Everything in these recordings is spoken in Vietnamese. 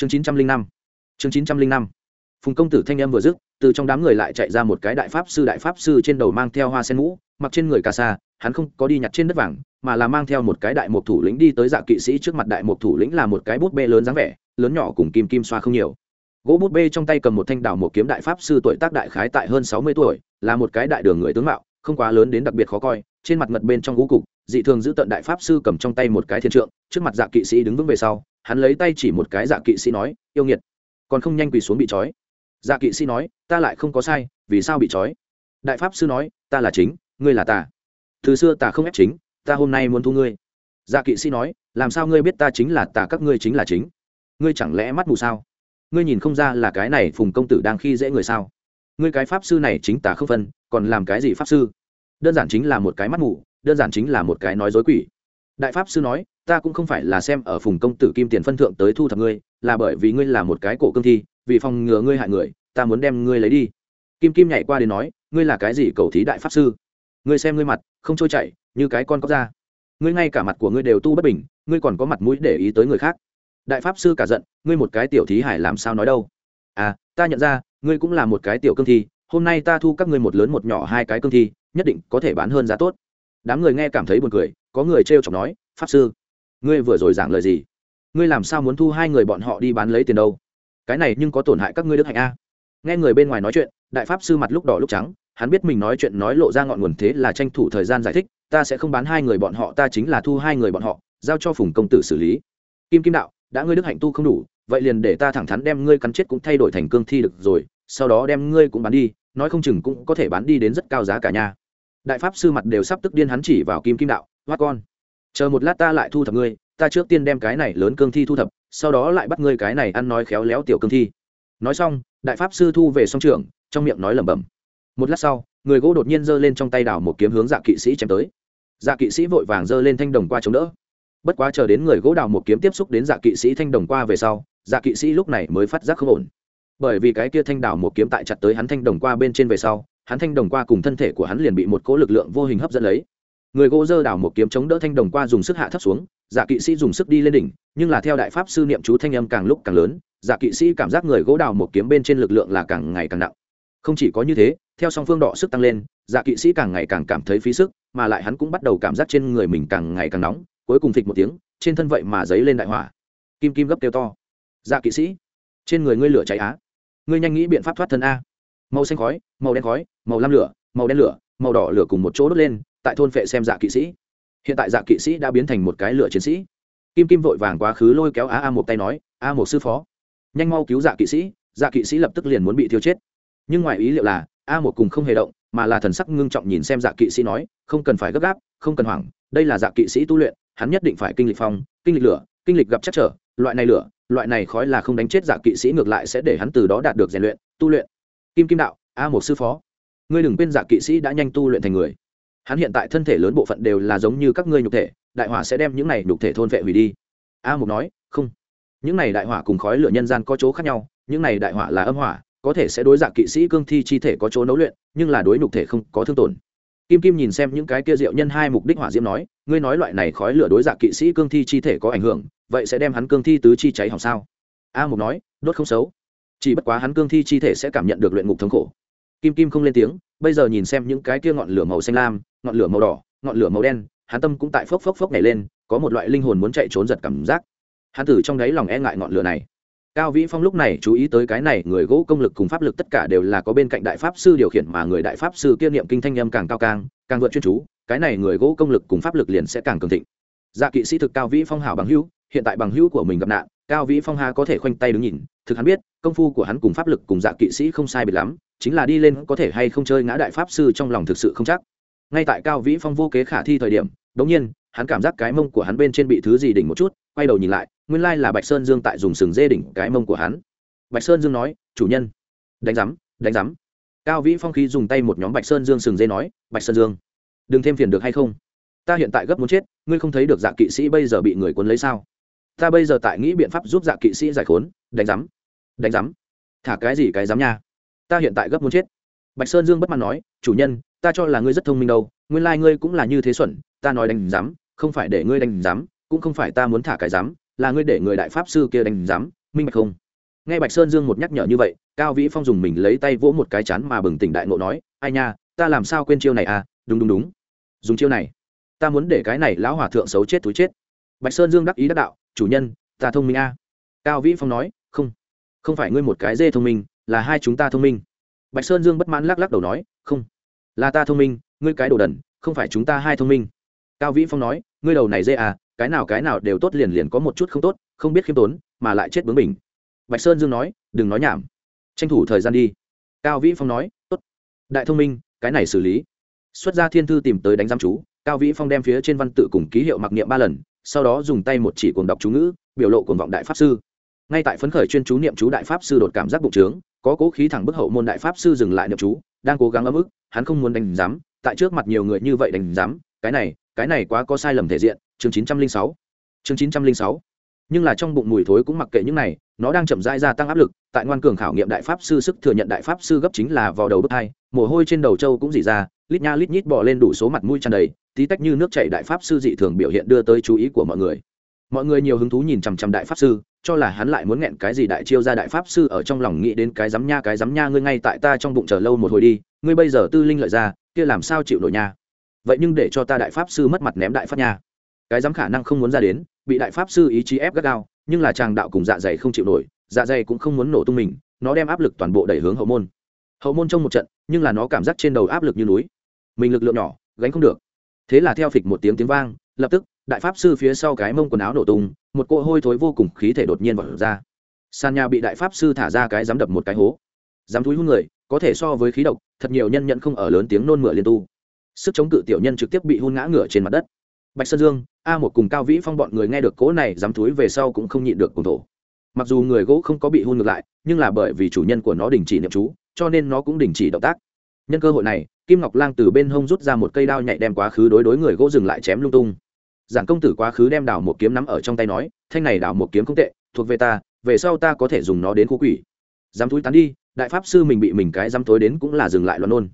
chương chín trăm linh năm. Chương chín trăm linh năm. Phùng công tử thanh em vừa dứt, từ trong đám người lại chạy ra một cái đại pháp sư đại pháp sư trên đầu mang theo hoa sen mũ, mặc trên người cà sa, hắn không có đi nhặt trên đất vàng, mà là mang theo một cái đại mục thủ lĩnh đi tới dạ kỵ sĩ trước mặt đại mục thủ lĩnh là một cái bút bê lớn dáng vẻ, lớn nhỏ cùng kim kim xoa không nhiều. Gỗ bút bê trong tay cầm một thanh đảo một kiếm đại pháp sư tuổi tác đại khái tại hơn sáu mươi tuổi, là một cái đại đường người tướng mạo, không quá lớn đến đặc biệt khó coi, trên mặt ngật bên trong ngũ cục, dị thường giữ tận đại pháp sư cầm trong tay một cái thiên trượng, trước mặt dạ kỵ sĩ đứng vững về sau hắn lấy tay chỉ một cái dạ kỵ sĩ nói, yêu nghiệt, còn không nhanh quỳ xuống bị trói. Dạ kỵ sĩ nói, ta lại không có sai, vì sao bị trói? Đại pháp sư nói, ta là chính, ngươi là tà. Từ xưa ta không ép chính, ta hôm nay muốn thu ngươi. Dạ kỵ sĩ nói, làm sao ngươi biết ta chính là tà, các ngươi chính là chính? Ngươi chẳng lẽ mắt mù sao? Ngươi nhìn không ra là cái này phùng công tử đang khi dễ người sao? Ngươi cái pháp sư này chính tà không phân, còn làm cái gì pháp sư? Đơn giản chính là một cái mắt mù, đơn giản chính là một cái nói dối quỷ đại pháp sư nói, ta cũng không phải là xem ở phùng công tử kim tiền phân thượng tới thu thập ngươi, là bởi vì ngươi là một cái cổ cương thi, vì phòng ngừa ngươi hại người, ta muốn đem ngươi lấy đi. Kim kim nhảy qua đến nói, ngươi là cái gì cầu thí đại pháp sư? Ngươi xem ngươi mặt, không trôi chảy, như cái con có da ngươi ngay cả mặt của ngươi đều tu bất bình, ngươi còn có mặt mũi để ý tới người khác. Đại pháp sư cả giận, ngươi một cái tiểu thí hải làm sao nói đâu? À ta nhận ra, ngươi cũng là một cái tiểu cương thi, hôm nay ta thu các ngươi một lớn một nhỏ hai cái cương thi, nhất định có thể bán hơn giá tốt. Đám người nghe cảm thấy buồn cười có người trêu chọc nói, pháp sư, ngươi vừa rồi giảng lời gì? Ngươi làm sao muốn thu hai người bọn họ đi bán lấy tiền đâu? Cái này nhưng có tổn hại các ngươi đức hạnh a. Nghe người bên ngoài nói chuyện, đại pháp sư mặt lúc đỏ lúc trắng, hắn biết mình nói chuyện nói lộ ra ngọn nguồn thế là tranh thủ thời gian giải thích, ta sẽ không bán hai người bọn họ, ta chính là thu hai người bọn họ, giao cho phùng công tử xử lý. Kim kim đạo, đã ngươi đức hạnh tu không đủ, vậy liền để ta thẳng thắn đem ngươi cắn chết cũng thay đổi thành cương thi được rồi, sau đó đem ngươi cũng bán đi, nói không chừng cũng có thể bán đi đến rất cao giá cả nhà đại pháp sư mặt đều sắp tức điên hắn chỉ vào kim kim đạo hoát con. Chờ một lát ta lại thu thập ngươi, ta trước tiên đem cái này lớn cương thi thu thập, sau đó lại bắt ngươi cái này ăn nói khéo léo tiểu cương thi. Nói xong, đại pháp sư thu về song trường trong miệng nói lẩm bẩm. Một lát sau, người gỗ đột nhiên giơ lên trong tay đảo một kiếm hướng dạ kỵ sĩ chém tới. Dạ kỵ sĩ vội vàng giơ lên thanh đồng qua chống đỡ. Bất quá chờ đến người gỗ đào một kiếm tiếp xúc đến dạ kỵ sĩ thanh đồng qua về sau dạ kỵ sĩ lúc này mới phát giác không ổn. Bởi vì cái kia thanh đảo một kiếm tại chặt tới hắn thanh đồng qua bên trên về sau, hắn thanh đồng qua cùng thân thể của hắn liền bị một cỗ lực lượng vô hình hấp dẫn lấy người gỗ dơ đảo một kiếm chống đỡ thanh đồng qua dùng sức hạ thấp xuống giả kỵ sĩ dùng sức đi lên đỉnh, nhưng là theo đại pháp sư niệm chú thanh âm càng lúc càng lớn giả kỵ sĩ cảm giác người gỗ đào một kiếm bên trên lực lượng là càng ngày càng nặng. Không chỉ có như thế, theo song phương đỏ sức tăng lên giả kỵ sĩ càng ngày càng cảm thấy phí sức, mà lại hắn cũng bắt đầu cảm giác trên người mình càng ngày càng nóng, cuối cùng thịt một tiếng, trên thân vậy mà dấy lên đại hỏa. Kim kim gấp kêu to. Dạ kỵ sĩ, trên người ngươi lửa cháy á. Ngươi nhanh nghĩ biện pháp thoát thân a. Màu xanh khói, màu đen khói, màu lam lửa, màu đen lửa, màu đỏ lửa cùng một chỗ đốt lên tại thôn phệ xem dạ kỵ sĩ. Hiện tại dạ kỵ sĩ đã biến thành một cái lửa chiến sĩ. Kim kim vội vàng quá khứ lôi kéo a a một tay nói, a một sư phó, nhanh mau cứu dạ kỵ sĩ dạ kỵ sĩ lập tức liền muốn bị thiêu chết. Nhưng ngoài ý liệu là, a một cùng không hề động, mà là thần sắc ngưng trọng nhìn xem dạ kỵ sĩ nói, không cần phải gấp gáp, không cần hoảng, đây là dạ kỵ sĩ tu luyện, hắn nhất định phải kinh lịch phong, kinh lịch lửa, kinh lịch gặp chắc trở, loại này lửa, loại này khói là không đánh chết dạ kỵ sĩ ngược lại sẽ để hắn từ đó đạt được rèn luyện, tu luyện. Kim kim đạo, a một sư phó, ngươi đừng quên dạ kỵ sĩ đã nhanh tu luyện thành người hắn hiện tại thân thể lớn bộ phận đều là giống như các ngươi nhục thể, đại hỏa sẽ đem những này nhục thể thôn vệ hủy đi. A Mục nói, không. Những này đại hỏa cùng khói lửa nhân gian có chỗ khác nhau, những này đại hỏa là âm hỏa, có thể sẽ đối dạng kỵ sĩ cương thi chi thể có chỗ nấu luyện, nhưng là đối nhục thể không có thương tổn. Kim kim nhìn xem những cái kia diệu nhân hai mục đích hỏa diễm nói, ngươi nói loại này khói lửa đối dạng kỵ sĩ cương thi chi thể có ảnh hưởng, vậy sẽ đem hắn cương thi tứ chi cháy hỏng sao? A mục nói, đốt không xấu. Chỉ bất quá hắn cương thi chi thể sẽ cảm nhận được luyện ngục thống khổ. Kim kim không lên tiếng bây giờ nhìn xem những cái kia ngọn lửa màu xanh lam, ngọn lửa màu đỏ, ngọn lửa màu đen, hắn tâm cũng tại phốc phốc phốc nhảy lên, có một loại linh hồn muốn chạy trốn giật cảm giác. Hắn tử trong đáy lòng e ngại ngọn lửa này. Cao vĩ phong lúc này chú ý tới cái này, người gỗ công lực cùng pháp lực tất cả đều là có bên cạnh đại pháp sư điều khiển mà người đại pháp sư kiêm niệm kinh thanh âm càng cao càng càng vượt chuyên chú, cái này người gỗ công lực cùng pháp lực liền sẽ càng cường thịnh. Dạ kỵ sĩ thực cao vĩ phong hảo bằng hữu, hiện tại bằng hữu của mình gặp nạn, cao vĩ phong ha có thể khoanh tay đứng nhìn, thực hắn biết, công phu của hắn cùng pháp lực cùng dạ kỵ sĩ không sai biệt lắm chính là đi lên có thể hay không chơi ngã đại pháp sư trong lòng thực sự không chắc. Ngay tại cao vĩ phong vô kế khả thi thời điểm, đống nhiên, hắn cảm giác cái mông của hắn bên trên bị thứ gì đỉnh một chút, quay đầu nhìn lại, nguyên lai là bạch sơn dương tại dùng sừng dê đỉnh cái mông của hắn. Bạch sơn dương nói, chủ nhân, đánh giám đánh giám cao vĩ phong khí dùng tay một nhóm bạch sơn dương sừng dê nói, bạch sơn dương, đừng thêm phiền được hay không? Ta hiện tại gấp muốn chết, ngươi không thấy được dạ kỵ sĩ bây giờ bị người cuốn lấy sao? Ta bây giờ tại nghĩ biện pháp giúp dạ kỵ sĩ giải khốn, đánh giám đánh giám thả cái gì cái giám nha ta hiện tại gấp muốn chết. Bạch sơn dương bất mãn nói, chủ nhân, ta cho là ngươi rất thông minh đâu, nguyên lai、like、ngươi cũng là như thế xuẩn, ta nói đánh giám, không phải để ngươi đánh giám, cũng không phải ta muốn thả cái giám, là ngươi để người đại pháp sư kia đánh giám, minh bạch không? Nghe bạch sơn dương một nhắc nhở như vậy, cao vĩ phong dùng mình lấy tay vỗ một cái chán mà bừng tỉnh đại ngộ nói, ai nha, ta làm sao quên chiêu này à? Đúng đúng đúng. Dùng chiêu này. Ta muốn để cái này lão hòa thượng xấu chết túi chết. Bạch sơn dương đắc ý đắc đạo, chủ nhân, ta thông minh a à. cao vĩ phong nói, không không phải ngươi một cái dê thông minh là hai chúng ta thông minh. Bạch sơn dương bất mãn lắc lắc đầu nói, không, là ta thông minh, ngươi cái đồ đần, không phải chúng ta hai thông minh. Cao vĩ phong nói, ngươi đầu này dê à cái nào cái nào đều tốt liền liền có một chút không tốt, không biết khiêm tốn, mà lại chết bướng mình bạch sơn dương nói, đừng nói nhảm, tranh thủ thời gian đi. Cao vĩ phong nói, tốt, đại thông minh, cái này xử lý. Xuất ra thiên thư tìm tới đánh giam chú, cao vĩ phong đem phía trên văn tự cùng ký hiệu mặc niệm ba lần, sau đó dùng tay một chỉ cuồng đọc chú ngữ, biểu lộ cuồng vọng đại pháp sư ngay tại phấn khởi chuyên chú niệm chú đại pháp sư đột cảm giác bụng trướng, có cố khí thẳng bức hậu môn đại pháp sư dừng lại niệm chú, đang cố gắng ấm ức, hắn không muốn đánh giám, tại trước mặt nhiều người như vậy đánh giám, cái này cái này quá có sai lầm thể diện, chương chín trăm linh sáu. Chương chín trăm linh sáu. Nhưng là trong bụng mùi thối cũng mặc kệ những này, nó đang chậm rãi gia tăng áp lực, tại ngoan cường khảo nghiệm đại pháp sư sức thừa nhận đại pháp sư gấp chính là vào đầu bước hai, mồ hôi trên đầu trâu cũng dỉ ra, lít nha lít nhít bỏ lên đủ số mặt mũi tràn đầy, tí tách như nước chảy đại pháp sư dị thường biểu hiện đưa tới chú ý của mọi người. Mọi người nhiều hứng thú nhìn chằm chằm đại pháp sư cho là hắn lại muốn nghẹn cái gì đại chiêu ra đại pháp sư ở trong lòng nghĩ đến cái dám nha, cái dám nha, ngươi ngay tại ta trong bụng chờ lâu một hồi đi, ngươi bây giờ tư linh lợi ra, kia làm sao chịu nổi nha? Vậy nhưng để cho ta đại pháp sư mất mặt ném đại pháp nha. Cái dám khả năng không muốn ra đến, bị đại pháp sư ý chí ép gắt gao, nhưng là chàng đạo cùng dạ dày không chịu nổi dạ dày cũng không muốn nổ tung mình, nó đem áp lực toàn bộ đẩy hướng hậu môn. Hậu môn trong một trận, nhưng là nó cảm giác trên đầu áp lực như núi. Mình lực lượng nhỏ, gánh không được. Thế là theo phịch một tiếng tiếng vang, lập tức đại pháp sư phía sau cái mông quần áo nổ tung, một cỗ hôi thối vô cùng khí thể đột nhiên vọt ra. Sàn nhà bị đại pháp sư thả ra cái dám đập một cái hố. Dám thúi hút người, có thể so với khí độc, thật nhiều nhân nhận không ở lớn tiếng nôn mửa liên tu. Sức chống cự tiểu nhân trực tiếp bị hôn ngã ngửa trên mặt đất. Bạch sơn dương, a một cùng cao vĩ phong bọn người nghe được cỗ này dám thúi về sau cũng không nhịn được cùng thổ. Mặc dù người gỗ không có bị hôn ngược lại, nhưng là bởi vì chủ nhân của nó đình chỉ niệm chú, cho nên nó cũng đình chỉ động tác. Nhân cơ hội này, kim ngọc lang từ bên hông rút ra một cây đao nhạy đem quá khứ đối đối người gỗ dừng lại chém lung tung giản công tử quá khứ đem đào một kiếm nắm ở trong tay nói, thanh này đào một kiếm không tệ, thuộc về ta, về sau ta có thể dùng nó đến khu quỷ. Dám thúi tán đi, đại pháp sư mình bị mình cái dám thối đến cũng là dừng lại loạn nôn.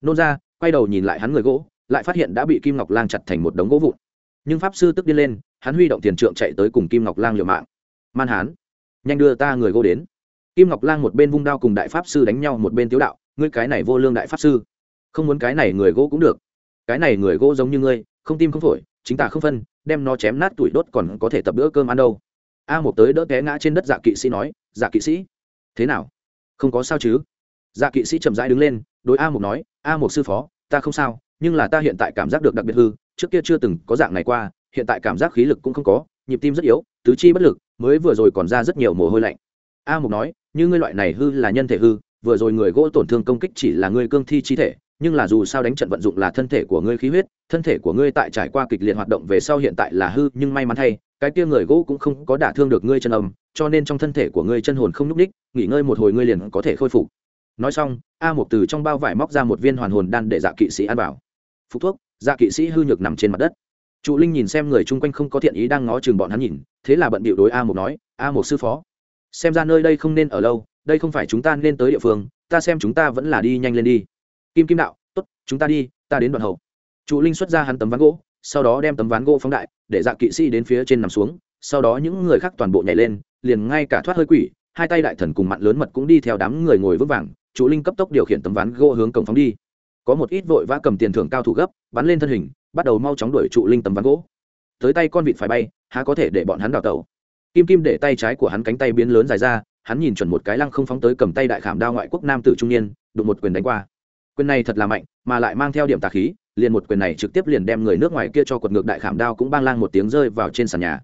Nôn ra, quay đầu nhìn lại hắn người gỗ, lại phát hiện đã bị kim ngọc lang chặt thành một đống gỗ vụn. Nhưng pháp sư tức điên lên, hắn huy động tiền trượng chạy tới cùng kim ngọc lang liều mạng. Man hán, nhanh đưa ta người gỗ đến. Kim ngọc lang một bên vung đao cùng đại pháp sư đánh nhau một bên tiếu đạo, ngươi cái này vô lương đại pháp sư, không muốn cái này người gỗ cũng được. Cái này người gỗ giống như ngươi, không tim không phổi chính tả không phân, đem nó chém nát tuổi đốt còn có thể tập bữa cơm ăn đâu. A một tới đỡ té ngã trên đất dạ kỵ sĩ nói dạ kỵ sĩ, thế nào? Không có sao chứ? Dạ kỵ sĩ chậm rãi đứng lên, đối a một nói, a một sư phó, ta không sao, nhưng là ta hiện tại cảm giác được đặc biệt hư, trước kia chưa từng có dạng này qua, hiện tại cảm giác khí lực cũng không có, nhịp tim rất yếu, tứ chi bất lực, mới vừa rồi còn ra rất nhiều mồ hôi lạnh. A mục nói, như ngươi loại này hư là nhân thể hư, vừa rồi người gỗ tổn thương công kích chỉ là ngươi cương thi chi thể nhưng là dù sao đánh trận vận dụng là thân thể của ngươi khí huyết, thân thể của ngươi tại trải qua kịch liệt hoạt động về sau hiện tại là hư, nhưng may mắn thay, cái kia người gỗ cũng không có đả thương được ngươi chân âm, cho nên trong thân thể của ngươi chân hồn không nhúc ních nghỉ ngơi một hồi ngươi liền có thể khôi phục. Nói xong, a một từ trong bao vải móc ra một viên hoàn hồn đan để dạ kỵ sĩ ăn vào. Phục thuốc dạ kỵ sĩ hư nhược nằm trên mặt đất. Trụ linh nhìn xem người chung quanh không có thiện ý đang ngó chừng bọn hắn nhìn, thế là bận bịu đối a một nói, a một sư phó, xem ra nơi đây không nên ở lâu, đây không phải chúng ta nên tới địa phương, ta xem chúng ta vẫn là đi nhanh lên đi kim kim đạo, tốt, chúng ta đi, ta đến đoạn hậu. Trụ linh xuất ra hắn tấm ván gỗ, sau đó đem tấm ván gỗ phóng đại, để dạ kỵ sĩ đến phía trên nằm xuống, sau đó những người khác toàn bộ nhảy lên, liền ngay cả thoát hơi quỷ, hai tay đại thần cùng mặn lớn mật cũng đi theo đám người ngồi vững vàng. Trụ linh cấp tốc điều khiển tấm ván gỗ hướng cổng phóng đi. Có một ít vội vã cầm tiền thưởng cao thủ gấp, bắn lên thân hình, bắt đầu mau chóng đuổi trụ linh tấm ván gỗ. Tới tay con vịt phải bay, há có thể để bọn hắn đào tẩu. Kim kim để tay trái của hắn cánh tay biến lớn dài ra, hắn nhìn chuẩn một cái lăng không phóng tới cầm tay đại khảm đao ngoại quốc nam tử trung niên, đụng một quyền đánh qua quyền này thật là mạnh, mà lại mang theo điểm tà khí, liền một quyền này trực tiếp liền đem người nước ngoài kia cho quật ngược đại khảm đao cũng bang lang một tiếng rơi vào trên sàn nhà.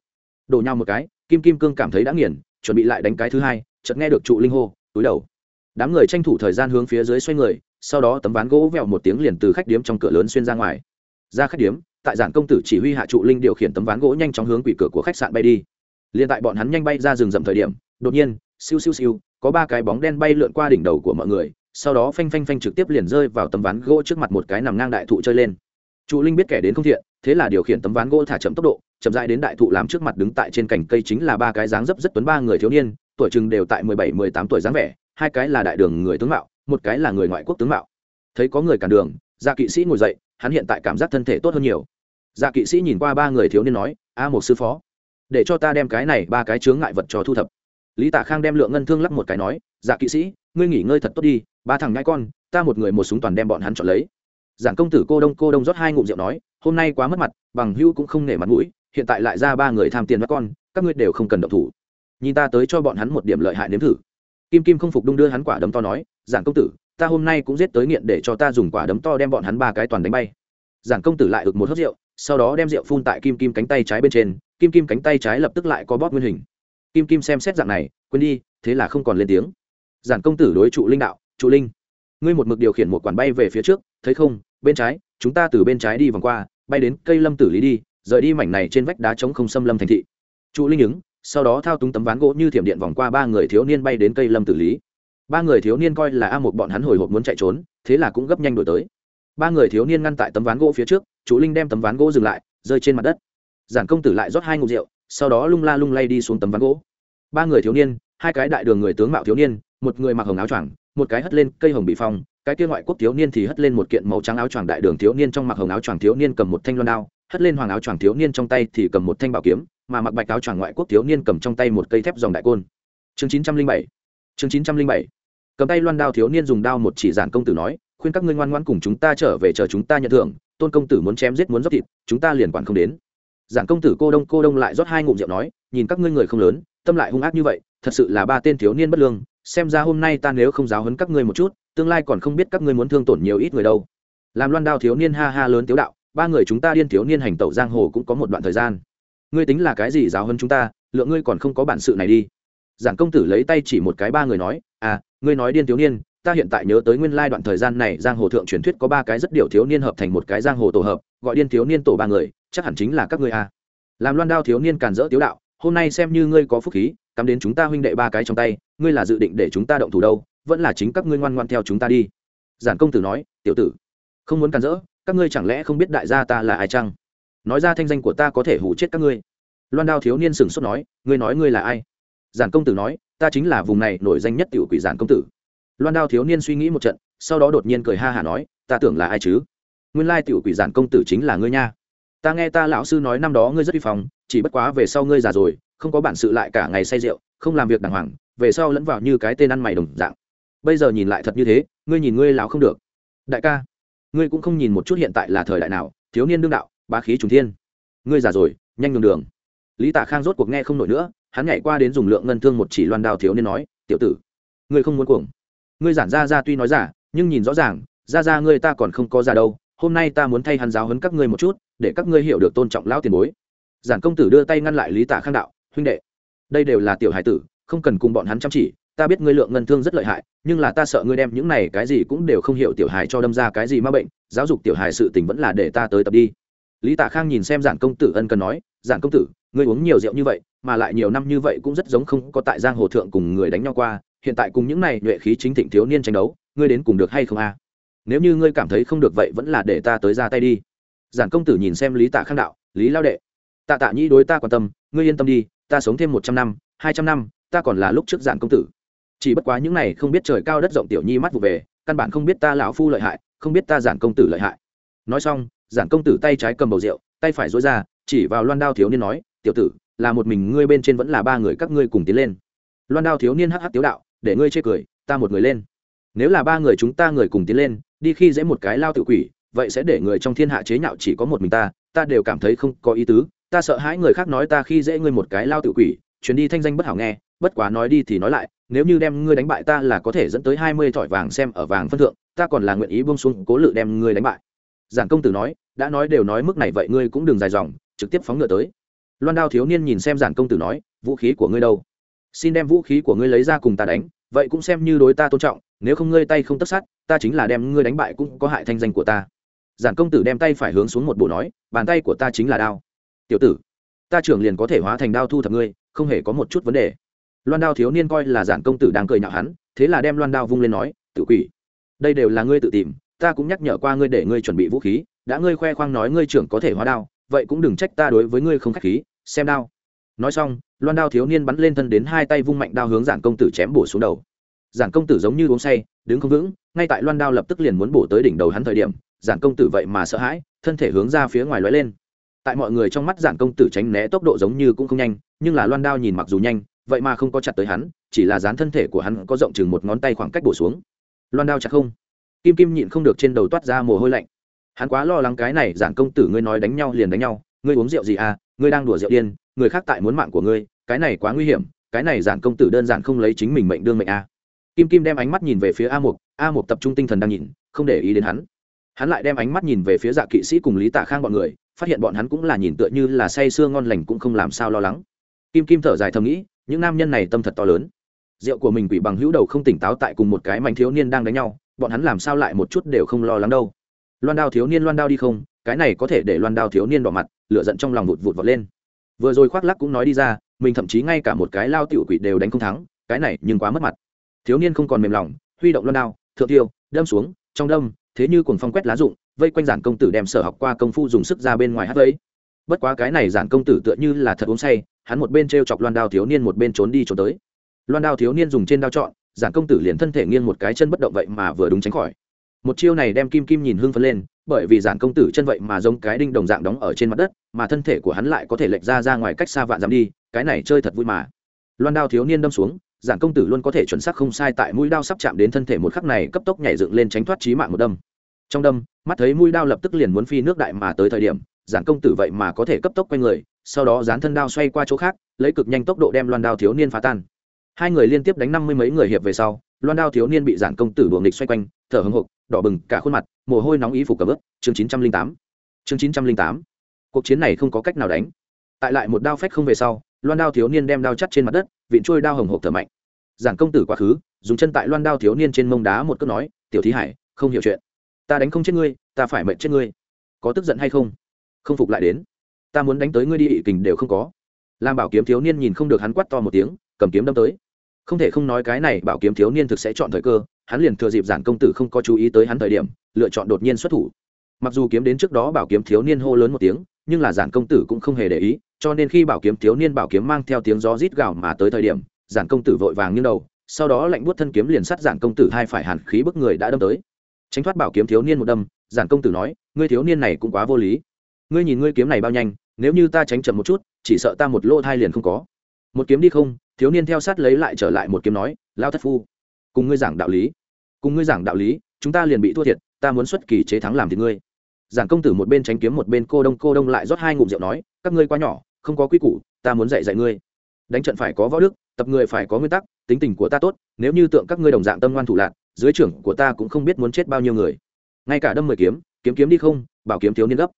Đổ nhau một cái, kim kim cương cảm thấy đã nghiền, chuẩn bị lại đánh cái thứ hai, chợt nghe được trụ linh hô, túi đầu. Đám người tranh thủ thời gian hướng phía dưới xoay người, sau đó tấm ván gỗ vẹo một tiếng liền từ khách điếm trong cửa lớn xuyên ra ngoài. Ra khách điếm, tại giản công tử chỉ huy hạ trụ linh điều khiển tấm ván gỗ nhanh chóng hướng quỷ cửa của khách sạn bay đi. Liền tại bọn hắn nhanh bay ra rừng rậm thời điểm, đột nhiên, siêu siêu siêu, có ba cái bóng đen bay lượn qua đỉnh đầu của mọi người sau đó phanh phanh phanh trực tiếp liền rơi vào tấm ván gỗ trước mặt một cái nằm ngang đại thụ chơi lên. Trụ linh biết kẻ đến không thiện, thế là điều khiển tấm ván gỗ thả chậm tốc độ, chậm dại đến đại thụ làm trước mặt đứng tại trên cành cây chính là ba cái dáng dấp rất tuấn ba người thiếu niên, tuổi chừng đều tại mười bảy, mười tám tuổi dáng vẻ, hai cái là đại đường người tướng mạo, một cái là người ngoại quốc tướng mạo. Thấy có người cản đường gia kỵ sĩ ngồi dậy, hắn hiện tại cảm giác thân thể tốt hơn nhiều. Gia kỵ sĩ nhìn qua ba người thiếu niên nói, a một sư phó, để cho ta đem cái này ba cái chướng ngại vật cho thu thập. Lý Tả khang đem lượng ngân thương lắp một cái nói dạ kỵ sĩ, ngươi nghỉ ngơi thật tốt đi ba thằng ngãi con, ta một người một súng toàn đem bọn hắn chọn lấy. Giản công tử cô đông cô đông rót hai ngụm rượu nói, hôm nay quá mất mặt, bằng hữu cũng không nể mặt mũi, hiện tại lại ra ba người tham tiền bắt con, các ngươi đều không cần động thủ. Nhìn ta tới cho bọn hắn một điểm lợi hại nếm thử. Kim kim không phục đung đưa hắn quả đấm to nói giản công tử, ta hôm nay cũng giết tới nghiện để cho ta dùng quả đấm to đem bọn hắn ba cái toàn đánh bay. Giản công tử lại ực một hớt rượu, sau đó đem rượu phun tại kim kim cánh tay trái bên trên, kim kim cánh tay trái lập tức lại có bóp nguyên hình. Kim kim xem xét dạng này, quên đi, thế là không còn lên tiếng. Giản công tử đối trụ linh đạo trụ linh, ngươi một mực điều khiển một quản bay về phía trước, thấy không? Bên trái, chúng ta từ bên trái đi vòng qua, bay đến cây lâm tử lý đi, rời đi mảnh này trên vách đá chống không xâm lâm thành thị. Trụ linh ứng, sau đó thao túng tấm ván gỗ như thiểm điện vòng qua ba người thiếu niên bay đến cây lâm tử lý. Ba người thiếu niên coi là a một bọn hắn hồi hộp muốn chạy trốn, thế là cũng gấp nhanh đổi tới. Ba người thiếu niên ngăn tại tấm ván gỗ phía trước trụ linh đem tấm ván gỗ dừng lại, rơi trên mặt đất. Giản công tử lại rót hai ngụm rượu, sau đó lung la lung lay đi xuống tấm ván gỗ. Ba người thiếu niên, hai cái đại đường người tướng mạo thiếu niên, một người mặc hồng áo choàng một cái hất lên cây hồng bị phong, cái kia ngoại quốc thiếu niên thì hất lên một kiện màu trắng áo choàng đại đường thiếu niên trong mặc hồng áo choàng thiếu niên cầm một thanh loan đao, hất lên hoàng áo choàng thiếu niên trong tay thì cầm một thanh bảo kiếm, mà mặc bạch áo choàng ngoại quốc thiếu niên cầm trong tay một cây thép dòng đại côn. Chương chín trăm linh bảy. Chương chín trăm linh bảy. Cầm tay loan đao thiếu niên dùng đao một chỉ giản công tử nói, khuyên các ngươi ngoan ngoan cùng chúng ta trở về chờ chúng ta nhận thưởng, tôn công tử muốn chém giết muốn dốc thịt, chúng ta liền quản không đến. Giản công tử cô đông cô đông lại rót hai ngụm rượu nói, nhìn các ngươi người không lớn, tâm lại hung ác như vậy, thật sự là ba tên thiếu niên bất lương xem ra hôm nay ta nếu không giáo hấn các ngươi một chút, tương lai còn không biết các ngươi muốn thương tổn nhiều ít người đâu. Làm loan đao thiếu niên ha ha lớn tiếu đạo, ba người chúng ta điên thiếu niên hành tẩu giang hồ cũng có một đoạn thời gian. Ngươi tính là cái gì giáo hơn chúng ta, lượng ngươi còn không có bản sự này đi. Giảng công tử lấy tay chỉ một cái ba người nói à ngươi nói điên thiếu niên, ta hiện tại nhớ tới nguyên lai đoạn thời gian này giang hồ thượng truyền thuyết có ba cái rất điều thiếu niên hợp thành một cái giang hồ tổ hợp, gọi điên thiếu niên tổ ba người, chắc hẳn chính là các ngươi à. làm loan đao thiếu niên càn rỡ tiếu đạo, hôm nay xem như ngươi có phúc khí, cắm đến chúng ta huynh đệ ba cái trong tay ngươi là dự định để chúng ta động thủ đâu, vẫn là chính các ngươi ngoan ngoan theo chúng ta đi. Giản công tử nói, tiểu tử, không muốn cản rỡ, các ngươi chẳng lẽ không biết đại gia ta là ai chăng? Nói ra thanh danh của ta có thể hủ chết các ngươi. Loan đao thiếu niên sừng sốt nói, ngươi nói ngươi là ai? Giản công tử nói, ta chính là vùng này nổi danh nhất tiểu quỷ giản công tử. Loan đao thiếu niên suy nghĩ một trận, sau đó đột nhiên cười ha hả nói, ta tưởng là ai chứ? Nguyên lai tiểu quỷ giản công tử chính là ngươi nha. Ta nghe ta lão sư nói năm đó ngươi rất vi phòng chỉ bất quá về sau ngươi già rồi, không có bản sự lại cả ngày say rượu, không làm việc đàng hoàng về sau lẫn vào như cái tên ăn mày đồng dạng. Bây giờ nhìn lại thật như thế, ngươi nhìn ngươi lào không được. Đại ca, ngươi cũng không nhìn một chút hiện tại là thời đại nào, thiếu niên đương đạo, bá khí trùng thiên. Ngươi già rồi, nhanh nhường đường. Lý tạ khang rốt cuộc nghe không nổi nữa, hắn nhảy qua đến dùng lượng ngân thương một chỉ loan đào thiếu niên nói, tiểu tử, ngươi không muốn cuồng. Ngươi giản ra ra tuy nói giả nhưng nhìn rõ ràng, ra ra ngươi ta còn không có ra đâu, hôm nay ta muốn thay hắn giáo hấn các ngươi một chút, để các ngươi hiểu được tôn trọng lão tiền bối. Giản công tử đưa tay ngăn lại lý tạ khang đạo, huynh đệ, đây đều là tiểu hải tử không cần cùng bọn hắn chăm chỉ, ta biết ngươi lượng ngân thương rất lợi hại, nhưng là ta sợ ngươi đem những này cái gì cũng đều không hiểu tiểu hài cho đâm ra cái gì ma bệnh, giáo dục tiểu hài sự tình vẫn là để ta tới tập đi. Lý tạ khang nhìn xem giản công tử ân cần nói, giản công tử, ngươi uống nhiều rượu như vậy, mà lại nhiều năm như vậy cũng rất giống không có tại giang hồ thượng cùng người đánh nhau qua, hiện tại cùng những này nhuệ khí chính thịnh thiếu niên tranh đấu, ngươi đến cùng được hay không a? Nếu như ngươi cảm thấy không được vậy vẫn là để ta tới ra tay đi. Giản công tử nhìn xem lý tạ khang đạo, lý lao đệ, tạ tạ nhĩ đối ta quan tâm, ngươi yên tâm đi, ta sống thêm một trăm năm, hai trăm năm ta còn là lúc trước giản công tử. Chỉ bất quá những này không biết trời cao đất rộng tiểu nhi mắt vụ về, căn bản không biết ta lão phu lợi hại, không biết ta giản công tử lợi hại. Nói xong giản công tử tay trái cầm bầu rượu, tay phải dối ra, chỉ vào loan đao thiếu niên nói, tiểu tử, là một mình ngươi bên trên vẫn là ba người các ngươi cùng tiến lên. Loan đao thiếu niên hắc hắc tiếu đạo, để ngươi chê cười, ta một người lên. Nếu là ba người chúng ta người cùng tiến lên, đi khi dễ một cái lao tự quỷ, vậy sẽ để người trong thiên hạ chế nhạo chỉ có một mình ta ta đều cảm thấy không có ý tứ, ta sợ hãi người khác nói ta khi dễ ngươi một cái lao tự quỷ, chuyến đi thanh danh bất hảo nghe bất quá nói đi thì nói lại, nếu như đem ngươi đánh bại ta là có thể dẫn tới hai mươi thỏi vàng xem ở vàng phân thượng, ta còn là nguyện ý buông xuống cố lự đem ngươi đánh bại. Giản công tử nói, đã nói đều nói mức này vậy ngươi cũng đừng dài dòng, trực tiếp phóng ngựa tới. Loan đao thiếu niên nhìn xem giản công tử nói, vũ khí của ngươi đâu? Xin đem vũ khí của ngươi lấy ra cùng ta đánh, vậy cũng xem như đối ta tôn trọng, nếu không ngươi tay không tất sát, ta chính là đem ngươi đánh bại cũng có hại thanh danh của ta. Giản công tử đem tay phải hướng xuống một bộ nói, bàn tay của ta chính là đao. Tiểu tử, ta trưởng liền có thể hóa thành đao thu thập ngươi, không hề có một chút vấn đề loan đao thiếu niên coi là giản công tử đang cười nhạo hắn, thế là đem loan đao vung lên nói tự quỷ, đây đều là ngươi tự tìm, ta cũng nhắc nhở qua ngươi để ngươi chuẩn bị vũ khí, đã ngươi khoe khoang nói ngươi trưởng có thể hóa đao, vậy cũng đừng trách ta đối với ngươi không k h á c h khí, xem đao. Nói xong, loan đao thiếu niên bắn lên thân đến hai tay vung mạnh đao hướng giản công tử chém bổ xuống đầu. Giản công tử giống như uống say, đứng không vững, ngay tại loan đao lập tức liền muốn bổ tới đỉnh đầu hắn thời điểm, giản công tử vậy mà sợ hãi, thân thể hướng ra phía ngoài lóe lên. Tại mọi người trong mắt giản công tử tránh né tốc độ giống như cũng không nhanh, nhưng là loan đao nhìn mặc dù nhanh vậy mà không có chặt tới hắn, chỉ là dán thân thể của hắn có rộng chừng một ngón tay khoảng cách bổ xuống. Loan đao chặt không. Kim kim nhịn không được trên đầu toát ra mồ hôi lạnh. Hắn quá lo lắng cái này giản công tử ngươi nói đánh nhau liền đánh nhau, ngươi uống rượu gì à ngươi đang đùa rượu điên, người khác tại muốn mạng của ngươi, cái này quá nguy hiểm, cái này giản công tử đơn giản không lấy chính mình mệnh đương mệnh à. kim kim đem ánh mắt nhìn về phía a mục a mục tập trung tinh thần đang nhìn, không để ý đến hắn. Hắn lại đem ánh mắt nhìn về phía dạ kỵ sĩ cùng lý tạ khang bọn người, phát hiện bọn hắn cũng là nhìn tựa như là say sưa ngon lành cũng không làm sao lo lắng. Kim kim thở dài thầm nghĩ những nam nhân này tâm thật to lớn. Rượu của mình quỷ bằng hữu đầu không tỉnh táo tại cùng một cái mảnh thiếu niên đang đánh nhau, bọn hắn làm sao lại một chút đều không lo lắng đâu. Loan đao thiếu niên loan đao đi không, cái này có thể để loan đao thiếu niên đỏ mặt, lửa giận trong lòng vụt vụt vọt lên. Vừa rồi khoác lắc cũng nói đi ra, mình thậm chí ngay cả một cái lao tiểu quỷ đều đánh không thắng, cái này nhưng quá mất mặt. Thiếu niên không còn mềm lòng, huy động loan đao, thượng tiêu, đâm xuống, trong đâm, thế như cuồng phong quét lá rụng, vây quanh giản công tử đem sở học qua công phu dùng sức ra bên ngoài hát vây bất quá cái này giản công tử tựa như là thật uống say hắn một bên t r e o chọc loan đao thiếu niên một bên trốn đi trốn tới. Loan đao thiếu niên dùng trên đao chọn, giản công tử liền thân thể nghiêng một cái chân bất động vậy mà vừa đúng tránh khỏi. Một chiêu này đem kim kim nhìn hưng phấn lên, bởi vì giản công tử chân vậy mà giống cái đinh đồng dạng đóng ở trên mặt đất, mà thân thể của hắn lại có thể lệch ra ra ngoài cách xa vạn dặm đi, cái này chơi thật vui mà. Loan đao thiếu niên đâm xuống, giản công tử luôn có thể chuẩn xác không sai tại mũi đao sắp chạm đến thân thể một khắc này cấp tốc nhảy dựng lên tránh thoát trí mạng một đâm. Trong đâm, mắt thấy mũi đao lập tức liền muốn phi nước đại mà tới thời điểm, giản công tử vậy mà có thể cấp tốc quay người sau đó dán thân đao xoay qua chỗ khác, lấy cực nhanh tốc độ đem loan đao thiếu niên phá tan. Hai người liên tiếp đánh năm mươi mấy người hiệp về sau, loan đao thiếu niên bị giản công tử đuồng địch xoay quanh, thở hưng hộp đỏ bừng cả khuôn mặt, mồ hôi nóng ý phục cả bước. chương chín trăm linh tám. Chương chín trăm linh tám. Cuộc chiến này không có cách nào đánh. Tại lại một đao phách không về sau, loan đao thiếu niên đem đao chắt trên mặt đất, vịn trôi đao hồng hộp thở mạnh. Giản công tử quá khứ, dùng chân tại loan đao thiếu niên trên mông đá một cước nói, tiểu thí hải, không hiểu chuyện. Ta đánh không chết ngươi, ta phải mệnh chết ngươi. Có tức giận hay không? Không phục lại đến ta muốn đánh tới ngươi đi, ị kình đều không có. Làm bảo kiếm thiếu niên nhìn không được hắn quắt to một tiếng, cầm kiếm đâm tới. Không thể không nói cái này, bảo kiếm thiếu niên thực sẽ chọn thời cơ, hắn liền thừa dịp giản công tử không có chú ý tới hắn thời điểm, lựa chọn đột nhiên xuất thủ. Mặc dù kiếm đến trước đó bảo kiếm thiếu niên hô lớn một tiếng, nhưng là giản công tử cũng không hề để ý, cho nên khi bảo kiếm thiếu niên bảo kiếm mang theo tiếng gió rít gào mà tới thời điểm, giản công tử vội vàng như đầu, sau đó lạnh buốt thân kiếm liền sắt giản công tử hai phải hàn khí bức người đã đâm tới. Tránh thoát bảo kiếm thiếu niên một đâm, giản công tử nói, ngươi thiếu niên này cũng quá vô lý. Ngươi nhìn ngươi kiếm này bao nhanh nếu như ta tránh chậm một chút, chỉ sợ ta một lô thai liền không có. Một kiếm đi không, thiếu niên theo sát lấy lại trở lại một kiếm nói, lao thất phu, cùng ngươi giảng đạo lý, cùng ngươi giảng đạo lý, chúng ta liền bị thua thiệt, ta muốn xuất kỳ chế thắng làm thì ngươi. Giảng công tử một bên tránh kiếm một bên cô đông cô đông lại rót hai ngụm rượu nói, các ngươi quá nhỏ, không có quy củ, ta muốn dạy dạy ngươi. Đánh trận phải có võ đức, tập người phải có nguyên tắc, tính tình của ta tốt, nếu như tượng các ngươi đồng dạng tâm ngoan thủ lạc, dưới trưởng của ta cũng không biết muốn chết bao nhiêu người. Ngay cả đâm mười kiếm kiếm kiếm đi không, bảo kiếm thiếu niên gấp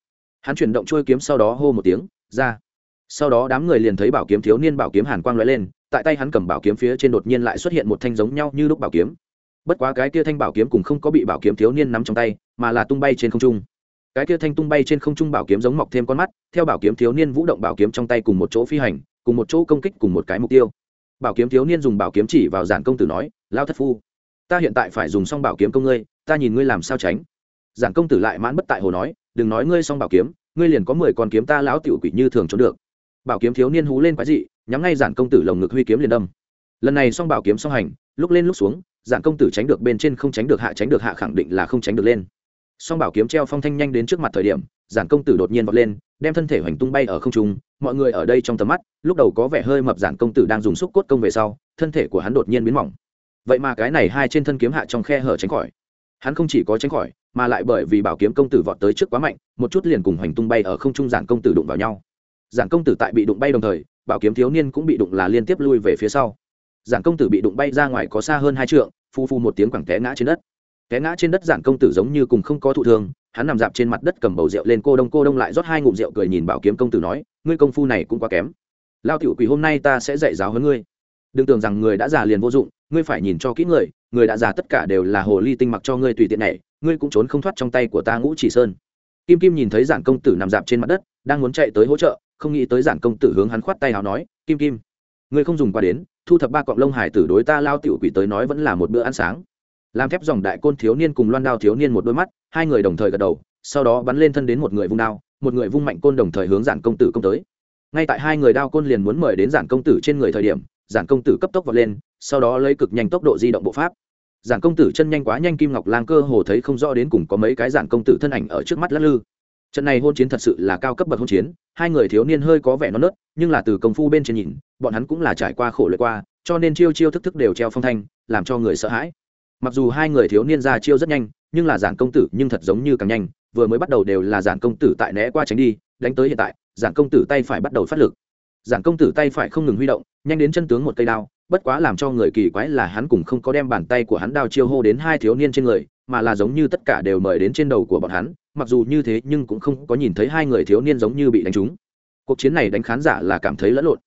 hắn chuyển động trôi kiếm sau đó hô một tiếng ra sau đó đám người liền thấy bảo kiếm thiếu niên bảo kiếm hàn quang lóe lên tại tay hắn cầm bảo kiếm phía trên đột nhiên lại xuất hiện một thanh giống nhau như lúc bảo kiếm bất quá cái kia thanh bảo kiếm cùng không có bị bảo kiếm thiếu niên nắm trong tay mà là tung bay trên không trung cái kia thanh tung bay trên không trung bảo kiếm giống mọc thêm con mắt theo bảo kiếm thiếu niên vũ động bảo kiếm trong tay cùng một chỗ phi hành cùng một chỗ công kích cùng một cái mục tiêu bảo kiếm thiếu niên dùng bảo kiếm chỉ vào giản công tử nói lao thất phu ta hiện tại phải dùng xong bảo kiếm công ngươi ta nhìn ngươi làm sao tránh giản công tử lại mãn bất tại hồ nói đừng nói ngươi xong bảo kiếm, ngươi liền có mười con kiếm ta lão tiểu quỷ như thường trốn được. Bảo kiếm thiếu niên hú lên quái dị, nhắm ngay giản công tử lồng ngực huy kiếm liền đâm. Lần này xong bảo kiếm song hành, lúc lên lúc xuống, giản công tử tránh được bên trên không tránh được hạ tránh được hạ khẳng định là không tránh được lên. Song bảo kiếm treo phong thanh nhanh đến trước mặt thời điểm, giản công tử đột nhiên vọt lên, đem thân thể hoành tung bay ở không trung, mọi người ở đây trong tầm mắt, lúc đầu có vẻ hơi mập giản công tử đang dùng xúc cốt công về sau, thân thể của hắn đột nhiên biến mỏng. Vậy mà cái này hai trên thân kiếm hạ trong khe hở tránh khỏi hắn không chỉ có tránh khỏi, mà lại bởi vì bảo kiếm công tử vọt tới trước quá mạnh, một chút liền cùng hoành tung bay ở không trung giản công tử đụng vào nhau. Giản công tử tại bị đụng bay đồng thời, bảo kiếm thiếu niên cũng bị đụng là liên tiếp lui về phía sau. Giản công tử bị đụng bay ra ngoài có xa hơn hai trượng, phu phu một tiếng quẳng té ngã trên đất. Té ngã trên đất giản công tử giống như cùng không có thụ thương, hắn nằm dạp trên mặt đất cầm bầu rượu lên cô đông cô đông lại rót hai ngụm rượu cười nhìn bảo kiếm công tử nói, ngươi công phu này cũng quá kém. Lao tiểu quỷ hôm nay ta sẽ dạy giáo hơn ngươi đừng tưởng rằng người đã già liền vô dụng, ngươi phải nhìn cho kỹ người người đã già tất cả đều là hồ ly tinh mặc cho ngươi tùy tiện này ngươi cũng trốn không thoát trong tay của ta ngũ chỉ sơn. Kim kim nhìn thấy giản công tử nằm dạp trên mặt đất, đang muốn chạy tới hỗ trợ, không nghĩ tới giản công tử hướng hắn khoát tay hào nói, kim kim, ngươi không dùng qua đến, thu thập ba cọng lông hải tử đối ta lao tiểu quỷ tới nói vẫn là một bữa ăn sáng. Làm thép dòng đại côn thiếu niên cùng loan đao thiếu niên một đôi mắt, hai người đồng thời gật đầu, sau đó bắn lên thân đến một người vung đao, một người vung mạnh côn đồng thời hướng giản công tử công tới. Ngay tại hai người đao côn liền muốn mời đến giản công tử trên người thời điểm giản công tử cấp tốc vọt lên, sau đó lấy cực nhanh tốc độ di động bộ pháp. Giản công tử chân nhanh quá nhanh, kim ngọc lang cơ hồ thấy không rõ đến cùng có mấy cái giản công tử thân ảnh ở trước mắt lắc lư. Trận này hôn chiến thật sự là cao cấp bậc hôn chiến, hai người thiếu niên hơi có vẻ non nớt, nhưng là từ công phu bên trên nhìn, bọn hắn cũng là trải qua khổ luyện qua, cho nên chiêu chiêu thức thức đều treo phong thanh, làm cho người sợ hãi. Mặc dù hai người thiếu niên ra chiêu rất nhanh, nhưng là giản công tử nhưng thật giống như càng nhanh, vừa mới bắt đầu đều là giản công tử tại né qua tránh đi, đánh tới hiện tại, giản công tử tay phải bắt đầu phát lực. Giản công tử tay phải không ngừng huy động nhanh đến chân tướng một cây đao, bất quá làm cho người kỳ quái là hắn cùng không có đem bàn tay của hắn đao chiêu hô đến hai thiếu niên trên người, mà là giống như tất cả đều mời đến trên đầu của bọn hắn, mặc dù như thế nhưng cũng không có nhìn thấy hai người thiếu niên giống như bị đánh trúng. Cuộc chiến này đánh khán giả là cảm thấy lẫn lộn.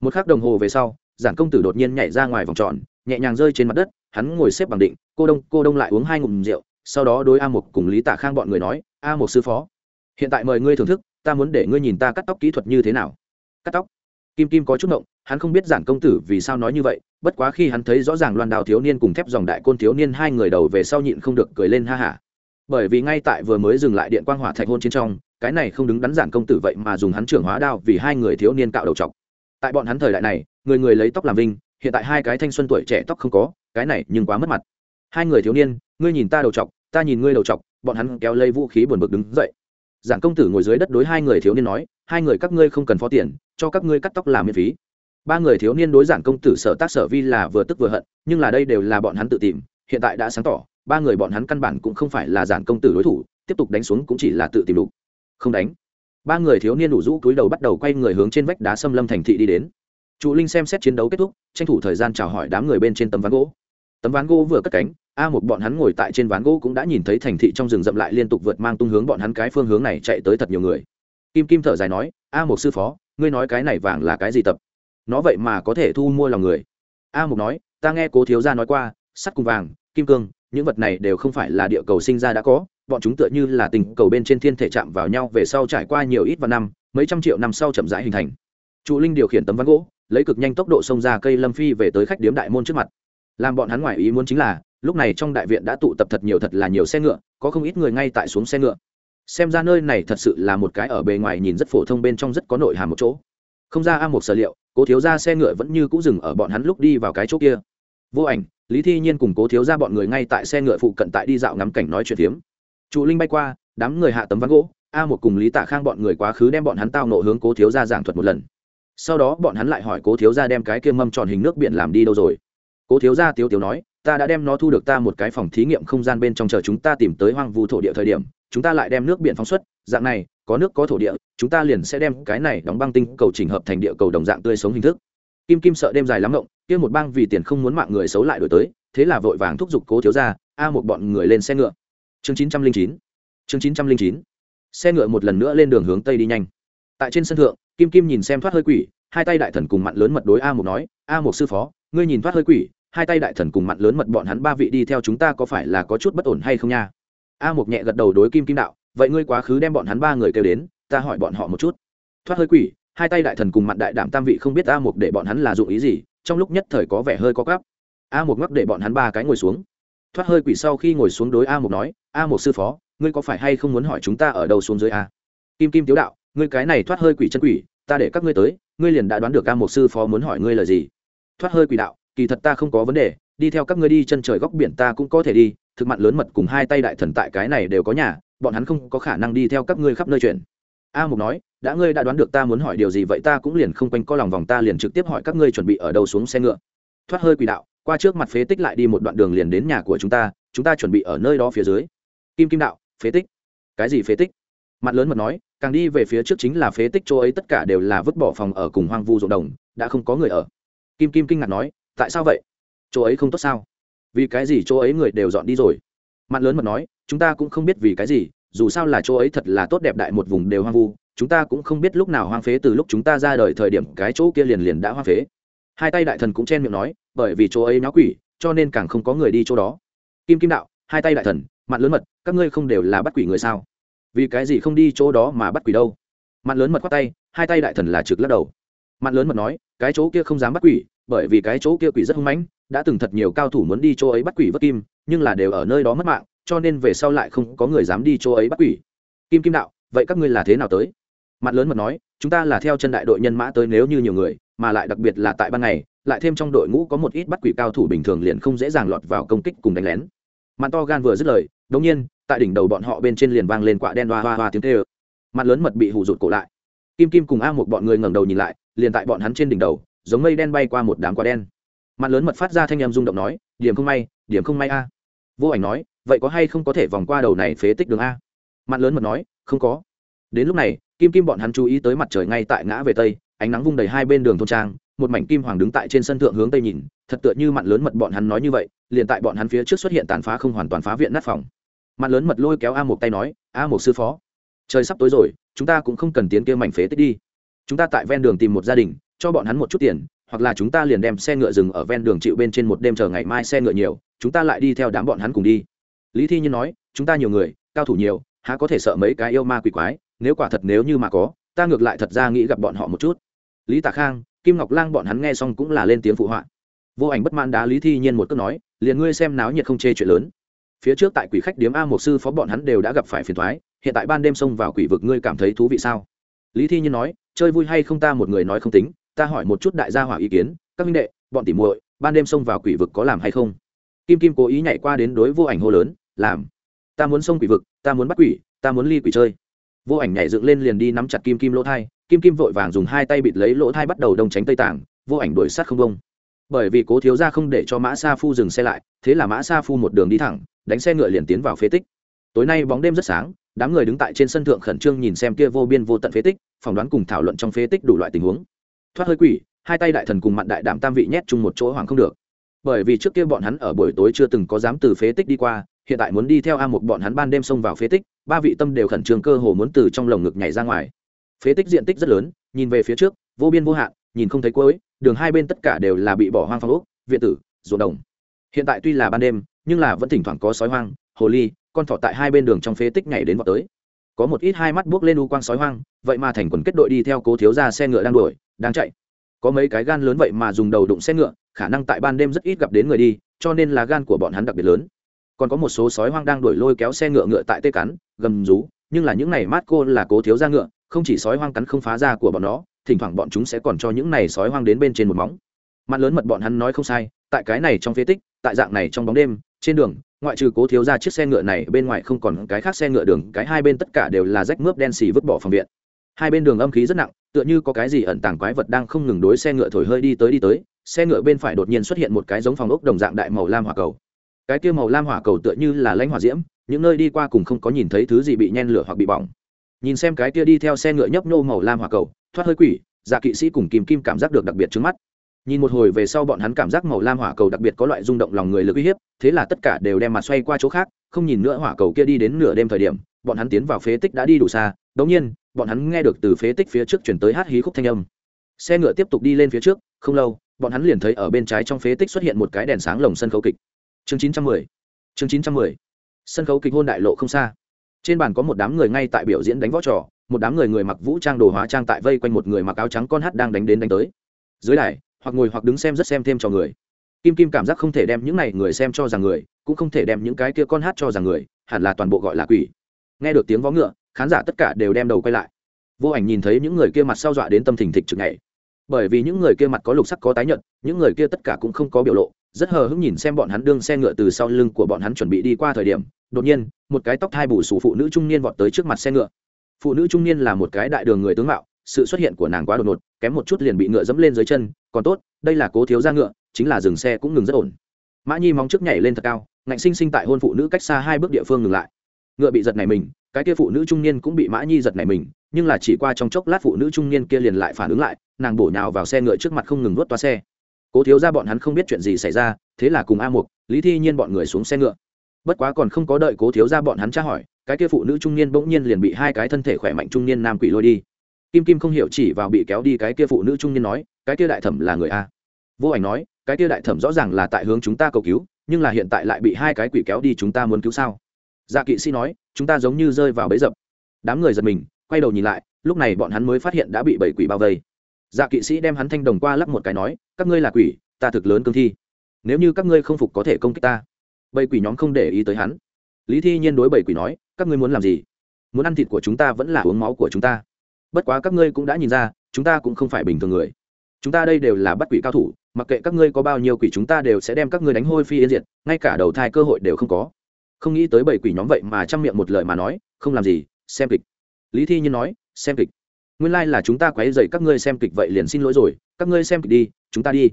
Một k h ắ c đồng hồ về sau, giản công tử đột nhiên nhảy ra ngoài vòng tròn, nhẹ nhàng rơi trên mặt đất, hắn ngồi xếp bằng định, cô đông cô đông lại uống hai ngụm rượu, sau đó đối a Mục cùng lý tạ khang bọn người nói, a Mục sư phó, hiện tại mời ngươi thưởng thức, ta muốn để ngươi nhìn ta cắt tóc kỹ thuật như thế nào. Cắt tóc? Kim kim có chút động hắn không biết giản công tử vì sao nói như vậy, bất quá khi hắn thấy rõ ràng loan đào thiếu niên cùng thép dòng đại côn thiếu niên hai người đầu về sau nhịn không được cười lên ha hả. Bởi vì ngay tại vừa mới dừng lại điện quang hỏa thạch hôn chiến trong, cái này không đứng đắn giản công tử vậy mà dùng hắn trưởng hóa đao vì hai người thiếu niên cạo đầu chọc. Tại bọn hắn thời đại này, người người lấy tóc làm vinh, hiện tại hai cái thanh xuân tuổi trẻ tóc không có, cái này nhưng quá mất mặt. Hai người thiếu niên, ngươi nhìn ta đầu chọc, ta nhìn ngươi đầu chọc, bọn hắn kéo lấy vũ khí buồn bực đứng dậy. Giản công tử ngồi dưới đất đối hai người thiếu niên nói, hai người các ngươi không cần phó tiền, cho các ngươi cắt tóc làm miễn phí ba người thiếu niên đối giản công tử sở tác sở vi là vừa tức vừa hận, nhưng là đây đều là bọn hắn tự tìm, hiện tại đã sáng tỏ, ba người bọn hắn căn bản cũng không phải là giản công tử đối thủ, tiếp tục đánh xuống cũng chỉ là tự tìm đủ. Không đánh. Ba người thiếu niên đủ rũ cúi đầu bắt đầu quay người hướng trên vách đá xâm lâm thành thị đi đến. Trụ linh xem xét chiến đấu kết thúc, tranh thủ thời gian chào hỏi đám người bên trên tấm ván gỗ. Tấm ván gỗ vừa cất cánh, a một bọn hắn ngồi tại trên ván gỗ cũng đã nhìn thấy thành thị trong rừng rậm lại liên tục vượt mang tung hướng bọn hắn cái phương hướng này chạy tới thật nhiều người. Kim kim thở dài nói, a một sư phó, ngươi nói cái này vàng là cái gì tập? Nó vậy mà có thể thu mua lòng người. A Mục nói, ta nghe cố thiếu gia nói qua, sắt cùng vàng, kim cương, những vật này đều không phải là địa cầu sinh ra đã có, bọn chúng tựa như là tình cầu bên trên thiên thể chạm vào nhau về sau trải qua nhiều ít vạn năm, mấy trăm triệu năm sau chậm rãi hình thành. Trụ linh điều khiển tấm ván gỗ, lấy cực nhanh tốc độ xông ra cây lâm phi về tới khách điếm đại môn trước mặt. Làm bọn hắn ngoài ý muốn chính là, lúc này trong đại viện đã tụ tập thật nhiều thật là nhiều xe ngựa, có không ít người ngay tại xuống xe ngựa. Xem ra nơi này thật sự là một cái ở bề ngoài nhìn rất phổ thông bên trong rất có nội hàm một chỗ không ra a một sở liệu, cố thiếu ra xe ngựa vẫn như cũ dừng ở bọn hắn lúc đi vào cái chỗ kia. Vô ảnh, lý thi nhiên cùng cố thiếu ra bọn người ngay tại xe ngựa phụ cận tại đi dạo ngắm cảnh nói chuyện phiếm. Trụ linh bay qua, đám người hạ tấm ván gỗ, a một cùng lý tạ khang bọn người quá khứ đem bọn hắn tao nộ hướng cố thiếu ra giảng thuật một lần. Sau đó bọn hắn lại hỏi cố thiếu ra đem cái kia mâm tròn hình nước biển làm đi đâu rồi. Cố thiếu ra tiếu tiếu nói, ta đã đem nó thu được ta một cái phòng thí nghiệm không gian bên trong chờ chúng ta tìm tới hoang vu thổ địa thời điểm chúng ta lại đem nước biển phóng xuất, dạng này, có nước có thổ địa, chúng ta liền sẽ đem cái này đóng băng tinh cầu chỉnh hợp thành địa cầu đồng dạng tươi sống hình thức. Kim kim sợ đêm dài lắm rộng kia một bang vì tiền không muốn mạng người xấu lại đổi tới, thế là vội vàng thúc giục cố thiếu ra a một bọn người lên xe ngựa. Chương chín trăm linh chín. Chương chín trăm linh chín. Xe ngựa một lần nữa lên đường hướng tây đi nhanh. Tại trên sân thượng, kim kim nhìn xem thoát hơi quỷ, hai tay đại thần cùng mặn lớn mật đối a một nói, a một sư phó, ngươi nhìn thoát hơi quỷ, hai tay đại thần cùng mặn lớn mật bọn hắn ba vị đi theo chúng ta có phải là có chút bất ổn hay không nha? A Mục nhẹ gật đầu đối kim kim đạo, vậy ngươi quá khứ đem bọn hắn ba người kêu đến, ta hỏi bọn họ một chút. Thoát hơi quỷ, hai tay đại thần cùng mặt đại đảm tam vị không biết a Mục để bọn hắn là dụng ý gì, trong lúc nhất thời có vẻ hơi có gắp a Mục ngắc để bọn hắn ba cái ngồi xuống. Thoát hơi quỷ sau khi ngồi xuống đối a Mục nói, a Mục sư phó, ngươi có phải hay không muốn hỏi chúng ta ở đâu xuống dưới a? Kim kim tiếu đạo, ngươi cái này thoát hơi quỷ chân quỷ, ta để các ngươi tới, ngươi liền đã đoán được a Mục sư phó muốn hỏi ngươi là gì. Thoát hơi quỷ đạo, kỳ thật ta không có vấn đề, đi theo các ngươi đi chân trời góc biển ta cũng có thể đi thực mặn lớn mật cùng hai tay đại thần tại cái này đều có nhà, bọn hắn không có khả năng đi theo các ngươi khắp nơi chuyện. A mục nói, đã ngươi đã đoán được ta muốn hỏi điều gì vậy ta cũng liền không quanh co lòng vòng ta liền trực tiếp hỏi các ngươi chuẩn bị ở đâu xuống xe ngựa. Thoát hơi quỷ đạo, qua trước mặt phế tích lại đi một đoạn đường liền đến nhà của chúng ta chúng ta chuẩn bị ở nơi đó phía dưới. Kim kim đạo, phế tích. Cái gì phế tích? Mặt lớn mật nói, càng đi về phía trước chính là phế tích chỗ ấy tất cả đều là vứt bỏ phòng ở cùng hoang vu ruộng đồng, đã không có người ở. Kim kim kinh ngạc nói, tại sao vậy? Chỗ ấy không tốt sao? Vì cái gì chỗ ấy người đều dọn đi rồi? Mặt lớn mật nói, chúng ta cũng không biết vì cái gì, dù sao là chỗ ấy thật là tốt đẹp đại một vùng đều hoang vu, chúng ta cũng không biết lúc nào hoang phế từ lúc chúng ta ra đời thời điểm cái chỗ kia liền liền đã hoang phế. Hai tay đại thần cũng chen miệng nói, bởi vì chỗ ấy náo quỷ, cho nên càng không có người đi chỗ đó. Kim kim đạo, hai tay đại thần mặt lớn mật, các ngươi không đều là bắt quỷ người sao? Vì cái gì không đi chỗ đó mà bắt quỷ đâu? Mặt lớn mật khoát tay, hai tay đại thần là trực lắc đầu mặt lớn mật nói, cái chỗ kia không dám bắt quỷ, bởi vì cái chỗ kia quỷ rất hung mãnh, đã từng thật nhiều cao thủ muốn đi chỗ ấy bắt quỷ vất kim, nhưng là đều ở nơi đó mất mạng, cho nên về sau lại không có người dám đi chỗ ấy bắt quỷ. Kim kim đạo, vậy các ngươi là thế nào tới? Mặt lớn mật nói, chúng ta là theo chân đại đội nhân mã tới nếu như nhiều người, mà lại đặc biệt là tại ban ngày, lại thêm trong đội ngũ có một ít bắt quỷ cao thủ bình thường liền không dễ dàng lọt vào công kích cùng đánh lén. Mặt to gan vừa dứt lời, đống nhiên, tại đỉnh đầu bọn họ bên trên liền vang lên quạ đen hoa hoa hoa tiếng tê ơ mặt lớn mật bị hù rụt cổ lại. Kim kim cùng a một bọn người ngẩng đầu nhìn lại liền tại bọn hắn trên đỉnh đầu, giống mây đen bay qua một đám quả đen. Mặt lớn mật phát ra thanh em rung động nói, điểm không may, điểm không may a. Vô ảnh nói, vậy có hay không có thể vòng qua đầu này phế tích đường a? Mặt lớn mật nói, không có. Đến lúc này, kim kim bọn hắn chú ý tới mặt trời ngay tại ngã về tây, ánh nắng vung đầy hai bên đường thôn trang, một mảnh kim hoàng đứng tại trên sân thượng hướng tây nhìn, thật tựa như mặn lớn mật bọn hắn nói như vậy, liền tại bọn hắn phía trước xuất hiện tàn phá không hoàn toàn phá viện nát phòng. Mặn lớn mật lôi kéo a một tay nói, a một sư phó, trời sắp tối rồi, chúng ta cũng không cần tiến kia mảnh phế tích đi chúng ta tại ven đường tìm một gia đình, cho bọn hắn một chút tiền, hoặc là chúng ta liền đem xe ngựa dừng ở ven đường chịu bên trên một đêm chờ ngày mai xe ngựa nhiều, chúng ta lại đi theo đám bọn hắn cùng đi. Lý thi nhiên nói, chúng ta nhiều người, cao thủ nhiều, há có thể sợ mấy cái yêu ma quỷ quái, nếu quả thật nếu như mà có, ta ngược lại thật ra nghĩ gặp bọn họ một chút. Lý tạ khang, kim ngọc lang bọn hắn nghe xong cũng là lên tiếng phụ họa. Vô ảnh bất mãn đá lý thi nhiên một cước nói, liền ngươi xem náo nhiệt không chê chuyện lớn. Phía trước tại quỷ khách điếm a một sư phó bọn hắn đều đã gặp phải phiền thoái hiện tại ban đêm xông vào quỷ vực ngươi cảm thấy thú vị sao? Lý thi nhiên nói chơi vui hay không ta một người nói không tính, ta hỏi một chút đại gia hỏa ý kiến, các minh đệ, bọn tỉ muội, ban đêm xông vào quỷ vực có làm hay không? Kim kim cố ý nhảy qua đến đối vô ảnh hô lớn, làm. Ta muốn xông quỷ vực, ta muốn bắt quỷ, ta muốn ly quỷ chơi. Vô ảnh nhảy dựng lên liền đi nắm chặt kim kim lỗ thai, kim kim vội vàng dùng hai tay bịt lấy lỗ thai bắt đầu đông tránh tây tảng, vô ảnh đuổi sát không bông bởi vì cố thiếu ra không để cho mã sa phu dừng xe lại, thế là mã sa phu một đường đi thẳng, đánh xe ngựa liền tiến vào phế tích. Tối nay bóng đêm rất sáng đám người đứng tại trên sân thượng khẩn trương nhìn xem kia vô biên vô tận phế tích, phỏng đoán cùng thảo luận trong phế tích đủ loại tình huống. Thoát hơi quỷ, hai tay đại thần cùng mặn đại đảm tam vị nhét chung một chỗ hoàng không được. Bởi vì trước kia bọn hắn ở buổi tối chưa từng có dám từ phế tích đi qua, hiện tại muốn đi theo a một bọn hắn ban đêm xông vào phế tích, ba vị tâm đều khẩn trương cơ hồ muốn từ trong lồng ngực nhảy ra ngoài. Phế tích diện tích rất lớn, nhìn về phía trước, vô biên vô hạn, nhìn không thấy cuối, đường hai bên tất cả đều là bị bỏ hoang phong ốc, viện tử, ruộng đồng. Hiện tại tuy là ban đêm, nhưng là vẫn thỉnh thoảng có sói hoang hồ ly, con thỏ tại hai bên đường trong phế tích nhảy đến vào tới. Có một ít hai mắt buốc lên u quang sói hoang, vậy mà thành quần kết đội đi theo cố thiếu ra xe ngựa đang đuổi, đang chạy. Có mấy cái gan lớn vậy mà dùng đầu đụng xe ngựa, khả năng tại ban đêm rất ít gặp đến người đi, cho nên là gan của bọn hắn đặc biệt lớn. Còn có một số sói hoang đang đuổi lôi kéo xe ngựa ngựa tại tê cắn, gầm rú, nhưng là những này mát cô là cố thiếu ra ngựa, không chỉ sói hoang cắn không phá ra của bọn nó, thỉnh thoảng bọn chúng sẽ còn cho những này sói hoang đến bên trên một móng. Mặt lớn mật bọn hắn nói không sai, tại cái này trong phế tích, tại dạng này trong bóng đêm, trên đường ngoại trừ cố thiếu ra chiếc xe ngựa này, bên ngoài không còn cái khác xe ngựa đường, cái hai bên tất cả đều là rách mướp đen xì vứt bỏ phòng viện. Hai bên đường âm khí rất nặng, tựa như có cái gì ẩn tàng quái vật đang không ngừng đối xe ngựa thổi hơi đi tới đi tới, xe ngựa bên phải đột nhiên xuất hiện một cái giống phòng ốc đồng dạng đại màu lam hỏa cầu. Cái kia màu lam hỏa cầu tựa như là lãnh hỏa diễm, những nơi đi qua cùng không có nhìn thấy thứ gì bị nhen lửa hoặc bị bỏng. Nhìn xem cái kia đi theo xe ngựa nhấp nô màu lam hỏa cầu, thoát hơi quỷ dạ kỵ sĩ cùng kìm kim cảm giác được đặc biệt trước mắt nhìn một hồi về sau bọn hắn cảm giác màu lam hỏa cầu đặc biệt có loại rung động lòng người lực uy hiếp, thế là tất cả đều đem mặt xoay qua chỗ khác, không nhìn nữa hỏa cầu kia đi đến nửa đêm thời điểm, bọn hắn tiến vào phế tích đã đi đủ xa, đống nhiên, bọn hắn nghe được từ phế tích phía trước chuyển tới hát hí khúc thanh âm. Xe ngựa tiếp tục đi lên phía trước, không lâu, bọn hắn liền thấy ở bên trái trong phế tích xuất hiện một cái đèn sáng lồng sân khấu kịch. Chương chín trăm mười, chương chín trăm mười, sân khấu kịch hôn đại lộ không xa. Trên bàn có một đám người ngay tại biểu diễn đánh võ trò, một đám người người mặc vũ trang đồ hóa trang tại vây quanh một người mặc áo trắng con hát đang đánh đến đánh tới. Dưới đài hoặc ngồi hoặc đứng xem rất xem thêm cho người. Kim kim cảm giác không thể đem những này người xem cho rằng người, cũng không thể đem những cái kia con hát cho rằng người, hẳn là toàn bộ gọi là quỷ. Nghe được tiếng vó ngựa, khán giả tất cả đều đem đầu quay lại. Vô ảnh nhìn thấy những người kia mặt sau dọa đến tâm thình thịch chực nhảy bởi vì những người kia mặt có lục sắc có tái nhợt, những người kia tất cả cũng không có biểu lộ, rất hờ hững nhìn xem bọn hắn đương xe ngựa từ sau lưng của bọn hắn chuẩn bị đi qua thời điểm, đột nhiên, một cái tóc thai bù sủ phụ nữ trung niên vọt tới trước mặt xe ngựa. Phụ nữ trung niên là một cái đại đường người tướng mạo sự xuất hiện của nàng quá đột ngột, kém một chút liền bị ngựa dẫm lên dưới chân, còn tốt, đây là cố thiếu ra ngựa, chính là dừng xe cũng ngừng rất ổn. Mã nhi móng trước nhảy lên thật cao, ngạnh sinh sinh tại hôn phụ nữ cách xa hai bước địa phương ngừng lại. Ngựa bị giật này mình, cái kia phụ nữ trung niên cũng bị mã nhi giật này mình, nhưng là chỉ qua trong chốc lát phụ nữ trung niên kia liền lại phản ứng lại, nàng bổ nhào vào xe ngựa trước mặt không ngừng nuốt toa xe. Cố thiếu ra bọn hắn không biết chuyện gì xảy ra, thế là cùng a mục, lý thi nhiên bọn người xuống xe ngựa. Bất quá còn không có đợi cố thiếu ra bọn hắn tra hỏi, cái kia phụ nữ trung niên bỗng nhiên liền bị hai cái thân thể khỏe mạnh trung niên nam quỷ lôi đi kim kim không hiểu chỉ vào bị kéo đi cái kia phụ nữ trung niên nói, cái kia đại thẩm là người a. Vô ảnh nói, cái kia đại thẩm rõ ràng là tại hướng chúng ta cầu cứu, nhưng là hiện tại lại bị hai cái quỷ kéo đi chúng ta muốn cứu sao? Dạ kỵ sĩ nói, chúng ta giống như rơi vào bẫy dập. Đám người giật mình, quay đầu nhìn lại, lúc này bọn hắn mới phát hiện đã bị bảy quỷ bao vây. Dạ kỵ sĩ đem hắn thanh đồng qua lắp một cái nói, các ngươi là quỷ, ta thực lớn cương thi. Nếu như các ngươi không phục có thể công kích ta. Bảy quỷ nhóm không để ý tới hắn. Lý thi nhiên đối bảy quỷ nói, các ngươi muốn làm gì? Muốn ăn thịt của chúng ta vẫn là uống máu của chúng ta bất quá các ngươi cũng đã nhìn ra, chúng ta cũng không phải bình thường người. Chúng ta đây đều là bắt quỷ cao thủ, mặc kệ các ngươi có bao nhiêu quỷ chúng ta đều sẽ đem các ngươi đánh hôi phi yên diệt, ngay cả đầu thai cơ hội đều không có. Không nghĩ tới bảy quỷ nhóm vậy mà chăm miệng một lời mà nói, không làm gì, xem kịch. Lý thi nhiên nói, xem kịch. Nguyên lai、like、là chúng ta quấy dậy các ngươi xem kịch vậy liền xin lỗi rồi, các ngươi xem kịch đi, chúng ta đi.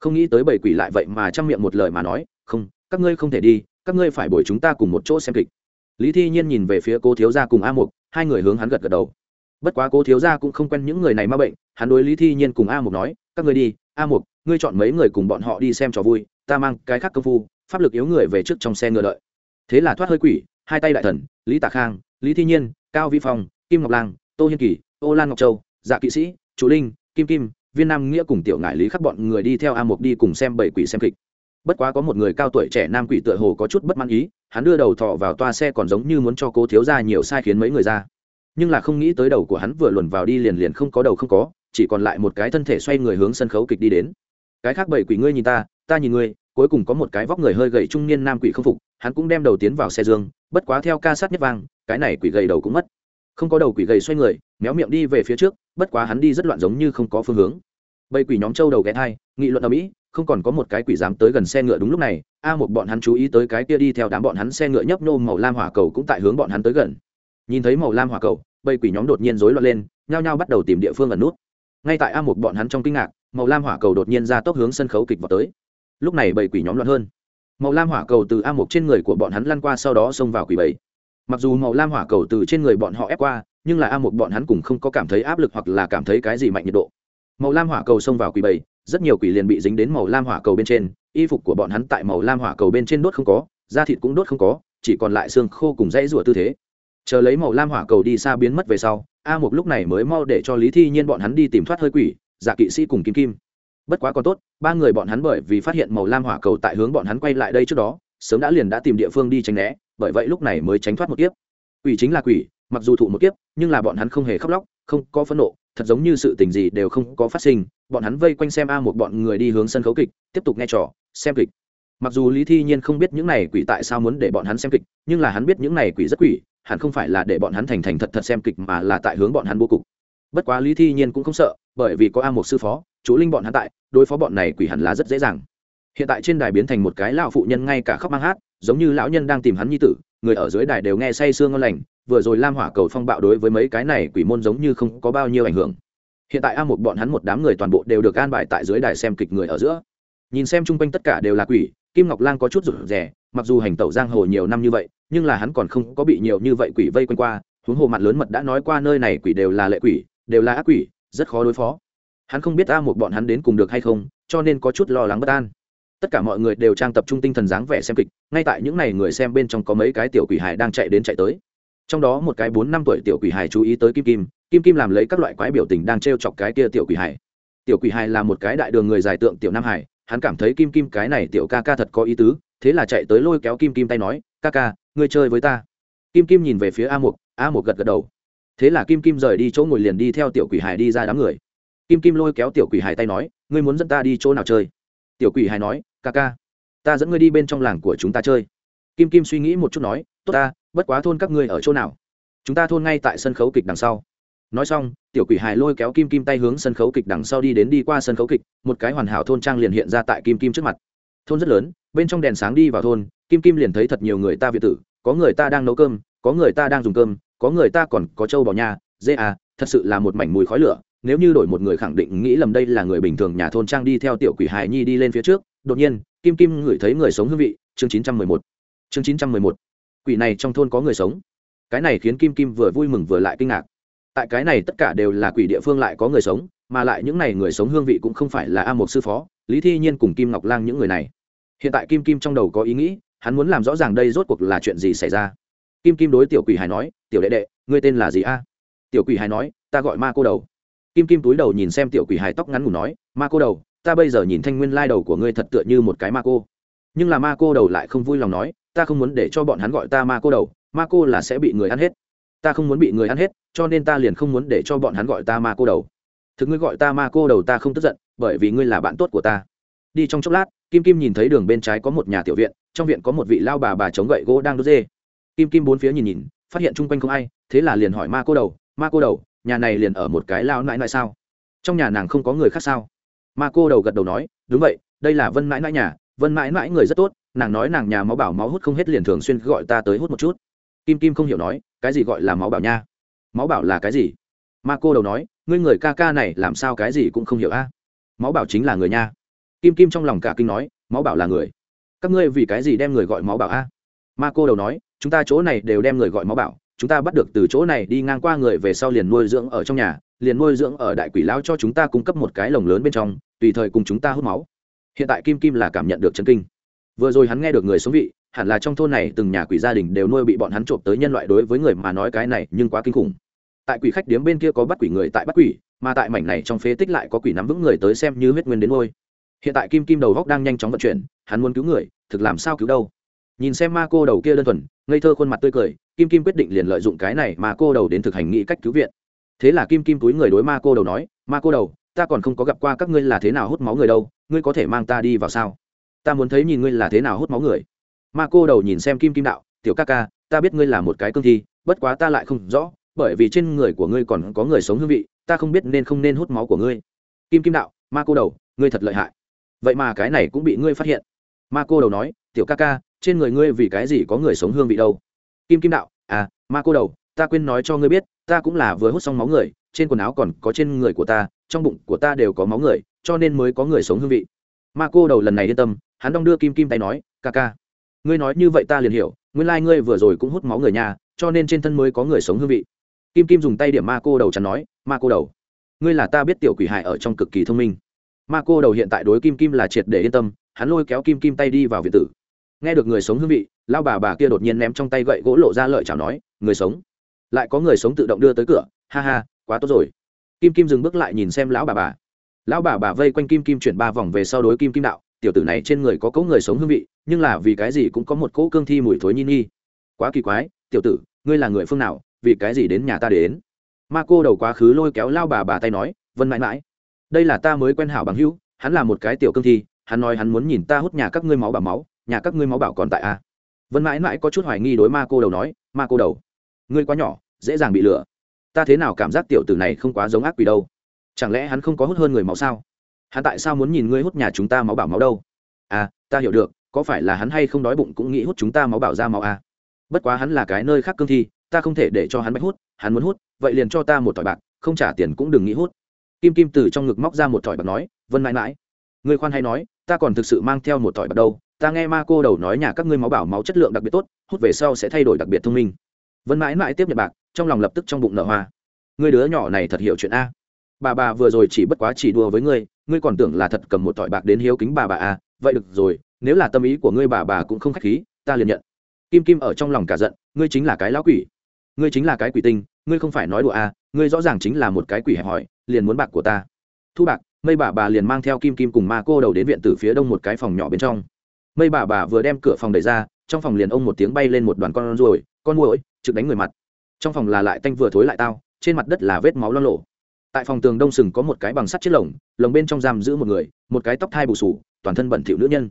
Không nghĩ tới bảy quỷ lại vậy mà chăm miệng một lời mà nói, không, các ngươi không thể đi, các ngươi phải bồi chúng ta cùng một chỗ xem kịch. Lý thi nhiên nhìn về phía cô thiếu gia cùng a mục, hai người hướng hắn gật gật đầu bất quá cô thiếu gia cũng không quen những người này ma bệnh, hắn đối lý thi nhiên cùng a mục nói, các ngươi đi, a mục, ngươi chọn mấy người cùng bọn họ đi xem trò vui, ta mang cái khác công phu, pháp lực yếu người về trước trong xe ngựa đợi. Thế là thoát hơi quỷ, hai tay đại thần, lý tạ khang, lý thi nhiên, cao vi phong, kim ngọc lang, tô hiên kỳ, ô lan ngọc châu dạ kỵ sĩ, chủ linh, kim kim, viên nam nghĩa cùng tiểu ngại lý khắc bọn người đi theo a mục đi cùng xem bảy quỷ xem kịch. Bất quá có một người cao tuổi trẻ nam quỷ tựa hồ có chút bất mãn ý, hắn đưa đầu thọ vào toa xe còn giống như muốn cho cố thiếu ra nhiều sai khiến mấy người ra nhưng là không nghĩ tới đầu của hắn vừa luồn vào đi liền liền không có đầu không có, chỉ còn lại một cái thân thể xoay người hướng sân khấu kịch đi đến. Cái khác bảy quỷ ngươi nhìn ta ta nhìn ngươi, cuối cùng có một cái vóc người hơi gầy trung niên nam quỷ không phục, hắn cũng đem đầu tiến vào xe dương, bất quá theo ca sát nhất vang, cái này quỷ gầy đầu cũng mất. Không có đầu quỷ gầy xoay người, méo miệng đi về phía trước, bất quá hắn đi rất loạn giống như không có phương hướng. Bầy quỷ nhóm châu đầu ghé thai, nghị luận ở mỹ, không còn có một cái quỷ dám tới gần xe ngựa đúng lúc này, a một bọn hắn chú ý tới cái kia đi theo đám bọn hắn xe ngựa nhấp nô màu lam hỏa cầu cũng tại hướng bọn hắn tới gần nhìn thấy màu lam hỏa cầu, bầy quỷ nhóm đột nhiên rối loạn lên, nhao nhao bắt đầu tìm địa phương ẩn nút. Ngay tại a một bọn hắn trong kinh ngạc, màu lam hỏa cầu đột nhiên ra tốc hướng sân khấu kịch vào tới. Lúc này bầy quỷ nhóm loạn hơn. Màu lam hỏa cầu từ a một trên người của bọn hắn lăn qua sau đó xông vào quỷ bầy. Mặc dù màu lam hỏa cầu từ trên người bọn họ ép qua, nhưng là a một bọn hắn cũng không có cảm thấy áp lực hoặc là cảm thấy cái gì mạnh nhiệt độ. Màu lam hỏa cầu xông vào quỷ bầy, rất nhiều quỷ liền bị dính đến màu lam hỏa cầu bên trên, y phục của bọn hắn tại màu lam hỏa cầu bên trên đốt không có, da thịt cũng đốt không có, chỉ còn lại xương khô cùng dãy rủa tư thế chờ lấy màu lam hỏa cầu đi xa biến mất về sau, a một lúc này mới mau để cho lý thi nhiên bọn hắn đi tìm thoát hơi quỷ giả kỵ sĩ cùng kim kim. Bất quá còn tốt, ba người bọn hắn bởi vì phát hiện màu lam hỏa cầu tại hướng bọn hắn quay lại đây trước đó, sớm đã liền đã tìm địa phương đi tránh né, bởi vậy lúc này mới tránh thoát một kiếp. Quỷ chính là quỷ, mặc dù thụ một kiếp, nhưng là bọn hắn không hề khóc lóc, không có phẫn nộ, thật giống như sự tình gì đều không có phát sinh, bọn hắn vây quanh xem a một bọn người đi hướng sân khấu kịch, tiếp tục nghe trò, xem kịch. Mặc dù lý thi nhiên không biết những này quỷ tại sao muốn để bọn hắn xem kịch, nhưng là hắn biết những này quỷ rất quỷ hẳn không phải là để bọn hắn thành thành thật thật xem kịch mà là tại hướng bọn hắn bố cục. Bất quá lý thi nhiên cũng không sợ, bởi vì có a một sư phó chú linh bọn hắn tại, đối phó bọn này quỷ hẳn là rất dễ dàng. Hiện tại trên đài biến thành một cái lão phụ nhân ngay cả khóc mang hát, giống như lão nhân đang tìm hắn nhi tử, người ở dưới đài đều nghe say sương ngon lành, vừa rồi lam hỏa cầu phong bạo đối với mấy cái này quỷ môn giống như không có bao nhiêu ảnh hưởng. Hiện tại a một bọn hắn một đám người toàn bộ đều được an bài tại dưới đài xem kịch người ở giữa. Nhìn xem chung quanh tất cả đều là quỷ, kim ngọc lang có chút rụt rè mặc dù hành tẩu giang hồ nhiều năm như vậy, nhưng là hắn còn không có bị nhiều như vậy quỷ vây quanh qua. Huống hồ mặt lớn mật đã nói qua nơi này quỷ đều là lệ quỷ, đều là ác quỷ, rất khó đối phó. Hắn không biết a một bọn hắn đến cùng được hay không, cho nên có chút lo lắng bất an. Tất cả mọi người đều trang tập trung tinh thần dáng vẻ xem kịch, ngay tại những n à y người xem bên trong có mấy cái tiểu quỷ hải đang chạy đến chạy tới. Trong đó một cái bốn năm tuổi tiểu quỷ hải chú ý tới kim kim kim kim làm lấy các loại quái biểu tình đang t r e o chọc cái kia tiểu quỷ hải tiểu quỷ hải là một cái đại đường người dài tượng tiểu nam hải hắn cảm thấy kim kim cái này tiểu ca ca thật có ý tứ thế là chạy tới lôi kéo kim kim tay nói ca ca ngươi chơi với ta. Kim kim nhìn về phía a Mục, a Mục gật gật đầu. Thế là kim kim rời đi chỗ ngồi liền đi theo tiểu quỷ hải đi ra đám người. Kim kim lôi kéo tiểu quỷ hải tay nói ngươi muốn dẫn ta đi chỗ nào chơi? Tiểu quỷ hải nói ca ca ta dẫn ngươi đi bên trong làng của chúng ta chơi. Kim kim suy nghĩ một chút nói tốt ta bất quá thôn các ngươi ở chỗ nào? Chúng ta thôn ngay tại sân khấu kịch đằng sau. Nói xong tiểu quỷ hài lôi kéo kim kim tay hướng sân khấu kịch đằng sau đi đến đi qua sân khấu kịch một cái hoàn hảo thôn trang liền hiện ra tại kim kim trước mặt thôn rất lớn, bên trong đèn sáng đi vào thôn, kim kim liền thấy thật nhiều người ta việt tử, có người ta đang nấu cơm, có người ta đang dùng cơm, có người ta còn có trâu bò nhà dê à thật sự là một mảnh mùi khói lửa, nếu như đổi một người khẳng định nghĩ lầm đây là người bình thường nhà thôn trang đi theo tiểu quỷ hài nhi đi lên phía trước, đột nhiên, kim kim ngửi thấy người sống hương vị, chương chín trăm mười một, chương chín trăm mười một, quỷ này trong thôn có người sống. Cái này khiến kim kim vừa vui mừng vừa lại kinh ngạc. Tại cái này tất cả đều là quỷ địa phương lại có người sống, mà lại những n à y người sống hương vị cũng không phải là a một sư phó, lý thi nhiên cùng kim ngọc lang những người này hiện tại kim kim trong đầu có ý nghĩ, hắn muốn làm rõ ràng đây rốt cuộc là chuyện gì xảy ra. Kim kim đối tiểu quỷ Hải nói, tiểu đệ đệ, ngươi tên là gì a? Tiểu quỷ Hải nói, ta gọi ma cô đầu. Kim kim túi đầu nhìn xem tiểu quỷ Hải tóc ngắn ngủ nói, ma cô đầu, ta bây giờ nhìn thanh nguyên lai đầu của ngươi thật tựa như một cái ma cô. Nhưng là ma cô đầu lại không vui lòng nói, ta không muốn để cho bọn hắn gọi ta ma cô đầu, ma cô là sẽ bị người ăn hết. Ta không muốn bị người ăn hết, cho nên ta liền không muốn để cho bọn hắn gọi ta ma cô đầu. Thực ngươi gọi ta ma cô đầu ta không tức giận, bởi vì ngươi là bạn tốt của ta. Đi trong chốc lát kim kim nhìn thấy đường bên trái có một nhà tiểu viện, trong viện có một vị lao bà bà chống gậy gỗ đang đốt dê. Kim kim bốn phía nhìn nhìn, phát hiện chung quanh không ai, thế là liền hỏi ma cô đầu, ma cô đầu, nhà này liền ở một cái lao nãi nãi sao? Trong nhà nàng không có người khác sao? Ma cô đầu gật đầu nói, đúng vậy, đây là vân mãi mãi nhà, vân mãi mãi người rất tốt, nàng nói nàng nhà máu bảo máu hút không hết liền thường xuyên gọi ta tới hút một chút. Kim kim không hiểu nói, cái gì gọi là máu bảo nha? Máu bảo là cái gì? Ma cô đầu nói, ngươi người ca ca này làm sao cái gì cũng không hiểu a? Máu bảo chính là người nha kim kim trong lòng cả kinh nói, máu bảo là người. Các ngươi vì cái gì đem người gọi máu bảo a? Ma cô đầu nói, chúng ta chỗ này đều đem người gọi máu bảo, chúng ta bắt được từ chỗ này đi ngang qua người về sau liền nuôi dưỡng ở trong nhà, liền nuôi dưỡng ở đại quỷ lão cho chúng ta cung cấp một cái lồng lớn bên trong, tùy thời cùng chúng ta hút máu. Hiện tại kim kim là cảm nhận được chân kinh. Vừa rồi hắn nghe được người sống vị, hẳn là trong thôn này từng nhà quỷ gia đình đều nuôi bị bọn hắn trộm tới nhân loại đối với người mà nói cái này nhưng quá kinh khủng. Tại quỷ khách điếm bên kia có bắt quỷ người tại bắt quỷ, mà tại mảnh này trong phế tích lại có quỷ nắm vững người tới xem như huyết nguyên đến ngôi hiện tại kim kim đầu góc đang nhanh chóng vận chuyển, hắn muốn cứu người, thực làm sao cứu đâu? Nhìn xem ma cô đầu kia đơn thuần, ngây thơ khuôn mặt tươi cười, kim kim quyết định liền lợi dụng cái này mà cô đầu đến thực hành nghĩ cách cứu viện. Thế là kim kim túi người đối ma cô đầu nói, ma cô đầu, ta còn không có gặp qua các ngươi là thế nào hút máu người đâu, ngươi có thể mang ta đi vào sao? Ta muốn thấy nhìn ngươi là thế nào hút máu người. Ma cô đầu nhìn xem kim kim đạo, tiểu ca ca, ta biết ngươi là một cái cương thi, bất quá ta lại không rõ, bởi vì trên người của ngươi còn có người sống hương vị, ta không biết nên không nên hút máu của ngươi. Kim kim đạo, ma cô đầu, ngươi thật lợi hại vậy mà cái này cũng bị ngươi phát hiện. Ma cô đầu nói, tiểu ca ca, trên người ngươi vì cái gì có người sống hương vị đâu? Kim kim đạo à ma cô đầu, ta quên nói cho ngươi biết, ta cũng là vừa hút xong máu người, trên quần áo còn có trên người của ta, trong bụng của ta đều có máu người, cho nên mới có người sống hương vị. Ma cô đầu lần này yên tâm, hắn đong đưa kim kim tay nói, ca ca, ngươi nói như vậy ta liền hiểu, nguyên lai、like、ngươi vừa rồi cũng hút máu người nhà, cho nên trên thân mới có người sống hương vị. Kim kim dùng tay điểm ma cô đầu chắn nói, ma cô đầu, ngươi là ta biết tiểu quỷ hại ở trong cực kỳ thông minh ma cô đầu hiện tại đối kim kim là triệt để yên tâm, hắn lôi kéo kim kim tay đi vào viện tử. Nghe được người sống hương vị lao bà bà kia đột nhiên ném trong tay gậy gỗ lộ ra lợi chào nói, người sống. Lại có người sống tự động đưa tới cửa, ha ha, quá tốt rồi. Kim kim dừng bước lại nhìn xem lão bà bà. Lão bà bà vây quanh kim kim chuyển ba vòng về sau đối kim kim đạo, tiểu tử này trên người có cỗ người sống hương vị, nhưng là vì cái gì cũng có một cỗ cương thi mùi thối nhi nhi. Quá kỳ quái, tiểu tử, ngươi là người phương nào, vì cái gì đến nhà ta đến? Ma cô đầu quá khứ lôi kéo lao bà bà tay nói, vân mãi mãi đây là ta mới quen hảo bằng hữu, hắn là một cái tiểu cương thi, hắn nói hắn muốn nhìn ta hút nhà các ngươi máu bảo máu, nhà các ngươi máu bảo còn tại a vân mãi mãi có chút hoài nghi đối ma cô đầu nói, ma cô đầu, ngươi quá nhỏ, dễ dàng bị lừa. Ta thế nào cảm giác tiểu tử này không quá giống ác quỷ đâu? Chẳng lẽ hắn không có hút hơn người máu sao? Hắn tại sao muốn nhìn ngươi hút nhà chúng ta máu bảo máu đâu? À ta hiểu được, có phải là hắn hay không đói bụng cũng nghĩ hút chúng ta máu bảo ra máu à? bất quá hắn là cái nơi khác cương thi, ta không thể để cho hắn bách hút, hắn muốn hút, vậy liền cho ta một tỏi bạc, không trả tiền cũng đừng nghĩ hút kim kim từ trong ngực móc ra một thỏi bạc nói, vân mãi mãi, người khoan hay nói, ta còn thực sự mang theo một thỏi bạc đâu, ta nghe ma cô đầu nói nhà các ngươi máu bảo máu chất lượng đặc biệt tốt, hút về sau sẽ thay đổi đặc biệt thông minh. Vân mãi mãi tiếp nhận bạc, trong lòng lập tức trong bụng nở hoa. Người đứa nhỏ này thật hiểu chuyện a. Bà bà vừa rồi chỉ bất quá chỉ đùa với ngươi ngươi còn tưởng là thật cầm một tỏi bạc đến hiếu kính bà bà a. Vậy được rồi, nếu là tâm ý của ngươi bà bà cũng không k h á c h khí, ta liền nhận. Kim kim ở trong lòng cả giận, ngươi chính là cái lão quỷ. Ngươi chính là cái quỷ tinh ngươi không phải nói đùa a, ngươi rõ ràng chính là một cái quỷ hẹp hòi liền muốn bạc của ta. Thu bạc, mây bà bà liền mang theo kim kim cùng ma cô đầu đến viện từ phía đông một cái phòng nhỏ bên trong. Mây bà bà vừa đem cửa phòng đẩy ra, trong phòng liền ông một tiếng bay lên một đoàn con ruồi, con muỗi, trực đánh người mặt. Trong phòng là lại tanh vừa thối lại tao, trên mặt đất là vết máu lo lộ. Tại phòng tường đông sừng có một cái bằng sắt chiếc lồng lồng bên trong giam giữ một người, một cái tóc thai bù sù toàn thân bẩn thỉu nữ nhân.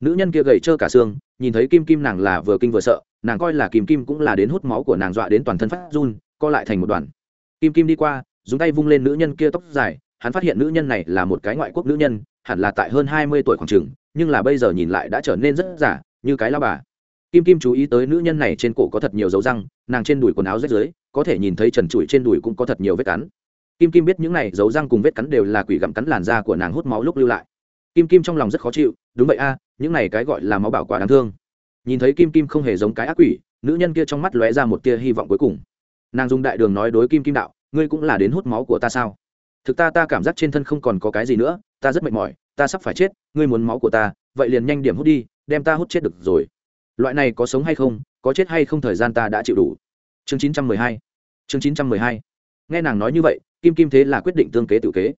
Nữ nhân kia gầy trơ cả xương, nhìn thấy kim kim nàng là vừa kinh vừa sợ, nàng coi là kim kim cũng là đến hút máu của nàng dọa đến toàn thân phát run, co lại thành một đoàn. Kim kim đi qua dùng tay vung lên nữ nhân kia tóc dài, hắn phát hiện nữ nhân này là một cái ngoại quốc nữ nhân, hẳn là tại hơn hai mươi tuổi khoảng trường nhưng là bây giờ nhìn lại đã trở nên rất giả như cái lao bà. Kim kim chú ý tới nữ nhân này trên cổ có thật nhiều dấu răng, nàng trên đùi quần áo rách dưới có thể nhìn thấy trần trụi trên đùi cũng có thật nhiều vết cắn. Kim kim biết những này dấu răng cùng vết cắn đều là quỷ gặm cắn làn da của nàng hút máu lúc lưu lại. Kim kim trong lòng rất khó chịu, đúng vậy a, những này cái gọi là máu bảo quả đáng thương. Nhìn thấy kim kim không hề giống cái ác quỷ, nữ nhân kia trong mắt lóe ra một tia hy vọng cuối cùng. Nàng dùng đại đường nói đối kim kim đạo ngươi cũng là đến hút máu của ta sao? Thực ta ta cảm giác trên thân không còn có cái gì nữa, ta rất mệt mỏi, ta sắp phải chết, ngươi muốn máu của ta, vậy liền nhanh điểm hút đi, đem ta hút chết được rồi. Loại này có sống hay không, có chết hay không thời gian ta đã chịu đủ. Chương chín trăm mười hai, chương chín trăm mười hai. Nghe nàng nói như vậy, kim kim thế là quyết định tương kế tự kế.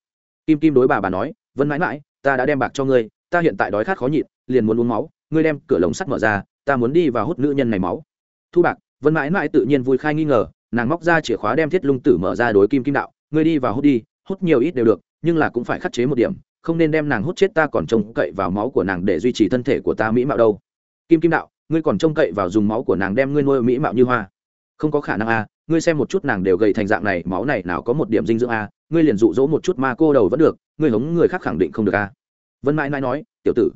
Kim kim đối bà bà nói, vân mãi mãi, ta đã đem bạc cho ngươi, ta hiện tại đói khát khó nhịn, liền muốn uống máu, ngươi đem cửa lồng sắt mở ra, ta muốn đi và hút nữ nhân này máu. Thu bạc. Vân mãi mãi tự nhiên vui khai nghi ngờ nàng móc ra chìa khóa đem thiết lung tử mở ra đối kim kim đạo, ngươi đi và hút đi, hút nhiều ít đều được, nhưng là cũng phải khắc chế một điểm, không nên đem nàng hút chết ta còn trông cậy vào máu của nàng để duy trì thân thể của ta mỹ mạo đâu. Kim kim đạo, ngươi còn trông cậy vào dùng máu của nàng đem ngươi nuôi mỹ mạo như hoa. Không có khả năng a, ngươi xem một chút nàng đều gầy thành dạng này, máu này nào có một điểm dinh dưỡng a, ngươi liền dụ dỗ một chút ma cô đầu vẫn được, ngươi hống người khác khẳng định không được a. Vân mãi mãi nói, tiểu tử,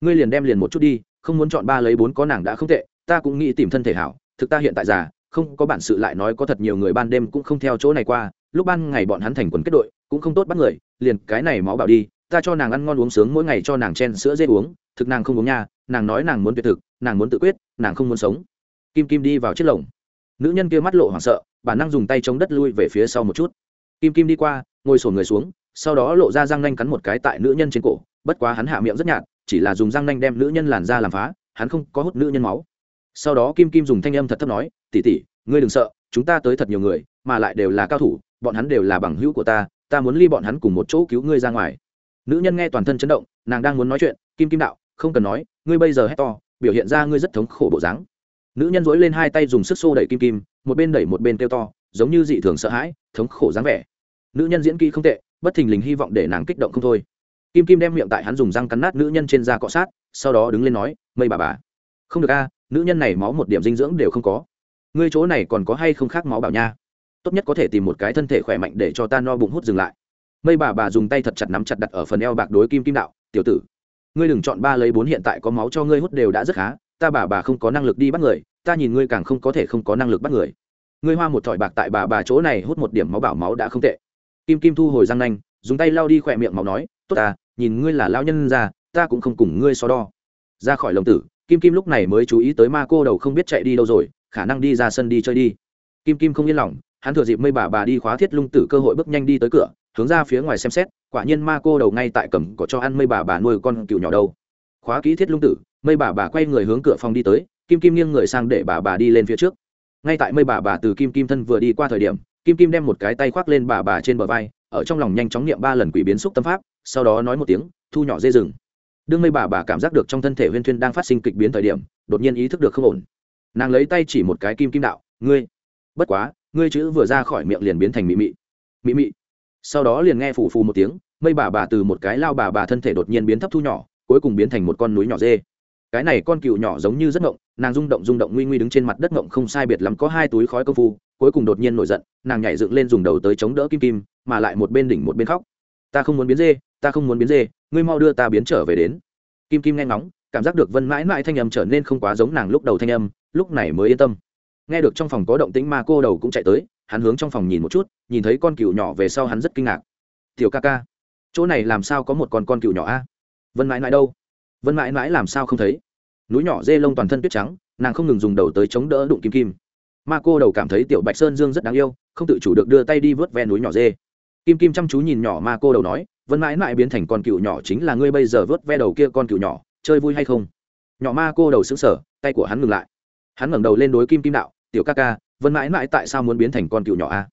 ngươi liền đem liền một chút đi, không muốn chọn ba lấy bốn có nàng đã không tệ, ta cũng nghĩ tìm thân thể hảo, thực ta hiện tại già không có bản sự lại nói có thật nhiều người ban đêm cũng không theo chỗ này qua, lúc ban ngày bọn hắn thành quần kết đội, cũng không tốt bắt người, liền cái này máu bảo đi, ta cho nàng ăn ngon uống sướng mỗi ngày cho nàng chen sữa dê uống, thực nàng không uống nha, nàng nói nàng muốn tuyệt thực, nàng muốn tự quyết, nàng không muốn sống. Kim kim đi vào chiếc lồng. Nữ nhân kia mắt lộ hoảng sợ, bản năng dùng tay chống đất lui về phía sau một chút. Kim kim đi qua, ngồi sổn người xuống, sau đó lộ ra răng nanh cắn một cái tại nữ nhân trên cổ, bất quá hắn hạ miệng rất nhạt, chỉ là dùng răng nanh đem nữ nhân làn ra làm phá, hắn không có hút nữ nhân máu. Sau đó kim kim dùng thanh âm thật thấp nói Tỷ tỷ, ngươi đừng sợ chúng ta tới thật nhiều người mà lại đều là cao thủ bọn hắn đều là bằng hữu của ta ta muốn ly bọn hắn cùng một chỗ cứu ngươi ra ngoài. Nữ nhân nghe toàn thân chấn động nàng đang muốn nói chuyện kim kim đạo không cần nói ngươi bây giờ hét to biểu hiện ra ngươi rất thống khổ bộ dáng. Nữ nhân dối lên hai tay dùng sức xô đẩy kim kim một bên đẩy một bên kêu to giống như dị thường sợ hãi thống khổ dáng vẻ. Nữ nhân diễn kỹ không tệ bất thình lình hy vọng để nàng kích động không thôi. Kim kim đem miệng tại hắn dùng răng cắn nát nữ nhân trên da cọ sát sau đó đứng lên nói mây bà bà không được a nữ nhân này máu một điểm dinh dưỡng đều không có ngươi chỗ này còn có hay không khác máu bảo nha? Tốt nhất có thể tìm một cái thân thể khỏe mạnh để cho ta no bụng hút dừng lại. Mây bà bà dùng tay thật chặt nắm chặt đặt ở phần eo bạc đối kim kim đạo, tiểu tử, ngươi đừng chọn ba lấy bốn hiện tại có máu cho ngươi hút đều đã rất khá, ta bà bà không có năng lực đi bắt người, ta nhìn ngươi càng không có thể không có năng lực bắt người. Ngươi hoa một thỏi bạc tại bà bà chỗ này hút một điểm máu bảo máu đã không tệ. Kim kim thu hồi răng nanh, dùng tay lau đi khỏe miệng máu nói, tốt ta, nhìn ngươi là lao nhân ra ta cũng không cùng ngươi so đo. Ra khỏi lồng tử, kim kim lúc này mới chú ý tới ma cô đầu không biết chạy đi đâu rồi khả năng đi ra sân đi chơi đi. Kim kim không yên lòng, hắn thừa dịp mây bà bà đi khóa thiết lung tử cơ hội bước nhanh đi tới cửa, hướng ra phía ngoài xem xét, quả nhiên ma cô đầu ngay tại cầm có cho ăn mây bà bà nuôi con cựu nhỏ đâu. Khóa kỹ thiết lung tử, mây bà bà quay người hướng cửa phòng đi tới, kim kim nghiêng người sang để bà bà đi lên phía trước. Ngay tại mây bà bà từ kim kim thân vừa đi qua thời điểm, kim kim đem một cái tay khoác lên bà bà trên bờ vai, ở trong lòng nhanh chóng niệm ba lần quỷ biến xúc tâm pháp, sau đó nói một tiếng, thu nhỏ dê rừng. Đương mây bà bà cảm giác được trong thân thể huyên thuyên đang phát sinh kịch biến thời điểm, đột nhiên ý thức được không ổn nàng lấy tay chỉ một cái kim kim đạo, ngươi, bất quá, ngươi chữ vừa ra khỏi miệng liền biến thành mị mị mị mị. Sau đó liền nghe phù phù một tiếng, mây bà bà từ một cái lao bà bà thân thể đột nhiên biến thấp thu nhỏ, cuối cùng biến thành một con núi nhỏ dê. Cái này con cừu nhỏ giống như rất ngộng nàng rung động rung động nguy nguy đứng trên mặt đất ngộng không sai biệt lắm có hai túi khói công phu, cuối cùng đột nhiên nổi giận, nàng nhảy dựng lên dùng đầu tới chống đỡ kim kim, mà lại một bên đỉnh một bên khóc. Ta không muốn biến dê, ta không muốn biến dê, ngươi mau đưa ta biến trở về đến. Kim kim nghe ngóng, cảm giác được vân mãi mãi thanh âm trở nên không quá giống nàng lúc đầu thanh âm lúc này mới yên tâm. Nghe được trong phòng có động tĩnh ma cô đầu cũng chạy tới, hắn hướng trong phòng nhìn một chút, nhìn thấy con cừu nhỏ về sau hắn rất kinh ngạc. Tiểu ca ca, chỗ này làm sao có một con con cừu nhỏ a? Vân mãi mãi đâu? Vân mãi mãi làm sao không thấy? Núi nhỏ dê lông toàn thân tuyết trắng, nàng không ngừng dùng đầu tới chống đỡ đụng kim kim. Ma cô đầu cảm thấy tiểu bạch sơn dương rất đáng yêu, không tự chủ được đưa tay đi vớt ve núi nhỏ dê. Kim kim chăm chú nhìn nhỏ ma cô đầu nói, vân mãi mãi biến thành con cựu nhỏ chính là ngươi bây giờ vớt ve đầu kia con cựu nhỏ, chơi vui hay không? Nhỏ ma cô đầu xứng sở tay của hắn ngừng lại hắn ngẩng đầu lên đối kim kim đạo, tiểu ca ca, vân mãi mãi tại sao muốn biến thành con cựu nhỏ a?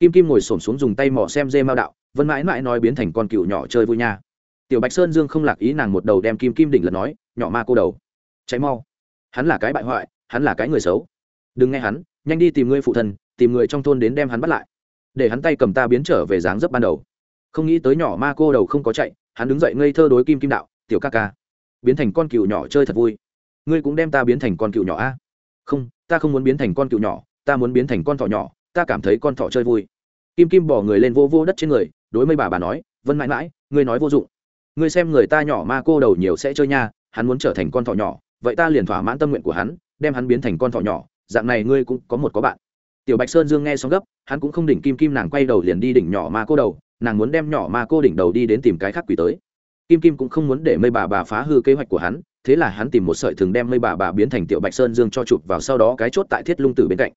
Kim kim ngồi s ổ m xuống dùng tay mỏ xem dê mao đạo, vân mãi mãi nói biến thành con cựu nhỏ chơi vui nha. Tiểu bạch sơn dương không lạc ý nàng một đầu đem kim kim đỉnh lật nói, nhỏ ma cô đầu cháy mau. Hắn là cái bại hoại, hắn là cái người xấu. Đừng nghe hắn, nhanh đi tìm người phụ thân, tìm người trong thôn đến đem hắn bắt lại. Để hắn tay cầm ta biến trở về dáng dấp ban đầu. Không nghĩ tới nhỏ ma cô đầu không có chạy, hắn đứng dậy ngây thơ đối kim kim đạo, tiểu ca ca, biến thành con cựu nhỏ chơi thật vui. Ngươi cũng đem ta biến thành con cựu nhỏ a không, ta không muốn biến thành con cựu nhỏ, ta muốn biến thành con thỏ nhỏ, ta cảm thấy con thỏ chơi vui. Kim kim bỏ người lên vô vô đất trên người, đối mấy bà bà nói, vân mãi mãi, ngươi nói vô dụng. Ngươi xem người ta nhỏ ma cô đầu nhiều sẽ chơi nha, hắn muốn trở thành con thỏ nhỏ, vậy ta liền thỏa mãn tâm nguyện của hắn, đem hắn biến thành con thỏ nhỏ, dạng này ngươi cũng có một có bạn. Tiểu bạch sơn dương nghe xong gấp, hắn cũng không đỉnh kim kim nàng quay đầu liền đi đỉnh nhỏ ma cô đầu, nàng muốn đem nhỏ ma cô đỉnh đầu đi đến tìm cái khác quỷ tới kim kim cũng không muốn để mây bà bà phá hư kế hoạch của hắn, thế là hắn tìm một sợi thường đem mây bà bà biến thành tiểu bạch sơn dương cho chụp vào sau đó cái chốt tại thiết lung tử bên cạnh.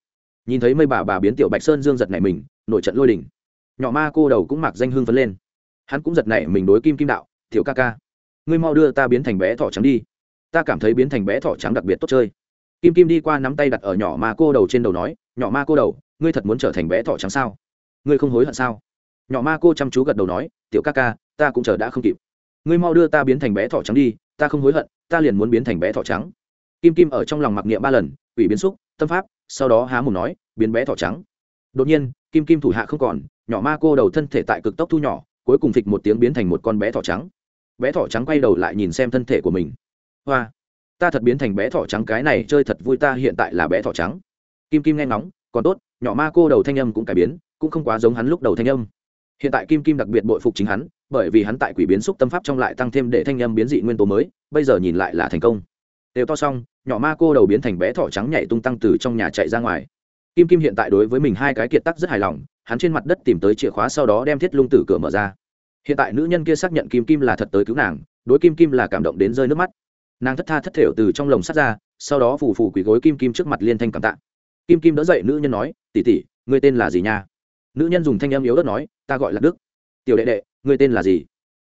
Nhìn thấy mây bà bà biến tiểu bạch sơn dương giật nảy mình nổi trận lôi đình. nhỏ ma cô đầu cũng mặc danh hương phấn lên. Hắn cũng giật nảy mình đối kim kim đạo, tiểu ca ca, ngươi mau đưa ta biến thành bé thỏ trắng đi. Ta cảm thấy biến thành bé thỏ trắng đặc biệt tốt chơi. Kim kim đi qua nắm tay đặt ở nhỏ ma cô đầu trên đầu nói, nhỏ ma cô đầu, ngươi thật muốn trở thành bé thỏ trắng sao? Ngươi không hối hận sao? Nhỏ ma cô chăm chú gật đầu nói, tiểu ca ca, ta cũng chờ đã không kịp ngươi mau đưa ta biến thành bé thỏ trắng đi, ta không hối hận, ta liền muốn biến thành bé thỏ trắng. Kim kim ở trong lòng mặc niệm ba lần ủy biến xúc, tâm pháp, sau đó há mồm nói, biến bé thỏ trắng. Đột nhiên, kim kim thủ hạ không còn, nhỏ ma cô đầu thân thể tại cực tốc thu nhỏ, cuối cùng phịch một tiếng biến thành một con bé thỏ trắng. Bé thỏ trắng quay đầu lại nhìn xem thân thể của mình. Hoa, ta thật biến thành bé thỏ trắng, cái này chơi thật vui, ta hiện tại là bé thỏ trắng. Kim kim nghe ngóng, còn tốt, nhỏ ma cô đầu thanh âm cũng cải biến, cũng không quá giống hắn lúc đầu thanh âm. Hiện tại kim kim đặc biệt bội phục chính hắn bởi vì hắn tại quỷ biến xúc tâm pháp trong lại tăng thêm để thanh âm biến dị nguyên tố mới, bây giờ nhìn lại là thành công. Đều to xong, nhỏ ma cô đầu biến thành bé thỏ trắng nhảy tung tăng từ trong nhà chạy ra ngoài. Kim kim hiện tại đối với mình hai cái kiệt tác rất hài lòng, hắn trên mặt đất tìm tới chìa khóa sau đó đem thiết lung tử cửa mở ra. Hiện tại nữ nhân kia xác nhận kim kim là thật tới cứu nàng, đối kim kim là cảm động đến rơi nước mắt. Nàng thất tha thất thểu từ trong lồng sắt ra, sau đó phủ phủ quỳ gối kim kim trước mặt liên thanh cảm tạ. Kim kim đỡ dậy nữ nhân nói tỉ tỉ ngươi tên là gì nha? Nữ nhân dùng thanh âm yếu đất nói, ta gọi là đức. Tiểu đệ đệ ngươi tên là gì?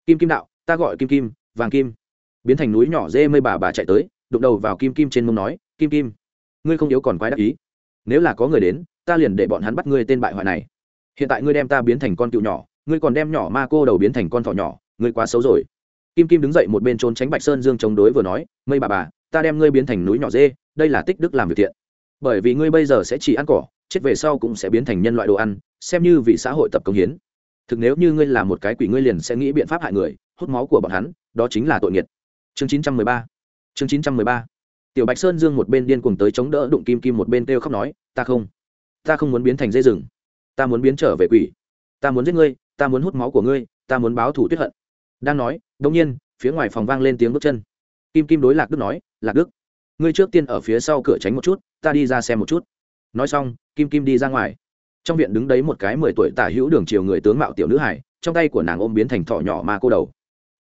Kim kim đạo, ta gọi kim kim, vàng kim. Biến thành núi nhỏ dê mây bà bà chạy tới, đụng đầu vào kim kim trên mông nói, kim kim, ngươi không yếu còn quái đắc ý. Nếu là có người đến, ta liền để bọn hắn bắt ngươi tên bại hoại này. Hiện tại ngươi đem ta biến thành con cựu nhỏ, ngươi còn đem nhỏ ma cô đầu biến thành con thỏ nhỏ, ngươi quá xấu rồi. Kim kim đứng dậy một bên trốn tránh bạch sơn dương chống đối vừa nói, mây bà bà, ta đem ngươi biến thành núi nhỏ dê, đây là tích đức làm việc thiện. Bởi vì ngươi bây giờ sẽ chỉ ăn cỏ, chết về sau cũng sẽ biến thành nhân loại đồ ăn, xem như vì xã hội tập công hiến thực nếu như ngươi là một cái quỷ ngươi liền sẽ nghĩ biện pháp hại người, hút máu của bọn hắn, đó chính là tội nghiệt. Chương chín trăm mười ba. Chương chín trăm mười ba. Tiểu bạch sơn dương một bên điên cuồng tới chống đỡ đụng kim kim một bên kêu khóc nói, ta không ta không muốn biến thành dây rừng. Ta muốn biến trở về quỷ. Ta muốn giết ngươi, ta muốn hút máu của ngươi, ta muốn báo thủ tuyết hận. Đang nói đông nhiên, phía ngoài phòng vang lên tiếng bước chân. Kim kim đối lạc đức nói, lạc đức, ngươi trước tiên ở phía sau cửa tránh một chút, ta đi ra xem một chút. Nói xong, kim kim đi ra ngoài trong viện đứng đấy một cái mười tuổi tả hữu đường chiều người tướng mạo tiểu nữ hải trong tay của nàng ôm biến thành thọ nhỏ ma cô đầu.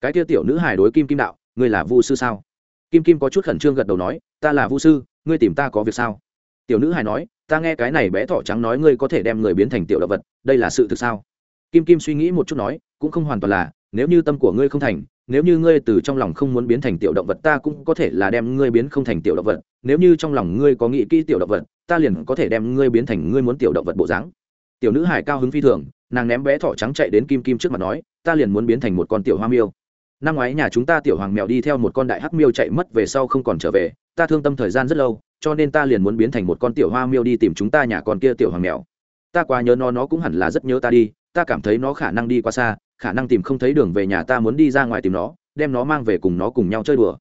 Cái kia tiểu nữ hải đối kim kim đạo, ngươi là vu sư sao? Kim kim có chút khẩn trương gật đầu nói, ta là vu sư, ngươi tìm ta có việc sao? Tiểu nữ hải nói, ta nghe cái này bé thỏ trắng nói ngươi có thể đem người biến thành tiểu động vật, đây là sự thực sao? Kim kim suy nghĩ một chút nói, cũng không hoàn toàn là, nếu như tâm của ngươi không thành nếu như ngươi từ trong lòng không muốn biến thành tiểu động vật, ta cũng có thể là đem ngươi biến không thành tiểu động vật. Nếu như trong lòng ngươi có nghĩ kỹ tiểu động vật, ta liền có thể đem ngươi biến thành ngươi muốn tiểu động vật bộ dáng. Tiểu nữ hải cao hứng phi thường, nàng ném bé thỏ trắng chạy đến kim kim trước mặt nói, ta liền muốn biến thành một con tiểu hoa miêu. Năm ngoái nhà chúng ta tiểu hoàng mèo đi theo một con đại hắc miêu chạy mất về sau không còn trở về, ta thương tâm thời gian rất lâu, cho nên ta liền muốn biến thành một con tiểu hoa miêu đi tìm chúng ta nhà con kia tiểu hoàng mèo. Ta quá nhớ nó nó cũng hẳn là rất nhớ ta đi, ta cảm thấy nó khả năng đi qua xa khả năng tìm không thấy đường về nhà ta muốn đi ra ngoài tìm nó, đem nó mang về cùng nó cùng nhau chơi đùa.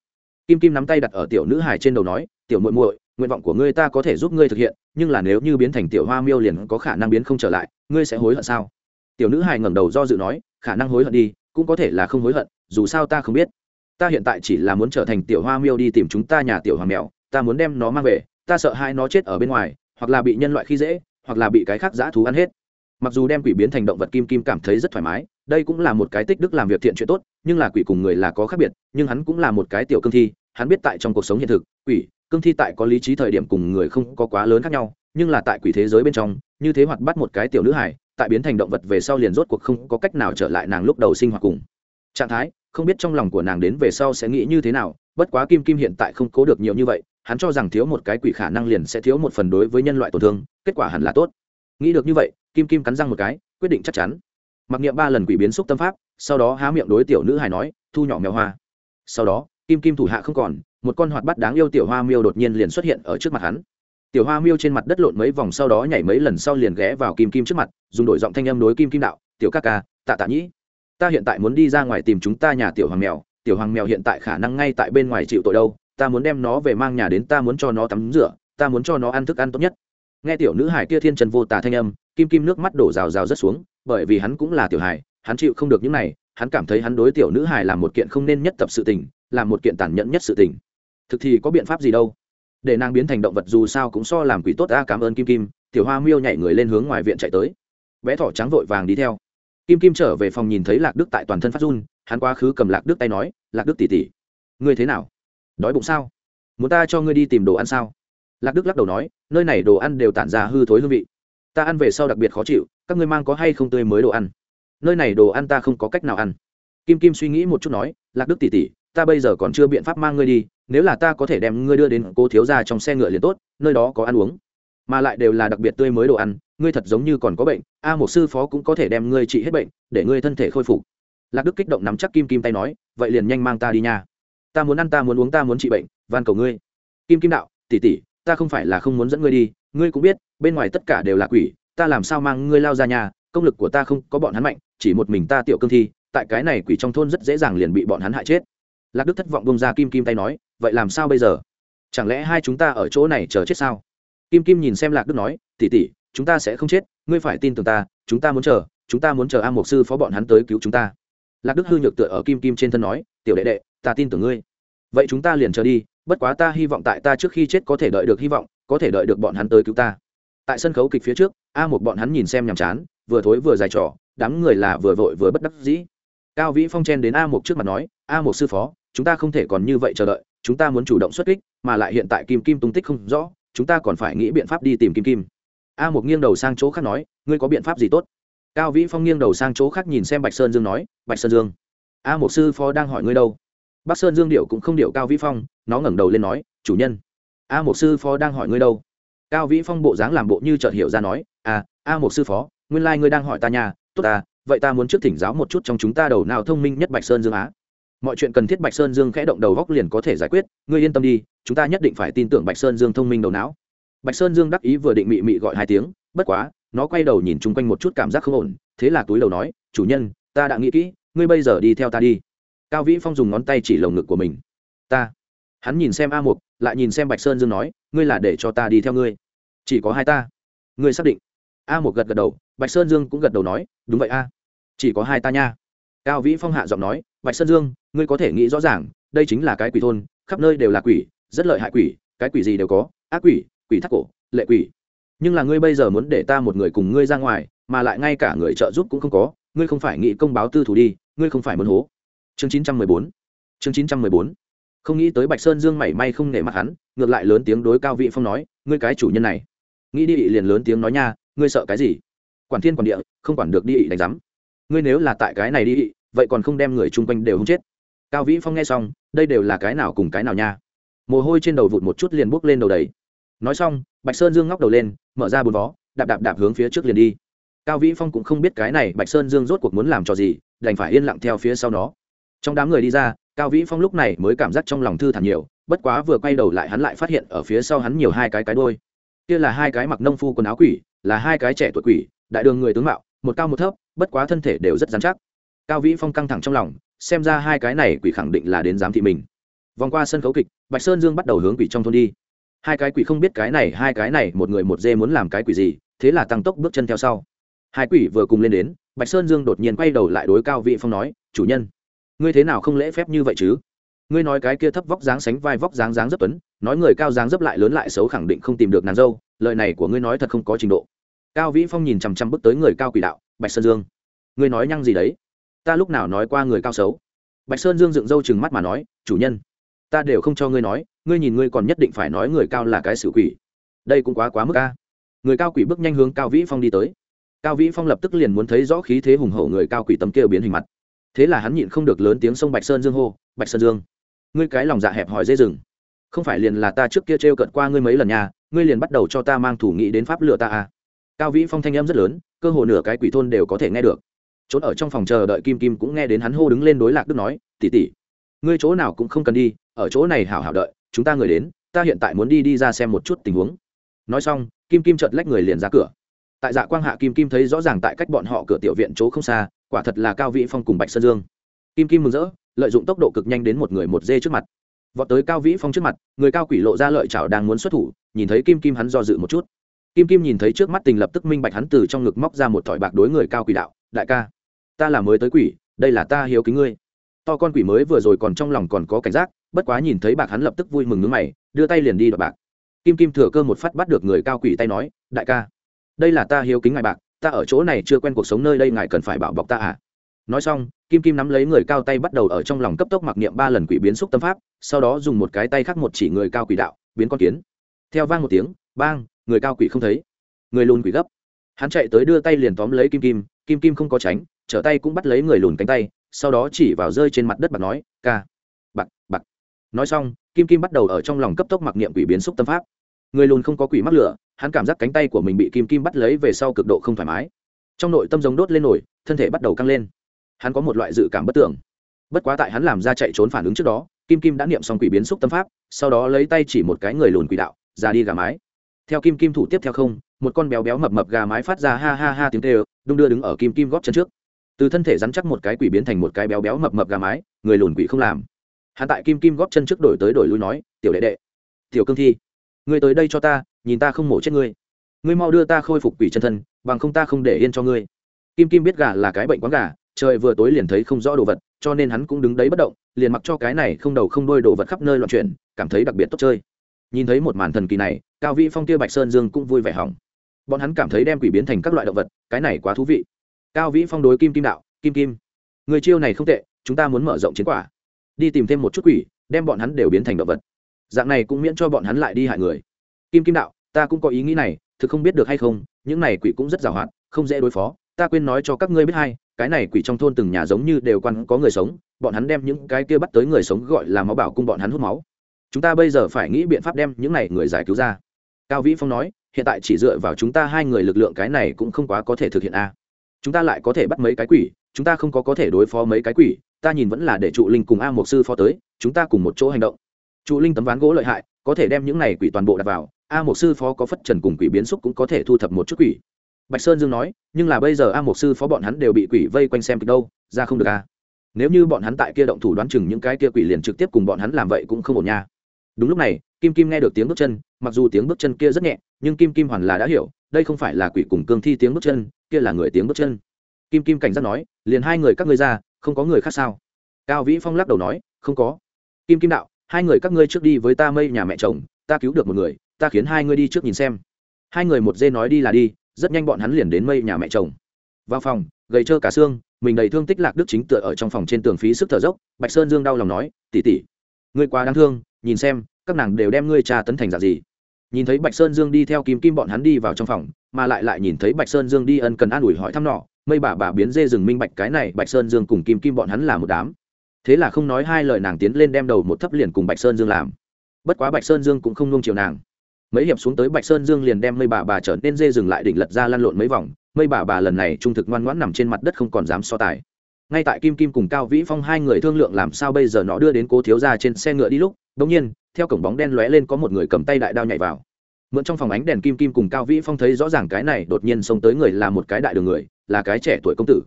Kim kim nắm tay đặt ở tiểu nữ hải trên đầu nói, tiểu muội muội, nguyện vọng của ngươi ta có thể giúp ngươi thực hiện, nhưng là nếu như biến thành tiểu hoa miêu liền có khả năng biến không trở lại, ngươi sẽ hối hận sao? Tiểu nữ hải ngẩng đầu do dự nói, khả năng hối hận đi, cũng có thể là không hối hận, dù sao ta không biết. Ta hiện tại chỉ là muốn trở thành tiểu hoa miêu đi tìm chúng ta nhà tiểu hoàng mèo, ta muốn đem nó mang về, ta sợ hai nó chết ở bên ngoài, hoặc là bị nhân loại khi dễ, hoặc là bị cái khác dã thú ăn hết mặc dù đem quỷ biến thành động vật kim kim cảm thấy rất thoải mái, đây cũng là một cái tích đức làm việc thiện chuyện tốt, nhưng là quỷ cùng người là có khác biệt, nhưng hắn cũng là một cái tiểu cương thi, hắn biết tại trong cuộc sống hiện thực, quỷ, cương thi tại có lý trí thời điểm cùng người không có quá lớn khác nhau, nhưng là tại quỷ thế giới bên trong, như thế hoạt bắt một cái tiểu nữ hải tại biến thành động vật về sau liền rốt cuộc không có cách nào trở lại nàng lúc đầu sinh hoạt cùng trạng thái, không biết trong lòng của nàng đến về sau sẽ nghĩ như thế nào, bất quá kim kim hiện tại không cố được nhiều như vậy, hắn cho rằng thiếu một cái quỷ khả năng liền sẽ thiếu một phần đối với nhân loại tổn thương, kết quả hẳn là tốt nghĩ được như vậy, kim kim cắn răng một cái, quyết định chắc chắn. Mặc niệm ba lần quỷ biến xúc tâm pháp, sau đó há miệng đối tiểu nữ hài nói, thu nhỏ mèo hoa. Sau đó, kim kim thủ hạ không còn, một con hoạt bát đáng yêu tiểu hoa miêu đột nhiên liền xuất hiện ở trước mặt hắn. Tiểu hoa miêu trên mặt đất lộn mấy vòng sau đó nhảy mấy lần sau liền ghé vào kim kim trước mặt, dùng đổi giọng thanh âm đối kim kim đạo, tiểu ca ca, tạ tạ nhĩ. Ta hiện tại muốn đi ra ngoài tìm chúng ta nhà tiểu hoàng mèo, tiểu hoàng mèo hiện tại khả năng ngay tại bên ngoài chịu tội đâu, ta muốn đem nó về mang nhà đến, ta muốn cho nó tắm rửa, ta muốn cho nó ăn thức ăn tốt nhất nghe tiểu nữ hải kia thiên trần vô tà thanh âm, kim kim nước mắt đổ rào rào rất xuống, bởi vì hắn cũng là tiểu hải hắn chịu không được những này, hắn cảm thấy hắn đối tiểu nữ hải là một kiện không nên nhất tập sự tình là một kiện tàn nhẫn nhất sự tình. Thực thì có biện pháp gì đâu? Để nàng biến thành động vật dù sao cũng so làm quỷ tốt ta cảm ơn kim kim, tiểu hoa miêu nhảy người lên hướng ngoài viện chạy tới. Bé thỏ trắng vội vàng đi theo. Kim kim trở về phòng nhìn thấy lạc đức tại toàn thân phát run, hắn quá khứ cầm lạc đức tay nói, lạc đức tỉ tỉ ngươi thế nào? Đói bụng sao? Muốn ta cho ngươi đi tìm đồ ăn sao? Lạc đức lắc đầu nói, nơi này đồ ăn đều tản ra hư thối hương vị. Ta ăn về sau đặc biệt khó chịu, các ngươi mang có hay không tươi mới đồ ăn? Nơi này đồ ăn ta không có cách nào ăn. Kim kim suy nghĩ một chút nói, lạc đức tỉ tỉ ta bây giờ còn chưa biện pháp mang ngươi đi, nếu là ta có thể đem ngươi đưa đến cô thiếu ra trong xe ngựa liền tốt, nơi đó có ăn uống. Mà lại đều là đặc biệt tươi mới đồ ăn, ngươi thật giống như còn có bệnh, a một sư phó cũng có thể đem ngươi trị hết bệnh, để ngươi thân thể khôi phục. Lạc đức kích động nắm chắc kim kim tay nói, vậy liền nhanh mang ta đi nha. Ta muốn ăn, ta muốn uống, ta muốn trị bệnh, van cầu ngươi. Kim kim đạo tỉ tỉ ta không phải là không muốn dẫn ngươi đi, ngươi cũng biết, bên ngoài tất cả đều là quỷ, ta làm sao mang ngươi lao ra nhà, công lực của ta không có bọn hắn mạnh, chỉ một mình ta tiểu cương thi, tại cái này quỷ trong thôn rất dễ dàng liền bị bọn hắn hại chết. Lạc đức thất vọng bông ra kim kim tay nói, vậy làm sao bây giờ? Chẳng lẽ hai chúng ta ở chỗ này chờ chết sao? Kim kim nhìn xem lạc đức nói tỉ tỉ chúng ta sẽ không chết, ngươi phải tin tưởng ta, chúng ta muốn chờ, chúng ta muốn chờ a mục sư phó bọn hắn tới cứu chúng ta. Lạc đức hư nhược tựa ở kim kim trên thân nói, tiểu đệ đệ, ta tin tưởng ngươi. Vậy chúng ta liền chờ đi bất quá ta hy vọng tại ta trước khi chết có thể đợi được hy vọng, có thể đợi được bọn hắn tới cứu ta. Tại sân khấu kịch phía trước, a một bọn hắn nhìn xem nhàm chán, vừa thối vừa dài trò, đám người là vừa vội vừa bất đắc dĩ. Cao vĩ phong chen đến a một trước mặt nói, a một sư phó, chúng ta không thể còn như vậy chờ đợi, chúng ta muốn chủ động xuất kích, mà lại hiện tại kim kim tung tích không rõ, chúng ta còn phải nghĩ biện pháp đi tìm kim kim. A một nghiêng đầu sang chỗ khác nói, ngươi có biện pháp gì tốt? Cao vĩ phong nghiêng đầu sang chỗ khác nhìn xem bạch sơn dương nói, bạch sơn dương, a một sư phó đang hỏi ngươi đâu? Bắc sơn dương điệu cũng không điệu cao vĩ phong, nó ngẩng đầu lên nói, chủ nhân, a một sư phó đang hỏi ngươi đâu? Cao vĩ phong bộ dáng làm bộ như chợt hiểu ra nói à a một sư phó, nguyên lai、like、ngươi đang hỏi ta nhà tốt ta, vậy ta muốn trước thỉnh giáo một chút trong chúng ta đầu nào thông minh nhất bạch sơn dương á. Mọi chuyện cần thiết bạch sơn dương khẽ động đầu góc liền có thể giải quyết, ngươi yên tâm đi, chúng ta nhất định phải tin tưởng bạch sơn dương thông minh đầu não. Bạch sơn dương đắc ý vừa định mị mị gọi hai tiếng, bất quá, nó quay đầu nhìn chung quanh một chút cảm giác không ổn, thế là túi đầu nói, chủ nhân, ta đã nghĩ kỹ, ngươi bây giờ đi theo ta đi cao vĩ phong dùng ngón tay chỉ lồng ngực của mình. Ta. Hắn nhìn xem a mục, lại nhìn xem bạch sơn dương nói, ngươi là để cho ta đi theo ngươi. Chỉ có hai ta. Ngươi xác định. A Mục gật gật đầu, bạch sơn dương cũng gật đầu nói, đúng vậy a. Chỉ có hai ta nha. Cao vĩ phong hạ giọng nói, bạch sơn dương, ngươi có thể nghĩ rõ ràng, đây chính là cái quỷ thôn, khắp nơi đều là quỷ, rất lợi hại quỷ, cái quỷ gì đều có, ác quỷ quỷ thác cổ, lệ quỷ. Nhưng là ngươi bây giờ muốn để ta một người cùng ngươi ra ngoài, mà lại ngay cả người trợ giúp cũng không có, ngươi không phải nghĩ công báo tư thủ đi, ngươi không phải muốn hố chương chín trăm mười bốn. Chương chín trăm mười bốn. Không nghĩ tới bạch sơn dương mảy may không nể mặt hắn, ngược lại lớn tiếng đối cao vị phong nói, ngươi cái chủ nhân này. Nghĩ đi, liền lớn tiếng nói nha, ngươi sợ cái gì? Quản thiên quản địa, không quản được đi đánh giám. Ngươi nếu là tại cái này đi vậy còn không đem người chung quanh đều không chết. Cao vĩ phong nghe xong, đây đều là cái nào cùng cái nào nha? Mồ hôi trên đầu vụt một chút liền buốc lên đầu đầy. Nói xong, bạch sơn dương ngóc đầu lên, mở ra bùn vó, đạp đạp đạp hướng phía trước liền đi. Cao vĩ phong cũng không biết cái này bạch sơn dương rốt cuộc muốn làm cho gì, đành phải yên lặng theo phía sau nó trong đám người đi ra, cao vĩ phong lúc này mới cảm giác trong lòng thư thản nhiều, bất quá vừa quay đầu lại hắn lại phát hiện ở phía sau hắn nhiều hai cái cái đôi kia là hai cái mặc nông phu quần áo quỷ, là hai cái trẻ tuổi quỷ, đại đường người tướng mạo, một cao một thấp, bất quá thân thể đều rất dán chắc. Cao vĩ phong căng thẳng trong lòng, xem ra hai cái này quỷ khẳng định là đến giám thị mình. Vòng qua sân khấu kịch, bạch sơn dương bắt đầu hướng quỷ trong thôn đi. Hai cái quỷ không biết cái này, hai cái này, một người một dê muốn làm cái quỷ gì, thế là tăng tốc bước chân theo sau. Hai quỷ vừa cùng lên đến, bạch sơn dương đột nhiên quay đầu lại đối cao vị phong nói, chủ nhân ngươi thế nào không lễ phép như vậy chứ? Ngươi nói cái kia thấp vóc dáng sánh vai vóc dáng dáng rất tuấn, nói người cao dáng dấp lại lớn lại xấu khẳng định không tìm được nàng dâu, lời này của ngươi nói thật không có trình độ. Cao vĩ phong nhìn chằm chằm bước tới người cao quỷ đạo, bạch sơn dương. Ngươi nói nhăng gì đấy? Ta lúc nào nói qua người cao xấu? Bạch sơn dương dựng râu chừng mắt mà nói, chủ nhân, ta đều không cho ngươi nói, ngươi nhìn ngươi còn nhất định phải nói người cao là cái xử quỷ. Đây cũng quá quá mức ca người cao quỷ bước nhanh hướng cao vĩ phong đi tới. Cao vĩ phong lập tức liền muốn thấy rõ khí thế hùng hậu người cao quỷ tấm kia biến hình mặt thế là hắn nhịn không được lớn tiếng sông bạch sơn dương hô, bạch sơn dương, ngươi cái lòng dạ hẹp hỏi dây rừng không phải liền là ta trước kia t r cận qua ngươi mấy lần nhà ngươi liền bắt đầu cho ta mang thủ nghị đến pháp lựa ta à. cao vĩ phong thanh em rất lớn, cơ hồ nửa cái quỷ thôn đều có thể nghe được. Trốn ở trong phòng chờ đợi kim kim cũng nghe đến hắn hô đứng lên đối lạc đức nói tỉ tỉ ngươi chỗ nào cũng không cần đi, ở chỗ này hảo hảo đợi, chúng ta người đến, ta hiện tại muốn đi đi ra xem một chút tình huống. Nói xong, kim kim chợt lách người liền ra cửa. Tại dạ quang hạ kim kim thấy rõ ràng tại cách bọn họ cửa tiểu viện chỗ không xa quả thật là cao vĩ phong cùng bạch sơn dương kim kim mừng rỡ lợi dụng tốc độ cực nhanh đến một người một dê trước mặt vọt tới cao vĩ phong trước mặt người cao quỷ lộ ra lợi chảo đang muốn xuất thủ nhìn thấy kim kim hắn do dự một chút kim kim nhìn thấy trước mắt tình lập tức minh bạch hắn từ trong ngực móc ra một thỏi bạc đối người cao quỷ đạo đại ca ta là mới tới quỷ đây là ta hiếu kính ngươi to con quỷ mới vừa rồi còn trong lòng còn có cảnh giác bất quá nhìn thấy bạc hắn lập tức vui mừng nước mày đưa tay liền đi đoạt bạc kim kim thừa cơ một phát bắt được người cao quỷ tay nói đại ca đây là ta hiếu kính ngài bạc ta ở chỗ này chưa quen cuộc sống nơi đây, ngài cần phải bảo bọc ta à? Nói xong, kim kim nắm lấy người cao tay bắt đầu ở trong lòng cấp tốc mặc niệm ba lần quỷ biến xúc tâm pháp, sau đó dùng một cái tay khác một chỉ người cao quỷ đạo, biến con kiến. Theo vang một tiếng, bang, người cao quỷ không thấy. Người lùn quỷ gấp. Hắn chạy tới đưa tay liền tóm lấy kim kim kim kim không có tránh, trở tay cũng bắt lấy người lùn cánh tay, sau đó chỉ vào rơi trên mặt đất bạc nói, ca, bạc bạc. Nói xong, kim kim bắt đầu ở trong lòng cấp tốc mặc niệm quỷ biến xúc tâm pháp. Người lùn không có quỷ mắc lửa hắn cảm giác cánh tay của mình bị kim kim bắt lấy về sau cực độ không thoải mái. Trong nội tâm giống đốt lên nổi, thân thể bắt đầu căng lên. Hắn có một loại dự cảm bất tưởng bất quá tại hắn làm ra chạy trốn phản ứng trước đó, kim kim đã niệm xong quỷ biến xúc tâm pháp, sau đó lấy tay chỉ một cái người lùn quỷ đạo, ra đi gà mái. Theo kim kim thủ tiếp theo không, một con béo béo mập mập gà mái phát ra ha ha ha tiếng tê đung đưa đứng ở kim kim góp chân trước. Từ thân thể rắn chắc một cái quỷ biến thành một cái béo béo mập mập gà mái, người lùn quỷ không làm. Hắn tại kim kim góp chân trước đổi tới đổi lui nói, tiểu đệ đệ, tiểu cương thi, ngươi tới đây cho ta nhìn ta không mổ chết ngươi. Ngươi mau đưa ta khôi phục quỷ chân thân, bằng không ta không để yên cho ngươi. Kim kim biết gà là cái bệnh quán gà, trời vừa tối liền thấy không rõ đồ vật, cho nên hắn cũng đứng đấy bất động, liền mặc cho cái này không đầu không đôi đồ vật khắp nơi loạn chuyển, cảm thấy đặc biệt tốt chơi. Nhìn thấy một màn thần kỳ này, cao vĩ phong kia bạch sơn dương cũng vui vẻ hỏng. Bọn hắn cảm thấy đem quỷ biến thành các loại động vật, cái này quá thú vị. Cao vĩ phong đối kim kim đạo, kim kim, người chiêu này không tệ, chúng ta muốn mở rộng chiến quả. Đi tìm thêm một chút quỷ, đem bọn hắn đều biến thành động vật. Dạng này cũng miễn cho bọn hắn lại đi hại người. Kim kim đạo ta cũng có ý nghĩ này, thực không biết được hay không, những này quỷ cũng rất giàu hoạt không dễ đối phó. Ta quên nói cho các ngươi biết hay cái này quỷ trong thôn từng nhà giống như đều quan có người sống, bọn hắn đem những cái kia bắt tới người sống gọi là máu bảo cung bọn hắn hút máu. Chúng ta bây giờ phải nghĩ biện pháp đem những này người giải cứu ra. Cao vĩ phong nói, hiện tại chỉ dựa vào chúng ta hai người lực lượng cái này cũng không quá có thể thực hiện a. Chúng ta lại có thể bắt mấy cái quỷ, chúng ta không có có thể đối phó mấy cái quỷ, ta nhìn vẫn là để trụ linh cùng a một sư phó tới, chúng ta cùng một chỗ hành động. Trụ linh tấm ván gỗ lợi hại, có thể đem những này quỷ toàn bộ đặt vào a một sư phó có phất trần cùng quỷ biến xúc cũng có thể thu thập một chút quỷ. Bạch sơn dương nói, nhưng là bây giờ a một sư phó bọn hắn đều bị quỷ vây quanh xem kịch đâu, ra không được a nếu như bọn hắn tại kia động thủ đoán chừng những cái kia quỷ liền trực tiếp cùng bọn hắn làm vậy cũng không ổn nha. Đúng lúc này, kim kim nghe được tiếng bước chân, mặc dù tiếng bước chân kia rất nhẹ, nhưng kim kim hoàn là đã hiểu, đây không phải là quỷ cùng cương thi tiếng bước chân, kia là người tiếng bước chân. Kim kim cảnh giác nói, liền hai người các ngươi ra, không có người khác sao? Cao vĩ phong lắc đầu nói, không có. Kim kim đạo, hai người các ngươi trước đi với ta mây nhà mẹ chồng, ta cứu được một người ta khiến hai ngươi đi trước nhìn xem. Hai người một dê nói đi là đi, rất nhanh bọn hắn liền đến mây nhà mẹ chồng. Vào phòng, gầy trơ cả xương, mình đầy thương tích lạc đức chính tựa ở trong phòng trên tường phí sức thở dốc, bạch sơn dương đau lòng nói tỉ tỉ ngươi quá đáng thương, nhìn xem, các nàng đều đem ngươi trà tấn thành dạng gì. Nhìn thấy bạch sơn dương đi theo kim kim bọn hắn đi vào trong phòng, mà lại lại nhìn thấy bạch sơn dương đi ân cần an ủi hỏi thăm nọ, mây bà bà biến dê rừng minh bạch cái này, bạch sơn dương cùng kim kim bọn hắn là một đám. Thế là không nói hai lời nàng tiến lên đem đầu một thấp liền cùng bạch sơn dương làm. Bất quá bạch sơn dương cũng không nung chiều nàng mấy hiệp xuống tới bạch sơn dương liền đem mây bà bà trở nên dê dừng lại đỉnh lật ra lăn lộn mấy vòng, mây bà bà lần này trung thực ngoan ngoãn nằm trên mặt đất không còn dám so tài. Ngay tại kim kim cùng cao vĩ phong hai người thương lượng làm sao bây giờ nó đưa đến cố thiếu ra trên xe ngựa đi lúc đống nhiên, theo cổng bóng đen lóe lên có một người cầm tay đại đao nhảy vào. Mượn trong phòng ánh đèn kim kim cùng cao vĩ phong thấy rõ ràng cái này đột nhiên xông tới người là một cái đại đường người, là cái trẻ tuổi công tử.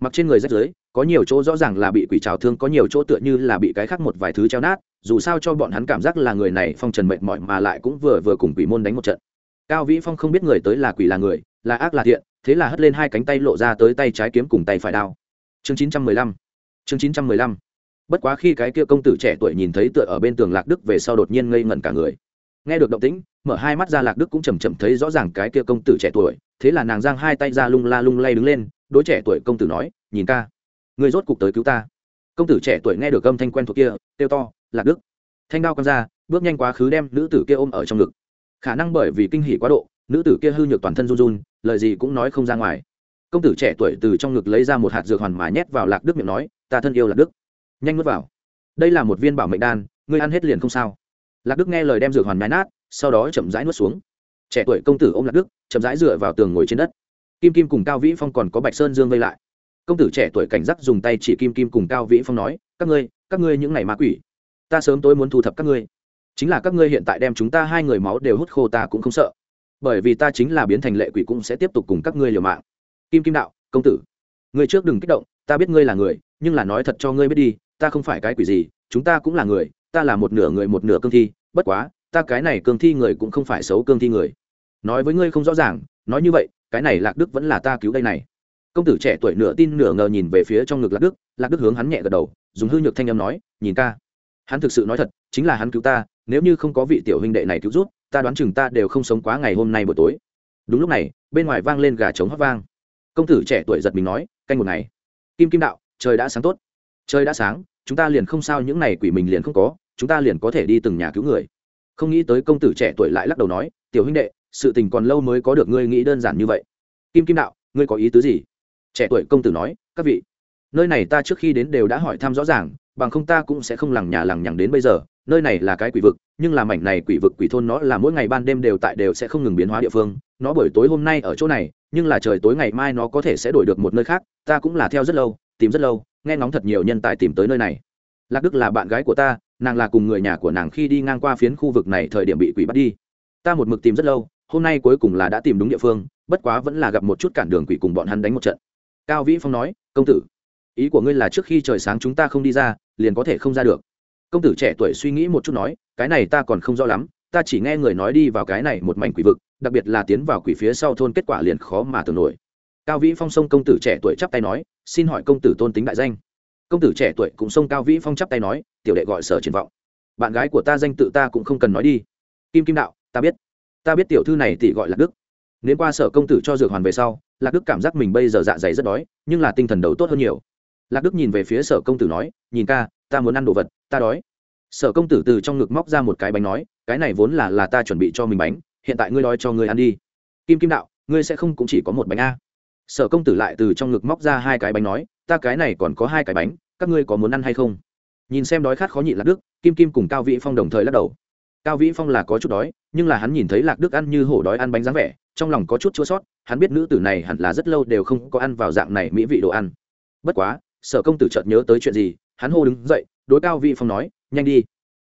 Mặc trên người rách dưới có nhiều chỗ rõ ràng là bị quỷ trào thương, có nhiều chỗ tựa như là bị cái khác một vài thứ treo nát, dù sao cho bọn hắn cảm giác là người này phong trần mệt mỏi mà lại cũng vừa vừa cùng quỷ môn đánh một trận. Cao vĩ phong không biết người tới là quỷ là người, là ác là thiện, thế là hất lên hai cánh tay lộ ra tới tay trái kiếm cùng tay phải đao. Chương chín trăm mười lăm. Chương chín trăm mười lăm. Bất quá khi cái kia công tử trẻ tuổi nhìn thấy tựa ở bên tường lạc đức về sau đột nhiên ngây ngẩn cả người. Nghe được động tĩnh, mở hai mắt ra lạc đức cũng chầm chậm thấy rõ ràng cái kia công tử trẻ tuổi, thế là nàng giang hai tay ra lung la lung lay đứng lên, đối trẻ tuổi công tử nói, nhìn ca người rốt cục tới cứu ta. Công tử trẻ tuổi nghe được âm thanh quen thuộc kia, kêu to, lạc đức. Thanh đao quăng ra, bước nhanh quá khứ đem nữ tử kia ôm ở trong ngực. Khả năng bởi vì kinh hỉ quá độ, nữ tử kia hư nhược toàn thân run run, lời gì cũng nói không ra ngoài. Công tử trẻ tuổi từ trong ngực lấy ra một hạt dược hoàn mà nhét vào lạc đức miệng nói, ta thân yêu lạc đức. Nhanh nuốt vào. Đây là một viên bảo mệnh đan, ngươi ăn hết liền không sao. Lạc đức nghe lời đem dược hoàn nhái nát, sau đó chậm rãi nuốt xuống. Trẻ tuổi công tử ô m lạc đức, chậm rãi dựa vào tường ngồi trên đất. Kim kim cùng cao vĩ phong còn có bạch sơn dương vây lại công tử trẻ tuổi cảnh giác dùng tay chỉ kim kim cùng cao vĩ phong nói, các ngươi các ngươi những ngày ma quỷ, ta sớm tối muốn thu thập các ngươi. Chính là các ngươi hiện tại đem chúng ta hai người máu đều hút khô ta cũng không sợ. Bởi vì ta chính là biến thành lệ quỷ cũng sẽ tiếp tục cùng các ngươi liều mạng. Kim kim đạo, công tử người trước đừng kích động, ta biết ngươi là người, nhưng là nói thật cho ngươi biết đi, ta không phải cái quỷ gì, chúng ta cũng là người, ta là một nửa người một nửa cương thi, bất quá, ta cái này cương thi người cũng không phải xấu cương thi người. Nói với ngươi không rõ ràng, nói như vậy, cái này lạc đức vẫn là ta cứu đây này công tử trẻ tuổi nửa tin nửa ngờ nhìn về phía trong ngực lạc đức lạc đức hướng hắn nhẹ gật đầu, dùng hư nhược thanh âm nói, nhìn ca. Hắn thực sự nói thật, chính là hắn cứu ta, nếu như không có vị tiểu huynh đệ này cứu rút ta đoán chừng ta đều không sống quá ngày hôm nay buổi tối. Đúng lúc này, bên ngoài vang lên gà trống hót vang. Công tử trẻ tuổi giật mình nói, canh một ngày. Kim kim đạo, trời đã sáng tốt. Trời đã sáng, chúng ta liền không sao, những này quỷ mình liền không có, chúng ta liền có thể đi từng nhà cứu người. Không nghĩ tới công tử trẻ tuổi lại lắc đầu nói, tiểu huynh đệ, sự tình còn lâu mới có được ngươi nghĩ đơn giản như vậy. Kim kim đạo, ngươi có ý tứ gì? Trẻ tuổi công tử nói, các vị, nơi này ta trước khi đến đều đã hỏi thăm rõ ràng, bằng không ta cũng sẽ không lằng nhà lằng nhằng đến bây giờ. Nơi này là cái quỷ vực, nhưng là mảnh này quỷ vực, quỷ thôn nó là mỗi ngày ban đêm đều tại đều sẽ không ngừng biến hóa địa phương. Nó buổi tối hôm nay ở chỗ này, nhưng là trời tối ngày mai nó có thể sẽ đổi được một nơi khác. Ta cũng là theo rất lâu, tìm rất lâu, nghe ngóng thật nhiều nhân tài tìm tới nơi này. Lạc đức là bạn gái của ta, nàng là cùng người nhà của nàng khi đi ngang qua phiến khu vực này thời điểm bị quỷ bắt đi. Ta một mực tìm rất lâu, hôm nay cuối cùng là đã tìm đúng địa phương, bất quá vẫn là gặp một chút cản đường quỷ cùng bọn hắn đánh một trận cao vĩ phong nói, công tử, ý của ngươi là trước khi trời sáng chúng ta không đi ra, liền có thể không ra được. Công tử trẻ tuổi suy nghĩ một chút nói, cái này ta còn không rõ lắm, ta chỉ nghe người nói đi vào cái này một mảnh quỷ vực, đặc biệt là tiến vào quỷ phía sau thôn kết quả liền khó mà tưởng nổi. Cao vĩ phong xông công tử trẻ tuổi chắp tay nói, xin hỏi công tử tôn tính đại danh. Công tử trẻ tuổi cũng xông cao vĩ phong chắp tay nói, tiểu đệ gọi sở triển vọng. Bạn gái của ta danh tự ta cũng không cần nói đi. Kim kim đạo, ta biết. Ta biết tiểu thư này tỷ gọi là đức nếu qua sở công tử cho dược hoàn về sau, lạc đức cảm giác mình bây giờ dạ dày rất đói, nhưng là tinh thần đầu tốt hơn nhiều. Lạc đức nhìn về phía sở công tử nói, nhìn ca, ta muốn ăn đồ vật, ta đói. Sở công tử từ trong ngực móc ra một cái bánh nói, cái này vốn là là ta chuẩn bị cho mình bánh, hiện tại ngươi đói cho ngươi ăn đi. Kim kim đạo, ngươi sẽ không cũng chỉ có một bánh a? Sở công tử lại từ trong ngực móc ra hai cái bánh nói, ta cái này còn có hai cái bánh, các ngươi có muốn ăn hay không? Nhìn xem đói khát khó nhịn lạc đức, kim kim cùng cao vĩ phong đồng thời lắc đầu. Cao vĩ phong là có chút đói, nhưng là hắn nhìn thấy lạc đức ăn như hổ đói ăn bánh dáng vẻ trong lòng có chút chua sót, hắn biết nữ tử này hẳn là rất lâu đều không có ăn vào dạng này mỹ vị đồ ăn. Bất quá, sở công tử chợt nhớ tới chuyện gì, hắn hô đứng dậy, đối cao vĩ phong nói, nhanh đi,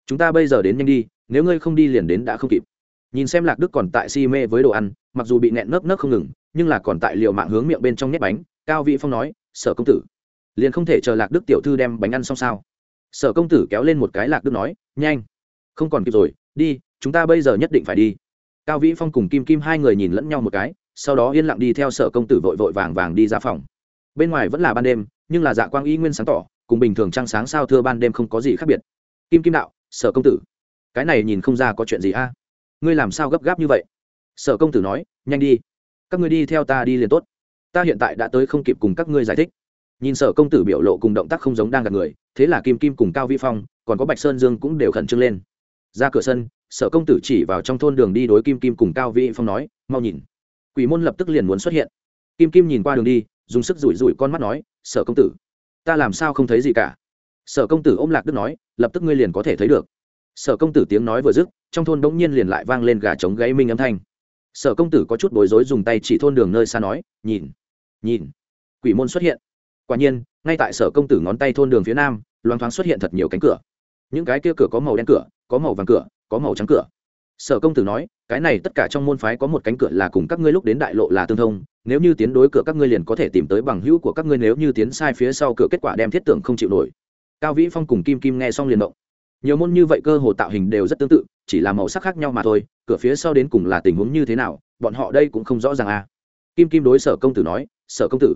chúng ta bây giờ đến nhanh đi, nếu ngươi không đi liền đến đã không kịp. Nhìn xem lạc đức còn tại si mê với đồ ăn, mặc dù bị nẹn nấc nấc không ngừng, nhưng là còn tại liều mạng hướng miệng bên trong nhét bánh, cao vĩ phong nói, sở công tử, liền không thể chờ lạc đức tiểu thư đem bánh ăn xong sao? Sở công tử kéo lên một cái lạc đức nói, nhanh, không còn kịp rồi, đi, chúng ta bây giờ nhất định phải đi cao vĩ phong cùng kim kim hai người nhìn lẫn nhau một cái, sau đó yên lặng đi theo sở công tử vội vội vàng vàng đi ra phòng. Bên ngoài vẫn là ban đêm, nhưng là dạ quang y nguyên sáng tỏ, cùng bình thường trăng sáng sao thưa ban đêm không có gì khác biệt. Kim kim đạo, sở công tử, cái này nhìn không ra có chuyện gì a? Ngươi làm sao gấp gáp như vậy? Sở công tử nói, nhanh đi, các ngươi đi theo ta đi liền tốt. Ta hiện tại đã tới không kịp cùng các ngươi giải thích. Nhìn sở công tử biểu lộ cùng động tác không giống đang gặp người, thế là kim kim cùng cao vi phong, còn có bạch sơn dương cũng đều khẩn trương lên ra cửa sân, sở công tử chỉ vào trong thôn đường đi đối kim kim cùng cao vi phong nói, mau nhìn. Quỷ môn lập tức liền muốn xuất hiện. Kim kim nhìn qua đường đi, dùng sức rủi rủi con mắt nói, sở công tử, ta làm sao không thấy gì cả? Sở công tử ôm lạc đức nói, lập tức ngươi liền có thể thấy được. Sở công tử tiếng nói vừa dứt, trong thôn bỗng nhiên liền lại vang lên gà trống gáy minh âm thanh. Sở công tử có chút bối rối dùng tay chỉ thôn đường nơi xa nói, nhìn nhìn, quỷ môn xuất hiện. Quả nhiên, ngay tại sở công tử ngón tay thôn đường phía nam loang thoáng xuất hiện thật nhiều cánh cửa. Những cái kia cửa có màu đen cửa có màu vàng cửa, có màu trắng cửa. Sở công tử nói, cái này tất cả trong môn phái có một cánh cửa là cùng các ngươi lúc đến đại lộ là tương thông, nếu như tiến đối cửa các ngươi liền có thể tìm tới bằng hữu của các ngươi, nếu như tiến sai phía sau cửa kết quả đem thiết tưởng không chịu nổi. Cao vĩ phong cùng kim kim nghe xong liền động. Nhiều môn như vậy cơ hồ tạo hình đều rất tương tự, chỉ là màu sắc khác nhau mà thôi, cửa phía sau đến cùng là tình huống như thế nào, bọn họ đây cũng không rõ ràng à. Kim kim đối sở công tử nói, sở công tử,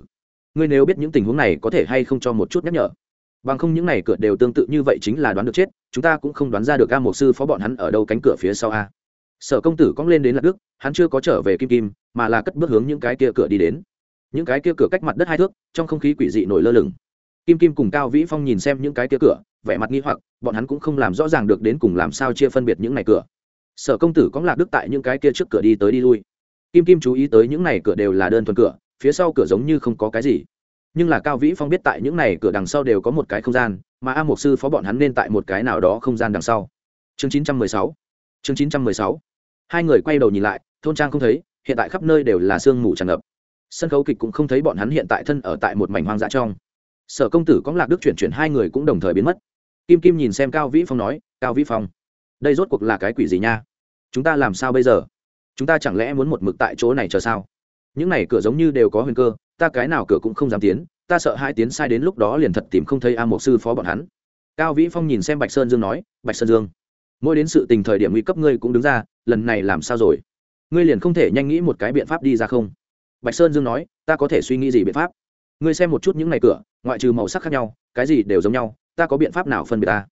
ngươi nếu biết những tình huống này có thể hay không cho một chút nhắc nhở? Bằng không những này cửa đều tương tự như vậy chính là đoán được chết, chúng ta cũng không đoán ra được a một sư phó bọn hắn ở đâu cánh cửa phía sau a. Sở công tử cong lên đến lạc đức, hắn chưa có trở về kim kim, mà là cất bước hướng những cái kia cửa đi đến. Những cái kia cửa cách mặt đất hai thước, trong không khí quỷ dị nổi lơ lửng. Kim kim cùng cao vĩ phong nhìn xem những cái kia cửa, vẻ mặt nghi hoặc, bọn hắn cũng không làm rõ ràng được đến cùng làm sao chia phân biệt những này cửa. Sở công tử có lạc đức tại những cái kia trước cửa đi tới đi lui. Kim kim chú ý tới những này cửa đều là đơn thuần cửa, phía sau cửa giống như không có cái gì nhưng là cao vĩ phong biết tại những này cửa đằng sau đều có một cái không gian, mà a mục sư phó bọn hắn nên tại một cái nào đó không gian đằng sau. Chương chín trăm mười sáu. Chương chín trăm mười sáu. Hai người quay đầu nhìn lại, thôn trang không thấy, hiện tại khắp nơi đều là sương mù tràn ngập. Sân khấu kịch cũng không thấy bọn hắn hiện tại thân ở tại một mảnh hoang dã trong. Sở công tử có lạc đức chuyển chuyển hai người cũng đồng thời biến mất. Kim kim nhìn xem cao vĩ phong nói, cao vĩ phong, đây rốt cuộc là cái quỷ gì nha? Chúng ta làm sao bây giờ? Chúng ta chẳng lẽ muốn một mực tại chỗ này chờ sao? Những này cửa giống như đều có huyền cơ ta cái nào cửa cũng không dám tiến, ta sợ hai tiến sai đến lúc đó liền thật tìm không thấy a một sư phó bọn hắn. Cao vĩ phong nhìn xem bạch sơn dương nói, bạch sơn dương, mỗi đến sự tình thời điểm nguy cấp ngươi cũng đứng ra, lần này làm sao rồi? Ngươi liền không thể nhanh nghĩ một cái biện pháp đi ra không? Bạch sơn dương nói, ta có thể suy nghĩ gì biện pháp? Ngươi xem một chút những ngày cửa, ngoại trừ màu sắc khác nhau, cái gì đều giống nhau, ta có biện pháp nào phân biệt ta?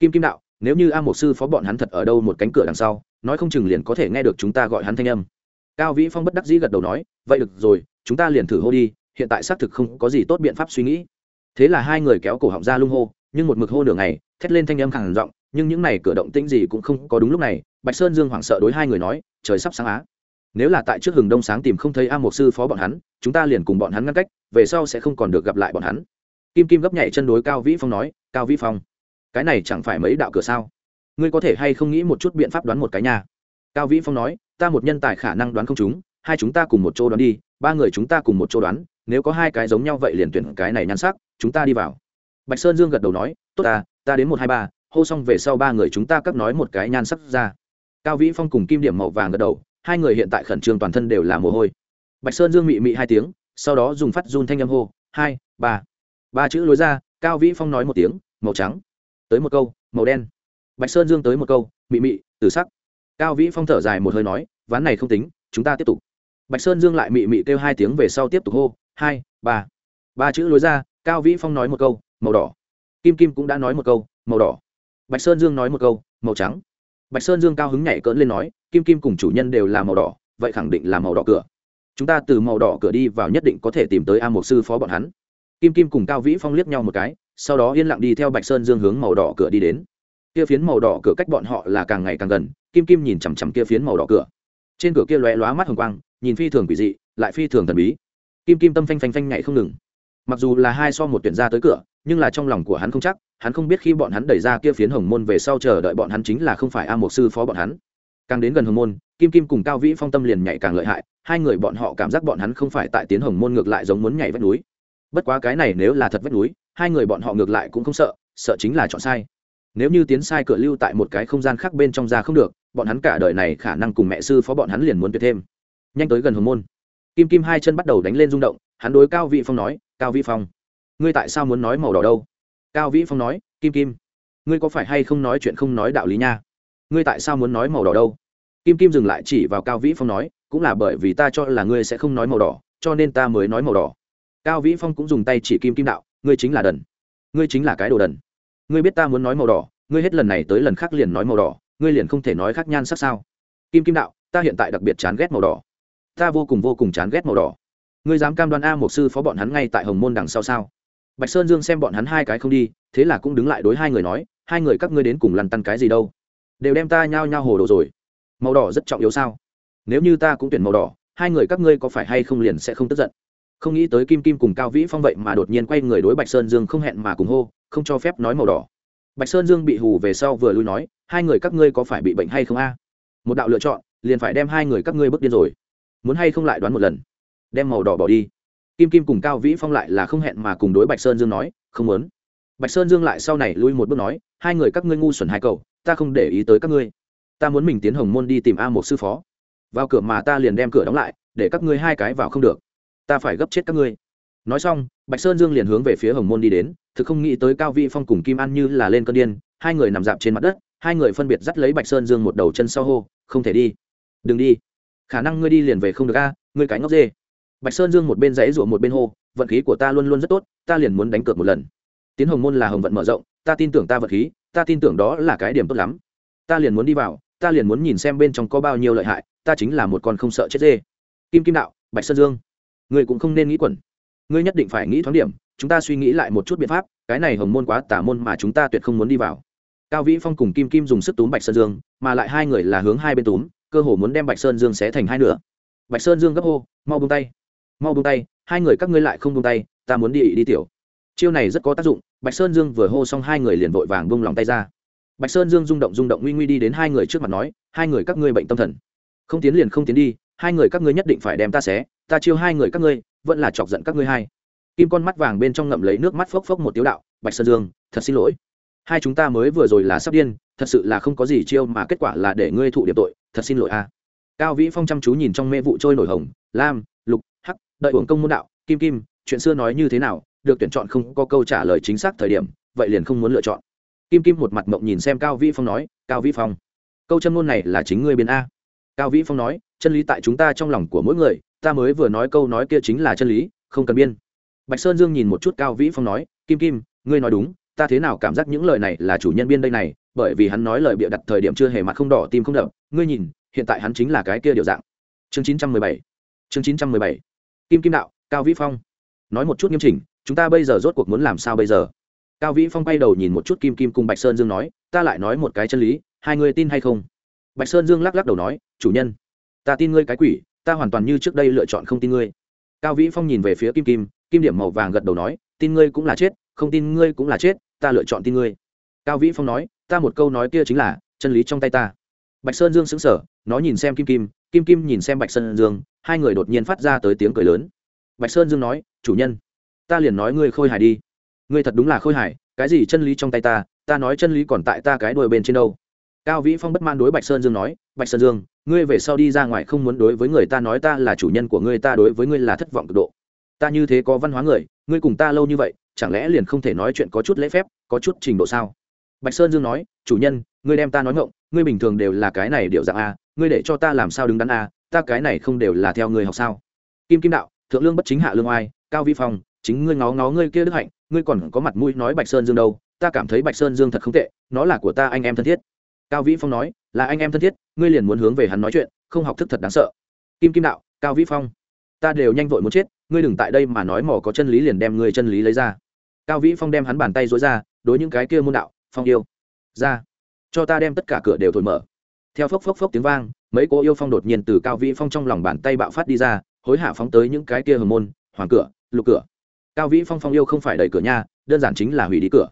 Kim kim đạo, nếu như a một sư phó bọn hắn thật ở đâu một cánh cửa đằng sau, nói không chừng liền có thể nghe được chúng ta gọi hắn thanh âm. Cao vĩ phong bất đắc dĩ gật đầu nói, vậy được rồi chúng ta liền thử hô đi, hiện tại xác thực không có gì tốt biện pháp suy nghĩ. Thế là hai người kéo cổ họng ra lung hô, nhưng một mực hô nửa ngày, thét lên thanh âm khẳng giọng, nhưng những này cửa động tĩnh gì cũng không có đúng lúc này, bạch sơn dương hoảng sợ đối hai người nói, trời sắp sáng á. Nếu là tại trước hừng đông sáng tìm không thấy a một sư phó bọn hắn, chúng ta liền cùng bọn hắn ngăn cách, về sau sẽ không còn được gặp lại bọn hắn. Kim kim gấp nhảy chân đối cao vĩ phong nói, cao vĩ phong, cái này chẳng phải mấy đạo cửa sao? Ngươi có thể hay không nghĩ một chút biện pháp đoán một cái nhà cao vĩ phong nói, ta một nhân tài khả năng đoán không chúng hai chúng ta cùng một chỗ đoán đi, ba người chúng ta cùng một chỗ đoán, nếu có hai cái giống nhau vậy liền tuyển cái này nhan sắc, chúng ta đi vào. Bạch sơn dương gật đầu nói, tốt ta ta đến một hai ba, hô xong về sau ba người chúng ta cắt nói một cái nhan sắc ra. Cao vĩ phong cùng kim điểm màu vàng gật đầu, hai người hiện tại khẩn trương toàn thân đều là mồ hôi. Bạch sơn dương mị mị hai tiếng, sau đó dùng phát run thanh âm hô, hai, ba. Ba chữ lối ra, cao vĩ phong nói một tiếng, màu trắng. Tới một câu, màu đen. Bạch sơn dương tới một câu, mị mị, tử sắc. Cao vĩ phong thở dài một hơi nói, ván này không tính, chúng ta tiếp tục bạch sơn dương lại mị mị kêu hai tiếng về sau tiếp tục hô, hai, ba. Ba chữ lối ra, cao vĩ phong nói một câu, màu đỏ. Kim kim cũng đã nói một câu, màu đỏ. Bạch sơn dương nói một câu, màu trắng. Bạch sơn dương cao hứng nhảy cỡn lên nói, kim kim cùng chủ nhân đều là màu đỏ, vậy khẳng định là màu đỏ cửa. Chúng ta từ màu đỏ cửa đi vào nhất định có thể tìm tới a một sư phó bọn hắn. Kim kim cùng cao vĩ phong liếc nhau một cái, sau đó yên lặng đi theo bạch sơn dương hướng màu đỏ cửa đi đến. Kia phiến màu đỏ cửa cách bọn họ là càng ngày càng gần, kim kim nhìn chằm chằm kia phiến màu đỏ cửa. Trên cửa kia lóe lóa mắt hồng quang nhìn phi thường quỷ dị, lại phi thường thần bí. Kim kim tâm phanh phanh phanh nhảy không ngừng. Mặc dù là hai so một tuyển ra tới cửa, nhưng là trong lòng của hắn không chắc, hắn không biết khi bọn hắn đẩy ra kia phiến hồng môn về sau chờ đợi bọn hắn chính là không phải a một sư phó bọn hắn. Càng đến gần hồng môn, kim kim cùng cao vĩ phong tâm liền nhảy càng lợi hại, hai người bọn họ cảm giác bọn hắn không phải tại tiến hồng môn ngược lại giống muốn nhảy vách núi. Bất quá cái này nếu là thật vách núi, hai người bọn họ ngược lại cũng không sợ sợ chính là chọn sai. Nếu như tiến sai cửa lưu tại một cái không gian khác bên trong ra không được, bọn hắn cả đời này khả năng cùng mẹ sư phó bọn hắn liền muốn tuyệt thêm nhanh tới gần hồng môn. Kim kim hai chân bắt đầu đánh lên rung động, hắn đối cao vị phong nói, cao vị phong, ngươi tại sao muốn nói màu đỏ đâu? Cao vĩ phong nói, kim kim, ngươi có phải hay không nói chuyện không nói đạo lý nha? Ngươi tại sao muốn nói màu đỏ đâu? Kim kim dừng lại chỉ vào cao vĩ phong nói, cũng là bởi vì ta cho là ngươi sẽ không nói màu đỏ, cho nên ta mới nói màu đỏ. Cao vĩ phong cũng dùng tay chỉ kim kim đạo, ngươi chính là đần. Ngươi chính là cái đồ đần. Ngươi biết ta muốn nói màu đỏ, ngươi hết lần này tới lần khác liền nói màu đỏ, ngươi liền không thể nói khác nhan sắc sao? Kim kim đạo, ta hiện tại đặc biệt chán ghét màu đỏ ta vô cùng vô cùng chán ghét màu đỏ. Ngươi dám cam đoan a một sư phó bọn hắn ngay tại hồng môn đằng sau sao? Bạch sơn dương xem bọn hắn hai cái không đi, thế là cũng đứng lại đối hai người nói, hai người các ngươi đến cùng lăn tăn cái gì đâu? Đều đem ta nhao nhao hồ đồ rồi. Màu đỏ rất trọng yếu sao? Nếu như ta cũng tuyển màu đỏ, hai người các ngươi có phải hay không liền sẽ không tức giận? Không nghĩ tới kim kim cùng cao vĩ phong vậy mà đột nhiên quay người đối bạch sơn dương không hẹn mà cùng hô, không cho phép nói màu đỏ. Bạch sơn dương bị hù về sau vừa lui nói, hai người các ngươi có phải bị bệnh hay không a? Một đạo lựa chọn, liền phải đem hai người các ngươi bước điên rồi muốn hay không lại đoán một lần. Đem màu đỏ bỏ đi. Kim kim cùng cao vĩ phong lại là không hẹn mà cùng đối bạch sơn dương nói, không muốn. Bạch sơn dương lại sau này lui một bước nói, hai người các ngươi ngu xuẩn hai cầu ta không để ý tới các ngươi. Ta muốn mình tiến hồng môn đi tìm a một sư phó. Vào cửa mà ta liền đem cửa đóng lại, để các ngươi hai cái vào không được. Ta phải gấp chết các ngươi. Nói xong, bạch sơn dương liền hướng về phía hồng môn đi đến, thực không nghĩ tới cao vĩ phong cùng kim an như là lên cơn điên, hai người nằm dạp trên mặt đất, hai người phân biệt dắt lấy bạch sơn dương một đầu chân sau hô, không thể đi. Đừng đi khả năng ngươi đi liền về không được a, ngươi cái ngốc dê. Bạch sơn dương một bên dãy ruộng một bên hô, vận khí của ta luôn luôn rất tốt, ta liền muốn đánh cược một lần. Tiến hồng môn là hồng vận mở rộng, ta tin tưởng ta vận khí, ta tin tưởng đó là cái điểm tốt lắm. Ta liền muốn đi vào, ta liền muốn nhìn xem bên trong có bao nhiêu lợi hại, ta chính là một con không sợ chết dê. Kim kim đạo, bạch sơn dương, ngươi cũng không nên nghĩ quẩn. Ngươi nhất định phải nghĩ thoáng điểm, chúng ta suy nghĩ lại một chút biện pháp, cái này hồng môn quá tả môn mà chúng ta tuyệt không muốn đi vào. Cao vĩ phong cùng kim kim dùng sức túm bạch sơn dương, mà lại hai người là hướng hai bên túm cơ hồ muốn đem bạch sơn dương xé thành hai nửa. Bạch sơn dương gấp hô, mau bông tay, mau bông tay, hai người các ngươi lại không bông tay, ta muốn đi đi tiểu. Chiêu này rất có tác dụng, bạch sơn dương vừa hô xong hai người liền vội vàng bông lòng tay ra. Bạch sơn dương rung động rung động nguy nguy đi đến hai người trước mặt nói, hai người các ngươi bệnh tâm thần. Không tiến liền không tiến đi, hai người các ngươi nhất định phải đem ta xé, ta chiêu hai người các ngươi, vẫn là chọc giận các ngươi hai. Kim con mắt vàng bên trong ngậm lấy nước mắt phốc phốc một tiếu đạo, bạch sơn dương, thật xin lỗi. Hai chúng ta mới vừa rồi là sắp điên, thật sự là không có gì chiêu mà kết quả là để ngươi thụ điểm tội thật xin lỗi a. Cao vĩ phong chăm chú nhìn trong mê vụ trôi nổi hồng, lam, lục, hắc, đợi uổng công môn đạo, kim kim, chuyện xưa nói như thế nào, được tuyển chọn không có câu trả lời chính xác thời điểm, vậy liền không muốn lựa chọn. Kim kim một mặt mộng nhìn xem cao vĩ phong nói, cao vĩ phong, câu chân ngôn này là chính ngươi biến a. Cao vĩ phong nói, chân lý tại chúng ta trong lòng của mỗi người, ta mới vừa nói câu nói kia chính là chân lý, không cần biên. Bạch sơn dương nhìn một chút cao vĩ phong nói, kim kim, ngươi nói đúng, ta thế nào cảm giác những lời này là chủ nhân biên đây này bởi vì hắn nói lời bịa đặt thời điểm chưa hề mặt không đỏ, tim không đậm ngươi nhìn, hiện tại hắn chính là cái kia điều dạng. Chương chín trăm mười bảy. Chương chín trăm mười bảy. Kim kim đạo, cao vĩ phong. Nói một chút nghiêm chỉnh, chúng ta bây giờ rốt cuộc muốn làm sao bây giờ? Cao vĩ phong bay đầu nhìn một chút kim kim cùng bạch sơn dương nói, ta lại nói một cái chân lý, hai người tin hay không? Bạch sơn dương lắc lắc đầu nói, chủ nhân, ta tin ngươi cái quỷ, ta hoàn toàn như trước đây lựa chọn không tin ngươi. Cao vĩ phong nhìn về phía kim kim kim điểm màu vàng gật đầu nói, tin ngươi cũng là chết, không tin ngươi cũng là chết, ta lựa chọn tin ngươi. Cao vĩ phong nói ta một câu nói kia chính là, chân lý trong tay ta. Bạch sơn dương xứng sở nó nhìn xem kim kim kim kim nhìn xem bạch sơn dương, hai người đột nhiên phát ra tới tiếng cười lớn. Bạch sơn dương nói, chủ nhân, ta liền nói ngươi khôi hài đi. Ngươi thật đúng là khôi hài cái gì chân lý trong tay ta ta nói chân lý còn tại ta cái đuôi bên trên đâu. Cao vĩ phong bất man đối bạch sơn dương nói, bạch sơn dương, ngươi về sau đi ra ngoài không muốn đối với người ta nói ta là chủ nhân của ngươi, ta đối với ngươi là thất vọng cực độ. Ta như thế có văn hóa người, ngươi cùng ta lâu như vậy, chẳng lẽ liền không thể nói chuyện có chút lễ phép, có chút trình độ sao? Bạch sơn dương nói, chủ nhân, ngươi đem ta nói ngộng, ngươi bình thường đều là cái này điệu dạng a, ngươi để cho ta làm sao đứng đắn a, ta cái này không đều là theo người học sao? Kim kim đạo, thượng lương bất chính hạ lương oai, cao vi phong, chính ngươi ngó ngó ngươi kia đức hạnh, ngươi còn có mặt mũi nói bạch sơn dương đâu, ta cảm thấy bạch sơn dương thật không tệ, nó là của ta anh em thân thiết. Cao vĩ phong nói, là anh em thân thiết, ngươi liền muốn hướng về hắn nói chuyện, không học thức thật đáng sợ. Kim kim đạo, cao vĩ phong, ta đều nhanh vội muốn chết, ngươi đừng tại đây mà nói mỏ có chân lý liền đem ngươi chân lý lấy ra. Cao vĩ phong đem hắn bàn tay dối ra, đối những cái kia môn đạo phong yêu. Ra. Cho ta đem tất cả cửa đều thổi mở. Theo phốc phốc phốc tiếng vang, mấy cô yêu phong đột nhiên từ cao vĩ phong trong lòng bàn tay bạo phát đi ra, hối hả phóng tới những cái kia hờ môn, hoàng cửa, lục cửa. Cao vĩ phong phong yêu không phải đẩy cửa nha, đơn giản chính là hủy đi cửa.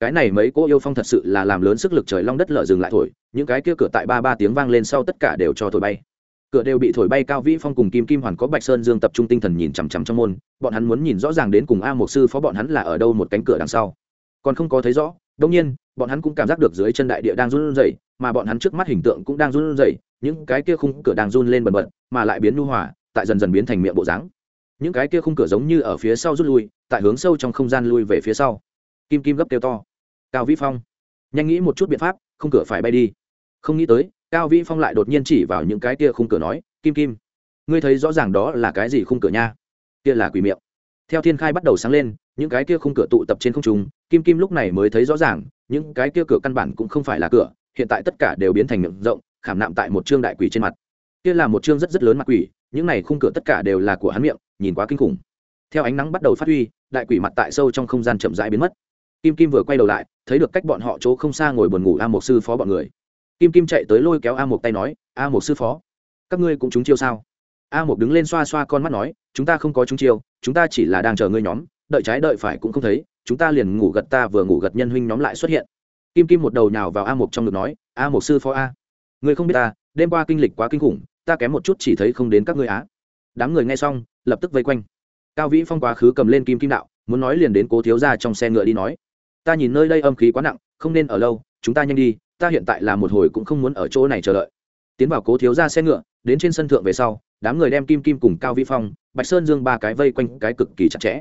Cái này mấy cô yêu phong thật sự là làm lớn sức lực trời long đất lở dừng lại thổi, những cái kia cửa tại ba ba tiếng vang lên sau tất cả đều cho thổi bay. Cửa đều bị thổi bay, cao vĩ phong cùng kim kim hoàn có bạch sơn dương tập trung tinh thần nhìn chằm chằm trong môn, bọn hắn muốn nhìn rõ ràng đến cùng a một sư phó bọn hắn là ở đâu một cánh cửa đằng sau. Còn không có thấy rõ đông nhiên, bọn hắn cũng cảm giác được dưới chân đại địa đang run rẩy, mà bọn hắn trước mắt hình tượng cũng đang run rẩy, những cái kia khung cửa đang run lên bần bật, mà lại biến nhu hòa, tại dần dần biến thành miệng bộ dáng. Những cái kia khung cửa giống như ở phía sau rút lui, tại hướng sâu trong không gian lui về phía sau. Kim kim gấp kêu to. Cao vĩ phong. Nhanh nghĩ một chút biện pháp, khung cửa phải bay đi. Không nghĩ tới, cao vĩ phong lại đột nhiên chỉ vào những cái kia khung cửa nói, kim kim, ngươi thấy rõ ràng đó là cái gì khung cửa nha? Kia là quỷ miệng theo thiên khai bắt đầu sáng lên, những cái kia khung cửa tụ tập trên không trung, kim kim lúc này mới thấy rõ ràng, những cái kia cửa căn bản cũng không phải là cửa, hiện tại tất cả đều biến thành miệng rộng, khảm nạm tại một trương đại quỷ trên mặt. Kia là một trương rất rất lớn mặt quỷ, những này khung cửa tất cả đều là của hắn miệng, nhìn quá kinh khủng. Theo ánh nắng bắt đầu phát huy, đại quỷ mặt tại sâu trong không gian chậm rãi biến mất. Kim kim vừa quay đầu lại, thấy được cách bọn họ chỗ không xa ngồi buồn ngủ a một sư phó bọn người. Kim kim chạy tới lôi kéo a một tay nói, a một sư phó, các ngươi cũng trúng chiêu sao? A một đứng lên xoa xoa con mắt nói, chúng ta không có chúng chiêu, chúng ta chỉ là đang chờ ngươi nhóm, đợi trái đợi phải cũng không thấy, chúng ta liền ngủ gật ta vừa ngủ gật nhân huynh nhóm lại xuất hiện. Kim kim một đầu nhào vào a một trong ngực nói, a một sư phó a người không biết ta, đêm qua kinh lịch quá kinh khủng, ta kém một chút chỉ thấy không đến các ngươi á đám người nghe xong, lập tức vây quanh. Cao vĩ phong quá khứ cầm lên kim kim đạo, muốn nói liền đến cố thiếu ra trong xe ngựa đi nói, ta nhìn nơi đây âm khí quá nặng, không nên ở lâu, chúng ta nhanh đi, ta hiện tại là một hồi cũng không muốn ở chỗ này chờ đợi. Tiến vào cố thiếu ra xe ngựa đến trên sân thượng về sau, đám người đem kim kim cùng cao vĩ phong, bạch sơn dương ba cái vây quanh cái cực kỳ chặt chẽ.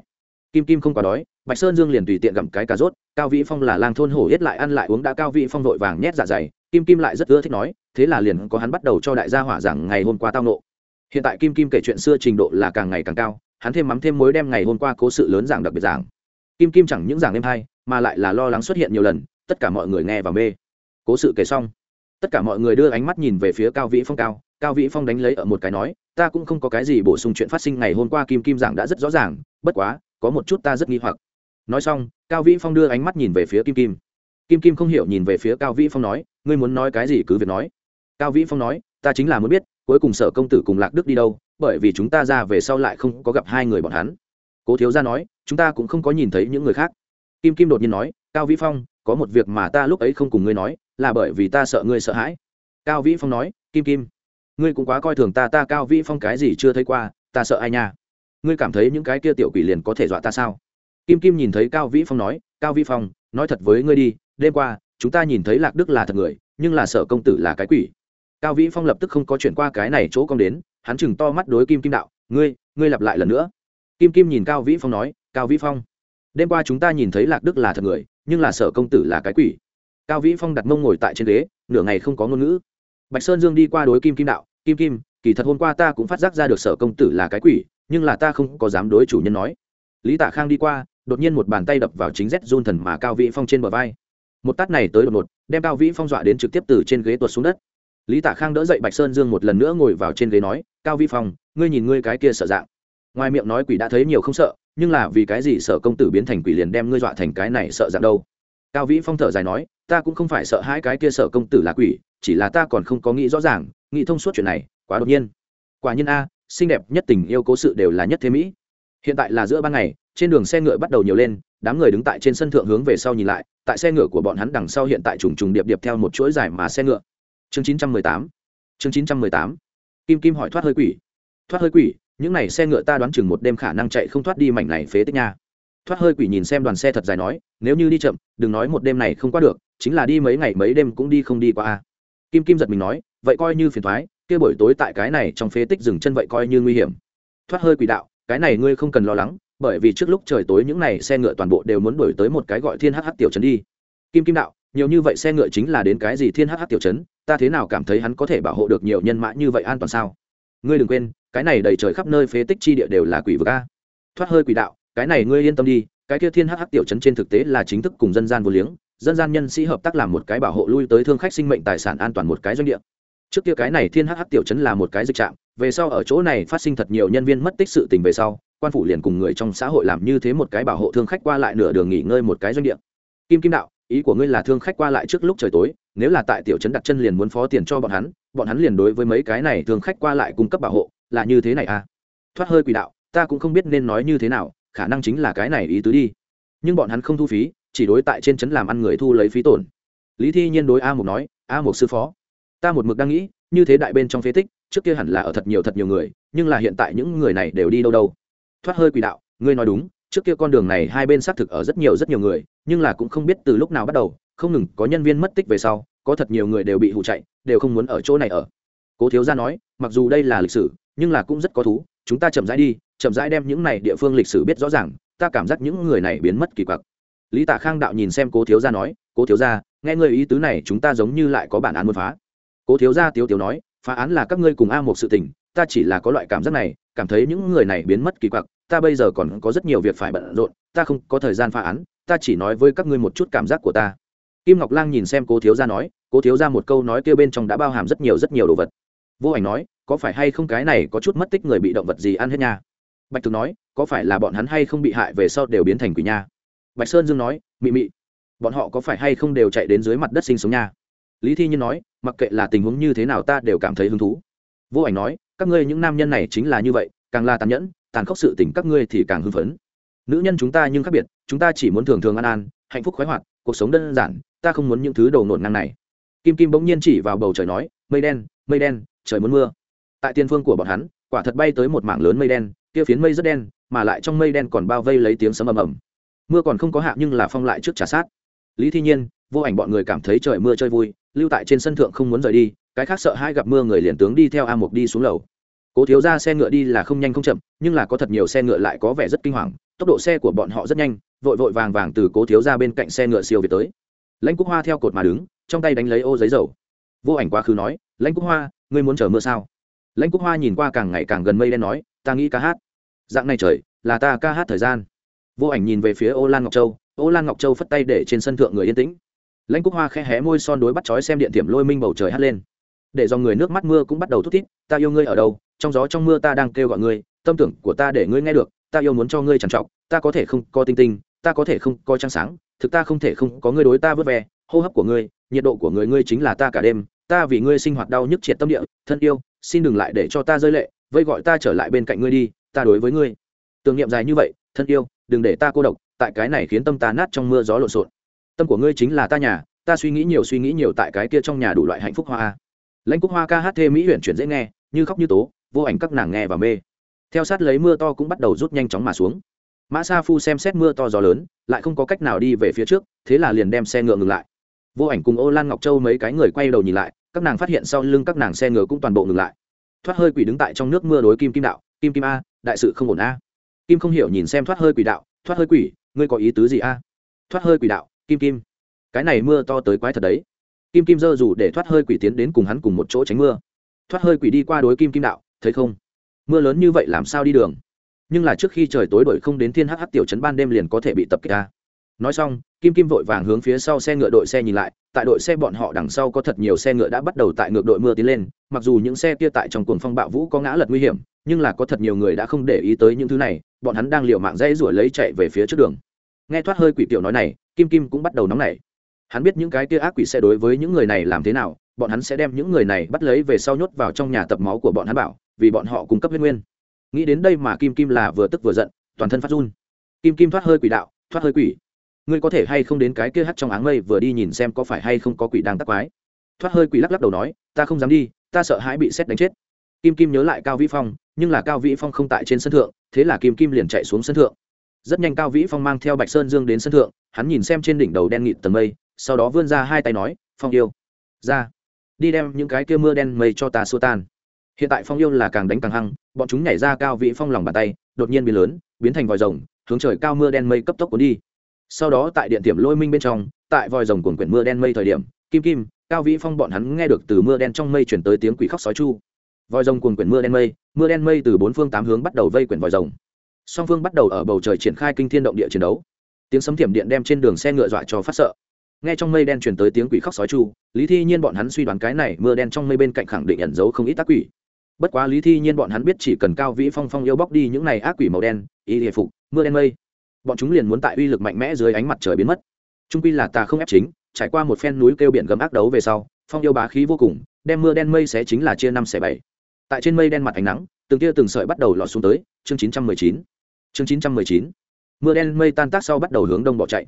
Kim kim không quá đói, bạch sơn dương liền tùy tiện gặm cái cà rốt, cao vĩ phong là lang thôn hổ yết lại ăn lại uống đã cao vĩ phong vội vàng nhét dạ dày, kim kim lại rất ưa thích nói, thế là liền có hắn bắt đầu cho đại gia hỏa rằng ngày hôm qua tao nộ. Hiện tại kim kim kể chuyện xưa trình độ là càng ngày càng cao, hắn thêm mắm thêm mối đem ngày hôm qua cố sự lớn giảng đặc biệt giảng. Kim kim chẳng những giảng đêm hay mà lại là lo lắng xuất hiện nhiều lần, tất cả mọi người nghe và mê. Cố sự kể xong, tất cả mọi người đưa ánh mắt nhìn về phía cao vĩ phong cao cao vĩ phong đánh lấy ở một cái nói, ta cũng không có cái gì bổ sung chuyện phát sinh ngày hôm qua kim kim giảng đã rất rõ ràng, bất quá, có một chút ta rất nghi hoặc. Nói xong, cao vĩ phong đưa ánh mắt nhìn về phía kim kim. Kim kim không hiểu nhìn về phía cao vĩ phong nói, ngươi muốn nói cái gì cứ việc nói. Cao vĩ phong nói, ta chính là muốn biết, cuối cùng sở công tử cùng lạc đức đi đâu, bởi vì chúng ta ra về sau lại không có gặp hai người bọn hắn. Cố thiếu gia nói, chúng ta cũng không có nhìn thấy những người khác. Kim kim đột nhiên nói, cao vĩ phong, có một việc mà ta lúc ấy không cùng ngươi nói, là bởi vì ta sợ ngươi sợ hãi. Cao vĩ phong nói, kim kim ngươi cũng quá coi thường ta ta cao vĩ phong cái gì chưa thấy qua, ta sợ ai nha? Ngươi cảm thấy những cái kia tiểu quỷ liền có thể dọa ta sao? Kim kim nhìn thấy cao vĩ phong nói, cao vĩ phong, nói thật với ngươi đi, đêm qua, chúng ta nhìn thấy lạc đức là thật người, nhưng là sợ công tử là cái quỷ. Cao vĩ phong lập tức không có chuyển qua cái này chỗ công đến, hắn chừng to mắt đối kim kim đạo, ngươi ngươi lặp lại lần nữa. Kim kim nhìn cao vĩ phong nói, cao vĩ phong, đêm qua chúng ta nhìn thấy lạc đức là thật người, nhưng là sở công tử là cái quỷ. Cao vĩ phong đặt mông ngồi tại trên ghế, nửa ngày không có ngôn ngữ. Bạch sơn dương đi qua đối kim kim đạo kim kim, kỳ thật hôm qua ta cũng phát giác ra được sở công tử là cái quỷ, nhưng là ta không có dám đối chủ nhân nói. Lý tạ khang đi qua, đột nhiên một bàn tay đập vào chính rét run thần mà cao vĩ phong trên bờ vai. Một tát này tới đột ngột, đem cao vĩ phong dọa đến trực tiếp từ trên ghế tuột xuống đất. Lý tạ khang đỡ dậy bạch sơn dương một lần nữa ngồi vào trên ghế nói, cao vĩ phong, ngươi nhìn ngươi cái kia sợ dạng. Ngoài miệng nói quỷ đã thấy nhiều không sợ, nhưng là vì cái gì sở công tử biến thành quỷ liền đem ngươi dọa thành cái này sợ dạng đâu? Cao vĩ phong thở dài nói, ta cũng không phải sợ hai cái kia sợ công tử là quỷ, chỉ là ta còn không có nghĩ rõ ràng nghĩ thông suốt chuyện này, quá đột nhiên. Quả nhiên a, xinh đẹp nhất tình yêu cố sự đều là nhất thế mỹ. Hiện tại là giữa ban ngày, trên đường xe ngựa bắt đầu nhiều lên, đám người đứng tại trên sân thượng hướng về sau nhìn lại, tại xe ngựa của bọn hắn đằng sau hiện tại trùng trùng điệp điệp theo một chuỗi dài mà xe ngựa. Chương chín trăm mười tám. Chương chín trăm mười tám. Kim kim hỏi thoát hơi quỷ. Thoát hơi quỷ, những n à y xe ngựa ta đoán chừng một đêm khả năng chạy không thoát đi mảnh này phế tích nha. Thoát hơi quỷ nhìn xem đoàn xe thật dài nói, nếu như đi chậm, đừng nói một đêm này không qua được, chính là đi mấy ngày mấy đêm cũng đi không đi qua a. Kim kim giật mình nói vậy coi như phiền thoái, kia buổi tối tại cái này trong phế tích dừng chân vậy coi như nguy hiểm. Thoát hơi quỷ đạo, cái này ngươi không cần lo lắng, bởi vì trước lúc trời tối những n à y xe ngựa toàn bộ đều muốn đổi tới một cái gọi thiên hh tiểu trấn đi. Kim kim đạo, nhiều như vậy xe ngựa chính là đến cái gì thiên hh tiểu trấn, ta thế nào cảm thấy hắn có thể bảo hộ được nhiều nhân mã như vậy an toàn sao? Ngươi đừng quên, cái này đầy trời khắp nơi phế tích chi địa đều là quỷ vực a. Thoát hơi quỷ đạo, cái này ngươi yên tâm đi, cái kia thiên hh tiểu trấn trên thực tế là chính thức cùng dân gian vô liếng, dân gian nhân sĩ hợp tác làm một cái bảo hộ lui tới thương khách sinh mệnh tài sản an toàn một cái doanh địa trước kia cái này thiên hh tiểu trấn là một cái dịch trạm, về sau ở chỗ này phát sinh thật nhiều nhân viên mất tích sự tình về sau, quan phủ liền cùng người trong xã hội làm như thế một cái bảo hộ thương khách qua lại nửa đường nghỉ ngơi một cái doanh địa. Kim kim đạo, ý của ngươi là thương khách qua lại trước lúc trời tối, nếu là tại tiểu trấn đặt chân liền muốn phó tiền cho bọn hắn bọn hắn liền đối với mấy cái này thương khách qua lại cung cấp bảo hộ, là như thế này à? Thoát hơi quỷ đạo, ta cũng không biết nên nói như thế nào, khả năng chính là cái này ý tứ đi. Nhưng bọn hắn không thu phí, chỉ đối tại trên trấn làm ăn người thu lấy phí tổn. Lý thi nhiên đối a Mục nói, a Mục sư phó ta một mực đang nghĩ, như thế đại bên trong phế tích, trước kia hẳn là ở thật nhiều thật nhiều người, nhưng là hiện tại những người này đều đi đâu đâu. Thoát hơi quỷ đạo, ngươi nói đúng, trước kia con đường này hai bên xác thực ở rất nhiều rất nhiều người, nhưng là cũng không biết từ lúc nào bắt đầu, không ngừng có nhân viên mất tích về sau, có thật nhiều người đều bị hụ chạy, đều không muốn ở chỗ này ở. Cố thiếu gia nói, mặc dù đây là lịch sử, nhưng là cũng rất có thú, chúng ta chậm rãi đi, chậm rãi đem những này địa phương lịch sử biết rõ ràng, ta cảm giác những người này biến mất kỳ quặc. Lý tạ khang đạo nhìn xem cố thiếu gia nói, cố thiếu gia, nghe người ý tứ này, chúng ta giống như lại có bản án muốn phá cố thiếu gia tiếu tiếu nói, phá án là các ngươi cùng a một sự tình, ta chỉ là có loại cảm giác này, cảm thấy những người này biến mất kỳ quặc, ta bây giờ còn có rất nhiều việc phải bận rộn, ta không có thời gian phá án, ta chỉ nói với các ngươi một chút cảm giác của ta. Kim ngọc lang nhìn xem cố thiếu gia nói, cố thiếu gia một câu nói kêu bên trong đã bao hàm rất nhiều rất nhiều đồ vật. Vô ảnh nói, có phải hay không cái này có chút mất tích người bị động vật gì ăn hết nha? Bạch thực nói, có phải là bọn hắn hay không bị hại về sau đều biến thành quỷ nha? Bạch sơn dương nói, mị mị, bọn họ có phải hay không đều chạy đến dưới mặt đất sinh sống nha? Lý thi nhiên nói, mặc kệ là tình huống như thế nào ta đều cảm thấy hứng thú. Vô ảnh nói, các ngươi những nam nhân này chính là như vậy, càng là tàn nhẫn, tàn khốc sự tình các ngươi thì càng hưng phấn. Nữ nhân chúng ta nhưng khác biệt, chúng ta chỉ muốn thường thường an an, hạnh phúc khoái hoạt, cuộc sống đơn giản, ta không muốn những thứ đầu nổn năng này. Kim kim bỗng nhiên chỉ vào bầu trời nói, mây đen mây đen, trời muốn mưa. Tại tiên phương của bọn hắn, quả thật bay tới một mảng lớn mây đen, kia phiến mây rất đen, mà lại trong mây đen còn bao vây lấy tiếng sấm ầm ầm. Mưa còn không có hạ nhưng là phong lại trước trả sát. Lý thi nhiên vô ảnh bọn người cảm thấy trời mưa chơi vui, lưu tại trên sân thượng không muốn rời đi, cái khác sợ hai gặp mưa người liền tướng đi theo a mục đi xuống lầu. Cố thiếu ra xe ngựa đi là không nhanh không chậm, nhưng là có thật nhiều xe ngựa lại có vẻ rất kinh hoàng, tốc độ xe của bọn họ rất nhanh, vội vội vàng vàng từ cố thiếu ra bên cạnh xe ngựa siêu về tới. Lãnh cúc hoa theo cột mà đứng, trong tay đánh lấy ô giấy dầu. Vô ảnh quá khứ nói, lãnh cúc hoa, ngươi muốn chờ mưa sao? Lãnh cúc hoa nhìn qua càng ngày càng gần mây đen nói, ta nghĩ ca hát. Dạng này trời, là ta ca hát thời gian. Vô ảnh nhìn về phía ô lan ngọc châu, ô lan ngọc châu phất tay để trên sân thượng người yên tĩnh lãnh cúc hoa khẽ hé môi son đối bắt chói xem điện thiểm lôi minh bầu trời hắt lên. Để do người nước mắt mưa cũng bắt đầu thút thít, ta yêu ngươi ở đâu? Trong gió trong mưa ta đang kêu gọi ngươi, tâm tưởng của ta để ngươi nghe được, ta yêu muốn cho ngươi trằn trọc, ta có thể không có tinh tinh, ta có thể không có trăng sáng, thực ta không thể không có ngươi đối ta vớt ve, hô hấp của ngươi, nhiệt độ của người ngươi chính là ta cả đêm, ta vì ngươi sinh hoạt đau nhức triệt tâm địa, thân yêu, xin đừng lại để cho ta rơi lệ vây gọi ta trở lại bên cạnh ngươi đi, ta đối với ngươi. Tưởng niệm dài như vậy, thân yêu, đừng để ta cô độc, tại cái này khiến tâm ta nát trong mưa gió lộn xộn tâm của ngươi chính là ta nhà, ta suy nghĩ nhiều suy nghĩ nhiều tại cái kia trong nhà đủ loại hạnh phúc hoa. Lãnh cúc hoa ca hát thê mỹ huyện chuyển dễ nghe, như khóc như tố, vô ảnh các nàng nghe và mê. Theo sát lấy mưa to cũng bắt đầu rút nhanh chóng mà xuống. Mã sa phu xem xét mưa to gió lớn, lại không có cách nào đi về phía trước, thế là liền đem xe ngựa ngừng lại. Vô ảnh cùng ô lan ngọc châu mấy cái người quay đầu nhìn lại, các nàng phát hiện sau lưng các nàng xe ngựa cũng toàn bộ ngừng lại. Thoát hơi quỷ đứng tại trong nước mưa đối kim kim đạo, kim kim a, đại sự không ổn a. Kim không hiểu nhìn xem thoát hơi quỷ đạo, thoát hơi quỷ, ngươi có ý tứ gì a? Thoát hơi quỷ đạo kim kim. Cái này mưa to tới quái thật đấy. Kim kim dơ dù để thoát hơi quỷ tiến đến cùng hắn cùng một chỗ tránh mưa. Thoát hơi quỷ đi qua đối kim kim đạo, thấy không? Mưa lớn như vậy làm sao đi đường? Nhưng là trước khi trời tối đổi không đến thiên hh tiểu trấn ban đêm liền có thể bị tập kích ta. Nói xong, kim kim vội vàng hướng phía sau xe ngựa đội xe nhìn lại, tại đội xe bọn họ đằng sau có thật nhiều xe ngựa đã bắt đầu tại ngược đội mưa tiến lên, mặc dù những xe kia tại trong cuồng phong bạo vũ có ngã lật nguy hiểm, nhưng là có thật nhiều người đã không để ý tới những thứ này, bọn hắn đang liều mạng dây rủi lấy chạy về phía trước đường. Nghe thoát hơi quỷ tiểu nói này kim kim cũng bắt đầu nóng nảy. Hắn biết những cái kia ác quỷ sẽ đối với những người này làm thế nào, bọn hắn sẽ đem những người này bắt lấy về sau nhốt vào trong nhà tập máu của bọn hắn bảo, vì bọn họ cung cấp huyết nguyên. Nghĩ đến đây mà kim kim là vừa tức vừa giận, toàn thân phát run. Kim kim thoát hơi quỷ đạo, thoát hơi quỷ. Ngươi có thể hay không đến cái kia hắt trong áng mây vừa đi nhìn xem có phải hay không có quỷ đang tắc quái. Thoát hơi quỷ lắc lắc đầu nói, ta không dám đi, ta sợ hãi bị xét đánh chết. Kim kim nhớ lại cao vĩ phong, nhưng là cao vĩ phong không tại trên sân thượng, thế là kim kim liền chạy xuống sân thượng. Rất nhanh cao vĩ phong mang theo bạch sơn dương đến sân thượng hắn nhìn xem trên đỉnh đầu đen nghịt tầng mây, sau đó vươn ra hai tay nói, phong yêu, ra, đi đem những cái kia mưa đen mây cho ta xua tan. Hiện tại phong yêu là càng đánh càng hăng, bọn chúng nhảy ra cao vị phong lòng bàn tay, đột nhiên biến lớn, biến thành vòi rồng, hướng trời cao mưa đen mây cấp tốc cuốn đi. Sau đó tại điện tiệm lôi minh bên trong, tại vòi rồng cuồn quyển mưa đen mây thời điểm, kim kim, cao vĩ phong bọn hắn nghe được từ mưa đen trong mây chuyển tới tiếng quỷ khóc sói chu. Vòi rồng cuồn quyển mưa đen mây, mưa đen mây từ bốn phương tám hướng bắt đầu vây quyển vòi rồng. Song phương bắt đầu ở bầu trời triển khai kinh thiên động địa chiến đấu tiếng sấm thiểm điện đem trên đường xe ngựa dọa cho phát sợ. Nghe trong mây đen chuyển tới tiếng quỷ khóc sói chu, lý thi nhiên bọn hắn suy đoán cái này mưa đen trong mây bên cạnh khẳng định ẩn giấu không ít tác quỷ. Bất quá lý thi nhiên bọn hắn biết chỉ cần cao vĩ phong phong yêu bóc đi những này ác quỷ màu đen, y hệ phục, mưa đen mây, bọn chúng liền muốn tại uy lực mạnh mẽ dưới ánh mặt trời biến mất. Trung quy là ta không ép chính, trải qua một phen núi kêu biển gấm ác đấu về sau, phong yêu bá khí vô cùng, đem mưa đen mây sẽ chính là chia năm xẻ bảy. Tại trên mây đen mặt ánh nắng, từng tia từng sợi bắt đầu lọt xuống tới, chương chín trăm mười chín. Chương chín trăm mười chín mưa đen mây tan tác sau bắt đầu hướng đông bỏ chạy.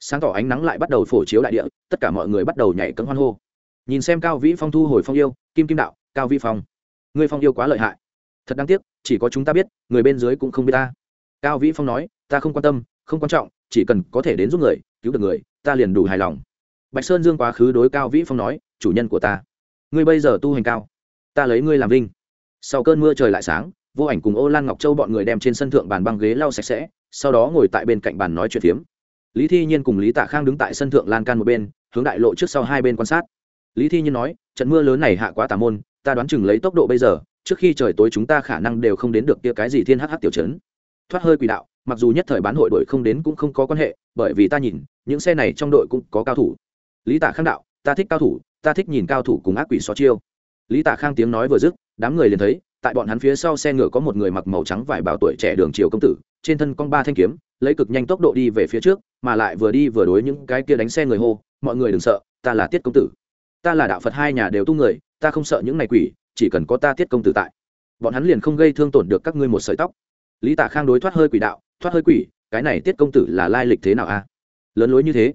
Sáng tỏ ánh nắng lại bắt đầu phổ chiếu đại địa, tất cả mọi người bắt đầu nhảy cấm hoan hô. Nhìn xem cao vĩ phong thu hồi phong yêu, kim kim đạo, cao vĩ phong. Người phong yêu quá lợi hại. Thật đáng tiếc, chỉ có chúng ta biết, người bên dưới cũng không biết ta. Cao vĩ phong nói, ta không quan tâm, không quan trọng, chỉ cần có thể đến giúp người, cứu được người, ta liền đủ hài lòng. Bạch sơn dương quá khứ đối cao vĩ phong nói, chủ nhân của ta. Ngươi bây giờ tu hành cao. Ta lấy ngươi làm vinh. Sau cơn mưa trời lại sáng, vô ảnh cùng ô lan ngọc châu bọn người đem trên sân thượng bàn băng ghế lau sạch sẽ sau đó ngồi tại bên cạnh bàn nói chuyện phiếm. Lý thi nhiên cùng lý tạ khang đứng tại sân thượng lan can một bên, hướng đại lộ trước sau hai bên quan sát. Lý thi nhiên nói, trận mưa lớn này hạ quá tà môn, ta đoán chừng lấy tốc độ bây giờ, trước khi trời tối chúng ta khả năng đều không đến được kia cái gì thiên hh tiểu chấn thoát hơi quỷ đạo, mặc dù nhất thời bán hội đội không đến cũng không có quan hệ, bởi vì ta nhìn, những xe này trong đội cũng có cao thủ. Lý tạ khang đạo, ta thích cao thủ, ta thích nhìn cao thủ cùng ác quỷ xó chiêu. Lý tạ khang tiếng nói vừa dứt, đám người liền thấy tại bọn hắn phía sau xe ngựa có một người mặc màu trắng vải bảo tuổi trẻ đường triều công tử, trên thân con ba thanh kiếm, lấy cực nhanh tốc độ đi về phía trước, mà lại vừa đi vừa đối những cái kia đánh xe người hô, mọi người đừng sợ, ta là tiết công tử. Ta là đạo phật hai nhà đều tu người, ta không sợ những này quỷ, chỉ cần có ta tiết công tử tại, bọn hắn liền không gây thương tổn được các ngươi một sợi tóc. Lý Tả khang đối thoát hơi quỷ đạo, thoát hơi quỷ, cái này tiết công tử là lai lịch thế nào a? Lớn lối như thế.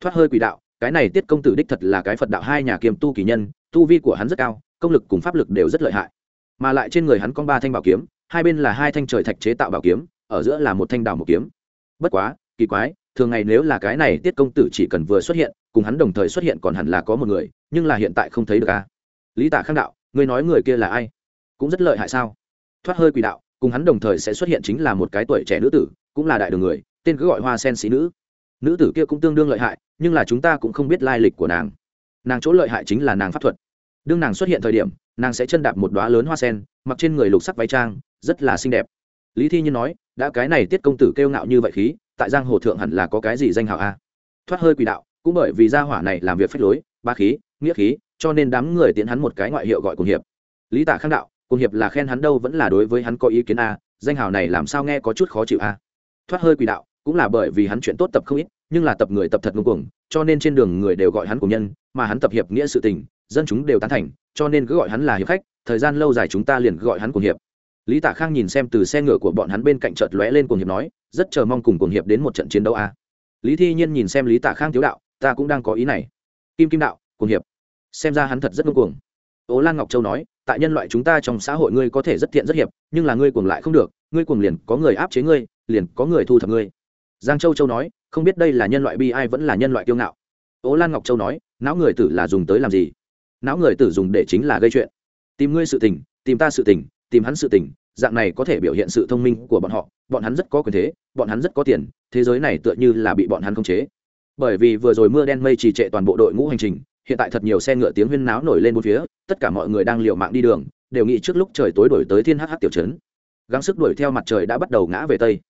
Thoát hơi quỷ đạo, cái này tiết công tử đích thật là cái phật đạo hai nhà kiềm tu kỳ nhân, tu vi của hắn rất cao, công lực cùng pháp lực đều rất lợi hại mà lại trên người hắn có ba thanh bảo kiếm, hai bên là hai thanh trời thạch chế tạo bảo kiếm, ở giữa là một thanh đào một kiếm. Bất quá, kỳ quái, thường ngày nếu là cái này tiết công tử chỉ cần vừa xuất hiện, cùng hắn đồng thời xuất hiện còn hẳn là có một người, nhưng là hiện tại không thấy được a lý tả khang đạo, ngươi nói người kia là ai? Cũng rất lợi hại sao? Thoát hơi quỷ đạo, cùng hắn đồng thời sẽ xuất hiện chính là một cái tuổi trẻ nữ tử, cũng là đại đường người, tên cứ gọi hoa sen sĩ nữ. Nữ tử kia cũng tương đương lợi hại, nhưng là chúng ta cũng không biết lai lịch của nàng. Nàng chỗ lợi hại chính là nàng pháp thuật đương nàng xuất hiện thời điểm, nàng sẽ chân đạp một đoá lớn hoa sen, mặc trên người lục sắc váy trang, rất là xinh đẹp. Lý thi nhiên nói, đã cái này tiết công tử kêu ngạo như vậy khí, tại giang hồ thượng hẳn là có cái gì danh hào a? Thoát hơi quỷ đạo, cũng bởi vì gia hỏa này làm việc phách lối, ba khí, nghĩa khí, cho nên đám người tiến hắn một cái ngoại hiệu gọi cùng hiệp. Lý tạ khang đạo, cùng hiệp là khen hắn đâu vẫn là đối với hắn có ý kiến a, danh hào này làm sao nghe có chút khó chịu a? Thoát hơi quỷ đạo, cũng là bởi vì hắn chuyện tốt tập không ít, nhưng là tập người tập thật ngưng cuồng, cho nên trên đường người đều gọi hắn cùng nhân, mà hắn tập hiệp nghĩa sự tình dân chúng đều tán thành, cho nên cứ gọi hắn là hiệp khách, thời gian lâu dài chúng ta liền gọi hắn cùng hiệp. Lý Tả khang nhìn xem từ xe ngựa của bọn hắn bên cạnh chợt lóe lên cùng hiệp nói, rất chờ mong cùng cùng hiệp đến một trận chiến đấu a lý thi nhiên nhìn xem lý Tả khang thiếu đạo, ta cũng đang có ý này. Kim kim đạo cùng hiệp. Xem ra hắn thật rất ngưng cuồng. Ố lan ngọc châu nói, tại nhân loại chúng ta trong xã hội ngươi có thể rất thiện rất hiệp, nhưng là ngươi cuồng lại không được, ngươi cuồng liền có người áp chế ngươi, liền có người thu thập ngươi. Giang châu châu nói, không biết đây là nhân loại bi ai vẫn là nhân loại kiêu ngạo. Ố lan ngọc châu nói, não người tử là dùng tới làm gì? Não người tử dùng để chính là gây chuyện. Tìm ngươi sự tình, tìm ta sự tình, tìm hắn sự tình, dạng này có thể biểu hiện sự thông minh của bọn họ. Bọn hắn rất có quyền thế, bọn hắn rất có tiền, thế giới này tựa như là bị bọn hắn khống chế. Bởi vì vừa rồi mưa đen mây trì trệ toàn bộ đội ngũ hành trình, hiện tại thật nhiều xe ngựa tiếng huyên náo nổi lên bốn phía, tất cả mọi người đang liều mạng đi đường, đều nghĩ trước lúc trời tối đổi tới thiên hh tiểu trấn. Gắng sức đuổi theo mặt trời đã bắt đầu ngã về tây.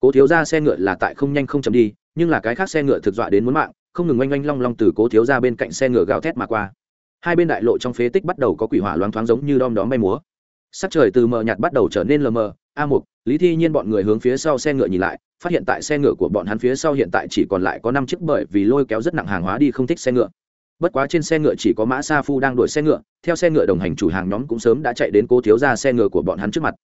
Cố thiếu ra xe ngựa là tại không nhanh không chậm đi, nhưng là cái khác xe ngựa thực dọa đến muốn mạng, không ngừng oanh oanh long long từ cố thiếu ra bên cạnh xe ngựa gào thét mà qua hai bên đại lộ trong phế tích bắt đầu có quỷ hỏa loáng thoáng giống như đom đóm bay múa. Sắc trời từ mờ nhạt bắt đầu trở nên lờ mờ, a mục, lý thi nhiên bọn người hướng phía sau xe ngựa nhìn lại, phát hiện tại xe ngựa của bọn hắn phía sau hiện tại chỉ còn lại có năm chiếc bởi vì lôi kéo rất nặng hàng hóa đi không thích xe ngựa. Bất quá trên xe ngựa chỉ có mã sa phu đang đuổi xe ngựa, theo xe ngựa đồng hành chủ hàng nhóm cũng sớm đã chạy đến cố thiếu ra xe ngựa của bọn hắn trước mặt.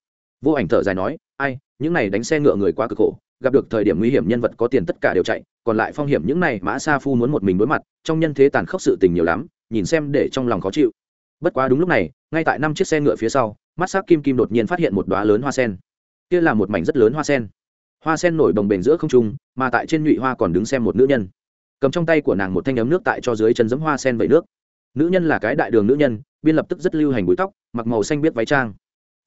Vô ảnh thở dài nói, ai, những này đánh xe ngựa người quá cực khổ, gặp được thời điểm nguy hiểm nhân vật có tiền tất cả đều chạy, còn lại phong hiểm những này mã sa phu muốn một mình đối mặt, trong nhân thế tàn khốc sự tình nhiều lắm nhìn xem để trong lòng khó chịu. Bất quá đúng lúc này, ngay tại năm chiếc xe ngựa phía sau, mắt s kim kim đột nhiên phát hiện một đoá lớn hoa sen. Kia là một mảnh rất lớn hoa sen. Hoa sen nổi đồng bền giữa không trung, mà tại trên nhụy hoa còn đứng xem một nữ nhân. Cầm trong tay của nàng một thanh ấm nước tại cho dưới chân giấm hoa sen vẩy nước. Nữ nhân là cái đại đường nữ nhân, biên lập tức rất lưu hành búi tóc, mặc màu xanh biết váy trang.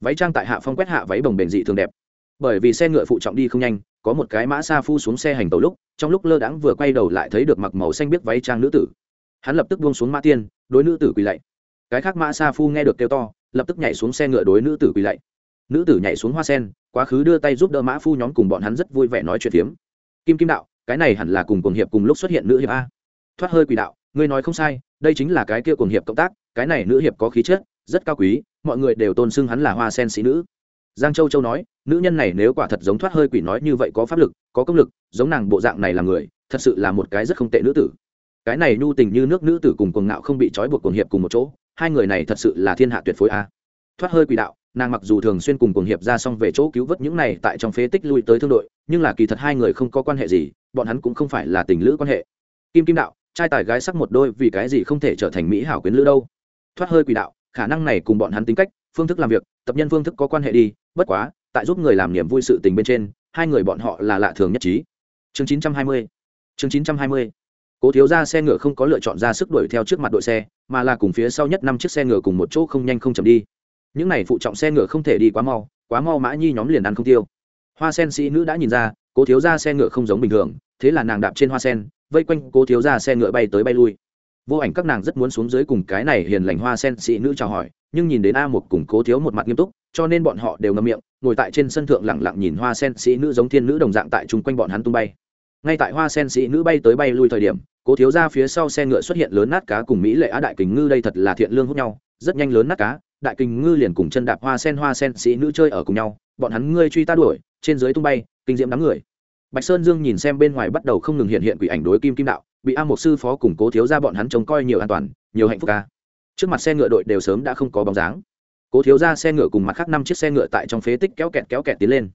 Váy trang tại hạ phong quét hạ váy bồng bền dị thường đẹp. Bởi vì xe ngựa phụ trọng đi không nhanh, có một cái mã xa phu xuống xe hành tàu lúc, trong lúc lơ đãng vừa quay đầu lại thấy được mặc màu xanh biết váy trang nữ tử hắn lập tức buông xuống mã tiên, đối nữ tử quỳ lạy. Cái khác mã xa phu nghe được kêu to, lập tức nhảy xuống xe ngựa đối nữ tử quỳ lạy. Nữ tử nhảy xuống hoa sen, quá khứ đưa tay giúp đỡ mã phu nhóm cùng bọn hắn rất vui vẻ nói chuyện phiếm. Kim kim đạo, cái này hẳn là cùng cuồng hiệp cùng lúc xuất hiện nữ hiệp a. Thoát hơi quỷ đạo, ngươi nói không sai, đây chính là cái kia cuồng hiệp cộng tác, cái này nữ hiệp có khí chất, rất cao quý, mọi người đều tôn xưng hắn là hoa sen sĩ nữ. Giang châu châu nói, nữ nhân này nếu quả thật giống thoát hơi quỷ nói như vậy có pháp lực, có công lực, giống nàng bộ dạng này là người, thật sự là một cái rất không tệ nữ tử cái này nhu tình như nước nữ tử cùng cuồng ngạo không bị trói buộc cuồng hiệp cùng một chỗ, hai người này thật sự là thiên hạ tuyệt phối a. Thoát hơi quỷ đạo, nàng mặc dù thường xuyên cùng cuồng hiệp ra xong về chỗ cứu vớt những này tại trong phế tích lui tới thương đội, nhưng là kỳ thật hai người không có quan hệ gì, bọn hắn cũng không phải là tình lữ quan hệ. Kim kim đạo, trai tài gái sắc một đôi vì cái gì không thể trở thành mỹ hảo quyến lữ đâu. Thoát hơi quỷ đạo, khả năng này cùng bọn hắn tính cách, phương thức làm việc, tập nhân phương thức có quan hệ đi, bất quá, tại giúp người làm niềm vui sự tình bên trên, hai người bọn họ là lạ thường nhất trí. Chương 920 chương 920 cố thiếu ra xe ngựa không có lựa chọn ra sức đuổi theo trước mặt đội xe, mà là cùng phía sau nhất năm chiếc xe ngựa cùng một chỗ không nhanh không chậm đi. Những này phụ trọng xe ngựa không thể đi quá mau quá mau mã nhi nhóm liền ăn không tiêu. Hoa sen sĩ nữ đã nhìn ra, cố thiếu ra xe ngựa không giống bình thường, thế là nàng đạp trên hoa sen, vây quanh cố thiếu ra xe ngựa bay tới bay lui. Vô ảnh các nàng rất muốn xuống dưới cùng cái này hiền lành hoa sen sĩ nữ chào hỏi, nhưng nhìn đến a một cùng cố thiếu một mặt nghiêm túc, cho nên bọn họ đều ngậm miệng, ngồi tại trên sân thượng lẳng lặng nhìn hoa sen sĩ nữ giống thiên nữ đồng dạng tại chung quanh bọn hắn tung bay ngay tại hoa sen sĩ nữ bay tới bay lui thời điểm, cố thiếu ra phía sau xe ngựa xuất hiện lớn nát cá cùng mỹ lệ á đại kình ngư đây thật là thiện lương hút nhau, rất nhanh lớn nát cá, đại kình ngư liền cùng chân đạp hoa sen hoa sen sĩ nữ chơi ở cùng nhau, bọn hắn ngươi truy ta đuổi, trên dưới tung bay, kinh diễm đám người. Bạch sơn dương nhìn xem bên ngoài bắt đầu không ngừng hiện hiện quỷ ảnh đối kim kim đạo, bị a một sư phó cùng cố thiếu ra bọn hắn trông coi nhiều an toàn, nhiều hạnh phúc ca. Trước mặt xe ngựa đội đều sớm đã không có bóng dáng. Cố thiếu ra xe ngựa cùng mặt khác năm chiếc xe ngựa tại trong phế tích kéo kẹt kéo kẹt tiến lên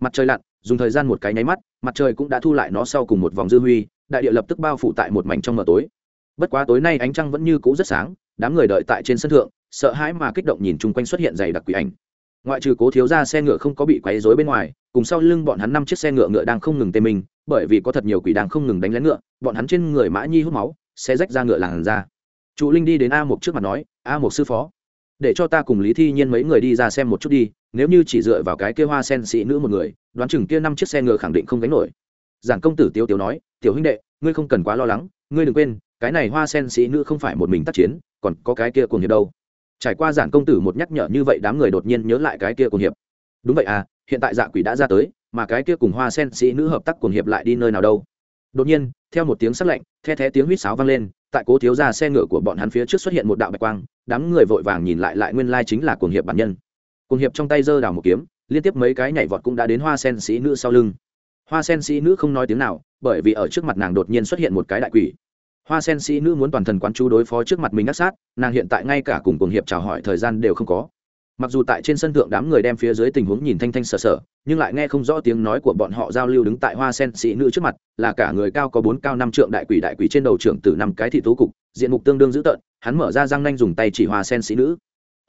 mặt trời lặn, dùng thời gian một cái nháy mắt, mặt trời cũng đã thu lại nó sau cùng một vòng dư huy, đại địa lập tức bao phủ tại một mảnh trong mờ tối. Bất quá tối nay ánh trăng vẫn như cũ rất sáng, đám người đợi tại trên sân thượng, sợ hãi mà kích động nhìn chung quanh xuất hiện dày đặc quỷ ảnh. Ngoại trừ cố thiếu ra xe ngựa không có bị quấy rối bên ngoài, cùng sau lưng bọn hắn năm chiếc xe ngựa ngựa đang không ngừng tê mình bởi vì có thật nhiều quỷ đang không ngừng đánh lén ngựa, bọn hắn trên người mã nhi hút máu xe rách ra ngựa làn ra trụ linh đi đến a một trước mặt nói, a một sư phó để cho ta cùng lý thi nhiên mấy người đi ra xem một chút đi, nếu như chỉ dựa vào cái kia hoa sen sĩ nữ một người, đoán chừng kia năm chiếc xe ngựa khẳng định không gánh nổi. Giảng công tử tiêu tiêu nói, tiểu huynh đệ, ngươi không cần quá lo lắng, ngươi đừng quên, cái này hoa sen sĩ nữ không phải một mình tác chiến, còn có cái kia cùng hiệp đâu. Trải qua giảng công tử một nhắc nhở như vậy, đám người đột nhiên nhớ lại cái kia cùng hiệp. Đúng vậy à hiện tại dạ quỷ đã ra tới, mà cái kia cùng hoa sen sĩ nữ hợp tác cùng hiệp lại đi nơi nào đâu? Đột nhiên, theo một tiếng sắc lạnh, the thé tiếng huýt sáo vang lên tại cố thiếu ra xe ngựa của bọn hắn phía trước xuất hiện một đạo bạch quang, đám người vội vàng nhìn lại lại nguyên lai chính là cuồng hiệp bản nhân. Cuồng hiệp trong tay giơ đào một kiếm, liên tiếp mấy cái nhảy vọt cũng đã đến hoa sen sĩ nữ sau lưng. Hoa sen sĩ nữ không nói tiếng nào, bởi vì ở trước mặt nàng đột nhiên xuất hiện một cái đại quỷ. Hoa sen sĩ nữ muốn toàn thần quán chú đối phó trước mặt mình ác sát, nàng hiện tại ngay cả cùng cuồng hiệp chào hỏi thời gian đều không có mặc dù tại trên sân thượng đám người đem phía dưới tình huống nhìn thanh thanh sờ sờ, nhưng lại nghe không rõ tiếng nói của bọn họ giao lưu đứng tại hoa sen sĩ nữ trước mặt, là cả người cao có bốn cao năm trượng đại quỷ đại quỷ trên đầu trưởng từ năm cái thị tố cục, diện mục tương đương dữ tợn, hắn mở ra răng nanh dùng tay chỉ hoa sen sĩ nữ.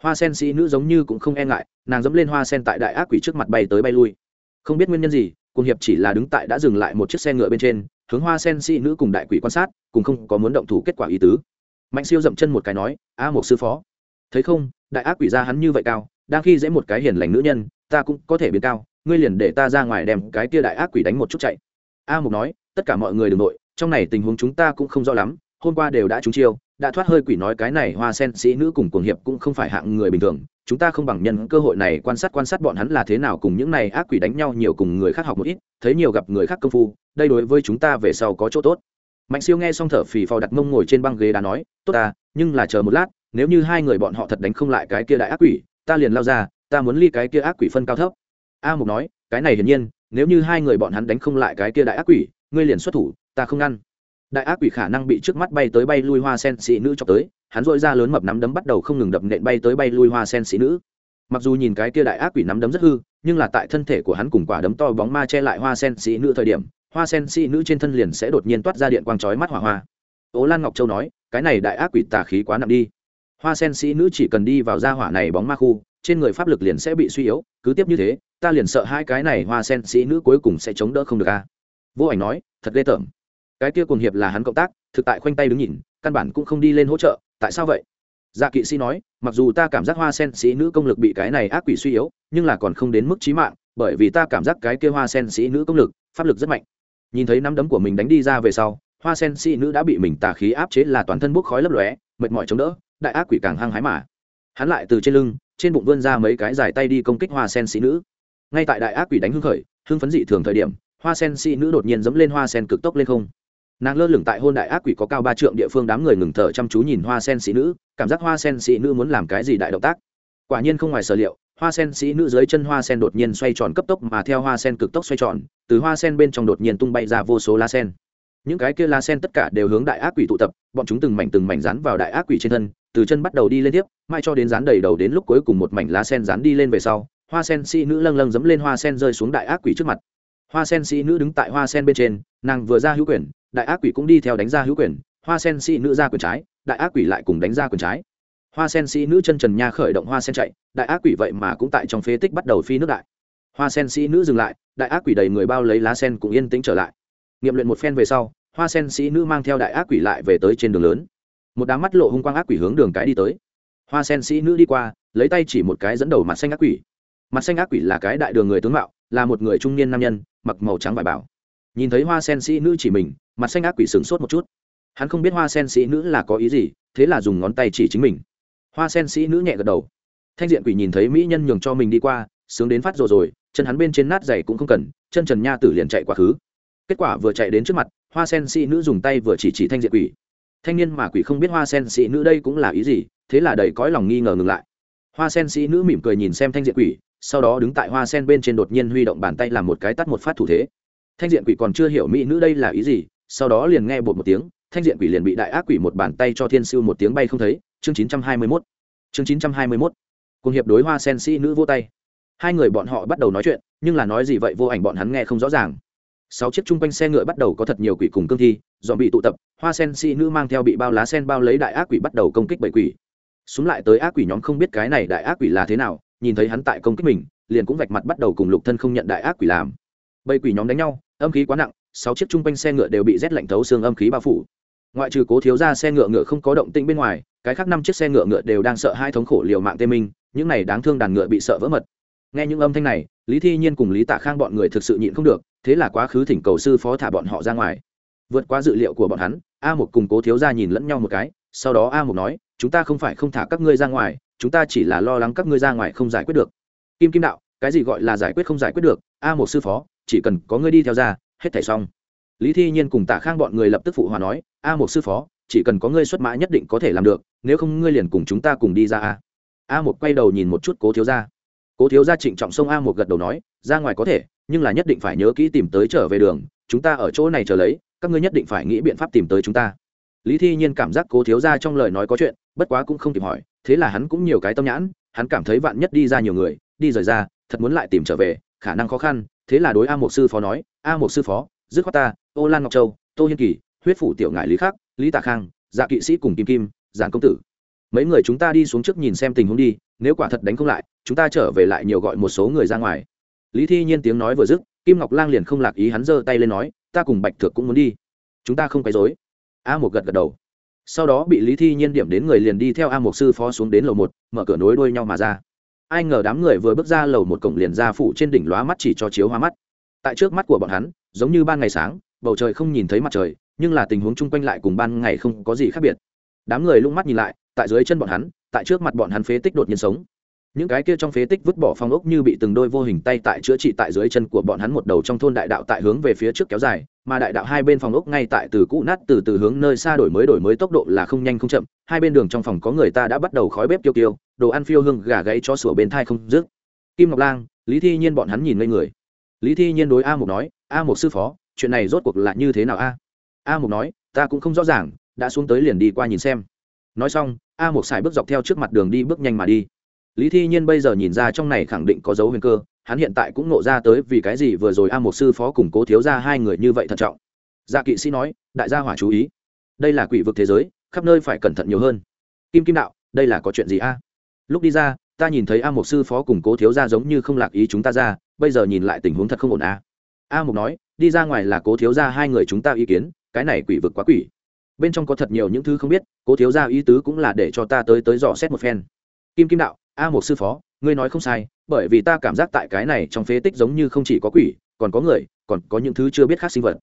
Hoa sen sĩ nữ giống như cũng không e ngại, nàng dẫm lên hoa sen tại đại ác quỷ trước mặt bay tới bay lui. Không biết nguyên nhân gì, cùng hiệp chỉ là đứng tại đã dừng lại một chiếc xe ngựa bên trên, hướng hoa sen sĩ nữ cùng đại quỷ quan sát, cùng không có muốn động thủ kết quả ý tứ. Mạnh siêu dậm chân một cái nói, a một sư phó thấy không, đại ác quỷ ra hắn như vậy cao, đang khi dễ một cái hiền lành nữ nhân, ta cũng có thể biến cao, ngươi liền để ta ra ngoài đem cái kia đại ác quỷ đánh một chút chạy. A mục nói, tất cả mọi người đ ừ n g nội, trong này tình huống chúng ta cũng không rõ lắm, hôm qua đều đã trúng chiêu, đã thoát hơi quỷ nói cái này hoa sen sĩ nữ cùng cuồng hiệp cũng không phải hạng người bình thường, chúng ta không bằng nhân cơ hội này quan sát quan sát bọn hắn là thế nào cùng những này ác quỷ đánh nhau nhiều cùng người khác học một ít, thấy nhiều gặp người khác công phu, đây đối với chúng ta về sau có chỗ tốt. Mạnh siêu nghe xong thở phì phò đặt mông ngồi trên băng ghế đá nói, tốt ta, nhưng là chờ một lát nếu như hai người bọn họ thật đánh không lại cái kia đại ác quỷ, ta liền lao ra, ta muốn ly cái kia ác quỷ phân cao thấp. A mục nói, cái này hiển nhiên, nếu như hai người bọn hắn đánh không lại cái kia đại ác quỷ, ngươi liền xuất thủ, ta không ngăn. Đại ác quỷ khả năng bị trước mắt bay tới bay lui hoa sen xị nữ chọc tới, hắn dội ra lớn mập nắm đấm bắt đầu không ngừng đập nện bay tới bay lui hoa sen xị nữ. Mặc dù nhìn cái kia đại ác quỷ nắm đấm rất hư, nhưng là tại thân thể của hắn cùng quả đấm to bóng ma che lại hoa sen xị nữ thời điểm, hoa sen xị nữ trên thân liền sẽ đột nhiên toát ra điện quang chói mắt hỏa hoa. Ố lan ngọc châu nói, cái này đại ác quỷ tà khí quá nặng đi hoa sen sĩ nữ chỉ cần đi vào gia hỏa này bóng ma khu, trên người pháp lực liền sẽ bị suy yếu, cứ tiếp như thế, ta liền sợ hai cái này hoa sen sĩ nữ cuối cùng sẽ chống đỡ không được a. Vô ảnh nói, thật ghê tởm. Cái kia cùng hiệp là hắn cộng tác, thực tại khoanh tay đứng nhìn, căn bản cũng không đi lên hỗ trợ, tại sao vậy? Dạ kỵ sĩ nói, mặc dù ta cảm giác hoa sen sĩ nữ công lực bị cái này ác quỷ suy yếu, nhưng là còn không đến mức trí mạng, bởi vì ta cảm giác cái kia hoa sen sĩ nữ công lực, pháp lực rất mạnh. Nhìn thấy nắm đấm của mình đánh đi ra về sau, hoa sen sĩ nữ đã bị mình tà khí áp chế là toàn thân bốc khói lấp lóe, mệt mỏi chống đỡ đại ác quỷ càng hăng hái mà. Hắn lại từ trên lưng, trên bụng vươn ra mấy cái dài tay đi công kích hoa sen sĩ nữ. Ngay tại đại ác quỷ đánh hưng khởi, hưng phấn dị thường thời điểm, hoa sen sĩ nữ đột nhiên dẫm lên hoa sen cực tốc lên không. Nàng lơ lửng tại hôn đại ác quỷ có cao ba trượng địa phương đám người ngừng thở chăm chú nhìn hoa sen sĩ nữ, cảm giác hoa sen sĩ nữ muốn làm cái gì đại động tác. Quả nhiên không ngoài sở liệu, hoa sen sĩ nữ dưới chân hoa sen đột nhiên xoay tròn cấp tốc mà theo hoa sen cực tốc xoay tròn, từ hoa sen bên trong đột nhiên tung bay ra vô số lá sen những cái kia lá sen tất cả đều hướng đại ác quỷ tụ tập, bọn chúng từng mảnh từng mảnh rán vào đại ác quỷ trên thân, từ chân bắt đầu đi lên tiếp mai cho đến rán đầy đầu đến lúc cuối cùng một mảnh lá sen rán đi lên về sau, hoa sen sĩ nữ lâng lâng dẫm lên hoa sen rơi xuống đại ác quỷ trước mặt. Hoa sen sĩ nữ đứng tại hoa sen bên trên, nàng vừa ra hữu quyền, đại ác quỷ cũng đi theo đánh ra hữu quyền, hoa sen sĩ nữ ra quyền trái, đại ác quỷ lại cùng đánh ra quyền trái. Hoa sen sĩ nữ chân trần nha khởi động hoa sen chạy, đại ác quỷ vậy mà cũng tại trong phế tích bắt đầu phi nước đại. Hoa sen sĩ nữ dừng lại, đại ác quỷ đầy người bao lấy lá sen cũng yên tĩnh trở lại nghiệm luyện một phen về sau, hoa sen sĩ nữ mang theo đại ác quỷ lại về tới trên đường lớn. Một đám mắt lộ hung quang ác quỷ hướng đường cái đi tới. Hoa sen sĩ nữ đi qua, lấy tay chỉ một cái dẫn đầu mặt xanh ác quỷ. Mặt xanh ác quỷ là cái đại đường người tướng mạo, là một người trung niên nam nhân, mặc màu trắng vải bảo. Nhìn thấy hoa sen sĩ nữ chỉ mình, mặt xanh ác quỷ sửng sốt một chút. Hắn không biết hoa sen sĩ nữ là có ý gì, thế là dùng ngón tay chỉ chính mình. Hoa sen sĩ nữ nhẹ gật đầu. Thanh diện quỷ nhìn thấy mỹ nhân nhường cho mình đi qua, sướng đến phát rồi rồi, chân hắn bên trên nát giày cũng không cần, chân trần nha tử liền chạy quá khứ kết quả vừa chạy đến trước mặt, hoa sen sĩ nữ dùng tay vừa chỉ chỉ thanh diện quỷ. Thanh niên mà quỷ không biết hoa sen sĩ nữ đây cũng là ý gì, thế là đầy cõi lòng nghi ngờ ngừng lại. Hoa sen sĩ nữ mỉm cười nhìn xem thanh diện quỷ, sau đó đứng tại hoa sen bên trên đột nhiên huy động bàn tay làm một cái tắt một phát thủ thế. Thanh diện quỷ còn chưa hiểu mỹ nữ đây là ý gì, sau đó liền nghe bột một tiếng, thanh diện quỷ liền bị đại ác quỷ một bàn tay cho thiên siêu một tiếng bay không thấy. Chương chín trăm hai mươi mốt. Chương chín trăm hai mươi mốt. Cùng hiệp đối hoa sen sĩ nữ vô tay. Hai người bọn họ bắt đầu nói chuyện, nhưng là nói gì vậy vô ảnh bọn hắn nghe không rõ ràng sáu chiếc chung quanh xe ngựa bắt đầu có thật nhiều quỷ cùng cương thi, dọn bị tụ tập, hoa sen sĩ nữ mang theo bị bao lá sen bao lấy đại ác quỷ bắt đầu công kích bảy quỷ. Súng lại tới ác quỷ nhóm không biết cái này đại ác quỷ là thế nào, nhìn thấy hắn tại công kích mình, liền cũng vạch mặt bắt đầu cùng lục thân không nhận đại ác quỷ làm. Bảy quỷ nhóm đánh nhau, âm khí quá nặng, sáu chiếc chung quanh xe ngựa đều bị rét lạnh thấu xương âm khí bao phủ. Ngoại trừ cố thiếu ra xe ngựa ngựa không có động tĩnh bên ngoài, cái khác năm chiếc xe ngựa ngựa đều đang sợ hai thống khổ liều mạng tê minh, những này đáng thương đàn ngựa bị sợ vỡ mật nghe những âm thanh này, lý thi nhiên cùng lý tạ khang bọn người thực sự nhịn không được, thế là quá khứ thỉnh cầu sư phó thả bọn họ ra ngoài. Vượt qua dự liệu của bọn hắn, a một cùng cố thiếu ra nhìn lẫn nhau một cái, sau đó a một nói, chúng ta không phải không thả các ngươi ra ngoài, chúng ta chỉ là lo lắng các ngươi ra ngoài không giải quyết được. Kim kim đạo, cái gì gọi là giải quyết không giải quyết được? A một sư phó, chỉ cần có ngươi đi theo ra, hết thảy xong. Lý thi nhiên cùng tạ khang bọn người lập tức phụ hòa nói, a một sư phó, chỉ cần có ngươi xuất mã nhất định có thể làm được, nếu không ngươi liền cùng chúng ta cùng đi ra a. A một quay đầu nhìn một chút cố thiếu gia cố thiếu gia trịnh trọng sông a một gật đầu nói, ra ngoài có thể, nhưng là nhất định phải nhớ kỹ tìm tới trở về đường, chúng ta ở chỗ này chờ lấy, các ngươi nhất định phải nghĩ biện pháp tìm tới chúng ta. Lý thi nhiên cảm giác cố thiếu gia trong lời nói có chuyện, bất quá cũng không tìm hỏi, thế là hắn cũng nhiều cái tâm nhãn, hắn cảm thấy vạn nhất đi ra nhiều người, đi rời ra, thật muốn lại tìm trở về, khả năng khó khăn, thế là đối a một sư phó nói, a một sư phó, dứt khoát ta ô lan ngọc châu, tô hiên kỳ, huyết phủ tiểu ngại lý khắc, lý tạ khang dạ kỵ sĩ cùng kim kim giản công tử. Mấy người chúng ta đi xuống trước nhìn xem tình huống đi nếu quả thật đánh không lại, chúng ta trở về lại nhiều gọi một số người ra ngoài. Lý thi nhiên tiếng nói vừa dứt, kim ngọc lang liền không lạc ý hắn giơ tay lên nói, ta cùng bạch thược cũng muốn đi. Chúng ta không quấy dối a một gật gật đầu. Sau đó bị lý thi nhiên điểm đến người liền đi theo a một sư phó xuống đến lầu một, mở cửa nối đuôi nhau mà ra. Ai ngờ đám người vừa bước ra lầu một cổng liền ra phủ trên đỉnh lóa mắt chỉ cho chiếu hoa mắt. Tại trước mắt của bọn hắn, giống như ban ngày sáng, bầu trời không nhìn thấy mặt trời, nhưng là tình huống chung quanh lại cùng ban ngày không có gì khác biệt. Đám người lung mắt nhìn lại tại dưới chân bọn hắn, tại trước mặt bọn hắn phế tích đột nhiên sống. Những cái kia trong phế tích vứt bỏ phong ốc như bị từng đôi vô hình tay tại chữa trị tại dưới chân của bọn hắn một đầu trong thôn đại đạo tại hướng về phía trước kéo dài, mà đại đạo hai bên phòng ốc ngay tại từ cũ nát từ từ hướng nơi xa đổi mới đổi mới tốc độ là không nhanh không chậm, hai bên đường trong phòng có người ta đã bắt đầu khói bếp tiêu tiêu đồ ăn phiêu hương gà gáy cho sủa bên thai không dứt. Kim ngọc lang, lý thi nhiên bọn hắn nhìn ngây người. Lý thi nhiên đối a mục nói, a mục sư phó, chuyện này rốt cuộc là như thế nào a? A mục nói, ta cũng không rõ ràng, đã xuống tới liền đi qua nhìn xem. Nói xong a mục xài bước dọc theo trước mặt đường đi bước nhanh mà đi. Lý thi nhiên bây giờ nhìn ra trong này khẳng định có dấu huyền cơ, hắn hiện tại cũng nộ ra tới vì cái gì vừa rồi a một sư phó cùng cố thiếu ra hai người như vậy thận trọng. Dạ kỵ sĩ nói, đại gia hỏa chú ý. Đây là quỷ vực thế giới, khắp nơi phải cẩn thận nhiều hơn. Kim kim đạo, đây là có chuyện gì a? Lúc đi ra, ta nhìn thấy a một sư phó cùng cố thiếu ra giống như không lạc ý chúng ta ra, bây giờ nhìn lại tình huống thật không ổn a. A một nói, đi ra ngoài là cố thiếu ra hai người chúng ta ý kiến, cái này quỷ vực quá quỷ. Bên trong có thật nhiều những thứ không biết cố thiếu gia ý tứ cũng là để cho ta tới tới dò xét một phen. Kim kim đạo, a một sư phó, ngươi nói không sai, bởi vì ta cảm giác tại cái này trong phế tích giống như không chỉ có quỷ, còn có người, còn có những thứ chưa biết khác sinh vật.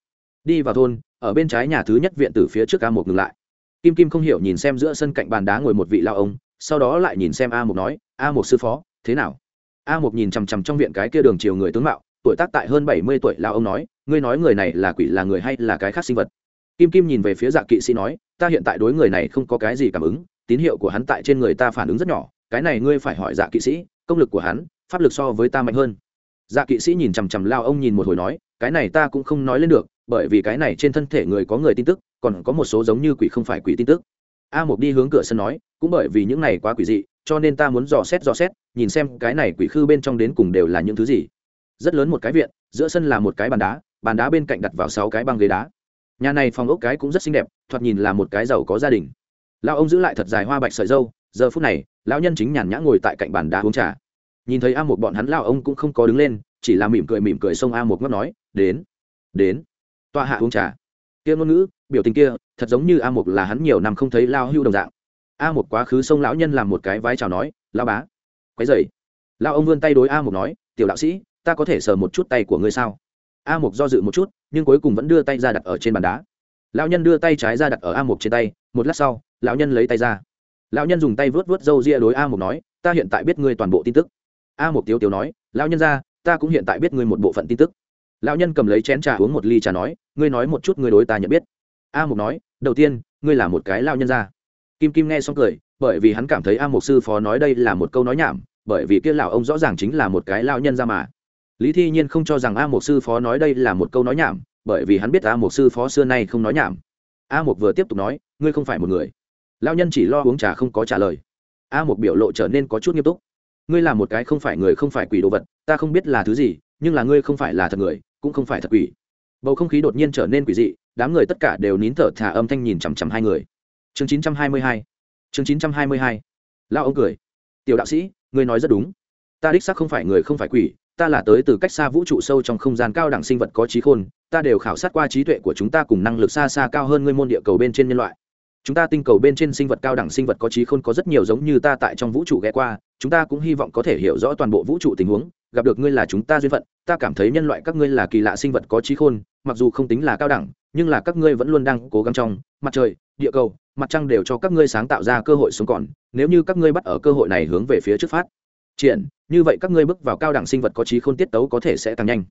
Đi vào thôn, ở bên trái nhà thứ nhất viện từ phía trước a một ngừng lại. Kim kim không hiểu nhìn xem giữa sân cạnh bàn đá ngồi một vị lao ông, sau đó lại nhìn xem a một nói, a một sư phó, thế nào? A một nhìn chằm chằm trong viện cái kia đường chiều người tướng mạo, tuổi tác tại hơn bảy mươi tuổi lao ông nói, ngươi nói người này là quỷ, là người hay là cái khác sinh vật? Kim kim nhìn về phía dạ kỵ sĩ nói, ta hiện tại đối người này không có cái gì cảm ứng, tín hiệu của hắn tại trên người ta phản ứng rất nhỏ, cái này ngươi phải hỏi dạ kỵ sĩ, công lực của hắn, pháp lực so với ta mạnh hơn. Dạ kỵ sĩ nhìn chằm chằm lao ông nhìn một hồi nói, cái này ta cũng không nói lên được, bởi vì cái này trên thân thể người có người tin tức, còn có một số giống như quỷ không phải quỷ tin tức. A Mục đi hướng cửa sân nói, cũng bởi vì những này quá quỷ dị, cho nên ta muốn dò xét dò xét, nhìn xem cái này quỷ khư bên trong đến cùng đều là những thứ gì. Rất lớn một cái viện, giữa sân là một cái bàn đá bàn đá bên cạnh đặt vào sáu cái băng ghế đá nhà này phòng ốc cái cũng rất xinh đẹp, thoạt nhìn là một cái giàu có gia đình. Lão ông giữ lại thật dài hoa bạch sợi dâu, giờ phút này, lão nhân chính nhàn nhã ngồi tại cạnh bàn đá uống trà. Nhìn thấy a một bọn hắn, lão ông cũng không có đứng lên, chỉ là mỉm cười mỉm cười xông a một ngóc nói, đến đến, tọa hạ uống trà. Kia ngôn ngữ, biểu tình kia, thật giống như a một là hắn nhiều năm không thấy lao hưu đồng dạng. A một quá khứ xông lão nhân làm một cái vái chào nói lao bá quái dậy lao ông vươn tay đối a một nói, tiểu đạo sĩ, ta có thể sờ một chút tay của ngươi sao? A mục do dự một chút, nhưng cuối cùng vẫn đưa tay ra đặt ở trên bàn đá. Lão nhân đưa tay trái ra đặt ở a mục trên tay, một lát sau, lão nhân lấy tay ra. Lão nhân dùng tay vớt vớt râu ria đối a mục nói, ta hiện tại biết ngươi toàn bộ tin tức. A mục tiếu tiếu nói, lão nhân ra, ta cũng hiện tại biết ngươi một bộ phận tin tức. Lão nhân cầm lấy chén trà uống một ly trà nói, ngươi nói một chút ngươi đối ta nhận biết. A mục nói, đầu tiên, ngươi là một cái lão nhân ra kim kim nghe xong cười, bởi vì hắn cảm thấy a mục sư phó nói đây là một câu nói nhảm, bởi vì kia lão ông rõ ràng chính là một cái lão nhân ra mà lý thi nhiên không cho rằng a một sư phó nói đây là một câu nói nhảm, bởi vì hắn biết a một sư phó xưa nay không nói nhảm. A một vừa tiếp tục nói, ngươi không phải một người. Lao nhân chỉ lo uống trà không có trả lời. A một biểu lộ trở nên có chút nghiêm túc. Ngươi là một cái không phải người không phải quỷ đồ vật, ta không biết là thứ gì, nhưng là ngươi không phải là thật người, cũng không phải thật quỷ. Bầu không khí đột nhiên trở nên quỷ dị, đám người tất cả đều nín thở thả âm thanh nhìn chằm chằm hai người. Chương chín trăm hai mươi hai. Chương chín trăm hai mươi hai. Lao ông cười. Tiểu đạo sĩ, ngươi nói rất đúng. Ta đích xác không phải người không phải quỷ ta là tới từ cách xa vũ trụ sâu trong không gian cao đẳng sinh vật có trí khôn, ta đều khảo sát qua trí tuệ của chúng ta cùng năng lực xa xa cao hơn ngươi môn địa cầu bên trên nhân loại. Chúng ta tinh cầu bên trên sinh vật cao đẳng sinh vật có trí khôn có rất nhiều giống như ta tại trong vũ trụ ghé qua, chúng ta cũng hy vọng có thể hiểu rõ toàn bộ vũ trụ tình huống, gặp được ngươi là chúng ta duyên phận, ta cảm thấy nhân loại các ngươi là kỳ lạ sinh vật có trí khôn, mặc dù không tính là cao đẳng, nhưng là các ngươi vẫn luôn đang cố gắng trong mặt trời, địa cầu, mặt trăng đều cho các ngươi sáng tạo ra cơ hội sống còn, nếu như các ngươi bắt ở cơ hội này hướng về phía trước phát triển, như vậy các ngươi bước vào cao đẳng sinh vật có trí khôn tiết tấu có thể sẽ tăng nhanh.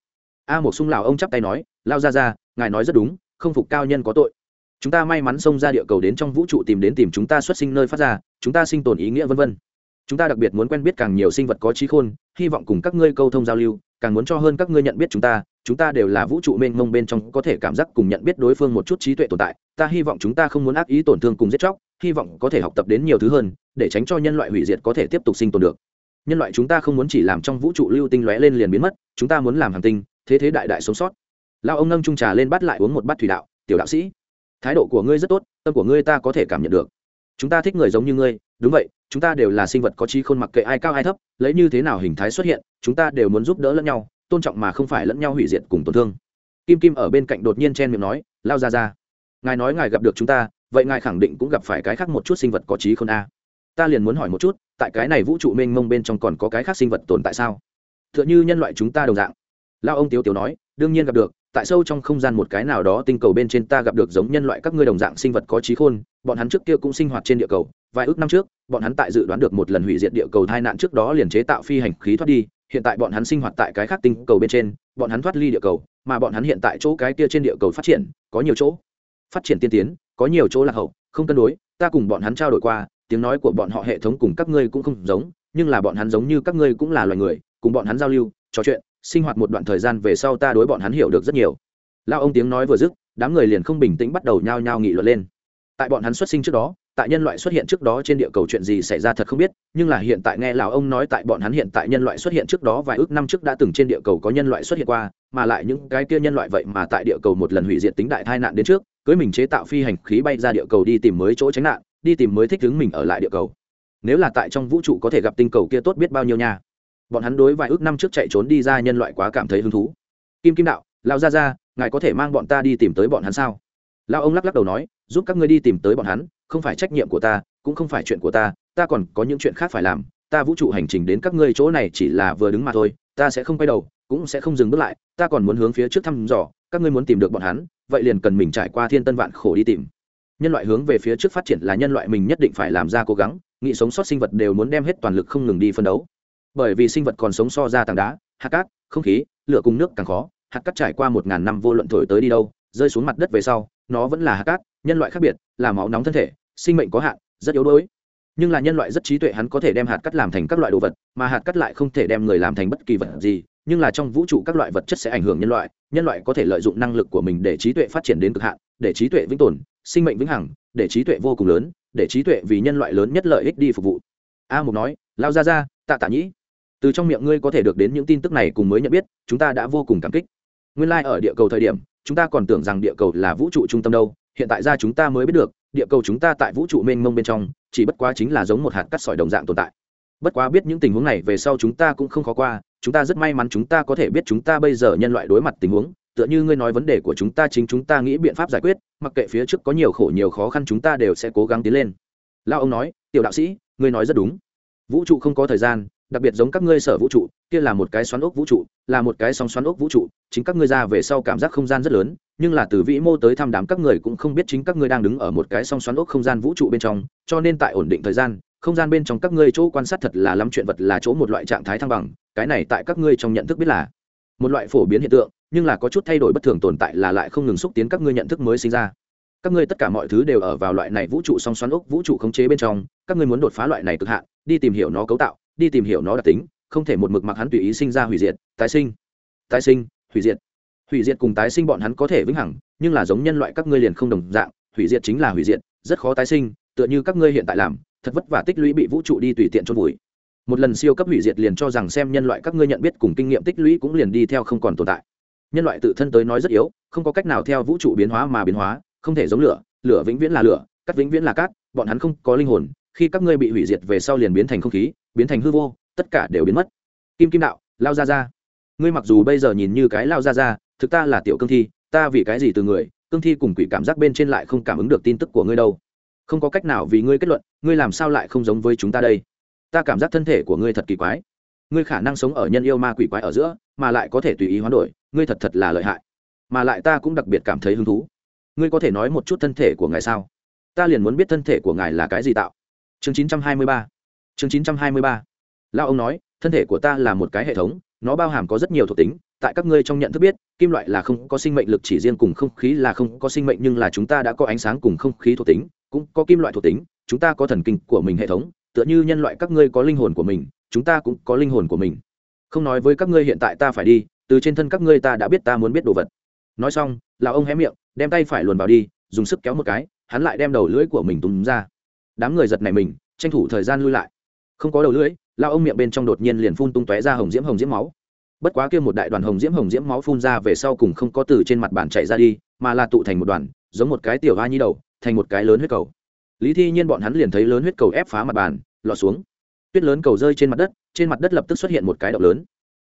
A một sung lào ông chắp tay nói, lao ra ra ngài nói rất đúng, không phục cao nhân có tội. Chúng ta may mắn xông ra địa cầu đến trong vũ trụ tìm đến tìm chúng ta xuất sinh nơi phát ra, chúng ta sinh tồn ý nghĩa vân vân. Chúng ta đặc biệt muốn quen biết càng nhiều sinh vật có trí khôn, hy vọng cùng các ngươi câu thông giao lưu, càng muốn cho hơn các ngươi nhận biết chúng ta chúng ta đều là vũ trụ mênh mông bên trong có thể cảm giác cùng nhận biết đối phương một chút trí tuệ tồn tại. Ta hy vọng chúng ta không muốn ác ý tổn thương cùng giết chóc, hy vọng có thể học tập đến nhiều thứ hơn, để tránh cho nhân loại hủy diệt có thể tiếp tục sinh tồn được nhân loại chúng ta không muốn chỉ làm trong vũ trụ lưu tinh lóe lên liền biến mất, chúng ta muốn làm hàng tinh, thế thế đại đại sống sót. Lao ông nâng trung trà lên bắt lại uống một bát thủy đạo, tiểu đạo sĩ, thái độ của ngươi rất tốt, tâm của ngươi ta có thể cảm nhận được. Chúng ta thích người giống như ngươi, đúng vậy, chúng ta đều là sinh vật có trí khôn mặc kệ ai cao ai thấp, lấy như thế nào hình thái xuất hiện, chúng ta đều muốn giúp đỡ lẫn nhau, tôn trọng mà không phải lẫn nhau hủy diệt cùng tổn thương. Kim kim ở bên cạnh đột nhiên chen miệng nói, lao ra ra, ngài nói ngài gặp được chúng ta, vậy ngài khẳng định cũng gặp phải cái khác một chút sinh vật có trí khôn a ta liền muốn hỏi một chút, tại cái này vũ trụ mênh mông bên trong còn có cái khác sinh vật tồn tại sao? T h ư ợ n h ư nhân loại chúng ta đồng dạng. Lao ông tiếu tiếu nói, đương nhiên gặp được, tại sâu trong không gian một cái nào đó tinh cầu bên trên ta gặp được giống nhân loại các ngươi đồng dạng sinh vật có trí khôn, bọn hắn trước kia cũng sinh hoạt trên địa cầu, vài ước năm trước, bọn hắn tại dự đoán được một lần hủy diệt địa cầu tai nạn trước đó liền chế tạo phi hành khí thoát đi, hiện tại bọn hắn sinh hoạt tại cái khác tinh cầu bên trên, bọn hắn thoát ly địa cầu, mà bọn hắn hiện tại chỗ cái kia trên địa cầu phát triển, có nhiều chỗ phát triển tiên tiến, có nhiều chỗ lạc hậu, không cân đối, ta cùng bọn hắn trao đổi qua tiếng nói của bọn họ hệ thống cùng các ngươi cũng không giống, nhưng là bọn hắn giống như các ngươi cũng là loài người, cùng bọn hắn giao lưu, trò chuyện, sinh hoạt một đoạn thời gian về sau ta đối bọn hắn hiểu được rất nhiều. Lao ông tiếng nói vừa dứt, đám người liền không bình tĩnh bắt đầu nhao nhao nghị luận lên. Tại bọn hắn xuất sinh trước đó, tại nhân loại xuất hiện trước đó trên địa cầu chuyện gì xảy ra thật không biết, nhưng là hiện tại nghe lão ông nói tại bọn hắn hiện tại nhân loại xuất hiện trước đó vài ước năm trước đã từng trên địa cầu có nhân loại xuất hiện qua, mà lại những cái kia nhân loại vậy mà tại địa cầu một lần hủy diệt tính đại tai nạn đến trước, cưới mình chế tạo phi hành khí bay ra địa cầu đi tìm mới chỗ tránh nạn đi tìm mới thích ứng mình ở lại địa cầu. Nếu là tại trong vũ trụ có thể gặp tinh cầu kia tốt biết bao nhiêu nha. Bọn hắn đối vài ước năm trước chạy trốn đi ra nhân loại quá cảm thấy hứng thú. Kim kim đạo lao ra ra ngài có thể mang bọn ta đi tìm tới bọn hắn sao? Lao ông lắc lắc đầu nói, giúp các ngươi đi tìm tới bọn hắn, không phải trách nhiệm của ta, cũng không phải chuyện của ta ta còn có những chuyện khác phải làm. Ta vũ trụ hành trình đến các ngươi chỗ này chỉ là vừa đứng mà thôi, ta sẽ không quay đầu, cũng sẽ không dừng bước lại, ta còn muốn hướng phía trước thăm dò, các ngươi muốn tìm được bọn hắn, vậy liền cần mình trải qua thiên tân vạn khổ đi tìm nhân loại hướng về phía trước phát triển là nhân loại mình nhất định phải làm ra cố gắng nghị sống sót sinh vật đều muốn đem hết toàn lực không ngừng đi phân đấu. Bởi vì sinh vật còn sống so ra tảng đá, hạt cát, không khí, lửa cùng nước càng khó, hạt cát trải qua một ngàn năm vô luận thổi tới đi đâu, rơi xuống mặt đất về sau, nó vẫn là hạt cát, nhân loại khác biệt, là máu nóng thân thể, sinh mệnh có hạn, rất yếu đuối. Nhưng là nhân loại rất trí tuệ hắn có thể đem hạt cắt làm thành các loại đồ vật, mà hạt cắt lại không thể đem người làm thành bất kỳ vật gì nhưng là trong vũ trụ các loại vật chất sẽ ảnh hưởng nhân loại nhân loại có thể lợi dụng năng lực của mình để trí tuệ phát triển đến cực hạn, để trí tuệ vĩnh tồn, sinh mệnh vĩnh hằng, để trí tuệ vô cùng lớn, để trí tuệ vì nhân loại lớn nhất lợi ích đi phục vụ. A mục nói, lao ra ra tạ tạ nhĩ, từ trong miệng ngươi có thể được đến những tin tức này cùng mới nhận biết, chúng ta đã vô cùng cảm kích. Nguyên lai、like、ở địa cầu thời điểm, chúng ta còn tưởng rằng địa cầu là vũ trụ trung tâm đâu, hiện tại ra chúng ta mới biết được, địa cầu chúng ta tại vũ trụ mênh mông bên trong, chỉ bất quá chính là giống một hạt cắt sỏi đồng dạng tồn tại. Bất quá biết những tình huống này về sau chúng ta cũng không khó qua chúng ta rất may mắn chúng ta có thể biết chúng ta bây giờ nhân loại đối mặt tình huống, tựa như ngươi nói vấn đề của chúng ta chính chúng ta nghĩ biện pháp giải quyết, mặc kệ phía trước có nhiều khổ nhiều khó khăn chúng ta đều sẽ cố gắng tiến lên. Lao ông nói, tiểu đạo sĩ, ngươi nói rất đúng. Vũ trụ không có thời gian, đặc biệt giống các ngươi sở vũ trụ, kia là một cái xoắn ốc vũ trụ, là một cái song xoắn ốc vũ trụ, chính các ngươi ra về sau cảm giác không gian rất lớn, nhưng là từ vĩ mô tới thăm đám các người cũng không biết chính các ngươi đang đứng ở một cái song xoắn ốc không gian vũ trụ bên trong, cho nên tại ổn định thời gian không gian bên trong các ngươi chỗ quan sát thật là lắm, chuyện vật là chỗ một loại trạng thái thăng bằng, cái này tại các ngươi trong nhận thức biết là một loại phổ biến hiện tượng, nhưng là có chút thay đổi bất thường tồn tại là lại không ngừng xúc tiến các ngươi nhận thức mới sinh ra. Các ngươi tất cả mọi thứ đều ở vào loại này vũ trụ song xoắn ốc vũ trụ khống chế bên trong, các ngươi muốn đột phá loại này cực hạn, đi tìm hiểu nó cấu tạo, đi tìm hiểu nó đặc tính, không thể một mực mặc hắn tùy ý sinh ra hủy diệt, tái sinh tái sinh, hủy diệt. Hủy diệt cùng tái sinh bọn hắn có thể vĩnh hằng, nhưng là giống nhân loại các ngươi liền không đồng dạng, hủy diệt chính là hủy diệt, rất khó tái sinh, tựa như các ngươi hiện tại làm thật vất vả tích lũy bị vũ trụ đi tùy tiện chôn vùi. Một lần siêu cấp hủy diệt liền cho rằng xem nhân loại các ngươi nhận biết cùng kinh nghiệm tích lũy cũng liền đi theo không còn tồn tại. Nhân loại tự thân tới nói rất yếu, không có cách nào theo vũ trụ biến hóa mà biến hóa, không thể giống lửa lửa vĩnh viễn là lửa, cắt vĩnh viễn là cát bọn hắn không có linh hồn, khi các ngươi bị hủy diệt về sau liền biến thành không khí, biến thành hư vô, tất cả đều biến mất. Kim kim đạo, lao ra ra ngươi mặc dù bây giờ nhìn như cái lao ra ra thực ta là tiểu cương thi, ta vì cái gì từ người, cương thi cùng quỷ cảm giác bên trên lại không cảm ứng được tin tức của ngươi đâu không có cách nào vì ngươi kết luận, ngươi làm sao lại không giống với chúng ta đây? Ta cảm giác thân thể của ngươi thật kỳ quái. Ngươi khả năng sống ở nhân yêu ma quỷ quái ở giữa, mà lại có thể tùy ý hoán đổi, ngươi thật thật là lợi hại. Mà lại ta cũng đặc biệt cảm thấy hứng thú. Ngươi có thể nói một chút thân thể của ngài sao? Ta liền muốn biết thân thể của ngài là cái gì tạo. Chương 923 chương 923 lao ông nói, thân thể của ta là một cái hệ thống, nó bao hàm có rất nhiều thuộc tính, tại các ngươi trong nhận thức biết, kim loại là không có sinh mệnh lực chỉ riêng cùng không khí là không có sinh mệnh nhưng là chúng ta đã có ánh sáng cùng không khí thuộc tính cũng có kim loại thuộc tính, chúng ta có thần kinh của mình hệ thống, tựa như nhân loại các ngươi có linh hồn của mình, chúng ta cũng có linh hồn của mình. Không nói với các ngươi hiện tại ta phải đi, từ trên thân các ngươi ta đã biết ta muốn biết đồ vật. Nói xong là ông hé miệng, đem tay phải luồn vào đi, dùng sức kéo một cái, hắn lại đem đầu lưỡi của mình túm ra. Đám người giật này mình, tranh thủ thời gian lui lại. Không có đầu lưỡi lao ông miệng bên trong đột nhiên liền phun tung tóe ra hồng diễm hồng diễm máu. Bất quá kia một đại đoàn hồng diễm hồng diễm máu phun ra về sau cùng không có từ trên mặt bàn chạy ra đi, mà là tụ thành một đoàn, giống một cái tiểu a nhi đầu thành một cái lớn huyết cầu. Lý thi nhiên bọn hắn liền thấy lớn huyết cầu ép phá mặt bàn, lọt xuống. Tuyết lớn cầu rơi trên mặt đất, trên mặt đất lập tức xuất hiện một cái động lớn.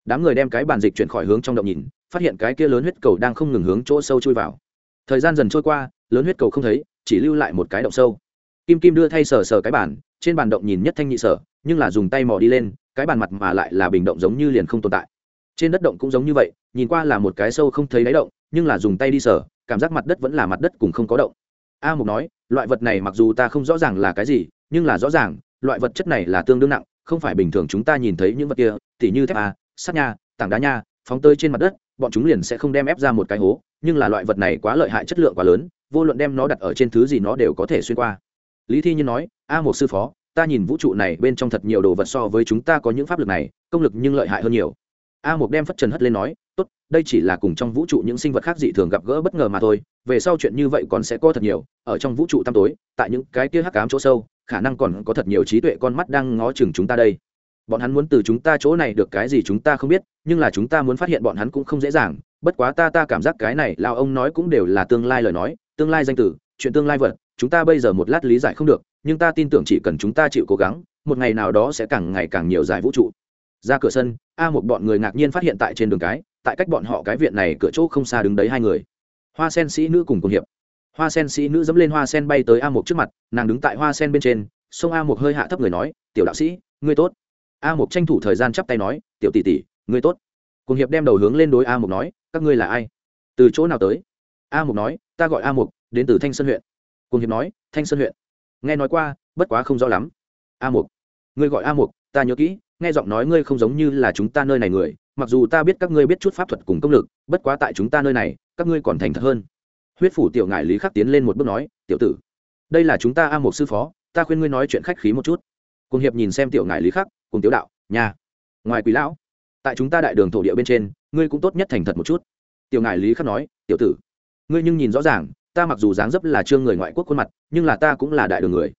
Đám người đem cái bàn dịch chuyển khỏi hướng trong động nhìn, phát hiện cái kia lớn huyết cầu đang không ngừng hướng chỗ sâu chui vào. Thời gian dần trôi qua, lớn huyết cầu không thấy, chỉ lưu lại một cái động sâu. Kim kim đưa thay sờ sờ cái bàn, trên bàn động nhìn nhất thanh nhị sở nhưng là dùng tay mò đi lên, cái bàn mặt mà lại là bình động giống như liền không tồn tại. Trên đất động cũng giống như vậy, nhìn qua là một cái sâu không thấy đáy động, nhưng là dùng tay đi sở cảm giác mặt đất vẫn là mặt đất cùng không có động a mục nói, loại vật này mặc dù ta không rõ ràng là cái gì, nhưng là rõ ràng, loại vật chất này là tương đương nặng, không phải bình thường chúng ta nhìn thấy những vật kia, tỉ như thép a, sắt nha, tảng đá nha, phóng tơi trên mặt đất, bọn chúng liền sẽ không đem ép ra một cái hố, nhưng là loại vật này quá lợi hại chất lượng quá lớn, vô luận đem nó đặt ở trên thứ gì nó đều có thể xuyên qua. Lý thi nhiên nói, a một sư phó, ta nhìn vũ trụ này bên trong thật nhiều đồ vật so với chúng ta có những pháp lực này, công lực nhưng lợi hại hơn nhiều. A một đem phất trần hất lên nói tốt, đây chỉ là cùng trong vũ trụ những sinh vật khác dị thường gặp gỡ bất ngờ mà thôi, về sau chuyện như vậy còn sẽ có thật nhiều, ở trong vũ trụ tăm tối, tại những cái kia hắc cám chỗ sâu, khả năng còn có thật nhiều trí tuệ con mắt đang ngó chừng chúng ta đây. Bọn hắn muốn từ chúng ta chỗ này được cái gì chúng ta không biết, nhưng là chúng ta muốn phát hiện bọn hắn cũng không dễ dàng, bất quá ta ta cảm giác cái này lao ông nói cũng đều là tương lai lời nói, tương lai danh tử, chuyện tương lai vật, chúng ta bây giờ một lát lý giải không được, nhưng ta tin tưởng chỉ cần chúng ta chịu cố gắng, một ngày nào đó sẽ càng ngày càng nhiều giải vũ trụ. Ra cửa sân, a một bọn người ngạc nhiên phát hiện tại trên đường cái tại cách bọn họ cái viện này cửa chỗ không xa đứng đấy hai người. Hoa sen sĩ nữ cùng cùng hiệp. Hoa sen sĩ nữ dẫm lên hoa sen bay tới a một trước mặt, nàng đứng tại hoa sen bên trên, sông a một hơi hạ thấp người nói, tiểu đạo sĩ, ngươi tốt. A một tranh thủ thời gian chắp tay nói, tiểu tỷ tỷ, ngươi tốt. Cùng hiệp đem đầu hướng lên đối a một nói, các ngươi là ai? Từ chỗ nào tới? A một nói, ta gọi a một đến từ thanh sơn huyện. Cùng hiệp nói, thanh sơn huyện. Nghe nói qua, bất quá không rõ lắm. A một ngươi gọi a một ta nhớ kỹ, nghe giọng nói ngươi không giống như là chúng ta nơi này người mặc dù ta biết các ngươi biết chút pháp thuật cùng công lực, bất quá tại chúng ta nơi này, các ngươi còn thành thật hơn. Huyết phủ tiểu ngại lý khắc tiến lên một bước nói, tiểu tử, đây là chúng ta a một sư phó, ta khuyên ngươi nói chuyện khách khí một chút. Cùng hiệp nhìn xem tiểu ngại lý khắc, cùng tiểu đạo nhà ngoài quý lão, tại chúng ta đại đường thổ địa bên trên, ngươi cũng tốt nhất thành thật một chút. Tiểu ngại lý khắc nói, tiểu tử, ngươi nhưng nhìn rõ ràng, ta mặc dù dáng dấp là trương người ngoại quốc khuôn mặt, nhưng là ta cũng là đại đường người.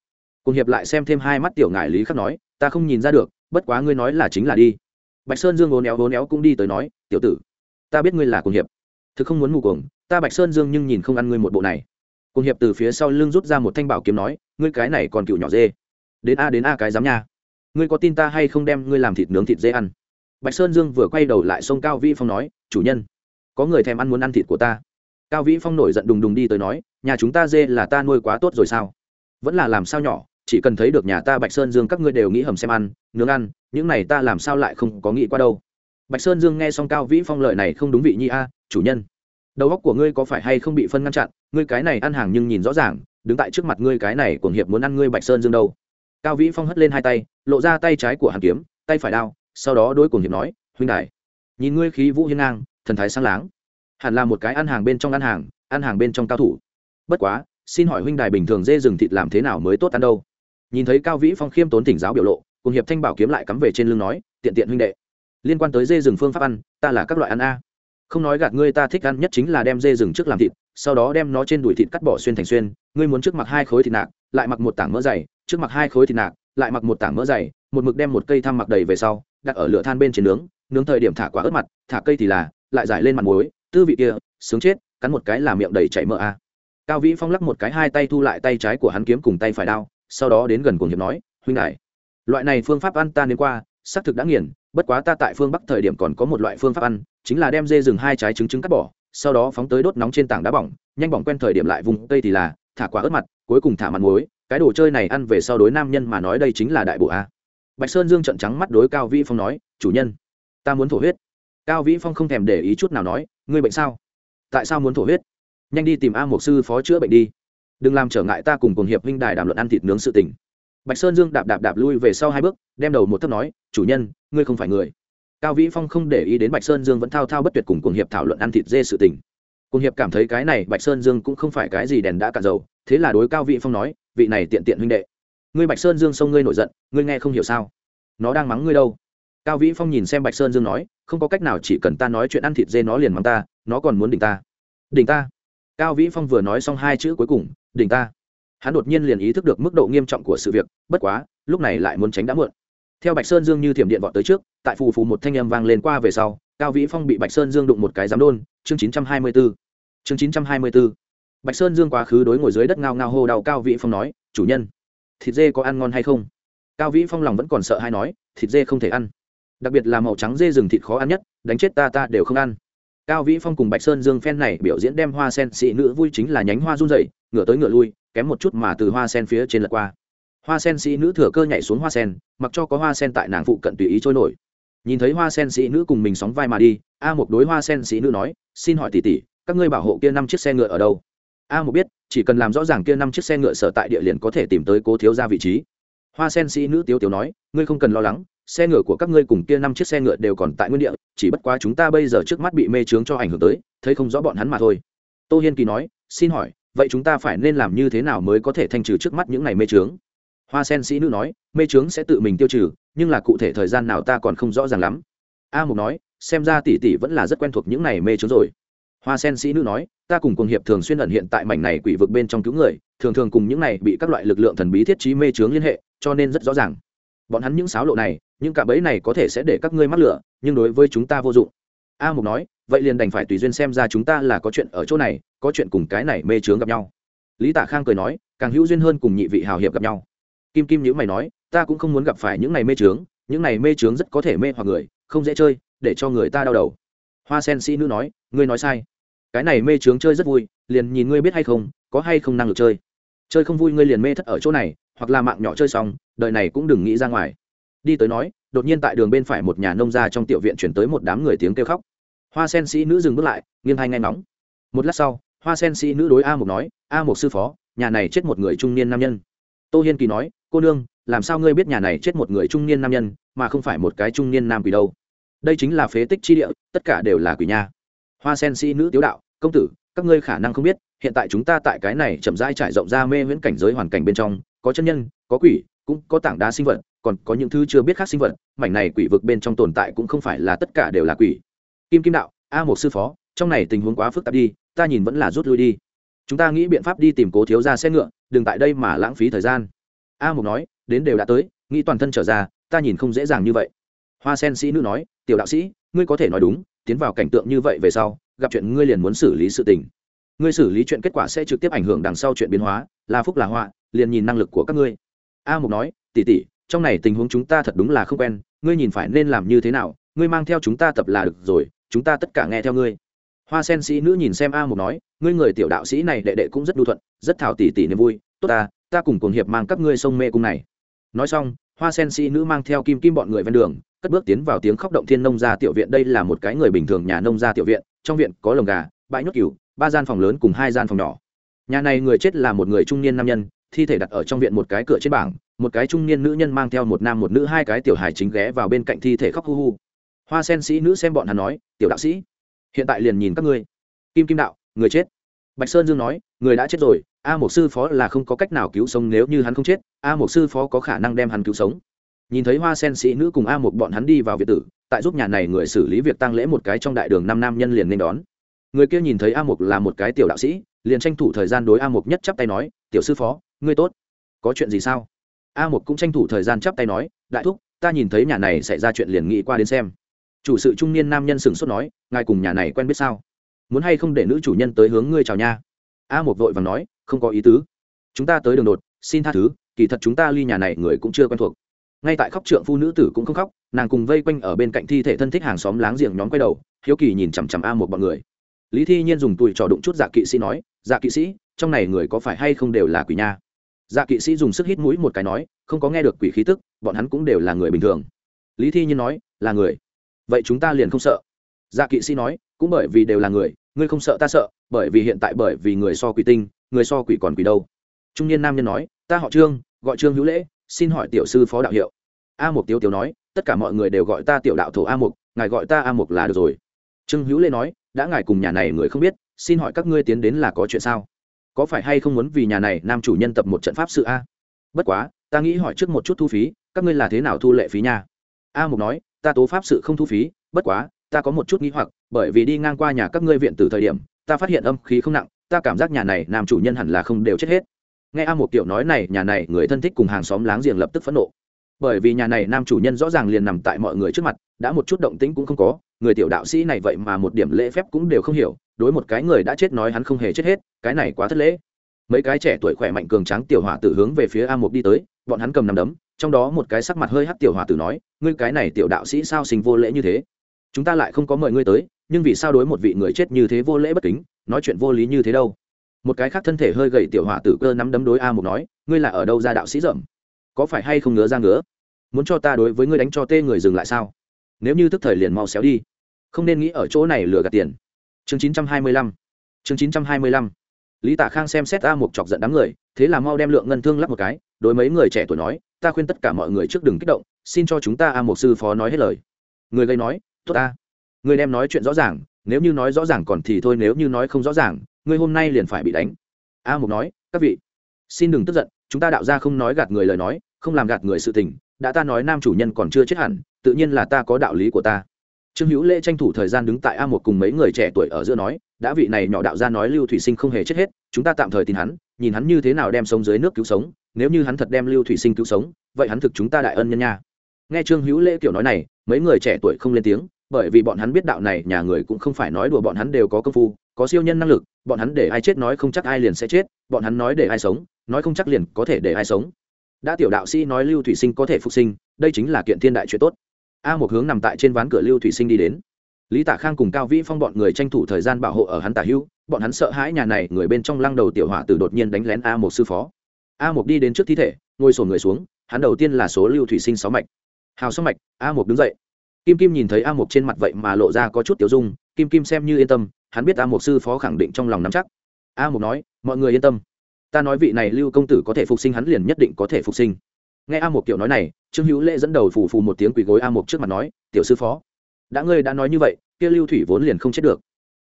Cùng hiệp lại xem thêm hai mắt tiểu ngại lý khắc nói, ta không nhìn ra được, bất quá ngươi nói là chính là đi bạch sơn dương vốn éo vốn éo cũng đi tới nói, tiểu tử, ta biết ngươi là cùng hiệp. Thực không muốn mù cuồng, ta bạch sơn dương nhưng nhìn không ăn ngươi một bộ này. Cùng hiệp từ phía sau lưng rút ra một thanh bảo kiếm nói, ngươi cái này còn cựu nhỏ dê. Đến a đến a cái dám nha. Ngươi có tin ta hay không đem ngươi làm thịt nướng thịt dê ăn? Bạch sơn dương vừa quay đầu lại sông cao vĩ phong nói, chủ nhân, có người thèm ăn muốn ăn thịt của ta. Cao vĩ phong nổi giận đùng đùng đi tới nói, nhà chúng ta dê là ta nuôi quá tốt rồi sao? Vẫn là làm sao nhỏ chỉ cần thấy được nhà ta bạch sơn dương các ngươi đều nghĩ hầm xem ăn, nướng ăn, những này ta làm sao lại không có nghĩ qua đâu. Bạch sơn dương nghe xong cao vĩ phong lợi này không đúng vị nhi a, chủ nhân. Đầu óc của ngươi có phải hay không bị phân ngăn chặn, ngươi cái này ăn hàng nhưng nhìn rõ ràng, đứng tại trước mặt ngươi cái này cuồng hiệp muốn ăn ngươi bạch sơn dương đâu. Cao vĩ phong hất lên hai tay, lộ ra tay trái của hàn kiếm, tay phải đao, sau đó đối cuồng hiệp nói, huynh đại nhìn ngươi khí vũ hiên ngang, thần thái sáng láng. Hẳn là một cái ăn hàng bên trong ăn hàng ăn hàng bên trong cao thủ. Bất quá, xin hỏi huynh đài bình thường dê rừng thịt làm thế nào mới tốt ăn đâu? Nhìn thấy cao vĩ phong khiêm tốn thỉnh giáo biểu lộ, cùng hiệp thanh bảo kiếm lại cắm về trên lưng nói, tiện tiện huynh đệ, liên quan tới dê rừng phương pháp ăn, ta là các loại ăn a. Không nói gạt ngươi ta thích ăn nhất chính là đem dê rừng trước làm thịt, sau đó đem nó trên đùi thịt cắt bỏ xuyên thành xuyên, ngươi muốn trước mặc hai khối thịt nạc, lại mặc một tảng mỡ dày, trước mặc hai khối thịt nạc, lại mặc một tảng mỡ dày, một mực đem một cây thăm mặc đầy về sau, đặt ở lửa than bên trên nướng nướng thời điểm thả quả ớt mặt, thả cây thì là, lại giải lên mặt muối, tư vị kia, sướng chết, cắn một cái là miệng đầy chảy mỡ a. Cao vĩ phong lắc một cái hai tay thu lại tay trái của hắn kiếm cùng tay phải đao sau đó đến gần cuồng hiệp nói, huynh đại loại này phương pháp ăn ta nên qua, xác thực đã nghiền, bất quá ta tại phương bắc thời điểm còn có một loại phương pháp ăn, chính là đem dê rừng hai trái trứng trứng cắt bỏ, sau đó phóng tới đốt nóng trên tảng đá bỏng, nhanh bỏng quen thời điểm lại vùng cây thì là, thả quả ớt mặt, cuối cùng thả mặt muối, cái đồ chơi này ăn về sau đối nam nhân mà nói đây chính là đại bộ a. Bạch sơn dương trận trắng mắt đối cao vĩ phong nói, chủ nhân, ta muốn thổ huyết. Cao vĩ phong không thèm để ý chút nào nói, ngươi bệnh sao? Tại sao muốn thổ huyết? Nhanh đi tìm a mục sư phó chữa bệnh đi đừng làm trở ngại ta cùng cùng hiệp huynh đài đàm luận ăn thịt nướng sự tình. Bạch sơn dương đạp đạp đạp lui về sau hai bước, đem đầu một thấp nói, chủ nhân, ngươi không phải người. Cao vĩ phong không để ý đến bạch sơn dương vẫn thao thao bất tuyệt cùng cùng hiệp thảo luận ăn thịt dê sự tình. Cùng hiệp cảm thấy cái này bạch sơn dương cũng không phải cái gì đèn đã cạn dầu, thế là đối cao vĩ phong nói, vị này tiện tiện huynh đệ, ngươi bạch sơn dương xông ngươi nổi giận, ngươi nghe không hiểu sao? Nó đang mắng ngươi đâu. Cao vĩ phong nhìn xem bạch sơn dương nói, không có cách nào chỉ cần ta nói chuyện ăn thịt dê nó liền mắng ta, nó còn muốn đỉnh ta. Đỉnh ta? Cao vĩ phong vừa nói xong hai chữ cuối cùng đỉnh ta. Hắn đột nhiên liền ý thức được mức độ nghiêm trọng của sự việc, bất quá, lúc này lại muốn tránh đã muộn. Theo bạch sơn dương như thiểm điện vọt tới trước, tại phù phù một thanh âm vang lên qua về sau, cao vĩ phong bị bạch sơn dương đụng một cái giám đôn, chương chín trăm hai mươi b ố chương chín trăm hai mươi b ố bạch sơn dương quá khứ đối ngồi dưới đất ngao ngao hô đau cao vĩ phong nói, chủ nhân, thịt dê có ăn ngon hay không? Cao vĩ phong lòng vẫn còn sợ hay nói, thịt dê không thể ăn. Đặc biệt là màu trắng dê rừng thịt khó ăn nhất, đánh chết ta ta đều không ăn cao vĩ phong cùng bạch sơn dương phen này biểu diễn đem hoa sen xị nữ vui chính là nhánh hoa run dậy ngửa tới ngửa lui, kém một chút mà từ hoa sen phía trên lật qua. Hoa sen sĩ nữ thừa cơ nhảy xuống hoa sen, mặc cho có hoa sen tại nàng phụ cận tùy ý trôi nổi. Nhìn thấy hoa sen sĩ nữ cùng mình sóng vai mà đi, a một đối hoa sen sĩ nữ nói, xin hỏi tỷ tỷ, các ngươi bảo hộ kia năm chiếc xe ngựa ở đâu? A một biết, chỉ cần làm rõ ràng kia năm chiếc xe ngựa sở tại địa liền có thể tìm tới cố thiếu ra vị trí. Hoa sen sĩ nữ tiếu tiếu nói, ngươi không cần lo lắng xe ngựa của các ngươi cùng kia năm chiếc xe ngựa đều còn tại nguyên địa, chỉ bất quá chúng ta bây giờ trước mắt bị mê trướng cho ảnh hưởng tới, thấy không rõ bọn hắn mà thôi. Tô hiên kỳ nói, xin hỏi, vậy chúng ta phải nên làm như thế nào mới có thể thanh trừ trước mắt những ngày mê trướng hoa sen sĩ nữ nói, mê trướng sẽ tự mình tiêu trừ, nhưng là cụ thể thời gian nào ta còn không rõ ràng lắm. A mục nói, xem ra tỷ tỷ vẫn là rất quen thuộc những ngày mê trướng rồi. Hoa sen sĩ nữ nói, ta cùng cùng hiệp thường xuyên ẩn hiện tại mảnh này quỷ vực bên trong cứu người, thường thường cùng những này bị các loại lực lượng thần bí thiết trí mê trướng liên hệ, cho nên rất rõ ràng. Bọn hắn những sáo lộ này những cạm bẫy này có thể sẽ để các ngươi mắc lửa, nhưng đối với chúng ta vô dụng. A mục nói, vậy liền đành phải tùy duyên xem ra chúng ta là có chuyện ở chỗ này, có chuyện cùng cái này mê trướng gặp nhau. Lý Tả khang cười nói, càng hữu duyên hơn cùng nhị vị hào hiệp gặp nhau. Kim kim nhữ mày nói, ta cũng không muốn gặp phải những này mê trướng những này mê trướng rất có thể mê hoặc người, không dễ chơi, để cho người ta đau đầu. Hoa sen sĩ nữ nói, ngươi nói sai. Cái này mê trướng chơi rất vui, liền nhìn ngươi biết hay không, có hay không năng lực chơi. Chơi không vui ngươi liền mê thất ở chỗ này, hoặc là mạng nhỏ chơi xong đợi này cũng đừng nghĩ ra ngoài đi tới nói, đột nhiên tại đường bên phải một nhà nông gia trong tiểu viện chuyển tới một đám người tiếng kêu khóc. Hoa sen sĩ nữ dừng bước lại, nghiêng hai ngay nóng một lát sau, hoa sen sĩ nữ đối a Mục nói, a Mục sư phó, nhà này chết một người trung niên nam nhân. Tô hiên kỳ nói, cô nương, làm sao ngươi biết nhà này chết một người trung niên nam nhân, mà không phải một cái trung niên nam quỷ đâu? Đây chính là phế tích chi địa, tất cả đều là quỷ nha. Hoa sen sĩ nữ tiếu đạo, công tử, các ngươi khả năng không biết, hiện tại chúng ta tại cái này chậm rãi trải rộng ra mê viễn cảnh giới hoàn cảnh bên trong, có chân nhân, có quỷ cũng có tảng đá sinh vật, còn có những thứ chưa biết khác sinh vật, mảnh này quỷ vực bên trong tồn tại cũng không phải là tất cả đều là quỷ. Kim kim đạo, a một sư phó, trong này tình huống quá phức tạp đi, ta nhìn vẫn là rút lui đi. Chúng ta nghĩ biện pháp đi tìm cố thiếu ra xe ngựa, đừng tại đây mà lãng phí thời gian. A một nói, đến đều đã tới, nghĩ toàn thân trở ra, ta nhìn không dễ dàng như vậy. Hoa sen sĩ nữ nói, tiểu đạo sĩ, ngươi có thể nói đúng, tiến vào cảnh tượng như vậy về sau, gặp chuyện ngươi liền muốn xử lý sự tình. Ngươi xử lý chuyện kết quả sẽ trực tiếp ảnh hưởng đằng sau chuyện biến hóa, là phúc là họa, liền nhìn năng lực của các ngươi a mục nói tỉ tỉ trong này tình huống chúng ta thật đúng là không quen, ngươi nhìn phải nên làm như thế nào, ngươi mang theo chúng ta tập là được rồi, chúng ta tất cả nghe theo ngươi. Hoa sen sĩ nữ nhìn xem a mục nói, ngươi người tiểu đạo sĩ này đệ đệ cũng rất đu thuận, rất thảo tỉ tỉ niềm vui, tốt ta ta cùng cùng hiệp mang các ngươi sông mê cung này. Nói xong, hoa sen sĩ nữ mang theo kim kim bọn người ven đường, cất bước tiến vào tiếng khóc động thiên nông gia tiểu viện. Đây là một cái người bình thường nhà nông gia tiểu viện, trong viện có lồng gà, bãi nhốt cừu, ba gian phòng lớn cùng hai gian phòng nhỏ. Nhà này người chết là một người trung niên nam nhân thi thể đặt ở trong viện một cái cửa trên bảng, một cái trung niên nữ nhân mang theo một nam một nữ hai cái tiểu hài chính ghé vào bên cạnh thi thể khóc hu hu. Hoa sen sĩ nữ xem bọn hắn nói, tiểu đạo sĩ, hiện tại liền nhìn các ngươi. Kim kim đạo, người chết. Bạch sơn dương nói, người đã chết rồi, a một sư phó là không có cách nào cứu sống nếu như hắn không chết, a một sư phó có khả năng đem hắn cứu sống. Nhìn thấy hoa sen sĩ nữ cùng a một bọn hắn đi vào việt tử, tại giúp nhà này người xử lý việc tăng lễ một cái trong đại đường năm nam nhân liền nên đón. Người kia nhìn thấy a mục là một cái tiểu đạo sĩ, liền tranh thủ thời gian đối a mục nhất chắp tay nói, tiểu sư phó ngươi tốt. Có chuyện gì sao? A một cũng tranh thủ thời gian chắp tay nói, đại thúc, ta nhìn thấy nhà này xảy ra chuyện liền nghĩ qua đến xem. Chủ sự trung niên nam nhân sửng sốt nói, ngài cùng nhà này quen biết sao? Muốn hay không để nữ chủ nhân tới hướng ngươi chào nha? A một vội và nói, không có ý tứ. Chúng ta tới đường đột, xin tha thứ, kỳ thật chúng ta ly nhà này người cũng chưa quen thuộc. Ngay tại khóc trượng phu nữ tử cũng không khóc, nàng cùng vây quanh ở bên cạnh thi thể thân thích hàng xóm láng giềng nhóm quay đầu, hiếu kỳ nhìn chằm chằm a một bọn người. Lý thi nhiên dùng tùi trò đụng chút dạ kỵ sĩ nói dạ kỵ sĩ, trong này người có phải hay không đều là quỷ nha? Dạ kỵ sĩ dùng sức hít mũi một cái nói, không có nghe được quỷ khí tức, bọn hắn cũng đều là người bình thường. Lý thi nhiên nói, là người. Vậy chúng ta liền không sợ. Dạ kỵ sĩ nói, cũng bởi vì đều là người, ngươi không sợ ta sợ, bởi vì hiện tại bởi vì người so quỷ tinh, người so quỷ còn quỷ đâu. Trung niên nam nhân nói, ta họ trương, gọi trương hữu lễ, xin hỏi tiểu sư phó đạo hiệu. A mục tiêu tiêu nói, tất cả mọi người đều gọi ta tiểu đạo thổ a mục, ngài gọi ta a mục là được rồi. Trương hữu lễ nói, đã ngài cùng nhà này người không biết, xin hỏi các ngươi tiến đến là có chuyện sao? Có phải hay không muốn vì nhà này nam chủ nhân tập một trận pháp sự a? Bất quá, ta nghĩ hỏi trước một chút thu phí, các ngươi là thế nào thu lệ phí nha? A mục nói, ta tố pháp sự không thu phí, bất quá, ta có một chút nghĩ hoặc, bởi vì đi ngang qua nhà các ngươi viện từ thời điểm, ta phát hiện âm khí không nặng, ta cảm giác nhà này nam chủ nhân hẳn là không đều chết hết. Nghe a một tiểu nói này, nhà này người thân thích cùng hàng xóm láng giềng lập tức phẫn nộ bởi vì nhà này nam chủ nhân rõ ràng liền nằm tại mọi người trước mặt, đã một chút động tĩnh cũng không có, người tiểu đạo sĩ này vậy mà một điểm lễ phép cũng đều không hiểu, đối một cái người đã chết nói hắn không hề chết hết, cái này quá thất lễ. Mấy cái trẻ tuổi khỏe mạnh cường tráng tiểu hỏa tử hướng về phía a một đi tới, bọn hắn cầm nằm đấm, trong đó một cái sắc mặt hơi hắt tiểu hỏa tử nói, ngươi cái này tiểu đạo sĩ sao sinh vô lễ như thế? Chúng ta lại không có mời ngươi tới, nhưng vì sao đối một vị người chết như thế vô lễ bất kính, nói chuyện vô lý như thế đâu? Một cái khác thân thể hơi gầy tiểu hỏa tử cơ nắm đấm đối a một nói, ngươi là ở đâu ra đạo sĩ dởm? Có phải hay không ngứa ra ngứa? Muốn cho ta đối với ngươi đánh cho tê người dừng lại sao? Nếu như tức thời liền mau xéo đi. Không nên nghĩ ở chỗ này lừa gạt tiền. Chương chín trăm hai mươi lăm. Chương chín trăm hai mươi lăm. Lý tả khang xem xét a một chọc giận đám người, thế là mau đem lượng ngân thương lắp một cái, đối mấy người trẻ tuổi nói, ta khuyên tất cả mọi người trước đừng kích động, xin cho chúng ta a một sư phó nói hết lời. Người gây nói, tốt ta. Người đem nói chuyện rõ ràng, nếu như nói rõ ràng còn thì thôi, nếu như nói không rõ ràng, người hôm nay liền phải bị đánh. A mục nói, các vị, xin đừng tức giận, chúng ta đạo ra không nói gạt người lời nói, không làm gạt người sự tình đã ta nói nam chủ nhân còn chưa chết hẳn, tự nhiên là ta có đạo lý của ta. Trương hữu lễ tranh thủ thời gian đứng tại a một cùng mấy người trẻ tuổi ở giữa nói, đã vị này nhỏ đạo ra nói lưu thủy sinh không hề chết hết, chúng ta tạm thời tin hắn, nhìn hắn như thế nào đem sống dưới nước cứu sống, nếu như hắn thật đem lưu thủy sinh cứu sống, vậy hắn thực chúng ta đại ân nhân nha. Nghe trương hữu lễ kiểu nói này, mấy người trẻ tuổi không lên tiếng, bởi vì bọn hắn biết đạo này nhà người cũng không phải nói đùa bọn hắn đều có công phu, có siêu nhân năng lực, bọn hắn để ai chết nói không chắc ai liền sẽ chết, bọn hắn nói để ai sống, nói không chắc liền có thể để ai sống đã tiểu đạo sĩ nói lưu thủy sinh có thể phục sinh, đây chính là kiện thiên đại chuyện tốt. A một hướng nằm tại trên ván cửa lưu thủy sinh đi đến. Lý tả khang cùng cao vĩ phong bọn người tranh thủ thời gian bảo hộ ở hắn tả hữu, bọn hắn sợ hãi nhà này người bên trong lăng đầu tiểu hỏa tử đột nhiên đánh lén a một sư phó. A một đi đến trước thi thể, ngồi sổ người xuống, hắn đầu tiên là số lưu thủy sinh sáu mạch. Hào sáu mạch, a một đứng dậy. Kim kim nhìn thấy a một trên mặt vậy mà lộ ra có chút tiểu dung, kim kim xem như yên tâm, hắn biết a một sư phó khẳng định trong lòng nắm chắc. A một nói, mọi người yên tâm ta nói vị này lưu công tử có thể phục sinh hắn liền nhất định có thể phục sinh. Nghe a một kiểu nói này, trương hữu lễ dẫn đầu phủ phù một tiếng quỳ gối a một trước mặt nói, tiểu sư phó, đã ngươi đã nói như vậy, kia lưu thủy vốn liền không chết được.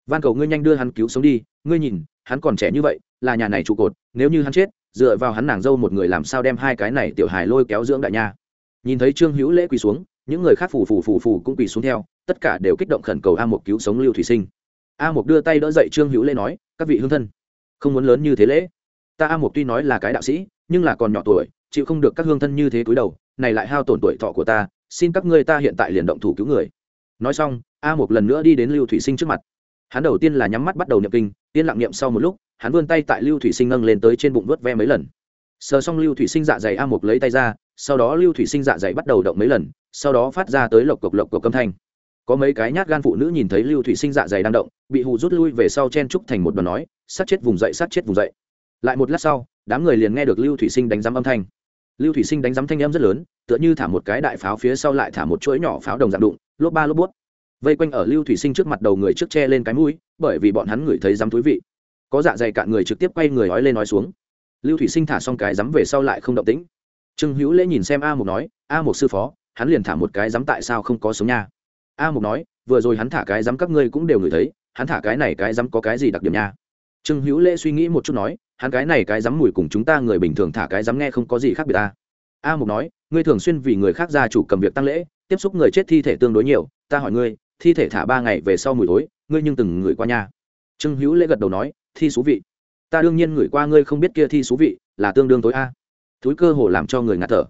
Van cầu ngươi nhanh đưa hắn cứu sống đi, ngươi nhìn, hắn còn trẻ như vậy, là nhà này trụ cột, nếu như hắn chết, dựa vào hắn nàng dâu một người làm sao đem hai cái này tiểu hài lôi kéo dưỡng đại nha. Nhìn thấy trương hữu lễ quỳ xuống, những người khác phù phù phù phù cũng quỳ xuống theo, tất cả đều kích động khẩn cầu a một cứu sống lưu thủy sinh. A một đưa tay đỡ dậy trương hữu lễ nói, các vị hương thân, không muốn lớn như thế lễ ta a Mục tuy nói là cái đạo sĩ, nhưng là còn nhỏ tuổi, chịu không được các hương thân như thế cúi đầu, này lại hao tổn tuổi thọ của ta, xin các ngươi ta hiện tại liền động thủ cứu người. Nói xong, a Mục lần nữa đi đến lưu thủy sinh trước mặt. Hắn đầu tiên là nhắm mắt bắt đầu niệm kinh, yên lặng niệm sau một lúc, hắn vươn tay tại lưu thủy sinh nâng lên tới trên bụng vớt ve mấy lần. Sờ xong lưu thủy sinh dạ dày, a Mục lấy tay ra, sau đó lưu thủy sinh dạ dày bắt đầu động mấy lần, sau đó phát ra tới lộc cộc lộc cộc âm thanh. Có mấy cái nhát gan phụ nữ nhìn thấy lưu thủy sinh dạ dày đang động, bị hù rút lui về sau chen trúc thành một đoàn nói, sát chết vùng dậy, sát chết vùng dậy lại một lát sau, đám người liền nghe được lưu thủy sinh đánh giám âm thanh. Lưu thủy sinh đánh giám thanh âm rất lớn, tựa như thả một cái đại pháo phía sau lại thả một chuỗi nhỏ pháo đồng dạng đụng, lốp ba lốp bút vây quanh ở lưu thủy sinh trước mặt đầu người trước che lên cái mũi, bởi vì bọn hắn ngửi thấy giám thú vị. Có dạ dày cạn người trực tiếp quay người nói lên nói xuống. Lưu thủy sinh thả xong cái giám về sau lại không động tĩnh. Trương hữu lễ nhìn xem a mục nói, a mục sư phó, hắn liền thả một cái giám tại sao không có sống nha? A mục nói, vừa rồi hắn thả cái giám các ngươi cũng đều ngửi thấy, hắn thả cái này cái giám có cái gì đặc điểm nha? Trương hữu lễ suy nghĩ một chút nói hắn cái này cái dám mùi cùng chúng ta người bình thường thả cái dám nghe không có gì khác biệt ta. A mục nói, ngươi thường xuyên vì người khác gia chủ cầm việc tăng lễ, tiếp xúc người chết thi thể tương đối nhiều, ta hỏi ngươi, thi thể thả ba ngày về sau mùi tối ngươi nhưng từng ngửi qua nhà. Trương hữu lễ gật đầu nói, thi xú vị. Ta đương nhiên ngửi qua ngươi không biết kia thi xú vị, là tương đương tối a. Thúi cơ hồ làm cho người ngạt thở.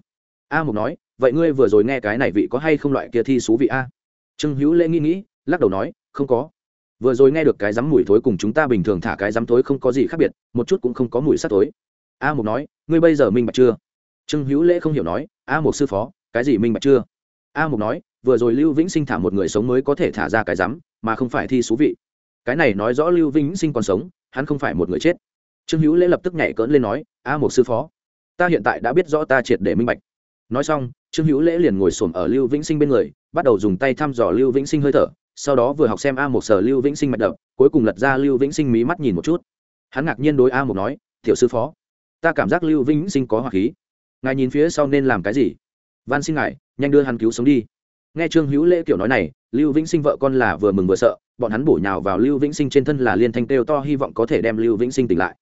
A mục nói, vậy ngươi vừa rồi nghe cái này vị có hay không loại kia thi xú vị a? Trương hữu lễ nghĩ nghĩ, lắc đầu nói, không có vừa rồi nghe được cái rắm mùi thối cùng chúng ta bình thường thả cái rắm thối không có gì khác biệt, một chút cũng không có mùi sắt thối. A mục nói, ngươi bây giờ minh bạch chưa? Trương hữu lễ không hiểu nói, a mục sư phó, cái gì minh bạch chưa? A mục nói, vừa rồi lưu vĩnh sinh thả một người sống mới có thể thả ra cái rắm, mà không phải thi số vị. Cái này nói rõ lưu vĩnh sinh còn sống, hắn không phải một người chết. Trương hữu lễ lập tức nhảy cỡn lên nói, a mục sư phó, ta hiện tại đã biết rõ ta triệt để minh bạch. Nói xong, trương hữu lễ liền ngồi xổm ở lưu vĩnh sinh bên người, bắt đầu dùng tay thăm dò lưu vĩnh sinh hơi thở sau đó vừa học xem a một sở lưu vĩnh sinh mạch đập, cuối cùng lật ra lưu vĩnh sinh mí mắt nhìn một chút. Hắn ngạc nhiên đối a một nói thiểu sư phó, ta cảm giác lưu vĩnh sinh có hỏa khí. Ngài nhìn phía sau nên làm cái gì? Van xin ngài, nhanh đưa hắn cứu sống đi. Nghe trương hữu lễ kiểu nói này, lưu vĩnh sinh vợ con là vừa mừng vừa sợ, bọn hắn bổ nhào vào lưu vĩnh sinh trên thân là liên thanh kêu to hy vọng có thể đem lưu vĩnh sinh tỉnh lại.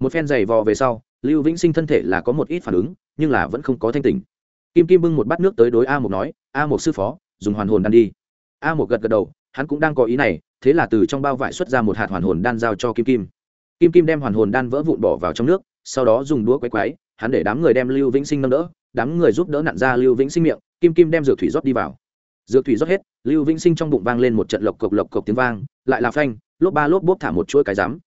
Một phen giày vò về sau, lưu vĩnh sinh thân thể là có một ít phản ứng, nhưng là vẫn không có thanh tỉnh. Kim kim bưng một bát nước tới đối a một nói, a một sư phó, dùng hoàn hồn đan đi. A một gật gật đầu hắn cũng đang có ý này thế là từ trong bao vải xuất ra một hạt hoàn hồn đan giao cho kim kim. Kim kim đem hoàn hồn đan vỡ vụn bỏ vào trong nước sau đó dùng đũa quay quấy, hắn để đám người đem lưu vĩnh sinh nâng đỡ đám người giúp đỡ nặn ra lưu vĩnh sinh miệng kim kim đem dược thủy rót đi vào. Dược thủy rót hết lưu vĩnh sinh trong bụng vang lên một trận lộc cộc lộc cộc tiếng vang lại là phanh lốp ba lốp bốp thả một chuỗi cái rắm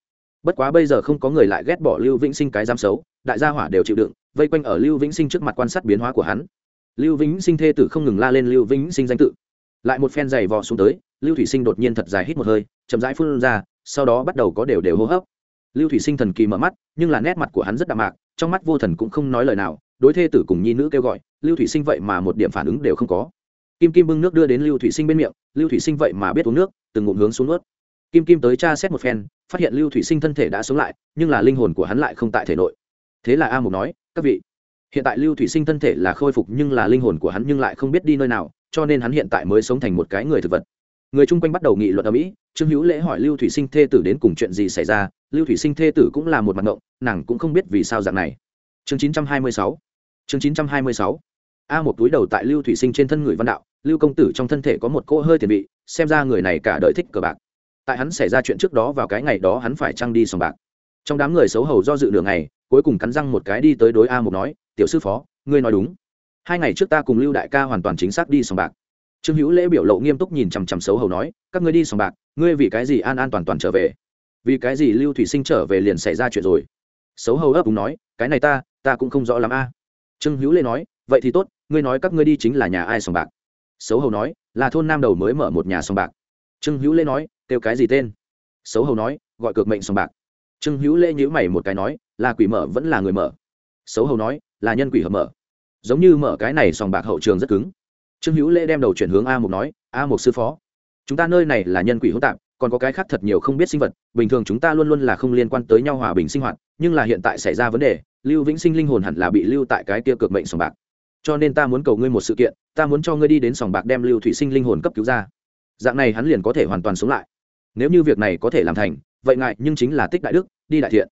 bất quá bây giờ không có người lại ghét bỏ lưu vĩnh sinh cái giám xấu đại gia hỏa đều chịu đựng vây quanh ở lưu vĩnh sinh trước mặt quan sát biến hóa của hắn. Lưu vĩnh sinh thê tử không ngừng la lên lưu vĩnh sinh danh tự. Lại một phen giày vò xuống tới lưu thủy sinh đột nhiên thật dài hít một hơi, chậm rãi phun ra, sau đó bắt đầu có đều đều hô hấp. Lưu thủy sinh thần kỳ mở mắt, nhưng là nét mặt của hắn rất đạm mạc, trong mắt vô thần cũng không nói lời nào, đối thê tử cùng nhi nữ kêu gọi, lưu thủy sinh vậy mà một điểm phản ứng đều không có. Kim kim bưng nước đưa đến lưu thủy sinh bên miệng, lưu thủy sinh vậy mà biết uống nước, từng ngụm hướng xuống nuốt. kim kim tới tra xét một phen, phát hiện lưu thủy sinh thân thể đã sống lại, nhưng là linh hồn của hắn lại không tại thể nội. Thế là a mục nói, các vị, hiện tại lưu thủy sinh thân thể là khôi phục, nhưng là linh hồn của hắn nhưng lại không biết đi nơi nào, cho nên hắn hiện tại mới sống thành một cái người thực vật người chung quanh bắt đầu nghị luận ở mỹ, trương hữu lễ hỏi lưu thủy sinh thê tử đến cùng chuyện gì xảy ra, lưu thủy sinh thê tử cũng là một mặt ngộng, nàng cũng không biết vì sao dạng này. Chương 926 chương 926 a một túi đầu tại lưu thủy sinh trên thân người văn đạo, lưu công tử trong thân thể có một cỗ hơi tiền vị xem ra người này cả đời thích cờ bạc. Tại hắn xảy ra chuyện trước đó vào cái ngày đó hắn phải trăng đi sòng bạc. Trong đám người xấu hầu do dự đường này cuối cùng cắn răng một cái đi tới đối a một nói, tiểu sư phó, ngươi nói đúng. Hai ngày trước ta cùng lưu đại ca hoàn toàn chính xác đi sòng bạc trương hữu lễ biểu lộ nghiêm túc nhìn chằm chằm xấu hầu nói, các ngươi đi sòng bạc, ngươi vì cái gì an an toàn toàn trở về? Vì cái gì lưu thủy sinh trở về liền xảy ra chuyện rồi? Xấu hầu ấp úng nói, cái này ta ta cũng không rõ lắm a. Trương hữu lễ nói, vậy thì tốt, ngươi nói các ngươi đi chính là nhà ai sòng bạc? Xấu hầu nói, là thôn nam đầu mới mở một nhà sòng bạc. Trương hữu lễ nói, kêu cái gì tên? Xấu hầu nói, gọi cược mệnh sòng bạc. Trương hữu lễ nhữ mày một cái nói, là quỷ mở vẫn là người mở. Xấu hầu nói, là nhân quỷ hợp mở. Giống như mở cái này sòng bạc hậu trường rất cứng trương hữu lễ đem đầu chuyển hướng a mục nói, a mục sư phó, chúng ta nơi này là nhân quỷ hỗn tạp, còn có cái khác thật nhiều không biết sinh vật, bình thường chúng ta luôn luôn là không liên quan tới nhau hòa bình sinh hoạt, nhưng là hiện tại xảy ra vấn đề, lưu vĩnh sinh linh hồn hẳn là bị lưu tại cái kia cực mệnh sòng bạc. Cho nên ta muốn cầu ngươi một sự kiện, ta muốn cho ngươi đi đến sòng bạc đem lưu thủy sinh linh hồn cấp cứu ra. Dạng này hắn liền có thể hoàn toàn sống lại. Nếu như việc này có thể làm thành, vậy ngại, nhưng chính là tích đại đức, đi đại thiện.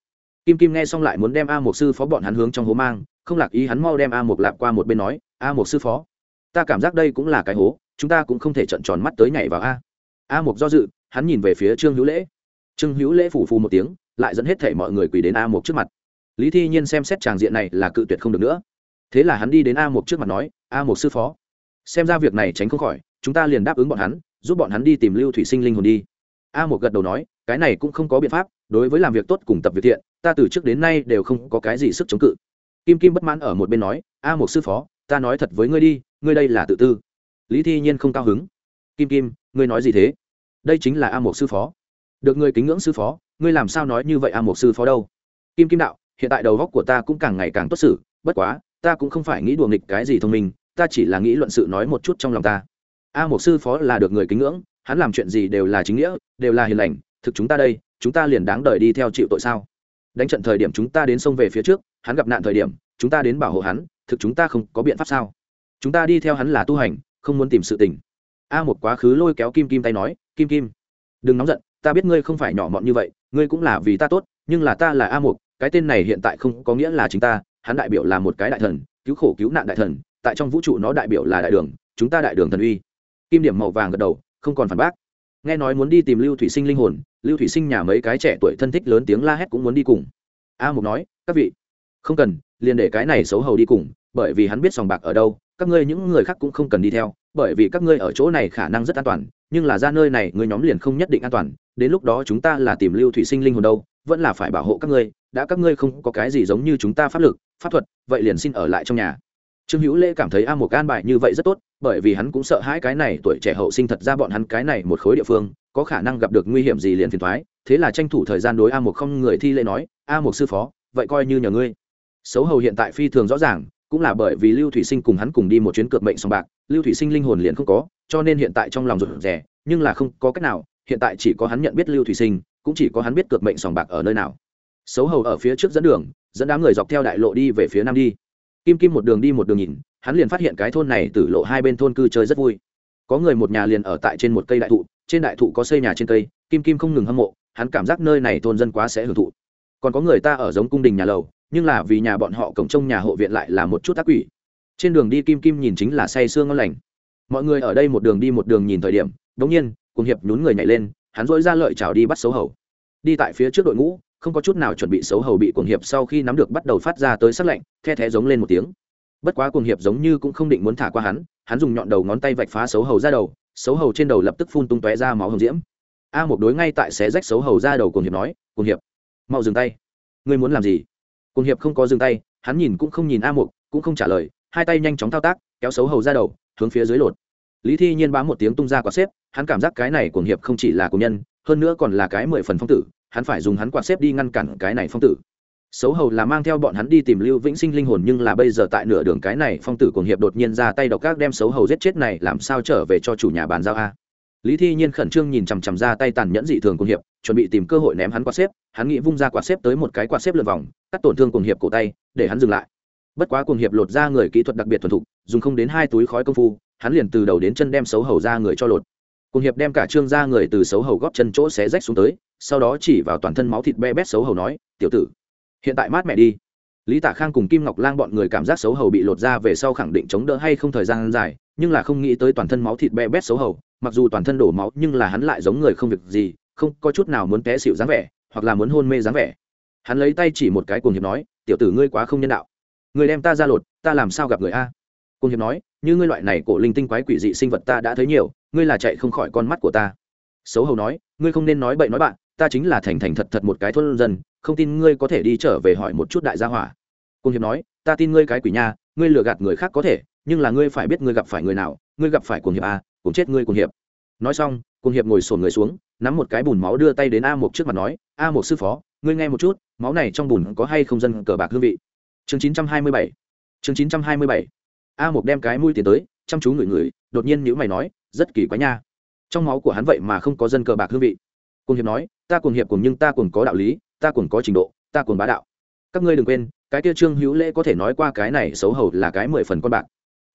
Kim kim nghe xong lại muốn đem a một sư phó bọn hắn hướng trong hố mang, không lạc ý hắn mau đem a một lạp qua một bên nói, a một sư phó ta cảm giác đây cũng là cái hố, chúng ta cũng không thể trận tròn mắt tới nhảy vào a. A một do dự, hắn nhìn về phía trương hữu lễ. Trương hữu lễ phủ phù một tiếng, lại dẫn hết thể mọi người quỳ đến a một trước mặt. Lý thi nhiên xem xét tràng diện này là cự tuyệt không được nữa. Thế là hắn đi đến a một trước mặt nói, a một sư phó, xem ra việc này tránh không khỏi, chúng ta liền đáp ứng bọn hắn, giúp bọn hắn đi tìm lưu thủy sinh linh hồn đi. A một gật đầu nói, cái này cũng không có biện pháp, đối với làm việc tốt cùng tập việc thiện, ta từ trước đến nay đều không có cái gì sức chống cự. Kim kim bất mãn ở một bên nói, a một sư phó, ta nói thật với ngươi đi ngươi đây là tự tư. Lý thi nhiên không cao hứng. Kim kim, ngươi nói gì thế? Đây chính là a một sư phó. Được ngươi kính ngưỡng sư phó, ngươi làm sao nói như vậy a một sư phó đâu? Kim kim đạo, hiện tại đầu góc của ta cũng càng ngày càng tốt xử, bất quá, ta cũng không phải nghĩ đùa nghịch cái gì thông minh, ta chỉ là nghĩ luận sự nói một chút trong lòng ta. A một sư phó là được người kính ngưỡng, hắn làm chuyện gì đều là chính nghĩa, đều là hiền lành, thực chúng ta đây, chúng ta liền đáng đời đi theo chịu tội sao? Đánh trận thời điểm chúng ta đến sông về phía trước, hắn gặp nạn thời điểm, chúng ta đến bảo hộ hắn, thực chúng ta không có biện pháp sao? Chúng ta đi theo hắn là tu hành, không muốn tìm sự tình. A một quá khứ lôi kéo kim kim tay nói, kim kim, đừng nóng giận, ta biết ngươi không phải nhỏ mọn như vậy, ngươi cũng là vì ta tốt, nhưng là ta là a một cái tên này hiện tại không có nghĩa là chính ta, hắn đại biểu là một cái đại thần, cứu khổ cứu nạn đại thần, tại trong vũ trụ nó đại biểu là đại đường, chúng ta đại đường thần uy. Kim điểm màu vàng gật đầu, không còn phản bác. Nghe nói muốn đi tìm lưu thủy sinh linh hồn, lưu thủy sinh nhà mấy cái trẻ tuổi thân thích lớn tiếng la hét cũng muốn đi cùng. A mục nói, các vị, không cần, liền để cái này xấu hầu đi cùng, bởi vì hắn biết sòng bạc ở đâu các ngươi những người khác cũng không cần đi theo, bởi vì các ngươi ở chỗ này khả năng rất an toàn, nhưng là ra nơi này người nhóm liền không nhất định an toàn, đến lúc đó chúng ta là tìm lưu thủy sinh linh hồn đâu, vẫn là phải bảo hộ các ngươi, đã các ngươi không có cái gì giống như chúng ta pháp lực, pháp thuật, vậy liền xin ở lại trong nhà. Trương hữu lễ cảm thấy a một gan bài như vậy rất tốt, bởi vì hắn cũng sợ hãi cái này tuổi trẻ hậu sinh thật ra bọn hắn cái này một khối địa phương, có khả năng gặp được nguy hiểm gì liền phiền thoái thế là tranh thủ thời gian đối a một không người thi lễ nói, a một sư phó, vậy coi như nhờ ngươi. Xấu hầu hiện tại phi thường rõ ràng cũng là bởi vì lưu thủy sinh cùng hắn cùng đi một chuyến cược mệnh sòng bạc, lưu thủy sinh linh hồn liền không có, cho nên hiện tại trong lòng rụt rè, nhưng là không có cách nào, hiện tại chỉ có hắn nhận biết lưu thủy sinh, cũng chỉ có hắn biết cược mệnh sòng bạc ở nơi nào. Xấu hầu ở phía trước dẫn đường, dẫn đám người dọc theo đại lộ đi về phía nam đi. Kim kim một đường đi một đường nhìn, hắn liền phát hiện cái thôn này từ lộ hai bên thôn cư chơi rất vui. Có người một nhà liền ở tại trên một cây đại thụ, trên đại thụ có xây nhà trên cây, kim kim không ngừng hâm mộ, hắn cảm giác nơi này thôn dân quá sẽ hưởng thụ còn có người ta ở giống cung đình nhà lầu, nhưng là vì nhà bọn họ cổng trông nhà hộ viện lại là một chút ác quỷ. Trên đường đi kim kim nhìn chính là say sương ngon lành. Mọi người ở đây một đường đi một đường nhìn thời điểm, đống nhiên, cùng hiệp nhún người nhảy lên, hắn dỗi ra lợi chào đi bắt xấu hầu. Đi tại phía trước đội ngũ, không có chút nào chuẩn bị xấu hầu bị cuồng hiệp sau khi nắm được bắt đầu phát ra tới sắc lạnh, the thé giống lên một tiếng. Bất quá cuồng hiệp giống như cũng không định muốn thả qua hắn hắn dùng nhọn đầu ngón tay vạch phá xấu hầu ra đầu, xấu hầu trên đầu lập tức phun tung tóe ra máu hồng diễm. A một đối ngay tại xé rách xấu hầu ra đầu cuồng hiệp nói, cuồng hiệp mau dừng tay. Ngươi muốn làm gì? Cùng hiệp không có dừng tay, hắn nhìn cũng không nhìn a mục, cũng không trả lời, hai tay nhanh chóng thao tác, kéo xấu hầu ra đầu, hướng phía dưới lột. Lý thi nhiên bám một tiếng tung ra quả xếp, hắn cảm giác cái này cùng hiệp không chỉ là cùng nhân, hơn nữa còn là cái mười phần phong tử, hắn phải dùng hắn quạt xếp đi ngăn cản cái này phong tử. Xấu hầu là mang theo bọn hắn đi tìm lưu vĩnh sinh linh hồn, nhưng là bây giờ tại nửa đường cái này phong tử cùng hiệp đột nhiên ra tay độc các đem xấu hầu giết chết này làm sao trở về cho chủ nhà bàn giao a. Lý thi nhiên khẩn trương nhìn chằm chằm ra tay tàn nhẫn dị thường cùng hiệp chuẩn bị tìm cơ hội ném hắn quạt xếp, hắn nghĩ vung ra quạt xếp tới một cái quạt xếp lượt vòng, cắt tổn thương cuồng hiệp cổ tay, để hắn dừng lại. Bất quá cuồng hiệp lột ra người kỹ thuật đặc biệt thuần thục, dùng không đến hai túi khói công phu, hắn liền từ đầu đến chân đem xấu hầu ra người cho lột. Cuồng hiệp đem cả trương ra người từ xấu hầu góp chân chỗ xé rách xuống tới, sau đó chỉ vào toàn thân máu thịt be bét xấu hầu nói, tiểu tử, hiện tại mát mẹ đi. Lý tả khang cùng kim ngọc lang bọn người cảm giác xấu hầu bị lột ra về sau khẳng định chống đỡ hay không thời gian dài, nhưng là không nghĩ tới toàn thân máu thịt be bét xấu hầu, mặc dù toàn thân đổ máu nhưng là hắn lại giống người không việc gì không có chút nào muốn té xịu dáng vẻ, hoặc là muốn hôn mê dáng vẻ. Hắn lấy tay chỉ một cái cuồng hiệp nói, tiểu tử ngươi quá không nhân đạo. Người đem ta ra lột, ta làm sao gặp người a? Cuồng hiệp nói, như ngươi loại này cổ linh tinh quái quỷ dị sinh vật ta đã thấy nhiều, ngươi là chạy không khỏi con mắt của ta. Xấu hầu nói, ngươi không nên nói bậy nói bạn, ta chính là thành thành thật thật một cái thôn dân, không tin ngươi có thể đi trở về hỏi một chút đại gia hỏa. Cung hiệp nói, ta tin ngươi cái quỷ nha, ngươi lừa gạt người khác có thể, nhưng là ngươi phải biết ngươi gặp phải người nào, ngươi gặp phải cuồng hiệp à cùng chết ngươi cuồng hiệp. Nói xong, cuồng hiệp ngồi sồn người xuống nắm một cái bùn máu đưa tay đến a một trước mặt nói, a một sư phó, ngươi nghe một chút, máu này trong bùn có hay không dân cờ bạc hương vị? Chương chín trăm hai mươi bảy. Chương chín trăm hai mươi bảy. A một đem cái mũi tiến tới, chăm chú ngửi ngửi, đột nhiên nhữ mày nói, rất kỳ quái nha. Trong máu của hắn vậy mà không có dân cờ bạc hương vị. Cùng hiệp nói, ta cùng hiệp cùng nhưng ta cùng có đạo lý, ta cùng có trình độ, ta cùng bá đạo. Các ngươi đừng quên, cái kia trương hữu lễ có thể nói qua cái này xấu hầu là cái mười phần con bạc.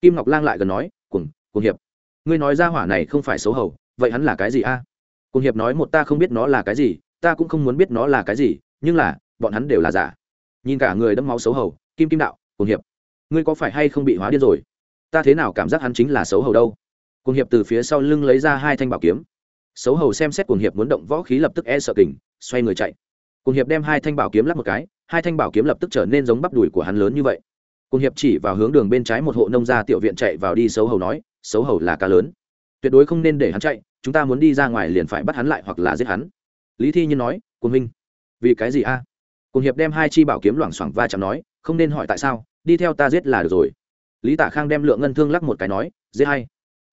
Kim ngọc lang lại gần nói cùng cùng hiệp. Ngươi nói ra hỏa này không phải xấu hầu, vậy hắn là cái gì a? à? Cùng hiệp nói một ta không biết nó là cái gì, ta cũng không muốn biết nó là cái gì, nhưng là, bọn hắn đều là giả. Nhìn cả người đẫm máu xấu hầu, kim kim đạo, cùng hiệp, ngươi có phải hay không bị hóa điên rồi? Ta thế nào cảm giác hắn chính là xấu hầu đâu? Cùng hiệp từ phía sau lưng lấy ra hai thanh bảo kiếm. Xấu hầu xem xét cùng hiệp muốn động võ khí lập tức e sợ kình, xoay người chạy. Cùng hiệp đem hai thanh bảo kiếm lắp một cái, hai thanh bảo kiếm lập tức trở nên giống bắp đùi của hắn lớn như vậy. Cùng hiệp chỉ vào hướng đường bên trái một hộ nông gia tiểu viện chạy vào đi, xấu hầu nói, xấu hầu là cá lớn, tuyệt đối không nên để hắn chạy chúng ta muốn đi ra ngoài liền phải bắt hắn lại hoặc là giết hắn. Lý thi nhiên nói, quân minh vì cái gì a? À? cùng hiệp đem hai chi bảo kiếm loảng xoảng va chạm nói, không nên hỏi tại sao, đi theo ta giết là được rồi. Lý tả khang đem lượng ngân thương lắc một cái nói, giết hay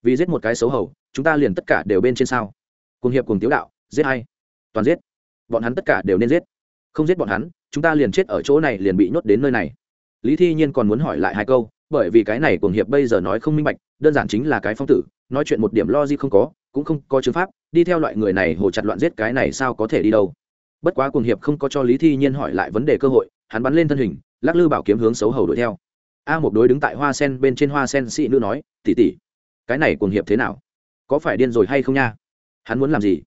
vì giết một cái xấu hầu, chúng ta liền tất cả đều bên trên sao. Cùng hiệp cùng tiếu đạo, giết hay toàn giết. Bọn hắn tất cả đều nên giết. Không giết bọn hắn, chúng ta liền chết ở chỗ này liền bị nhốt đến nơi này. Lý thi nhiên còn muốn hỏi lại hai câu, bởi vì cái này cùng hiệp bây giờ nói không minh bạch, đơn giản chính là cái phong tử, nói chuyện một điểm lo gì không có cũng không có chứng pháp, đi theo loại người này hồ chặt loạn giết cái này sao có thể đi đâu. Bất quá cùng hiệp không có cho lý thi nhiên hỏi lại vấn đề cơ hội, hắn bắn lên thân hình, lắc lư bảo kiếm hướng xấu hầu đuổi theo. A một đối đứng tại hoa sen bên trên hoa sen sĩ nữ nói tỉ tỉ cái này cùng hiệp thế nào? Có phải điên rồi hay không nha? Hắn muốn làm gì?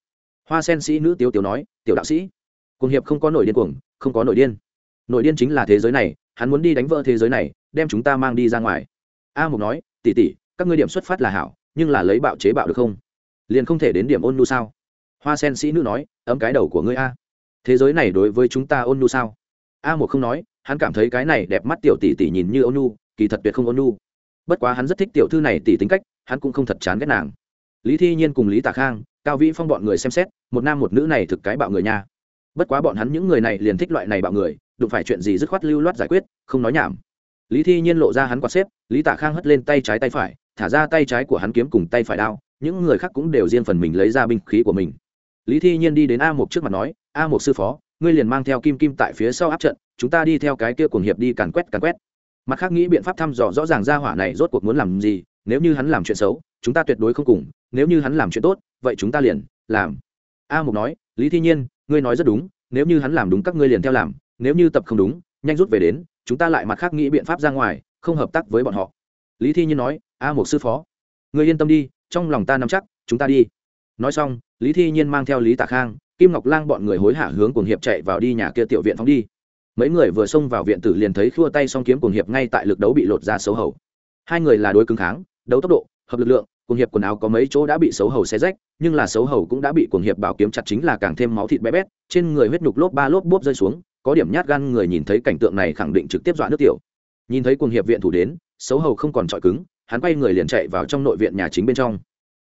Hoa sen sĩ nữ tiếu tiếu nói, tiểu đạo sĩ cùng hiệp không có nổi điên cuồng, không có nổi điên. Nổi điên chính là thế giới này, hắn muốn đi đánh vỡ thế giới này, đem chúng ta mang đi ra ngoài. A mục nói tỉ tỉ các ngươi điểm xuất phát là hảo, nhưng là lấy bạo chế bạo được không? Liền không thể đến điểm ôn nu sao? Hoa sen sĩ nữ nói, ấm cái đầu của ngươi a. Thế giới này đối với chúng ta ôn nu sao? A một không nói, hắn cảm thấy cái này đẹp mắt tiểu tỷ tỷ nhìn như ôn nu kỳ thật tuyệt không ôn nu bất quá hắn rất thích tiểu thư này tỷ tính cách, hắn cũng không thật chán ghét nàng. Lý thi nhiên cùng lý tạ khang, cao vĩ phong bọn người xem xét, một nam một nữ này thực cái bạo người nha. Bất quá bọn hắn những người này liền thích loại này bạo người, đụng phải chuyện gì dứt khoát lưu loát giải quyết, không nói nhảm. Lý thi nhiên lộ ra hắn quạt xếp, lý tạ khang hất lên tay trái tay phải, thả ra tay trái của hắn kiếm cùng tay phải đao những người khác cũng đều riêng phần mình lấy ra binh khí của mình. Lý thi nhiên đi đến a một trước mặt nói, a một sư phó, ngươi liền mang theo kim kim tại phía sau áp trận, chúng ta đi theo cái kia cuồng hiệp đi càn quét càn quét. Mặt khác nghĩ biện pháp thăm dò rõ ràng ra hỏa này rốt cuộc muốn làm gì, nếu như hắn làm chuyện xấu, chúng ta tuyệt đối không cùng, nếu như hắn làm chuyện tốt, vậy chúng ta liền làm. A mục nói, lý thi nhiên, ngươi nói rất đúng, nếu như hắn làm đúng các ngươi liền theo làm, nếu như tập không đúng, nhanh rút về đến, chúng ta lại mặt khác nghĩ biện pháp ra ngoài, không hợp tác với bọn họ. Lý thi nhiên nói, a Mục sư phó, ngươi yên tâm đi trong lòng ta nắm chắc, chúng ta đi. Nói xong, lý thi nhiên mang theo lý tạ khang, kim ngọc lang bọn người hối hả hướng cùng hiệp chạy vào đi nhà kia tiểu viện phóng đi. Mấy người vừa xông vào viện tử liền thấy khua tay song kiếm cùng hiệp ngay tại lực đấu bị lột ra xấu hầu. Hai người là đối cứng kháng, đấu tốc độ, hợp lực lượng cùng hiệp quần áo có mấy chỗ đã bị xấu hầu xé rách, nhưng là xấu hầu cũng đã bị cuồng hiệp bảo kiếm chặt chính là càng thêm máu thịt bé bét, trên người huyết nhục lốp ba lốp bốp rơi xuống, có điểm nhát gan người nhìn thấy cảnh tượng này khẳng định trực tiếp dọa nước tiểu. Nhìn thấy cuồng hiệp viện thủ đến, xấu hầu không còn trọi cứng hắn quay người liền chạy vào trong nội viện nhà chính bên trong.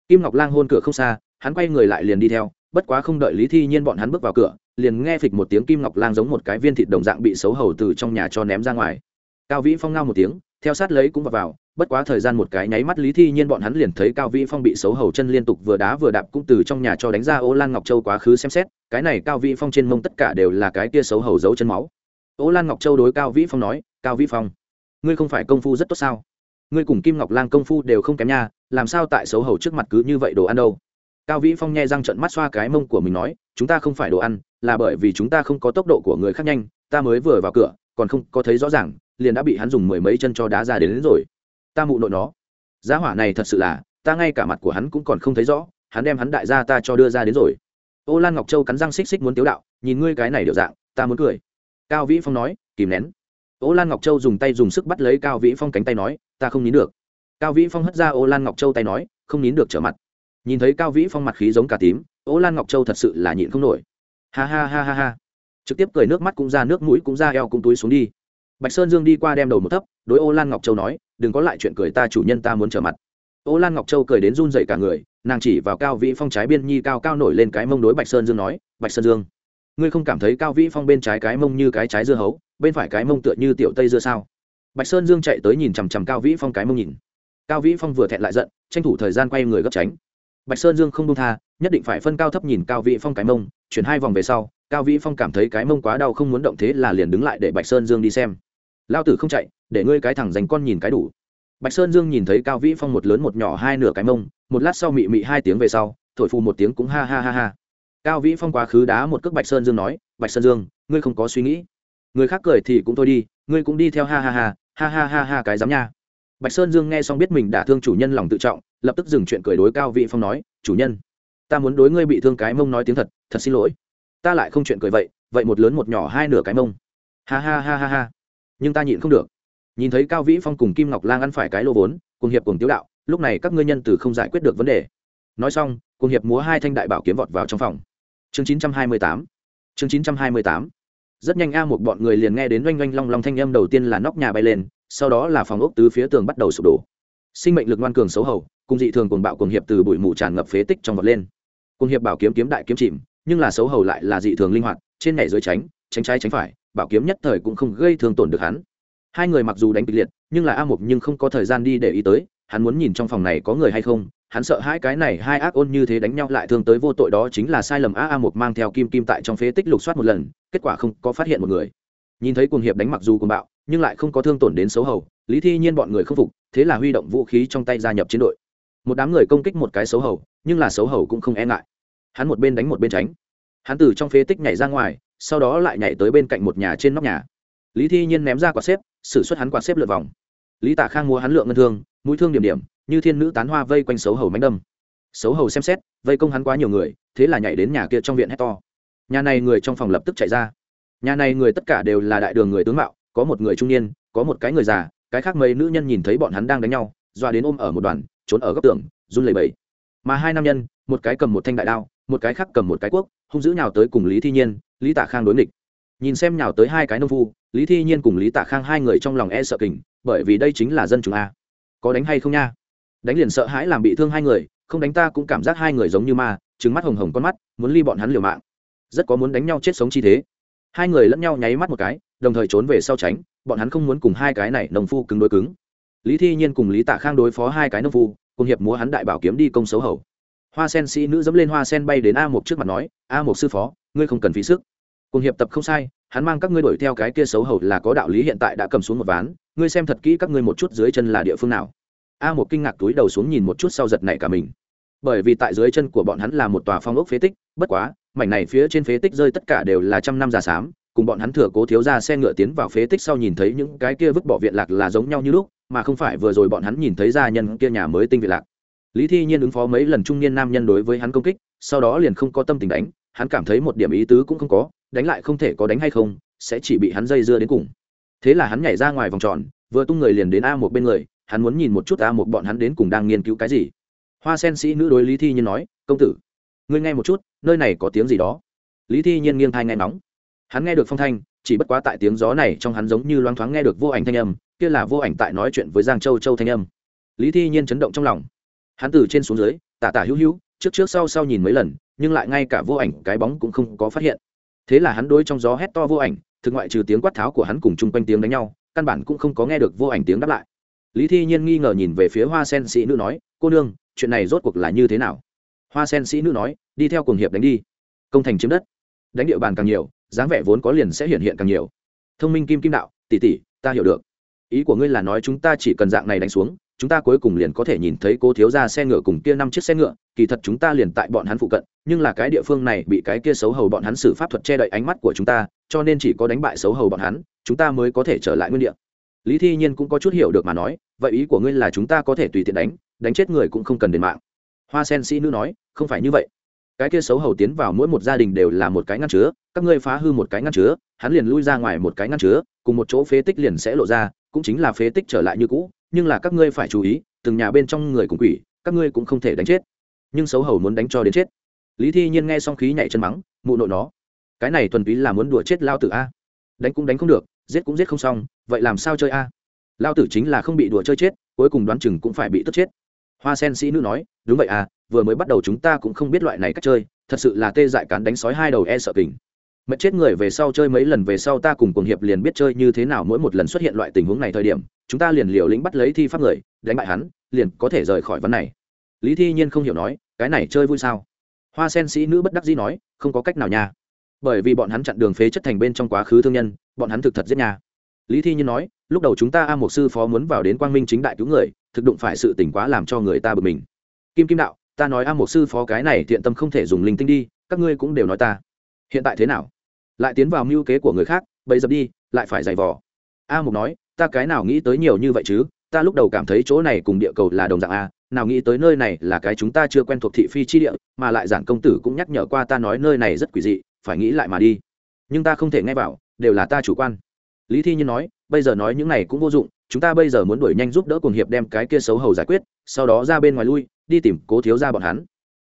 Kim ngọc lang hôn cửa không xa hắn quay người lại liền đi theo bất quá không đợi lý thi nhiên bọn hắn bước vào cửa liền nghe phịch một tiếng kim ngọc lang giống một cái viên thịt đồng dạng bị xấu hầu từ trong nhà cho ném ra ngoài. Cao vĩ phong ngao một tiếng theo sát lấy cũng vào, vào bất quá thời gian một cái nháy mắt lý thi nhiên bọn hắn liền thấy cao vĩ phong bị xấu hầu chân liên tục vừa đá vừa đạp cũng từ trong nhà cho đánh ra ô lan ngọc châu quá khứ xem xét cái này cao vĩ phong trên mông tất cả đều là cái kia xấu hầu giấu chân máu. Ô lan ngọc châu đối cao vĩ phong nói cao vĩ phong ngươi không phải công phu rất tốt sao? Ngươi cùng kim ngọc lang công phu đều không kém nha làm sao tại xấu hầu trước mặt cứ như vậy đồ ăn đâu? Cao vĩ phong nghe răng trận mắt xoa cái mông của mình nói chúng ta không phải đồ ăn là bởi vì chúng ta không có tốc độ của người khác nhanh ta mới vừa vào cửa còn không có thấy rõ ràng liền đã bị hắn dùng mười mấy chân cho đá ra đến, đến rồi. Ta mụ nội nó. Giá hỏa này thật sự là ta ngay cả mặt của hắn cũng còn không thấy rõ hắn đem hắn đại gia ta cho đưa ra đến rồi. Ô lan ngọc châu cắn răng xích xích muốn tiếu đạo nhìn ngươi cái này điệu dạng ta muốn cười. Cao vĩ phong nói kìm nén ô lan ngọc châu dùng tay dùng sức bắt lấy cao vĩ phong cánh tay nói, ta không nín được. Cao vĩ phong hất ra ô lan ngọc châu tay nói, không nín được trở mặt. Nhìn thấy cao vĩ phong mặt khí giống cả tím, ô lan ngọc châu thật sự là nhịn không nổi. Ha ha ha ha ha. Trực tiếp cười nước mắt cũng ra, nước mũi cũng ra, eo cũng túi xuống đi. Bạch sơn dương đi qua đem đầu một thấp, đối ô lan ngọc châu nói, đừng có lại chuyện cười, ta chủ nhân ta muốn trở mặt. Ô lan ngọc châu cười đến run dậy cả người, nàng chỉ vào cao vĩ phong trái biên nhi cao cao nổi lên cái mông đối bạch sơn dương nói, bạch sơn dương, ngươi không cảm thấy cao vĩ phong bên trái cái mông như cái trái dưa hấu? Bên phải cái mông tựa như tiểu tây dưa sao? Bạch sơn dương chạy tới nhìn chằm chằm cao vĩ phong cái mông nhìn. Cao vĩ phong vừa thẹn lại giận, tranh thủ thời gian quay người gấp tránh. Bạch sơn dương không đông tha, nhất định phải phân cao thấp nhìn cao vĩ phong cái mông, chuyển hai vòng về sau, cao vĩ phong cảm thấy cái mông quá đau không muốn động thế là liền đứng lại để bạch sơn dương đi xem. Lao tử không chạy, để ngươi cái thẳng dành con nhìn cái đủ. Bạch sơn dương nhìn thấy cao vĩ phong một lớn một nhỏ hai nửa cái mông, một lát sau mị mị hai tiếng về sau, thổi phù một tiếng cũng ha ha ha ha. Cao vĩ phong quá khứ đá một cước bạch sơn dương nói, bạch sơn dương, ngươi không có suy nghĩ người khác cười thì cũng thôi đi, ngươi cũng đi theo ha ha ha ha ha ha ha cái dám nha. Bạch sơn dương nghe xong biết mình đã thương chủ nhân lòng tự trọng, lập tức dừng chuyện cười đối cao vị phong nói, chủ nhân, ta muốn đối ngươi bị thương cái mông nói tiếng thật thật xin lỗi. Ta lại không chuyện cười vậy vậy một lớn một nhỏ hai nửa cái mông. Ha ha ha ha ha. Nhưng ta nhịn không được. Nhìn thấy cao vĩ phong cùng kim ngọc lang ăn phải cái lô vốn, cùng hiệp cùng tiếu đạo, lúc này các ngươi nhân từ không giải quyết được vấn đề. Nói xong, cùng hiệp múa hai thanh đại bảo kiếm vọt vào trong phòng. Chương 928 chương 928 rất nhanh a một bọn người liền nghe đến oanh oanh long long thanh âm đầu tiên là nóc nhà bay lên, sau đó là phòng ốc tứ phía tường bắt đầu sụp đổ. Sinh mệnh lực ngoan cường xấu hầu cùng dị thường cuồng bạo cuồng hiệp từ bụi mù tràn ngập phế tích trong vọt lên. Cuồng hiệp bảo kiếm kiếm đại kiếm chìm, nhưng là xấu hầu lại là dị thường linh hoạt, trên nhảy dưới tránh tránh trái tránh phải, bảo kiếm nhất thời cũng không gây thương tổn được hắn. Hai người mặc dù đánh kịch liệt, nhưng là a mục nhưng không có thời gian đi để ý tới, hắn muốn nhìn trong phòng này có người hay không hắn sợ hai cái này hai ác ôn như thế đánh nhau lại thương tới vô tội đó chính là sai lầm a a một mang theo kim kim tại trong phế tích lục soát một lần, kết quả không có phát hiện một người. Nhìn thấy cuồng hiệp đánh mặc dù cuồng bạo, nhưng lại không có thương tổn đến xấu hầu, lý thi nhiên bọn người không phục, thế là huy động vũ khí trong tay gia nhập chiến đội. Một đám người công kích một cái xấu hầu, nhưng là xấu hầu cũng không e ngại. Hắn một bên đánh một bên tránh. Hắn từ trong phế tích nhảy ra ngoài, sau đó lại nhảy tới bên cạnh một nhà trên nóc nhà. Lý thi nhiên ném ra quả xếp xử suất hắn quạt xếp lượt vòng. Lý Tả khang mua hắn lượng ngân thương, mũi thương điểm điểm như thiên nữ tán hoa vây quanh xấu hầu mánh đâm. Xấu hầu xem xét, vây công hắn quá nhiều người, thế là nhảy đến nhà kia trong viện hét to. Nhà này người trong phòng lập tức chạy ra. Nhà này người tất cả đều là đại đường người tướng mạo, có một người trung niên, có một cái người già, cái khác mấy nữ nhân nhìn thấy bọn hắn đang đánh nhau, doa đến ôm ở một đoàn, trốn ở góc tường, run lẩy bẩy. Mà hai nam nhân, một cái cầm một thanh đại đao, một cái khác cầm một cái cuốc hung dữ nhào tới cùng lý thi nhiên, lý tạ khang đối nghịch. Nhìn xem nhào tới hai cái nông phu, lý thi nhiên cùng lý tạ khang hai người trong lòng e sợ kình, bởi vì đây chính là dân chúng a. Có đánh hay không nha? Đánh liền sợ hãi làm bị thương hai người, không đánh ta cũng cảm giác hai người giống như ma trứng mắt hồng hồng con mắt, muốn ly bọn hắn liều mạng. Rất có muốn đánh nhau chết sống chi thế. Hai người lẫn nhau nháy mắt một cái, đồng thời trốn về sau tránh, bọn hắn không muốn cùng hai cái này nông phu cứng đối cứng. Lý thi nhiên cùng lý tạ khang đối phó hai cái nông phu, cùng hiệp múa hắn đại bảo kiếm đi công xấu hầu. Hoa sen sĩ nữ dẫm lên hoa sen bay đến a một trước mặt nói, a một sư phó, ngươi không cần phí sức. Cùng hiệp tập không sai, hắn mang các ngươi đuổi theo cái kia xấu hầu là có đạo lý hiện tại đã cầm xuống một ván, ngươi xem thật kỹ các ngươi một chút dưới chân là địa phương nào a một kinh ngạc túi đầu xuống nhìn một chút sau giật này cả mình. Bởi vì tại dưới chân của bọn hắn là một tòa phong ốc phế tích, bất quá, mảnh này phía trên phế tích rơi tất cả đều là trăm năm già sám cùng bọn hắn thừa cố thiếu ra xe ngựa tiến vào phế tích sau nhìn thấy những cái kia vứt bỏ viện lạc là giống nhau như lúc, mà không phải vừa rồi bọn hắn nhìn thấy gia nhân kia nhà mới tinh viện lạc. Lý thi nhiên ứng phó mấy lần trung niên nam nhân đối với hắn công kích, sau đó liền không có tâm tình đánh, hắn cảm thấy một điểm ý tứ cũng không có, đánh lại không thể có đánh hay không, sẽ chỉ bị hắn dây dưa đến cùng. Thế là hắn nhảy ra ngoài vòng tròn, vừa tung người liền đến a một bên người hắn muốn nhìn một chút a một bọn hắn đến cùng đang nghiên cứu cái gì. Hoa sen sĩ nữ đối lý thi nhiên nói, công tử, ngươi nghe một chút, nơi này có tiếng gì đó? Lý thi nhiên nghiêng thai nghe nóng hắn nghe được phong thanh, chỉ bất quá tại tiếng gió này trong hắn giống như loáng thoáng nghe được vô ảnh thanh âm, kia là vô ảnh tại nói chuyện với giang châu châu thanh âm. Lý thi nhiên chấn động trong lòng. Hắn từ trên xuống dưới, tả tả hữu hữu, trước trước sau sau nhìn mấy lần, nhưng lại ngay cả vô ảnh cái bóng cũng không có phát hiện. Thế là hắn đôi trong gió hét to vô ảnh, thực ngoại trừ tiếng quát tháo của hắn cùng chung quanh tiếng đánh nhau, căn bản cũng không có nghe được vô ảnh tiếng đáp lại lý thi nhiên nghi ngờ nhìn về phía hoa sen sĩ nữ nói, cô nương, chuyện này rốt cuộc là như thế nào? Hoa sen sĩ nữ nói, đi theo cùng hiệp đánh đi. Công thành chiếm đất. Đánh địa bàn càng nhiều, dáng vẻ vốn có liền sẽ hiện hiện càng nhiều. Thông minh kim kim đạo, tỷ tỷ, ta hiểu được. Ý của ngươi là nói chúng ta chỉ cần dạng này đánh xuống, chúng ta cuối cùng liền có thể nhìn thấy cô thiếu ra xe ngựa cùng kia năm chiếc xe ngựa, kỳ thật chúng ta liền tại bọn hắn phụ cận, nhưng là cái địa phương này bị cái kia xấu hầu bọn hắn xử pháp thuật che đậy ánh mắt của chúng ta, cho nên chỉ có đánh bại xấu hầu bọn hắn, chúng ta mới có thể trở lại nguyên địa. Lý thi nhiên cũng có chút hiểu được mà nói vậy ý của ngươi là chúng ta có thể tùy tiện đánh đánh chết người cũng không cần đền mạng. Hoa sen sĩ nữ nói, không phải như vậy. Cái kia xấu hầu tiến vào mỗi một gia đình đều là một cái ngăn chứa, các ngươi phá hư một cái ngăn chứa, hắn liền lui ra ngoài một cái ngăn chứa, cùng một chỗ phế tích liền sẽ lộ ra, cũng chính là phế tích trở lại như cũ, nhưng là các ngươi phải chú ý, từng nhà bên trong người cùng quỷ, các ngươi cũng không thể đánh chết. Nhưng xấu hầu muốn đánh cho đến chết. Lý thi nhiên nghe xong khí nhảy chân mắng, mụ nội nó, cái này thuần túy là muốn đùa chết lao tử a. Đánh cũng đánh không được, giết cũng giết không xong, vậy làm sao chơi a? Lao tử chính là không bị đùa chơi chết, cuối cùng đoán chừng cũng phải bị tức chết. Hoa sen sĩ nữ nói, đúng vậy à vừa mới bắt đầu chúng ta cũng không biết loại này cách chơi, thật sự là tê dại cán đánh sói hai đầu e sợ kình. Mất chết người về sau chơi mấy lần về sau ta cùng cùng hiệp liền biết chơi như thế nào mỗi một lần xuất hiện loại tình huống này thời điểm, chúng ta liền liều lĩnh bắt lấy thi pháp người, đánh bại hắn, liền có thể rời khỏi vấn này. Lý thi nhiên không hiểu nói, cái này chơi vui sao? Hoa sen sĩ nữ bất đắc dĩ nói, không có cách nào nha. Bởi vì bọn hắn chặn đường phế chất thành bên trong quá khứ thương nhân, bọn hắn thực thật giết nhà lý thi nhiên nói, lúc đầu chúng ta a một sư phó muốn vào đến quang minh chính đại cứu người, thực đụng phải sự tỉnh quá làm cho người ta bực mình. Kim kim đạo, ta nói a một sư phó cái này thiện tâm không thể dùng linh tinh đi, các ngươi cũng đều nói ta. Hiện tại thế nào? Lại tiến vào mưu kế của người khác bấy dập đi, lại phải giày vò. A mục nói, ta cái nào nghĩ tới nhiều như vậy chứ? Ta lúc đầu cảm thấy chỗ này cùng địa cầu là đồng dạng a, nào nghĩ tới nơi này là cái chúng ta chưa quen thuộc thị phi chi địa, mà lại giản công tử cũng nhắc nhở qua ta nói nơi này rất quỷ dị, phải nghĩ lại mà đi. Nhưng ta không thể nghe vào, đều là ta chủ quan lý thi nhiên nói, bây giờ nói những này cũng vô dụng, chúng ta bây giờ muốn đuổi nhanh giúp đỡ cùng hiệp đem cái kia xấu hầu giải quyết, sau đó ra bên ngoài lui, đi tìm cố thiếu ra bọn hắn.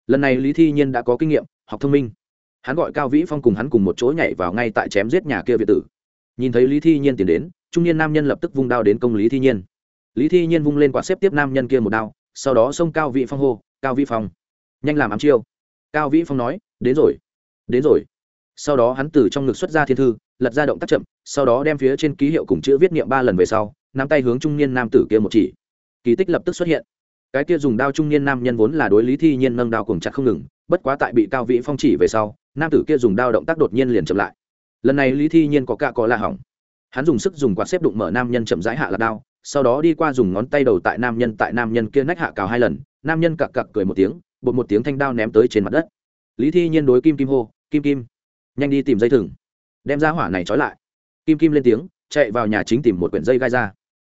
Lần này lý thi nhiên đã có kinh nghiệm, học thông minh. Hắn gọi cao vĩ phong cùng hắn cùng một chỗ nhảy vào ngay tại chém giết nhà kia việt tử. Nhìn thấy lý thi nhiên tiến đến, trung niên nam nhân lập tức vung đao đến công lý thi nhiên. Lý thi nhiên vung lên quả xếp tiếp nam nhân kia một đao, sau đó xông cao vĩ phong hô, cao vĩ phong, nhanh làm ám chiêu. Cao vĩ phong nói, đến rồi đến rồi. Sau đó hắn từ trong ngực xuất ra thiên thư lật ra động tác chậm, sau đó đem phía trên ký hiệu cùng chữ viết niệm ba lần về sau, nắm tay hướng trung niên nam tử kia một chỉ. Kỳ tích lập tức xuất hiện. Cái kia dùng đao trung niên nam nhân vốn là đối lý thi nhiên nâng đao cùng chặt không ngừng, bất quá tại bị cao vĩ phong chỉ về sau, nam tử kia dùng đao động tác đột nhiên liền chậm lại. Lần này lý thi nhiên có cạ có la hỏng. Hắn dùng sức dùng quạt xếp đụng mở nam nhân chậm rãi hạ là đao, sau đó đi qua dùng ngón tay đầu tại nam nhân tại nam nhân kia nách hạ cào hai lần, nam nhân cặc cặc cười một tiếng, bột một tiếng thanh đao ném tới trên mặt đất. Lý thi nhiên đối kim kim hô, kim kim, nhanh đi tìm dây thừng đem ra hỏa này trói lại. Kim kim lên tiếng, chạy vào nhà chính tìm một quyển dây gai ra.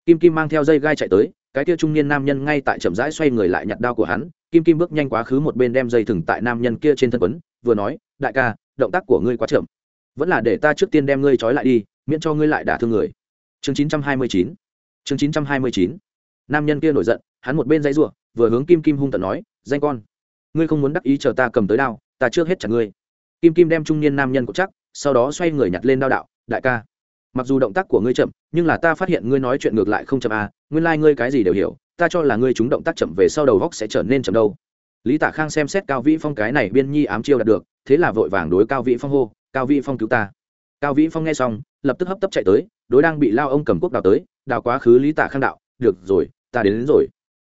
Kim kim mang theo dây gai chạy tới, cái kia trung niên nam nhân ngay tại chậm rãi xoay người lại nhặt đao của hắn. Kim kim bước nhanh quá khứ một bên đem dây thừng tại nam nhân kia trên thân quấn, vừa nói, đại ca, động tác của ngươi quá chậm. Vẫn là để ta trước tiên đem ngươi trói lại đi, miễn cho ngươi lại đả thương người. Chương chín trăm hai mươi chín. Chương chín trăm hai mươi chín. Nam nhân kia nổi giận, hắn một bên dãy ruộng vừa hướng kim kim hung tận nói, danh con, ngươi không muốn đắc ý chờ ta cầm tới đao, ta trước hết chặt ngươi. Kim kim đem trung niên nam nhân cột chắc sau đó xoay người nhặt lên đao đạo đại ca mặc dù động tác của ngươi chậm nhưng là ta phát hiện ngươi nói chuyện ngược lại không chậm à, nguyên lai、like、ngươi cái gì đều hiểu ta cho là ngươi chúng động tác chậm về sau đầu góc sẽ trở nên chậm đâu. Lý tả khang xem xét cao vĩ phong cái này biên nhi ám chiêu đạt được thế là vội vàng đối cao vĩ phong hô cao vĩ phong cứu ta. Cao vĩ phong nghe xong lập tức hấp tấp chạy tới đối đang bị lao ông cầm quốc đào tới đào quá khứ lý tả khang đạo được rồi ta đến, đến rồi.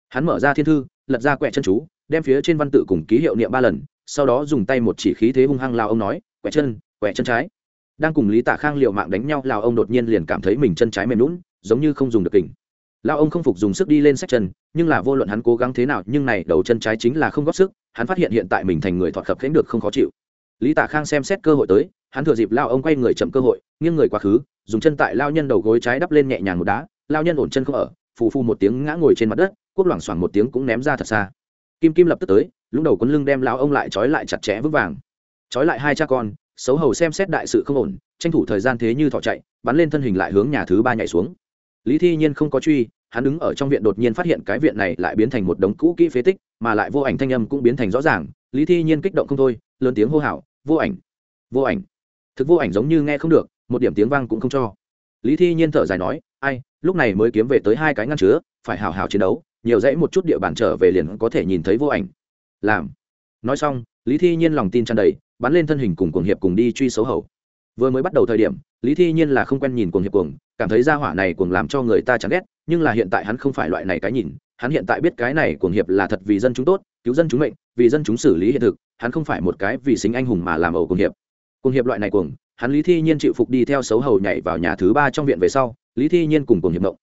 Hắn mở ra thiên thư lật ra quẹ chân chú đem phía trên văn tự cùng ký hiệu niệm ba lần sau đó dùng tay một chỉ khí thế hung hăng lao ông nói quẹ chân quẹ chân trái. Đang cùng lý tạ khang liệu mạng đánh nhau lao ông đột nhiên liền cảm thấy mình chân trái mềm lún giống như không dùng được kình. Lao ông không phục dùng sức đi lên sách chân, nhưng là vô luận hắn cố gắng thế nào, nhưng này đầu chân trái chính là không góp sức, hắn phát hiện hiện tại mình thành người thọt khập khánh được không khó chịu. Lý tạ khang xem xét cơ hội tới, hắn thừa dịp lao ông quay người chậm cơ hội, nghiêng người quá khứ, dùng chân tại lao nhân đầu gối trái đắp lên nhẹ nhàng một đá lao nhân ổn chân không ở, phù phu một tiếng ngã ngồi trên mặt đất, quốc loảng xoảng một tiếng cũng ném ra thật xa. Kim kim lập tức tới lúc đầu quấn lưng đem lao ông lại trói lại chặt chẽ vững vàng. Trói lại hai cha con xấu hầu xem xét đại sự không ổn, tranh thủ thời gian thế như thọ chạy, bắn lên thân hình lại hướng nhà thứ ba nhảy xuống. Lý thi nhiên không có truy, hắn đứng ở trong viện đột nhiên phát hiện cái viện này lại biến thành một đống cũ kỹ phế tích, mà lại vô ảnh thanh âm cũng biến thành rõ ràng, lý thi nhiên kích động không thôi, lớn tiếng hô hào, vô ảnh vô ảnh. Thực vô ảnh giống như nghe không được, một điểm tiếng vang cũng không cho. Lý thi nhiên thở dài nói, ai, lúc này mới kiếm về tới hai cái ngăn chứa, phải hào hào chiến đấu, nhiều dãy một chút địa bàn trở về liền có thể nhìn thấy vô ảnh. Làm. Nói xong, lý thi nhiên lòng tin tràn đầy bắn lên thân hình cùng cuồng hiệp cùng đi truy xấu hầu. Vừa mới bắt đầu thời điểm, lý thi nhiên là không quen nhìn cuồng hiệp cuồng, cảm thấy ra hỏa này cuồng làm cho người ta chán ghét, nhưng là hiện tại hắn không phải loại này cái nhìn, hắn hiện tại biết cái này cuồng hiệp là thật vì dân chúng tốt, cứu dân chúng mệnh, vì dân chúng xử lý hiện thực, hắn không phải một cái vì xính anh hùng mà làm ẩu cuồng hiệp. Cuồng hiệp loại này cuồng, hắn lý thi nhiên chịu phục đi theo xấu hầu nhảy vào nhà thứ ba trong viện về sau, lý thi nhiên cùng cuồng hiệp động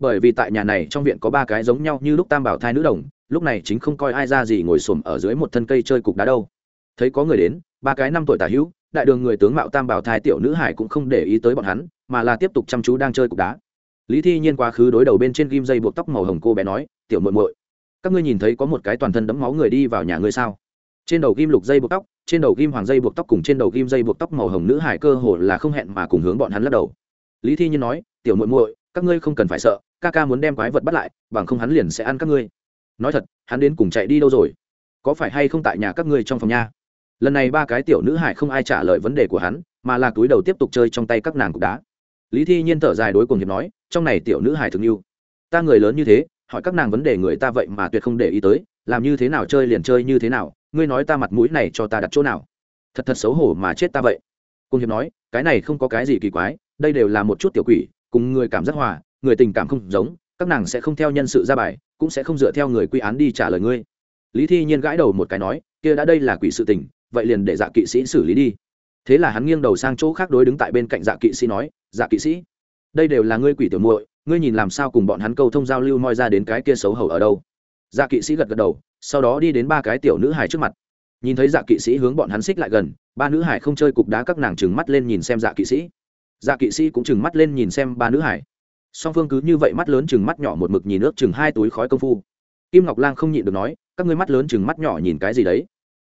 bởi vì tại nhà này trong viện có ba cái giống nhau như lúc tam bảo thai nữ đồng, lúc này chính không coi ai ra gì ngồi xổm ở dưới một thân cây chơi cục đá đâu. Thấy có người đến ba cái năm tuổi tả hữu, đại đường người tướng mạo tam bảo thai tiểu nữ hải cũng không để ý tới bọn hắn, mà là tiếp tục chăm chú đang chơi cục đá. Lý thi nhiên quá khứ đối đầu bên trên ghim dây buộc tóc màu hồng cô bé nói, tiểu muội muội, các ngươi nhìn thấy có một cái toàn thân đẫm máu người đi vào nhà ngươi sao? Trên đầu ghim lục dây buộc tóc, trên đầu ghim hoàng dây buộc tóc cùng trên đầu ghim dây buộc tóc màu hồng nữ hải cơ hồ là không hẹn mà cùng hướng bọn hắn lắc đầu. Lý thi nhiên nói, tiểu muội muội, các ngươi không cần phải sợ, ca ca muốn đem quái vật bắt lại, bằng không hắn liền sẽ ăn các ngươi. Nói thật, hắn đến cùng chạy đi đâu rồi? Có phải hay không tại nhà các ngươi trong phòng nha? Lần này ba cái tiểu nữ hải không ai trả lời vấn đề của hắn, mà là túi đầu tiếp tục chơi trong tay các nàng cục đá. Lý thi nhiên thở dài đối cùng hiệp nói, trong này tiểu nữ hải thường yêu ta người lớn như thế, hỏi các nàng vấn đề người ta vậy mà tuyệt không để ý tới, làm như thế nào chơi liền chơi như thế nào, ngươi nói ta mặt mũi này cho ta đặt chỗ nào? Thật thật xấu hổ mà chết ta vậy. Cung hiệp nói, cái này không có cái gì kỳ quái, đây đều là một chút tiểu quỷ, cùng người cảm giác hòa, người tình cảm không giống, các nàng sẽ không theo nhân sự ra bài, cũng sẽ không dựa theo người quy án đi trả lời ngươi. Lý thi nhiên gãi đầu một cái nói, kia đã đây là quỷ sự tình vậy liền để dạ kỵ sĩ xử lý đi. Thế là hắn nghiêng đầu sang chỗ khác đối đứng tại bên cạnh dạ kỵ sĩ nói dạ kỵ sĩ, đây đều là ngươi quỷ tiểu muội, ngươi nhìn làm sao cùng bọn hắn câu thông giao lưu moi ra đến cái kia xấu hầu ở đâu? Dạ kỵ sĩ gật gật đầu, sau đó đi đến ba cái tiểu nữ hải trước mặt. Nhìn thấy dạ kỵ sĩ hướng bọn hắn xích lại gần, ba nữ hải không chơi cục đá các nàng trừng mắt lên nhìn xem dạ kỵ sĩ. Dạ kỵ sĩ cũng trừng mắt lên nhìn xem ba nữ hải song phương cứ như vậy mắt lớn chừng mắt nhỏ một mực nhìn nước chừng hai túi khói công phu. Kim ngọc lang không nhịn được nói, các ngươi mắt lớn chừng mắt nhỏ nhìn cái gì đấy?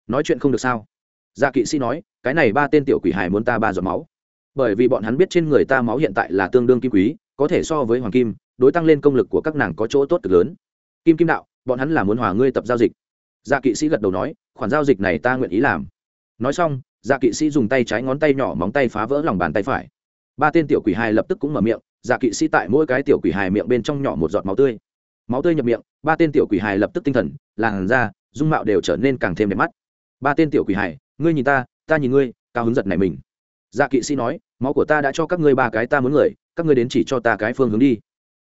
Nói chuyện không được sao? Dạ kỵ sĩ nói, cái này ba tên tiểu quỷ hải muốn ta ba giọt máu. Bởi vì bọn hắn biết trên người ta máu hiện tại là tương đương kim quý, có thể so với hoàng kim, đối tăng lên công lực của các nàng có chỗ tốt cực lớn. Kim kim đạo, bọn hắn là muốn hòa ngươi tập giao dịch. Dạ kỵ sĩ gật đầu nói, khoản giao dịch này ta nguyện ý làm. Nói xong dạ kỵ sĩ dùng tay trái ngón tay nhỏ móng tay phá vỡ lòng bàn tay phải. Ba tên tiểu quỷ hài lập tức cũng mở miệng dạ kỵ sĩ tại mỗi cái tiểu quỷ hài miệng bên trong nhỏ một giọt máu tươi. Máu tươi nhập miệng, ba tên tiểu quỷ hài lập tức tinh thần, làn da, dung mạo đều trở nên càng thêm đẹp mắt. Ba tên tiểu quỷ hài ngươi nhìn ta ta nhìn ngươi, cao hứng giật này mình. Dạ kỵ sĩ nói, máu của ta đã cho các ngươi ba cái ta muốn người, các ngươi đến chỉ cho ta cái phương hướng đi.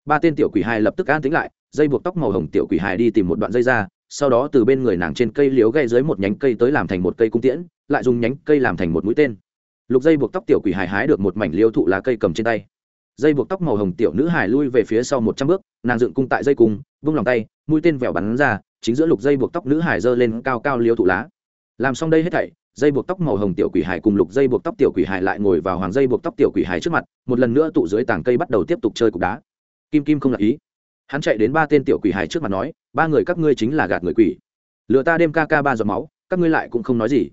Ba tên tiểu quỷ hài lập tức an tính lại, dây buộc tóc màu hồng tiểu quỷ hài đi tìm một đoạn dây ra, sau đó từ bên người nàng trên cây liếu gây dưới một nhánh cây tới làm thành một cây cung tiễn, lại dùng nhánh cây làm thành một mũi tên. Lục dây buộc tóc tiểu quỷ hài hái được một mảnh liêu thụ lá cây cầm trên tay. Dây buộc tóc màu hồng tiểu nữ hài lui về phía sau một trăm bước, nàng dựng cung tại dây cung, vung lòng tay, mũi tên vẹo bắn ra, chính giữa lục dây buộc tóc nữ hài giơ lên cao cao liêu thụ lá. Làm xong đây hết thảy dây buộc tóc màu hồng tiểu quỷ hải cùng lục dây buộc tóc tiểu quỷ hải lại ngồi vào hoàng dây buộc tóc tiểu quỷ hải trước mặt, một lần nữa tụ dưới tảng cây bắt đầu tiếp tục chơi cục đá. Kim kim không lạc ý. Hắn chạy đến ba tên tiểu quỷ hải trước mặt nói, ba người các ngươi chính là gạt người quỷ. Lựa ta đêm ca ca ba giọt máu, các ngươi lại cũng không nói gì.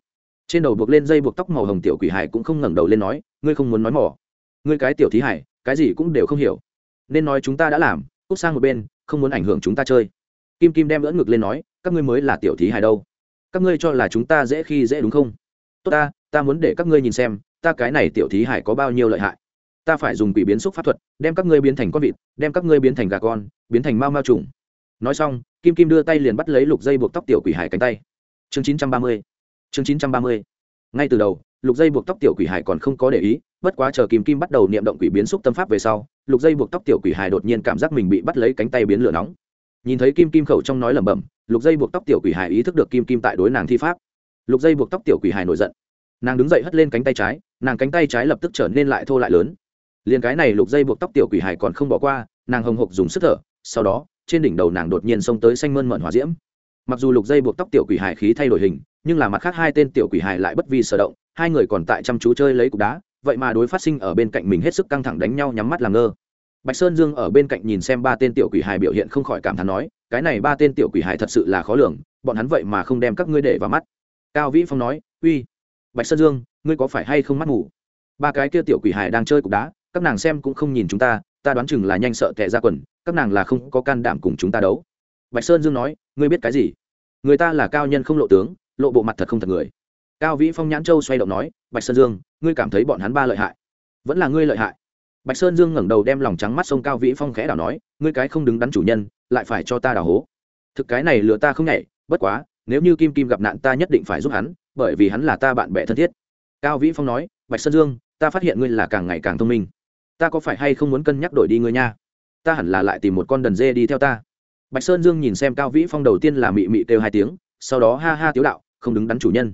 Trên đầu buộc lên dây buộc tóc màu hồng tiểu quỷ hải cũng không ngẩng đầu lên nói, ngươi không muốn nói mỏ. Ngươi cái tiểu thí hải cái gì cũng đều không hiểu. Nên nói chúng ta đã làm, cút sang một bên, không muốn ảnh hưởng chúng ta chơi. Kim kim đem lỡ ngực lên nói, các ngươi mới là tiểu thí hải đâu các ngươi cho là chúng ta dễ khi dễ đúng không? Tốt ta ta muốn để các ngươi nhìn xem, ta cái này tiểu thí hải có bao nhiêu lợi hại. Ta phải dùng quỷ biến xúc pháp thuật, đem các ngươi biến thành con vịt, đem các ngươi biến thành gà con, biến thành mau mau trùng. Nói xong, kim kim đưa tay liền bắt lấy lục dây buộc tóc tiểu quỷ hải cánh tay. Chương chín trăm ba mươi, chương chín trăm ba mươi. Ngay từ đầu, lục dây buộc tóc tiểu quỷ hải còn không có để ý, bất quá chờ kim kim bắt đầu niệm động quỷ biến xúc tâm pháp về sau, lục dây buộc tóc tiểu quỷ hải đột nhiên cảm giác mình bị bắt lấy cánh tay biến lửa nóng nhìn thấy kim kim khẩu trong nói lẩm bẩm, lục dây buộc tóc tiểu quỷ hải ý thức được kim kim tại đối nàng thi pháp. Lục dây buộc tóc tiểu quỷ hải nổi giận. Nàng đứng dậy hất lên cánh tay trái, nàng cánh tay trái lập tức trở nên lại thô lại lớn. Liền cái này lục dây buộc tóc tiểu quỷ hải còn không bỏ qua, nàng hồng hộc dùng sức thở, sau đó, trên đỉnh đầu nàng đột nhiên xông tới xanh mơn mận hỏa diễm. Mặc dù lục dây buộc tóc tiểu quỷ hải khí thay đổi hình, nhưng là mặt khác hai tên tiểu quỷ hải lại bất vi sở động, hai người còn tại chăm chú chơi lấy cục đá, vậy mà đối phát sinh ở bên cạnh mình hết sức căng thẳng đánh nhau nhắm mắt làm ngơ bạch sơn dương ở bên cạnh nhìn xem ba tên tiểu quỷ hài biểu hiện không khỏi cảm thán nói, cái này ba tên tiểu quỷ hài thật sự là khó lường, bọn hắn vậy mà không đem các ngươi để vào mắt. Cao vĩ phong nói, uy, bạch sơn dương, ngươi có phải hay không mắt ngủ ba cái kia tiểu quỷ hài đang chơi cục đá, các nàng xem cũng không nhìn chúng ta ta đoán chừng là nhanh sợ tệ ra quần, các nàng là không có can đảm cùng chúng ta đấu. Bạch sơn dương nói, ngươi biết cái gì? Người ta là cao nhân không lộ tướng, lộ bộ mặt thật không thật người. Cao vĩ phong nhãn châu xoay động nói, bạch sơn dương, ngươi cảm thấy bọn hắn ba lợi hại? Vẫn là ngươi lợi hại bạch sơn dương ngẩng đầu đem lòng trắng mắt sông cao vĩ phong khẽ đảo nói, ngươi cái không đứng đắn chủ nhân, lại phải cho ta đào hố. Thực cái này lừa ta không nhảy, bất quá, nếu như kim kim gặp nạn ta nhất định phải giúp hắn, bởi vì hắn là ta bạn bè thân thiết. Cao vĩ phong nói, bạch sơn dương, ta phát hiện ngươi là càng ngày càng thông minh. Ta có phải hay không muốn cân nhắc đổi đi ngươi nha? Ta hẳn là lại tìm một con đần dê đi theo ta. Bạch sơn dương nhìn xem cao vĩ phong đầu tiên là mị mị kêu hai tiếng, sau đó ha ha tiếu đạo, không đứng đắn chủ nhân.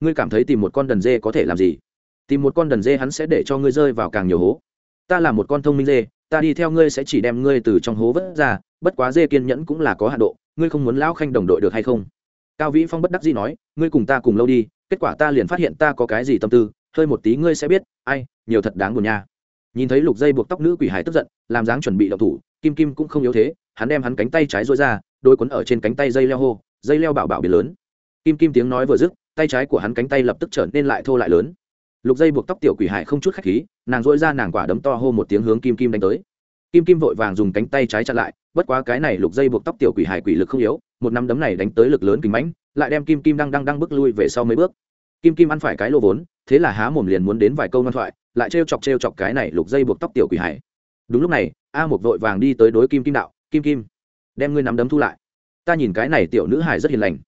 Ngươi cảm thấy tìm một con đần dê có thể làm gì? Tìm một con đần dê hắn sẽ để cho ngươi rơi vào càng nhiều hố ta là một con thông minh dê, ta đi theo ngươi sẽ chỉ đem ngươi từ trong hố vớt ra, bất quá dê kiên nhẫn cũng là có hạ độ, ngươi không muốn lão khanh đồng đội được hay không? Cao vĩ phong bất đắc dĩ nói, ngươi cùng ta cùng lâu đi, kết quả ta liền phát hiện ta có cái gì tâm tư, hơi một tí ngươi sẽ biết, ai, nhiều thật đáng buồn nha. Nhìn thấy lục dây buộc tóc nữ quỷ hải tức giận, làm dáng chuẩn bị đậu thủ, kim kim cũng không yếu thế, hắn đem hắn cánh tay trái rối ra, đôi quấn ở trên cánh tay dây leo hô, dây leo bảo bảo biến lớn. Kim kim tiếng nói vừa dứt, tay trái của hắn cánh tay lập tức trở nên lại thô lại lớn lục dây buộc tóc tiểu quỷ hải không chút khách khí, nàng dỗi ra nàng quả đấm to hô một tiếng hướng kim kim đánh tới. Kim kim vội vàng dùng cánh tay trái chặn lại, bất quá cái này lục dây buộc tóc tiểu quỷ hải quỷ lực không yếu, một năm đấm này đánh tới lực lớn kính mãnh, lại đem kim kim đang đang đang bước lui về sau mấy bước. Kim kim ăn phải cái lô vốn, thế là há mồm liền muốn đến vài câu ngoan thoại, lại trêu chọc trêu chọc cái này lục dây buộc tóc tiểu quỷ hải đúng lúc này, a một vội vàng đi tới đối kim kim đạo, kim kim, đem ngươi nắm đấm thu lại. Ta nhìn cái này tiểu nữ hải rất hiền lành.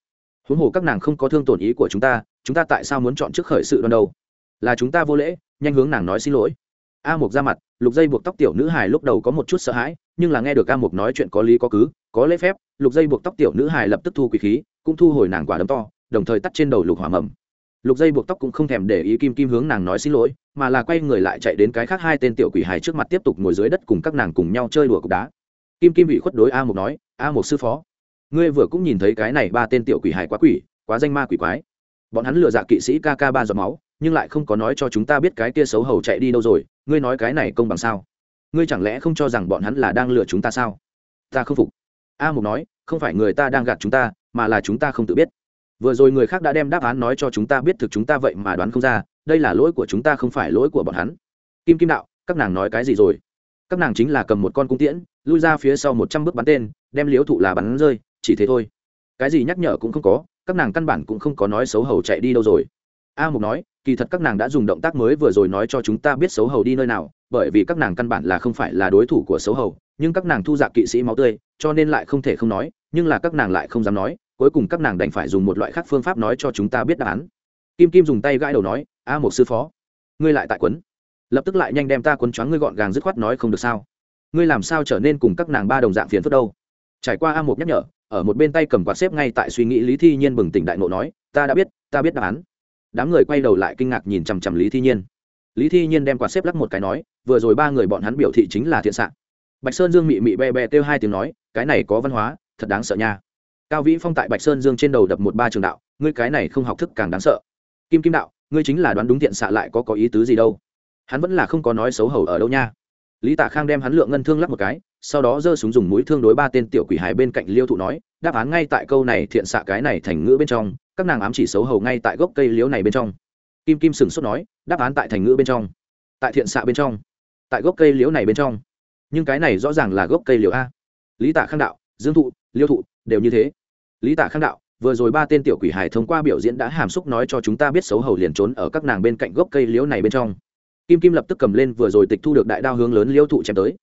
Huống hồ các nàng không có thương tổn ý của chúng ta chúng ta tại sao muốn chọn trước khởi sự đoan đâu là chúng ta vô lễ, nhanh hướng nàng nói xin lỗi. A mục ra mặt, lục dây buộc tóc tiểu nữ hài lúc đầu có một chút sợ hãi, nhưng là nghe được a mục nói chuyện có lý có cứ, có lễ phép, lục dây buộc tóc tiểu nữ hài lập tức thu quỷ khí, cũng thu hồi nàng quả đấm to, đồng thời tắt trên đầu lục hỏa mầm. Lục dây buộc tóc cũng không thèm để ý kim kim hướng nàng nói xin lỗi, mà là quay người lại chạy đến cái khác hai tên tiểu quỷ hài trước mặt tiếp tục ngồi dưới đất cùng các nàng cùng nhau chơi đùa cục đá. Kim kim bị khuất đối a mục nói, a mục sư phó, ngươi vừa cũng nhìn thấy cái này ba tên tiểu quỷ hài quá quỷ, quá danh ma quỷ quái. Bọn hắn lừa dạ kỵ sĩ ca ca ba giọt máu nhưng lại không có nói cho chúng ta biết cái kia xấu hầu chạy đi đâu rồi, ngươi nói cái này công bằng sao? Ngươi chẳng lẽ không cho rằng bọn hắn là đang lừa chúng ta sao? Ta không phục. A mục nói, không phải người ta đang gạt chúng ta, mà là chúng ta không tự biết. Vừa rồi người khác đã đem đáp án nói cho chúng ta biết thực chúng ta vậy mà đoán không ra, đây là lỗi của chúng ta không phải lỗi của bọn hắn. Kim kim đạo, các nàng nói cái gì rồi? Các nàng chính là cầm một con cung tiễn, lui ra phía sau một trăm bước bắn tên, đem liếu thụ là bắn rơi, chỉ thế thôi. Cái gì nhắc nhở cũng không có, các nàng căn bản cũng không có nói xấu hầu chạy đi đâu rồi. A mục nói kỳ thật các nàng đã dùng động tác mới vừa rồi nói cho chúng ta biết xấu hầu đi nơi nào, bởi vì các nàng căn bản là không phải là đối thủ của xấu hầu, nhưng các nàng thu dạc kỵ sĩ máu tươi, cho nên lại không thể không nói, nhưng là các nàng lại không dám nói, cuối cùng các nàng đành phải dùng một loại khác phương pháp nói cho chúng ta biết đáp án. Kim kim dùng tay gãi đầu nói, a một sư phó, ngươi lại tại quấn. Lập tức lại nhanh đem ta quấn choáng ngươi gọn gàng dứt khoát nói không được sao. Ngươi làm sao trở nên cùng các nàng ba đồng dạng phiền phức đâu? Trải qua a một nhắc nhở, ở một bên tay cầm quạt xếp ngay tại suy nghĩ lý thi nhiên bừng tỉnh đại ngộ nói, ta đã biết, ta biết đáp án đám người quay đầu lại kinh ngạc nhìn chằm chằm lý thi nhiên. Lý thi nhiên đem quạt xếp lắc một cái nói, vừa rồi ba người bọn hắn biểu thị chính là thiện xạ. Bạch sơn dương mị mị be be kêu hai tiếng nói, cái này có văn hóa, thật đáng sợ nha. Cao vĩ phong tại bạch sơn dương trên đầu đập một ba trường đạo, ngươi cái này không học thức càng đáng sợ. Kim kim đạo, ngươi chính là đoán đúng thiện xạ lại có có ý tứ gì đâu. Hắn vẫn là không có nói xấu hầu ở đâu nha. Lý tạ khang đem hắn lượng ngân thương lắp một cái, sau đó giơ súng dùng mũi thương đối ba tên tiểu quỷ hải bên cạnh liêu thụ nói, đáp án ngay tại câu này thiện xạ cái này thành ngữ bên trong các nàng ám chỉ xấu hầu ngay tại gốc cây liếu này bên trong. Kim kim sừng sốt nói, đáp án tại thành ngữ bên trong, tại thiện xạ bên trong, tại gốc cây liếu này bên trong. Nhưng cái này rõ ràng là gốc cây liếu a. Lý tạ khang đạo, dương thụ, liêu thụ, đều như thế. Lý tạ khang đạo, vừa rồi ba tên tiểu quỷ hải thông qua biểu diễn đã hàm xúc nói cho chúng ta biết xấu hầu liền trốn ở các nàng bên cạnh gốc cây liếu này bên trong. Kim kim lập tức cầm lên vừa rồi tịch thu được đại đao hướng lớn liêu thụ chém tới.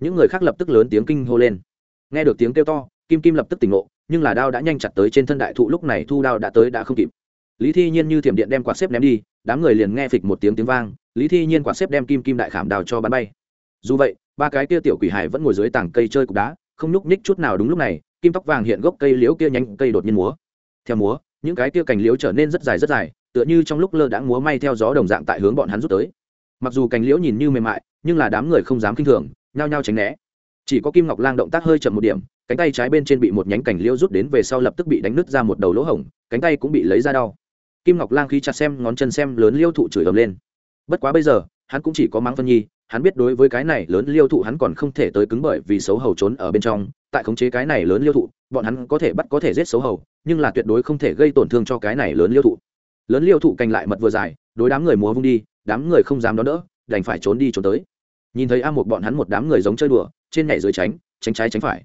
Những người khác lập tức lớn tiếng kinh hô lên. Nghe được tiếng kêu to, kim kim lập tức tỉnh ngộ nhưng là đao đã nhanh chặt tới trên thân đại thụ, lúc này thu đao đã tới đã không kịp. Lý thi nhiên như thiểm điện đem quạt xếp ném đi, đám người liền nghe phịch một tiếng tiếng vang, lý thi nhiên quạt xếp đem kim kim đại khảm đào cho bắn bay. Dù vậy, ba cái kia tiểu quỷ hải vẫn ngồi dưới tảng cây chơi cục đá, không nhúc ních chút nào đúng lúc này, kim tóc vàng hiện gốc cây liễu kia nhánh cây đột nhiên múa. Theo múa, những cái kia cành liễu trở nên rất dài rất dài, tựa như trong lúc lơ đãng múa may theo gió đồng dạng tại hướng bọn hắn rút tới. Mặc dù cành liễu nhìn như mềm mại, nhưng là đám người không dám kinh thường, nhao nhao tránh né. Chỉ có kim ngọc lang động tác hơi chậm một điểm cánh tay trái bên trên bị một nhánh cành liễu rút đến về sau lập tức bị đánh nứt ra một đầu lỗ hổng, cánh tay cũng bị lấy ra đau. Kim ngọc lang khí chặt xem, ngón chân xem lớn liêu thụ chửi ầm lên. Bất quá bây giờ, hắn cũng chỉ có mắng phân nhi, hắn biết đối với cái này lớn liêu thụ hắn còn không thể tới cứng bởi vì xấu hầu trốn ở bên trong, tại khống chế cái này lớn liêu thụ, bọn hắn có thể bắt có thể giết xấu hầu, nhưng là tuyệt đối không thể gây tổn thương cho cái này lớn liêu thụ. Lớn liêu thụ cành lại mật vừa dài, đối đám người múa vung đi, đám người không dám đón đỡ, đành phải trốn đi trốn tới. Nhìn thấy a một bọn hắn một đám người giống chơi đùa, trên nhảy dưới tránh tránh trái tránh phải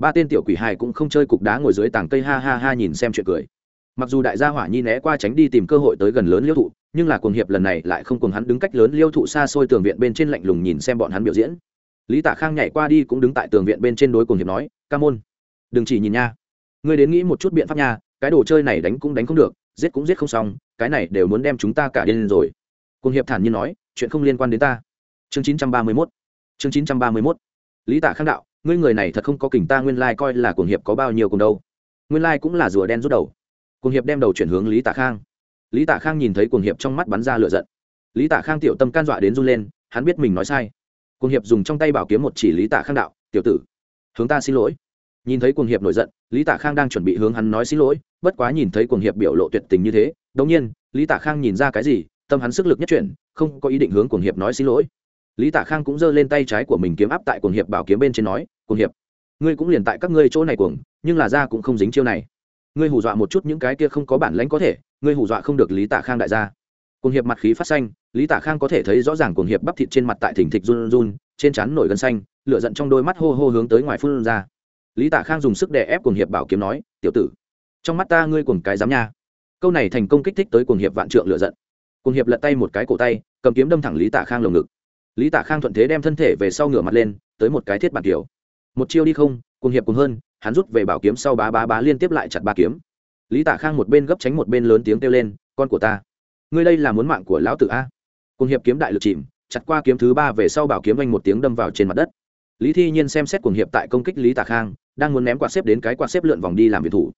ba tên tiểu quỷ hài cũng không chơi cục đá ngồi dưới tảng cây ha ha ha nhìn xem chuyện cười. Mặc dù đại gia hỏa nhi né qua tránh đi tìm cơ hội tới gần lớn liêu thụ, nhưng là cuồng hiệp lần này lại không cùng hắn đứng cách lớn liêu thụ xa xôi tường viện bên trên lạnh lùng nhìn xem bọn hắn biểu diễn. Lý tả khang nhảy qua đi cũng đứng tại tường viện bên trên đối cuồng hiệp nói, ca môn, đừng chỉ nhìn nha. Ngươi đến nghĩ một chút biện pháp nha, cái đồ chơi này đánh cũng đánh không được, giết cũng giết không xong, cái này đều muốn đem chúng ta cả điên rồi. Cuồng hiệp thản nhiên nói, chuyện không liên quan đến ta. Chương chín trăm ba mươi mốt, chương chín trăm ba mươi mốt. Lý tả khang đạo ngươi người này thật không có kình ta nguyên lai coi là cuồng hiệp có bao nhiêu cùng đâu. Nguyên lai cũng là rùa đen rút đầu. Cuồng hiệp đem đầu chuyển hướng lý Tạ khang. Lý Tạ khang nhìn thấy cuồng hiệp trong mắt bắn ra lửa giận. Lý Tạ khang tiểu tâm can dọa đến run lên, hắn biết mình nói sai. Cuồng hiệp dùng trong tay bảo kiếm một chỉ lý Tạ khang đạo, tiểu tử, hướng ta xin lỗi. Nhìn thấy cuồng hiệp nổi giận, lý Tạ khang đang chuẩn bị hướng hắn nói xin lỗi, bất quá nhìn thấy cuồng hiệp biểu lộ tuyệt tình như thế đống nhiên, lý Tạ khang nhìn ra cái gì, tâm hắn sức lực nhất chuyển, không có ý định hướng cuồng hiệp nói xin lỗi lý tả khang cũng giơ lên tay trái của mình kiếm áp tại cuồng hiệp bảo kiếm bên trên nói, cuồng hiệp, ngươi cũng liền tại các ngươi chỗ này cuồng, nhưng là ra cũng không dính chiêu này. Ngươi hù dọa một chút những cái kia không có bản lãnh có thể, ngươi hù dọa không được lý tả khang đại gia. Cuồng hiệp mặt khí phát xanh, lý tả khang có thể thấy rõ ràng cuồng hiệp bắp thịt trên mặt tại thỉnh thịch run run, trên trán nổi gân xanh, lửa giận trong đôi mắt hô hô hướng tới ngoài phun ra. Lý tả khang dùng sức đè ép cuồng hiệp bảo kiếm nói, tiểu tử, trong mắt ta ngươi cuồng cái dám nha. Câu này thành công kích thích tới cuồng hiệp vạn trượng lửa giận. Cuồng hiệp lật tay một cái cổ tay, cầm kiếm đâm thẳng lý tả khang lồng ngực lý tả khang thuận thế đem thân thể về sau ngửa mặt lên, tới một cái thiết bản kiểu. Một chiêu đi không cuồng hiệp cùng hơn, hắn rút về bảo kiếm sau bá bá bá liên tiếp lại chặt ba kiếm. Lý tả khang một bên gấp tránh một bên lớn tiếng kêu lên, con của ta, ngươi đây là muốn mạng của lão tử a? Cùng hiệp kiếm đại lực chìm, chặt qua kiếm thứ ba về sau bảo kiếm anh một tiếng đâm vào trên mặt đất. Lý thi nhiên xem xét cuồng hiệp tại công kích lý tả khang, đang muốn ném quạt xếp đến cái quạt xếp lượn vòng đi làm việc thủ.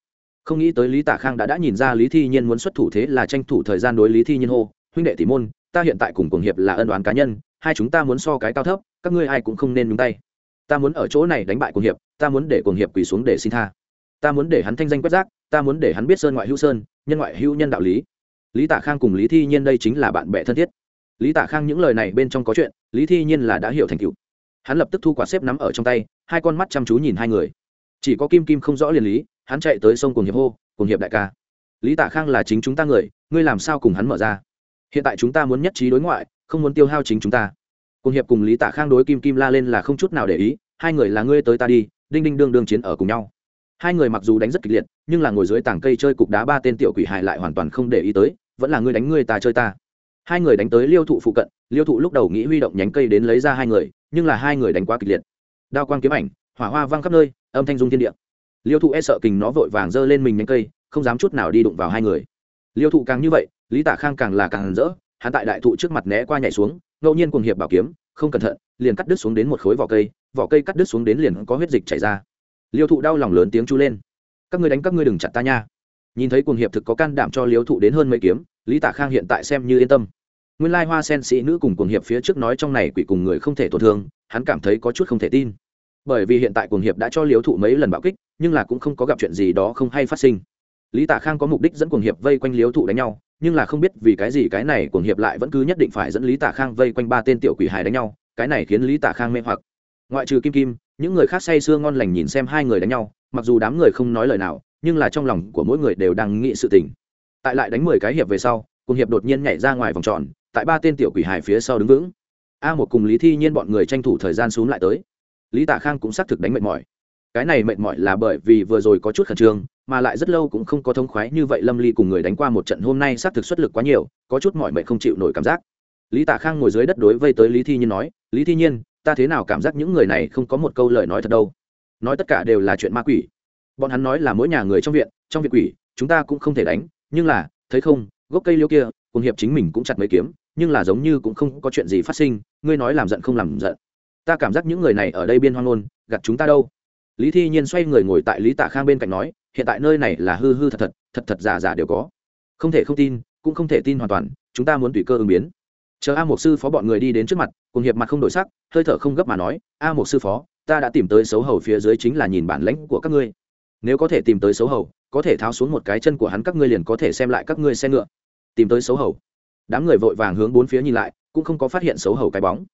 Không nghĩ tới lý tả khang đã đã nhìn ra lý thi nhiên muốn xuất thủ thế là tranh thủ thời gian đối lý thi nhiên hô, huynh đệ tỷ môn, ta hiện tại cùng cuồng hiệp là ân đoán cá nhân hai chúng ta muốn so cái cao thấp, các ngươi ai cũng không nên nhúng tay. Ta muốn ở chỗ này đánh bại cuồng hiệp, ta muốn để cuồng hiệp quỳ xuống để xin tha. Ta muốn để hắn thanh danh quét rác, ta muốn để hắn biết sơn ngoại hữu sơn, nhân ngoại hữu nhân đạo lý. Lý tạ khang cùng lý thi nhiên đây chính là bạn bè thân thiết. Lý tạ khang những lời này bên trong có chuyện, lý thi nhiên là đã hiểu thành cựu hắn lập tức thu quả xếp nắm ở trong tay, hai con mắt chăm chú nhìn hai người. Chỉ có kim kim không rõ liền lý, hắn chạy tới sông cùng hiệp hô cùng hiệp đại ca. Lý tạ khang là chính chúng ta người, ngươi làm sao cùng hắn mở ra? Hiện tại chúng ta muốn nhất trí đối ngoại không muốn tiêu hao chính chúng ta. Cùng hiệp cùng lý tả khang đối kim kim la lên là không chút nào để ý, hai người là ngươi tới ta đi, đinh đinh đương đương chiến ở cùng nhau. Hai người mặc dù đánh rất kịch liệt, nhưng là ngồi dưới tảng cây chơi cục đá ba tên tiểu quỷ hại lại hoàn toàn không để ý tới, vẫn là ngươi đánh ngươi ta chơi ta. Hai người đánh tới liêu thụ phụ cận, liêu thụ lúc đầu nghĩ huy động nhánh cây đến lấy ra hai người, nhưng là hai người đánh quá kịch liệt. Đao quang kiếm ảnh, hỏa hoa văng khắp nơi, âm thanh dung thiên địa. Liêu thụ e sợ kình nó vội vàng giơ lên mình nhánh cây, không dám chút nào đi đụng vào hai người. Liêu thụ càng như vậy, lý tả khang càng là càng rỡ hắn tại đại thụ trước mặt né qua nhảy xuống, ngẫu nhiên cùng hiệp bảo kiếm, không cẩn thận, liền cắt đứt xuống đến một khối vỏ cây vỏ cây cắt đứt xuống đến liền có huyết dịch chảy ra. Liêu thụ đau lòng lớn tiếng chú lên. Các ngươi đánh các ngươi đừng chặt ta nha. Nhìn thấy cuồng hiệp thực có can đảm cho liêu thụ đến hơn mấy kiếm, lý tả khang hiện tại xem như yên tâm. Nguyên lai hoa sen sĩ nữ cùng cuồng hiệp phía trước nói trong này quỷ cùng người không thể tổn thương, hắn cảm thấy có chút không thể tin. Bởi vì hiện tại cuồng hiệp đã cho liêu thụ mấy lần bạo kích, nhưng là cũng không có gặp chuyện gì đó không hay phát sinh lý tả khang có mục đích dẫn cuồng hiệp vây quanh liêu thụ đánh nhau, nhưng là không biết vì cái gì cái này cuồng hiệp lại vẫn cứ nhất định phải dẫn lý tả khang vây quanh ba tên tiểu quỷ hài đánh nhau, cái này khiến lý tả khang mê hoặc. Ngoại trừ kim kim, những người khác say sưa ngon lành nhìn xem hai người đánh nhau, mặc dù đám người không nói lời nào, nhưng là trong lòng của mỗi người đều đang nghĩ sự tình. Tại lại đánh mười cái hiệp về sau, cuồng hiệp đột nhiên nhảy ra ngoài vòng tròn, tại ba tên tiểu quỷ hài phía sau đứng vững. A một cùng lý thi nhiên bọn người tranh thủ thời gian xuống lại tới. Lý tả khang cũng xác thực đánh mệt mỏi. Cái này mệt mỏi là bởi vì vừa rồi có chút khẩn trương mà lại rất lâu cũng không có thông khoái như vậy lâm ly cùng người đánh qua một trận hôm nay xác thực xuất lực quá nhiều, có chút mọi mệnh không chịu nổi cảm giác. Lý tả khang ngồi dưới đất đối vây tới lý thi nhiên nói, lý thi nhiên, ta thế nào cảm giác những người này không có một câu lời nói thật đâu? Nói tất cả đều là chuyện ma quỷ. Bọn hắn nói là mỗi nhà người trong viện trong viện quỷ, chúng ta cũng không thể đánh, nhưng là, thấy không, gốc cây liêu kia, cùng hiệp chính mình cũng chặt mấy kiếm, nhưng là giống như cũng không có chuyện gì phát sinh, ngươi nói làm giận không làm giận. Ta cảm giác những người này ở đây biên hoang ngôn gặt chúng ta đâu? Lý thi nhiên xoay người ngồi tại lý tạ khang bên cạnh nói hiện tại nơi này là hư hư thật thật thật thật giả giả đều có. Không thể không tin, cũng không thể tin hoàn toàn, chúng ta muốn tùy cơ ứng biến. Chờ a một sư phó bọn người đi đến trước mặt, cùng hiệp mặt không đổi sắc, hơi thở không gấp mà nói, a một sư phó, ta đã tìm tới xấu hầu phía dưới chính là nhìn bản lãnh của các ngươi. Nếu có thể tìm tới xấu hầu, có thể tháo xuống một cái chân của hắn các ngươi liền có thể xem lại các ngươi xe ngựa. Tìm tới xấu hầu. Đám người vội vàng hướng bốn phía nhìn lại, cũng không có phát hiện xấu hầu cái bóng.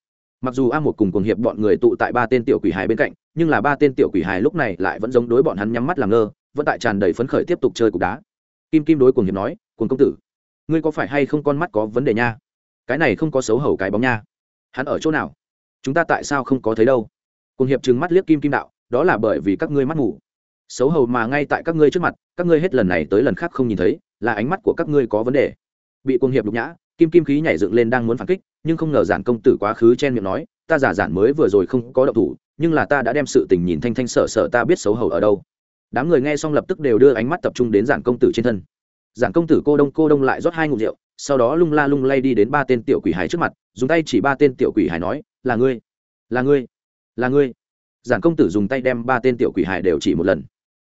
Mặc dù a một cùng cùng hiệp bọn người tụ tại ba tên tiểu quỷ hài bên cạnh, nhưng là ba tên tiểu quỷ hài lúc này lại vẫn giống đối bọn hắn nhắm mắt làm ngơ vẫn tại tràn đầy phấn khởi tiếp tục chơi cục đá. Kim kim đối cùng hiệp nói cùng công tử, ngươi có phải hay không con mắt có vấn đề nha? Cái này không có xấu hầu cái bóng nha. Hắn ở chỗ nào? Chúng ta tại sao không có thấy đâu? Cùng hiệp trừng mắt liếc kim kim đạo, đó là bởi vì các ngươi mắt ngủ xấu hầu mà ngay tại các ngươi trước mặt, các ngươi hết lần này tới lần khác không nhìn thấy, là ánh mắt của các ngươi có vấn đề. Bị cuồng hiệp đục nhã, kim kim khí nhảy dựng lên đang muốn phản kích, nhưng không ngờ giản công tử quá khứ chen miệng nói, ta giả giản mới vừa rồi không có động thủ, nhưng là ta đã đem sự tình nhìn thanh thanh sợ sợ, ta biết xấu hầu ở đâu đám người nghe xong lập tức đều đưa ánh mắt tập trung đến giản công tử trên thân. Giản công tử cô đông cô đông lại rót hai ngụm rượu, sau đó lung la lung lay đi đến ba tên tiểu quỷ hài trước mặt, dùng tay chỉ ba tên tiểu quỷ hài nói, là ngươi là ngươi là ngươi. Giản công tử dùng tay đem ba tên tiểu quỷ hài đều chỉ một lần.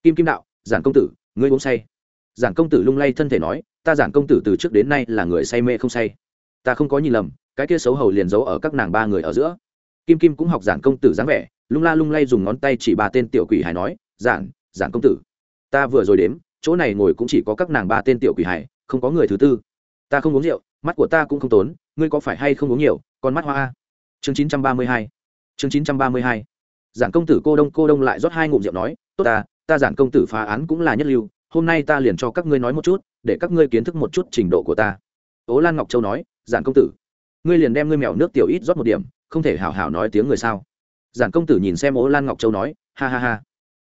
Kim kim đạo giản công tử, ngươi uống say. Giản công tử lung lay thân thể nói, ta giản công tử từ trước đến nay là người say mê không say. Ta không có nhìn lầm, cái kia xấu hầu liền giấu ở các nàng ba người ở giữa. Kim kim cũng học giản công tử dáng vẻ, lung la lung lay dùng ngón tay chỉ ba tên tiểu quỷ hài nói giản giản công tử. Ta vừa rồi đếm chỗ này ngồi cũng chỉ có các nàng ba tên tiểu quỷ hải, không có người thứ tư. Ta không uống rượu mắt của ta cũng không tốn ngươi có phải hay không uống nhiều con mắt hoa a. Chương chín trăm ba mươi hai. Chương chín trăm ba mươi hai. Giản công tử cô đông cô đông lại rót hai ngụm rượu nói tốt ta ta giản công tử phá án cũng là nhất lưu hôm nay ta liền cho các ngươi nói một chút để các ngươi kiến thức một chút trình độ của ta. Ố lan ngọc châu nói giản công tử ngươi liền đem ngươi mèo nước tiểu ít rót một điểm không thể hảo hảo nói tiếng người sao? Giản công tử nhìn xem ố lan ngọc châu nói ha ha ha.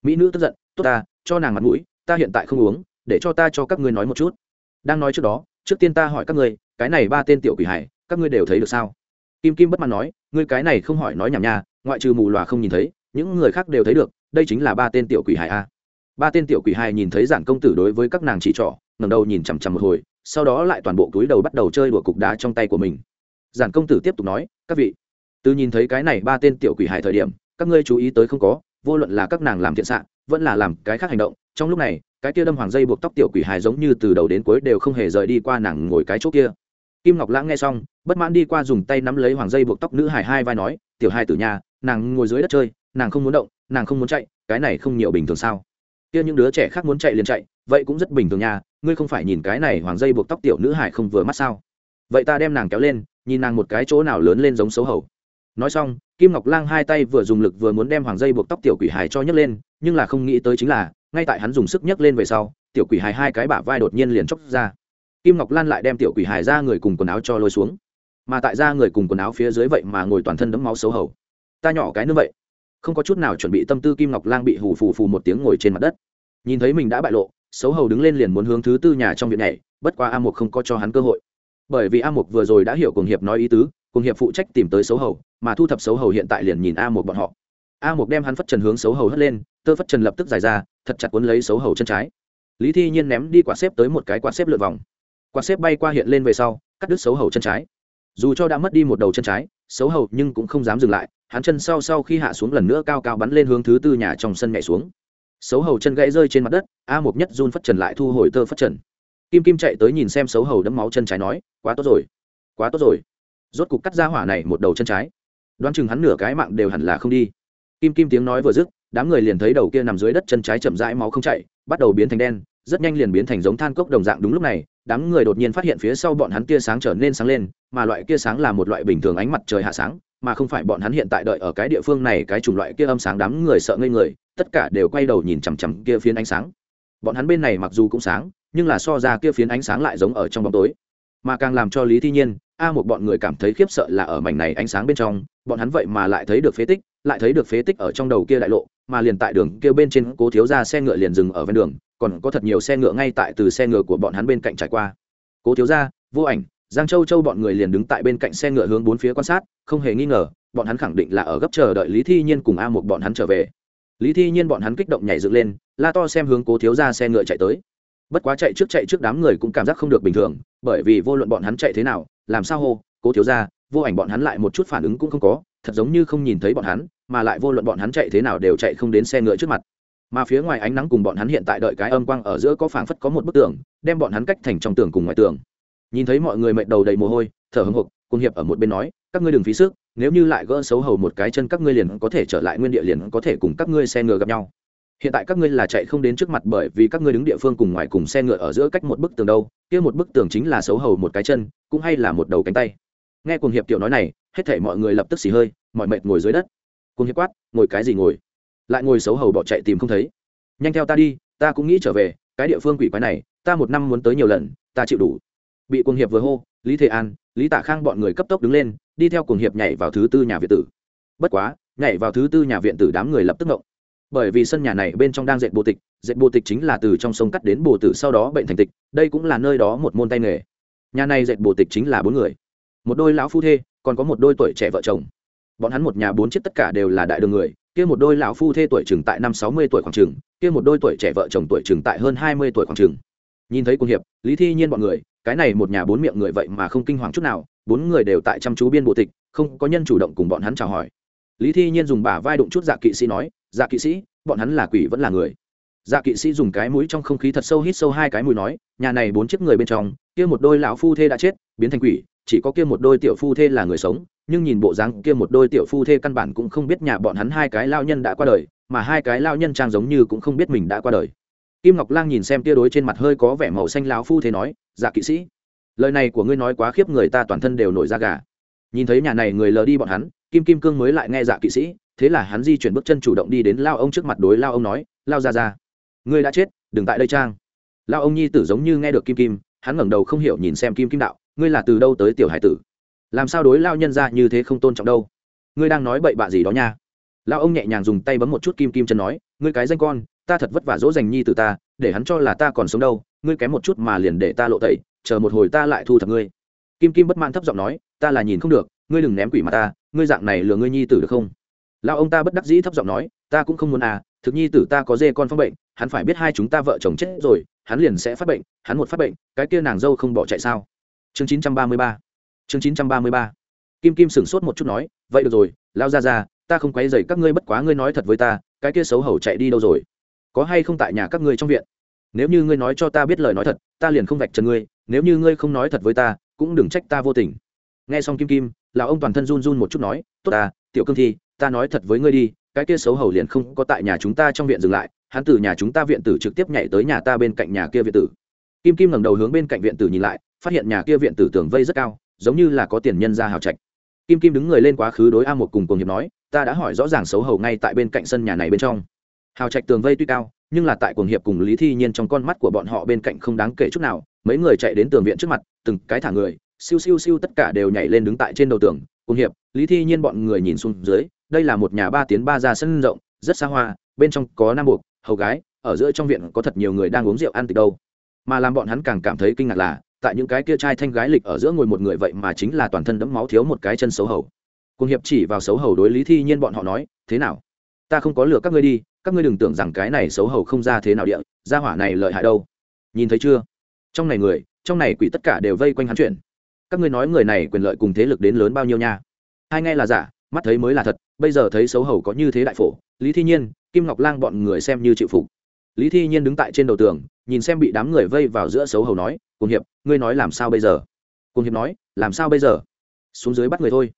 Mỹ nữ tức giận tốt ta, cho nàng mặt mũi, ta hiện tại không uống, để cho ta cho các ngươi nói một chút. Đang nói trước đó, trước tiên ta hỏi các ngươi, cái này ba tên tiểu quỷ hải các ngươi đều thấy được sao? Kim kim bất mãn nói, ngươi cái này không hỏi nói nhảm nha, ngoại trừ mù loà không nhìn thấy, những người khác đều thấy được, đây chính là ba tên tiểu quỷ hải a. Ba tên tiểu quỷ hải nhìn thấy giản công tử đối với các nàng chỉ trỏ, ngẩng đầu nhìn chằm chằm một hồi, sau đó lại toàn bộ túi đầu bắt đầu chơi đùa cục đá trong tay của mình. Giản công tử tiếp tục nói, các vị, từ nhìn thấy cái này ba tên tiểu quỷ hải thời điểm, các ngươi chú ý tới không có, vô luận là các nàng làm thiện xạ vẫn là làm cái khác hành động, trong lúc này, cái kia đâm hoàng dây buộc tóc tiểu quỷ hài giống như từ đầu đến cuối đều không hề rời đi qua nàng ngồi cái chỗ kia. Kim ngọc lãng nghe xong, bất mãn đi qua dùng tay nắm lấy hoàng dây buộc tóc nữ hài hai vai nói, tiểu hai tử nhà nàng ngồi dưới đất chơi, nàng không muốn động, nàng không muốn chạy, cái này không nhiều bình thường sao? Kia những đứa trẻ khác muốn chạy liền chạy, vậy cũng rất bình thường nha, ngươi không phải nhìn cái này hoàng dây buộc tóc tiểu nữ hải không vừa mắt sao? Vậy ta đem nàng kéo lên, nhìn nàng một cái chỗ nào lớn lên giống xấu hầu nói xong, kim ngọc lang hai tay vừa dùng lực vừa muốn đem hoàng dây buộc tóc tiểu quỷ hải cho nhấc lên, nhưng là không nghĩ tới chính là, ngay tại hắn dùng sức nhấc lên về sau, tiểu quỷ hài hai cái bả vai đột nhiên liền chóc ra. Kim ngọc lan lại đem tiểu quỷ hài ra người cùng quần áo cho lôi xuống. Mà tại ra người cùng quần áo phía dưới vậy mà ngồi toàn thân đẫm máu xấu hầu ta nhỏ cái nữa vậy. Không có chút nào chuẩn bị tâm tư, kim ngọc lang bị hù phù phù một tiếng ngồi trên mặt đất. Nhìn thấy mình đã bại lộ, xấu hầu đứng lên liền muốn hướng thứ tư nhà trong viện này bất quá a mục không có cho hắn cơ hội. Bởi vì a mục vừa rồi đã hiểu cùng hiệp nói ý tứ cùng hiệp phụ trách tìm tới xấu hầu, mà thu thập xấu hầu hiện tại liền nhìn a một bọn họ. A một đem hắn phất trần hướng xấu hầu hất lên, tơ phất trần lập tức dài ra, thật chặt cuốn lấy xấu hầu chân trái. Lý thi nhiên ném đi quả xếp tới một cái quả xếp lượt vòng. Quả xếp bay qua hiện lên về sau, cắt đứt xấu hầu chân trái. Dù cho đã mất đi một đầu chân trái, xấu hầu nhưng cũng không dám dừng lại, hắn chân sau sau khi hạ xuống lần nữa cao cao bắn lên hướng thứ tư nhà trong sân nhảy xuống. Xấu hầu chân gãy rơi trên mặt đất, a một nhất run phất trần lại thu hồi tơ phất trần. Kim kim chạy tới nhìn xem xấu hầu đấm máu chân trái nói, quá tốt rồi, quá tốt rồi rốt cục cắt ra hỏa này một đầu chân trái. Đoán chừng hắn nửa cái mạng đều hẳn là không đi. Kim kim tiếng nói vừa dứt, đám người liền thấy đầu kia nằm dưới đất chân trái chậm rãi máu không chạy bắt đầu biến thành đen, rất nhanh liền biến thành giống than cốc đồng dạng đúng lúc này, đám người đột nhiên phát hiện phía sau bọn hắn tia sáng trở nên sáng lên, mà loại kia sáng là một loại bình thường ánh mặt trời hạ sáng, mà không phải bọn hắn hiện tại đợi ở cái địa phương này cái chủng loại kia âm sáng đám người sợ ngây người, tất cả đều quay đầu nhìn chằm chằm kia phiến ánh sáng. Bọn hắn bên này mặc dù cũng sáng, nhưng là so ra kia phiến ánh sáng lại giống ở trong bóng tối. Mà càng làm cho lý thi nhiên a một bọn người cảm thấy khiếp sợ là ở mảnh này ánh sáng bên trong, bọn hắn vậy mà lại thấy được phế tích, lại thấy được phế tích ở trong đầu kia đại lộ, mà liền tại đường kia bên trên cố thiếu ra xe ngựa liền dừng ở ven đường, còn có thật nhiều xe ngựa ngay tại từ xe ngựa của bọn hắn bên cạnh trải qua. Cố thiếu ra, vô ảnh, giang châu châu bọn người liền đứng tại bên cạnh xe ngựa hướng bốn phía quan sát, không hề nghi ngờ, bọn hắn khẳng định là ở gấp chờ đợi lý thi nhiên cùng a một bọn hắn trở về. Lý thi nhiên bọn hắn kích động nhảy dựng lên, la to xem hướng cố thiếu ra xe ngựa chạy tới bất quá chạy trước chạy trước đám người cũng cảm giác không được bình thường, bởi vì vô luận bọn hắn chạy thế nào, làm sao hô, cố thiếu ra vô ảnh bọn hắn lại một chút phản ứng cũng không có, thật giống như không nhìn thấy bọn hắn, mà lại vô luận bọn hắn chạy thế nào đều chạy không đến xe ngựa trước mặt. Mà phía ngoài ánh nắng cùng bọn hắn hiện tại đợi cái âm quang ở giữa có phảng phất có một bức tường, đem bọn hắn cách thành trong tường cùng ngoài tường. Nhìn thấy mọi người mệt đầu đầy mồ hôi, thở hưng hục cùng hiệp ở một bên nói, các ngươi đừng phí sức, nếu như lại gỡ xấu hầu một cái chân các ngươi liền có thể trở lại nguyên địa liền có thể cùng các ngươi xe ngựa gặp nhau hiện tại các ngươi là chạy không đến trước mặt bởi vì các ngươi đứng địa phương cùng ngoài cùng xe ngựa ở giữa cách một bức tường đâu, kia một bức tường chính là xấu hầu một cái chân, cũng hay là một đầu cánh tay. Nghe cùng hiệp tiểu nói này, hết thể mọi người lập tức xì hơi, mọi mệt ngồi dưới đất. Cùng hiệp quát, ngồi cái gì ngồi? Lại ngồi xấu hầu bỏ chạy tìm không thấy. Nhanh theo ta đi, ta cũng nghĩ trở về, cái địa phương quỷ quái này, ta một năm muốn tới nhiều lần, ta chịu đủ. Bị cuồng hiệp vừa hô, lý thế an, lý tạ khang bọn người cấp tốc đứng lên, đi theo cuồng hiệp nhảy vào thứ tư nhà viện tử. Bất quá, nhảy vào thứ tư nhà viện tử đám người lập tức ngộng bởi vì sân nhà này bên trong đang dệt bồ tịch, dệt bồ tịch chính là từ trong sông cắt đến bồ tử sau đó bệnh thành tịch, đây cũng là nơi đó một môn tay nghề. Nhà này dệt bồ tịch chính là bốn người. Một đôi lão phu thê, còn có một đôi tuổi trẻ vợ chồng. Bọn hắn một nhà bốn chiếc tất cả đều là đại đường người, kia một đôi lão phu thê tuổi chừng tại năm sáu mươi tuổi khoảng chừng, kia một đôi tuổi trẻ vợ chồng tuổi chừng tại hơn hai mươi tuổi khoảng chừng. Nhìn thấy cung hiệp, lý thi nhiên bọn người, cái này một nhà bốn miệng người vậy mà không kinh hoàng chút nào, bốn người đều tại chăm chú biên bộ tịch, không có nhân chủ động cùng bọn hắn chào hỏi. Lý thi nhiên dùng bả vai đụng chút dạ kỵ sĩ nói dạ kỵ sĩ, bọn hắn là quỷ vẫn là người. Dạ kỵ sĩ dùng cái mũi trong không khí thật sâu hít sâu hai cái mũi nói, nhà này bốn chiếc người bên trong, kia một đôi lão phu thê đã chết, biến thành quỷ, chỉ có kia một đôi tiểu phu thê là người sống, nhưng nhìn bộ dáng kia một đôi tiểu phu thê căn bản cũng không biết nhà bọn hắn hai cái lao nhân đã qua đời, mà hai cái lao nhân trang giống như cũng không biết mình đã qua đời. Kim ngọc lang nhìn xem tia đối trên mặt hơi có vẻ màu xanh lão phu thế nói dạ kỵ sĩ, lời này của ngươi nói quá khiếp, người ta toàn thân đều nổi da gà. Nhìn thấy nhà này người lờ đi bọn hắn, kim kim cương mới lại nghe dạ kỵ sĩ thế là hắn di chuyển bước chân chủ động đi đến lao ông trước mặt đối lao ông nói, lao ra ra ngươi đã chết, đừng tại đây trang. Lao ông nhi tử giống như nghe được kim kim, hắn ngẩng đầu không hiểu nhìn xem kim kim đạo, ngươi là từ đâu tới tiểu hải tử? Làm sao đối lao nhân ra như thế không tôn trọng đâu? Ngươi đang nói bậy bạ gì đó nha. Lao ông nhẹ nhàng dùng tay bấm một chút kim kim chân nói, ngươi cái danh con, ta thật vất vả dỗ dành nhi từ ta, để hắn cho là ta còn sống đâu, ngươi kém một chút mà liền để ta lộ tẩy, chờ một hồi ta lại thu thập ngươi. Kim kim bất mãn thấp giọng nói, ta là nhìn không được, ngươi đừng ném quỷ mà ta, ngươi dạng này lừa ngươi nhi tử được không? Lao ông ta bất đắc dĩ thấp giọng nói, ta cũng không muốn à thực nhi tử ta có dê con phong bệnh, hắn phải biết hai chúng ta vợ chồng chết rồi, hắn liền sẽ phát bệnh, hắn một phát bệnh, cái kia nàng dâu không bỏ chạy sao? Chương chín trăm ba mươi ba. Chương chín trăm ba mươi ba. Kim kim sửng sốt một chút nói, vậy được rồi, lao ra ra ta không quấy dày các ngươi bất quá ngươi nói thật với ta, cái kia xấu hầu chạy đi đâu rồi? Có hay không tại nhà các ngươi trong viện? Nếu như ngươi nói cho ta biết lời nói thật, ta liền không vạch trần ngươi, nếu như ngươi không nói thật với ta, cũng đừng trách ta vô tình. Nghe xong kim kim là ông toàn thân run run một chút nói, tốt ta tiểu cương thi ta nói thật với ngươi đi, cái kia xấu hầu liền không có tại nhà chúng ta trong viện dừng lại, hắn từ nhà chúng ta viện tử trực tiếp nhảy tới nhà ta bên cạnh nhà kia viện tử. Kim kim ngẩng đầu hướng bên cạnh viện tử nhìn lại, phát hiện nhà kia viện tử tường vây rất cao, giống như là có tiền nhân ra hào trạch. Kim kim đứng người lên quá khứ đối a một cùng cùng hiệp nói, ta đã hỏi rõ ràng xấu hầu ngay tại bên cạnh sân nhà này bên trong. Hào trạch tường vây tuy cao, nhưng là tại cuồng hiệp cùng lý thi nhiên trong con mắt của bọn họ bên cạnh không đáng kể chút nào, mấy người chạy đến tường viện trước mặt, từng cái thả người, siêu siêu siêu tất cả đều nhảy lên đứng tại trên đầu tường. Cùng hiệp, lý thi nhiên bọn người nhìn xuống dưới đây là một nhà ba tiến ba ra sân rộng, rất xa hoa, bên trong có nam buộc, hầu gái, ở giữa trong viện có thật nhiều người đang uống rượu ăn từ đâu. Mà làm bọn hắn càng cảm thấy kinh ngạc là, tại những cái kia trai thanh gái lịch ở giữa ngồi một người vậy mà chính là toàn thân đẫm máu thiếu một cái chân xấu hầu. Cùng hiệp chỉ vào xấu hầu đối lý thi nhiên bọn họ nói, thế nào? Ta không có lừa các ngươi đi, các ngươi đừng tưởng rằng cái này xấu hầu không ra thế nào địa, gia hỏa này lợi hại đâu. Nhìn thấy chưa? Trong này người, trong này quỷ tất cả đều vây quanh hắn chuyện. Các ngươi nói người này quyền lợi cùng thế lực đến lớn bao nhiêu nha? Hai nghe là giả mắt thấy mới là thật, bây giờ thấy xấu hầu có như thế đại phổ, lý thi nhiên, kim ngọc lang bọn người xem như chịu phục. Lý thi nhiên đứng tại trên đầu tường, nhìn xem bị đám người vây vào giữa xấu hầu nói cùng hiệp, ngươi nói làm sao bây giờ? Cùng hiệp nói, làm sao bây giờ? Xuống dưới bắt người thôi.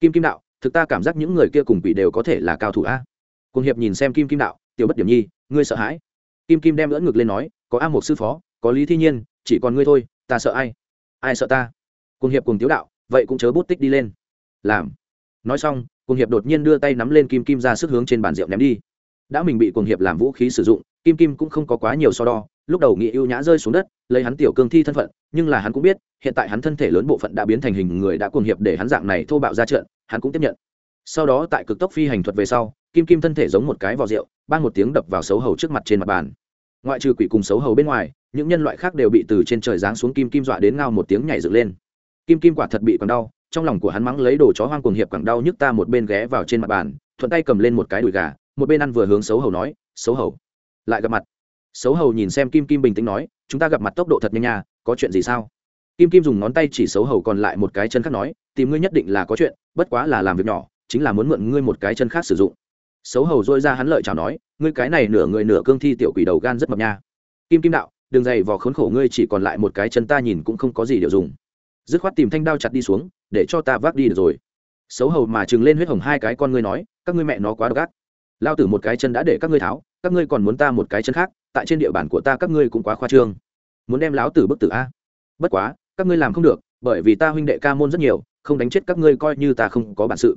Kim kim đạo, thực ta cảm giác những người kia cùng quỷ đều có thể là cao thủ a. Cùng hiệp nhìn xem kim kim đạo, tiểu bất điểm nhi, ngươi sợ hãi? Kim kim đem lỡ ngực lên nói, có a một sư phó, có lý thi nhiên, chỉ còn ngươi thôi, ta sợ ai? Ai sợ ta? Cùng hiệp cùng tiếu đạo, vậy cũng chớ bút tích đi lên. Làm nói xong cùng hiệp đột nhiên đưa tay nắm lên kim kim ra sức hướng trên bàn rượu ném đi. Đã mình bị cùng hiệp làm vũ khí sử dụng, kim kim cũng không có quá nhiều so đo. Lúc đầu nghị ưu nhã rơi xuống đất, lấy hắn tiểu cương thi thân phận, nhưng là hắn cũng biết, hiện tại hắn thân thể lớn bộ phận đã biến thành hình người đã cuồng hiệp để hắn dạng này thô bạo ra trận, hắn cũng tiếp nhận. Sau đó tại cực tốc phi hành thuật về sau, kim kim thân thể giống một cái vò rượu ban một tiếng đập vào xấu hầu trước mặt trên mặt bàn. Ngoại trừ quỷ cùng xấu hầu bên ngoài, những nhân loại khác đều bị từ trên trời giáng xuống kim kim dọa đến ngao một tiếng nhảy dựng lên. Kim kim quả thật bị còn đau trong lòng của hắn mắng lấy đồ chó hoang cuồng hiệp quẳng đau nhức ta một bên ghé vào trên mặt bàn, thuận tay cầm lên một cái đùi gà, một bên ăn vừa hướng xấu hầu nói, xấu hầu. Lại gặp mặt. Xấu hầu nhìn xem kim kim bình tĩnh nói, chúng ta gặp mặt tốc độ thật nhanh nha, có chuyện gì sao? Kim kim dùng ngón tay chỉ xấu hầu còn lại một cái chân khác nói, tìm ngươi nhất định là có chuyện, bất quá là làm việc nhỏ, chính là muốn mượn ngươi một cái chân khác sử dụng. Xấu hầu dôi ra hắn lợi chào nói, ngươi cái này nửa người nửa cương thi tiểu quỷ đầu gan rất mập nha. Kim kim đạo đường dày vò khốn khổ ngươi chỉ còn lại một cái chân ta nhìn cũng không có gì điều dùng. Dứt khoát tìm thanh đao chặt đi xuống để cho ta vác đi được rồi. Xấu hầu mà chừng lên huyết hồng hai cái con ngươi nói, các ngươi mẹ nó quá độc ác. Lao tử một cái chân đã để các ngươi tháo, các ngươi còn muốn ta một cái chân khác, tại trên địa bàn của ta các ngươi cũng quá khoa trương. Muốn đem lão tử bức tử a? Bất quá, các ngươi làm không được, bởi vì ta huynh đệ ca môn rất nhiều, không đánh chết các ngươi coi như ta không có bản sự.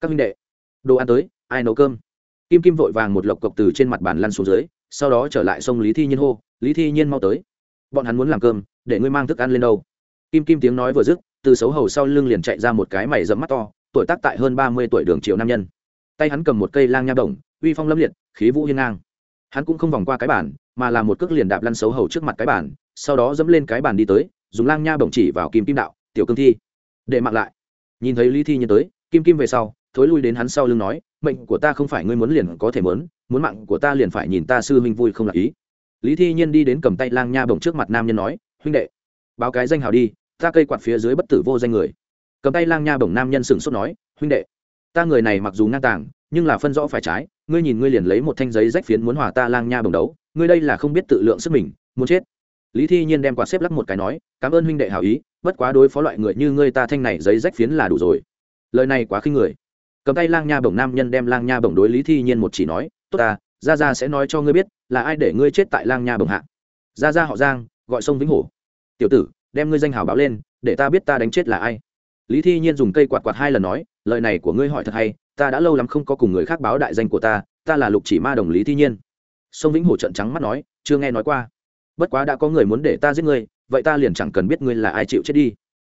Các huynh đệ, đồ ăn tới, ai nấu cơm? Kim kim vội vàng một lộc cộc từ trên mặt bàn lăn xuống dưới, sau đó trở lại sông lý thi nhiên hô, lý thi nhiên mau tới. Bọn hắn muốn làm cơm, để ngươi mang thức ăn lên đâu. Kim kim tiếng nói vừa dứt từ xấu hầu sau lưng liền chạy ra một cái mày dẫm mắt to, tuổi tác tại hơn ba mươi tuổi đường triệu nam nhân. Tay hắn cầm một cây lang nha đồng, uy phong lâm liệt, khí vũ hiên ngang. Hắn cũng không vòng qua cái bản mà là một cước liền đạp lăn xấu hầu trước mặt cái bản sau đó dẫm lên cái bàn đi tới, dùng lang nha bổng chỉ vào kim kim đạo, tiểu cương thi. Để mặc lại. Nhìn thấy lý thi nhân tới, kim kim về sau, thối lui đến hắn sau lưng nói, mệnh của ta không phải ngươi muốn liền có thể muốn muốn mạng của ta liền phải nhìn ta sư huynh vui không lạc ý. Lý thi nhiên đi đến cầm tay lang nha bổng trước mặt nam nhân nói, huynh đệ, báo cái danh hào đi ta cây quạt phía dưới bất tử vô danh người. Cầm tay lang nha bổng nam nhân sửng sốt nói, huynh đệ, ta người này mặc dù ngang tàng, nhưng là phân rõ phải trái, ngươi nhìn ngươi liền lấy một thanh giấy rách phiến muốn hòa ta lang nha bổng đấu, ngươi đây là không biết tự lượng sức mình, muốn chết. Lý thi nhiên đem quạt xếp lắc một cái nói, cảm ơn huynh đệ hảo ý, bất quá đối phó loại người như ngươi ta thanh này giấy rách phiến là đủ rồi. Lời này quá khinh người. Cầm tay lang nha bổng nam nhân đem lang nha bổng đối lý thi nhiên một chỉ nói, tốt ta ra ra sẽ nói cho ngươi biết, là ai để ngươi chết tại lang nha bổng hạ. Ra ra họ giang, gọi sông vĩnh hổ. Tiểu tử đem ngươi danh hào báo lên, để ta biết ta đánh chết là ai. Lý thi nhiên dùng cây quạt quạt hai lần nói, lời này của ngươi hỏi thật hay, ta đã lâu lắm không có cùng người khác báo đại danh của ta ta là lục chỉ ma đồng lý thi nhiên. Sông vĩnh hổ trận trắng mắt nói, chưa nghe nói qua. Bất quá đã có người muốn để ta giết ngươi, vậy ta liền chẳng cần biết ngươi là ai chịu chết đi.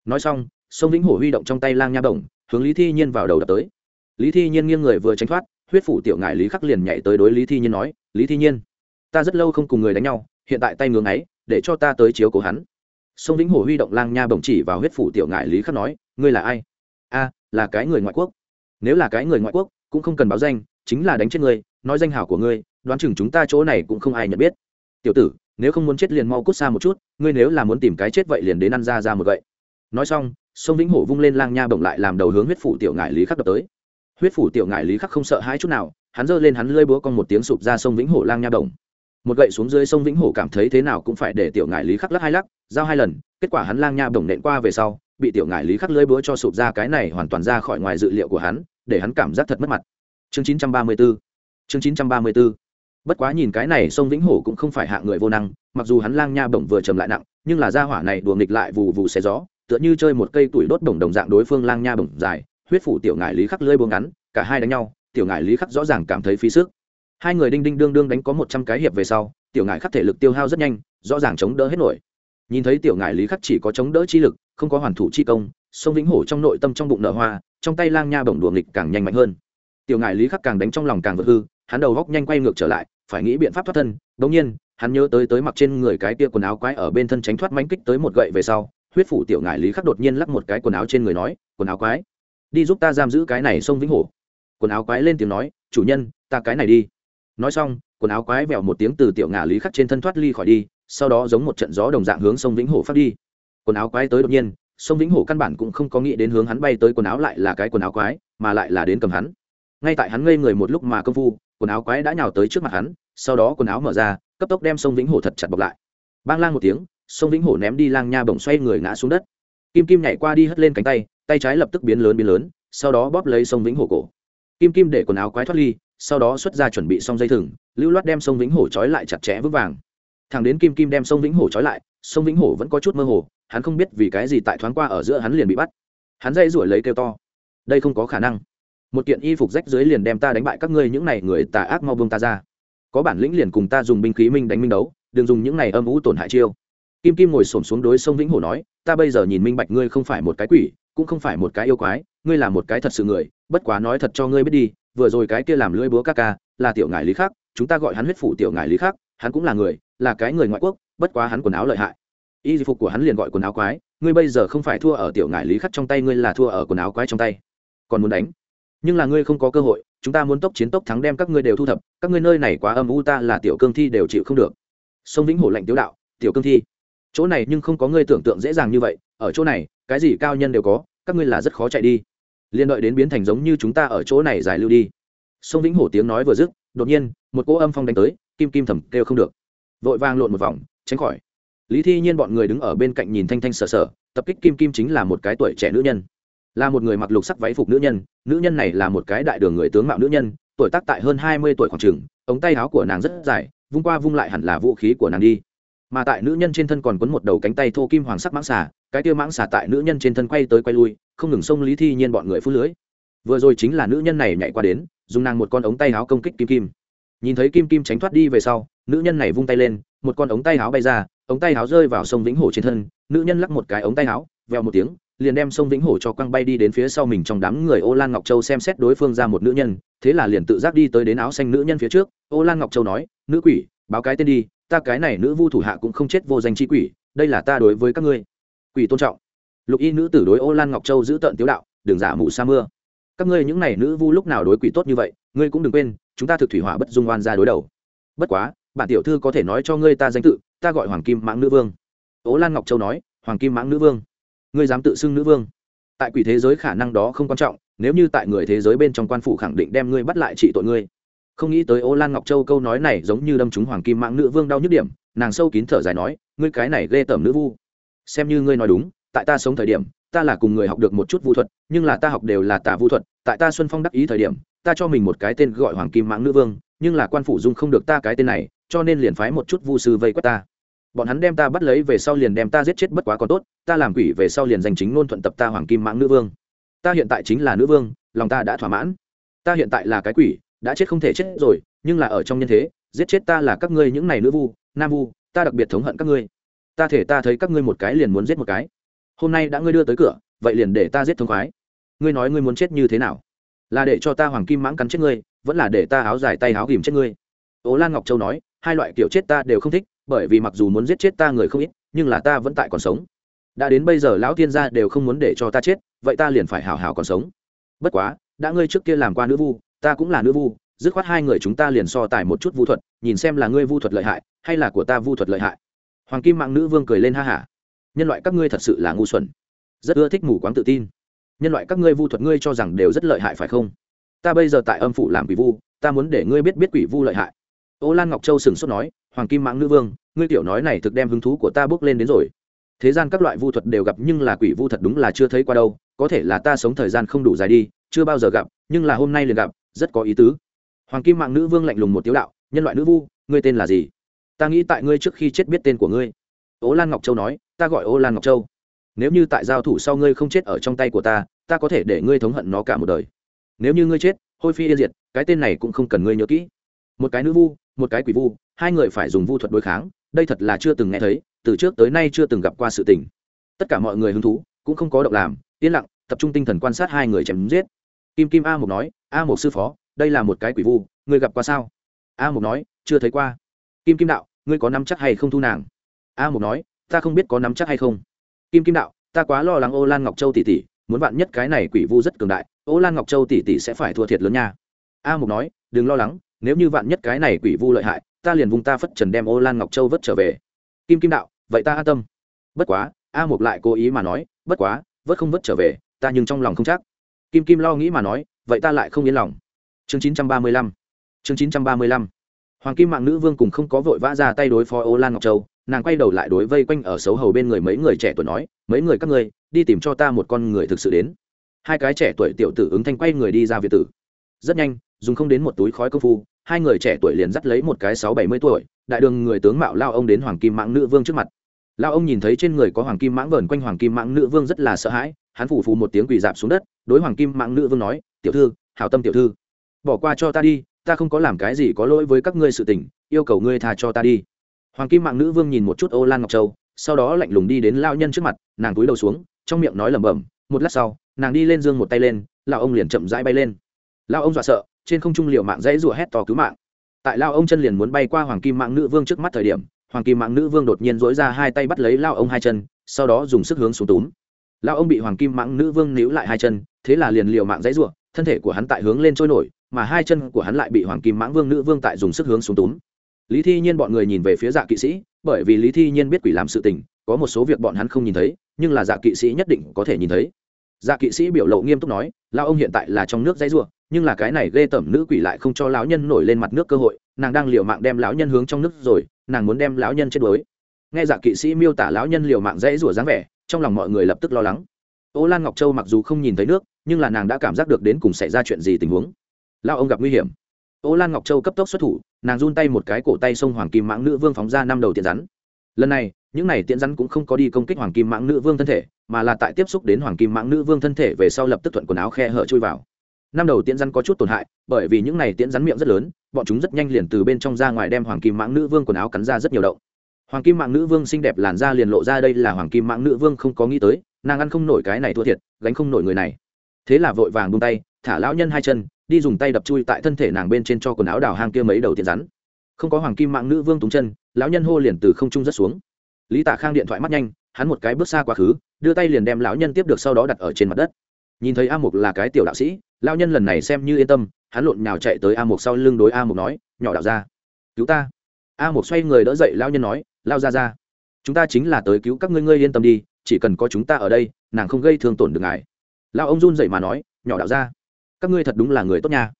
Nói xong, sông vĩnh hổ huy động trong tay lang nha đồng hướng lý thi nhiên vào đầu đập tới. Lý thi nhiên nghiêng người vừa tránh thoát, huyết phủ tiểu ngại lý khắc liền nhảy tới đối lý thi nhiên nói, lý thi nhiên, ta rất lâu không cùng người đánh nhau, hiện tại tay ngưỡng ấy để cho ta tới chiếu cố hắn sông vĩnh Hồ huy động lang nha bồng chỉ vào huyết phủ tiểu ngại lý khắc nói, ngươi là ai? A, là cái người ngoại quốc. Nếu là cái người ngoại quốc, cũng không cần báo danh, chính là đánh chết ngươi, nói danh hảo của ngươi, đoán chừng chúng ta chỗ này cũng không ai nhận biết. Tiểu tử, nếu không muốn chết liền mau cút xa một chút, ngươi nếu là muốn tìm cái chết vậy liền đến ăn ra ra một vậy nói xong, sông vĩnh hổ vung lên lang nha bổng lại làm đầu hướng huyết phủ tiểu ngại lý khắc đập tới. Huyết phủ tiểu ngại lý khắc không sợ hãi chút nào, hắn giơ lên hắn lơi búa con một tiếng sụp ra sông vĩnh hổ lang nha bổng một gậy xuống dưới sông vĩnh hổ cảm thấy thế nào cũng phải để tiểu ngải lý khắc lắc hai lắc, giao hai lần, kết quả hắn lang nha bổng nện qua về sau, bị tiểu ngải lý khắc lưỡi búa cho sụp ra cái này hoàn toàn ra khỏi ngoài dự liệu của hắn, để hắn cảm giác thật mất mặt. Chương 934 chương 934 bất quá nhìn cái này sông vĩnh hổ cũng không phải hạng người vô năng, mặc dù hắn lang nha bổng vừa trầm lại nặng, nhưng là ra hỏa này đùa nghịch lại vù vù xé gió, tựa như chơi một cây tuổi đốt bổng đồng dạng đối phương lang nha bổng dài, huyết phủ tiểu ngải lý khắc lưỡi buông ngắn, cả hai đánh nhau, tiểu ngải lý khắc rõ ràng cảm thấy phí sức hai người đinh đinh đương đương đánh có một trăm cái hiệp về sau, tiểu ngải khắc thể lực tiêu hao rất nhanh, rõ ràng chống đỡ hết nổi. Nhìn thấy tiểu ngải lý khắc chỉ có chống đỡ chi lực, không có hoàn thủ chi công, sông vĩnh hổ trong nội tâm trong bụng nở hoa, trong tay lang nha bổng đùa nghịch càng nhanh mạnh hơn. Tiểu ngải lý khắc càng đánh trong lòng càng vượt hư, hắn đầu góc nhanh quay ngược trở lại, phải nghĩ biện pháp thoát thân đống nhiên, hắn nhớ tới tới mặc trên người cái kia quần áo quái ở bên thân tránh thoát mánh kích tới một gậy về sau, huyết phủ tiểu ngải lý khắc đột nhiên lắc một cái quần áo trên người nói, quần áo quái, đi giúp ta giam giữ cái này sông vĩnh hổ. Quần áo quái lên tiếng nói, chủ nhân, ta cái này đi nói xong, quần áo quái vẹo một tiếng từ tiểu ngả lý khắc trên thân thoát ly khỏi đi, sau đó giống một trận gió đồng dạng hướng sông vĩnh hổ phát đi. Quần áo quái tới đột nhiên, sông vĩnh hổ căn bản cũng không có nghĩ đến hướng hắn bay tới quần áo lại là cái quần áo quái, mà lại là đến cầm hắn. Ngay tại hắn ngây người một lúc mà công phu, quần áo quái đã nhào tới trước mặt hắn, sau đó quần áo mở ra, cấp tốc đem sông vĩnh hổ thật chặt bọc lại. Bang lang một tiếng, sông vĩnh hổ ném đi lang nha bổng xoay người ngã xuống đất. Kim kim nhảy qua đi hất lên cánh tay tay trái lập tức biến lớn biến lớn, sau đó bóp lấy sông vĩnh hổ cổ. Kim kim để quần áo quái thoát ly sau đó xuất ra chuẩn bị xong dây thừng, lưu loát đem sông vĩnh hổ trói lại chặt chẽ vững vàng. Thằng đến kim kim đem sông vĩnh hổ trói lại, sông vĩnh hổ vẫn có chút mơ hồ, hắn không biết vì cái gì tại thoáng qua ở giữa hắn liền bị bắt. Hắn dây rủi lấy kêu to, đây không có khả năng. Một kiện y phục rách dưới liền đem ta đánh bại các ngươi, những này người tà ác mau vương ta ra. Có bản lĩnh liền cùng ta dùng binh khí minh đánh minh đấu, đừng dùng những này âm ủ tổn hại chiêu. Kim kim ngồi xổm xuống đối sông vĩnh hổ nói, ta bây giờ nhìn minh bạch ngươi không phải một cái quỷ, cũng không phải một cái yêu quái, ngươi là một cái thật sự người, bất quá nói thật cho ngươi biết đi vừa rồi cái kia làm lưỡi búa ca ca, là tiểu ngải lý khác, chúng ta gọi hắn huyết phủ tiểu ngải lý khác, hắn cũng là người, là cái người ngoại quốc, bất quá hắn quần áo lợi hại. Y phục của hắn liền gọi quần áo quái, ngươi bây giờ không phải thua ở tiểu ngải lý khắc trong tay, ngươi là thua ở quần áo quái trong tay. Còn muốn đánh? Nhưng là ngươi không có cơ hội, chúng ta muốn tốc chiến tốc thắng đem các ngươi đều thu thập, các ngươi nơi này quá âm u, ta là tiểu cương thi đều chịu không được. Sông vĩnh hổ lạnh tiếu đạo, tiểu cương thi. Chỗ này nhưng không có ngươi tưởng tượng dễ dàng như vậy, ở chỗ này, cái gì cao nhân đều có, các ngươi là rất khó chạy đi liên đợi đến biến thành giống như chúng ta ở chỗ này giải lưu đi. Sông vĩnh hổ tiếng nói vừa dứt, đột nhiên, một cỗ âm phong đánh tới, kim kim thầm kêu không được. Vội vang lộn một vòng, tránh khỏi. Lý thi nhiên bọn người đứng ở bên cạnh nhìn thanh thanh sờ sờ, tập kích kim kim chính là một cái tuổi trẻ nữ nhân. Là một người mặc lục sắc váy phục nữ nhân nữ nhân này là một cái đại đường người tướng mạo nữ nhân, tuổi tác tại hơn hai mươi tuổi khoảng trường ống tay áo của nàng rất dài, vung qua vung lại hẳn là vũ khí của nàng đi mà tại nữ nhân trên thân còn quấn một đầu cánh tay thô kim hoàng sắc mãng xà, cái kia mãng xà tại nữ nhân trên thân quay tới quay lui, không ngừng xông lý thi nhiên bọn người phút lưới. Vừa rồi chính là nữ nhân này nhảy qua đến, dùng nàng một con ống tay áo công kích kim kim. Nhìn thấy kim kim tránh thoát đi về sau, nữ nhân này vung tay lên, một con ống tay áo bay ra, ống tay áo rơi vào sông vĩnh hổ trên thân, nữ nhân lắc một cái ống tay áo, vèo một tiếng, liền đem sông vĩnh hổ cho quăng bay đi đến phía sau mình trong đám người ô lan ngọc châu xem xét đối phương ra một nữ nhân, thế là liền tự giác đi tới đến áo xanh nữ nhân phía trước. Ô lan ngọc châu nói, nữ quỷ, báo cái tên đi ta cái này nữ vu thủ hạ cũng không chết vô danh chi quỷ, đây là ta đối với các ngươi. Quỷ tôn trọng. Lục y nữ tử đối ô lan ngọc châu giữ tợn tiếu đạo đường giả mù sa mưa. Các ngươi những này nữ vu lúc nào đối quỷ tốt như vậy, ngươi cũng đừng quên, chúng ta thực thủy hỏa bất dung oan ra đối đầu. Bất quá, bản tiểu thư có thể nói cho ngươi ta danh tự, ta gọi hoàng kim mãng nữ vương. Ố lan ngọc châu nói, hoàng kim mãng nữ vương. Ngươi dám tự xưng nữ vương. Tại quỷ thế giới khả năng đó không quan trọng, nếu như tại người thế giới bên trong quan phủ khẳng định đem ngươi bắt lại trị tội ngươi không nghĩ tới ô lan ngọc châu câu nói này giống như đâm trúng hoàng kim Mạng nữ vương đau nhức điểm, nàng sâu kín thở dài nói, ngươi cái này ghê tởm nữ vu. Xem như ngươi nói đúng, tại ta sống thời điểm, ta là cùng người học được một chút vu thuật, nhưng là ta học đều là tà vu thuật, tại ta xuân phong đắc ý thời điểm, ta cho mình một cái tên gọi hoàng kim Mạng nữ vương, nhưng là quan phủ dung không được ta cái tên này, cho nên liền phái một chút vu sư vây quét ta. Bọn hắn đem ta bắt lấy về sau liền đem ta giết chết bất quá còn tốt, ta làm quỷ về sau liền giành chính ngôn thuận tập ta hoàng kim Mạng nữ vương. Ta hiện tại chính là nữ vương, lòng ta đã thỏa mãn. Ta hiện tại là cái quỷ đã chết không thể chết rồi, nhưng là ở trong nhân thế, giết chết ta là các ngươi những này nữ vu, nam vu, ta đặc biệt thống hận các ngươi. Ta thể ta thấy các ngươi một cái liền muốn giết một cái. Hôm nay đã ngươi đưa tới cửa, vậy liền để ta giết thống khoái. Ngươi nói ngươi muốn chết như thế nào? Là để cho ta hoàng kim mãng cắn chết ngươi, vẫn là để ta áo dài tay áo ghìm chết ngươi? Ố lan ngọc châu nói, hai loại kiểu chết ta đều không thích, bởi vì mặc dù muốn giết chết ta người không ít, nhưng là ta vẫn tại còn sống. Đã đến bây giờ lão thiên gia đều không muốn để cho ta chết, vậy ta liền phải hào hào còn sống. Bất quá, đã ngươi trước kia làm qua nữ vu ta cũng là nữ vu, dứt khoát hai người chúng ta liền so tài một chút vu thuật, nhìn xem là ngươi vu thuật lợi hại, hay là của ta vu thuật lợi hại. Hoàng kim mạng nữ vương cười lên ha hả. Nhân loại các ngươi thật sự là ngu xuẩn. Rất ưa thích mù quáng tự tin. Nhân loại các ngươi vu thuật ngươi cho rằng đều rất lợi hại phải không? Ta bây giờ tại âm phủ làm quỷ vu, ta muốn để ngươi biết biết quỷ vu lợi hại. Ô lan ngọc châu sừng sốt nói, hoàng kim mạng nữ vương, ngươi tiểu nói này thực đem hứng thú của ta bước lên đến rồi. Thế gian các loại vu thuật đều gặp nhưng là quỷ vu thật đúng là chưa thấy qua đâu, có thể là ta sống thời gian không đủ dài đi, chưa bao giờ gặp, nhưng là hôm nay liền gặp rất có ý tứ. Hoàng kim mạng nữ vương lạnh lùng một tiếu đạo, nhân loại nữ vu, ngươi tên là gì? Ta nghĩ tại ngươi trước khi chết biết tên của ngươi. Ố lan ngọc châu nói, ta gọi ô lan ngọc châu. Nếu như tại giao thủ sau ngươi không chết ở trong tay của ta ta có thể để ngươi thống hận nó cả một đời. Nếu như ngươi chết, hôi phi yên diệt, cái tên này cũng không cần ngươi nhớ kỹ. Một cái nữ vu, một cái quỷ vu, hai người phải dùng vu thuật đối kháng, đây thật là chưa từng nghe thấy, từ trước tới nay chưa từng gặp qua sự tình. Tất cả mọi người hứng thú, cũng không có động làm, yên lặng, tập trung tinh thần quan sát hai người chém giết kim kim a Mục nói, a Mục sư phó, đây là một cái quỷ vu, ngươi gặp qua sao? A Mục nói, chưa thấy qua. Kim kim đạo, ngươi có nắm chắc hay không thu nàng? A Mục nói, ta không biết có nắm chắc hay không. Kim kim đạo, ta quá lo lắng ô lan ngọc châu tỷ tỷ, muốn vạn nhất cái này quỷ vu rất cường đại, ô lan ngọc châu tỷ tỷ sẽ phải thua thiệt lớn nha. A mục nói, đừng lo lắng, nếu như vạn nhất cái này quỷ vu lợi hại, ta liền vùng ta phất trần đem ô lan ngọc châu vớt trở về. Kim kim đạo, vậy ta an tâm. Bất quá, a mục lại cố ý mà nói, bất quá vớt không vớt trở về, ta nhưng trong lòng không chắc kim kim lo nghĩ mà nói, vậy ta lại không yên lòng. Chương chín trăm ba mươi lăm. Chương chín trăm ba mươi lăm. Hoàng kim mạng nữ vương cùng không có vội vã ra tay đối phó ô lan ngọc châu, nàng quay đầu lại đối vây quanh ở xấu hầu bên người mấy người trẻ tuổi nói, mấy người các ngươi, đi tìm cho ta một con người thực sự đến. Hai cái trẻ tuổi tiểu tử ứng thanh quay người đi ra việt tử. Rất nhanh, dùng không đến một túi khói công phu, hai người trẻ tuổi liền dắt lấy một cái sáu bảy mươi tuổi, đại đường người tướng mạo lao ông đến hoàng kim mạng nữ vương trước mặt. Lao ông nhìn thấy trên người có hoàng kim mãng vờn quanh hoàng kim mãng nữ vương rất là sợ hãi hắn phủ phù một tiếng quỳ dạp xuống đất, đối hoàng kim mạng nữ vương nói, tiểu thư, hảo tâm tiểu thư, bỏ qua cho ta đi, ta không có làm cái gì có lỗi với các ngươi sự tình, yêu cầu ngươi tha cho ta đi. Hoàng kim mạng nữ vương nhìn một chút ô lan ngọc châu, sau đó lạnh lùng đi đến lao nhân trước mặt, nàng túi đầu xuống, trong miệng nói lẩm bẩm, một lát sau, nàng đi lên dương một tay lên lao ông liền chậm rãi bay lên. Lao ông dọa sợ, trên không trung liều mạng dãy rủa hét to cứu mạng. Tại lao ông chân liền muốn bay qua hoàng kim mạng nữ vương trước mắt thời điểm, hoàng kim mạng nữ vương đột nhiên dỗi ra hai tay bắt lấy lao ông hai chân, sau đó dùng sức hướng xuống túm lao ông bị hoàng kim mãng nữ vương níu lại hai chân, thế là liền liều mạng dãy rủa, thân thể của hắn tại hướng lên trôi nổi, mà hai chân của hắn lại bị hoàng kim mãng vương nữ vương tại dùng sức hướng xuống túm. Lý thi nhiên bọn người nhìn về phía dạ kỵ sĩ, bởi vì lý thi nhiên biết quỷ làm sự tình, có một số việc bọn hắn không nhìn thấy, nhưng là dạ kỵ sĩ nhất định có thể nhìn thấy. Dạ kỵ sĩ biểu lộ nghiêm túc nói lao ông hiện tại là trong nước dãy ruộng nhưng là cái này ghê tởm nữ quỷ lại không cho lão nhân nổi lên mặt nước cơ hội, nàng đang liều mạng đem lão nhân hướng trong nước rồi, nàng muốn đem lão nhân chết đuối. Nghe dạ kỵ sĩ miêu tả lão nhân liều mạng dãy rủa dáng vẻ trong lòng mọi người lập tức lo lắng. Ô lan ngọc châu mặc dù không nhìn thấy nước, nhưng là nàng đã cảm giác được đến cùng xảy ra chuyện gì tình huống. Lao ông gặp nguy hiểm. Ô lan ngọc châu cấp tốc xuất thủ, nàng run tay một cái cổ tay sông hoàng kim mãng nữ vương phóng ra năm đầu tiện rắn. Lần này, những này tiện rắn cũng không có đi công kích hoàng kim mãng nữ vương thân thể, mà là tại tiếp xúc đến hoàng kim mãng nữ vương thân thể về sau lập tức thuận quần áo khe hở chui vào. Năm đầu tiễn rắn có chút tổn hại, bởi vì những này tiễn rắn miệng rất lớn, bọn chúng rất nhanh liền từ bên trong ra ngoài đem hoàng kim mãng nữ vương quần áo cắn ra rất nhiều động hoàng kim mạng nữ vương xinh đẹp làn da liền lộ ra đây là hoàng kim mạng nữ vương không có nghĩ tới, nàng ăn không nổi cái này thua thiệt, gánh không nổi người này. Thế là vội vàng buông tay, thả lão nhân hai chân, đi dùng tay đập chui tại thân thể nàng bên trên cho quần áo đào hang kia mấy đầu tiền rắn. Không có hoàng kim mạng nữ vương túng chân, lão nhân hô liền từ không trung rất xuống. Lý tả khang điện thoại mắt nhanh, hắn một cái bước xa quá khứ, đưa tay liền đem lão nhân tiếp được sau đó đặt ở trên mặt đất. Nhìn thấy a mục là cái tiểu đạo sĩ, lão nhân lần này xem như yên tâm, hắn lộn nhào chạy tới a mục sau lưng đối a mục nói, nhỏ đạo ra cứu ta. A mục xoay người đỡ dậy, lão nhân nói lao ra ra. Chúng ta chính là tới cứu các ngươi ngươi yên tâm đi, chỉ cần có chúng ta ở đây, nàng không gây thương tổn được ngài. Lão ông run dậy mà nói, nhỏ đạo ra các ngươi thật đúng là người tốt nha.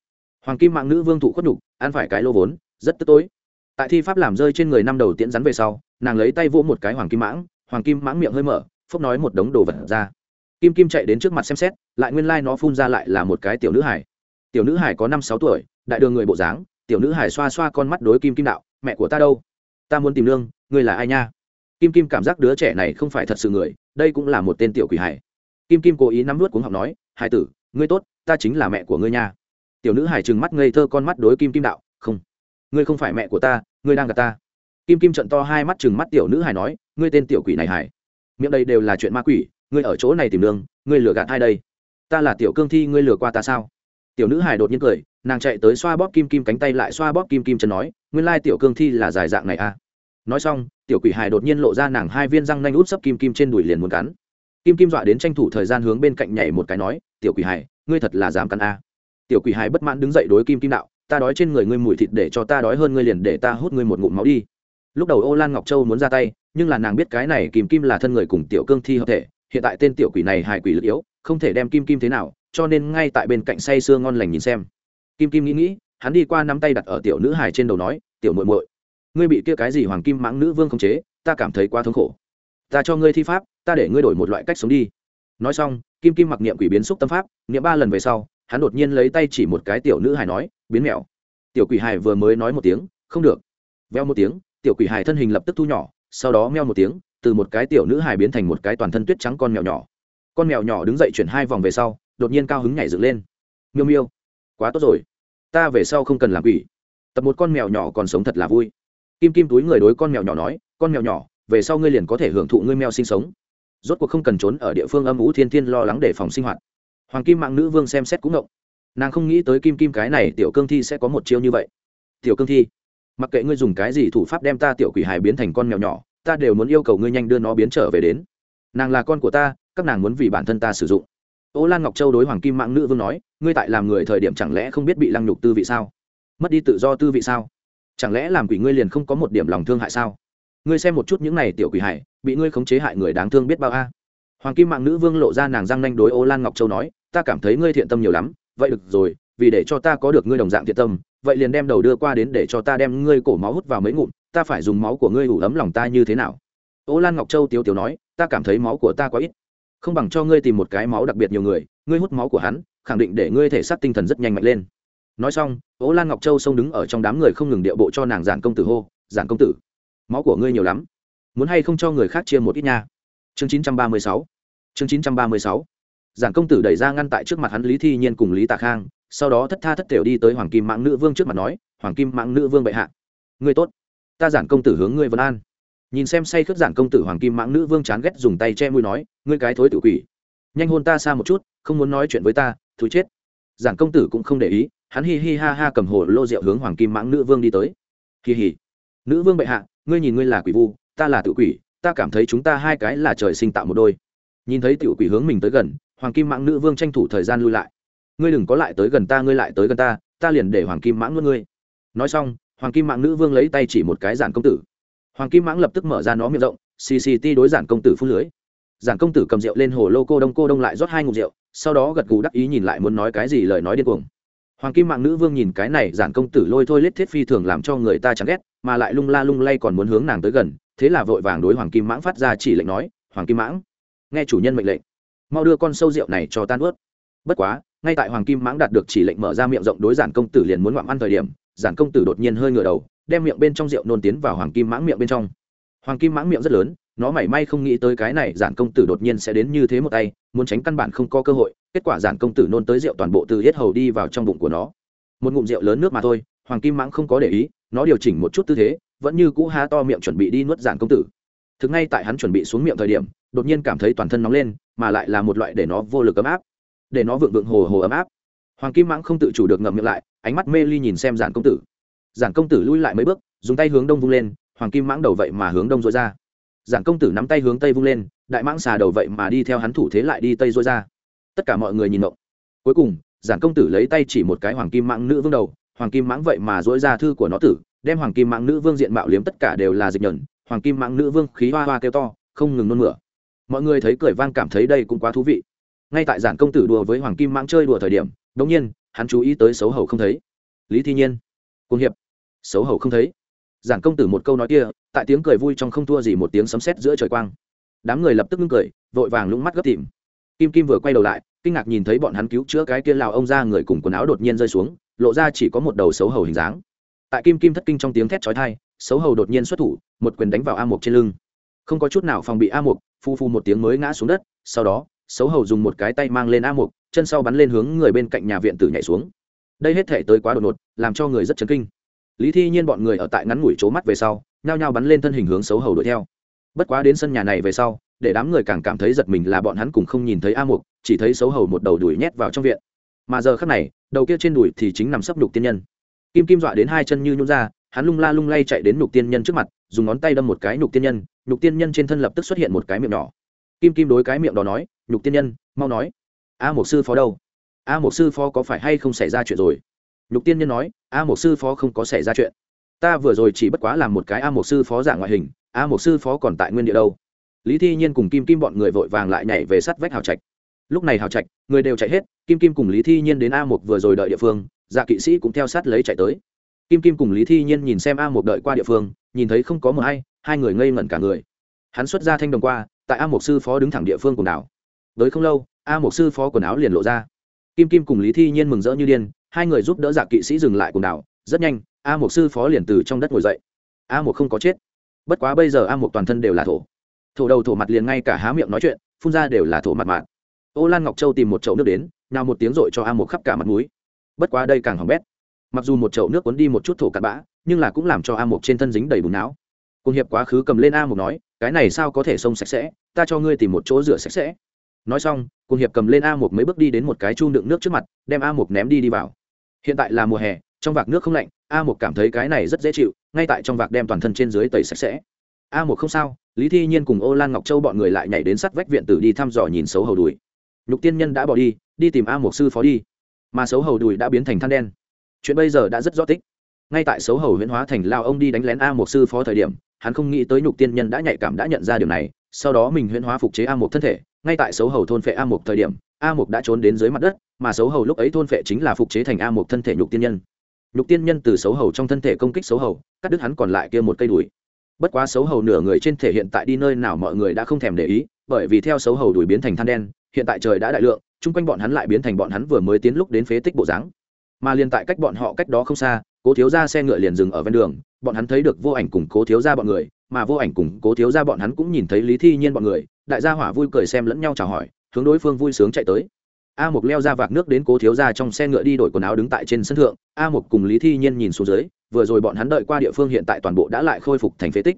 Hoàng kim mạng nữ vương thụ khuất nhục, ăn phải cái lô vốn, rất tức tối. Tại thi pháp làm rơi trên người năm đầu tiễn rắn về sau, nàng lấy tay vỗ một cái hoàng kim mãng, hoàng kim mãng miệng hơi mở phúc nói một đống đồ vật ra. Kim kim chạy đến trước mặt xem xét, lại nguyên lai、like、nó phun ra lại là một cái tiểu nữ hải tiểu nữ hải có năm sáu tuổi, đại đường người bộ dáng, tiểu nữ hải xoa xoa con mắt đối kim kim đạo, mẹ của ta đâu? Ta muốn tìm lương ngươi là ai nha? Kim kim cảm giác đứa trẻ này không phải thật sự người, đây cũng là một tên tiểu quỷ hải kim kim cố ý nắm nuốt cuống học nói, hải tử, ngươi tốt, ta chính là mẹ của ngươi nha. Tiểu nữ hải trừng mắt ngây thơ con mắt đối kim kim đạo, không, ngươi không phải mẹ của ta, ngươi đang gặp ta. Kim kim trận to hai mắt trừng mắt tiểu nữ hải nói, ngươi tên tiểu quỷ này hải miệng đây đều là chuyện ma quỷ, ngươi ở chỗ này tìm đường, ngươi lừa gạt ai đây? Ta là tiểu cương thi, ngươi lừa qua ta sao? Tiểu nữ hải đột nhiên cười, nàng chạy tới xoa bóp kim kim cánh tay lại xoa bóp kim kim chân nói, nguyên lai tiểu cương thi là dài dạng này à? Nói xong, tiểu quỷ hải đột nhiên lộ ra nàng hai viên răng nanh út sấp kim kim trên đùi liền muốn cắn. Kim kim dọa đến tranh thủ thời gian hướng bên cạnh nhảy một cái nói, tiểu quỷ hải ngươi thật là dám cắn a. Tiểu quỷ hải bất mãn đứng dậy đối kim kim đạo, ta đói trên người ngươi mùi thịt để cho ta đói hơn ngươi liền để ta hút ngươi một ngụm máu đi. Lúc đầu ô lan ngọc châu muốn ra tay, nhưng là nàng biết cái này kim kim là thân người cùng tiểu cương thi hợp thể, hiện tại tên tiểu quỷ này hài quỷ lực yếu, không thể đem kim kim thế nào, cho nên ngay tại bên cạnh say sưa ngon lành nhìn xem. Kim kim nghĩ nghĩ, hắn đi qua nắm tay đặt ở tiểu nữ hài trên đầu nói, tiểu muội muội ngươi bị kia cái gì hoàng kim mãng nữ vương không chế, ta cảm thấy quá thống khổ. Ta cho ngươi thi pháp, ta để ngươi đổi một loại cách sống đi. Nói xong, kim kim mặc niệm quỷ biến xúc tâm pháp, niệm ba lần về sau, hắn đột nhiên lấy tay chỉ một cái tiểu nữ hài nói, biến mèo tiểu quỷ hài vừa mới nói một tiếng, không được. Veo một tiếng, tiểu quỷ hài thân hình lập tức thu nhỏ, sau đó meo một tiếng, từ một cái tiểu nữ hài biến thành một cái toàn thân tuyết trắng con mèo nhỏ. Con mèo nhỏ đứng dậy chuyển hai vòng về sau, đột nhiên cao hứng nhảy dựng lên. Miêu miêu, quá tốt rồi. Ta về sau không cần làm quỷ. Tập một con mèo nhỏ còn sống thật là vui kim kim túi người đối con mèo nhỏ nói, con mèo nhỏ, về sau ngươi liền có thể hưởng thụ ngươi mèo sinh sống. Rốt cuộc không cần trốn ở địa phương âm ú thiên thiên lo lắng để phòng sinh hoạt. Hoàng kim mạng nữ vương xem xét cũng ngộng. Nàng không nghĩ tới kim kim cái này tiểu cương thi sẽ có một chiêu như vậy. Tiểu cương thi, mặc kệ ngươi dùng cái gì thủ pháp đem ta tiểu quỷ hài biến thành con mèo nhỏ, ta đều muốn yêu cầu ngươi nhanh đưa nó biến trở về đến. Nàng là con của ta, các nàng muốn vì bản thân ta sử dụng. Ô lan ngọc châu đối hoàng kim mạng nữ vương nói, ngươi tại làm người thời điểm chẳng lẽ không biết bị lăng nhục tư vị sao? Mất đi tự do tư vị sao? Chẳng lẽ làm quỷ ngươi liền không có một điểm lòng thương hại sao? Ngươi xem một chút những này tiểu quỷ hại, bị ngươi khống chế hại người đáng thương biết bao a. Hoàng kim mạng nữ vương lộ ra nàng răng nanh đối ô lan ngọc châu nói, ta cảm thấy ngươi thiện tâm nhiều lắm, vậy được rồi, vì để cho ta có được ngươi đồng dạng thiện tâm, vậy liền đem đầu đưa qua đến để cho ta đem ngươi cổ máu hút vào mấy ngụm, ta phải dùng máu của ngươi ủ ấm lòng ta như thế nào? Ô lan ngọc châu tiếu tiếu nói, ta cảm thấy máu của ta quá ít, không bằng cho ngươi tìm một cái máu đặc biệt nhiều người, ngươi hút máu của hắn, khẳng định để ngươi thể xác tinh thần rất nhanh mạnh lên nói xong, ố lan ngọc châu xông đứng ở trong đám người không ngừng điệu bộ cho nàng giản công tử hô, giản công tử, máu của ngươi nhiều lắm. Muốn hay không cho người khác chia một ít nha. Chương chín trăm ba mươi sáu. Chương chín trăm ba mươi sáu. Giản công tử đẩy ra ngăn tại trước mặt hắn lý thi nhiên cùng lý tạ khang, sau đó thất tha thất tiểu đi tới hoàng kim mạng nữ vương trước mặt nói, hoàng kim mạng nữ vương bệ hạ, ngươi tốt. Ta giản công tử hướng ngươi vân an. Nhìn xem say khướt giản công tử hoàng kim mạng nữ vương chán ghét dùng tay che mũi nói, ngươi cái thối tự quỷ. Nhanh hôn ta xa một chút, không muốn nói chuyện với ta thú chết. Giản công tử cũng không để ý hắn hi hi ha ha cầm hồ lô rượu hướng hoàng kim mãng nữ vương đi tới. Hi hỉ nữ vương bệ hạ, ngươi nhìn ngươi là quỷ vu, ta là tự quỷ, ta cảm thấy chúng ta hai cái là trời sinh tạo một đôi. Nhìn thấy tiểu quỷ hướng mình tới gần, hoàng kim mãng nữ vương tranh thủ thời gian lui lại. Ngươi đừng có lại tới gần ta, ngươi lại tới gần ta ta liền để hoàng kim mãng nuốt ngươi. Nói xong, hoàng kim mãng nữ vương lấy tay chỉ một cái giản công tử. Hoàng kim mãng lập tức mở ra nó miệng rộng cct đối giản công tử phun lưới. Giản công tử cầm rượu lên hồ lô cô đông cô đông lại rót hai ngụm rượu, sau đó gật gù đắc ý nhìn lại muốn nói cái gì lời nói điên cuồng hoàng kim mạng nữ vương nhìn cái này giản công tử lôi thôi lết thiết phi thường làm cho người ta chán ghét, mà lại lung la lung lay còn muốn hướng nàng tới gần, thế là vội vàng đối hoàng kim mãng phát ra chỉ lệnh nói, hoàng kim mãng, nghe chủ nhân mệnh lệnh, mau đưa con sâu rượu này cho tan ướt. Bất quá, ngay tại hoàng kim mãng đạt được chỉ lệnh mở ra miệng rộng đối giản công tử liền muốn ngoạm ăn thời điểm, giản công tử đột nhiên hơi ngửa đầu, đem miệng bên trong rượu nôn tiến vào hoàng kim mãng miệng bên trong. Hoàng kim mãng miệng rất lớn, nó mảy may không nghĩ tới cái này giản công tử đột nhiên sẽ đến như thế một tay, muốn tránh căn bản không có cơ hội kết quả giản công tử nôn tới rượu toàn bộ từ hết hầu đi vào trong bụng của nó. Một ngụm rượu lớn nước mà thôi, hoàng kim mãng không có để ý, nó điều chỉnh một chút tư thế, vẫn như cũ há to miệng chuẩn bị đi nuốt giản công tử. Thực ngay tại hắn chuẩn bị xuống miệng thời điểm, đột nhiên cảm thấy toàn thân nóng lên, mà lại là một loại để nó vô lực ấm áp. Để nó vượng vượng hồ hồ ấm áp. Hoàng kim mãng không tự chủ được ngậm miệng lại, ánh mắt mê ly nhìn xem giản công tử. Giản công tử lui lại mấy bước, dùng tay hướng đông vung lên, hoàng kim mãng đầu vậy mà hướng đông dối ra. Giản công tử nắm tay hướng tây vung lên, đại mãng xà đầu vậy mà đi theo hắn thủ thế lại đi tây dối ra tất cả mọi người nhìn động cuối cùng, giản công tử lấy tay chỉ một cái hoàng kim mãng nữ vương đầu. Hoàng kim mãng vậy mà dỗi ra thư của nó tử, đem hoàng kim mãng nữ vương diện mạo liếm tất cả đều là dịch nhẩn hoàng kim mãng nữ vương khí hoa hoa kêu to, không ngừng nôn mửa. Mọi người thấy cười vang cảm thấy đây cũng quá thú vị. Ngay tại giản công tử đùa với hoàng kim mãng chơi đùa thời điểm đống nhiên, hắn chú ý tới xấu hầu không thấy. Lý thi nhiên cung hiệp. Xấu hầu không thấy. Giản công tử một câu nói kia, tại tiếng cười vui trong không thua gì một tiếng sấm sét giữa trời quang. Đám người lập tức ngưng cười, vội vàng lũng mắt gấp tìm kim kim vừa quay đầu lại, kinh ngạc nhìn thấy bọn hắn cứu chữa cái kia lào ông ra người cùng quần áo đột nhiên rơi xuống, lộ ra chỉ có một đầu xấu hầu hình dáng. Tại kim kim thất kinh trong tiếng thét chói thai xấu hầu đột nhiên xuất thủ, một quyền đánh vào a mục trên lưng. Không có chút nào phòng bị a mục, phu phu một tiếng mới ngã xuống đất, sau đó, xấu hầu dùng một cái tay mang lên a mục, chân sau bắn lên hướng người bên cạnh nhà viện tử nhảy xuống. Đây hết thể tới quá đột ngột, làm cho người rất chấn kinh. Lý thi nhiên bọn người ở tại ngắn ngủi c mắt về sau, nhao nhao bắn lên thân hình hướng xấu hầu đuổi theo. Bất quá đến sân nhà này về sau để đám người càng cảm thấy giật mình là bọn hắn cùng không nhìn thấy a mục, chỉ thấy xấu hầu một đầu đuổi nhét vào trong viện. Mà giờ khắc này, đầu kia trên đùi thì chính nằm sấp nhục tiên nhân. Kim kim dọa đến hai chân như nhún ra, hắn lung la lung lay chạy đến nhục tiên nhân trước mặt, dùng ngón tay đâm một cái nhục tiên nhân, nhục tiên nhân trên thân lập tức xuất hiện một cái miệng nhỏ. Kim kim đối cái miệng đó nói, nhục tiên nhân, mau nói, a một sư phó đâu? A một sư phó có phải hay không xảy ra chuyện rồi? Nhục tiên nhân nói, a một sư phó không có xảy ra chuyện. Ta vừa rồi chỉ bất quá làm một cái a một sư phó dạng ngoại hình, a một sư phó còn tại nguyên địa đâu lý thi nhiên cùng kim kim bọn người vội vàng lại nhảy về sắt vách hào trạch. Lúc này hào trạch, người đều chạy hết, kim kim cùng lý thi nhiên đến a một vừa rồi đợi địa phương dạ kỵ sĩ cũng theo sát lấy chạy tới. Kim kim cùng lý thi nhiên nhìn xem a một đợi qua địa phương, nhìn thấy không có mờ hay hai người ngây ngẩn cả người. Hắn xuất ra thanh đồng qua, tại a một sư phó đứng thẳng địa phương cùng đảo tới không lâu, a một sư phó quần áo liền lộ ra. Kim kim cùng lý thi nhiên mừng rỡ như điên, hai người giúp đỡ dạ kỵ sĩ dừng lại cùng đảo rất nhanh, a một sư phó liền từ trong đất ngồi dậy. A một không có chết. Bất quá bây giờ a một toàn thân đều là thổ thổ đầu thổ mặt liền ngay cả há miệng nói chuyện, phun ra đều là thổ mặt mạn. Ô lan ngọc châu tìm một chậu nước đến, nào một tiếng rội cho a một khắp cả mặt mũi. Bất quá đây càng hỏng bét. Mặc dù một chậu nước cuốn đi một chút thổ cặn bã, nhưng là cũng làm cho a một trên thân dính đầy bùn não. Cùng hiệp quá khứ cầm lên a một nói, cái này sao có thể xông sạch sẽ? Ta cho ngươi tìm một chỗ rửa sạch sẽ. Nói xong, cùng hiệp cầm lên a một mấy bước đi đến một cái chu đựng nước trước mặt, đem a một ném đi đi vào. Hiện tại là mùa hè, trong vạc nước không lạnh, a một cảm thấy cái này rất dễ chịu, ngay tại trong vạc đem toàn thân trên dưới tẩy sạch sẽ. A một không sao lý thi nhiên cùng ô lan ngọc châu bọn người lại nhảy đến sắt vách viện tử đi thăm dò nhìn xấu hầu đùi. Nhục tiên nhân đã bỏ đi đi tìm a mục sư phó đi. Mà xấu hầu đùi đã biến thành than đen. Chuyện bây giờ đã rất rõ tích. Ngay tại xấu hầu huyễn hóa thành lao ông đi đánh lén a mục sư phó thời điểm, hắn không nghĩ tới nhục tiên nhân đã nhạy cảm đã nhận ra điều này, sau đó mình huyễn hóa phục chế a mục thân thể. Ngay tại xấu hầu thôn phệ a mục thời điểm, a mục đã trốn đến dưới mặt đất, mà xấu hầu lúc ấy thôn phệ chính là phục chế thành a mục thân thể nhục tiên nhân. Nhục tiên nhân từ xấu hầu trong thân thể công kích xấu hầu, cắt đứt hắn còn lại kia một cây đùi bất quá xấu hầu nửa người trên thể hiện tại đi nơi nào mọi người đã không thèm để ý, bởi vì theo xấu hầu đuổi biến thành than đen, hiện tại trời đã đại lượng, chung quanh bọn hắn lại biến thành bọn hắn vừa mới tiến lúc đến phế tích bộ dáng. Mà liền tại cách bọn họ cách đó không xa, cố thiếu ra xe ngựa liền dừng ở ven đường, bọn hắn thấy được vô ảnh cùng cố thiếu ra bọn người, mà vô ảnh cùng cố thiếu ra bọn hắn cũng nhìn thấy lý thi nhiên bọn người, đại gia hỏa vui cười xem lẫn nhau chào hỏi, hướng đối phương vui sướng chạy tới. A mục leo ra vạc nước đến cố thiếu ra trong xe ngựa đi đổi quần áo đứng tại trên sân thượng, a mục cùng lý thi nhiên nhìn xuống dưới vừa rồi bọn hắn đợi qua địa phương hiện tại toàn bộ đã lại khôi phục thành phế tích.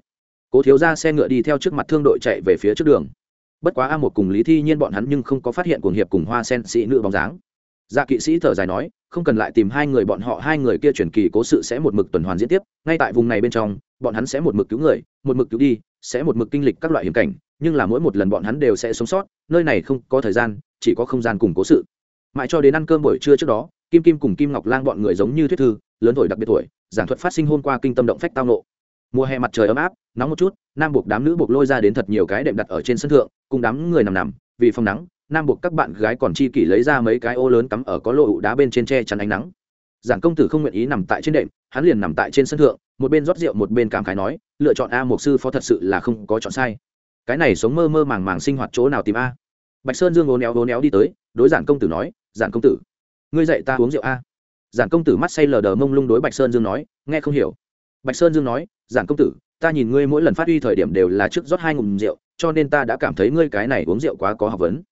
Cố thiếu ra xe ngựa đi theo trước mặt thương đội chạy về phía trước đường. Bất quá a một cùng lý thi nhiên bọn hắn nhưng không có phát hiện cuồng hiệp cùng hoa sen sĩ nữ bóng dáng. Dạ kỵ sĩ thở dài nói, không cần lại tìm hai người bọn họ, hai người kia truyền kỳ cố sự sẽ một mực tuần hoàn diễn tiếp, ngay tại vùng này bên trong, bọn hắn sẽ một mực cứu người, một mực cứu đi, sẽ một mực kinh lịch các loại hiểm cảnh, nhưng là mỗi một lần bọn hắn đều sẽ sống sót, nơi này không có thời gian, chỉ có không gian cùng cố sự. Mãi cho đến ăn cơm buổi trưa trước đó, kim kim cùng kim ngọc lang bọn người giống như thuyết thư, lớn tuổi đặc biệt tuổi giảng thuật phát sinh hôm qua kinh tâm động phách tao nộ mùa hè mặt trời ấm áp, nóng một chút, nam buộc đám nữ buộc lôi ra đến thật nhiều cái đệm đặt ở trên sân thượng, cùng đám người nằm nằm, vì phong nắng, nam buộc các bạn gái còn chi kỷ lấy ra mấy cái ô lớn cắm ở có lộ đá bên trên tre chắn ánh nắng. Giảng công tử không nguyện ý nằm tại trên đệm, hắn liền nằm tại trên sân thượng, một bên rót rượu một bên cảm khái nói, lựa chọn a mục sư phó thật sự là không có chọn sai. Cái này sống mơ mơ màng màng sinh hoạt chỗ nào tìm a? Bạch sơn dương ố néo ố néo đi tới, đối giản công tử nói giản công tử, ngươi dạy ta uống rượu a giản công tử mắt say lờ đờ mông lung đối bạch sơn dương nói, nghe không hiểu. Bạch sơn dương nói, giản công tử, ta nhìn ngươi mỗi lần phát huy thời điểm đều là trước rót hai ngụm rượu, cho nên ta đã cảm thấy ngươi cái này uống rượu quá có học vấn.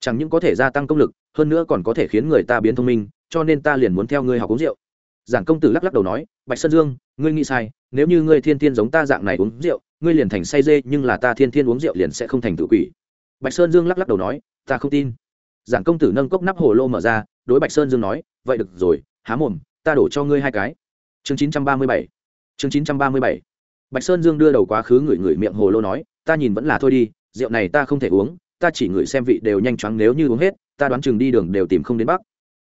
Chẳng những có thể gia tăng công lực, hơn nữa còn có thể khiến người ta biến thông minh, cho nên ta liền muốn theo ngươi học uống rượu. Giản công tử lắc lắc đầu nói, bạch sơn dương, ngươi nghĩ sai, nếu như ngươi thiên thiên giống ta dạng này uống rượu, ngươi liền thành say dê, nhưng là ta thiên thiên uống rượu liền sẽ không thành tự quỷ. Bạch sơn dương lắc lắc đầu nói, ta không tin. Giản công tử nâng cốc nắp hồ lô mở ra, đối bạch sơn dương nói, vậy được rồi há mồm, ta đổ cho ngươi hai cái. Chương chín trăm ba mươi bảy. Chương chín trăm ba mươi bảy. Bạch sơn dương đưa đầu quá khứ ngửi ngửi miệng hồ lô nói, ta nhìn vẫn là thôi đi, rượu này ta không thể uống, ta chỉ ngửi xem vị đều nhanh chóng nếu như uống hết, ta đoán chừng đi đường đều tìm không đến bắc.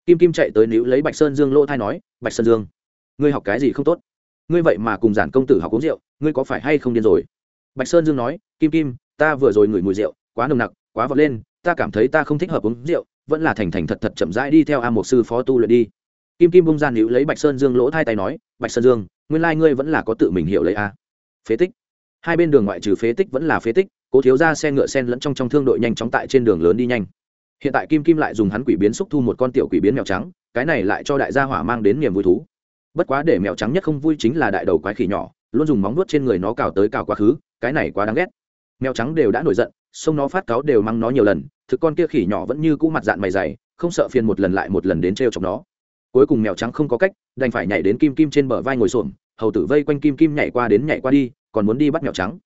Kim kim chạy tới níu lấy bạch sơn dương lỗ thai nói, bạch sơn dương, ngươi học cái gì không tốt? Ngươi vậy mà cùng giản công tử học uống rượu, ngươi có phải hay không điên rồi? Bạch sơn dương nói, kim kim, ta vừa rồi ngửi mùi rượu, quá nồng nặc, quá vọt lên, ta cảm thấy ta không thích hợp uống rượu, vẫn là thành thành thật thật chậm rãi đi theo a một sư phó tu luyện đi kim kim bung ra níu lấy bạch sơn dương lỗ thai tay nói, bạch sơn dương, nguyên lai ngươi vẫn là có tự mình hiểu lấy a. Phế tích. Hai bên đường ngoại trừ phế tích vẫn là phế tích, cố thiếu ra xe ngựa sen lẫn trong trong thương đội nhanh chóng tại trên đường lớn đi nhanh. Hiện tại kim kim lại dùng hắn quỷ biến xúc thu một con tiểu quỷ biến mèo trắng, cái này lại cho đại gia hỏa mang đến niềm vui thú. Bất quá để mèo trắng nhất không vui chính là đại đầu quái khỉ nhỏ, luôn dùng móng vuốt trên người nó cào tới cào quá khứ, cái này quá đáng ghét. Mèo trắng đều đã nổi giận, sông nó phát cáo đều mắng nó nhiều lần, thực con kia khỉ nhỏ vẫn như cũ mặt dạng mày dày, không sợ phiền một lần lại một lần đến t r chọc nó cuối cùng mèo trắng không có cách, đành phải nhảy đến kim kim trên bờ vai ngồi xổm, hầu tử vây quanh kim kim nhảy qua đến nhảy qua đi, còn muốn đi bắt mèo trắng.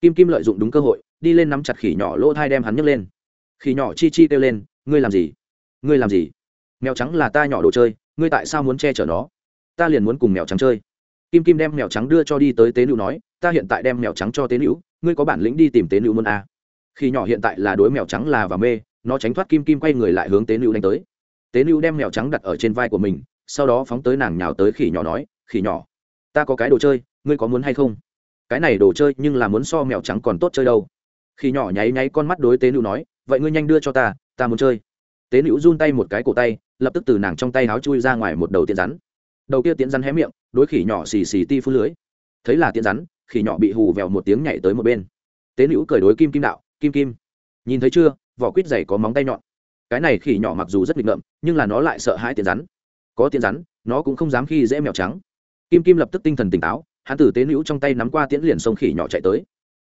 Kim kim lợi dụng đúng cơ hội, đi lên nắm chặt khỉ nhỏ lỗ thai đem hắn nhấc lên. Khỉ nhỏ chi chi kêu lên, ngươi làm gì? Ngươi làm gì? Mèo trắng là ta nhỏ đồ chơi, ngươi tại sao muốn che chở nó? Ta liền muốn cùng mèo trắng chơi. Kim kim đem mèo trắng đưa cho đi tới tế nữ nói, ta hiện tại đem mèo trắng cho tế nữ, ngươi có bản lĩnh đi tìm tế nữ muốn a à? khi nhỏ hiện tại là đối mèo trắng là và mê, nó tránh thoát kim kim quay người lại hướng tế nữ đánh tới tế nữ đem mèo trắng đặt ở trên vai của mình, sau đó phóng tới nàng nhào tới khỉ nhỏ nói, khỉ nhỏ, ta có cái đồ chơi, ngươi có muốn hay không? Cái này đồ chơi, nhưng là muốn so mèo trắng còn tốt chơi đâu. Khỉ nhỏ nháy nháy con mắt đối tế nữ nói, vậy ngươi nhanh đưa cho ta ta muốn chơi. Tế nữ run tay một cái cổ tay, lập tức từ nàng trong tay áo chui ra ngoài một đầu tiện rắn. Đầu kia tiện rắn hé miệng, đối khỉ nhỏ xì xì ti phú lưới. Thấy là tiện rắn, khỉ nhỏ bị hù vèo một tiếng nhảy tới một bên. Tế nữ cười đối kim kim đạo, kim kim, nhìn thấy chưa, vỏ quýt dày có móng tay nhọn cái này khỉ nhỏ mặc dù rất nghịch ngợm, nhưng là nó lại sợ hãi tiền rắn. Có tiền rắn, nó cũng không dám khi dễ mèo trắng. Kim kim lập tức tinh thần tỉnh táo, hắn tử tế nữ trong tay nắm qua tiễn liền sông khỉ nhỏ chạy tới.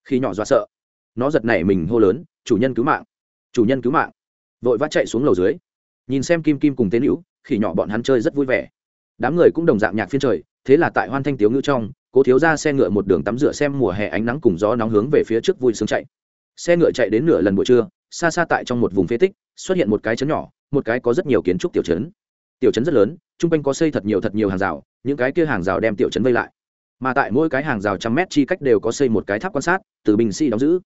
Khỉ nhỏ dọa sợ. Nó giật nảy mình hô lớn, chủ nhân cứu mạng! Chủ nhân cứu mạng! Vội vã chạy xuống lầu dưới. Nhìn xem kim kim cùng tế nữ, khỉ nhỏ bọn hắn chơi rất vui vẻ. Đám người cũng đồng dạng nhạc phiên trời, thế là tại hoan thanh tiếu ngữ trong, cố thiếu ra xe ngựa một đường tắm rửa xem mùa hè ánh nắng cùng gió nóng hướng về phía trước vui sướng chạy. Xe ngựa chạy đến nửa lần buổi trưa, xa xa tại trong một vùng phế tích xuất hiện một cái chấn nhỏ, một cái có rất nhiều kiến trúc tiểu chấn tiểu chấn rất lớn trung quanh có xây thật nhiều thật nhiều hàng rào, những cái kia hàng rào đem tiểu chấn vây lại. Mà tại mỗi cái hàng rào trăm mét chi cách đều có xây một cái tháp quan sát, từ bình sĩ đóng giữ.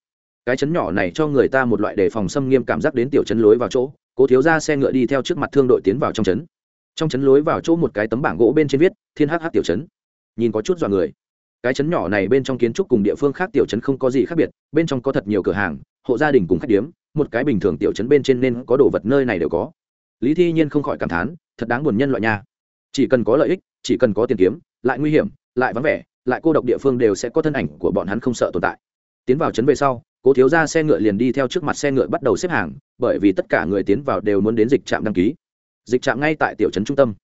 Cái chấn nhỏ này cho người ta một loại đề phòng xâm nghiêm cảm giác đến tiểu chấn lối vào chỗ, cố thiếu ra xe ngựa đi theo trước mặt thương đội tiến vào trong chấn trong chấn lối vào chỗ một cái tấm bảng gỗ bên trên viết, thiên hh tiểu chấn nhìn có chút dọa người. Cái chấn nhỏ này bên trong kiến trúc cùng địa phương khác tiểu chấn không có gì khác biệt, bên trong có thật nhiều cửa hàng, hộ gia đình cùng khách điếm một cái bình thường tiểu trấn bên trên nên có đồ vật nơi này đều có. Lý thi nhiên không khỏi cảm thán, thật đáng buồn nhân loại nha. Chỉ cần có lợi ích, chỉ cần có tiền kiếm, lại nguy hiểm, lại vắng vẻ, lại cô độc địa phương đều sẽ có thân ảnh của bọn hắn không sợ tồn tại. Tiến vào trấn về sau, cố thiếu ra xe ngựa liền đi theo trước mặt xe ngựa bắt đầu xếp hàng, bởi vì tất cả người tiến vào đều muốn đến dịch trạm đăng ký. Dịch trạm ngay tại tiểu trấn trung tâm.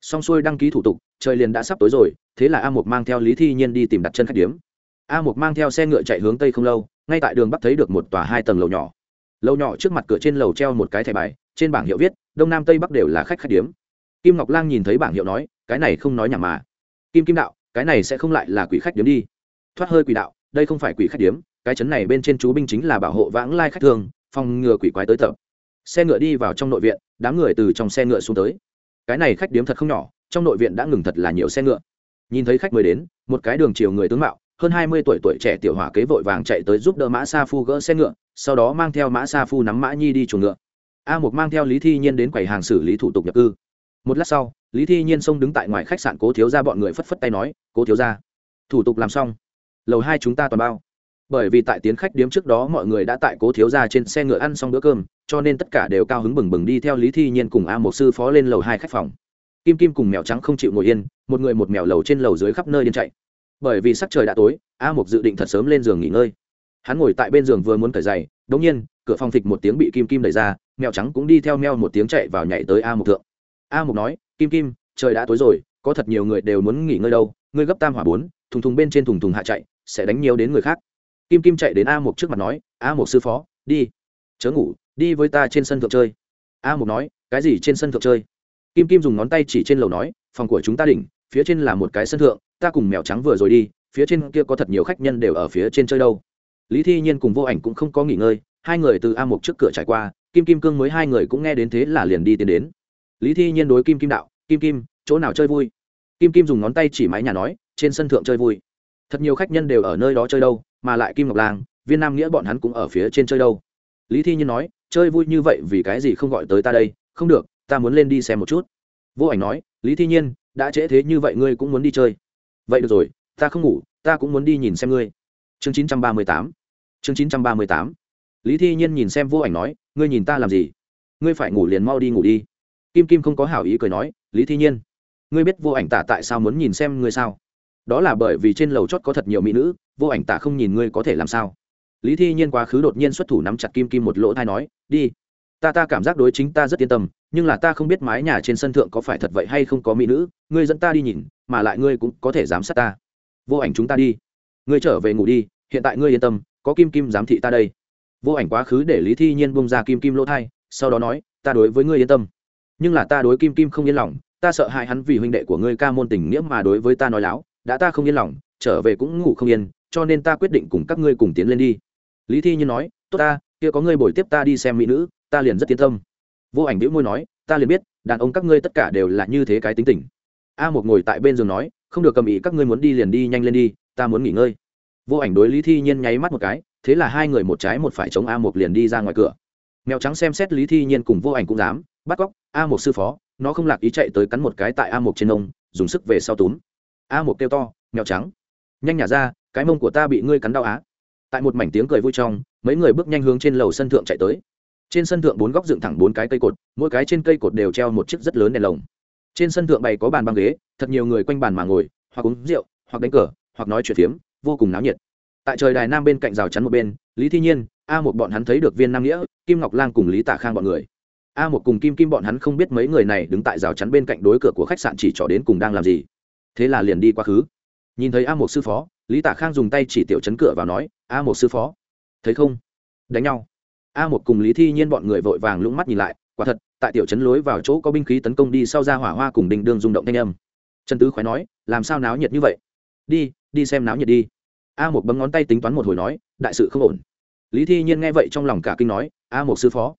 Xong xuôi đăng ký thủ tục, trời liền đã sắp tối rồi, thế là a một mang theo lý thi nhiên đi tìm đặt chân khách điếm. A một mang theo xe ngựa chạy hướng tây không lâu, ngay tại đường bắc thấy được một tòa hai tầng lầu nhỏ lâu nhỏ trước mặt cửa trên lầu treo một cái thẻ bài, trên bảng hiệu viết, đông nam tây bắc đều là khách khách điếm. Kim ngọc lang nhìn thấy bảng hiệu nói, cái này không nói nhảm mà. Kim kim đạo, cái này sẽ không lại là quỷ khách điếm đi. Thoát hơi quỷ đạo, đây không phải quỷ khách điếm, cái chấn này bên trên chú binh chính là bảo hộ vãng lai khách thường, phòng ngừa quỷ quái tới tập. Xe ngựa đi vào trong nội viện, đám người từ trong xe ngựa xuống tới. Cái này khách điếm thật không nhỏ, trong nội viện đã ngừng thật là nhiều xe ngựa. Nhìn thấy khách mới đến, một cái đường chiều người tướng mạo, hơn hai mươi tuổi tuổi trẻ tiểu hỏa kế vội vàng chạy tới giúp đỡ mã sa phu gỡ xe ngựa sau đó mang theo mã sa phu nắm mã nhi đi chuồng ngựa. A một mang theo lý thi nhiên đến quầy hàng xử lý thủ tục nhập cư. Một lát sau, lý thi nhiên xông đứng tại ngoài khách sạn cố thiếu ra bọn người phất phất tay nói, cố thiếu ra thủ tục làm xong. Lầu hai chúng ta toàn bao. Bởi vì tại tiến khách điếm trước đó mọi người đã tại cố thiếu ra trên xe ngựa ăn xong bữa cơm, cho nên tất cả đều cao hứng bừng bừng đi theo lý thi nhiên cùng a một sư phó lên lầu hai khách phòng. Kim kim cùng mèo trắng không chịu ngồi yên, một người một mèo lầu trên lầu dưới khắp nơi điên chạy. Bởi vì sắc trời đã tối, a một dự định thật sớm lên giường nghỉ ngơi hắn ngồi tại bên giường vừa muốn cởi giày đống nhiên, cửa phòng phịch một tiếng bị kim kim đẩy ra, mèo trắng cũng đi theo meo một tiếng chạy vào nhảy tới a một thượng. A một nói, kim kim, trời đã tối rồi, có thật nhiều người đều muốn nghỉ ngơi đâu, ngươi gấp tam hỏa bốn, thùng thùng bên trên thùng thùng hạ chạy, sẽ đánh nhiều đến người khác. Kim kim chạy đến a một trước mặt nói, a một sư phó, đi, chớ ngủ, đi với ta trên sân thượng chơi. A một nói, cái gì trên sân thượng chơi? Kim kim dùng ngón tay chỉ trên lầu nói, phòng của chúng ta đỉnh, phía trên là một cái sân thượng, ta cùng mèo trắng vừa rồi đi, phía trên kia có thật nhiều khách nhân đều ở phía trên chơi đâu lý thi nhiên cùng vô ảnh cũng không có nghỉ ngơi, hai người từ a Mục trước cửa trải qua, kim kim cương mới hai người cũng nghe đến thế là liền đi tiến đến. Lý thi nhiên đối kim kim đạo, kim kim, chỗ nào chơi vui? Kim kim dùng ngón tay chỉ mái nhà nói, trên sân thượng chơi vui. Thật nhiều khách nhân đều ở nơi đó chơi đâu, mà lại kim ngọc lang, viên nam nghĩa bọn hắn cũng ở phía trên chơi đâu. Lý thi nhiên nói, chơi vui như vậy vì cái gì không gọi tới ta đây? Không được, ta muốn lên đi xem một chút. Vô ảnh nói, lý thi nhiên, đã trễ thế như vậy ngươi cũng muốn đi chơi. Vậy được rồi, ta không ngủ, ta cũng muốn đi nhìn xem ngươi chương chín trăm ba mươi tám. Chương chín trăm ba mươi tám. Lý thi nhiên nhìn xem vô ảnh nói, ngươi nhìn ta làm gì? Ngươi phải ngủ liền mau đi ngủ đi. Kim kim không có hảo ý cười nói, lý thi nhiên, ngươi biết vô ảnh tả tại sao muốn nhìn xem ngươi sao? Đó là bởi vì trên lầu chót có thật nhiều mỹ nữ, vô ảnh tả không nhìn ngươi có thể làm sao? Lý thi nhiên quá khứ đột nhiên xuất thủ nắm chặt kim kim một lỗ thai nói, đi. Ta ta cảm giác đối chính ta rất yên tâm, nhưng là ta không biết mái nhà trên sân thượng có phải thật vậy hay không có mỹ nữ, ngươi dẫn ta đi nhìn, mà lại ngươi cũng có thể giám sát ta. Vô ảnh chúng ta đi ngươi trở về ngủ đi, hiện tại ngươi yên tâm, có kim kim giám thị ta đây. Vô ảnh quá khứ để lý thi nhiên bông ra kim kim lỗ thai, sau đó nói, ta đối với ngươi yên tâm. Nhưng là ta đối kim kim không yên lòng, ta sợ hại hắn vì huynh đệ của ngươi ca môn tình nghĩa mà đối với ta nói láo, đã ta không yên lòng, trở về cũng ngủ không yên, cho nên ta quyết định cùng các ngươi cùng tiến lên đi. Lý thi nhiên nói, tốt ta, kia có ngươi bồi tiếp ta đi xem mỹ nữ, ta liền rất tiến tâm. Vô ảnh đĩu môi nói, ta liền biết, đàn ông các ngươi tất cả đều là như thế cái tính tình. A một ngồi tại bên giường nói, không được cầm ý, các ngươi muốn đi liền đi, nhanh lên đi ta muốn nghỉ ngơi. Vô ảnh đối lý thi nhiên nháy mắt một cái, thế là hai người một trái một phải chống a một liền đi ra ngoài cửa. Mèo trắng xem xét lý thi nhiên cùng vô ảnh cũng dám, bắt cóc a một sư phó, nó không lạc ý chạy tới cắn một cái tại a một trên ông, dùng sức về sau túm. A một kêu to, mèo trắng, nhanh nhả ra, cái mông của ta bị ngươi cắn đau á. Tại một mảnh tiếng cười vui trong, mấy người bước nhanh hướng trên lầu sân thượng chạy tới. Trên sân thượng bốn góc dựng thẳng bốn cái cây cột, mỗi cái trên cây cột đều treo một chiếc rất lớn đèn lồng. Trên sân thượng bày có bàn băng ghế, thật nhiều người quanh bàn mà ngồi, hoặc uống rượu, hoặc đánh cờ hoặc nói chuyện phiếm, vô cùng náo nhiệt. Tại trời đài nam bên cạnh rào chắn một bên, lý thi nhiên, a một bọn hắn thấy được viên nam nghĩa, kim ngọc lang cùng lý tả khang bọn người. A một cùng kim kim bọn hắn không biết mấy người này đứng tại rào chắn bên cạnh đối cửa của khách sạn chỉ trỏ đến cùng đang làm gì. Thế là liền đi quá khứ. Nhìn thấy a một sư phó, lý tả khang dùng tay chỉ tiểu chấn cửa vào nói, a một sư phó, thấy không? Đánh nhau. A một cùng lý thi nhiên bọn người vội vàng lũng mắt nhìn lại, quả thật, tại tiểu chấn lối vào chỗ có binh khí tấn công đi sau ra hỏa hoa cùng đình đương rung động thanh âm. Trần tứ khoái nói, làm sao náo nhiệt như vậy? Đi đi xem náo nhiệt đi. A một bấm ngón tay tính toán một hồi nói, đại sự không ổn. Lý thi nhiên nghe vậy trong lòng cả kinh nói, a một sư phó,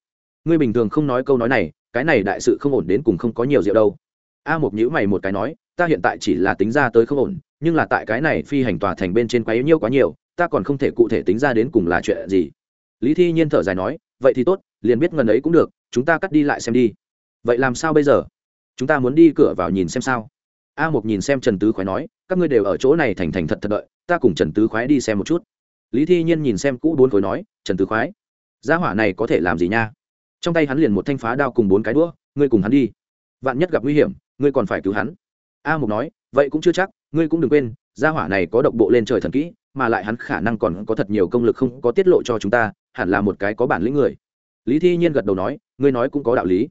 ngươi bình thường không nói câu nói này, cái này đại sự không ổn đến cùng không có nhiều rượu đâu. A một nhữ mày một cái nói, ta hiện tại chỉ là tính ra tới không ổn, nhưng là tại cái này phi hành tòa thành bên trên quấy nhiêu quá nhiều, ta còn không thể cụ thể tính ra đến cùng là chuyện gì. Lý thi nhiên thở dài nói, vậy thì tốt, liền biết ngần ấy cũng được, chúng ta cắt đi lại xem đi. Vậy làm sao bây giờ? Chúng ta muốn đi cửa vào nhìn xem sao a một nhìn xem trần tứ khoái nói, các ngươi đều ở chỗ này thành thành thật thật đợi, ta cùng trần tứ khoái đi xem một chút. Lý thi nhiên nhìn xem cũ bốn khối nói, trần tứ khoái, gia hỏa này có thể làm gì nha? Trong tay hắn liền một thanh phá đao cùng bốn cái đũa, ngươi cùng hắn đi. Vạn nhất gặp nguy hiểm, ngươi còn phải cứu hắn. A mục nói, vậy cũng chưa chắc, ngươi cũng đừng quên, gia hỏa này có độc bộ lên trời thần kỹ, mà lại hắn khả năng còn có thật nhiều công lực không có tiết lộ cho chúng ta, hẳn là một cái có bản lĩnh người. Lý thi nhiên gật đầu nói, ngươi nói cũng có đạo lý.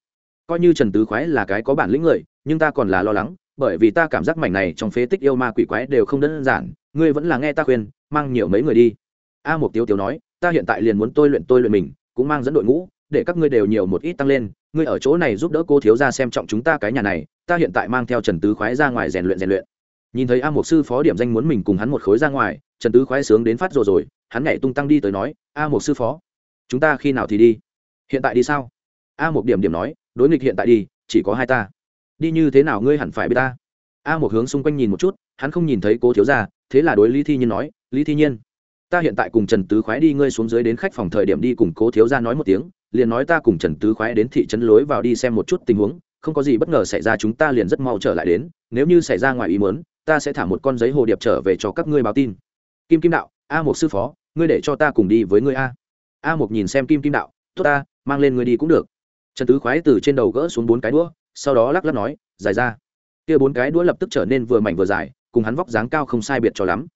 Coi như trần tứ khoái là cái có bản lĩnh người, nhưng ta còn là lo lắng bởi vì ta cảm giác mảnh này trong phế tích yêu ma quỷ quái đều không đơn giản, ngươi vẫn là nghe ta khuyên, mang nhiều mấy người đi. A một tiêu tiêu nói, ta hiện tại liền muốn tôi luyện tôi luyện mình, cũng mang dẫn đội ngũ, để các ngươi đều nhiều một ít tăng lên, ngươi ở chỗ này giúp đỡ cô thiếu ra xem trọng chúng ta cái nhà này, ta hiện tại mang theo trần tứ khoái ra ngoài rèn luyện rèn luyện. Nhìn thấy a một sư phó điểm danh muốn mình cùng hắn một khối ra ngoài, trần tứ khoái sướng đến phát rồi rồi, hắn nhảy tung tăng đi tới nói, a một sư phó, chúng ta khi nào thì đi? Hiện tại đi sao? A một điểm điểm nói, đối nghịch hiện tại đi, chỉ có hai ta đi như thế nào ngươi hẳn phải biết ta. A một hướng xung quanh nhìn một chút hắn không nhìn thấy cô thiếu gia, thế là đối lý thi nhiên nói lý thi nhiên ta hiện tại cùng trần tứ khoái đi ngươi xuống dưới đến khách phòng thời điểm đi cùng cố thiếu gia nói một tiếng liền nói ta cùng trần tứ khoái đến thị trấn lối vào đi xem một chút tình huống không có gì bất ngờ xảy ra chúng ta liền rất mau trở lại đến nếu như xảy ra ngoài ý muốn ta sẽ thả một con giấy hồ điệp trở về cho các ngươi báo tin. Kim kim đạo a một sư phó ngươi để cho ta cùng đi với ngươi a. A một nhìn xem kim kim đạo tốt ta mang lên ngươi đi cũng được. Trần tứ khoái từ trên đầu gỡ xuống bốn cái đũa sau đó lắc lắc nói dài ra. Kia bốn cái đũa lập tức trở nên vừa mảnh vừa dài, cùng hắn vóc dáng cao không sai biệt cho lắm.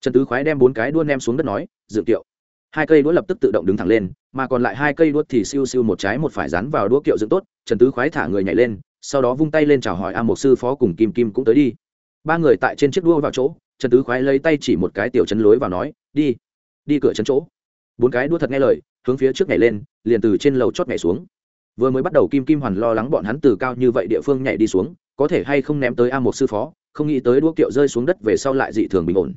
Trần tứ khoái đem bốn cái đũa ném xuống đất nói dự kiệu. Hai cây đũa lập tức tự động đứng thẳng lên, mà còn lại hai cây đũa thì siêu siêu một trái một phải dán vào đũa kiệu dựng tốt, trần tứ khoái thả người nhảy lên, sau đó vung tay lên chào hỏi, a một sư phó cùng kim kim cũng tới đi. Ba người tại trên chiếc đua vào chỗ, trần tứ khoái lấy tay chỉ một cái tiểu chấn lối vào nói, đi đi cửa chân chỗ. Bốn cái đua thật nghe lời, hướng phía trước nhảy lên, liền từ trên lầu chót nhảy xuống vừa mới bắt đầu kim kim hoàn lo lắng bọn hắn từ cao như vậy địa phương nhảy đi xuống, có thể hay không ném tới a một sư phó, không nghĩ tới đũa kiệu rơi xuống đất về sau lại dị thường bình ổn.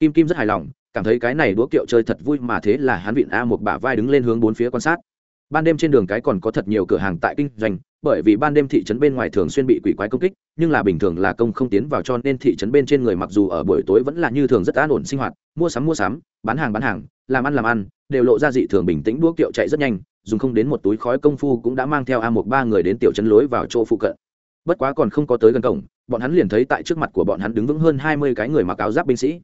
Kim kim rất hài lòng, cảm thấy cái này đũa kiệu chơi thật vui mà thế là hắn vịn a một bả vai đứng lên hướng bốn phía quan sát. Ban đêm trên đường cái còn có thật nhiều cửa hàng tại kinh doanh, bởi vì ban đêm thị trấn bên ngoài thường xuyên bị quỷ quái công kích, nhưng là bình thường là công không tiến vào cho nên thị trấn bên trên người mặc dù ở buổi tối vẫn là như thường rất an ổn sinh hoạt, mua sắm mua sắm, bán hàng bán hàng, làm ăn làm ăn, đều lộ ra dị thường bình tĩnh đua kiệu chạy rất nhanh dùng không đến một túi khói công phu cũng đã mang theo a một ba người đến tiểu trấn lối vào chỗ phụ cận. Bất quá còn không có tới gần cổng, bọn hắn liền thấy tại trước mặt của bọn hắn đứng vững hơn hai mươi cái người mặc áo giáp binh sĩ.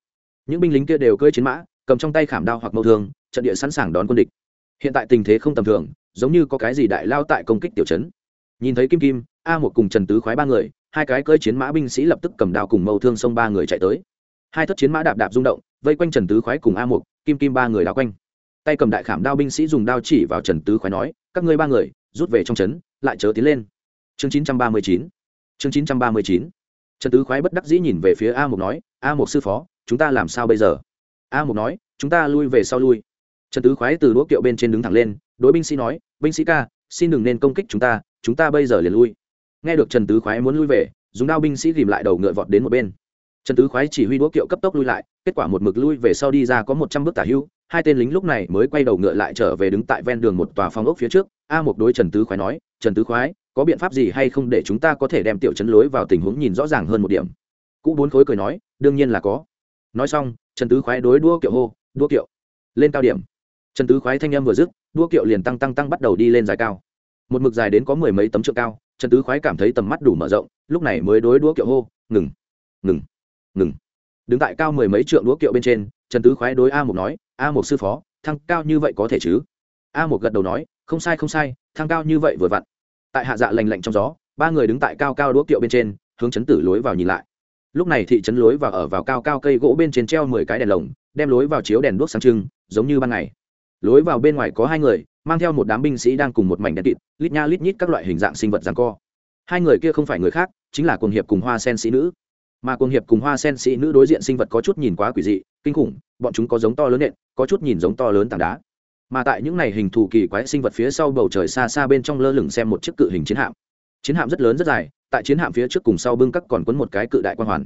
Những binh lính kia đều cưỡi chiến mã, cầm trong tay khảm đao hoặc mâu thương, trận địa sẵn sàng đón quân địch. Hiện tại tình thế không tầm thường, giống như có cái gì đại lao tại công kích tiểu trấn. Nhìn thấy kim kim, a một cùng trần tứ khoái ba người, hai cái cưỡi chiến mã binh sĩ lập tức cầm đao cùng mâu thương xông ba người chạy tới. Hai thất chiến mã đạp đạp rung động, vây quanh trần tứ khoái cùng a một, kim kim ba người đảo quanh tay cầm đại khảm đao binh sĩ dùng đao chỉ vào trần tứ khoái nói, các ngươi ba người, rút về trong trấn, lại chớ tiến lên. Chương chín trăm ba mươi chín. Chương chín trăm ba mươi chín. Trần tứ khoái bất đắc dĩ nhìn về phía a mục nói, a mục sư phó, chúng ta làm sao bây giờ? A mục nói, chúng ta lui về sau lui. Trần tứ khoái từ đũa kiệu bên trên đứng thẳng lên, đối binh sĩ nói, binh sĩ ca, xin đừng nên công kích chúng ta chúng ta bây giờ liền lui. Nghe được trần tứ khoái muốn lui về, dùng đao binh sĩ tìm lại đầu ngựa vọt đến một bên. Trần tứ khoái chỉ huy đũa kiệu cấp tốc lui lại, kết quả một mực lui về sau đi ra có một trăm bước tả hưu hai tên lính lúc này mới quay đầu ngựa lại trở về đứng tại ven đường một tòa phong ốc phía trước. A một đối trần tứ khoái nói, trần tứ khoái, có biện pháp gì hay không để chúng ta có thể đem tiểu chấn lối vào tình huống nhìn rõ ràng hơn một điểm? Cũ bốn khối cười nói, đương nhiên là có. Nói xong, trần tứ khoái đối đua kiệu hô, đua kiệu, lên cao điểm. Trần tứ khoái thanh âm vừa dứt, đua kiệu liền tăng tăng tăng bắt đầu đi lên dài cao. Một mực dài đến có mười mấy tấm trượng cao, trần tứ khoái cảm thấy tầm mắt đủ mở rộng, lúc này mới đối đua kiệu hô, ngừng ngừng ngừng. Đứng tại cao mười mấy trượng đua kiệu bên trên, trần tứ khoái đối a một nói a một sư phó, thăng cao như vậy có thể chứ? A một gật đầu nói, không sai không sai, thăng cao như vậy vừa vặn. Tại hạ dạ lành lạnh trong gió, ba người đứng tại cao cao đũa kiệu bên trên, hướng chấn tử lối vào nhìn lại. Lúc này thị trấn lối vào ở vào cao cao cây gỗ bên trên treo mười cái đèn lồng, đem lối vào chiếu đèn đuốc sáng trưng, giống như ban ngày. Lối vào bên ngoài có hai người, mang theo một đám binh sĩ đang cùng một mảnh đèn kịt, lít nha lít nhít các loại hình dạng sinh vật giằng co. Hai người kia không phải người khác, chính là cuồng hiệp cùng hoa sen sĩ nữ mà cuồng hiệp cùng hoa sen sĩ nữ đối diện sinh vật có chút nhìn quá quỷ dị, kinh khủng, bọn chúng có giống to lớn nện, có chút nhìn giống to lớn tảng đá. Mà tại những này hình thù kỳ quái sinh vật phía sau bầu trời xa xa bên trong lơ lửng xem một chiếc cự hình chiến hạm. Chiến hạm rất lớn rất dài, tại chiến hạm phía trước cùng sau bưng cắt còn quấn một cái cự đại quan hoàn.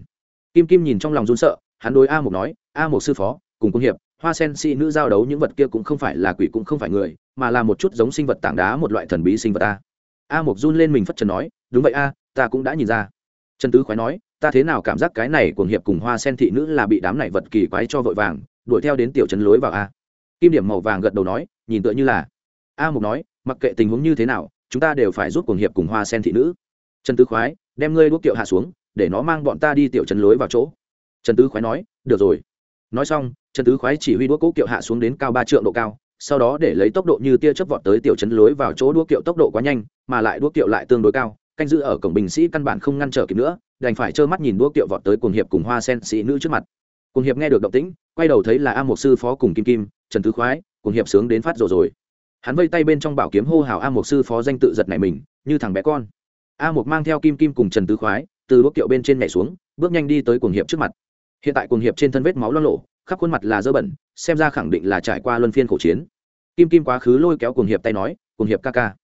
Kim kim nhìn trong lòng run sợ, hắn đối a một nói, a một sư phó, cùng cung hiệp, hoa sen si nữ giao đấu những vật kia cũng không phải là quỷ cũng không phải người, mà là một chút giống sinh vật tảng đá một loại thần bí sinh vật a. A một run lên mình phất trần nói, đúng vậy a, ta cũng đã nhìn ra trần tứ khoái nói, ta thế nào cảm giác cái này cuồng hiệp cùng hoa sen thị nữ là bị đám này vật kỳ quái cho vội vàng, đuổi theo đến tiểu trấn lối vào a? Kim điểm màu vàng gật đầu nói, nhìn tựa như là. A mục nói, mặc kệ tình huống như thế nào, chúng ta đều phải giúp cuồng hiệp cùng hoa sen thị nữ. Trần tứ khoái, đem ngươi đuốc kiệu hạ xuống, để nó mang bọn ta đi tiểu trấn lối vào chỗ. Trần tứ khoái nói, được rồi. Nói xong, trần tứ khoái chỉ huy đuốc cố kiệu hạ xuống đến cao ba trượng độ cao, sau đó để lấy tốc độ như tia chớp vọt tới tiểu trấn lối vào chỗ đuốc kiệu tốc độ quá nhanh, mà lại đuốc kiệu lại tương đối cao canh giữ ở cổng bình sĩ căn bản không ngăn trở kịp nữa, đành phải trơ mắt nhìn đuốc kiệu vọt tới cuồng hiệp cùng hoa sen sĩ nữ trước mặt. Cuồng hiệp nghe được động tĩnh, quay đầu thấy là a một sư phó cùng kim kim, trần tứ khoái, cuồng hiệp sướng đến phát rồi rồi. Hắn vây tay bên trong bảo kiếm hô hào a một sư phó danh tự giật này mình, như thằng bé con. A một mang theo kim kim cùng trần tứ khoái, từ đuốc kiệu bên trên nhảy xuống, bước nhanh đi tới cuồng hiệp trước mặt. Hiện tại cuồng hiệp trên thân vết máu lo lộ, khắp khuôn mặt là dơ bẩn, xem ra khẳng định là trải qua luân phiên khổ chiến. Kim kim quá khứ lôi kéo cuồng hiệp tay nói, cuồng hiệp ca ca,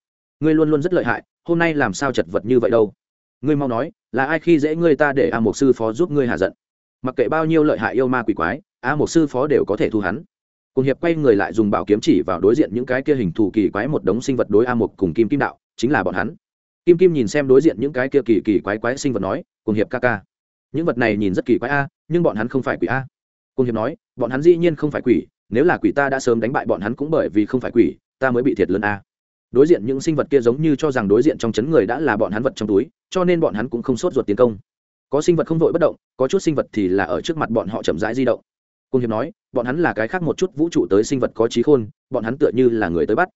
ngươi luôn luôn rất lợi hại hôm nay làm sao chật vật như vậy đâu? Ngươi mau nói, là ai khi dễ ngươi ta để a một sư phó giúp ngươi hạ giận? Mặc kệ bao nhiêu lợi hại yêu ma quỷ quái, a một sư phó đều có thể thu hắn. Cùng hiệp quay người lại dùng bảo kiếm chỉ vào đối diện những cái kia hình thù kỳ quái một đống sinh vật đối a một cùng kim kim đạo, chính là bọn hắn. Kim kim nhìn xem đối diện những cái kia kỳ kỳ quái quái sinh vật nói, cùng hiệp ca ca. Những vật này nhìn rất kỳ quái a, nhưng bọn hắn không phải quỷ a. Cùng hiệp nói, bọn hắn dĩ nhiên không phải quỷ, nếu là quỷ ta đã sớm đánh bại bọn hắn cũng bởi vì không phải quỷ, ta mới bị thiệt lớn a đối diện những sinh vật kia giống như cho rằng đối diện trong chấn người đã là bọn hắn vật trong túi cho nên bọn hắn cũng không sốt ruột tiến công. Có sinh vật không vội bất động có chút sinh vật thì là ở trước mặt bọn họ chậm rãi di động. Cung hiệp nói bọn hắn là cái khác một chút vũ trụ tới sinh vật có trí khôn bọn hắn tựa như là người tới bắt.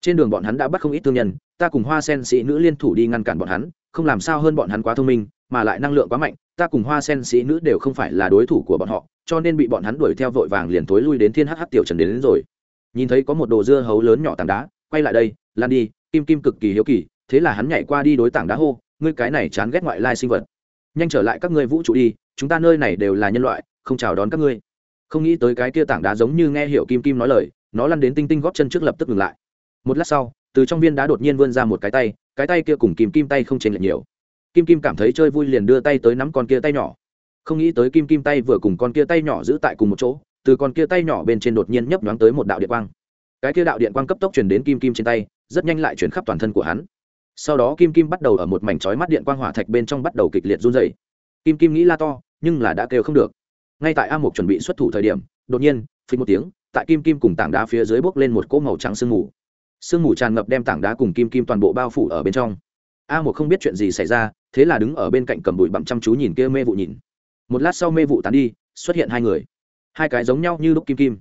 Trên đường bọn hắn đã bắt không ít thương nhân ta cùng hoa sen sĩ nữ liên thủ đi ngăn cản bọn hắn không làm sao hơn bọn hắn quá thông minh mà lại năng lượng quá mạnh ta cùng hoa sen sĩ nữ đều không phải là đối thủ của bọn họ cho nên bị bọn hắn đuổi theo vội vàng liền tối lui đến thiên hh tiểu trần đến, đến rồi. Nhìn thấy có một đồ dưa hấu lớn nhỏ tảng đá quay lại đây lan đi, kim kim cực kỳ hiếu kỳ, thế là hắn nhảy qua đi đối tảng đá hô, ngươi cái này chán ghét ngoại lai sinh vật. Nhanh trở lại các ngươi vũ trụ đi, chúng ta nơi này đều là nhân loại, không chào đón các ngươi. Không nghĩ tới cái kia tảng đá giống như nghe hiểu kim kim nói lời, nó lăn đến tinh tinh góp chân trước lập tức ngừng lại. Một lát sau, từ trong viên đá đột nhiên vươn ra một cái tay cái tay kia cùng kim kim tay không chênh lệch nhiều. Kim kim cảm thấy chơi vui liền đưa tay tới nắm con kia tay nhỏ. Không nghĩ tới kim kim tay vừa cùng con kia tay nhỏ giữ tại cùng một chỗ, từ con kia tay nhỏ bên trên đột nhiên nhấp nhoáng tới một đạo điện quang cái kia đạo điện quang cấp tốc chuyển đến kim kim trên tay, rất nhanh lại chuyển khắp toàn thân của hắn. Sau đó kim kim bắt đầu ở một mảnh trói mắt điện quang hỏa thạch bên trong bắt đầu kịch liệt run dày kim kim nghĩ la to, nhưng là đã kêu không được. Ngay tại a mục chuẩn bị xuất thủ thời điểm, đột nhiên phí một tiếng, tại kim kim cùng tảng đá phía dưới bốc lên một cỗ màu trắng sương mù. Sương mù tràn ngập đem tảng đá cùng kim kim toàn bộ bao phủ ở bên trong. A một không biết chuyện gì xảy ra, thế là đứng ở bên cạnh cầm bụi bặm chăm chú nhìn kia mê vụ nhìn. Một lát sau mê vụ tán đi, xuất hiện hai người. Hai cái giống nhau như lúc kim kim.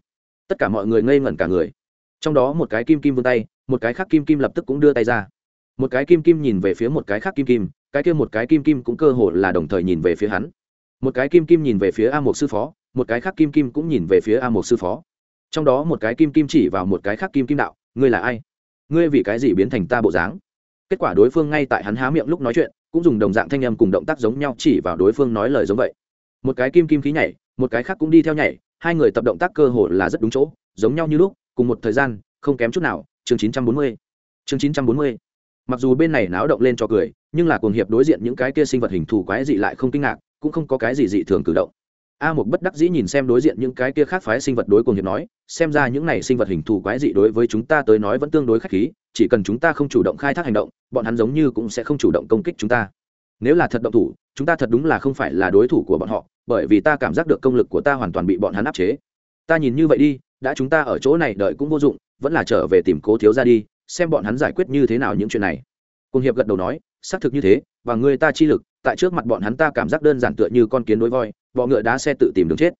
Tất cả mọi người ngây ngẩn cả người trong đó một cái kim kim vươn tay, một cái khác kim kim lập tức cũng đưa tay ra. Một cái kim kim nhìn về phía một cái khác kim kim, cái kia một cái kim kim cũng cơ hồ là đồng thời nhìn về phía hắn. Một cái kim kim nhìn về phía a một sư phó, một cái khác kim kim cũng nhìn về phía a một sư phó. Trong đó một cái kim kim chỉ vào một cái khác kim kim đạo, ngươi là ai? Ngươi vì cái gì biến thành ta bộ dáng? Kết quả đối phương ngay tại hắn há miệng lúc nói chuyện, cũng dùng đồng dạng thanh âm cùng động tác giống nhau chỉ vào đối phương nói lời giống vậy. Một cái kim kim khí nhảy, một cái khác cũng đi theo nhảy, hai người tập động tác cơ hồ là rất đúng chỗ, giống nhau như lúc cùng một thời gian, không kém chút nào, chương 940. chương 940. mặc dù bên này náo động lên cho cười, nhưng là cuồng hiệp đối diện những cái kia sinh vật hình thù quái dị lại không kinh ngạc, cũng không có cái gì dị thường cử động a một bất đắc dĩ nhìn xem đối diện những cái kia khác phái sinh vật đối cuồng hiệp nói, xem ra những này sinh vật hình thù quái dị đối với chúng ta tới nói vẫn tương đối khách khí, chỉ cần chúng ta không chủ động khai thác hành động, bọn hắn giống như cũng sẽ không chủ động công kích chúng ta nếu là thật động thủ, chúng ta thật đúng là không phải là đối thủ của bọn họ, bởi vì ta cảm giác được công lực của ta hoàn toàn bị bọn hắn áp chế ta nhìn như vậy đi đã chúng ta ở chỗ này đợi cũng vô dụng, vẫn là trở về tìm cố thiếu ra đi, xem bọn hắn giải quyết như thế nào những chuyện này. Cùng hiệp gật đầu nói, xác thực như thế, và người ta chi lực, tại trước mặt bọn hắn ta cảm giác đơn giản tựa như con kiến đối voi, bọ ngựa đá xe tự tìm đường chết.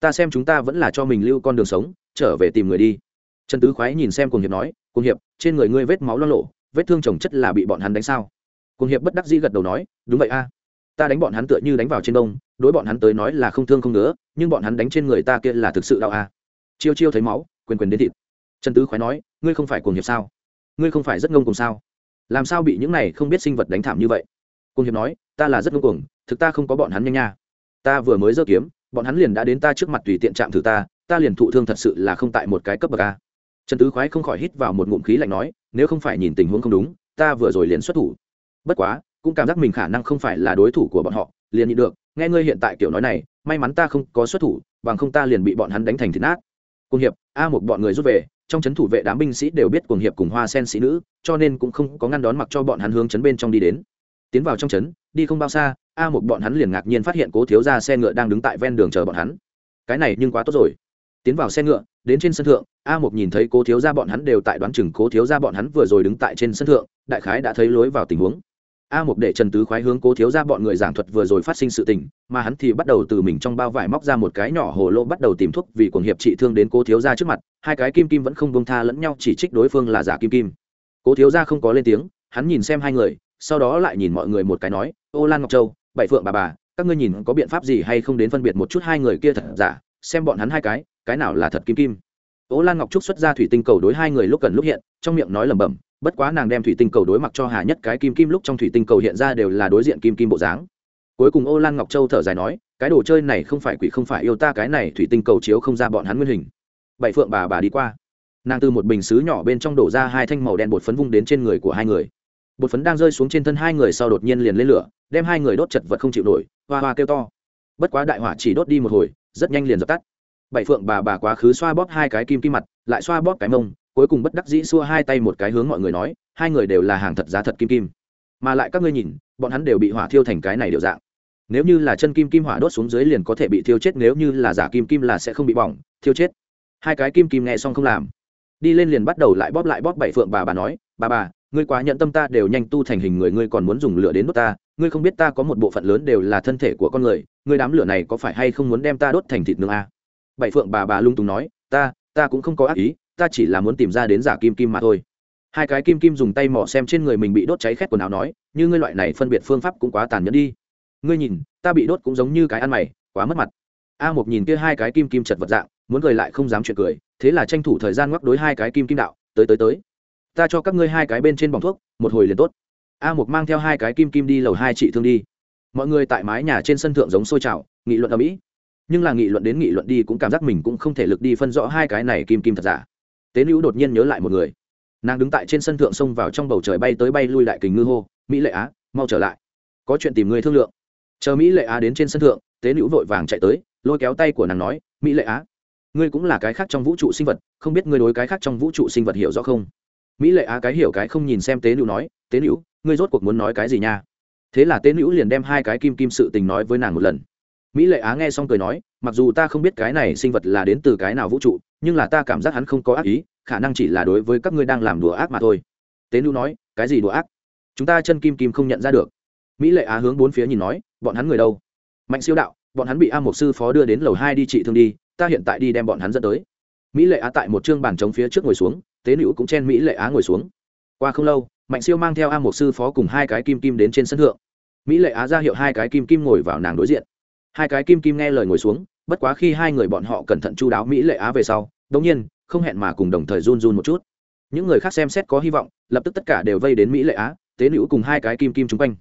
Ta xem chúng ta vẫn là cho mình lưu con đường sống, trở về tìm người đi. Trần tứ khoái nhìn xem cùng hiệp nói, cùng hiệp, trên người ngươi vết máu lo lộ, vết thương chồng chất là bị bọn hắn đánh sao? Cùng hiệp bất đắc dĩ gật đầu nói, đúng vậy a. Ta đánh bọn hắn tựa như đánh vào trên đông đối bọn hắn tới nói là không thương không nữa nhưng bọn hắn đánh trên người ta kia là thực sự đau a chiêu chiêu thấy máu, quyền quyền đến thịt. Trần tứ khoái nói, ngươi không phải cuồng hiệp sao? Ngươi không phải rất ngông cùng sao? Làm sao bị những này không biết sinh vật đánh thảm như vậy? Cuồng hiệp nói, ta là rất ngông cuồng, thực ta không có bọn hắn nhanh nha. Ta vừa mới giơ kiếm, bọn hắn liền đã đến ta trước mặt tùy tiện chạm thử ta ta liền thụ thương thật sự là không tại một cái cấp bậc a. Trần tứ khoái không khỏi hít vào một ngụm khí lạnh nói, nếu không phải nhìn tình huống không đúng, ta vừa rồi liền xuất thủ. Bất quá, cũng cảm giác mình khả năng không phải là đối thủ của bọn họ, liền nhịn được, nghe ngươi hiện tại kiểu nói này, may mắn ta không có xuất thủ, bằng không ta liền bị bọn hắn đánh thành thịt nát cùng hiệp, a một bọn người rút về, trong trấn thủ vệ đám binh sĩ đều biết cuồng hiệp cùng hoa sen sĩ nữ, cho nên cũng không có ngăn đón mặc cho bọn hắn hướng trấn bên trong đi đến. Tiến vào trong trấn đi không bao xa, a một bọn hắn liền ngạc nhiên phát hiện cố thiếu ra xe ngựa đang đứng tại ven đường chờ bọn hắn. Cái này nhưng quá tốt rồi. Tiến vào xe ngựa, đến trên sân thượng, a một nhìn thấy cố thiếu ra bọn hắn đều tại đoán chừng cố thiếu ra bọn hắn vừa rồi đứng tại trên sân thượng, đại khái đã thấy lối vào tình huống a một để trần tứ khoái hướng cố thiếu ra bọn người giảng thuật vừa rồi phát sinh sự tình, mà hắn thì bắt đầu từ mình trong bao vải móc ra một cái nhỏ hồ lô bắt đầu tìm thuốc vì cuồng hiệp trị thương đến cố thiếu ra trước mặt, hai cái kim kim vẫn không bông tha lẫn nhau chỉ trích đối phương là giả kim kim. Cố thiếu ra không có lên tiếng, hắn nhìn xem hai người, sau đó lại nhìn mọi người một cái nói, ô lan ngọc châu, bảy phượng bà bà, các ngươi nhìn có biện pháp gì hay không đến phân biệt một chút hai người kia thật giả, xem bọn hắn hai cái cái nào là thật kim kim. Ô lan ngọc trúc xuất ra thủy tinh cầu đối hai người lúc cần lúc hiện, trong miệng nói lẩm bẩm bất quá nàng đem thủy tinh cầu đối mặt cho hà nhất cái kim kim lúc trong thủy tinh cầu hiện ra đều là đối diện kim kim bộ dáng. Cuối cùng ô lan ngọc châu thở dài nói, cái đồ chơi này không phải quỷ không phải yêu ta, cái này thủy tinh cầu chiếu không ra bọn hắn nguyên hình. Bảy phượng bà bà đi qua. Nàng từ một bình xứ nhỏ bên trong đổ ra hai thanh màu đen bột phấn vung đến trên người của hai người. Bột phấn đang rơi xuống trên thân hai người sau đột nhiên liền lên lửa, đem hai người đốt chật vật không chịu nổi, hoa hoa kêu to. Bất quá đại hỏa chỉ đốt đi một hồi, rất nhanh liền dập tắt. Bảy phượng bà bà quá khứ xoa bóp hai cái kim kim mặt, lại xoa bóp cái mông cuối cùng bất đắc dĩ xua hai tay một cái hướng mọi người nói, hai người đều là hàng thật giá thật kim kim. Mà lại các ngươi nhìn, bọn hắn đều bị hỏa thiêu thành cái này đều dạng. Nếu như là chân kim kim hỏa đốt xuống dưới liền có thể bị thiêu chết, nếu như là giả kim kim là sẽ không bị bỏng, thiêu chết. Hai cái kim kim nghe xong không làm. Đi lên liền bắt đầu lại bóp lại bóp bảy phượng bà bà nói, bà bà, ngươi quá nhận tâm ta đều nhanh tu thành hình người, ngươi còn muốn dùng lửa đến đốt ta? Ngươi không biết ta có một bộ phận lớn đều là thân thể của con người, ngươi đám lửa này có phải hay không muốn đem ta đốt thành thịt nương a à? bảy phượng bà bà lung tung nói, ta ta cũng không có ác ý ta chỉ là muốn tìm ra đến giả kim kim mà thôi. Hai cái kim kim dùng tay mỏ xem trên người mình bị đốt cháy khét quần áo nói, như ngươi loại này phân biệt phương pháp cũng quá tàn nhẫn đi. Ngươi nhìn, ta bị đốt cũng giống như cái ăn mày, quá mất mặt. A một nhìn kia hai cái kim kim chật vật dạng, muốn cười lại không dám chuyện cười, thế là tranh thủ thời gian ngoắc đối hai cái kim kim đạo, tới tới tới. Ta cho các ngươi hai cái bên trên bỏng thuốc, một hồi liền tốt. A một mang theo hai cái kim kim đi lầu hai trị thương đi. Mọi người tại mái nhà trên sân thượng giống sôi trào, nghị luận ở mỹ nhưng là nghị luận đến nghị luận đi cũng cảm giác mình cũng không thể lực đi phân rõ hai cái này kim kim thật giả tế nữ đột nhiên nhớ lại một người. Nàng đứng tại trên sân thượng xông vào trong bầu trời bay tới bay lui lại kình ngư hô, mỹ lệ á, mau trở lại. Có chuyện tìm người thương lượng. Chờ mỹ lệ á đến trên sân thượng, tế nữ vội vàng chạy tới, lôi kéo tay của nàng nói, mỹ lệ á, ngươi cũng là cái khác trong vũ trụ sinh vật, không biết ngươi đối cái khác trong vũ trụ sinh vật hiểu rõ không? Mỹ lệ á cái hiểu cái không nhìn xem tế nữ nói, tế nữ, ngươi rốt cuộc muốn nói cái gì nha? Thế là tế nữ liền đem hai cái kim kim sự tình nói với nàng một lần. Mỹ lệ á nghe xong cười nói, mặc dù ta không biết cái này sinh vật là đến từ cái nào vũ trụ nhưng là ta cảm giác hắn không có ác ý, khả năng chỉ là đối với các ngươi đang làm đùa ác mà thôi. Tế nữ nói, cái gì đùa ác? Chúng ta chân kim kim không nhận ra được. Mỹ lệ á hướng bốn phía nhìn nói, bọn hắn người đâu? Mạnh siêu đạo, bọn hắn bị a mục sư phó đưa đến lầu hai đi trị thương đi, ta hiện tại đi đem bọn hắn dẫn tới. Mỹ lệ á tại một chương bàn trống phía trước ngồi xuống, tế nữ cũng chen mỹ lệ á ngồi xuống. Qua không lâu, mạnh siêu mang theo a mục sư phó cùng hai cái kim kim đến trên sân thượng. Mỹ lệ á ra hiệu hai cái kim kim ngồi vào nàng đối diện. Hai cái kim kim nghe lời ngồi xuống bất quá khi hai người bọn họ cẩn thận chu đáo mỹ lệ á về sau, đống nhiên, không hẹn mà cùng đồng thời run run một chút. Những người khác xem xét có hy vọng, lập tức tất cả đều vây đến mỹ lệ á, tế nữ cùng hai cái kim kim chung quanh.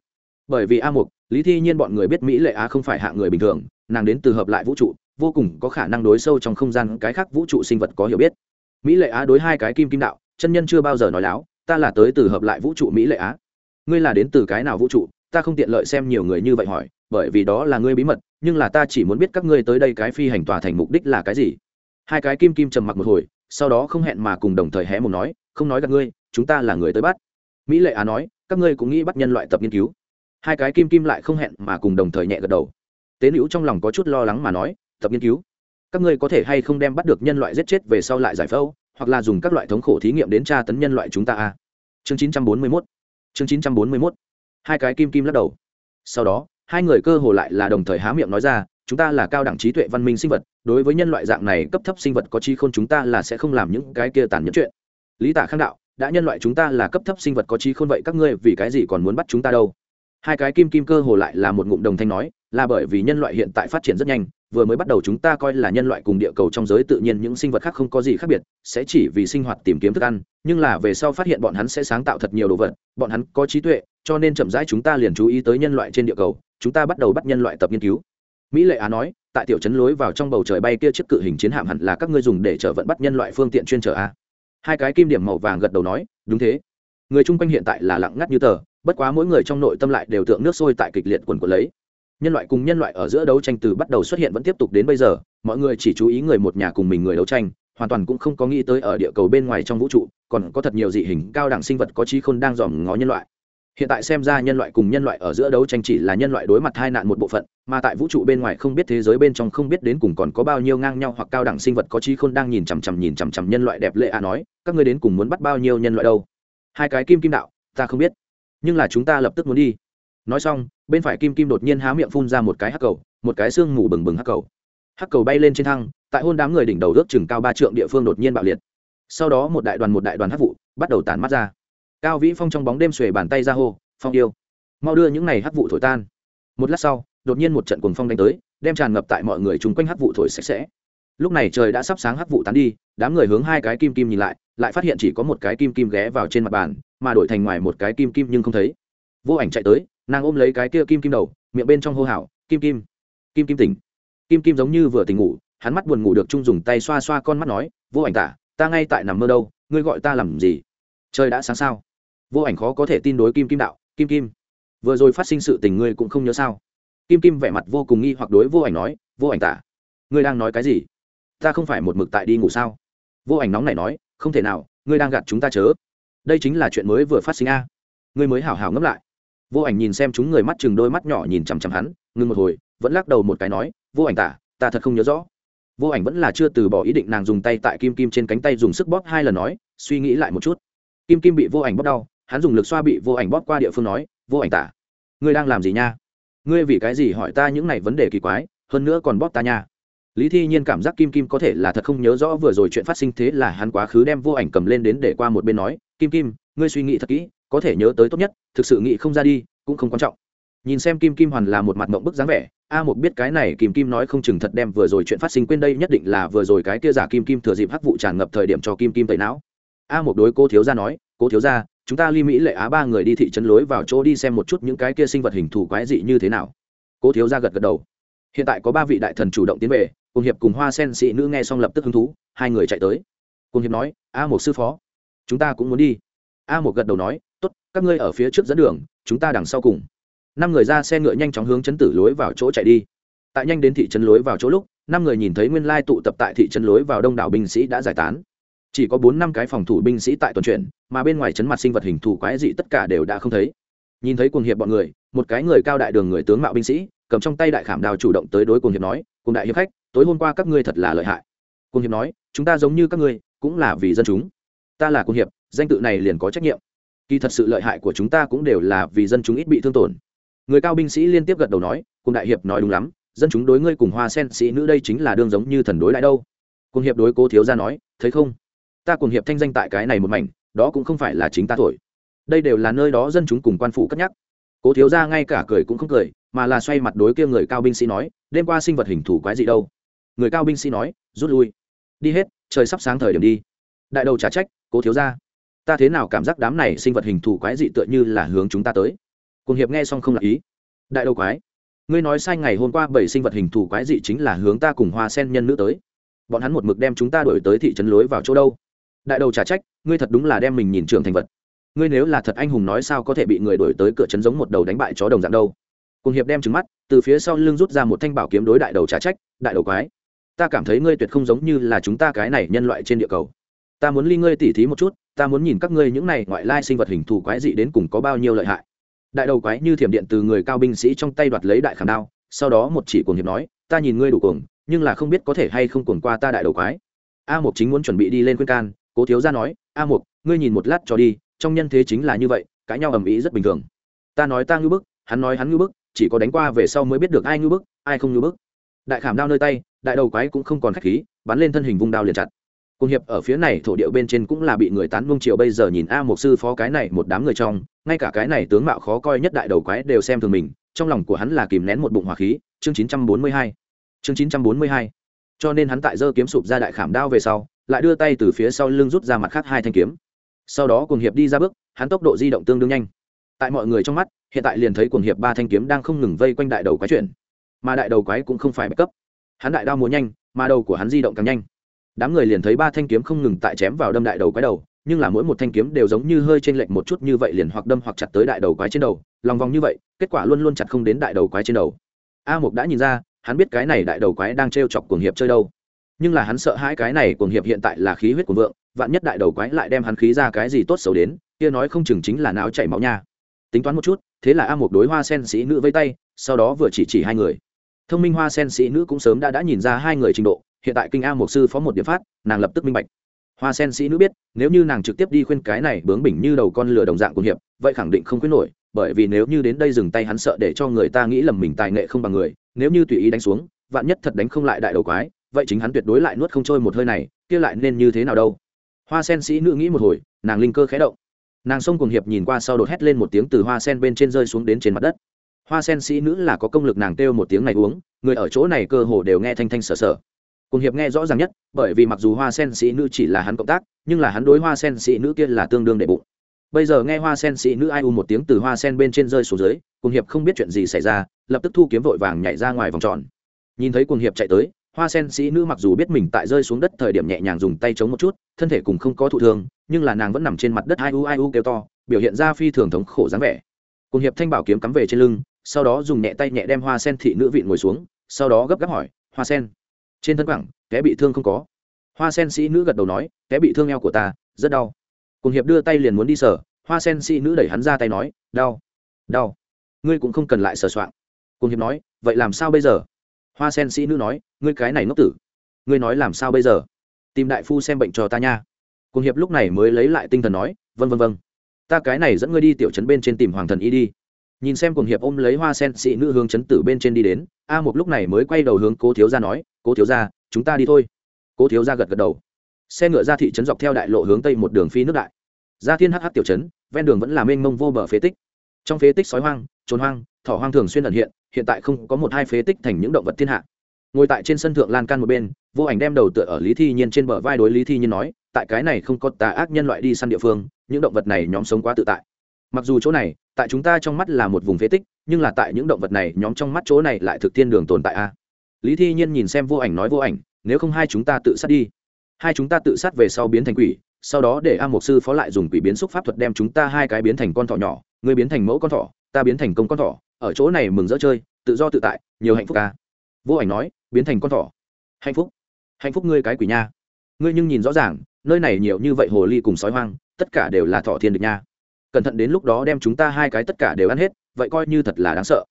Bởi vì a mục, lý thi nhiên bọn người biết mỹ lệ á không phải hạ người bình thường, nàng đến từ hợp lại vũ trụ, vô cùng có khả năng đối sâu trong không gian cái khác vũ trụ sinh vật có hiểu biết. Mỹ lệ á đối hai cái kim kim đạo, chân nhân chưa bao giờ nói láo, ta là tới từ hợp lại vũ trụ mỹ lệ á. Ngươi là đến từ cái nào vũ trụ, ta không tiện lợi xem nhiều người như vậy hỏi, bởi vì đó là ngươi bí mật nhưng là ta chỉ muốn biết các ngươi tới đây cái phi hành tòa thành mục đích là cái gì. Hai cái kim kim trầm mặc một hồi, sau đó không hẹn mà cùng đồng thời hé một nói, không nói gặp ngươi, chúng ta là người tới bắt. Mỹ lệ á nói, các ngươi cũng nghĩ bắt nhân loại tập nghiên cứu. Hai cái kim kim lại không hẹn mà cùng đồng thời nhẹ gật đầu. Tế nữ trong lòng có chút lo lắng mà nói, tập nghiên cứu? Các ngươi có thể hay không đem bắt được nhân loại giết chết về sau lại giải phẫu, hoặc là dùng các loại thống khổ thí nghiệm đến tra tấn nhân loại chúng ta a? À? chương chín trăm bốn mươi mốt. Chương chín trăm bốn mươi mốt. Hai cái kim kim lắc đầu. Sau đó hai người cơ hồ lại là đồng thời há miệng nói ra, chúng ta là cao đẳng trí tuệ văn minh sinh vật, đối với nhân loại dạng này cấp thấp sinh vật có chi khôn chúng ta là sẽ không làm những cái kia tàn nhẫn chuyện. Lý tả khang đạo, đã nhân loại chúng ta là cấp thấp sinh vật có chi khôn vậy các ngươi vì cái gì còn muốn bắt chúng ta đâu? Hai cái kim kim cơ hồ lại là một ngụm đồng thanh nói, là bởi vì nhân loại hiện tại phát triển rất nhanh, vừa mới bắt đầu chúng ta coi là nhân loại cùng địa cầu trong giới tự nhiên những sinh vật khác không có gì khác biệt, sẽ chỉ vì sinh hoạt tìm kiếm thức ăn, nhưng là về sau phát hiện bọn hắn sẽ sáng tạo thật nhiều đồ vật, bọn hắn có trí tuệ, cho nên chậm rãi chúng ta liền chú ý tới nhân loại trên địa cầu chúng ta bắt đầu bắt nhân loại tập nghiên cứu. Mỹ lệ á nói, tại tiểu trấn lối vào trong bầu trời bay kia chiếc cự hình chiến hạm hẳn là các ngươi dùng để chở vận bắt nhân loại phương tiện chuyên chở a. Hai cái kim điểm màu vàng gật đầu nói, đúng thế. Người chung quanh hiện tại là lặng ngắt như tờ, bất quá mỗi người trong nội tâm lại đều tượng nước sôi tại kịch liệt quần quần lấy. Nhân loại cùng nhân loại ở giữa đấu tranh từ bắt đầu xuất hiện vẫn tiếp tục đến bây giờ, mọi người chỉ chú ý người một nhà cùng mình người đấu tranh, hoàn toàn cũng không có nghĩ tới ở địa cầu bên ngoài trong vũ trụ, còn có thật nhiều dị hình cao đẳng sinh vật có trí khôn đang dòm ngó nhân loại hiện tại xem ra nhân loại cùng nhân loại ở giữa đấu tranh chỉ là nhân loại đối mặt hai nạn một bộ phận, mà tại vũ trụ bên ngoài không biết thế giới bên trong không biết đến cùng còn có bao nhiêu ngang nhau hoặc cao đẳng sinh vật có trí khôn đang nhìn chằm chằm nhìn chằm chằm nhân loại đẹp lệ a nói, các ngươi đến cùng muốn bắt bao nhiêu nhân loại đâu? Hai cái kim kim đạo, ta không biết. Nhưng là chúng ta lập tức muốn đi. Nói xong, bên phải kim kim đột nhiên há miệng phun ra một cái hắc cầu, một cái xương mù bừng bừng hắc cầu. Hắc cầu bay lên trên thăng, tại hôn đám người đỉnh đầu ước chừng cao ba trượng địa phương đột nhiên bạo liệt. Sau đó một đại đoàn một đại đoàn hắc vụ bắt đầu tản mắt ra cao vĩ phong trong bóng đêm xuề bàn tay ra hô, phong yêu, mau đưa những này hắc vụ thổi tan. Một lát sau, đột nhiên một trận cuồng phong đánh tới, đem tràn ngập tại mọi người chung quanh hắc vụ thổi sạch sẽ. Lúc này trời đã sắp sáng hắc vụ tán đi, đám người hướng hai cái kim kim nhìn lại lại phát hiện chỉ có một cái kim kim ghé vào trên mặt bàn, mà đổi thành ngoài một cái kim kim nhưng không thấy. Vô ảnh chạy tới, nàng ôm lấy cái kia kim kim đầu, miệng bên trong hô hào, kim kim kim kim tỉnh. Kim kim giống như vừa tỉnh ngủ, hắn mắt buồn ngủ được chung dùng tay xoa xoa con mắt nói, vô ảnh tả, ta ngay tại nằm mơ đâu, ngươi gọi ta làm gì? Trời đã sáng sao? Vô ảnh khó có thể tin đối kim kim đạo, kim kim. Vừa rồi phát sinh sự tình ngươi cũng không nhớ sao? Kim kim vẻ mặt vô cùng nghi hoặc đối vô ảnh nói, vô ảnh tả, ngươi đang nói cái gì? Ta không phải một mực tại đi ngủ sao? Vô ảnh nóng này nói, không thể nào, ngươi đang gạt chúng ta chớ. Đây chính là chuyện mới vừa phát sinh a. Ngươi mới hảo hảo ngẫm lại. Vô ảnh nhìn xem chúng người mắt chừng đôi mắt nhỏ nhìn chằm chằm hắn ngưng một hồi, vẫn lắc đầu một cái nói, vô ảnh tả, ta thật không nhớ rõ. Vô ảnh vẫn là chưa từ bỏ ý định nàng dùng tay tại kim kim trên cánh tay dùng sức bóp hai lần nói, suy nghĩ lại một chút. Kim kim bị vô ảnh bóp đau hắn dùng lực xoa bị vô ảnh bóp qua địa phương nói, vô ảnh tả, ngươi đang làm gì nha? Ngươi vì cái gì hỏi ta những này vấn đề kỳ quái, hơn nữa còn bóp ta nha? Lý thi nhiên cảm giác kim kim có thể là thật không nhớ rõ vừa rồi chuyện phát sinh thế là hắn quá khứ đem vô ảnh cầm lên đến để qua một bên nói, kim kim, ngươi suy nghĩ thật kỹ, có thể nhớ tới tốt nhất, thực sự nghĩ không ra đi, cũng không quan trọng. Nhìn xem kim kim hoàn là một mặt mộng bức dáng vẻ, a một biết cái này kim kim nói không chừng thật đem vừa rồi chuyện phát sinh quên đây nhất định là vừa rồi cái kia giả kim kim thừa dịp hắc vụ tràn ngập thời điểm cho kim kim tẩy não a một đối cô thiếu gia nói cô thiếu gia, chúng ta ly mỹ lệ á ba người đi thị trấn lối vào chỗ đi xem một chút những cái kia sinh vật hình thù quái dị như thế nào. Cô thiếu gia gật gật đầu. Hiện tại có ba vị đại thần chủ động tiến về cùng hiệp cùng hoa sen sĩ nữ nghe xong lập tức hứng thú, hai người chạy tới. Cùng hiệp nói, a một sư phó, chúng ta cũng muốn đi. A một gật đầu nói, tốt, các ngươi ở phía trước dẫn đường, chúng ta đằng sau cùng. Năm người ra xe ngựa nhanh chóng hướng chấn tử lối vào chỗ chạy đi. Tại nhanh đến thị trấn lối vào chỗ lúc, năm người nhìn thấy nguyên lai tụ tập tại thị trấn lối vào đông đảo binh sĩ đã giải tán chỉ có bốn năm cái phòng thủ binh sĩ tại tuần chuyển, mà bên ngoài chấn mặt sinh vật hình thù quái dị tất cả đều đã không thấy. Nhìn thấy cuồng hiệp bọn người, một cái người cao đại đường người tướng mạo binh sĩ, cầm trong tay đại khảm đào chủ động tới đối cuồng hiệp nói cùng đại hiệp khách, tối hôm qua các ngươi thật là lợi hại. Cuồng hiệp nói, chúng ta giống như các ngươi, cũng là vì dân chúng. Ta là cuồng hiệp, danh tự này liền có trách nhiệm. Kỳ thật sự lợi hại của chúng ta cũng đều là vì dân chúng ít bị thương tổn. Người cao binh sĩ liên tiếp gật đầu nói cùng đại hiệp nói đúng lắm, dân chúng đối ngươi cùng hoa sen sĩ nữ đây chính là đương giống như thần đối lại đâu. Cùng hiệp đối cố thiếu ra nói, thấy không? Ta cùng hiệp thanh danh tại cái này một mảnh, đó cũng không phải là chính ta thổi. Đây đều là nơi đó dân chúng cùng quan phụ cất nhắc. Cố thiếu ra ngay cả cười cũng không cười, mà là xoay mặt đối kia người cao binh sĩ nói, đêm qua sinh vật hình thủ quái gì đâu? Người cao binh sĩ nói, rút lui. Đi hết, trời sắp sáng thời điểm đi. Đại đầu trả trách, cố thiếu ra ta thế nào cảm giác đám này sinh vật hình thù quái dị tựa như là hướng chúng ta tới? Cùng hiệp nghe xong không là ý. Đại đầu quái, ngươi nói sai ngày hôm qua bảy sinh vật hình thù quái dị chính là hướng ta cùng hoa sen nhân nữ tới. Bọn hắn một mực đem chúng ta đổi tới thị trấn lối vào chỗ đâu? Đại đầu trả trách, ngươi thật đúng là đem mình nhìn trưởng thành vật. Ngươi nếu là thật anh hùng nói sao có thể bị người đổi tới cửa trấn giống một đầu đánh bại chó đồng dạng đâu. Cùng hiệp đem trứng mắt, từ phía sau lưng rút ra một thanh bảo kiếm đối đại đầu trả trách, đại đầu quái. Ta cảm thấy ngươi tuyệt không giống như là chúng ta cái này nhân loại trên địa cầu. Ta muốn ly ngươi tỉ thí một chút, ta muốn nhìn các ngươi những này ngoại lai sinh vật hình thù quái dị đến cùng có bao nhiêu lợi hại. Đại đầu quái như thiểm điện từ người cao binh sĩ trong tay đoạt lấy đại khảm đao, sau đó một chỉ cuồng hiệp nói, ta nhìn ngươi đủ cuồng, nhưng là không biết có thể hay không cuồng qua ta đại đầu quái. A một chính muốn chuẩn bị đi lên khuyên can cố thiếu gia nói a Mục, ngươi nhìn một lát cho đi trong nhân thế chính là như vậy cãi nhau ầm ĩ rất bình thường. Ta nói ta ngưu bức hắn nói hắn ngưu bức chỉ có đánh qua về sau mới biết được ai ngưu bức ai không ngưu bức. Đại khảm đao nơi tay đại đầu quái cũng không còn khách khí bắn lên thân hình vung đao liền chặt. Cùng hiệp ở phía này thổ điệu bên trên cũng là bị người tán vung chiều bây giờ nhìn a Mục sư phó cái này một đám người trong ngay cả cái này tướng mạo khó coi nhất đại đầu quái đều xem thường mình trong lòng của hắn là kìm nén một bụng hỏa khí chương 942 chương 942 cho nên hắn tại dơ kiếm sụp ra đại khảm đao về sau lại đưa tay từ phía sau lưng rút ra mặt khác hai thanh kiếm. Sau đó cùng hiệp đi ra bước, hắn tốc độ di động tương đương nhanh. Tại mọi người trong mắt, hiện tại liền thấy cùng hiệp ba thanh kiếm đang không ngừng vây quanh đại đầu quái chuyển. Mà đại đầu quái cũng không phải bất cấp. Hắn đại đao múa nhanh, mà đầu của hắn di động càng nhanh. Đám người liền thấy ba thanh kiếm không ngừng tại chém vào đâm đại đầu quái đầu, nhưng là mỗi một thanh kiếm đều giống như hơi t r ê n lệch một chút như vậy liền hoặc đâm hoặc chặt tới đại đầu quái trên đầu, lòng vòng như vậy, kết quả luôn luôn chặt không đến đại đầu quái trên đầu. A mục đã nhìn ra, hắn biết cái này đại đầu quái đang t r e o chọc cuồng hiệp chơi đâu nhưng là hắn sợ hai cái này cuồng hiệp hiện tại là khí huyết của vượng, vạn nhất đại đầu quái lại đem hắn khí ra cái gì tốt xấu đến, kia nói không chừng chính là não chảy máu nha. Tính toán một chút, thế là a mục đối hoa sen sĩ nữ vây tay, sau đó vừa chỉ chỉ hai người. Thông minh hoa sen sĩ nữ cũng sớm đã đã nhìn ra hai người trình độ, hiện tại kinh a mục sư phó một điểm phát, nàng lập tức minh bạch. Hoa sen sĩ nữ biết, nếu như nàng trực tiếp đi khuyên cái này bướng bỉnh như đầu con lừa đồng dạng cuồng hiệp, vậy khẳng định không khuyên nổi, bởi vì nếu như đến đây dừng tay hắn sợ để cho người ta nghĩ lầm mình tài nghệ không bằng người, nếu như tùy ý đánh xuống, vạn nhất thật đánh không lại đại đầu quái vậy chính hắn tuyệt đối lại nuốt không trôi một hơi này, kia lại nên như thế nào đâu? Hoa sen sĩ nữ nghĩ một hồi, nàng linh cơ khé động. Nàng sông cùng hiệp nhìn qua sau đột hét lên một tiếng từ hoa sen bên trên rơi xuống đến trên mặt đất. Hoa sen sĩ nữ là có công lực nàng kêu một tiếng này uống, người ở chỗ này cơ hồ đều nghe thanh thanh sờ sờ. cùng hiệp nghe rõ ràng nhất, bởi vì mặc dù hoa sen sĩ nữ chỉ là hắn cộng tác, nhưng là hắn đối hoa sen sĩ nữ kia là tương đương đệ bụng. Bây giờ nghe hoa sen sĩ nữ ai u một tiếng từ hoa sen bên trên rơi xuống dưới cùng hiệp không biết chuyện gì xảy ra, lập tức thu kiếm vội vàng nhảy ra ngoài vòng tròn. Nhìn thấy cùng hiệp chạy tới hoa sen sĩ nữ mặc dù biết mình tại rơi xuống đất thời điểm nhẹ nhàng dùng tay chống một chút, thân thể cùng không có thụ thương, nhưng là nàng vẫn nằm trên mặt đất ai u ai u kêu to, biểu hiện ra phi thường thống khổ dáng vẻ. Cùng hiệp thanh bảo kiếm cắm về trên lưng, sau đó dùng nhẹ tay nhẹ đem hoa sen thị nữ vị ngồi xuống, sau đó gấp gáp hỏi, hoa sen, trên thân quẳng té bị thương không có? Hoa sen sĩ nữ gật đầu nói té bị thương eo của ta, rất đau. Cùng hiệp đưa tay liền muốn đi sở hoa sen sĩ nữ đẩy hắn ra tay nói, đau đau, ngươi cũng không cần lại sờ soạn cùng hiệp nói, vậy làm sao bây giờ? Hoa sen sĩ nữ nói, ngươi cái này ngốc tử, ngươi nói làm sao bây giờ? Tìm đại phu xem bệnh cho ta nha. Cùng hiệp lúc này mới lấy lại tinh thần nói vân vân vân ta cái này dẫn ngươi đi tiểu trấn bên trên tìm hoàng thần y đi. Nhìn xem cùng hiệp ôm lấy hoa sen sĩ nữ hướng chấn tử bên trên đi đến, a một lúc này mới quay đầu hướng cố thiếu gia nói, cố thiếu gia, chúng ta đi thôi. Cố thiếu gia gật gật đầu. Xe ngựa ra thị trấn dọc theo đại lộ hướng tây một đường phi nước đại. Ra thiên hh tiểu trấn, ven đường vẫn là mênh mông vô bờ phế tích trong phế tích sói hoang, trốn hoang, thỏ hoang thường xuyên ẩn hiện hiện tại không có một hai phế tích thành những động vật thiên hạ. Ngồi tại trên sân thượng lan can một bên, vô ảnh đem đầu tựa ở lý thi nhiên trên bờ vai đối lý thi nhiên nói, tại cái này không có tà ác nhân loại đi săn địa phương, những động vật này nhóm sống quá tự tại. Mặc dù chỗ này, tại chúng ta trong mắt là một vùng phế tích, nhưng là tại những động vật này nhóm trong mắt chỗ này lại thực thiên đường tồn tại a. Lý thi nhiên nhìn xem vô ảnh nói vô ảnh, nếu không hai chúng ta tự sát đi. Hai chúng ta tự sát về sau biến thành quỷ, sau đó để a mục sư phó lại dùng quỷ biến xúc pháp thuật đem chúng ta hai cái biến thành con thỏ nhỏ người biến thành mẫu con thỏ, ta biến thành công con thỏ, ở chỗ này mừng rỡ chơi, tự do tự tại, nhiều hạnh phúc ca vô ảnh nói, biến thành con thỏ. Hạnh phúc. Hạnh phúc ngươi cái quỷ nha. Ngươi nhưng nhìn rõ ràng, nơi này nhiều như vậy hồ ly cùng sói hoang, tất cả đều là thỏ thiên được nha. Cẩn thận đến lúc đó đem chúng ta hai cái tất cả đều ăn hết, vậy coi như thật là đáng sợ.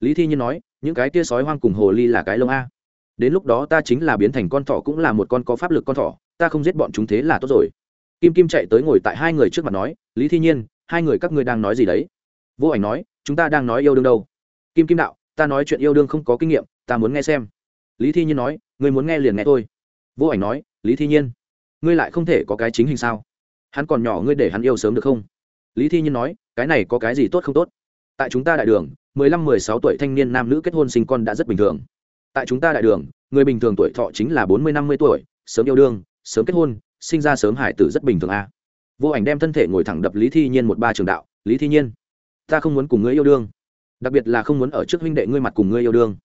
Lý thi nhiên nói, những cái kia sói hoang cùng hồ ly là cái lông a. Đến lúc đó ta chính là biến thành con thỏ cũng là một con có pháp lực con thỏ, ta không giết bọn chúng thế là tốt rồi. Kim kim chạy tới ngồi tại hai người trước mặt nói, lý thi nhiên hai người các ngươi đang nói gì đấy? Vô ảnh nói, chúng ta đang nói yêu đương đâu? Kim kim đạo, ta nói chuyện yêu đương không có kinh nghiệm, ta muốn nghe xem. Lý thi nhiên nói, ngươi muốn nghe liền nghe thôi. Vô ảnh nói, lý thi nhiên, ngươi lại không thể có cái chính hình sao? Hắn còn nhỏ ngươi để hắn yêu sớm được không? Lý thi nhiên nói, cái này có cái gì tốt không tốt? Tại chúng ta đại đường, mười lăm, mười sáu tuổi thanh niên nam nữ kết hôn sinh con đã rất bình thường. Tại chúng ta đại đường, người bình thường tuổi thọ chính là bốn mươi, năm mươi tuổi, sớm yêu đương, sớm kết hôn, sinh ra sớm hải tử rất bình thường a à vô ảnh đem thân thể ngồi thẳng đập lý thi nhiên một ba trường đạo, lý thi nhiên, ta không muốn cùng ngươi yêu đương, đặc biệt là không muốn ở trước huynh đệ ngươi mặt cùng ngươi yêu đương.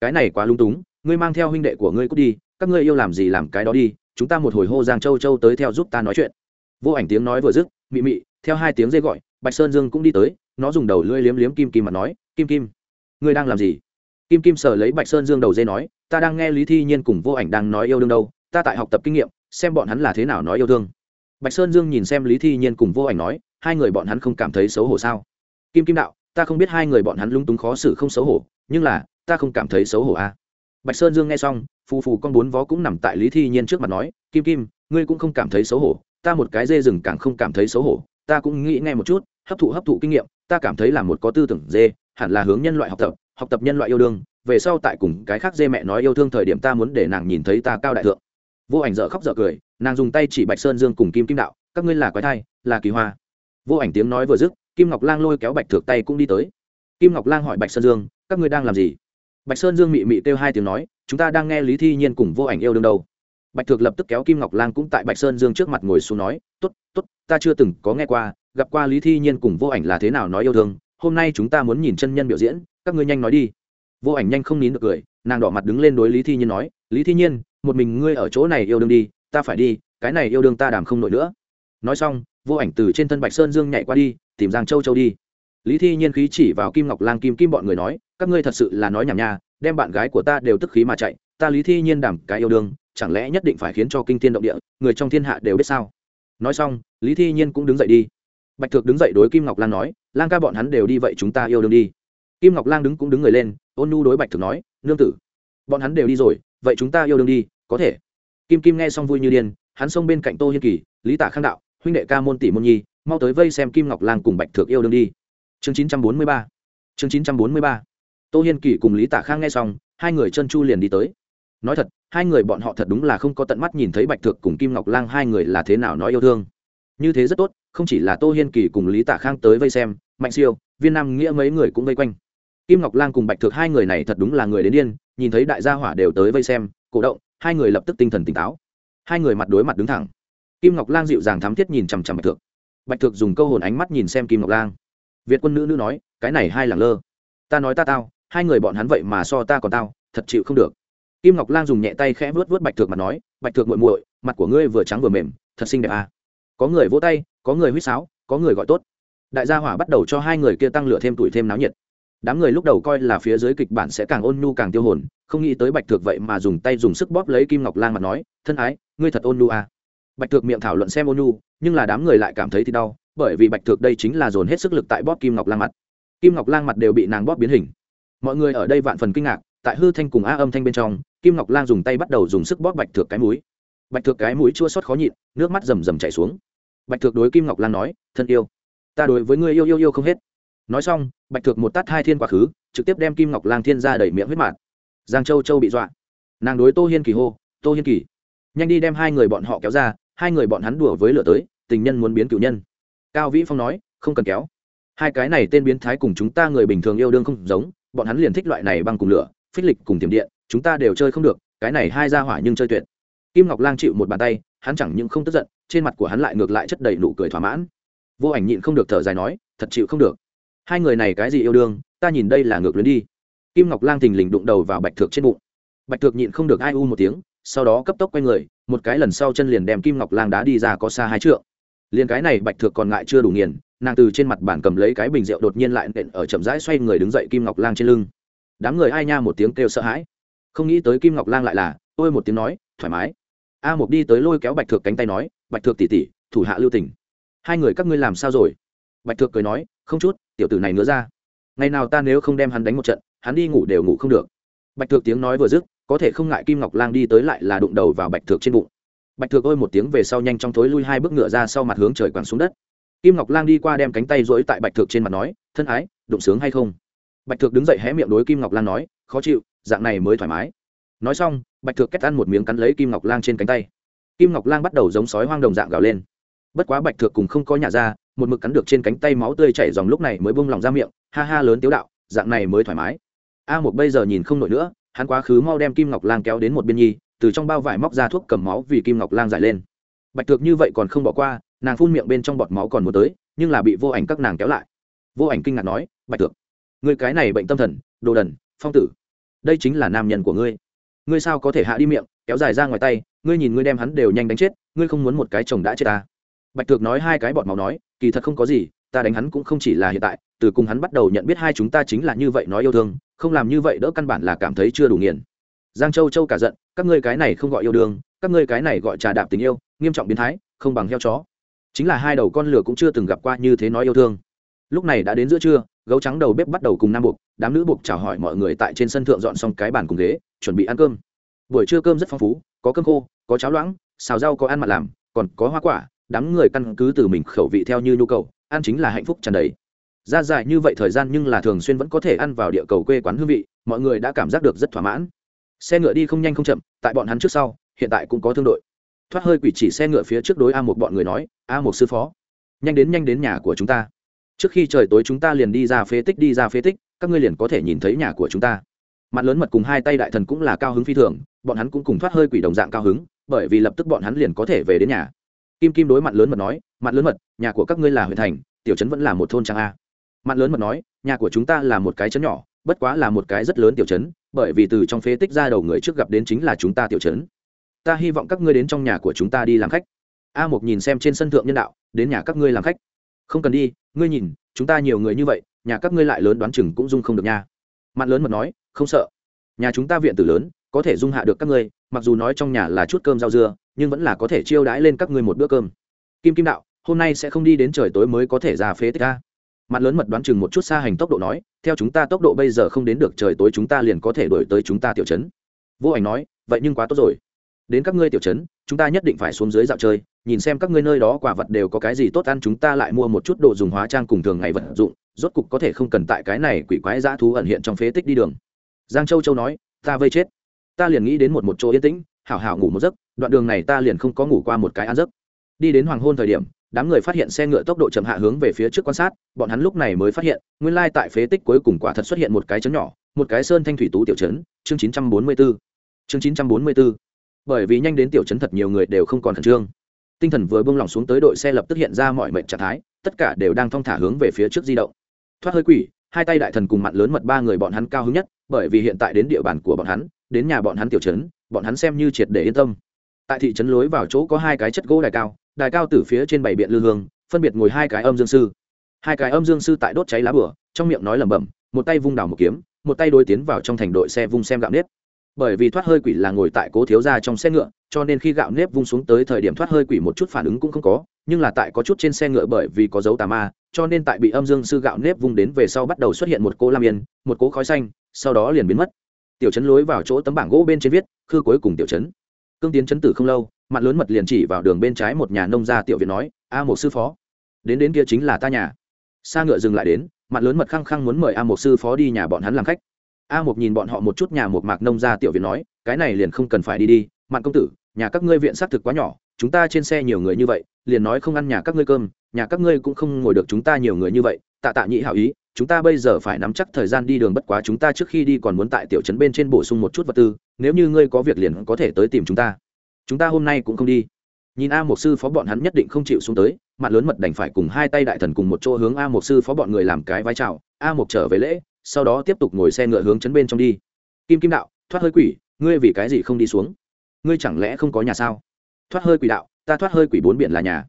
Cái này quá lung túng, ngươi mang theo huynh đệ của ngươi cút đi, các ngươi yêu làm gì làm cái đó đi, chúng ta một hồi hô giang châu châu tới theo giúp ta nói chuyện. Vô ảnh tiếng nói vừa dứt, mị mị, theo hai tiếng dây gọi, bạch sơn dương cũng đi tới, nó dùng đầu lưỡi liếm liếm kim kim mà nói, kim kim, ngươi đang làm gì? Kim kim sờ lấy bạch sơn dương đầu dây nói, ta đang nghe lý thi nhiên cùng vô ảnh đang nói yêu đương đâu, ta tại học tập kinh nghiệm, xem bọn hắn là thế nào nói yêu thương bạch sơn dương nhìn xem lý thi nhiên cùng vô ảnh nói, hai người bọn hắn không cảm thấy xấu hổ sao kim kim đạo, ta không biết hai người bọn hắn lung túng khó xử không xấu hổ, nhưng là, ta không cảm thấy xấu hổ a à. bạch sơn dương nghe xong, phù phù con bốn vó cũng nằm tại lý thi nhiên trước mặt nói, kim kim, ngươi cũng không cảm thấy xấu hổ, ta một cái dê rừng càng không cảm thấy xấu hổ, ta cũng nghĩ nghe một chút, hấp thụ hấp thụ kinh nghiệm, ta cảm thấy là một có tư tưởng dê, hẳn là hướng nhân loại học tập học tập nhân loại yêu đương, về sau tại cùng cái khác dê mẹ nói yêu thương thời điểm ta muốn để nàng nhìn thấy ta cao đại thượng vô ảnh dở khóc dở cười nàng dùng tay chỉ bạch sơn dương cùng kim kim đạo các ngươi là quái thai là kỳ hoa vô ảnh tiếng nói vừa dứt kim ngọc lang lôi kéo bạch thược tay cũng đi tới kim ngọc lang hỏi bạch sơn dương các ngươi đang làm gì bạch sơn dương mị mị kêu hai tiếng nói chúng ta đang nghe lý thi nhiên cùng vô ảnh yêu đương đâu bạch thược lập tức kéo kim ngọc lang cũng tại bạch sơn dương trước mặt ngồi xuống nói t ố t t ố t ta chưa từng có nghe qua gặp qua lý thi nhiên cùng vô ảnh là thế nào nói yêu thương hôm nay chúng ta muốn nhìn chân nhân biểu diễn các ngươi nhanh nói đi vô ảnh nhanh không nín được cười nàng đỏ mặt đứng lên đối lý thi nhiên nói lý thi nhiên một mình ngươi ở chỗ này yêu đương đi ta phải đi, cái này yêu đương ta đàm không nổi nữa. Nói xong, vô ảnh từ trên thân bạch sơn dương nhảy qua đi, tìm giang châu châu đi. Lý thi nhiên khí chỉ vào kim ngọc lang, kim kim bọn người nói, các ngươi thật sự là nói nhảm nha, đem bạn gái của ta đều tức khí mà chạy, ta lý thi nhiên đảm cái yêu đương, chẳng lẽ nhất định phải khiến cho kinh thiên động địa, người trong thiên hạ đều biết sao? Nói xong, lý thi nhiên cũng đứng dậy đi. Bạch thực đứng dậy đối kim ngọc lan nói, lang ca bọn hắn đều đi vậy chúng ta yêu đương đi. Kim ngọc lan đứng cũng đứng người lên, ôn nu đối bạch thực nói, nương tử, bọn hắn đều đi rồi, vậy chúng ta yêu đương đi, có thể kim kim nghe xong vui như điên, hắn xông bên cạnh tô hiên kỳ, lý tả khang đạo, huynh đệ ca môn tỷ môn nhi, mau tới vây xem kim ngọc lan cùng bạch thược yêu đương đi. Chương chín trăm bốn mươi ba. Chương chín trăm bốn mươi ba. Tô hiên kỳ cùng lý tả khang nghe xong, hai người chân chu liền đi tới. Nói thật, hai người bọn họ thật đúng là không có tận mắt nhìn thấy bạch thược cùng kim ngọc lang hai người là thế nào nói yêu thương. Như thế rất tốt, không chỉ là tô hiên kỳ cùng lý tả khang tới vây xem, mạnh siêu, viên nam nghĩa mấy người cũng vây quanh. Kim ngọc lang cùng bạch thược hai người này thật đúng là người đến điên, nhìn thấy đại gia hỏa đều tới vây xem, cổ động hai người lập tức tinh thần tỉnh táo. Hai người mặt đối mặt đứng thẳng. Kim ngọc lang dịu dàng thắm thiết nhìn chằm chằm bạch Thược, bạch Thược dùng câu hồn ánh mắt nhìn xem kim ngọc lang. Việt quân nữ nữ nói cái này hai làng lơ. Ta nói ta tao hai người bọn hắn vậy mà so ta còn tao thật chịu không được. Kim ngọc lang dùng nhẹ tay khẽ vớt vớt bạch thược mặt nói bạch thược muội muội mặt của ngươi vừa trắng vừa mềm thật xinh đẹp à. có người vỗ tay có người huýt sáo có người gọi tốt. Đại gia hỏa bắt đầu cho hai người kia tăng lửa thêm tuổi thêm náo nhiệt đám người lúc đầu coi là phía dưới kịch bản sẽ càng ôn nhu càng tiêu hồn, không nghĩ tới bạch thược vậy mà dùng tay dùng sức bóp lấy kim ngọc lang mặt nói, thân ái, ngươi thật ôn nhu à. bạch thược miệng thảo luận xem ôn nhu, nhưng là đám người lại cảm thấy thì đau, bởi vì bạch thược đây chính là dồn hết sức lực tại bóp kim ngọc lang mặt. Kim ngọc lang mặt đều bị nàng bóp biến hình. Mọi người ở đây vạn phần kinh ngạc, tại hư thanh cùng a âm thanh bên trong, kim ngọc lang dùng tay bắt đầu dùng sức bóp bạch thược cái mũi. Bạch thược cái mũi chua xót khó nhịn, nước mắt rầm rầm chảy xuống. Bạch thược đối kim ngọc lang nói, thân yêu, ta đối với ngươi yêu yêu yêu không hết nói xong, bạch thược một tát hai thiên quá khứ, trực tiếp đem kim ngọc lang thiên ra đẩy miệng huyết mạn giang châu châu bị dọa. Nàng đối tô hiên kỳ hô, tô hiên kỳ, nhanh đi đem hai người bọn họ kéo ra, hai người bọn hắn đùa với lửa tới, tình nhân muốn biến cựu nhân. Cao vĩ phong nói, không cần kéo. Hai cái này tên biến thái cùng chúng ta người bình thường yêu đương không giống, bọn hắn liền thích loại này băng cùng lửa, phích lịch cùng tiềm điện, chúng ta đều chơi không được, cái này hai ra hỏa nhưng chơi tuyệt. Kim ngọc lang chịu một bàn tay, hắn chẳng những không tức giận, trên mặt của hắn lại ngược lại chất đầy nụ cười thỏa mãn. Vô ảnh nhịn không được thở dài nói, thật chịu không được hai người này cái gì yêu đương, ta nhìn đây là ngược luyến đi. Kim ngọc lang thình lình đụng đầu vào bạch thược trên bụng. Bạch thược nhịn không được ai u một tiếng, sau đó cấp tốc quay người, một cái lần sau chân liền đem kim ngọc lang đá đi ra có xa hai trượng. Liền cái này bạch thược còn ngại chưa đủ nghiền, nàng từ trên mặt bàn cầm lấy cái bình rượu đột nhiên lại nện ở chậm rãi xoay người đứng dậy kim ngọc lang trên lưng. Đám người ai nha một tiếng kêu sợ hãi. Không nghĩ tới kim ngọc lang lại là, ôi một tiếng nói, thoải mái. A mục đi tới lôi kéo bạch thược cánh tay nói, bạch thược tỉ tỉ thủ hạ lưu tỉnh hai người các ngươi làm sao rồi? Bạch thược cười nói không chút, tiểu tử này nữa ra. Ngày nào ta nếu không đem hắn đánh một trận, hắn đi ngủ đều ngủ không được. Bạch thược tiếng nói vừa dứt, có thể không ngại kim ngọc lang đi tới lại là đụng đầu vào bạch thược trên bụng. Bạch thược ôi một tiếng về sau nhanh trong thối lui hai bước ngựa ra sau mặt hướng trời quẳng xuống đất. Kim ngọc lang đi qua đem cánh tay rỗi tại bạch thược trên mặt nói, thân ái, đụng sướng hay không? Bạch thược đứng dậy hé miệng đối kim ngọc lang nói, khó chịu, dạng này mới thoải mái. Nói xong, bạch thược kết ăn một miếng cắn lấy kim ngọc lang trên cánh tay. Kim ngọc lang bắt đầu giống sói hoang đồng dạng gào lên. Bất quá bạch thược cùng không có nhà ra một mực cắn được trên cánh tay máu tươi chảy dòng lúc này mới bung lòng ra miệng, ha ha lớn tiếu đạo, dạng này mới thoải mái. A một bây giờ nhìn không nổi nữa, hắn quá khứ mau đem kim ngọc lang kéo đến một biên nhi, từ trong bao vải móc ra thuốc cầm máu vì kim ngọc lang giải lên. Bạch thược như vậy còn không bỏ qua, nàng phun miệng bên trong bọt máu còn muốn tới, nhưng là bị vô ảnh các nàng kéo lại. Vô ảnh kinh ngạc nói, bạch thược người cái này bệnh tâm thần, đồ đần, phong tử, đây chính là nam nhân của ngươi. Ngươi sao có thể hạ đi miệng, kéo dài ra ngoài tay, ngươi nhìn ngươi đem hắn đều nhanh đánh chết, ngươi không muốn một cái chồng đã chết ta. Bạch thược nói hai cái bọt máu nói kỳ thật không có gì, ta đánh hắn cũng không chỉ là hiện tại, từ cùng hắn bắt đầu nhận biết hai chúng ta chính là như vậy nói yêu thương, không làm như vậy đỡ căn bản là cảm thấy chưa đủ nghiền. Giang châu châu cả giận, các ngươi cái này không gọi yêu đương, các ngươi cái này gọi trà đạp tình yêu, nghiêm trọng biến thái, không bằng heo chó. Chính là hai đầu con lửa cũng chưa từng gặp qua như thế nói yêu thương. Lúc này đã đến giữa trưa, gấu trắng đầu bếp bắt đầu cùng nam buộc, đám nữ buộc chào hỏi mọi người tại trên sân thượng dọn xong cái bàn cùng ghế, chuẩn bị ăn cơm. Buổi trưa cơm rất phong phú, có cơm khô, có cháo loãng, xào rau có ăn mặt làm, còn có hoa quả đám người căn cứ từ mình khẩu vị theo như nhu cầu, ăn chính là hạnh phúc tràn đầy. Ra dài như vậy thời gian nhưng là thường xuyên vẫn có thể ăn vào địa cầu quê quán hương vị, mọi người đã cảm giác được rất thỏa mãn. Xe ngựa đi không nhanh không chậm, tại bọn hắn trước sau, hiện tại cũng có thương đội. Thoát hơi quỷ chỉ xe ngựa phía trước đối a một bọn người nói, a một sư phó, nhanh đến nhanh đến nhà của chúng ta. Trước khi trời tối chúng ta liền đi ra phế tích, đi ra phế tích, các ngươi liền có thể nhìn thấy nhà của chúng ta. Mặt lớn mật cùng hai tay đại thần cũng là cao hứng phi thường, bọn hắn cũng cùng thoát hơi quỷ đồng dạng cao hứng, bởi vì lập tức bọn hắn liền có thể về đến nhà kim kim đối mặt lớn mật nói, mặt lớn mật, nhà của các ngươi là huyện thành, tiểu trấn vẫn là một thôn trang a. Mặt lớn mật nói, nhà của chúng ta là một cái trấn nhỏ, bất quá là một cái rất lớn tiểu trấn, bởi vì từ trong phế tích ra đầu người trước gặp đến chính là chúng ta tiểu trấn. Ta hy vọng các ngươi đến trong nhà của chúng ta đi làm khách. A một nhìn xem trên sân thượng nhân đạo, đến nhà các ngươi làm khách. Không cần đi, ngươi nhìn, chúng ta nhiều người như vậy, nhà các ngươi lại lớn đoán chừng cũng dung không được nha. Mặt lớn mật nói, không sợ. Nhà chúng ta viện tử lớn, có thể dung hạ được các ngươi, mặc dù nói trong nhà là chút cơm rau dưa nhưng vẫn là có thể chiêu đãi lên các ngươi một bữa cơm. Kim kim đạo, hôm nay sẽ không đi đến trời tối mới có thể ra phế tích a. Mặt lớn mật đoán chừng một chút xa hành tốc độ nói, theo chúng ta tốc độ bây giờ không đến được trời tối chúng ta liền có thể đổi tới chúng ta tiểu chấn vô ảnh nói, vậy nhưng quá tốt rồi. Đến các ngươi tiểu chấn chúng ta nhất định phải xuống dưới dạo chơi, nhìn xem các ngươi nơi đó quả vật đều có cái gì tốt ăn, chúng ta lại mua một chút đồ dùng hóa trang cùng thường ngày vật dụng, rốt cục có thể không cần tại cái này quỷ quái dã thú ẩn hiện trong phế tích đi đường. Giang châu châu nói, ta vây chết. Ta liền nghĩ đến một một chỗ yên tĩnh, hảo hảo ngủ một giấc đoạn đường này ta liền không có ngủ qua một cái ăn giấc. Đi đến hoàng hôn thời điểm, đám người phát hiện xe ngựa tốc độ chậm hạ hướng về phía trước quan sát, bọn hắn lúc này mới phát hiện, nguyên lai tại phế tích cuối cùng quả thật xuất hiện một cái chấn nhỏ, một cái sơn thanh thủy tú tiểu trấn, chương 944 chương 944 bởi vì nhanh đến tiểu trấn thật nhiều người đều không còn khẩn trương. Tinh thần vừa buông lỏng xuống tới đội xe lập tức hiện ra mọi mệnh trạng thái, tất cả đều đang thong thả hướng về phía trước di động. Thoát hơi quỷ, hai tay đại thần cùng mặn lớn mật ba người bọn hắn cao hứng nhất, bởi vì hiện tại đến địa bàn của bọn hắn, đến nhà bọn hắn tiểu trấn, bọn hắn xem như triệt để yên tâm tại thị trấn lối vào chỗ có hai cái chất gỗ đài cao đài cao từ phía trên bảy biện lư hương, phân biệt ngồi hai cái âm dương sư. Hai cái âm dương sư tại đốt cháy lá bửa, trong miệng nói lẩm bẩm, một tay vung đào một kiếm, một tay đối tiến vào trong thành đội xe vung xem gạo nếp. Bởi vì thoát hơi quỷ là ngồi tại cố thiếu gia trong xe ngựa, cho nên khi gạo nếp vung xuống tới thời điểm thoát hơi quỷ một chút phản ứng cũng không có, nhưng là tại có chút trên xe ngựa bởi vì có dấu tà ma, cho nên tại bị âm dương sư gạo nếp vung đến về sau bắt đầu xuất hiện một cỗ lam yên, một cỗ khói xanh, sau đó liền biến mất. Tiểu chấn lối vào chỗ tấm bảng gỗ bên trên viết, khư cuối cùng tiểu chấn cương tiến chấn tử không lâu, mặt lớn mật liền chỉ vào đường bên trái một nhà nông gia tiểu viện nói, a một sư phó, đến đến kia chính là ta nhà. Xa ngựa dừng lại đến, mặt lớn mật khăng khăng muốn mời a một sư phó đi nhà bọn hắn làm khách. A một nhìn bọn họ một chút nhà một mạc nông gia tiểu viện nói, cái này liền không cần phải đi đi mặt công tử, nhà các ngươi viện xác thực quá nhỏ, chúng ta trên xe nhiều người như vậy, liền nói không ăn nhà các ngươi cơm, nhà các ngươi cũng không ngồi được chúng ta nhiều người như vậy, tạ tạ nhị hảo ý chúng ta bây giờ phải nắm chắc thời gian đi đường bất quá chúng ta trước khi đi còn muốn tại tiểu trấn bên trên bổ sung một chút vật tư, nếu như ngươi có việc liền có thể tới tìm chúng ta. Chúng ta hôm nay cũng không đi. Nhìn a một sư phó bọn hắn nhất định không chịu xuống tới, mặt lớn mật đành phải cùng hai tay đại thần cùng một chỗ hướng a một sư phó bọn người làm cái vai trào a một trở về lễ, sau đó tiếp tục ngồi xe ngựa hướng chấn bên trong đi. Kim kim đạo, thoát hơi quỷ, ngươi vì cái gì không đi xuống? Ngươi chẳng lẽ không có nhà sao? Thoát hơi quỷ đạo, ta thoát hơi quỷ bốn biển là nhà.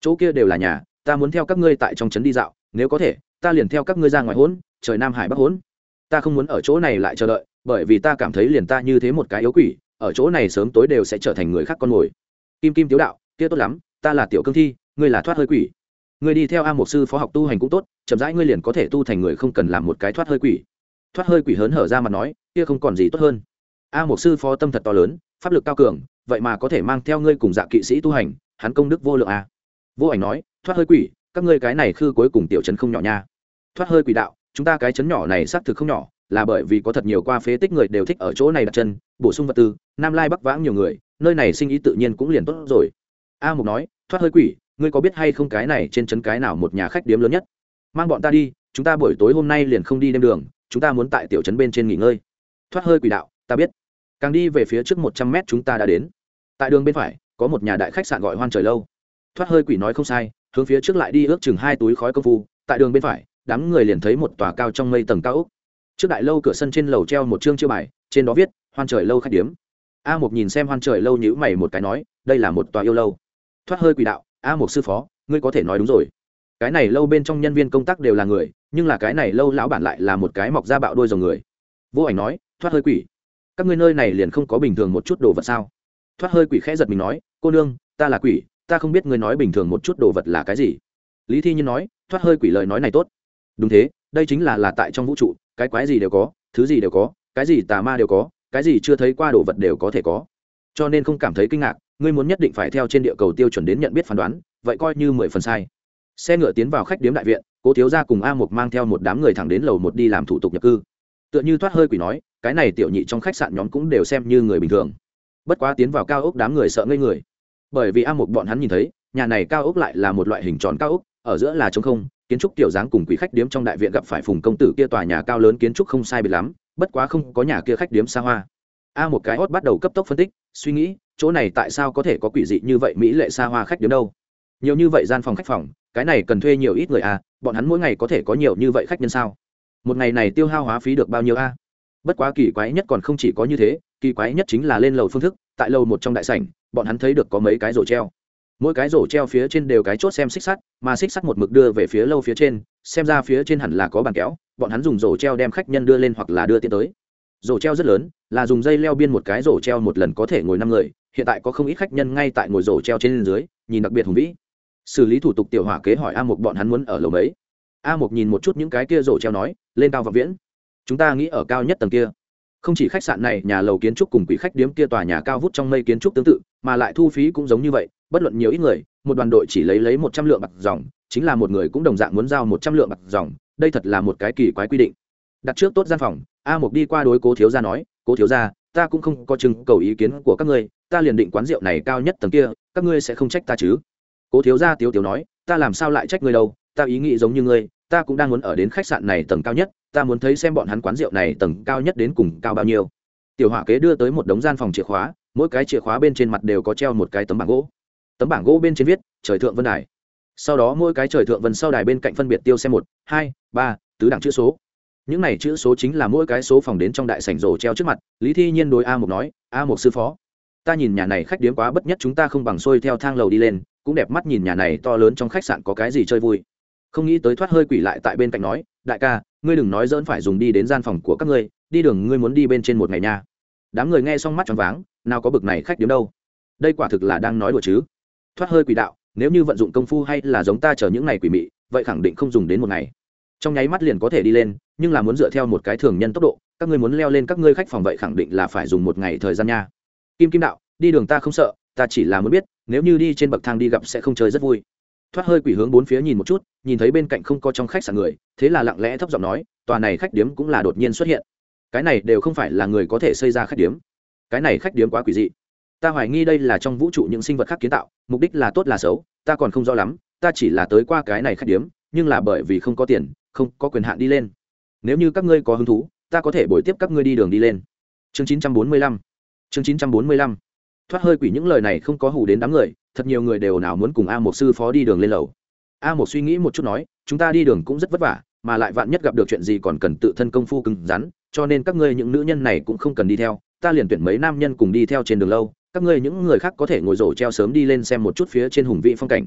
Chỗ kia đều là nhà, ta muốn theo các ngươi tại trong trấn đi dạo, nếu có thể ta liền theo các ngươi ra ngoài hỗn, trời nam hải bắc hỗn. Ta không muốn ở chỗ này lại chờ đợi, bởi vì ta cảm thấy liền ta như thế một cái yếu quỷ, ở chỗ này sớm tối đều sẽ trở thành người khác con mồi. Kim kim tiếu đạo, kia tốt lắm, ta là tiểu cương thi, ngươi là thoát hơi quỷ. Ngươi đi theo a một sư phó học tu hành cũng tốt, chậm rãi ngươi liền có thể tu thành người không cần làm một cái thoát hơi quỷ. Thoát hơi quỷ hớn hở ra mà nói, kia không còn gì tốt hơn. A một sư phó tâm thật to lớn, pháp lực cao cường, vậy mà có thể mang theo ngươi cùng dạ kỵ sĩ tu hành, hắn công đức vô lượng a vô ảnh nói, thoát hơi quỷ các ngươi cái này khư cuối cùng tiểu trấn không nhỏ nha. Thoát hơi quỷ đạo, chúng ta cái trấn nhỏ này xác thực không nhỏ, là bởi vì có thật nhiều qua phế tích người đều thích ở chỗ này đặt chân, bổ sung vật tư, nam lai bắc vãng nhiều người, nơi này sinh ý tự nhiên cũng liền tốt rồi. A mục nói, thoát hơi quỷ, ngươi có biết hay không cái này trên trấn cái nào một nhà khách điếm lớn nhất? Mang bọn ta đi, chúng ta buổi tối hôm nay liền không đi đêm đường, chúng ta muốn tại tiểu trấn bên trên nghỉ ngơi. Thoát hơi quỷ đạo, ta biết. Càng đi về phía trước một trăm mét chúng ta đã đến. Tại đường bên phải, có một nhà đại khách sạn gọi hoan trời lâu. Thoát hơi quỷ nói không sai hướng phía trước lại đi ước chừng hai túi khói công phu, tại đường bên phải, đám người liền thấy một tòa cao trong mây tầng cao úc trước đại lâu cửa sân trên lầu treo một chương chiêu bài, trên đó viết, hoan trời lâu khách điếm. A một nhìn xem hoan trời lâu nhữ mày một cái nói, đây là một tòa yêu lâu. Thoát hơi quỷ đạo, a một sư phó, ngươi có thể nói đúng rồi. Cái này lâu bên trong nhân viên công tác đều là người, nhưng là cái này lâu lão bản lại là một cái mọc ra bạo đôi dòng người. Vô ảnh nói, thoát hơi quỷ? Các ngươi nơi này liền không có bình thường một chút đồ vật sao? Thoát hơi quỷ khẽ giật mình nói, cô nương, ta là quỷ ta không biết ngươi nói bình thường một chút đồ vật là cái gì. Lý thi nhiên nói, thoát hơi quỷ lời nói này tốt. Đúng thế, đây chính là là tại trong vũ trụ, cái quái gì đều có, thứ gì đều có, cái gì tà ma đều có, cái gì chưa thấy qua đồ vật đều có thể có. Cho nên không cảm thấy kinh ngạc, ngươi muốn nhất định phải theo trên địa cầu tiêu chuẩn đến nhận biết phán đoán, vậy coi như mười phần sai. Xe ngựa tiến vào khách điếm đại viện, cố thiếu gia cùng a mục mang theo một đám người thẳng đến lầu một đi làm thủ tục nhập cư. Tựa như thoát hơi quỷ nói, cái này tiểu nhị trong khách sạn nhóm cũng đều xem như người bình thường. Bất quá tiến vào cao ốc đám người sợ ngây người bởi vì a mục bọn hắn nhìn thấy, nhà này cao ốc lại là một loại hình tròn cao ốc, ở giữa là trống không, kiến trúc tiểu dáng cùng quý khách điếm trong đại viện gặp phải phùng công tử kia tòa nhà cao lớn kiến trúc không sai biệt lắm, bất quá không có nhà kia khách điếm xa hoa. A một cái hót bắt đầu cấp tốc phân tích, suy nghĩ, chỗ này tại sao có thể có quỷ dị như vậy mỹ lệ xa hoa khách điếm đâu? Nhiều như vậy gian phòng khách phòng, cái này cần thuê nhiều ít người à? bọn hắn mỗi ngày có thể có nhiều như vậy khách nhân sao? Một ngày này tiêu hao hóa phí được bao nhiêu a? Bất quá kỳ quái nhất còn không chỉ có như thế, kỳ quái nhất chính là lên lầu phương thức, tại lầu một trong đại sảnh, bọn hắn thấy được có mấy cái rổ treo. Mỗi cái rổ treo phía trên đều cái chốt xem xích sắt, mà xích sắt một mực đưa về phía lâu phía trên, xem ra phía trên hẳn là có bàn kéo, bọn hắn dùng rổ treo đem khách nhân đưa lên hoặc là đưa tiến tới. Rổ treo rất lớn, là dùng dây leo biên một cái rổ treo một lần có thể ngồi năm người, hiện tại có không ít khách nhân ngay tại ngồi rổ treo trên dưới, nhìn đặc biệt hùng vĩ. Xử lý thủ tục tiểu hỏa kế hỏi a một bọn hắn muốn ở lầu mấy. A một nhìn một chút những cái kia rổ treo nói, lên cao và viễn chúng ta nghĩ ở cao nhất tầng kia. Không chỉ khách sạn này, nhà lầu kiến trúc cùng quỷ khách điếm kia tòa nhà cao vút trong mây kiến trúc tương tự, mà lại thu phí cũng giống như vậy, bất luận nhiều ít người, một đoàn đội chỉ lấy lấy một trăm lượng bạc dòng, chính là một người cũng đồng dạng muốn giao một trăm lượng bạc dòng, đây thật là một cái kỳ quái quy định. Đặt trước tốt gian phòng, a mục đi qua đối cố thiếu gia nói, cố thiếu gia, ta cũng không có chừng cầu ý kiến của các ngươi, ta liền định quán rượu này cao nhất tầng kia, các ngươi sẽ không trách ta chứ? Cố thiếu gia tiếu tiếu nói, ta làm sao lại trách ngươi đâu? Ta ý nghĩ giống như ngươi, ta cũng đang muốn ở đến khách sạn này tầng cao nhất, ta muốn thấy xem bọn hắn quán rượu này tầng cao nhất đến cùng cao bao nhiêu. Tiểu hỏa kế đưa tới một đống gian phòng chìa khóa, mỗi cái chìa khóa bên trên mặt đều có treo một cái tấm bảng gỗ. Tấm bảng gỗ bên trên viết, trời thượng vân đài. Sau đó mỗi cái trời thượng vân sau đài bên cạnh phân biệt tiêu xem một, hai, ba, tứ đẳng chữ số. Những này chữ số chính là mỗi cái số phòng đến trong đại sảnh rổ treo trước mặt, lý thi nhiên đối a một nói, a một sư phó, ta nhìn nhà này khách điếm quá bất nhất chúng ta không bằng xuôi theo thang lầu đi lên, cũng đẹp mắt nhìn nhà này to lớn trong khách sạn có cái gì chơi vui không nghĩ tới thoát hơi quỷ lại tại bên cạnh nói, đại ca, ngươi đừng nói dỡn phải dùng đi đến gian phòng của các ngươi, đi đường ngươi muốn đi bên trên một ngày nha. Đám người nghe xong mắt tròn váng, nào có bực này khách điếm đâu. Đây quả thực là đang nói đùa chứ. Thoát hơi quỷ đạo, nếu như vận dụng công phu hay là giống ta chở những ngày quỷ mị, vậy khẳng định không dùng đến một ngày. Trong nháy mắt liền có thể đi lên, nhưng là muốn dựa theo một cái thường nhân tốc độ, các ngươi muốn leo lên các ngươi khách phòng vậy khẳng định là phải dùng một ngày thời gian nha. Kim kim đạo, đi đường ta không sợ, ta chỉ là muốn biết, nếu như đi trên bậc thang đi gặp sẽ không chơi rất vui thoát hơi quỷ hướng bốn phía nhìn một chút, nhìn thấy bên cạnh không có trong khách sạn người, thế là lặng lẽ thấp giọng nói, tòa này khách điếm cũng là đột nhiên xuất hiện. Cái này đều không phải là người có thể xây ra khách điếm. Cái này khách điếm quá quỷ dị. Ta hoài nghi đây là trong vũ trụ những sinh vật khác kiến tạo, mục đích là tốt là xấu, ta còn không rõ lắm, ta chỉ là tới qua cái này khách điếm, nhưng là bởi vì không có tiền, không có quyền hạn đi lên. Nếu như các ngươi có hứng thú, ta có thể bồi tiếp các ngươi đi đường đi lên. Chương 945 chương 945 thoát hơi quỷ những lời này không có hù đến đám người thật nhiều người đều nào muốn cùng a một sư phó đi đường lên lầu. A một suy nghĩ một chút nói, chúng ta đi đường cũng rất vất vả, mà lại vạn nhất gặp được chuyện gì còn cần tự thân công phu cứng rắn, cho nên các ngươi những nữ nhân này cũng không cần đi theo, ta liền tuyển mấy nam nhân cùng đi theo trên đường lâu, các ngươi những người khác có thể ngồi rổ treo sớm đi lên xem một chút phía trên hùng vị phong cảnh.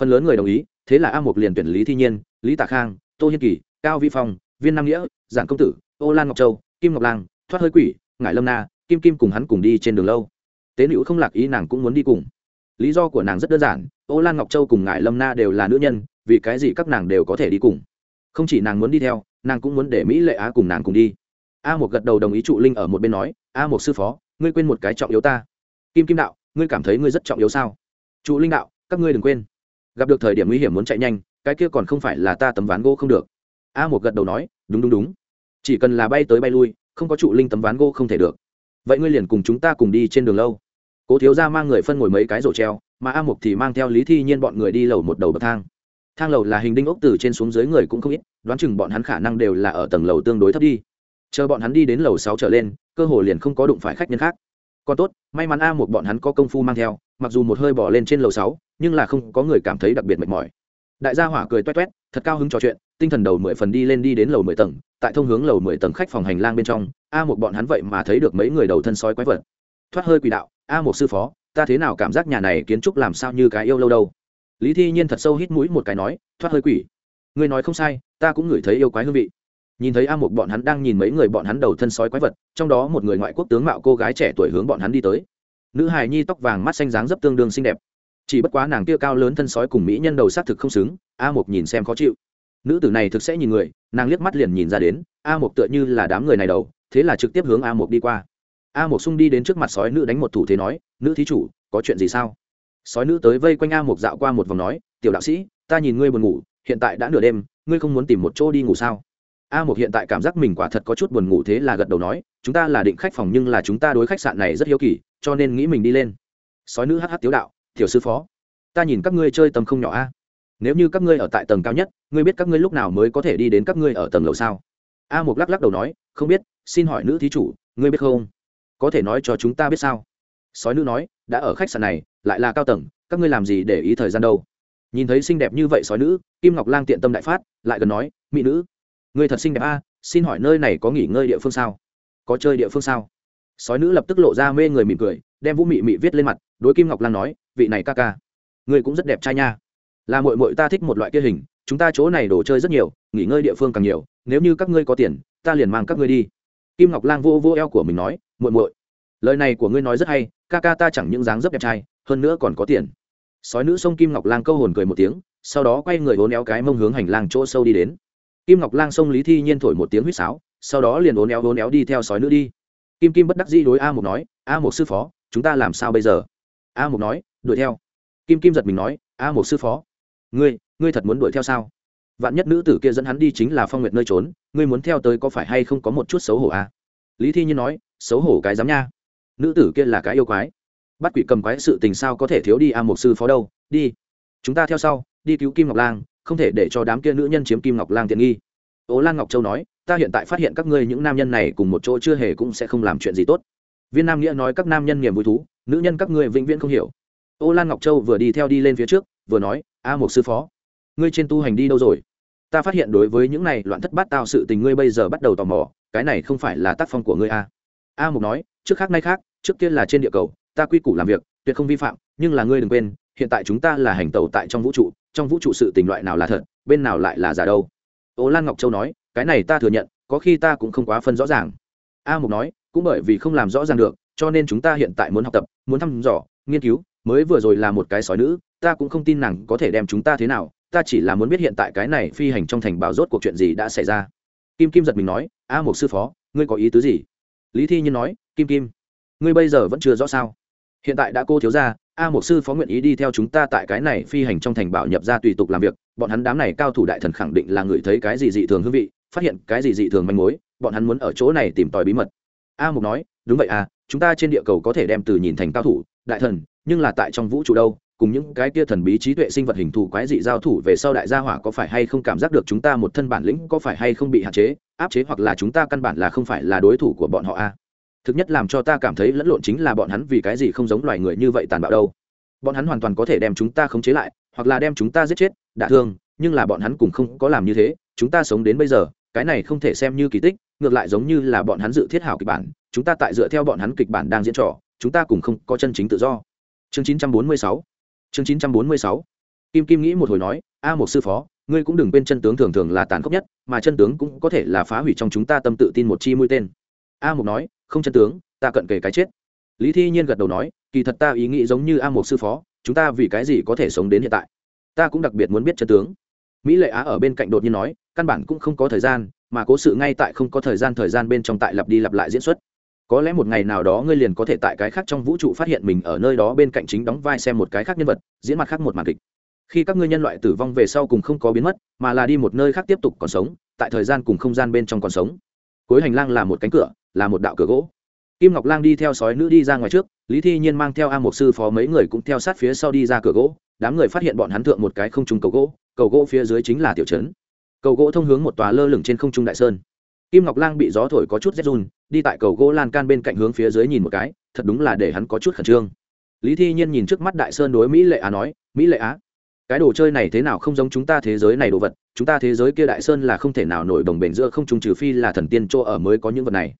Phần lớn người đồng ý, thế là a một liền tuyển lý thi nhiên, lý tạ khang, tô hiên kỳ, cao vi phong, viên nam nghĩa giản công tử, ô lan ngọc châu, kim ngọc lang, thoát hơi quỷ, ngải lâm na, kim kim cùng hắn cùng đi trên đường lâu. Tế nữ không lạc ý nàng cũng muốn đi cùng lý do của nàng rất đơn giản, ô lan ngọc châu cùng ngải lâm na đều là nữ nhân, vì cái gì các nàng đều có thể đi cùng? Không chỉ nàng muốn đi theo, nàng cũng muốn để mỹ lệ á cùng nàng cùng đi. A một gật đầu đồng ý trụ linh ở một bên nói, a một sư phó, ngươi quên một cái trọng yếu ta. Kim kim đạo, ngươi cảm thấy ngươi rất trọng yếu sao? Trụ linh đạo, các ngươi đừng quên. Gặp được thời điểm nguy hiểm muốn chạy nhanh, cái kia còn không phải là ta tấm ván gỗ không được. A một gật đầu nói, đúng đúng đúng. Chỉ cần là bay tới bay lui, không có trụ linh tấm ván gỗ không thể được. Vậy ngươi liền cùng chúng ta cùng đi trên đường lâu cố thiếu ra mang người phân ngồi mấy cái rổ treo, mà a mục thì mang theo lý thi nhiên bọn người đi lầu một đầu bậc thang. Thang lầu là hình đinh ốc từ trên xuống dưới người cũng không ít, đoán chừng bọn hắn khả năng đều là ở tầng lầu tương đối thấp đi. Chờ bọn hắn đi đến lầu sáu trở lên, cơ hồ liền không có đụng phải khách nhân khác. Còn tốt, may mắn a một bọn hắn có công phu mang theo, mặc dù một hơi bỏ lên trên lầu sáu, nhưng là không có người cảm thấy đặc biệt mệt mỏi. Đại gia hỏa cười toét toét, thật cao hứng trò chuyện, tinh thần đầu mười phần đi lên đi đến lầu mười tầng, tại thông hướng lầu mười tầng khách phòng hành lang bên trong, a một bọn hắn vậy mà thấy được mấy người đầu thân sói quái vật thoát hơi quỷ đạo, a một sư phó, ta thế nào cảm giác nhà này kiến trúc làm sao như cái yêu lâu đâu? Lý thi nhiên thật sâu hít mũi một cái nói, thoát hơi quỷ? Ngươi nói không sai, ta cũng ngửi thấy yêu quái hương vị. Nhìn thấy a một bọn hắn đang nhìn mấy người bọn hắn đầu thân sói quái vật, trong đó một người ngoại quốc tướng mạo cô gái trẻ tuổi hướng bọn hắn đi tới. Nữ hài nhi tóc vàng mắt xanh dáng dấp tương đương xinh đẹp. Chỉ bất quá nàng kia cao lớn thân sói cùng mỹ nhân đầu xác thực không xứng, a một nhìn xem khó chịu. Nữ tử này thực sẽ nhìn người, nàng liếc mắt liền nhìn ra đến, a một tựa như là đám người này đầu, thế là trực tiếp hướng a một đi qua a mộc sung đi đến trước mặt sói nữ đánh một thủ thế nói, nữ thí chủ, có chuyện gì sao? Sói nữ tới vây quanh a Mộc dạo qua một vòng nói, tiểu đạo sĩ, ta nhìn ngươi buồn ngủ, hiện tại đã nửa đêm, ngươi không muốn tìm một chỗ đi ngủ sao? A Mộc hiện tại cảm giác mình quả thật có chút buồn ngủ thế là gật đầu nói, chúng ta là định khách phòng nhưng là chúng ta đối khách sạn này rất hiếu kỳ, cho nên nghĩ mình đi lên. Sói nữ hh tiếu đạo, tiểu sư phó, ta nhìn các ngươi chơi tầm không nhỏ a. Nếu như các ngươi ở tại tầng cao nhất, ngươi biết các ngươi lúc nào mới có thể đi đến các ngươi ở tầng lầu sao? A Mộc lắc lắc đầu nói, không biết, xin hỏi nữ thí chủ, ngươi biết không? Có thể nói cho chúng ta biết sao? Sói nữ nói, đã ở khách sạn này, lại là cao tầng, các ngươi làm gì để ý thời gian đâu? Nhìn thấy xinh đẹp như vậy sói nữ, kim ngọc lang tiện tâm đại phát, lại gần nói, mỹ nữ người thật xinh đẹp a, xin hỏi nơi này có nghỉ ngơi địa phương sao? Có chơi địa phương sao? Sói nữ lập tức lộ ra mê người mỉm cười, đem vũ mị mị viết lên mặt, đối kim ngọc lang nói, vị này ca ca, ngươi cũng rất đẹp trai nha. Là mội mội ta thích một loại kia hình, chúng ta chỗ này đồ chơi rất nhiều, nghỉ ngơi địa phương càng nhiều, nếu như các ngươi có tiền, ta liền mang các ngươi đi. Kim ngọc lang vô vô eo của mình nói muội muội. Lời này của ngươi nói rất hay, ca ca ta chẳng những dáng rất đẹp trai, hơn nữa còn có tiền. Sói nữ sông kim ngọc lang câu hồn cười một tiếng, sau đó quay người hốn néo cái mông hướng hành lang chỗ sâu đi đến. Kim ngọc lang sông lý thi nhiên thổi một tiếng huýt sáo, sau đó liền hốn néo hốn néo đi theo sói nữ đi. Kim kim bất đắc dĩ đối a một nói, a một sư phó, chúng ta làm sao bây giờ? A một nói, đuổi theo. Kim kim giật mình nói, a một sư phó, ngươi ngươi thật muốn đuổi theo sao? Vạn nhất nữ tử kia dẫn hắn đi chính là phong nguyệt nơi trốn, ngươi muốn theo tới có phải hay không có một chút xấu hổ à? lý thi nhiên nói xấu hổ cái dám nha. Nữ tử kia là cái yêu quái. Bắt quỷ cầm quái sự tình sao có thể thiếu đi a một sư phó đâu? Đi. Chúng ta theo sau, đi cứu kim ngọc lang, không thể để cho đám kia nữ nhân chiếm kim ngọc lang tiện nghi. Ố lan ngọc châu nói, ta hiện tại phát hiện các ngươi những nam nhân này cùng một chỗ chưa hề cũng sẽ không làm chuyện gì tốt. Viên nam nghĩa nói các nam nhân niềm vui thú, nữ nhân các ngươi vĩnh viễn không hiểu. Ô lan ngọc châu vừa đi theo đi lên phía trước, vừa nói, a một sư phó, ngươi trên tu hành đi đâu rồi? Ta phát hiện đối với những này loạn thất bát tạo sự tình ngươi bây giờ bắt đầu tò mò, cái này không phải là tác phong của ngươi a a mục nói, trước khác nay khác, trước kia là trên địa cầu, ta quy củ làm việc, tuyệt không vi phạm, nhưng là ngươi đừng quên, hiện tại chúng ta là hành tẩu tại trong vũ trụ, trong vũ trụ sự tình loại nào là thật, bên nào lại là giả đâu. Ô lan ngọc châu nói, cái này ta thừa nhận, có khi ta cũng không quá phân rõ ràng. A mục nói, cũng bởi vì không làm rõ ràng được, cho nên chúng ta hiện tại muốn học tập, muốn thăm dò, nghiên cứu, mới vừa rồi là một cái sói nữ, ta cũng không tin nàng có thể đem chúng ta thế nào, ta chỉ là muốn biết hiện tại cái này phi hành trong thành bảo rốt cuộc chuyện gì đã xảy ra. Kim kim giật mình nói, a Mục sư phó, ngươi có ý tứ gì? Lý thi nhiên nói, kim kim, ngươi bây giờ vẫn chưa rõ sao? Hiện tại đã cô thiếu ra a một sư phó nguyện ý đi theo chúng ta tại cái này phi hành trong thành bảo nhập ra tùy tục làm việc. Bọn hắn đám này cao thủ đại thần khẳng định là người thấy cái gì dị thường hương vị, phát hiện cái gì dị thường manh mối, bọn hắn muốn ở chỗ này tìm tòi bí mật. A mục nói, đúng vậy à chúng ta trên địa cầu có thể đem từ nhìn thành cao thủ, đại thần, nhưng là tại trong vũ trụ đâu, cùng những cái kia thần bí trí tuệ sinh vật hình thù quái dị giao thủ về sau đại gia hỏa có phải hay không cảm giác được chúng ta một thân bản lĩnh có phải hay không bị hạn chế? Áp chế hoặc là chúng ta căn bản là không phải là đối thủ của bọn họ a. À? thực nhất làm cho ta cảm thấy lẫn lộn chính là bọn hắn vì cái gì không giống loài người như vậy tàn bạo đâu. Bọn hắn hoàn toàn có thể đem chúng ta khống chế lại, hoặc là đem chúng ta giết chết, đả thương, nhưng là bọn hắn cũng không có làm như thế, chúng ta sống đến bây giờ, cái này không thể xem như kỳ tích, ngược lại giống như là bọn hắn dự thiết hảo kịch bản, chúng ta tại dựa theo bọn hắn kịch bản đang diễn trò, chúng ta cũng không có chân chính tự do. Chương 946 chương 946 kim kim nghĩ một hồi nói, a một sư phó ngươi cũng đừng quên chân tướng thường thường là tàn khốc nhất, mà chân tướng cũng có thể là phá hủy trong chúng ta tâm tự tin một chi mũi tên. A Mục nói, không chân tướng, ta cận kề cái chết. Lý thi nhiên gật đầu nói, kỳ thật ta ý nghĩ giống như a Mục sư phó, chúng ta vì cái gì có thể sống đến hiện tại? Ta cũng đặc biệt muốn biết chân tướng. Mỹ lệ á ở bên cạnh đột nhiên nói, căn bản cũng không có thời gian, mà cố sự ngay tại không có thời gian thời gian bên trong tại lặp đi lặp lại diễn xuất. Có lẽ một ngày nào đó ngươi liền có thể tại cái khác trong vũ trụ phát hiện mình ở nơi đó bên cạnh chính đóng vai xem một cái khác nhân vật, diễn mặt khác một màn kịch khi các ngươi nhân loại tử vong về sau cùng không có biến mất, mà là đi một nơi khác tiếp tục còn sống, tại thời gian cùng không gian bên trong còn sống. Cuối hành lang là một cánh cửa, là một đạo cửa gỗ. Kim ngọc lang đi theo sói nữ đi ra ngoài trước, lý thi nhiên mang theo a một sư phó mấy người cũng theo sát phía sau đi ra cửa gỗ. Đám người phát hiện bọn hắn thượng một cái không trung cầu gỗ cầu gỗ phía dưới chính là tiểu trấn. Cầu gỗ thông hướng một tòa lơ lửng trên không trung đại sơn. Kim ngọc lang bị gió thổi có chút rét run, đi tại cầu gỗ lan can bên cạnh hướng phía dưới nhìn một cái, thật đúng là để hắn có chút khẩn trương. Lý thi nhiên nhìn trước mắt đại sơn đối mỹ lệ á nói, mỹ lệ á cái đồ chơi này thế nào không giống chúng ta thế giới này đồ vật, chúng ta thế giới kia đại sơn là không thể nào nổi đồng bền giữa không trung trừ phi là thần tiên chỗ ở mới có những vật này.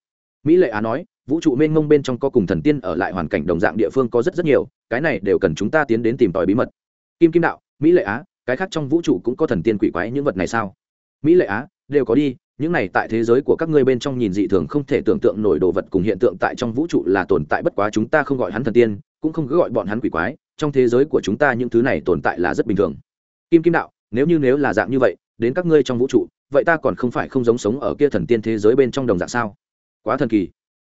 Mỹ lệ á nói, vũ trụ mênh mông bên trong có cùng thần tiên ở lại hoàn cảnh đồng dạng địa phương có rất rất nhiều, cái này đều cần chúng ta tiến đến tìm tòi bí mật. Kim kim đạo, mỹ lệ á, cái khác trong vũ trụ cũng có thần tiên quỷ quái những vật này sao? Mỹ lệ á, đều có đi, những này tại thế giới của các ngươi bên trong nhìn dị thường không thể tưởng tượng nổi đồ vật cùng hiện tượng tại trong vũ trụ là tồn tại bất quá chúng ta không gọi hắn thần tiên, cũng không cứ gọi bọn hắn quỷ quái trong thế giới của chúng ta những thứ này tồn tại là rất bình thường. Kim kim đạo, nếu như nếu là dạng như vậy, đến các ngươi trong vũ trụ, vậy ta còn không phải không giống sống ở kia thần tiên thế giới bên trong đồng dạng sao? Quá thần kỳ.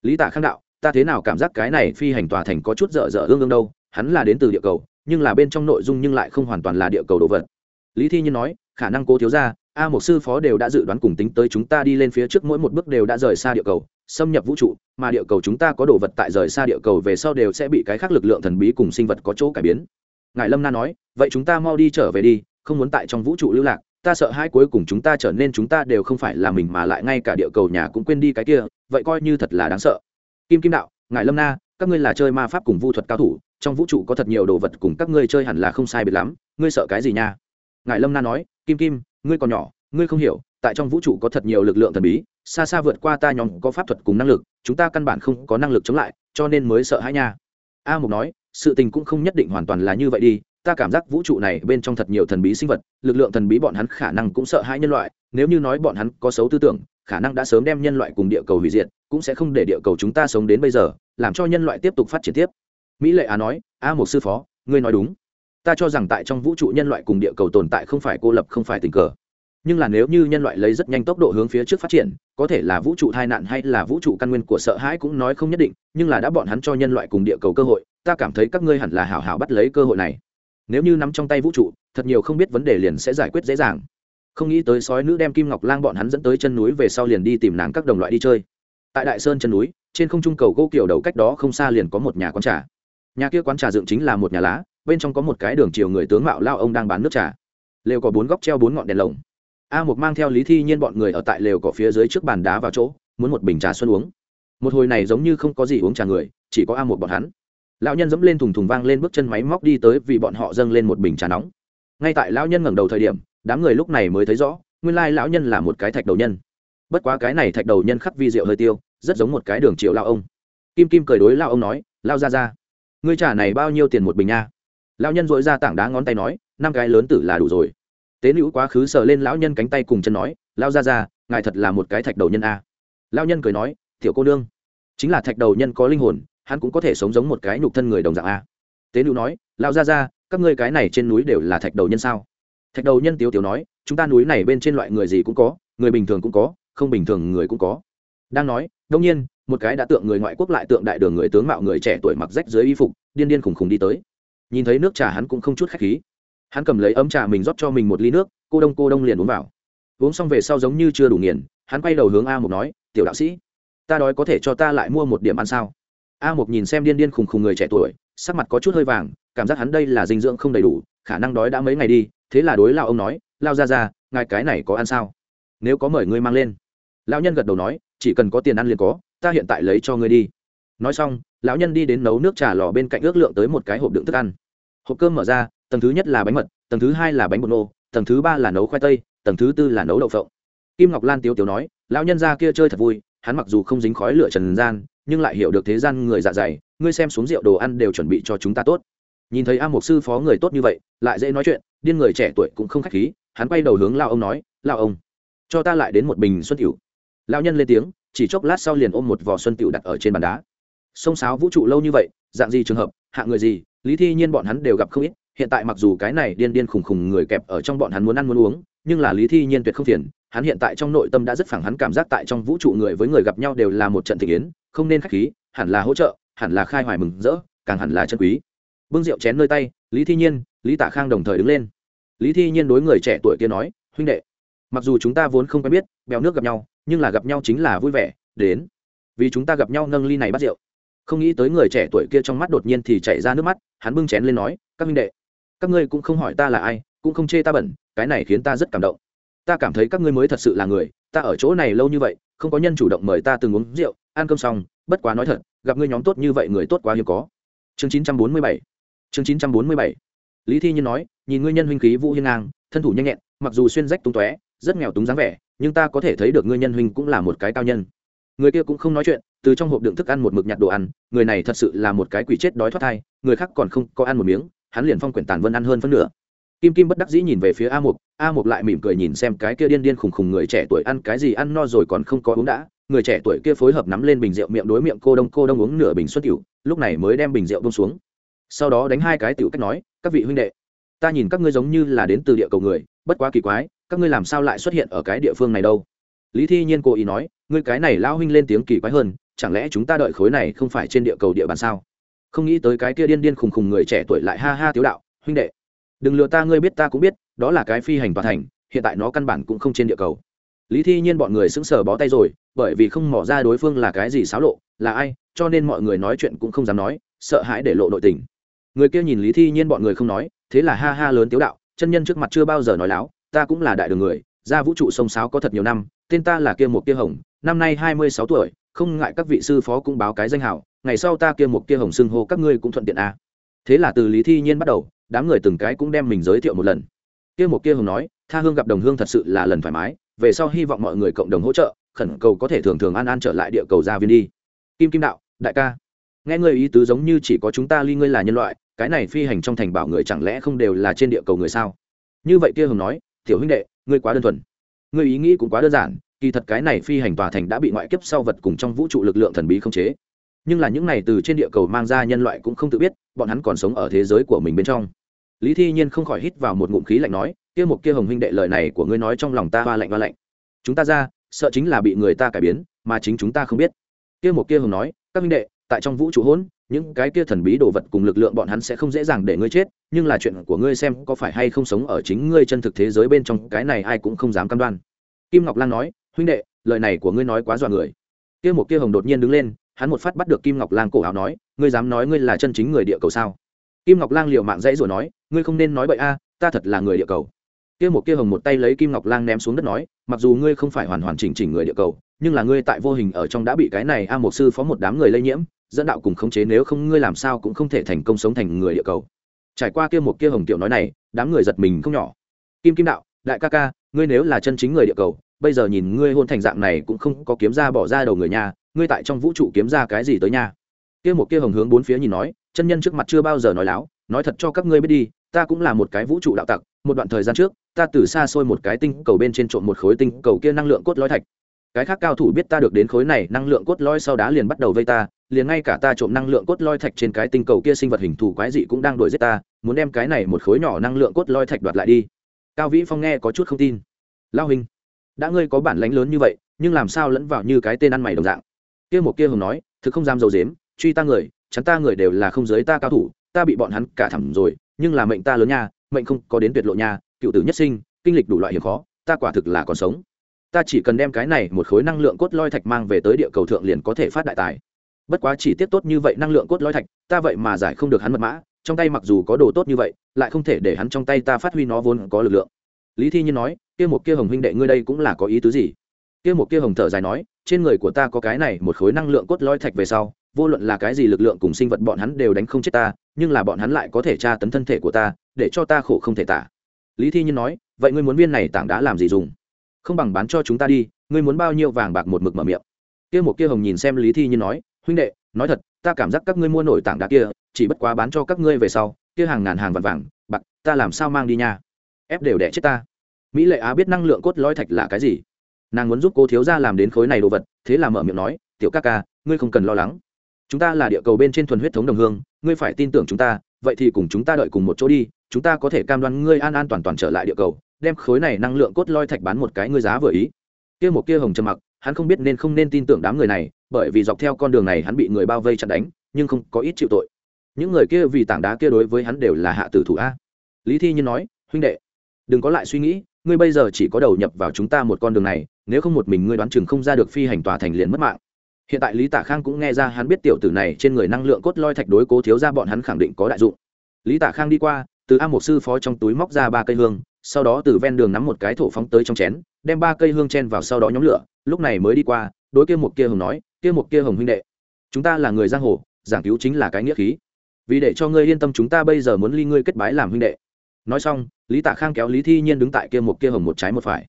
Lý tạ khang đạo, ta thế nào cảm giác cái này phi hành tòa thành có chút dở dở ương ương đâu, hắn là đến từ địa cầu, nhưng là bên trong nội dung nhưng lại không hoàn toàn là địa cầu đồ vật. Lý thi nhiên nói, khả năng cố thiếu ra a một sư phó đều đã dự đoán cùng tính tới chúng ta đi lên phía trước mỗi một bước đều đã rời xa địa cầu xâm nhập vũ trụ, mà địa cầu chúng ta có đồ vật tại rời xa địa cầu về sau đều sẽ bị cái khác lực lượng thần bí cùng sinh vật có chỗ cải biến. Ngài lâm na nói, vậy chúng ta mau đi trở về đi, không muốn tại trong vũ trụ lưu lạc, ta sợ hai cuối cùng chúng ta trở nên chúng ta đều không phải là mình mà lại ngay cả địa cầu nhà cũng quên đi cái kia, vậy coi như thật là đáng sợ. Kim kim đạo, ngài lâm na, các ngươi là chơi ma pháp cùng vu thuật cao thủ, trong vũ trụ có thật nhiều đồ vật cùng các ngươi chơi hẳn là không sai biệt lắm, ngươi sợ cái gì nha? Ngài lâm na nói, kim kim, ngươi còn nhỏ, ngươi không hiểu tại trong vũ trụ có thật nhiều lực lượng thần bí, xa xa vượt qua ta nhóm có pháp thuật cùng năng lực, chúng ta căn bản không có năng lực chống lại, cho nên mới sợ hãi nha. A mục nói, sự tình cũng không nhất định hoàn toàn là như vậy đi, ta cảm giác vũ trụ này bên trong thật nhiều thần bí sinh vật, lực lượng thần bí bọn hắn khả năng cũng sợ hãi nhân loại, nếu như nói bọn hắn có xấu tư tưởng, khả năng đã sớm đem nhân loại cùng địa cầu hủy diệt, cũng sẽ không để địa cầu chúng ta sống đến bây giờ, làm cho nhân loại tiếp tục phát triển tiếp. Mỹ lệ á nói, a một sư phó, ngươi nói đúng. Ta cho rằng tại trong vũ trụ nhân loại cùng địa cầu tồn tại không phải cô lập, không phải tình cờ nhưng là nếu như nhân loại lấy rất nhanh tốc độ hướng phía trước phát triển, có thể là vũ trụ tai nạn hay là vũ trụ căn nguyên của sợ hãi cũng nói không nhất định, nhưng là đã bọn hắn cho nhân loại cùng địa cầu cơ hội, ta cảm thấy các ngươi hẳn là hảo hảo bắt lấy cơ hội này. Nếu như nắm trong tay vũ trụ, thật nhiều không biết vấn đề liền sẽ giải quyết dễ dàng. Không nghĩ tới sói nữ đem kim ngọc lang bọn hắn dẫn tới chân núi về sau liền đi tìm nàng các đồng loại đi chơi. Tại đại sơn chân núi, trên không trung cầu gỗ kiểu đầu cách đó không xa liền có một nhà quán trà. Nhà kia quán trà dựng chính là một nhà lá, bên trong có một cái đường chiều người tướng mạo lao ông đang bán nước trà. Lều có bốn góc treo bốn ngọn đèn lồng a một mang theo lý thi nhiên bọn người ở tại lều cỏ phía dưới trước bàn đá vào chỗ, muốn một bình trà xuân uống. Một hồi này giống như không có gì uống trà người, chỉ có a một bọn hắn. Lão nhân dẫm lên thùng thùng vang lên bước chân máy móc đi tới vì bọn họ dâng lên một bình trà nóng. Ngay tại lão nhân ngẩng đầu thời điểm, đám người lúc này mới thấy rõ, nguyên lai lão nhân là một cái thạch đầu nhân. Bất quá cái này thạch đầu nhân khắc vi rượu hơi tiêu, rất giống một cái đường triệu lao ông. Kim kim cười đối lao ông nói lao ra ra ngươi trà này bao nhiêu tiền một bình nha? Lão nhân dội ra tảng đá ngón tay nói, năm cái lớn tử là đủ rồi tế nữ quá khứ sờ lên lão nhân cánh tay cùng chân nói lao ra ra ngài thật là một cái thạch đầu nhân a. Lão nhân cười nói, tiểu cô nương, chính là thạch đầu nhân có linh hồn, hắn cũng có thể sống giống một cái nhục thân người đồng dạng a. Tế nữ nói lao ra ra các ngươi cái này trên núi đều là thạch đầu nhân sao? Thạch đầu nhân tiếu tiếu nói, chúng ta núi này bên trên loại người gì cũng có, người bình thường cũng có, không bình thường người cũng có. Đang nói đông nhiên, một cái đã tượng người ngoại quốc lại tượng đại đường người tướng mạo người trẻ tuổi mặc rách dưới y phục, điên điên khùng khùng đi tới. Nhìn thấy nước trà hắn cũng không chút khách khí hắn cầm lấy ấm trà mình rót cho mình một ly nước, cô đông cô đông liền uống vào. Uống xong về sau giống như chưa đủ nghiền, hắn quay đầu hướng a một nói, tiểu đạo sĩ, ta đói có thể cho ta lại mua một điểm ăn sao? A một nhìn xem điên điên khùng khùng người trẻ tuổi, sắc mặt có chút hơi vàng, cảm giác hắn đây là dinh dưỡng không đầy đủ, khả năng đói đã mấy ngày đi, thế là đối lao ông nói lao ra ra ngài cái này có ăn sao? Nếu có mời ngươi mang lên. Lão nhân gật đầu nói, chỉ cần có tiền ăn liền có, ta hiện tại lấy cho ngươi đi. Nói xong, lão nhân đi đến nấu nước trà lò bên cạnh ước lượng tới một cái hộp đựng thức ăn. Hộp cơm mở ra tầng thứ nhất là bánh mật, tầng thứ hai là bánh bột nô, tầng thứ ba là nấu khoai tây, tầng thứ tư là nấu đậu phộng. Kim ngọc lan tiếu tiếu nói, lão nhân ra kia chơi thật vui, hắn mặc dù không dính khói lửa trần gian, nhưng lại hiểu được thế gian người dạ dày, ngươi xem xuống rượu đồ ăn đều chuẩn bị cho chúng ta tốt. Nhìn thấy a Mục sư phó người tốt như vậy, lại dễ nói chuyện, điên người trẻ tuổi cũng không khách khí, hắn quay đầu hướng lao ông nói lao ông, cho ta lại đến một bình xuân tiểu lao nhân lên tiếng, chỉ chốc lát sau liền ôm một vò xuân tiểu đặt ở trên bàn đá. Sông sáo vũ trụ lâu như vậy, dạng gì trường hợp hạng người gì, lý thi nhiên bọn hắn đều gặp không ít hiện tại mặc dù cái này điên điên khùng khùng người kẹp ở trong bọn hắn muốn ăn muốn uống, nhưng là lý thi nhiên tuyệt không phiền, hắn hiện tại trong nội tâm đã rất phẳng, hắn cảm giác tại trong vũ trụ người với người gặp nhau đều là một trận thị yến, không nên khách khí, hẳn là hỗ trợ, hẳn là khai hoài mừng rỡ, càng hẳn là chân quý. Bưng rượu chén nơi tay, lý thi nhiên, lý tạ khang đồng thời đứng lên. Lý thi nhiên đối người trẻ tuổi kia nói, huynh đệ, mặc dù chúng ta vốn không quen biết bèo nước gặp nhau, nhưng là gặp nhau chính là vui vẻ, đến. Vì chúng ta gặp nhau nâng ly này bắt rượu. Không nghĩ tới người trẻ tuổi kia trong mắt đột nhiên thì chảy ra nước mắt, hắn bưng chén lên nói, các huynh đệ các ngươi cũng không hỏi ta là ai, cũng không chê ta bẩn, cái này khiến ta rất cảm động. Ta cảm thấy các ngươi mới thật sự là người, ta ở chỗ này lâu như vậy, không có nhân chủ động mời ta từng uống rượu, ăn cơm xong, bất quá nói thật, gặp ngươi nhóm tốt như vậy người tốt quá hiếm có. Chương chín trăm bốn mươi bảy. Chương chín trăm bốn mươi bảy. Lý thi nhiên nói, nhìn ngươi nhân huynh khí vũ hiên ngang, thân thủ nhanh nhẹn, mặc dù xuyên rách tung tóe, rất nghèo túng dáng vẻ, nhưng ta có thể thấy được ngươi nhân huynh cũng là một cái cao nhân. Người kia cũng không nói chuyện, từ trong hộp đựng thức ăn một mực nhặt đồ ăn, người này thật sự là một cái quỷ chết đói thoát thai, người khác còn không có ăn một miếng hắn liền phong quyển tàn vân ăn hơn phân nửa. Kim kim bất đắc dĩ nhìn về phía a mục a mục lại mỉm cười nhìn xem cái kia điên điên khùng khùng người trẻ tuổi ăn cái gì ăn no rồi còn không có uống đã. Người trẻ tuổi kia phối hợp nắm lên bình rượu miệng đối miệng cô đông cô đông uống nửa bình xuất tiểu, lúc này mới đem bình rượu bông xuống. Sau đó đánh hai cái tiểu cách nói, các vị huynh đệ, ta nhìn các ngươi giống như là đến từ địa cầu người, bất quá kỳ quái, các ngươi làm sao lại xuất hiện ở cái địa phương này đâu? Lý thi nhiên cố ý nói, ngươi cái này lao huynh lên tiếng kỳ quái hơn, chẳng lẽ chúng ta đợi khối này không phải trên địa cầu địa bàn sao? Không nghĩ tới cái kia điên điên khùng khùng người trẻ tuổi lại ha ha tiếu đạo, huynh đệ, đừng lừa ta, ngươi biết ta cũng biết, đó là cái phi hành toàn thành, hiện tại nó căn bản cũng không trên địa cầu. Lý thi nhiên bọn người sững sờ bó tay rồi, bởi vì không mỏ ra đối phương là cái gì xáo lộ, là ai, cho nên mọi người nói chuyện cũng không dám nói, sợ hãi để lộ nội tình. Người kia nhìn lý thi nhiên bọn người không nói, thế là ha ha lớn tiếu đạo, chân nhân trước mặt chưa bao giờ nói láo, ta cũng là đại đường người, ra vũ trụ sông sáo có thật nhiều năm, tên ta là kia một kia hồng, năm nay hai mươi sáu tuổi không ngại các vị sư phó cũng báo cái danh hảo, ngày sau ta kia một kia hồng xưng hô các ngươi cũng thuận tiện a à. thế là từ lý thi nhiên bắt đầu, đám người từng cái cũng đem mình giới thiệu một lần. Kia một kia hồng nói, tha hương gặp đồng hương thật sự là lần thoải mái, về sau hy vọng mọi người cộng đồng hỗ trợ, khẩn cầu có thể thường thường an an trở lại địa cầu gia viên đi. Kim kim đạo, đại ca, nghe ngươi ý tứ giống như chỉ có chúng ta ly ngươi là nhân loại, cái này phi hành trong thành bảo người chẳng lẽ không đều là trên địa cầu người sao? Như vậy kia hồng nói, tiểu huynh đệ, ngươi quá đơn thuần. Ngươi ý nghĩ cũng quá đơn giản kỳ thật cái này phi hành tòa thành đã bị ngoại kiếp sau vật cùng trong vũ trụ lực lượng thần bí không chế. Nhưng là những này từ trên địa cầu mang ra nhân loại cũng không tự biết, bọn hắn còn sống ở thế giới của mình bên trong. Lý thi nhiên không khỏi hít vào một ngụm khí lạnh nói, kia một kia hồng huynh đệ lời này của ngươi nói trong lòng ta hoa lạnh hoa lạnh. Chúng ta ra, sợ chính là bị người ta cải biến, mà chính chúng ta không biết. Kia một kia hồng nói, các huynh đệ, tại trong vũ trụ hỗn, những cái kia thần bí đồ vật cùng lực lượng bọn hắn sẽ không dễ dàng để ngươi chết, nhưng là chuyện của ngươi xem có phải hay không sống ở chính ngươi chân thực thế giới bên trong, cái này ai cũng không dám cam đoan. Kim ngọc lan nói huynh đệ, lời này của ngươi nói quá dọa người. Kia một kia hồng đột nhiên đứng lên, hắn một phát bắt được kim ngọc Lang cổ áo nói, ngươi dám nói ngươi là chân chính người địa cầu sao? Kim ngọc Lang liều mạng dãy rồi nói, ngươi không nên nói bậy a à, ta thật là người địa cầu. Kia một kia hồng một tay lấy kim ngọc Lang ném xuống đất nói, mặc dù ngươi không phải hoàn hoàn chỉnh chỉnh người địa cầu, nhưng là ngươi tại vô hình ở trong đã bị cái này a một sư phó một đám người lây nhiễm, dẫn đạo cùng khống chế nếu không ngươi làm sao cũng không thể thành công sống thành người địa cầu. Trải qua kia một kia hồng tiểu nói này, đám người giật mình không nhỏ. Kim kim đạo, đại ca ca, ngươi nếu là chân chính người địa cầu bây giờ nhìn ngươi hôn thành dạng này cũng không có kiếm ra bỏ ra đầu người nhà ngươi tại trong vũ trụ kiếm ra cái gì tới nhà kia một kia hồng hướng bốn phía nhìn nói, chân nhân trước mặt chưa bao giờ nói láo, nói thật cho các ngươi biết đi, ta cũng là một cái vũ trụ đạo tặc, một đoạn thời gian trước, ta từ xa xôi một cái tinh cầu bên trên trộn một khối tinh cầu kia năng lượng cốt lõi thạch. Cái khác cao thủ biết ta được đến khối này năng lượng cốt lõi sau đá liền bắt đầu vây ta, liền ngay cả ta trộm năng lượng cốt lõi thạch trên cái tinh cầu kia sinh vật hình thù quái dị cũng đang đuổi giết ta, muốn đem cái này một khối nhỏ năng lượng cốt lõi thạch đoạt lại đi. Cao vĩ phong nghe có chút không tin. Lao hình đã ngươi có bản lãnh lớn như vậy, nhưng làm sao lẫn vào như cái tên ăn mày đồng dạng? Kia một kia hùng nói, thực không dám dầu dếm truy ta người, chắn ta người đều là không giới ta cao thủ, ta bị bọn hắn cả thẳm rồi, nhưng là mệnh ta lớn nha, mệnh không có đến tuyệt lộ nha, cựu tử nhất sinh, kinh lịch đủ loại hiểm khó, ta quả thực là còn sống. Ta chỉ cần đem cái này một khối năng lượng cốt loi thạch mang về tới địa cầu thượng liền có thể phát đại tài. Bất quá chỉ tiết tốt như vậy năng lượng cốt loi thạch, ta vậy mà giải không được hắn mật mã, trong tay mặc dù có đồ tốt như vậy, lại không thể để hắn trong tay ta phát huy nó vốn có lực lượng lý thi nhiên nói, kia một kia hồng huynh đệ ngươi đây cũng là có ý tứ gì? Kia một kia hồng thở dài nói, trên người của ta có cái này một khối năng lượng cốt lõi thạch về sau, vô luận là cái gì lực lượng cùng sinh vật bọn hắn đều đánh không chết ta, nhưng là bọn hắn lại có thể tra tấn thân thể của ta, để cho ta khổ không thể tả. Lý thi nhiên nói, vậy ngươi muốn viên này tảng đá làm gì dùng? Không bằng bán cho chúng ta đi, ngươi muốn bao nhiêu vàng bạc một mực mở miệng. Kia một kia hồng nhìn xem lý thi nhiên nói, huynh đệ, nói thật, ta cảm giác các ngươi mua nổi tảng đá kia, chỉ bất quá bán cho các ngươi về sau, kia hàng ngàn hàng vạn vàng, bạc, ta làm sao mang đi nha? Ép đều đẻ chết ta. Mỹ lệ á biết năng lượng cốt lõi thạch là cái gì? Nàng muốn giúp cô thiếu ra làm đến khối này đồ vật, thế là mở miệng nói, tiểu ca ca, ngươi không cần lo lắng. Chúng ta là địa cầu bên trên thuần huyết thống đồng hương, ngươi phải tin tưởng chúng ta, vậy thì cùng chúng ta đợi cùng một chỗ đi, chúng ta có thể cam đoan ngươi an an toàn toàn trở lại địa cầu, đem khối này năng lượng cốt lõi thạch bán một cái ngươi giá vừa ý. Kia một kia hồng trầm mặc, hắn không biết nên không nên tin tưởng đám người này, bởi vì dọc theo con đường này hắn bị người bao vây chặn đánh, nhưng không có ít chịu tội. Những người kia vì tảng đá kia đối với hắn đều là hạ tử thủ a. Lý thi nhiên nói, huynh đệ đừng có lại suy nghĩ, ngươi bây giờ chỉ có đầu nhập vào chúng ta một con đường này, nếu không một mình ngươi đoán chừng không ra được phi hành tòa thành liền mất mạng. Hiện tại lý tả khang cũng nghe ra hắn biết tiểu tử này trên người năng lượng cốt loi thạch đối cố thiếu ra bọn hắn khẳng định có đại dụng. Lý tả khang đi qua, từ a một sư phó trong túi móc ra ba cây hương, sau đó từ ven đường nắm một cái thổ phóng tới trong chén, đem ba cây hương chen vào sau đó nhóm lửa, lúc này mới đi qua, đối kia một kia hồng nói, kia một kia hồng huynh đệ, chúng ta là người giang hồ, giảng cứu chính là cái nghĩa khí. Vì để cho ngươi yên tâm chúng ta bây giờ muốn ly ngươi kết bái làm huynh đệ nói xong, lý tạ khang kéo lý thi nhiên đứng tại kia một kia hồng một trái một phải.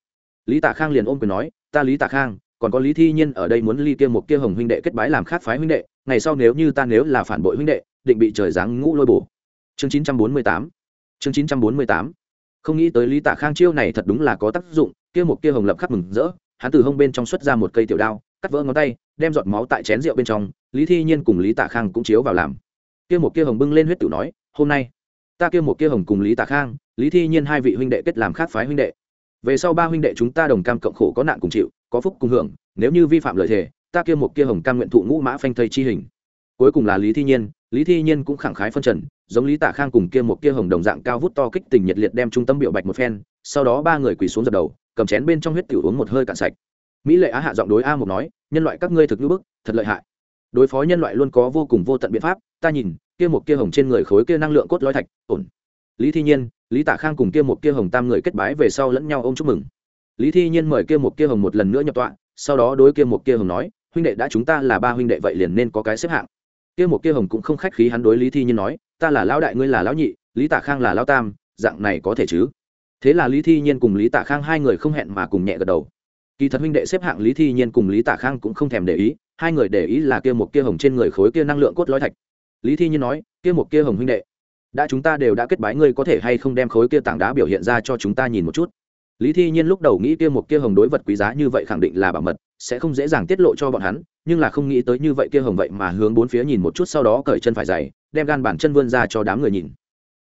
Lý tạ khang liền ôm quyền nói, ta lý tạ khang, còn có lý thi nhiên ở đây muốn ly kia một kia hồng huynh đệ kết bái làm khác phái huynh đệ, ngày sau nếu như ta nếu là phản bội huynh đệ, định bị trời giáng ngũ lôi bổ. Chương chín trăm bốn mươi tám. Chương chín trăm bốn mươi tám. Không nghĩ tới lý tạ khang chiêu này thật đúng là có tác dụng, kia một kia hồng lập khắc mừng rỡ, hắn từ hông bên trong xuất ra một cây tiểu đao, cắt vỡ ngón tay, đem giọt máu tại chén rượu bên trong, lý thi nhiên cùng lý tạ khang cũng chiếu vào làm. Kia một kia hồng bưng lên huyết tử nói, hôm nay ta kia một kia hồng cùng lý tạ khang, lý thi nhiên hai vị huynh đệ kết làm khác phái huynh đệ. Về sau ba huynh đệ chúng ta đồng cam cộng khổ có nạn cùng chịu, có phúc cùng hưởng, nếu như vi phạm lợi thế ta kia một kia hồng cam nguyện thụ ngũ mã phanh thây chi hình. Cuối cùng là lý thi nhiên, lý thi nhiên cũng khẳng khái phân trần, giống lý tạ khang cùng kia một kia hồng đồng dạng cao vút to kích tình nhiệt liệt đem trung tâm biểu bạch một phen, sau đó ba người quỳ xuống dập đầu, cầm chén bên trong huyết tiểu uống một hơi cạn sạch. Mỹ lệ á hạ giọng đối a một nói, nhân loại các ngươi thực như bức, thật lợi hại. Đối phó nhân loại luôn có vô cùng vô tận biện pháp, ta nhìn kia một kia hồng trên người khối kia năng lượng cốt lõi thạch, ổn. Lý thi nhiên, lý tạ khang cùng kia một kia hồng tam người kết bái về sau lẫn nhau ôm chúc mừng. Lý thi nhiên mời kia một kia hồng một lần nữa nhập tọa, sau đó đối kia một kia hồng nói, huynh đệ đã chúng ta là ba huynh đệ vậy liền nên có cái xếp hạng. Kia một kia hồng cũng không khách khí hắn đối lý thi nhiên nói, ta là lão đại ngươi là lão nhị, lý tạ khang là lão tam, dạng này có thể chứ? Thế là lý thi nhiên cùng lý tạ khang hai người không hẹn mà cùng nhẹ gật đầu. Kỳ thật huynh đệ xếp hạng lý thi nhiên cùng lý tạ khang cũng không thèm để ý, hai người để ý là kia một kia hồng trên người khối kia năng lượng cốt lõi thạch lý thi nhiên nói, kia một kia hồng huynh đệ, đã chúng ta đều đã kết bái ngươi có thể hay không đem khối kia tảng đá biểu hiện ra cho chúng ta nhìn một chút? Lý thi nhiên lúc đầu nghĩ kia một kia hồng đối vật quý giá như vậy khẳng định là bảo mật, sẽ không dễ dàng tiết lộ cho bọn hắn, nhưng là không nghĩ tới như vậy kia hồng vậy mà hướng bốn phía nhìn một chút sau đó cởi chân phải dày đem gan bản chân vươn ra cho đám người nhìn.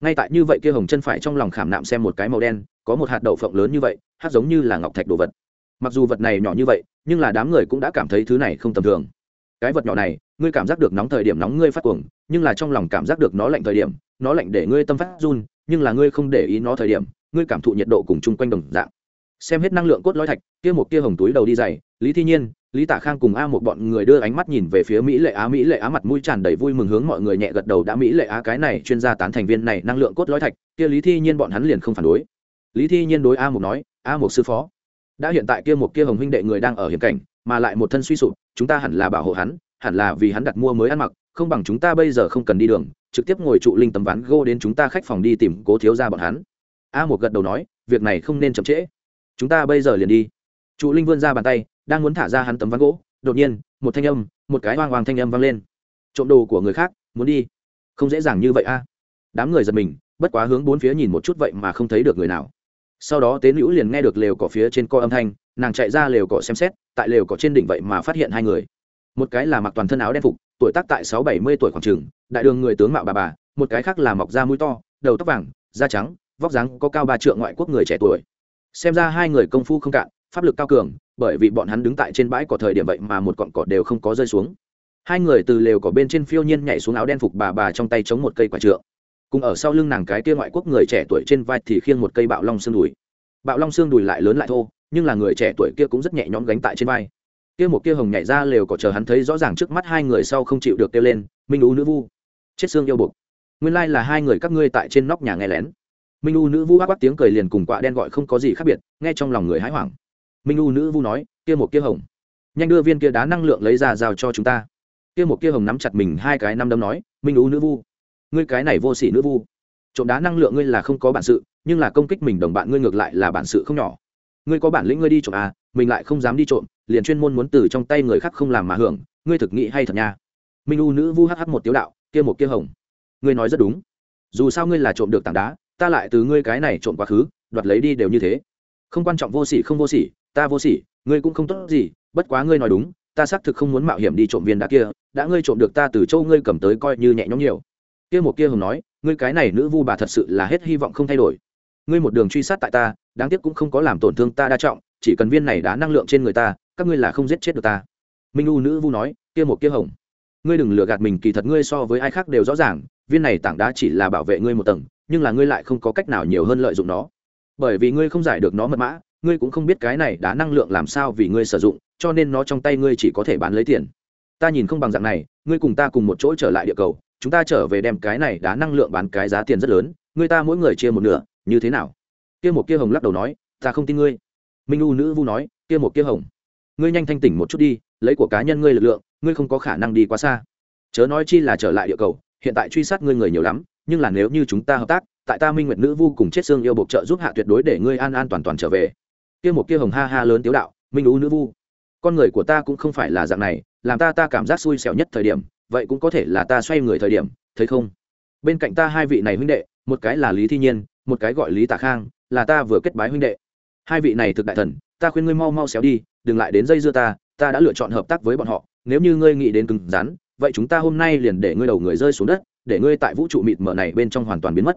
Ngay tại như vậy kia hồng chân phải trong lòng khảm nạm xem một cái màu đen, có một hạt đậu phộng lớn như vậy hát giống như là ngọc thạch đồ vật. Mặc dù vật này nhỏ như vậy, nhưng là đám người cũng đã cảm thấy thứ này không tầm thường cái vật nhỏ này, ngươi cảm giác được nóng thời điểm nóng ngươi phát cuồng, nhưng là trong lòng cảm giác được nó lạnh thời điểm, nó lạnh để ngươi tâm phát run, nhưng là ngươi không để ý nó thời điểm, ngươi cảm thụ nhiệt độ cùng chung quanh đồng dạng. Xem hết năng lượng cốt lõi thạch, kia một kia hồng túi đầu đi dày, lý thi nhiên, lý tả khang cùng a một bọn người đưa ánh mắt nhìn về phía mỹ lệ á. Mỹ lệ á mặt mũi tràn đầy vui mừng hướng mọi người nhẹ gật đầu đã mỹ lệ á cái này chuyên gia tán thành viên này năng lượng cốt lõi thạch, kia lý thi nhiên bọn hắn liền không phản đối. Lý thi nhiên đối a một nói, a một sư phó, đã hiện tại kia một kia hồng huynh đệ người đang ở hiểm cảnh mà lại một thân suy sụp, chúng ta hẳn là bảo hộ hắn, hẳn là vì hắn đặt mua mới ăn mặc, không bằng chúng ta bây giờ không cần đi đường, trực tiếp ngồi trụ linh tấm ván gô đến chúng ta khách phòng đi tìm cố thiếu ra bọn hắn. A một gật đầu nói, việc này không nên chậm trễ. Chúng ta bây giờ liền đi. Trụ linh vươn ra bàn tay, đang muốn thả ra hắn tấm ván gỗ, đột nhiên, một thanh âm, một cái hoang hoàng thanh âm vang lên. Trộm đồ của người khác, muốn đi. Không dễ dàng như vậy a. Đám người giật mình, bất quá hướng bốn phía nhìn một chút vậy mà không thấy được người nào sau đó tế nữ liền nghe được lều cỏ phía trên co âm thanh, nàng chạy ra lều cỏ xem xét, tại lều cỏ trên đỉnh vậy mà phát hiện hai người. Một cái là mặc toàn thân áo đen phục, tuổi tác tại sáu bảy mươi tuổi khoảng trường đại đường người tướng mạo bà bà, một cái khác là mọc da mũi to, đầu tóc vàng, da trắng, vóc dáng có cao ba trượng ngoại quốc người trẻ tuổi. Xem ra hai người công phu không cạn, pháp lực cao cường, bởi vì bọn hắn đứng tại trên bãi cỏ thời điểm vậy mà một cọn cỏ đều không có rơi xuống. Hai người từ lều cỏ bên trên phiêu nhiên nhảy xuống áo đen phục bà bà trong tay chống một cây quả trượng cùng ở sau lưng nàng cái kia ngoại quốc người trẻ tuổi trên vai thì khiêng một cây bạo long xương đùi. Bạo long xương đùi lại lớn lại thô, nhưng là người trẻ tuổi kia cũng rất nhẹ nhõm gánh tại trên vai. Kia một kia hồng nhảy ra lều có chờ hắn thấy rõ ràng trước mắt hai người sau không chịu được kêu lên, minh u nữ vu. Chết xương yêu buộc. Nguyên lai là hai người các ngươi tại trên nóc nhà nghe lén. Minh u nữ vu bác bác tiếng cười liền cùng quạ đen gọi không có gì khác biệt, nghe trong lòng người hái hoảng. Minh u nữ vu nói, kia một kia hồng. Nhanh đưa viên kia đá năng lượng lấy ra giao cho chúng ta. Kia một kia hồng nắm chặt mình hai cái năm đấm nói, minh u nữ vu ngươi cái này vô sỉ nữ vu. Trộm đá năng lượng ngươi là không có bản sự, nhưng là công kích mình đồng bạn ngươi ngược lại là bản sự không nhỏ. Ngươi có bản lĩnh ngươi đi trộm à mình lại không dám đi trộm, liền chuyên môn muốn từ trong tay người khác không làm mà hưởng, ngươi thực nghĩ hay thật nha. Minh u nữ vu hh một tiếu đạo, kia một kia hồng. Ngươi nói rất đúng. Dù sao ngươi là trộm được tảng đá, ta lại từ ngươi cái này trộm quá khứ, đoạt lấy đi đều như thế. Không quan trọng vô sỉ không vô sỉ, ta vô sỉ, ngươi cũng không tốt gì, bất quá ngươi nói đúng, ta xác thực không muốn mạo hiểm đi trộm viên đá kia, đã ngươi trộm được ta từ châu ngươi cầm tới coi như nhẹ nhõm nhiều kia một kia hồng nói, ngươi cái này nữ vu bà thật sự là hết hy vọng không thay đổi. Ngươi một đường truy sát tại ta, đáng tiếc cũng không có làm tổn thương ta đa trọng, chỉ cần viên này đá năng lượng trên người ta, các ngươi là không giết chết được ta. Minh u nữ vu nói, kia một kia hồng ngươi đừng lừa gạt mình, kỳ thật ngươi so với ai khác đều rõ ràng, viên này tảng đá chỉ là bảo vệ ngươi một tầng, nhưng là ngươi lại không có cách nào nhiều hơn lợi dụng nó. Bởi vì ngươi không giải được nó mật mã, ngươi cũng không biết cái này đá năng lượng làm sao vì ngươi sử dụng, cho nên nó trong tay ngươi chỉ có thể bán lấy tiền. Ta nhìn không bằng dạng này, ngươi cùng ta cùng một chỗ trở lại địa cầu chúng ta trở về đem cái này đá năng lượng bán cái giá tiền rất lớn, người ta mỗi người chia một nửa, như thế nào? Kia một kia hồng lắc đầu nói, ta không tin ngươi. Minh u nữ vu nói, kia một kia hồng. Ngươi nhanh thanh tỉnh một chút đi, lấy của cá nhân ngươi lực lượng, ngươi không có khả năng đi quá xa. Chớ nói chi là trở lại địa cầu, hiện tại truy sát ngươi người nhiều lắm, nhưng là nếu như chúng ta hợp tác, tại ta minh nguyệt nữ vu cùng chết xương yêu bộc trợ giúp hạ tuyệt đối để ngươi an an toàn toàn trở về. Kia một kia hồng ha ha lớn tiếu đạo, minh u nữ vu. Con người của ta cũng không phải là dạng này, làm ta ta cảm giác xui xẻo nhất thời điểm vậy cũng có thể là ta xoay người thời điểm, thấy không? Bên cạnh ta hai vị này huynh đệ, một cái là lý thi nhiên, một cái gọi lý tạ khang, là ta vừa kết bái huynh đệ. Hai vị này thực đại thần, ta khuyên ngươi mau mau xéo đi, đừng lại đến dây dưa ta ta đã lựa chọn hợp tác với bọn họ, nếu như ngươi nghĩ đến cứng rắn, vậy chúng ta hôm nay liền để ngươi đầu người rơi xuống đất, để ngươi tại vũ trụ mịt mở này bên trong hoàn toàn biến mất.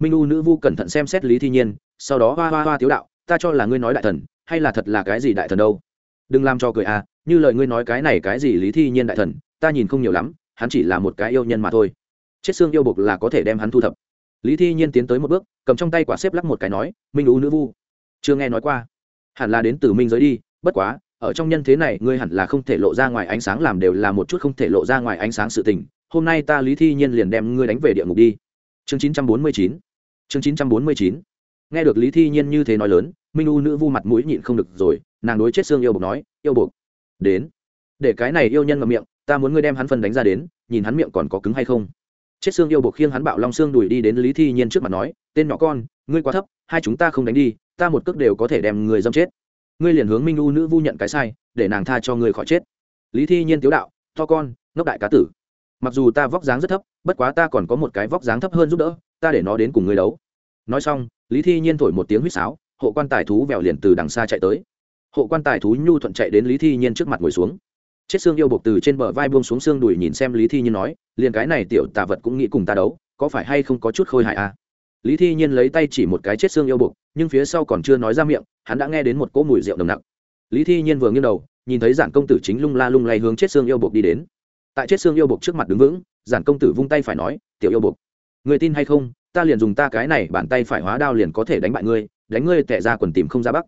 Minh u nữ vu cẩn thận xem xét lý thi nhiên, sau đó hoa hoa hoa tiếu đạo, ta cho là ngươi nói đại thần, hay là thật là cái gì đại thần đâu? Đừng làm cho cười à như lời ngươi nói cái này cái gì lý thi nhiên đại thần ta nhìn không nhiều lắm, hắn chỉ là một cái yêu nhân mà thôi. Chết xương yêu bục là có thể đem hắn thu thập. Lý thi nhiên tiến tới một bước, cầm trong tay quả xếp lắc một cái nói, minh u nữ vu. Chưa nghe nói qua. Hẳn là đến từ minh giới đi, bất quá, ở trong nhân thế này, ngươi hẳn là không thể lộ ra ngoài ánh sáng làm đều là một chút không thể lộ ra ngoài ánh sáng sự tình. Hôm nay ta lý thi nhiên liền đem ngươi đánh về địa ngục đi. Chương chín trăm bốn mươi chín. Chương chín trăm bốn mươi chín. Nghe được lý thi nhiên như thế nói lớn, minh u nữ vu mặt mũi nhịn không được rồi, nàng đối chết xương yêu bục nói, yêu bục đến. Để cái này yêu nhân ngậm miệng ta muốn ngươi đem hắn phân đánh ra đến, nhìn hắn miệng còn có cứng hay không. Chết xương yêu buộc khiêng hắn bạo long xương đuổi đi đến lý thi nhiên trước mặt nói, tên nhỏ con, ngươi quá thấp, hai chúng ta không đánh đi, ta một cước đều có thể đem người dâm chết. Ngươi liền hướng minh u nữ vu nhận cái sai, để nàng tha cho ngươi khỏi chết. Lý thi nhiên tiếu đạo, to con, ngốc đại cá tử. Mặc dù ta vóc dáng rất thấp, bất quá ta còn có một cái vóc dáng thấp hơn giúp đỡ, ta để nó đến cùng ngươi đấu. Nói xong, lý thi nhiên thổi một tiếng huýt sáo, hộ quan tài thú vèo liền từ đằng xa chạy tới. Hộ quan tài thú nhu thuận chạy đến lý thi nhiên trước mặt ngồi xuống chết xương yêu buộc từ trên bờ vai buông xuống xương đùi nhìn xem lý thi nhiên nói, liền cái này tiểu tà vật cũng nghĩ cùng ta đấu, có phải hay không có chút khôi hại à? Lý thi nhiên lấy tay chỉ một cái chết xương yêu buộc, nhưng phía sau còn chưa nói ra miệng, hắn đã nghe đến một cỗ mùi rượu nồng nặc. Lý thi nhiên vừa nghiêng đầu, nhìn thấy giản công tử chính lung la lung lay hướng chết xương yêu buộc đi đến. Tại chết xương yêu buộc trước mặt đứng vững, giản công tử vung tay phải nói, tiểu yêu buộc, người tin hay không, ta liền dùng ta cái này bàn tay phải hóa đao liền có thể đánh bại ngươi, đánh ngươi tệ ra quần tìm không ra bắc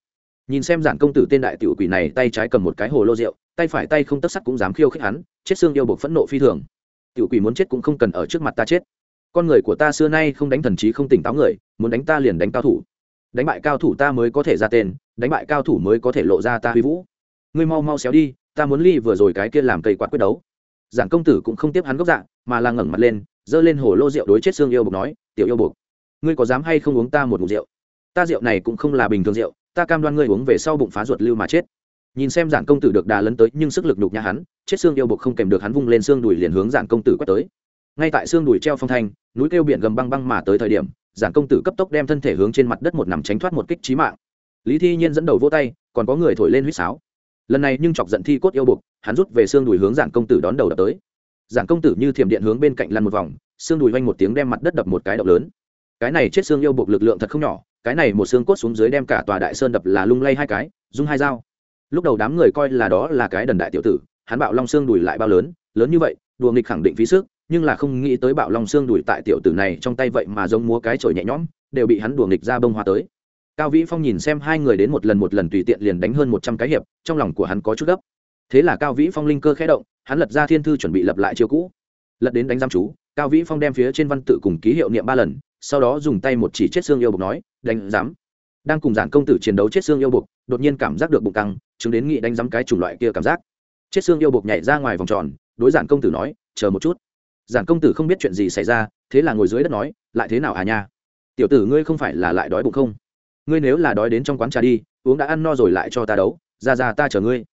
nhìn xem giản công tử tên đại tiểu quỷ này, tay trái cầm một cái hồ lô rượu, tay phải tay không tất sắt cũng dám khiêu khích hắn, chết xương yêu buộc phẫn nộ phi thường. Tiểu quỷ muốn chết cũng không cần ở trước mặt ta chết. Con người của ta xưa nay không đánh thần trí, không tỉnh táo người, muốn đánh ta liền đánh cao thủ. Đánh bại cao thủ ta mới có thể ra tên, đánh bại cao thủ mới có thể lộ ra ta huy vũ. Ngươi mau mau xéo đi, ta muốn ly vừa rồi cái kia làm cây quạt quyết đấu. Giản công tử cũng không tiếp hắn gốc dạng, mà là ngẩng mặt lên, giơ lên hồ lô rượu đối chết xương yêu buộc nói, tiểu yêu buộc, ngươi có dám hay không uống ta một mục rượu? Ta rượu này cũng không là bình thường rượu ta cam đoan ngươi uống về sau bụng phá ruột lưu mà chết. Nhìn xem giản công tử được đà lấn tới, nhưng sức lực nhục nhà hắn, chết xương yêu buộc không kèm được hắn vung lên xương đùi liền hướng giản công tử quét tới. Ngay tại xương đùi treo phong thanh, núi kêu biển gầm băng băng mà tới thời điểm giản công tử cấp tốc đem thân thể hướng trên mặt đất một nằm tránh thoát một kích trí mạng. Lý thi nhiên dẫn đầu vỗ tay, còn có người thổi lên huýt sáo. Lần này nhưng chọc giận thi cốt yêu buộc, hắn rút về xương đùi hướng giản công tử đón đầu đập tới. Giản công tử như thiểm điện hướng bên cạnh lăn một vòng, xương đùi vanh một tiếng đem mặt đất đập một cái đập lớn. Cái này chết xương yêu buộc lực lượng thật không nhỏ cái này một xương cốt xuống dưới đem cả tòa đại sơn đập là lung lay hai cái dung hai dao. Lúc đầu đám người coi là đó là cái đần đại tiểu tử, hắn bạo long xương đùi lại bao lớn lớn như vậy, đùa nghịch khẳng định phí sức, nhưng là không nghĩ tới bạo long xương đùi tại tiểu tử này trong tay vậy mà giống múa cái chổi nhẹ nhõm, đều bị hắn đùa nghịch ra bông hoa tới. Cao vĩ phong nhìn xem hai người đến một lần một lần tùy tiện liền đánh hơn một trăm cái hiệp, trong lòng của hắn có chút gấp. Thế là cao vĩ phong linh cơ khẽ động, hắn lật ra thiên thư chuẩn bị lập lại chiêu cũ. Lật đến đánh giam chú cao vĩ phong đem phía trên văn tự cùng ký hiệu niệm ba lần, sau đó dùng tay một chỉ chết xương yêu bục nói, đánh giám. Đang cùng giản công tử chiến đấu chết xương yêu bục đột nhiên cảm giác được bụng căng, chứng đến nghị đánh giám cái chủng loại kia cảm giác. Chết xương yêu bục nhảy ra ngoài vòng tròn, đối giản công tử nói, chờ một chút. Giản công tử không biết chuyện gì xảy ra, thế là ngồi dưới đất nói, lại thế nào à nha? Tiểu tử ngươi không phải là lại đói bụng không? Ngươi nếu là đói đến trong quán trà đi, uống đã ăn no rồi lại cho ta đấu, ra ra ta chờ ngươi.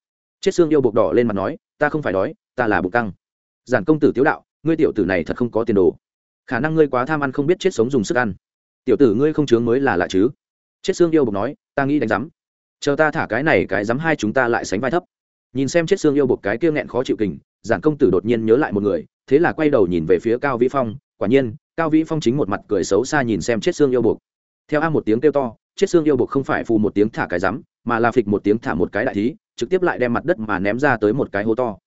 Chết xương yêu bục đỏ lên mặt nói, ta không phải đói, ta là bụng căng. Giản công tử tiếu đạo ngươi tiểu tử này thật không có tiền đồ. Khả năng ngươi quá tham ăn không biết chết sống dùng sức ăn. Tiểu tử ngươi không chướng mới là lạ chứ? Chết xương yêu bục nói, ta nghĩ đánh rắm chờ ta thả cái này cái rắm hai chúng ta lại sánh vai thấp. Nhìn xem chết xương yêu bục cái kia nghẹn khó chịu kình, giản công tử đột nhiên nhớ lại một người, thế là quay đầu nhìn về phía cao vĩ phong, quả nhiên, cao vĩ phong chính một mặt cười xấu xa nhìn xem chết xương yêu bục theo a một tiếng kêu to, chết xương yêu bục không phải phù một tiếng thả cái rắm mà là phịch một tiếng thả một cái đại thí, trực tiếp lại đem mặt đất mà ném ra tới một cái hố to.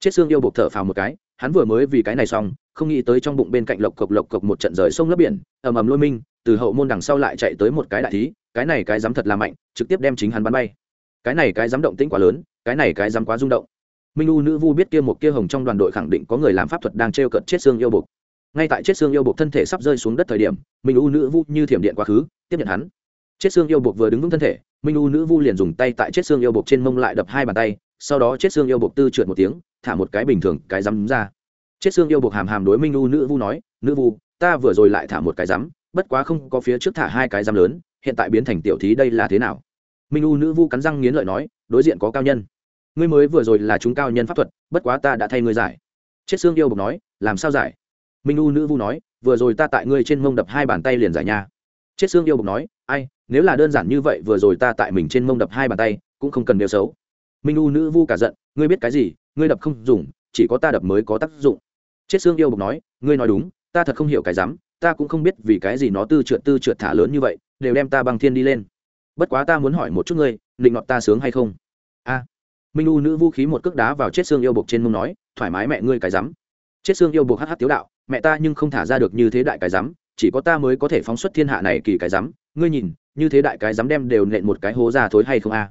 Chết xương yêu bục thở phào một cái hắn vừa mới vì cái này xong, không nghĩ tới trong bụng bên cạnh lộc cộc lộc cộc một trận rời sông lấp biển, ầm ầm lôi minh, từ hậu môn đằng sau lại chạy tới một cái đại thí, cái này cái dám thật là mạnh, trực tiếp đem chính hắn bắn bay. Cái này cái dám động tĩnh quá lớn, cái này cái dám quá rung động. Minh u nữ vu biết kia một kia hồng trong đoàn đội khẳng định có người làm pháp thuật đang t r e o cận chết xương yêu bục ngay tại chết xương yêu bục thân thể sắp rơi xuống đất thời điểm, minh u nữ vu như thiểm điện quá khứ, tiếp nhận hắn. Chết xương yêu bục vừa đứng vững thân thể, minh u nữ vu liền dùng tay tại chết xương yêu bục trên mông lại đập hai bàn tay, sau đó chết xương yêu bục tư trượt một tiếng thả một cái bình thường, cái rắm ra. Chết xương yêu bục hàm hàm đối minh u nữ vu nói, nữ vu, ta vừa rồi lại thả một cái rắm, bất quá không có phía trước thả hai cái rắm lớn, hiện tại biến thành tiểu thí đây là thế nào? Minh u nữ vu cắn răng nghiến lợi nói, đối diện có cao nhân. Ngươi mới vừa rồi là chúng cao nhân pháp thuật, bất quá ta đã thay ngươi giải. Chết xương yêu bục nói, làm sao giải? Minh u nữ vu nói, vừa rồi ta tại ngươi trên mông đập hai bàn tay liền giải nha. Chết xương yêu bục nói, ai, nếu là đơn giản như vậy, vừa rồi ta tại mình trên mông đập hai bàn tay, cũng không cần nêu xấu minh u nữ vu cả giận, ngươi biết cái gì? Ngươi đập không dùng, chỉ có ta đập mới có tác dụng. Chết xương yêu bục nói, ngươi nói đúng, ta thật không hiểu cái dám, ta cũng không biết vì cái gì nó tư trượt tư trượt thả lớn như vậy, đều đem ta băng thiên đi lên. Bất quá ta muốn hỏi một chút ngươi, định ngọt ta sướng hay không? A. Minh u nữ vũ khí một cước đá vào chết xương yêu bục trên mông nói, thoải mái mẹ ngươi cái rắm chết xương yêu bục hh tiếu đạo, mẹ ta nhưng không thả ra được như thế đại cái rắm chỉ có ta mới có thể phóng xuất thiên hạ này kỳ cái rắm ngươi nhìn, như thế đại cái rắm đem đều nện một cái hố ra thối hay không a?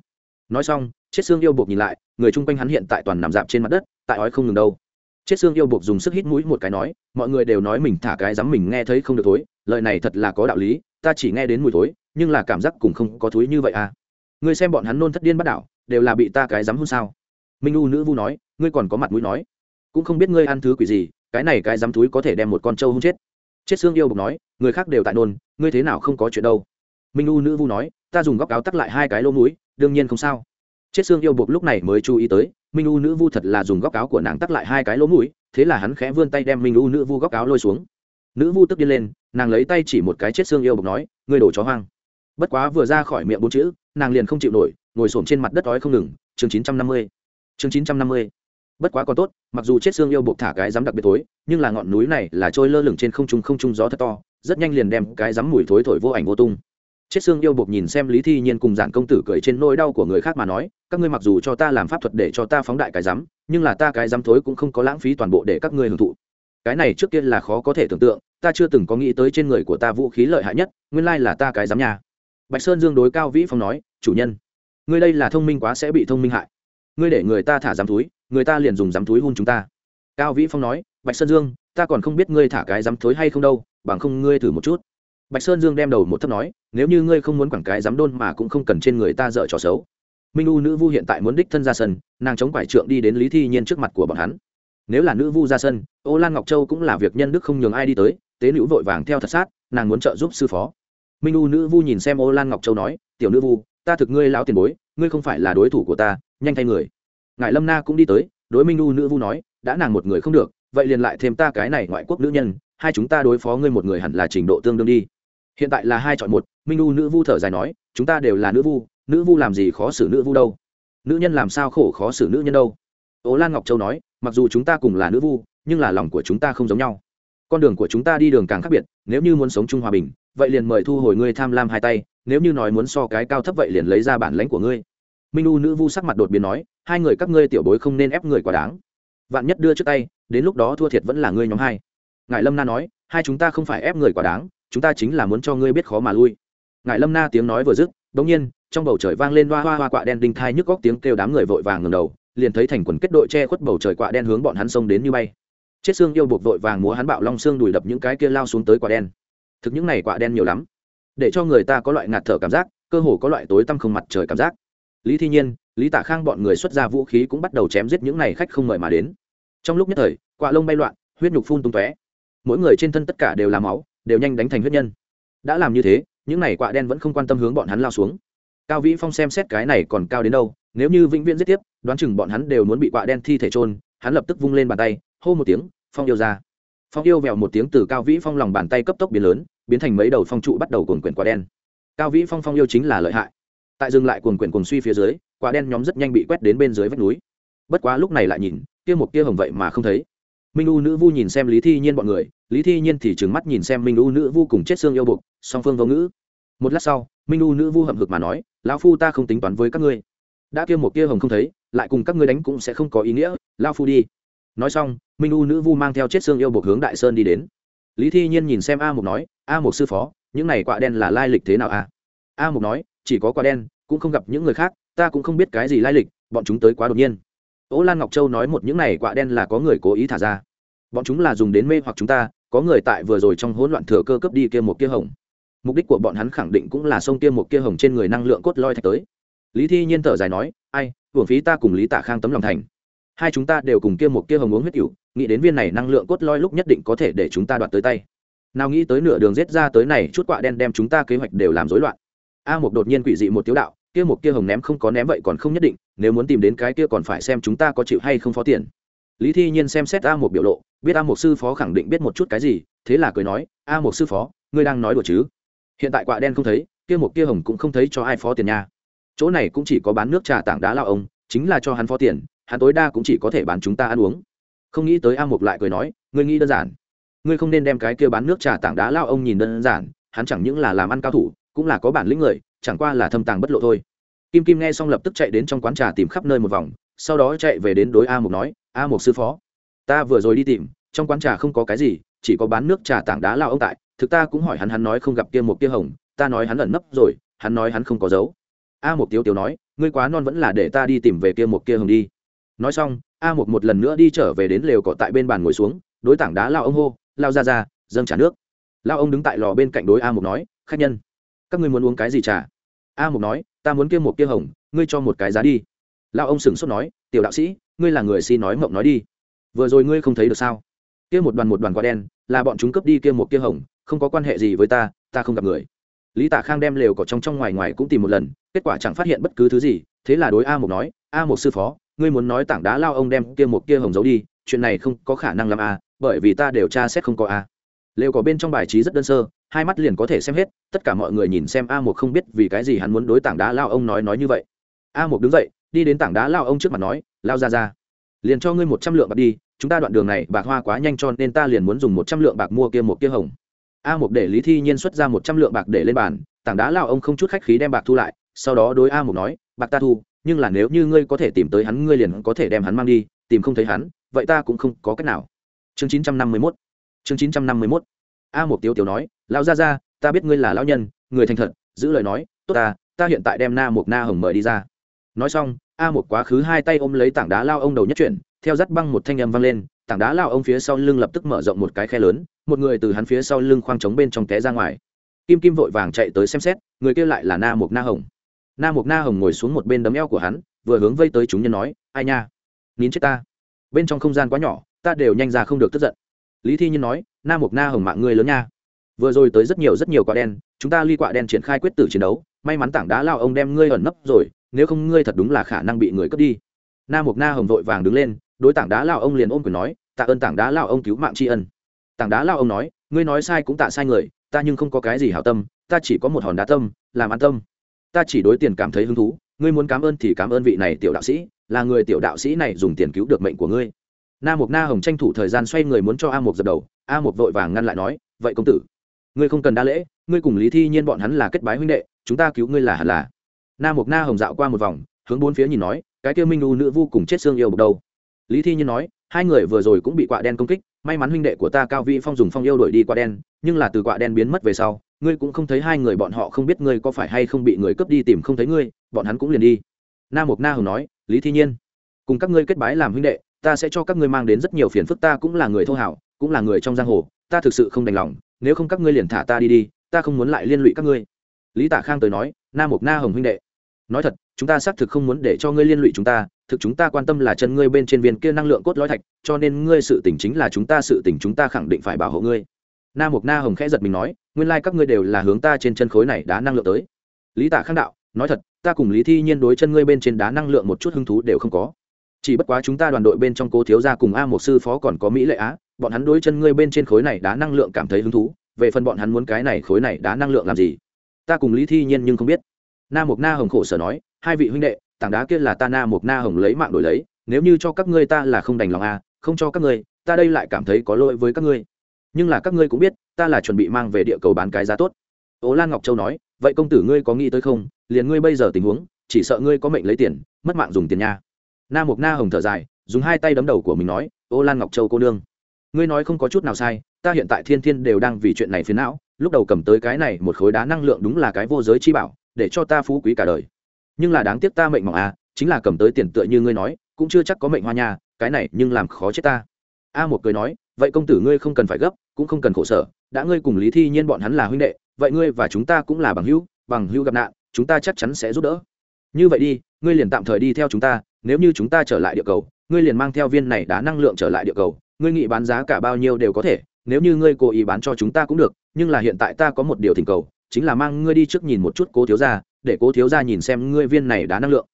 Nói xong, chết xương yêu bục nhìn lại, người chung quanh hắn hiện tại toàn nằm dạp trên mặt đất, tại ói không ngừng đâu. Chết xương yêu buộc dùng sức hít mũi một cái nói, mọi người đều nói mình thả cái dám mình nghe thấy không được thối, lời này thật là có đạo lý, ta chỉ nghe đến mùi thối, nhưng là cảm giác cùng không có thối như vậy à. Ngươi xem bọn hắn nôn thất điên bắt đảo, đều là bị ta cái dám hôn sao? Minh u nữ vu nói, ngươi còn có mặt mũi nói. Cũng không biết ngươi ăn thứ quỷ gì, cái này cái dám thúi có thể đem một con trâu hôn chết. Chết xương yêu bục nói, người khác đều tại nôn, ngươi thế nào không có chuyện đâu. Minh u nữ vu nói, ta dùng góc áo tắt lại hai cái lỗ mũi đương nhiên không sao. Chết xương yêu buộc lúc này mới chú ý tới, minh u nữ vu thật là dùng góc áo của nàng tắt lại hai cái lỗ mũi, thế là hắn khẽ vươn tay đem minh u nữ vu góc áo lôi xuống. Nữ vu tức đi lên, nàng lấy tay chỉ một cái chết xương yêu buộc nói, ngươi đổ chó hoang. Bất quá vừa ra khỏi miệng bốn chữ, nàng liền không chịu nổi, ngồi xổm trên mặt đất ói không ngừng. Chương chín trăm năm mươi. Chương chín trăm năm mươi. Bất quá còn tốt, mặc dù chết xương yêu buộc thả cái rắm đặc biệt tối nhưng là ngọn núi này là trôi lơ lửng trên không trung không trung gió thật to, rất nhanh liền đem cái rắm mùi thối thổi vô ảnh vô tung chết xương yêu buộc nhìn xem lý thi nhiên cùng giản công tử cười trên nỗi đau của người khác mà nói, các ngươi mặc dù cho ta làm pháp thuật để cho ta phóng đại cái rắm nhưng là ta cái rắm thối cũng không có lãng phí toàn bộ để các ngươi hưởng thụ. Cái này trước kia là khó có thể tưởng tượng, ta chưa từng có nghĩ tới trên người của ta vũ khí lợi hại nhất, nguyên lai là ta cái rắm nhà bạch sơn dương đối cao vĩ phong nói, chủ nhân, ngươi đây là thông minh quá sẽ bị thông minh hại. Ngươi để người ta thả giám túi người ta liền dùng giám túi hôn chúng ta. Cao vĩ phong nói, bạch sơn dương, ta còn không biết ngươi thả cái giám thối hay không đâu, bằng không ngươi thử một chút bạch sơn dương đem đầu một thấp nói, nếu như ngươi không muốn quảng cái dám đôn mà cũng không cần trên người ta dở trò xấu. Minh u nữ vu hiện tại muốn đích thân ra sân, nàng chống quải trượng đi đến lý thi nhiên trước mặt của bọn hắn. Nếu là nữ vu ra sân, ô lan ngọc châu cũng là việc nhân đức không nhường ai đi tới, tế nữ vội vàng theo thật sát, nàng muốn trợ giúp sư phó. Minh u nữ vu nhìn xem ô lan ngọc châu nói, tiểu nữ vu, ta thực ngươi lão tiền bối, ngươi không phải là đối thủ của ta, nhanh thay người. Ngài lâm na cũng đi tới, đối minh u nữ vu nói, đã nàng một người không được, vậy liền lại thêm ta cái này ngoại quốc nữ nhân, hai chúng ta đối phó ngươi một người hẳn là trình độ tương đương đi hiện tại là hai chọn một, minh u nữ vu thở dài nói, chúng ta đều là nữ vu nữ vu làm gì khó xử nữ vu đâu? Nữ nhân làm sao khổ khó xử nữ nhân đâu? Ố lan ngọc châu nói, mặc dù chúng ta cùng là nữ vu, nhưng là lòng của chúng ta không giống nhau. Con đường của chúng ta đi đường càng khác biệt, nếu như muốn sống chung hòa bình, vậy liền mời thu hồi ngươi tham lam hai tay, nếu như nói muốn so cái cao thấp vậy liền lấy ra bản lãnh của ngươi. Minh u nữ vu sắc mặt đột biến nói, hai người các ngươi tiểu bối không nên ép người quá đáng. Vạn nhất đưa trước tay, đến lúc đó thua thiệt vẫn là ngươi nhóm hai. Ngài lâm na nói, hai chúng ta không phải ép người quá đáng chúng ta chính là muốn cho ngươi biết khó mà lui. Ngài lâm na tiếng nói vừa dứt đ ỗ n g nhiên, trong bầu trời vang lên hoa hoa hoa quạ đen đinh thai nhức góc tiếng kêu đám người vội vàng ngầm đầu, liền thấy thành quần kết đội che khuất bầu trời quạ đen hướng bọn hắn xông đến như bay. Chết xương yêu buộc vội vàng múa hắn bạo long xương đùi đập những cái kia lao xuống tới quả đen. Thực những này quả đen nhiều lắm, để cho người ta có loại ngạt thở cảm giác, cơ hồ có loại tối tăm không mặt trời cảm giác. Lý thi nhiên, lý Tả khang bọn người xuất ra vũ khí cũng bắt đầu chém giết những này khách không mời mà đến. Trong lúc nhất thời quạ lông bay loạn, huyết nhục phun tung tóe. Mỗi người trên thân tất cả đều là máu đều nhanh đánh thành huyết nhân. Đã làm như thế, những này quạ đen vẫn không quan tâm hướng bọn hắn lao xuống. Cao vĩ phong xem xét cái này còn cao đến đâu, nếu như vĩnh viễn giết tiếp, đoán chừng bọn hắn đều muốn bị quạ đen thi thể trôn hắn lập tức vung lên bàn tay, hô một tiếng, phong yêu ra. Phong yêu vèo một tiếng từ cao vĩ phong lòng bàn tay cấp tốc biến lớn, biến thành mấy đầu phong trụ bắt đầu cuồng quyển quả đen. Cao vĩ phong phong yêu chính là lợi hại. Tại dừng lại cuồng quyển cuồng suy phía dưới quả đen nhóm rất nhanh bị quét đến bên dưới vách núi. Bất quá lúc này lại nhìn, kia một kia hồng vậy mà không thấy minh u nữ vu nhìn xem lý thi nhiên bọn người, lý thi nhiên thì trừng mắt nhìn xem minh u nữ vu cùng chết xương yêu bục song phương vô ngữ. Một lát sau, minh u nữ vu hậm hực mà nói, lão phu ta không tính toán với các ngươi. Đã kia một kia hồng không thấy, lại cùng các ngươi đánh cũng sẽ không có ý nghĩa lao phu đi. Nói xong, minh u nữ vu mang theo chết xương yêu bục hướng đại sơn đi đến. Lý thi nhiên nhìn xem a mục nói, a mục sư phó, những này quạ đen là lai lịch thế nào a a mục nói, chỉ có quạ đen, cũng không gặp những người khác, ta cũng không biết cái gì lai lịch, bọn chúng tới quá đột nhiên. Ô lan ngọc châu nói một những này quạ đen là có người cố ý thả ra. Bọn chúng là dùng đến mê hoặc chúng ta có người tại vừa rồi trong hỗn loạn thừa cơ cấp đi kia một kia hồng. Mục đích của bọn hắn khẳng định cũng là sông kia một kia hồng trên người năng lượng cốt lôi thạch tới. Lý thi nhiên thở dài nói ai hưởng phí ta cùng lý tạ khang tấm lòng thành. Hai chúng ta đều cùng kia một kia hồng uống huyết ỉu, nghĩ đến viên này năng lượng cốt lôi lúc nhất định có thể để chúng ta đoạt tới tay. Nào nghĩ tới nửa đường giết ra tới này chút quạ đen đem chúng ta kế hoạch đều làm rối loạn. A một đột nhiên quỷ dị một tiếu đạo kia một kia hồng ném không có ném vậy còn không nhất định, nếu muốn tìm đến cái kia còn phải xem chúng ta có chịu hay không phó tiền. Lý thi nhiên xem xét a một biểu lộ, biết a một sư phó khẳng định biết một chút cái gì, thế là cười nói, a một sư phó, ngươi đang nói đùa chứ? Hiện tại quạ đen không thấy, kia một kia hồng cũng không thấy cho ai phó tiền nha. Chỗ này cũng chỉ có bán nước trà tảng đá lao ông, chính là cho hắn phó tiền, hắn tối đa cũng chỉ có thể bán chúng ta ăn uống. Không nghĩ tới a một lại cười nói, ngươi nghĩ đơn giản. Ngươi không nên đem cái kia bán nước trà tảng đá lao ông nhìn đơn giản, hắn chẳng những là làm ăn cao thủ, cũng là có bản lĩnh người chẳng qua là thâm tàng bất lộ thôi. Kim kim nghe xong lập tức chạy đến trong quán trà tìm khắp nơi một vòng, sau đó chạy về đến đối a mục nói, a mục sư phó, ta vừa rồi đi tìm, trong quán trà không có cái gì, chỉ có bán nước trà tảng đá lao ông tại, thực ta cũng hỏi hắn hắn nói không gặp kia một kia hồng, ta nói hắn ẩn nấp rồi, hắn nói hắn không có dấu. A một Tiếu Tiếu nói, ngươi quá non vẫn là để ta đi tìm về kia một kia hồng đi. Nói xong, a một một lần nữa đi trở về đến lều cỏ tại bên bàn ngồi xuống, đối tảng đá lao ông hô, lao ra ra, dâng trả nước. Lao ông đứng tại lò bên cạnh đối a một nói, khách nhân các ngươi muốn uống cái gì trà? A một nói, ta muốn kia một kia hồng, ngươi cho một cái giá đi. Lao ông sửng sốt nói, tiểu đạo sĩ, ngươi là người xin nói mộng nói đi. Vừa rồi ngươi không thấy được sao? Kia một đoàn một đoàn quả đen, là bọn chúng cướp đi kia một kia hồng, không có quan hệ gì với ta ta không gặp người. Lý tạ khang đem lều cỏ trong trong ngoài ngoài cũng tìm một lần, kết quả chẳng phát hiện bất cứ thứ gì, thế là đối a một nói, a một sư phó, ngươi muốn nói tảng đá lao ông đem kia một kia hồng giấu đi, chuyện này không có khả năng làm a à, bởi vì ta đều tra xét không có a lều cỏ bên trong bài trí rất đơn sơ hai mắt liền có thể xem hết, tất cả mọi người nhìn xem a một không biết vì cái gì hắn muốn đối tảng đá lao ông nói nói như vậy. A một đứng dậy, đi đến tảng đá lao ông trước mặt nói, lao ra ra, liền cho ngươi một trăm lượng bạc đi, chúng ta đoạn đường này bạc hoa quá nhanh cho nên ta liền muốn dùng một trăm lượng bạc mua kia một kia hồng. A một để lý thi nhiên xuất ra một trăm lượng bạc để lên bàn, tảng đá lao ông không chút khách khí đem bạc thu lại, sau đó đối a một nói, bạc ta thu, nhưng là nếu như ngươi có thể tìm tới hắn, ngươi liền có thể đem hắn mang đi, tìm không thấy hắn, vậy ta cũng không có cách nào. Chương chín trăm năm mươi mốt, chương chín trăm năm mươi mốt a một tiêu Tiếu nói, lão gia gia, ta biết ngươi là lão nhân, người thành thật, giữ lời nói, tốt ta ta hiện tại đem na một na hồng mời đi ra. Nói xong, a một quá khứ hai tay ôm lấy tảng đá lao ông đầu nhất chuyển, theo dắt băng một thanh âm vang lên, tảng đá lao ông phía sau lưng lập tức mở rộng một cái khe lớn, một người từ hắn phía sau lưng khoang trống bên trong té ra ngoài. Kim kim vội vàng chạy tới xem xét, người kia lại là na mục na hồng. Na mục na hồng ngồi xuống một bên đấm eo của hắn, vừa hướng vây tới chúng nhân nói, ai nha, nín chết ta. Bên trong không gian quá nhỏ, ta đều nhanh ra không được tức giận. Lý thi nhiên nói na mục na hồng mạng ngươi lớn nha. Vừa rồi tới rất nhiều rất nhiều quả đen, chúng ta ly quả đen triển khai quyết tử chiến đấu, may mắn tảng đá lao ông đem ngươi ẩn nấp rồi, nếu không ngươi thật đúng là khả năng bị người cướp đi. Na mục na hồng vội vàng đứng lên, đối tảng đá lao ông liền ôm quyền nói, tạ ơn tảng đá lao ông cứu mạng tri ân. Tảng đá lao ông nói, ngươi nói sai cũng tạ sai người, ta nhưng không có cái gì hảo tâm, ta chỉ có một hòn đá tâm, làm an tâm. Ta chỉ đối tiền cảm thấy hứng thú, ngươi muốn cảm ơn thì cảm ơn vị này tiểu đạo sĩ, là người tiểu đạo sĩ này dùng tiền cứu được mệnh của ngươi. Na mục na hồng tranh thủ thời gian xoay người muốn cho a mục dập đầu a một vội vàng ngăn lại nói, vậy công tử, ngươi không cần đa lễ, ngươi cùng lý thi nhiên bọn hắn là kết bái huynh đệ, chúng ta cứu ngươi là hẳn là. Na mục na hồng dạo qua một vòng, hướng bốn phía nhìn nói, cái kia minh u nữ vu cùng chết xương yêu bục đâu? Lý thi nhiên nói, hai người vừa rồi cũng bị quạ đen công kích, may mắn huynh đệ của ta cao vĩ phong dùng phong yêu đổi đi quạ đen, nhưng là từ quạ đen biến mất về sau, ngươi cũng không thấy hai người bọn họ không biết ngươi có phải hay không bị người cướp đi tìm không thấy ngươi, bọn hắn cũng liền đi. Na mục na hồng nói, lý thi nhiên, cùng các ngươi kết bái làm huynh đệ, ta sẽ cho các ngươi mang đến rất nhiều phiền phức, ta cũng là người thô hảo cũng là người trong giang hồ, ta thực sự không đành lòng, nếu không các ngươi liền thả ta đi đi, ta không muốn lại liên lụy các ngươi. Lý Tả khang tới nói, na mục na hồng huynh đệ, nói thật, chúng ta xác thực không muốn để cho ngươi liên lụy chúng ta, thực chúng ta quan tâm là chân ngươi bên trên viên kia năng lượng cốt lõi thạch, cho nên ngươi sự tỉnh chính là chúng ta sự tỉnh chúng ta khẳng định phải bảo hộ ngươi. Na mục na hồng khẽ giật mình nói, nguyên lai、like、các ngươi đều là hướng ta trên chân khối này đá năng lượng tới. Lý Tả khang đạo, nói thật, ta cùng lý thi nhiên đối chân ngươi bên trên đá năng lượng một chút hứng thú đều không có. Chỉ bất quá chúng ta đoàn đội bên trong cô thiếu gia cùng a một sư phó còn có mỹ lệ á bọn hắn đối chân ngươi bên trên khối này đá năng lượng cảm thấy hứng thú, về phần bọn hắn muốn cái này khối này đá năng lượng làm gì? Ta cùng lý thi nhiên nhưng không biết. Na mục na hồng khổ sở nói, hai vị huynh đệ, tảng đá kia là ta na mục na hồng lấy mạng đổi lấy, nếu như cho các ngươi ta là không đành lòng a không cho các ngươi, ta đây lại cảm thấy có lỗi với các ngươi. Nhưng là các ngươi cũng biết, ta là chuẩn bị mang về địa cầu bán cái giá tốt. Ố lan ngọc châu nói, vậy công tử ngươi có nghĩ tới không? Liền ngươi bây giờ tình huống, chỉ sợ ngươi có mệnh lấy tiền, mất mạng dùng tiền nha. Na mục na hồng thở dài, dùng hai tay đấm đầu của mình nói, ô lan ngọc châu cô nương ngươi nói không có chút nào sai, ta hiện tại thiên thiên đều đang vì chuyện này phiền não, lúc đầu cầm tới cái này một khối đá năng lượng đúng là cái vô giới chi bảo, để cho ta phú quý cả đời nhưng là đáng tiếc ta mệnh mỏng à chính là cầm tới tiền tựa như ngươi nói, cũng chưa chắc có mệnh hoa nhà. cái này nhưng làm khó chết ta a một cười nói, vậy công tử ngươi không cần phải gấp, cũng không cần khổ sở, đã ngươi cùng lý thi nhiên bọn hắn là huynh đệ, vậy ngươi và chúng ta cũng là bằng hữu bằng hữu gặp nạn, chúng ta chắc chắn sẽ giúp đỡ như vậy đi, ngươi liền tạm thời đi theo chúng ta, nếu như chúng ta trở lại địa cầu, ngươi liền mang theo viên này đá năng lượng trở lại địa cầu ngươi nghĩ bán giá cả bao nhiêu đều có thể, nếu như ngươi cố ý bán cho chúng ta cũng được, nhưng là hiện tại ta có một điều thỉnh cầu, chính là mang ngươi đi trước nhìn một chút cố thiếu gia, để cố thiếu gia nhìn xem ngươi viên này đá năng lượng.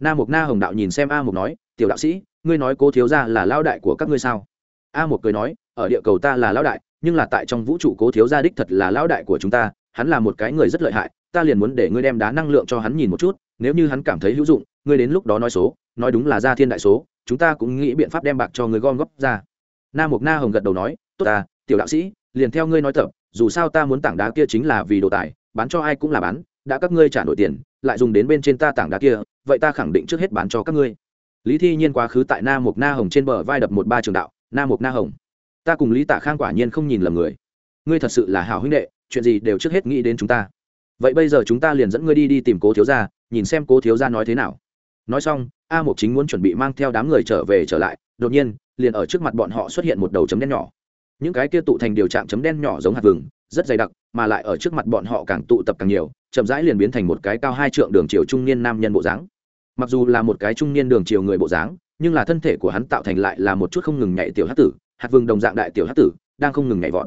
Na mục na hồng đạo nhìn xem a mục nói, tiểu đạo sĩ, ngươi nói cố thiếu gia là lao đại của các ngươi sao? A mục cười nói, ở địa cầu ta là lao đại, nhưng là tại trong vũ trụ cố thiếu gia đích thật là lao đại của chúng ta, hắn là một cái người rất lợi hại, ta liền muốn để ngươi đem đá năng lượng cho hắn nhìn một chút, nếu như hắn cảm thấy hữu dụng, ngươi đến lúc đó nói số, nói đúng là ra thiên đại số, chúng ta cũng nghĩ biện pháp đem bạc cho người gom góp ra na mục na hồng gật đầu nói, tốt ta, tiểu đạo sĩ, liền theo ngươi nói tập, dù sao ta muốn tảng đá kia chính là vì đồ tài, bán cho ai cũng là bán, đã các ngươi trả nổi tiền, lại dùng đến bên trên ta tảng đá kia, vậy ta khẳng định trước hết bán cho các ngươi. Lý thi nhiên quá khứ tại na mục na hồng trên bờ vai đập một ba trường đạo, na mục na hồng, ta cùng lý tạ khang quả nhiên không nhìn lầm người. Ngươi thật sự là hảo huynh đệ, chuyện gì đều trước hết nghĩ đến chúng ta. Vậy bây giờ chúng ta liền dẫn ngươi đi đi tìm cố thiếu gia, nhìn xem cố thiếu gia nói thế nào. Nói xong, a Mục chính muốn chuẩn bị mang theo đám người trở về trở lại, đột nhiên liền ở trước mặt bọn họ xuất hiện một đầu chấm đen nhỏ. Những cái kia tụ thành điều trạng chấm đen nhỏ giống hạt vừng, rất dày đặc, mà lại ở trước mặt bọn họ càng tụ tập càng nhiều, chậm rãi liền biến thành một cái cao hai trượng đường chiều trung niên nam nhân bộ dáng. Mặc dù là một cái trung niên đường chiều người bộ dáng, nhưng là thân thể của hắn tạo thành lại là một chút không ngừng nhảy tiểu hát tử, hạt vừng đồng dạng đại tiểu hát tử, đang không ngừng nhảy vọt.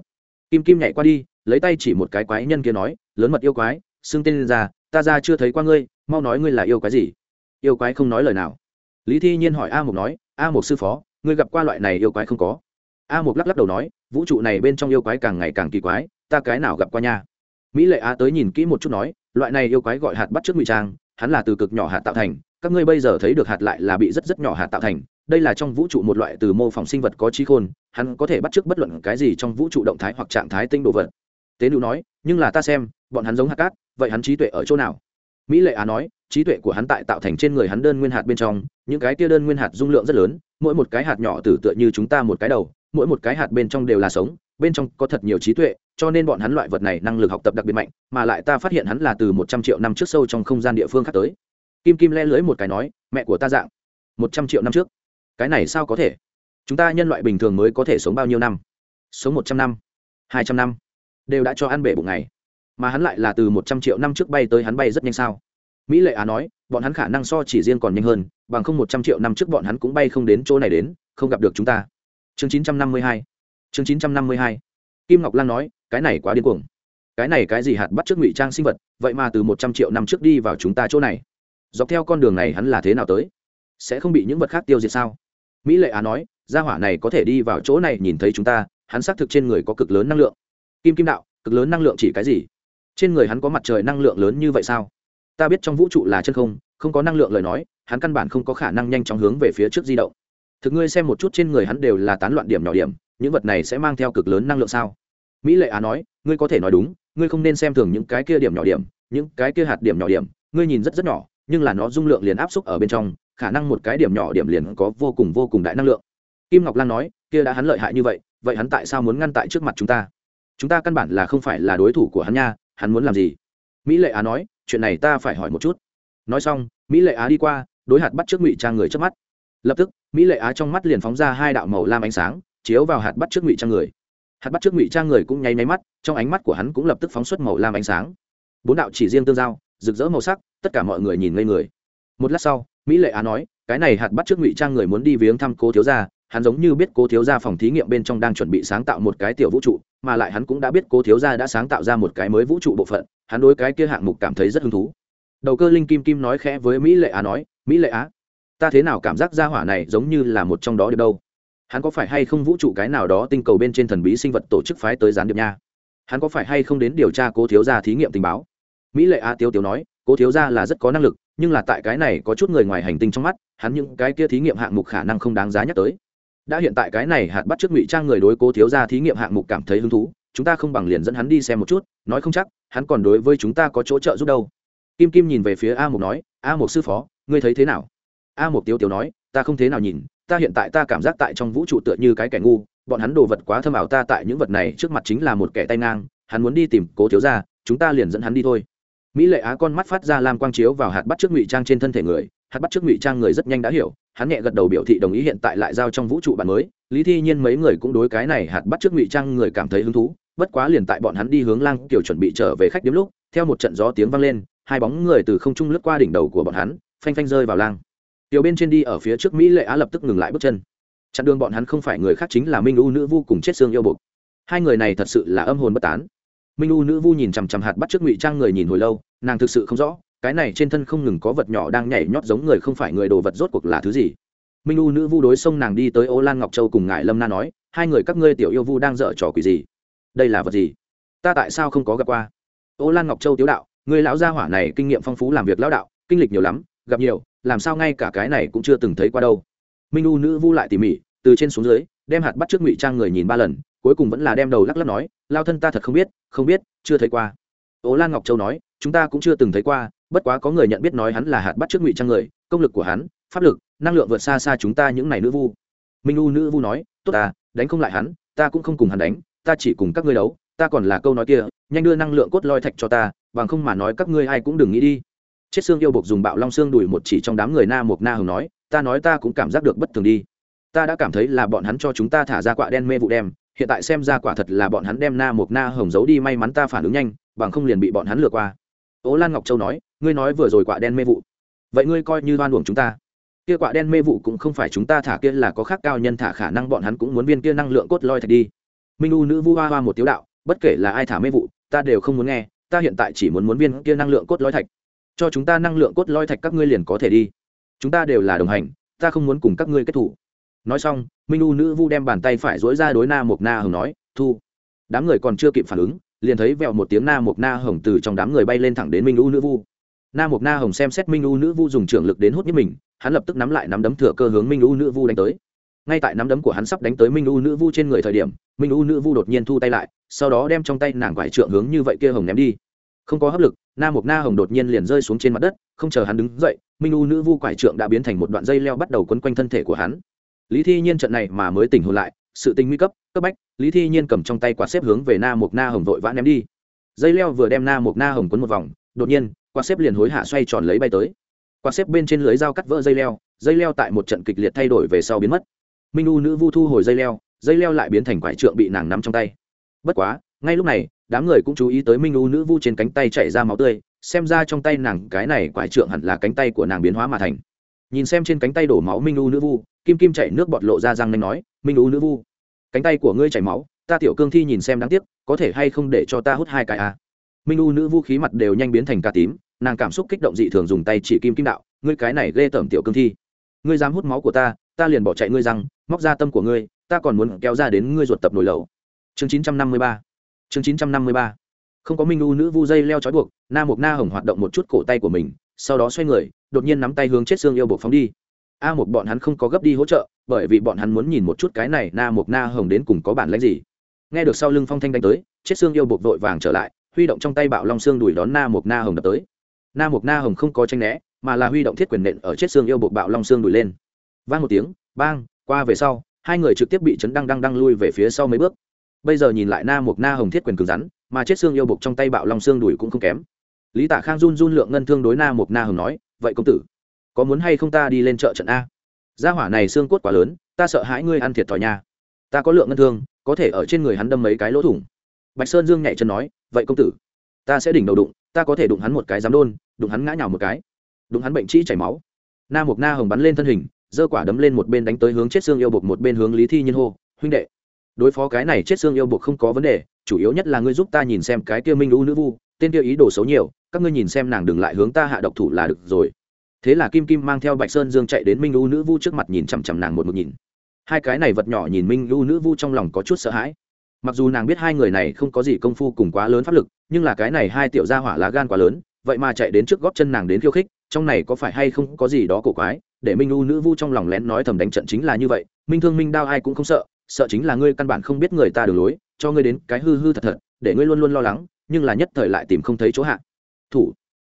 Kim kim nhảy qua đi, lấy tay chỉ một cái quái nhân kia nói, lớn mật yêu quái, xưng tên lên ra, ta ra chưa thấy qua ngươi, mau nói ngươi là yêu quái gì? Yêu quái không nói lời nào. Lý thi nhiên hỏi a mục nói, a mục sư phó ngươi gặp qua loại này yêu quái không có? A một lắc lắc đầu nói, vũ trụ này bên trong yêu quái càng ngày càng kỳ quái, ta cái nào gặp qua nha? Mỹ lệ á tới nhìn kỹ một chút nói, loại này yêu quái gọi hạt bắt trước ngụy trang, hắn là từ cực nhỏ hạt tạo thành, các ngươi bây giờ thấy được hạt lại là bị rất rất nhỏ hạt tạo thành, đây là trong vũ trụ một loại từ mô phỏng sinh vật có trí khôn, hắn có thể bắt trước bất luận cái gì trong vũ trụ động thái hoặc trạng thái tinh đồ vật. Tế nữ nói, nhưng là ta xem, bọn hắn giống hạt cát, vậy hắn trí tuệ ở chỗ nào? Mỹ lệ á nói trí tuệ của hắn tại tạo thành trên người hắn đơn nguyên hạt bên trong, những cái kia đơn nguyên hạt dung lượng rất lớn, mỗi một cái hạt nhỏ tử tựa như chúng ta một cái đầu, mỗi một cái hạt bên trong đều là sống, bên trong có thật nhiều trí tuệ, cho nên bọn hắn loại vật này năng lực học tập đặc biệt mạnh, mà lại ta phát hiện hắn là từ một trăm triệu năm trước sâu trong không gian địa phương khác tới. Kim kim le lưới một cái nói, mẹ của ta dạng, một trăm triệu năm trước. Cái này sao có thể? Chúng ta nhân loại bình thường mới có thể sống bao nhiêu năm? Sống một trăm năm, hai trăm năm, đều đã cho ăn bể bụng này mà hắn lại là từ một trăm triệu năm trước bay tới hắn bay rất nhanh sao? Mỹ lệ á nói, bọn hắn khả năng so chỉ riêng còn nhanh hơn, bằng không một trăm triệu năm trước bọn hắn cũng bay không đến chỗ này đến, không gặp được chúng ta. Chương chín trăm năm mươi hai. Chương chín trăm năm mươi hai. Kim ngọc lan nói, cái này quá điên cuồng. Cái này cái gì hạt bắt trước ngụy trang sinh vật, vậy mà từ một trăm triệu năm trước đi vào chúng ta chỗ này. Dọc theo con đường này hắn là thế nào tới? Sẽ không bị những vật khác tiêu diệt sao? Mỹ lệ á nói, gia hỏa này có thể đi vào chỗ này nhìn thấy chúng ta, hắn xác thực trên người có cực lớn năng lượng. Kim kim đạo, cực lớn năng lượng chỉ cái gì? Trên người hắn có mặt trời năng lượng lớn như vậy sao? Ta biết trong vũ trụ là chân không không có năng lượng lời nói, hắn căn bản không có khả năng nhanh chóng hướng về phía trước di động. Thực ngươi xem một chút trên người hắn đều là tán loạn điểm nhỏ điểm, những vật này sẽ mang theo cực lớn năng lượng sao? Mỹ lệ á nói, ngươi có thể nói đúng, ngươi không nên xem thường những cái kia điểm nhỏ điểm, những cái kia hạt điểm nhỏ điểm, ngươi nhìn rất rất nhỏ, nhưng là nó dung lượng liền áp xúc ở bên trong, khả năng một cái điểm nhỏ điểm liền có vô cùng vô cùng đại năng lượng. Kim ngọc lan nói, kia đã hắn lợi hại như vậy vậy hắn tại sao muốn ngăn tại trước mặt chúng ta? Chúng ta căn bản là không phải là đối thủ của hắn nha, hắn muốn làm gì? Mỹ lệ á nói chuyện này ta phải hỏi một chút. Nói xong, mỹ lệ á đi qua, đối hạt bắt trước ngụy trang người trước mắt. Lập tức, mỹ lệ á trong mắt liền phóng ra hai đạo màu lam ánh sáng, chiếu vào hạt bắt trước ngụy trang người. Hạt bắt trước ngụy trang người cũng nháy máy mắt, trong ánh mắt của hắn cũng lập tức phóng xuất màu lam ánh sáng. Bốn đạo chỉ riêng tương giao, rực rỡ màu sắc, tất cả mọi người nhìn ngây người. Một lát sau, mỹ lệ á nói, cái này hạt bắt trước ngụy trang người muốn đi viếng thăm cố thiếu gia, hắn giống như biết cố thiếu gia phòng thí nghiệm bên trong đang chuẩn bị sáng tạo một cái tiểu vũ trụ mà lại hắn cũng đã biết cố thiếu gia đã sáng tạo ra một cái mới vũ trụ bộ phận, hắn đối cái kia hạng mục cảm thấy rất hứng thú. Đầu cơ linh kim kim nói khẽ với mỹ lệ á nói, mỹ lệ á, ta thế nào cảm giác gia hỏa này giống như là một trong đó được đâu? Hắn có phải hay không vũ trụ cái nào đó tinh cầu bên trên thần bí sinh vật tổ chức phái tới gián điệp nha? Hắn có phải hay không đến điều tra cố thiếu gia thí nghiệm tình báo? Mỹ lệ a tiêu tiêu nói, cố thiếu gia là rất có năng lực, nhưng là tại cái này có chút người ngoài hành tinh trong mắt, hắn những cái kia thí nghiệm hạng mục khả năng không đáng giá nhắc tới đã hiện tại cái này hạt bắt trước ngụy trang người đối cố thiếu gia thí nghiệm hạng mục cảm thấy hứng thú, chúng ta không bằng liền dẫn hắn đi xem một chút, nói không chắc, hắn còn đối với chúng ta có chỗ trợ giúp đâu. Kim kim nhìn về phía a mục nói, a mục sư phó, ngươi thấy thế nào? A mục tiêu tiêu nói, ta không thế nào nhìn, ta hiện tại ta cảm giác tại trong vũ trụ tựa như cái kẻ ngu, bọn hắn đồ vật quá thâm ảo ta tại những vật này trước mặt chính là một kẻ tay ngang, hắn muốn đi tìm cố thiếu gia, chúng ta liền dẫn hắn đi thôi. Mỹ lệ á con mắt phát ra lam quang chiếu vào hạt bắt trước ngụy trang trên thân thể người hạt bắt trước ngụy trang người rất nhanh đã hiểu, hắn nhẹ gật đầu biểu thị đồng ý hiện tại lại giao trong vũ trụ bản mới. Lý thi nhiên mấy người cũng đối cái này hạt bắt trước ngụy trang người cảm thấy hứng thú, bất quá liền tại bọn hắn đi hướng lang kiểu chuẩn bị trở về khách điếm lúc, theo một trận gió tiếng vang lên, hai bóng người từ không trung lướt qua đỉnh đầu của bọn hắn, phanh phanh rơi vào lang. Tiểu bên trên đi ở phía trước mỹ lệ á lập tức ngừng lại bước chân. Chặn đường bọn hắn không phải người khác chính là minh u nữ vu cùng chết xương yêu bục hai người này thật sự là âm hồn bất tán. Minh u nữ vu nhìn chằm chằm hạt bắt trước ngụy trang người nhìn hồi lâu, nàng thực sự không rõ cái này trên thân không ngừng có vật nhỏ đang nhảy nhót giống người không phải người đồ vật rốt cuộc là thứ gì? Minh u nữ vu đối xông nàng đi tới ô lan ngọc châu cùng ngài lâm na nói, hai người các ngươi tiểu yêu vu đang dở trò quỷ gì? Đây là vật gì? Ta tại sao không có gặp qua? Ô lan ngọc châu tiếu đạo, người lão gia hỏa này kinh nghiệm phong phú làm việc lão đạo, kinh lịch nhiều lắm, gặp nhiều, làm sao ngay cả cái này cũng chưa từng thấy qua đâu. Minh u nữ vu lại tỉ mỉ, từ trên xuống dưới, đem hạt bắt trước ngụy trang người nhìn ba lần, cuối cùng vẫn là đem đầu lắc lắc nói, lao thân ta thật không biết không biết, chưa thấy qua. Ố lan ngọc châu nói, chúng ta cũng chưa từng thấy qua bất quá có người nhận biết nói hắn là hạt bắt trước ngụy trang người, công lực của hắn, pháp lực, năng lượng vượt xa xa chúng ta những này nữ vu. Minh u nữ vu nói, tốt ta, đánh không lại hắn, ta cũng không cùng hắn đánh, ta chỉ cùng các ngươi đấu, ta còn là câu nói kia, nhanh đưa năng lượng cốt loi thạch cho ta, bằng không mà nói các ngươi ai cũng đừng nghĩ đi. Chết xương yêu buộc dùng bạo long xương đùi một chỉ trong đám người na mộc na hồng nói, ta nói ta cũng cảm giác được bất thường đi. Ta đã cảm thấy là bọn hắn cho chúng ta thả ra quả đen mê vụ đem, hiện tại xem ra quả thật là bọn hắn đem na mộc na hồng giấu đi, may mắn ta phản ứng nhanh, bằng không liền bị bọn hắn lừa qua ố lan ngọc châu nói, ngươi nói vừa rồi quả đen mê vụ. Vậy ngươi coi như đoan uổng chúng ta. Kia quả đen mê vụ cũng không phải chúng ta thả kia là có khác cao nhân thả khả năng bọn hắn cũng muốn viên kia năng lượng cốt loi thạch đi. Minh u nữ vu hoa hoa một tiếu đạo, bất kể là ai thả mê vụ, ta đều không muốn nghe, ta hiện tại chỉ muốn muốn viên kia năng lượng cốt loi thạch. Cho chúng ta năng lượng cốt loi thạch các ngươi liền có thể đi. Chúng ta đều là đồng hành, ta không muốn cùng các ngươi kết thủ. Nói xong, minh u nữ vu đem bàn tay phải dối ra đối na mộc na hồng nói, thu. Đám người còn chưa kịp phản ứng liền thấy vẹo một tiếng na mộc na hồng từ trong đám người bay lên thẳng đến minh u nữ vu. Na mộc na hồng xem xét minh u nữ vu dùng trưởng lực đến hút như mình, hắn lập tức nắm lại nắm đấm thừa cơ hướng minh u nữ vu đánh tới. Ngay tại nắm đấm của hắn sắp đánh tới minh u nữ vu trên người thời điểm, minh u nữ vu đột nhiên thu tay lại, sau đó đem trong tay nàng quải trượng hướng như vậy kia hồng ném đi. Không có hấp lực, na mộc na hồng đột nhiên liền rơi xuống trên mặt đất, không chờ hắn đứng dậy, minh u nữ vu quải trượng đã biến thành một đoạn dây leo bắt đầu quấn quanh thân thể của hắn. Lý thi nhiên trận này mà mới tỉnh hồn lại sự tình nguy cấp cấp bách, lý thi nhiên cầm trong tay quạt xếp hướng về na mục na hồng vội vã ném đi. Dây leo vừa đem na mục na hồng quấn một vòng, đột nhiên, quạt xếp liền hối hạ xoay tròn lấy bay tới. Quạt xếp bên trên lưới dao cắt vỡ dây leo dây leo tại một trận kịch liệt thay đổi về sau biến mất. Minh u nữ vu thu hồi dây leo dây leo lại biến thành quải trượng bị nàng nắm trong tay. Bất quá, ngay lúc này, đám người cũng chú ý tới minh u nữ vu trên cánh tay chảy ra máu tươi, xem ra trong tay nàng cái này quải trượng hẳn là cánh tay của nàng biến hóa mà thành. Nhìn xem trên cánh tay đổ máu minh u nữ vu, kim kim chảy nước bọt lộ ra răng nanh nói, minh u nữ vu cánh tay của ngươi chảy máu, ta tiểu cương thi nhìn xem đáng tiếc, có thể hay không để cho ta hút hai cái à. minh u nữ vu khí mặt đều nhanh biến thành ca tím, nàng cảm xúc kích động dị thường dùng tay chỉ kim kim đạo, ngươi cái này ghê tởm tiểu cương thi. Ngươi dám hút máu của ta ta liền bỏ chạy ngươi răng, móc ra tâm của ngươi, ta còn muốn kéo ra đến ngươi ruột tập nổi lẩu. Chương chín trăm năm mươi ba. Chương chín trăm năm mươi ba. Không có minh u nữ vu dây leo trói buộc, na mục na hồng hoạt động một chút cổ tay của mình, sau đó xoay người, đột nhiên nắm tay hướng chết xương yêu buộc phóng đi. A một bọn hắn không có gấp đi hỗ trợ bởi vì bọn hắn muốn nhìn một chút cái này na mục na hồng đến cùng có bản lãnh gì. Nghe được sau lưng phong thanh đánh tới, chết xương yêu buộc vội vàng trở lại, huy động trong tay bạo long xương đuổi đón na mục na hồng đập tới. Na mục na hồng không có tranh né, mà là huy động thiết quyền nện ở chết xương yêu buộc bạo long xương đuổi lên. Vang một tiếng, bang, qua về sau, hai người trực tiếp bị chấn đăng đăng đăng lui về phía sau mấy bước. Bây giờ nhìn lại na mục na hồng thiết quyền cứng rắn, mà chết xương yêu buộc trong tay bạo long xương đuổi cũng không kém. Lý tạ khang run run lượng ngân thương đối na mục na hồng nói, vậy công tử, có muốn hay không ta đi lên chợ trận a? Gia hỏa này xương cốt quá lớn, ta sợ hãi ngươi ăn thiệt thòi nha. Ta có lượng ngân thương, có thể ở trên người hắn đâm mấy cái lỗ thủng. Bạch sơn dương nhảy chân nói, vậy công tử, ta sẽ đỉnh đầu đụng, ta có thể đụng hắn một cái dám đôn, đụng hắn ngã nhào một cái. Đụng hắn bệnh trĩ chảy máu. Na mục na hồng bắn lên thân hình, giơ quả đấm lên một bên đánh tới hướng chết xương yêu buộc một bên hướng lý thi nhiên hô, huynh đệ, đối phó cái này chết xương yêu buộc không có vấn đề, chủ yếu nhất là ngươi giúp ta nhìn xem cái kia minh u nữ vu, tên kia ý đồ xấu nhiều, các ngươi nhìn xem nàng đừng lại hướng ta hạ độc thủ là được rồi thế là kim kim mang theo bạch sơn dương chạy đến minh u nữ vu trước mặt nhìn chằm chằm nàng một một nhìn. Hai cái này vật nhỏ nhìn minh u nữ vu trong lòng có chút sợ hãi. Mặc dù nàng biết hai người này không có gì công phu cùng quá lớn pháp lực, nhưng là cái này hai tiểu gia hỏa lá gan quá lớn, vậy mà chạy đến trước góp chân nàng đến khiêu khích, trong này có phải hay không có gì đó cổ quái, để minh u nữ vu trong lòng lén nói thầm đánh trận chính là như vậy, minh thương minh đao ai cũng không sợ sợ chính là ngươi căn bản không biết người ta đường lối, cho ngươi đến cái hư hư thật thật, để ngươi luôn luôn lo lắng, nhưng là nhất thời lại tìm không thấy chỗ hạ. Thủ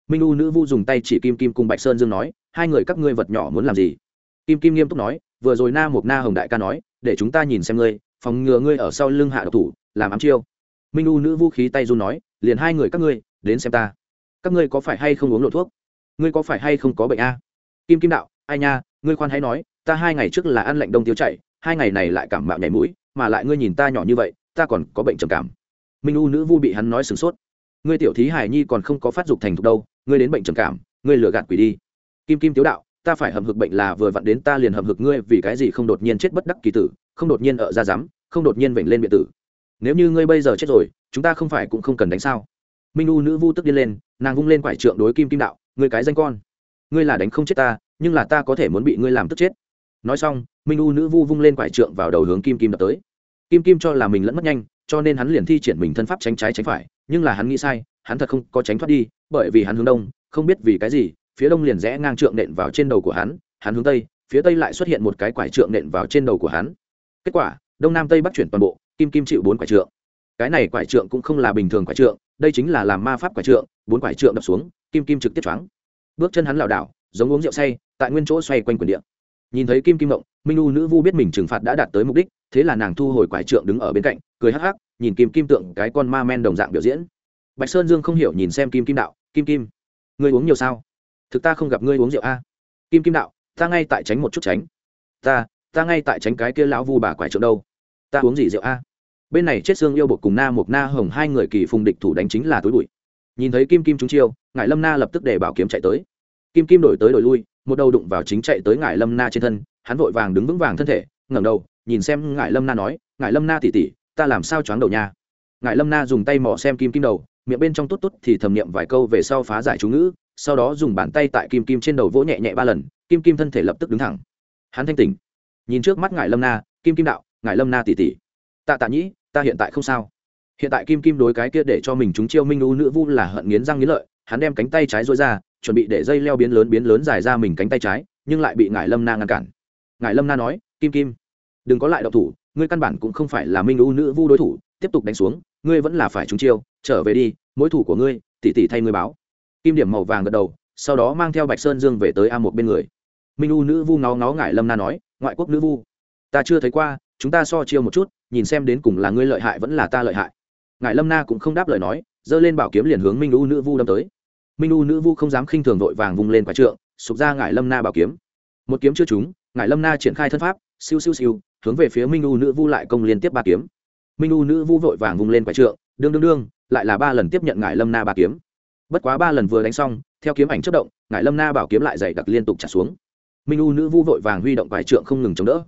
minh u nữ vu dùng tay chỉ kim kim cùng bạch sơn dương nói, hai người các ngươi vật nhỏ muốn làm gì? Kim kim nghiêm túc nói, vừa rồi na một na hồng đại ca nói, để chúng ta nhìn xem ngươi, phòng ngừa ngươi ở sau lưng hạ độc thủ, làm ám chiêu. Minh u nữ vũ khí tay run nói, liền hai người các ngươi, đến xem ta. Các ngươi có phải hay không uống lộ thuốc? Ngươi có phải hay không có bệnh a? Kim kim đạo, ai nha, ngươi khoan hãy nói, ta hai ngày trước là ăn lạnh đông tiêu chảy, hai ngày này lại cảm mạo nhảy mũi, mà lại ngươi nhìn ta nhỏ như vậy, ta còn có bệnh trầm cảm. Minh u nữ vu bị hắn nói sửng sốt. Ngươi tiểu thí hải nhi còn không có phát dục thành thục đâu ngươi đến bệnh trầm cảm, ngươi lừa gạt quỷ đi. Kim kim tiếu đạo, ta phải hầm hực bệnh là vừa vặn đến ta liền hầm hực ngươi vì cái gì không đột nhiên chết bất đắc kỳ tử, không đột nhiên ở ra rắm, không đột nhiên vểnh lên biện tử. Nếu như ngươi bây giờ chết rồi, chúng ta không phải cũng không cần đánh sao? Minh u nữ vu tức điên lên, nàng vung lên quải trượng đối kim kim đạo, ngươi cái danh con. Ngươi là đánh không chết ta, nhưng là ta có thể muốn bị ngươi làm tức chết. Nói xong, minh u nữ vu vung lên quải trượng vào đầu hướng kim kim đập tới. Kim kim cho là mình lẫn mất nhanh, cho nên hắn liền thi triển mình thân pháp tránh trái tránh phải, nhưng là hắn nghĩ sai hắn thật không có tránh thoát đi, bởi vì hắn hướng đông, không biết vì cái gì, phía đông liền rẽ ngang trượng nện vào trên đầu của hắn hắn hướng tây, phía tây lại xuất hiện một cái quải trượng nện vào trên đầu của hắn. Kết quả, đông nam tây bắc chuyển toàn bộ, kim kim chịu bốn quải trượng. Cái này quải trượng cũng không là bình thường quải trượng, đây chính là làm ma pháp quải trượng, bốn quải trượng đập xuống, kim kim trực tiếp choáng. Bước chân hắn lảo đảo, giống uống rượu say, tại nguyên chỗ xoay quanh quần điện nhìn thấy kim kim động, minh u nữ vu biết mình trừng phạt đã đạt tới mục đích, thế là nàng thu hồi quải trượng đứng ở bên cạnh, cười hắc hắc, nhìn kim kim tượng cái con ma men đồng dạng biểu diễn bạch sơn dương không hiểu nhìn xem kim kim đạo, kim kim, ngươi uống nhiều sao? Thực ta không gặp ngươi uống rượu a. Kim kim đạo, ta ngay tại tránh một chút tránh. Ta ta ngay tại tránh cái kia lão vu bà quải trượng đâu. Ta uống gì rượu a? Bên này chết xương yêu bột cùng na một na hồng hai người kỳ phùng địch thủ đánh chính là túi bụi. Nhìn thấy kim kim trúng chiêu ngại lâm na lập tức để bảo kiếm chạy tới. Kim kim đổi tới đổi lui, một đầu đụng vào chính chạy tới ngại lâm na trên thân, hắn vội vàng đứng vững vàng thân thể, ngẩng đầu, nhìn xem ngại lâm na nói ngại lâm na tỉ tỉ ta làm sao choáng đầu nha? Ngại lâm na dùng tay mỏ xem kim kim đầu miệng bên trong tốt tốt thì thầm niệm vài câu về sau phá giải chú ngữ, sau đó dùng bàn tay tại kim kim trên đầu vỗ nhẹ nhẹ ba lần, kim kim thân thể lập tức đứng thẳng. Hắn thanh tỉnh. Nhìn trước mắt ngài lâm na, kim kim đạo ngài lâm na tỷ tỷ. Tạ tạ nhĩ, ta hiện tại không sao. Hiện tại kim kim đối cái kia để cho mình chúng chiêu minh u nữ vu là hận nghiến răng nghiến lợi, hắn đem cánh tay trái dối ra, chuẩn bị để dây leo biến lớn biến lớn dài ra mình cánh tay trái, nhưng lại bị ngài lâm na ngăn cản. Ngài lâm na nói, kim kim, đừng có lại độc thủ, ngươi căn bản cũng không phải là minh u nữ vu đối thủ, tiếp tục đánh xuống, ngươi vẫn là phải chúng chiêu trở về đi, mối thủ của ngươi, tỷ tỷ thay ngươi báo. Kim điểm màu vàng gật đầu, sau đó mang theo bạch sơn dương về tới a một bên người. Minh u nữ vu ngó ngó ngại lâm na nói, ngoại quốc nữ vu, ta chưa thấy qua, chúng ta so chiêu một chút, nhìn xem đến cùng là ngươi lợi hại vẫn là ta lợi hại. Ngại lâm na cũng không đáp lời nói, giơ lên bảo kiếm liền hướng minh u nữ vu đâm tới. Minh u nữ vu không dám khinh thường vội vàng vùng lên quả trượng, sụp ra ngại lâm na bảo kiếm. Một kiếm chưa trúng ngại lâm na triển khai thân pháp, siêu siêu siêu, hướng về phía minh u nữ vu lại công liên tiếp ba kiếm. Minh u nữ vu vội vàng vùng lên quả trượng, đương đương đương lại là ba lần tiếp nhận ngải lâm na ba kiếm. Bất quá ba lần vừa đánh xong, theo kiếm ảnh chất động, ngải lâm na bảo kiếm lại dày đặc liên tục trả xuống. Minh u nữ vu vội vàng huy động vài trượng không ngừng chống đỡ.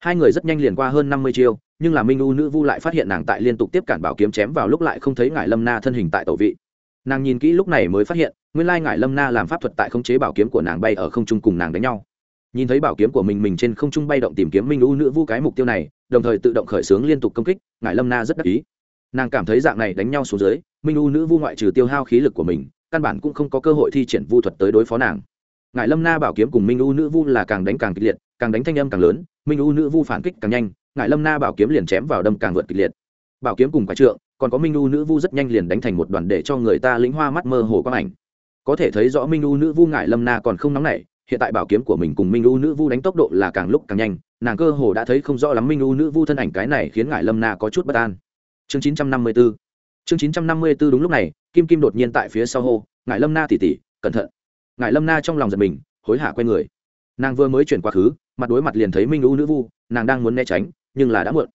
Hai người rất nhanh liền qua hơn năm mươi chiêu, nhưng là minh u nữ vu lại phát hiện nàng tại liên tục tiếp cản bảo kiếm chém vào lúc lại không thấy ngải lâm na thân hình tại tẩu vị. Nàng nhìn kỹ lúc này mới phát hiện, nguyên lai ngải lâm na làm pháp thuật tại khống chế bảo kiếm của nàng bay ở không trung cùng nàng đánh nhau. Nhìn thấy bảo kiếm của mình mình trên không trung bay động tìm kiếm minh u nữ vu cái mục tiêu này, đồng thời tự động khởi xướng liên tục công kích, ngải lâm na rất đắc ý nàng cảm thấy dạng này đánh nhau xuống dưới, minh u nữ vu ngoại trừ tiêu hao khí lực của mình, căn bản cũng không có cơ hội thi triển vu thuật tới đối phó nàng. Ngại lâm na bảo kiếm cùng minh u nữ vu là càng đánh càng kịch liệt, càng đánh thanh âm càng lớn, minh u nữ vu phản kích càng nhanh ngại lâm na bảo kiếm liền chém vào đâm càng vượt kịch liệt. Bảo kiếm cùng quái trượng, còn có minh u nữ vu rất nhanh liền đánh thành một đoàn để cho người ta lĩnh hoa mắt mơ hồ quang ảnh. Có thể thấy rõ minh u nữ vu ngại lâm na còn không nóng nảy, hiện tại bảo kiếm của mình cùng minh u nữ vu đánh tốc độ là càng lúc càng nhanh, nàng cơ hồ đã thấy không rõ lắm minh u nữ vu thân ảnh cái này khiến ngại lâm na có chút bất an chương chín trăm năm mươi 954 chương chín trăm năm mươi 954 đúng lúc này, kim kim đột nhiên tại phía sau hô ngài lâm na tỉ tỉ cẩn thận. Ngài lâm na trong lòng giật mình, hối hả q u a y người. Nàng vừa mới chuyển quá khứ, mặt đối mặt liền thấy minh u nữ vu, nàng đang muốn né tránh, nhưng là đã muộn.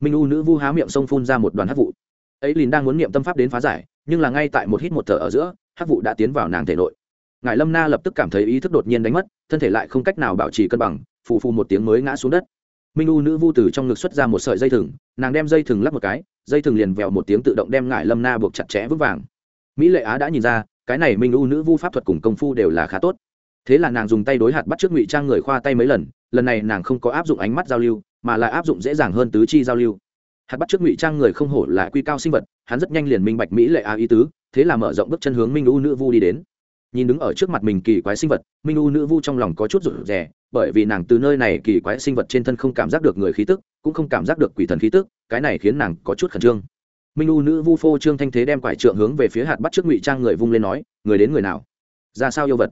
Minh u nữ vu há miệng sông phun ra một đoàn hát vụ. Ấy liền đang muốn niệm tâm pháp đến phá giải, nhưng là ngay tại một hít một thở ở giữa hát vụ đã tiến vào nàng thể nội. Ngài lâm na lập tức cảm thấy ý thức đột nhiên đánh mất, thân thể lại không cách nào bảo trì cân bằng, phù phù một tiếng mới ngã xuống đất. Minh u nữ vu từ trong ngực xuất ra một sợi dây thừng, nàng đem dây thừng lắp một cái dây thừng liền vẹo một tiếng tự động đem ngải lâm na buộc chặt chẽ vững vàng. Mỹ lệ á đã nhìn ra, cái này minh u nữ vu pháp thuật cùng công phu đều là khá tốt. Thế là nàng dùng tay đối hạt bắt trước ngụy trang người khoa tay mấy lần lần này nàng không có áp dụng ánh mắt giao lưu, mà là áp dụng dễ dàng hơn tứ chi giao lưu. Hạt bắt trước ngụy trang người không hổ là quy cao sinh vật, hắn rất nhanh liền minh bạch mỹ lệ á ý tứ, thế là mở rộng bước chân hướng minh u nữ vu đi đến. Nhìn đứng ở trước mặt mình kỳ quái sinh vật, minh u nữ vu trong lòng có chút rụt rè, bởi vì nàng từ nơi này kỳ quái sinh vật trên thân không cảm giác được người khí tức cũng không cảm giác được quỷ thần khí tức, cái này khiến nàng có chút khẩn trương. Minh u nữ vu phô trương thanh thế đem quải trượng hướng về phía hạt bắt trước ngụy trang người vung lên nói, người đến người nào? Ra sao yêu vật?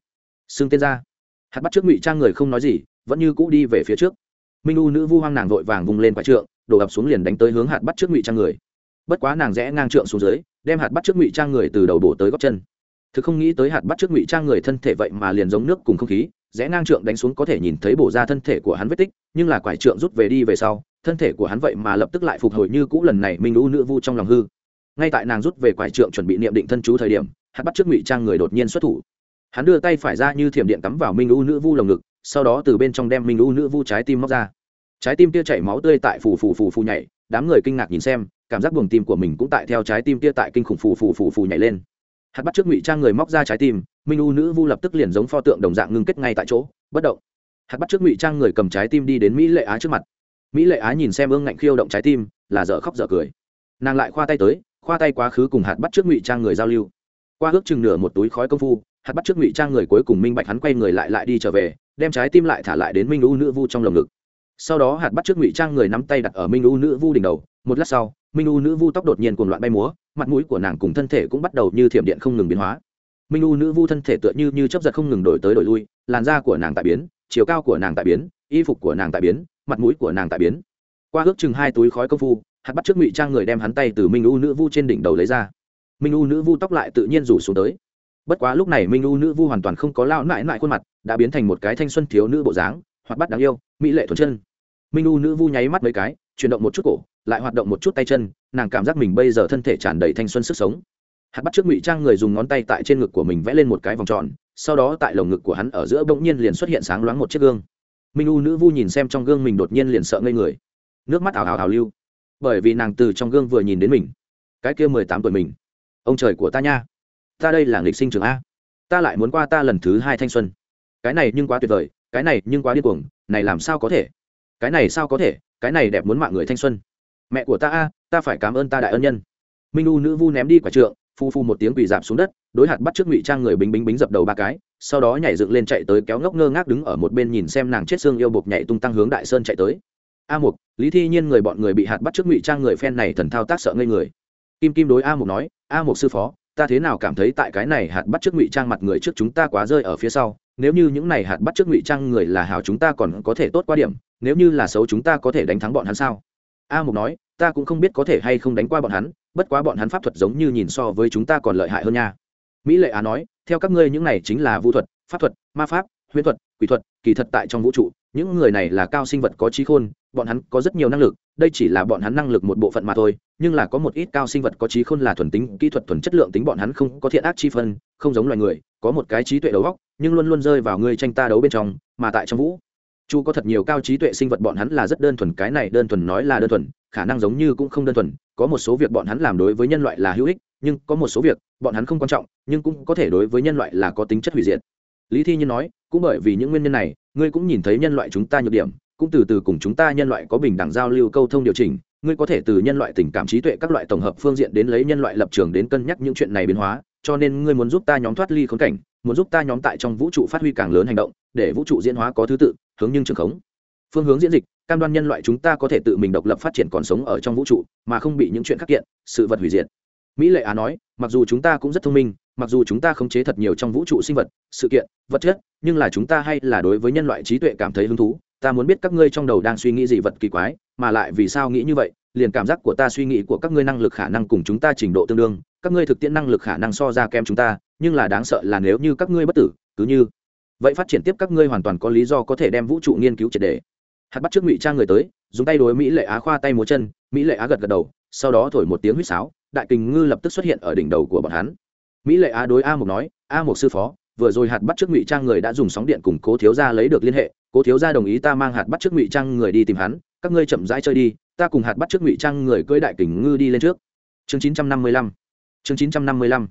Xưng tên ra. Hạt bắt trước ngụy trang người không nói gì, vẫn như cũ đi về phía trước. Minh u nữ vu hoang nàng vội vàng vung lên quải trượng, đổ ập xuống liền đánh tới hướng hạt bắt trước ngụy trang người. Bất quá nàng rẽ ngang trượng xuống dưới, đem hạt bắt trước ngụy trang người từ đầu bổ tới góc chân. Thực không nghĩ tới hạt bắt trước ngụy trang người thân thể vậy mà liền giống nước cùng không khí, rẽ ngang trượng đánh xuống có thể nhìn thấy bổ ra thân thể của hắn vết tích, nhưng là quải trượng rút về đi về sau thân thể của hắn vậy mà lập tức lại phục hồi như cũ lần này minh u nữ vu trong lòng hư. Ngay tại nàng rút về quải trượng chuẩn bị niệm định thân chú thời điểm, hắn bắt trước ngụy trang người đột nhiên xuất thủ. Hắn đưa tay phải ra như thiểm điện cắm vào minh u nữ vu lồng ngực, sau đó từ bên trong đem minh u nữ vu trái tim móc ra. Trái tim kia chảy máu tươi tại phù phù phù phù nhảy, đám người kinh ngạc nhìn xem, cảm giác buồng tim của mình cũng tại theo trái tim kia tại kinh khủng phù phù phù phù nhảy lên. Hắn bắt trước ngụy trang người móc ra trái tim, minh u nữ vu lập tức liền giống pho tượng đồng dạng ngưng kết ngay tại chỗ, bất động. Hắn bắt trước ngụy trang người cầm trái tim đi đến mỹ lệ á trước mặt mỹ lệ á nhìn xem ương ngạnh khiêu động trái tim, là dở khóc dở cười. Nàng lại khoa tay tới, khoa tay quá khứ cùng hạt bắt trước ngụy trang người giao lưu. Qua ước chừng nửa một túi khói công phu, hạt bắt trước ngụy trang người cuối cùng minh bạch hắn quay người lại lại đi trở về, đem trái tim lại thả lại đến minh u nữ vu trong lồng ngực. Sau đó hạt bắt trước ngụy trang người nắm tay đặt ở minh u nữ vu đỉnh đầu, một lát sau, minh u nữ vu tóc đột nhiên cuồng loạn bay múa, mặt mũi của nàng cùng thân thể cũng bắt đầu như thiểm điện không ngừng biến hóa. Minh u nữ vu thân thể tựa như như chấp giật không ngừng đổi tới đổi lui, làn da của nàng tại biến, chiều cao của nàng tại biến, y phục của nàng tại biến mặt mũi của nàng tại biến. Qua ước chừng hai túi khói công phu, hạt bắt trước ngụy trang người đem hắn tay từ minh u nữ vu trên đỉnh đầu lấy ra. Minh u nữ vu tóc lại tự nhiên rủ xuống tới. Bất quá lúc này minh u nữ vu hoàn toàn không có lao nại nại khuôn mặt, đã biến thành một cái thanh xuân thiếu nữ bộ dáng, hoạt bắt đáng yêu, mỹ lệ thuần chân. Minh u nữ vu nháy mắt mấy cái, chuyển động một chút cổ, lại hoạt động một chút tay chân, nàng cảm giác mình bây giờ thân thể tràn đầy thanh xuân sức sống. Hạt bắt trước ngụy trang người dùng ngón tay tại trên ngực của mình vẽ lên một cái vòng tròn, sau đó tại lồng ngực của hắn ở giữa bỗng nhiên liền xuất hiện sáng loáng một chiếc gương minh u nữ vu nhìn xem trong gương mình đột nhiên liền sợ ngây người. Nước mắt ảo ảo ảo lưu. Bởi vì nàng từ trong gương vừa nhìn đến mình. Cái kia mười tám tuổi mình. Ông trời của ta nha. Ta đây là nghịch sinh trường a. Ta lại muốn qua ta lần thứ hai thanh xuân. Cái này nhưng quá tuyệt vời, cái này nhưng quá điên cuồng, này làm sao có thể? Cái này sao có thể? Cái này đẹp muốn mạng người thanh xuân. Mẹ của ta a, ta phải cảm ơn ta đại ân nhân. Minh u nữ vu ném đi quả trượng phu phu một tiếng quỳ dạp xuống đất, đối hạt bắt trước ngụy trang người bính bính bính dập đầu ba cái, sau đó nhảy dựng lên chạy tới kéo ngốc ngơ ngác đứng ở một bên nhìn xem nàng chết xương yêu bột nhảy tung tăng hướng đại sơn chạy tới. A mục, lý thi nhiên người bọn người bị hạt bắt trước ngụy trang người phen này thần thao tác sợ ngây người. Kim kim đối a mục nói, a mục sư phó, ta thế nào cảm thấy tại cái này hạt bắt trước ngụy trang mặt người trước chúng ta quá rơi ở phía sau, nếu như những này hạt bắt trước ngụy trang người là hảo chúng ta còn có thể tốt qua điểm, nếu như là xấu chúng ta có thể đánh thắng bọn hắn sao? A mục nói, ta cũng không biết có thể hay không đánh qua bọn hắn bất quá bọn hắn pháp thuật giống như nhìn so với chúng ta còn lợi hại hơn nha. Mỹ lệ á nói, theo các ngươi những này chính là vũ thuật, pháp thuật, ma pháp, huyễn thuật, quỷ thuật, kỳ thật tại trong vũ trụ, những người này là cao sinh vật có trí khôn, bọn hắn có rất nhiều năng lực, đây chỉ là bọn hắn năng lực một bộ phận mà thôi, nhưng là có một ít cao sinh vật có trí khôn là thuần tính, kỹ thuật thuần chất lượng tính bọn hắn không có thiện ác chi phân, không giống loài người, có một cái trí tuệ đầu góc nhưng luôn luôn rơi vào người tranh ta đấu bên trong, mà tại trong vũ chu có thật nhiều cao trí tuệ sinh vật bọn hắn là rất đơn thuần, cái này đơn thuần nói là đơn thuần khả năng giống như cũng không đơn thuần, có một số việc bọn hắn làm đối với nhân loại là hữu ích, nhưng có một số việc, bọn hắn không quan trọng, nhưng cũng có thể đối với nhân loại là có tính chất hủy diệt. Lý thi nhiên nói, cũng bởi vì những nguyên nhân này, ngươi cũng nhìn thấy nhân loại chúng ta nhược điểm, cũng từ từ cùng chúng ta nhân loại có bình đẳng giao lưu câu thông điều chỉnh, ngươi có thể từ nhân loại tình cảm trí tuệ các loại tổng hợp phương diện đến lấy nhân loại lập trường đến cân nhắc những chuyện này biến hóa, cho nên ngươi muốn giúp ta nhóm thoát ly khốn cảnh, muốn giúp ta nhóm tại trong vũ trụ phát huy càng lớn hành động, để vũ trụ diễn hóa có thứ tự, hướng nhưng trường khống. Phương hướng diễn dịch cam đoan nhân loại chúng ta có thể tự mình độc lập phát triển còn sống ở trong vũ trụ, mà không bị những chuyện khắc kiện, sự vật hủy diệt. Mỹ lệ á nói, mặc dù chúng ta cũng rất thông minh, mặc dù chúng ta khống chế thật nhiều trong vũ trụ sinh vật, sự kiện, vật chất, nhưng là chúng ta hay là đối với nhân loại trí tuệ cảm thấy hứng thú. Ta muốn biết các ngươi trong đầu đang suy nghĩ gì vật kỳ quái, mà lại vì sao nghĩ như vậy, liền cảm giác của ta suy nghĩ của các ngươi năng lực khả năng cùng chúng ta trình độ tương đương, các ngươi thực tiễn năng lực khả năng so ra kém chúng ta, nhưng là đáng sợ là nếu như các ngươi bất tử, cứ như vậy phát triển tiếp các ngươi hoàn toàn có lý do có thể đem vũ trụ nghiên cứu triệt đề hạt bắt trước ngụy trang người tới, dùng tay đối mỹ lệ á khoa tay múa chân, mỹ lệ á gật gật đầu, sau đó thổi một tiếng huýt sáo, đại kình ngư lập tức xuất hiện ở đỉnh đầu của bọn hắn. Mỹ lệ á đối a mục nói, a mục sư phó, vừa rồi hạt bắt trước ngụy trang người đã dùng sóng điện cùng cố thiếu gia lấy được liên hệ, cố thiếu gia đồng ý ta mang hạt bắt trước ngụy trang người đi tìm hắn, các ngươi chậm rãi chơi đi, ta cùng hạt bắt trước ngụy trang người cưỡi đại kình ngư đi lên trước. Chương chín trăm năm mươi lăm. Chương chín trăm năm mươi lăm.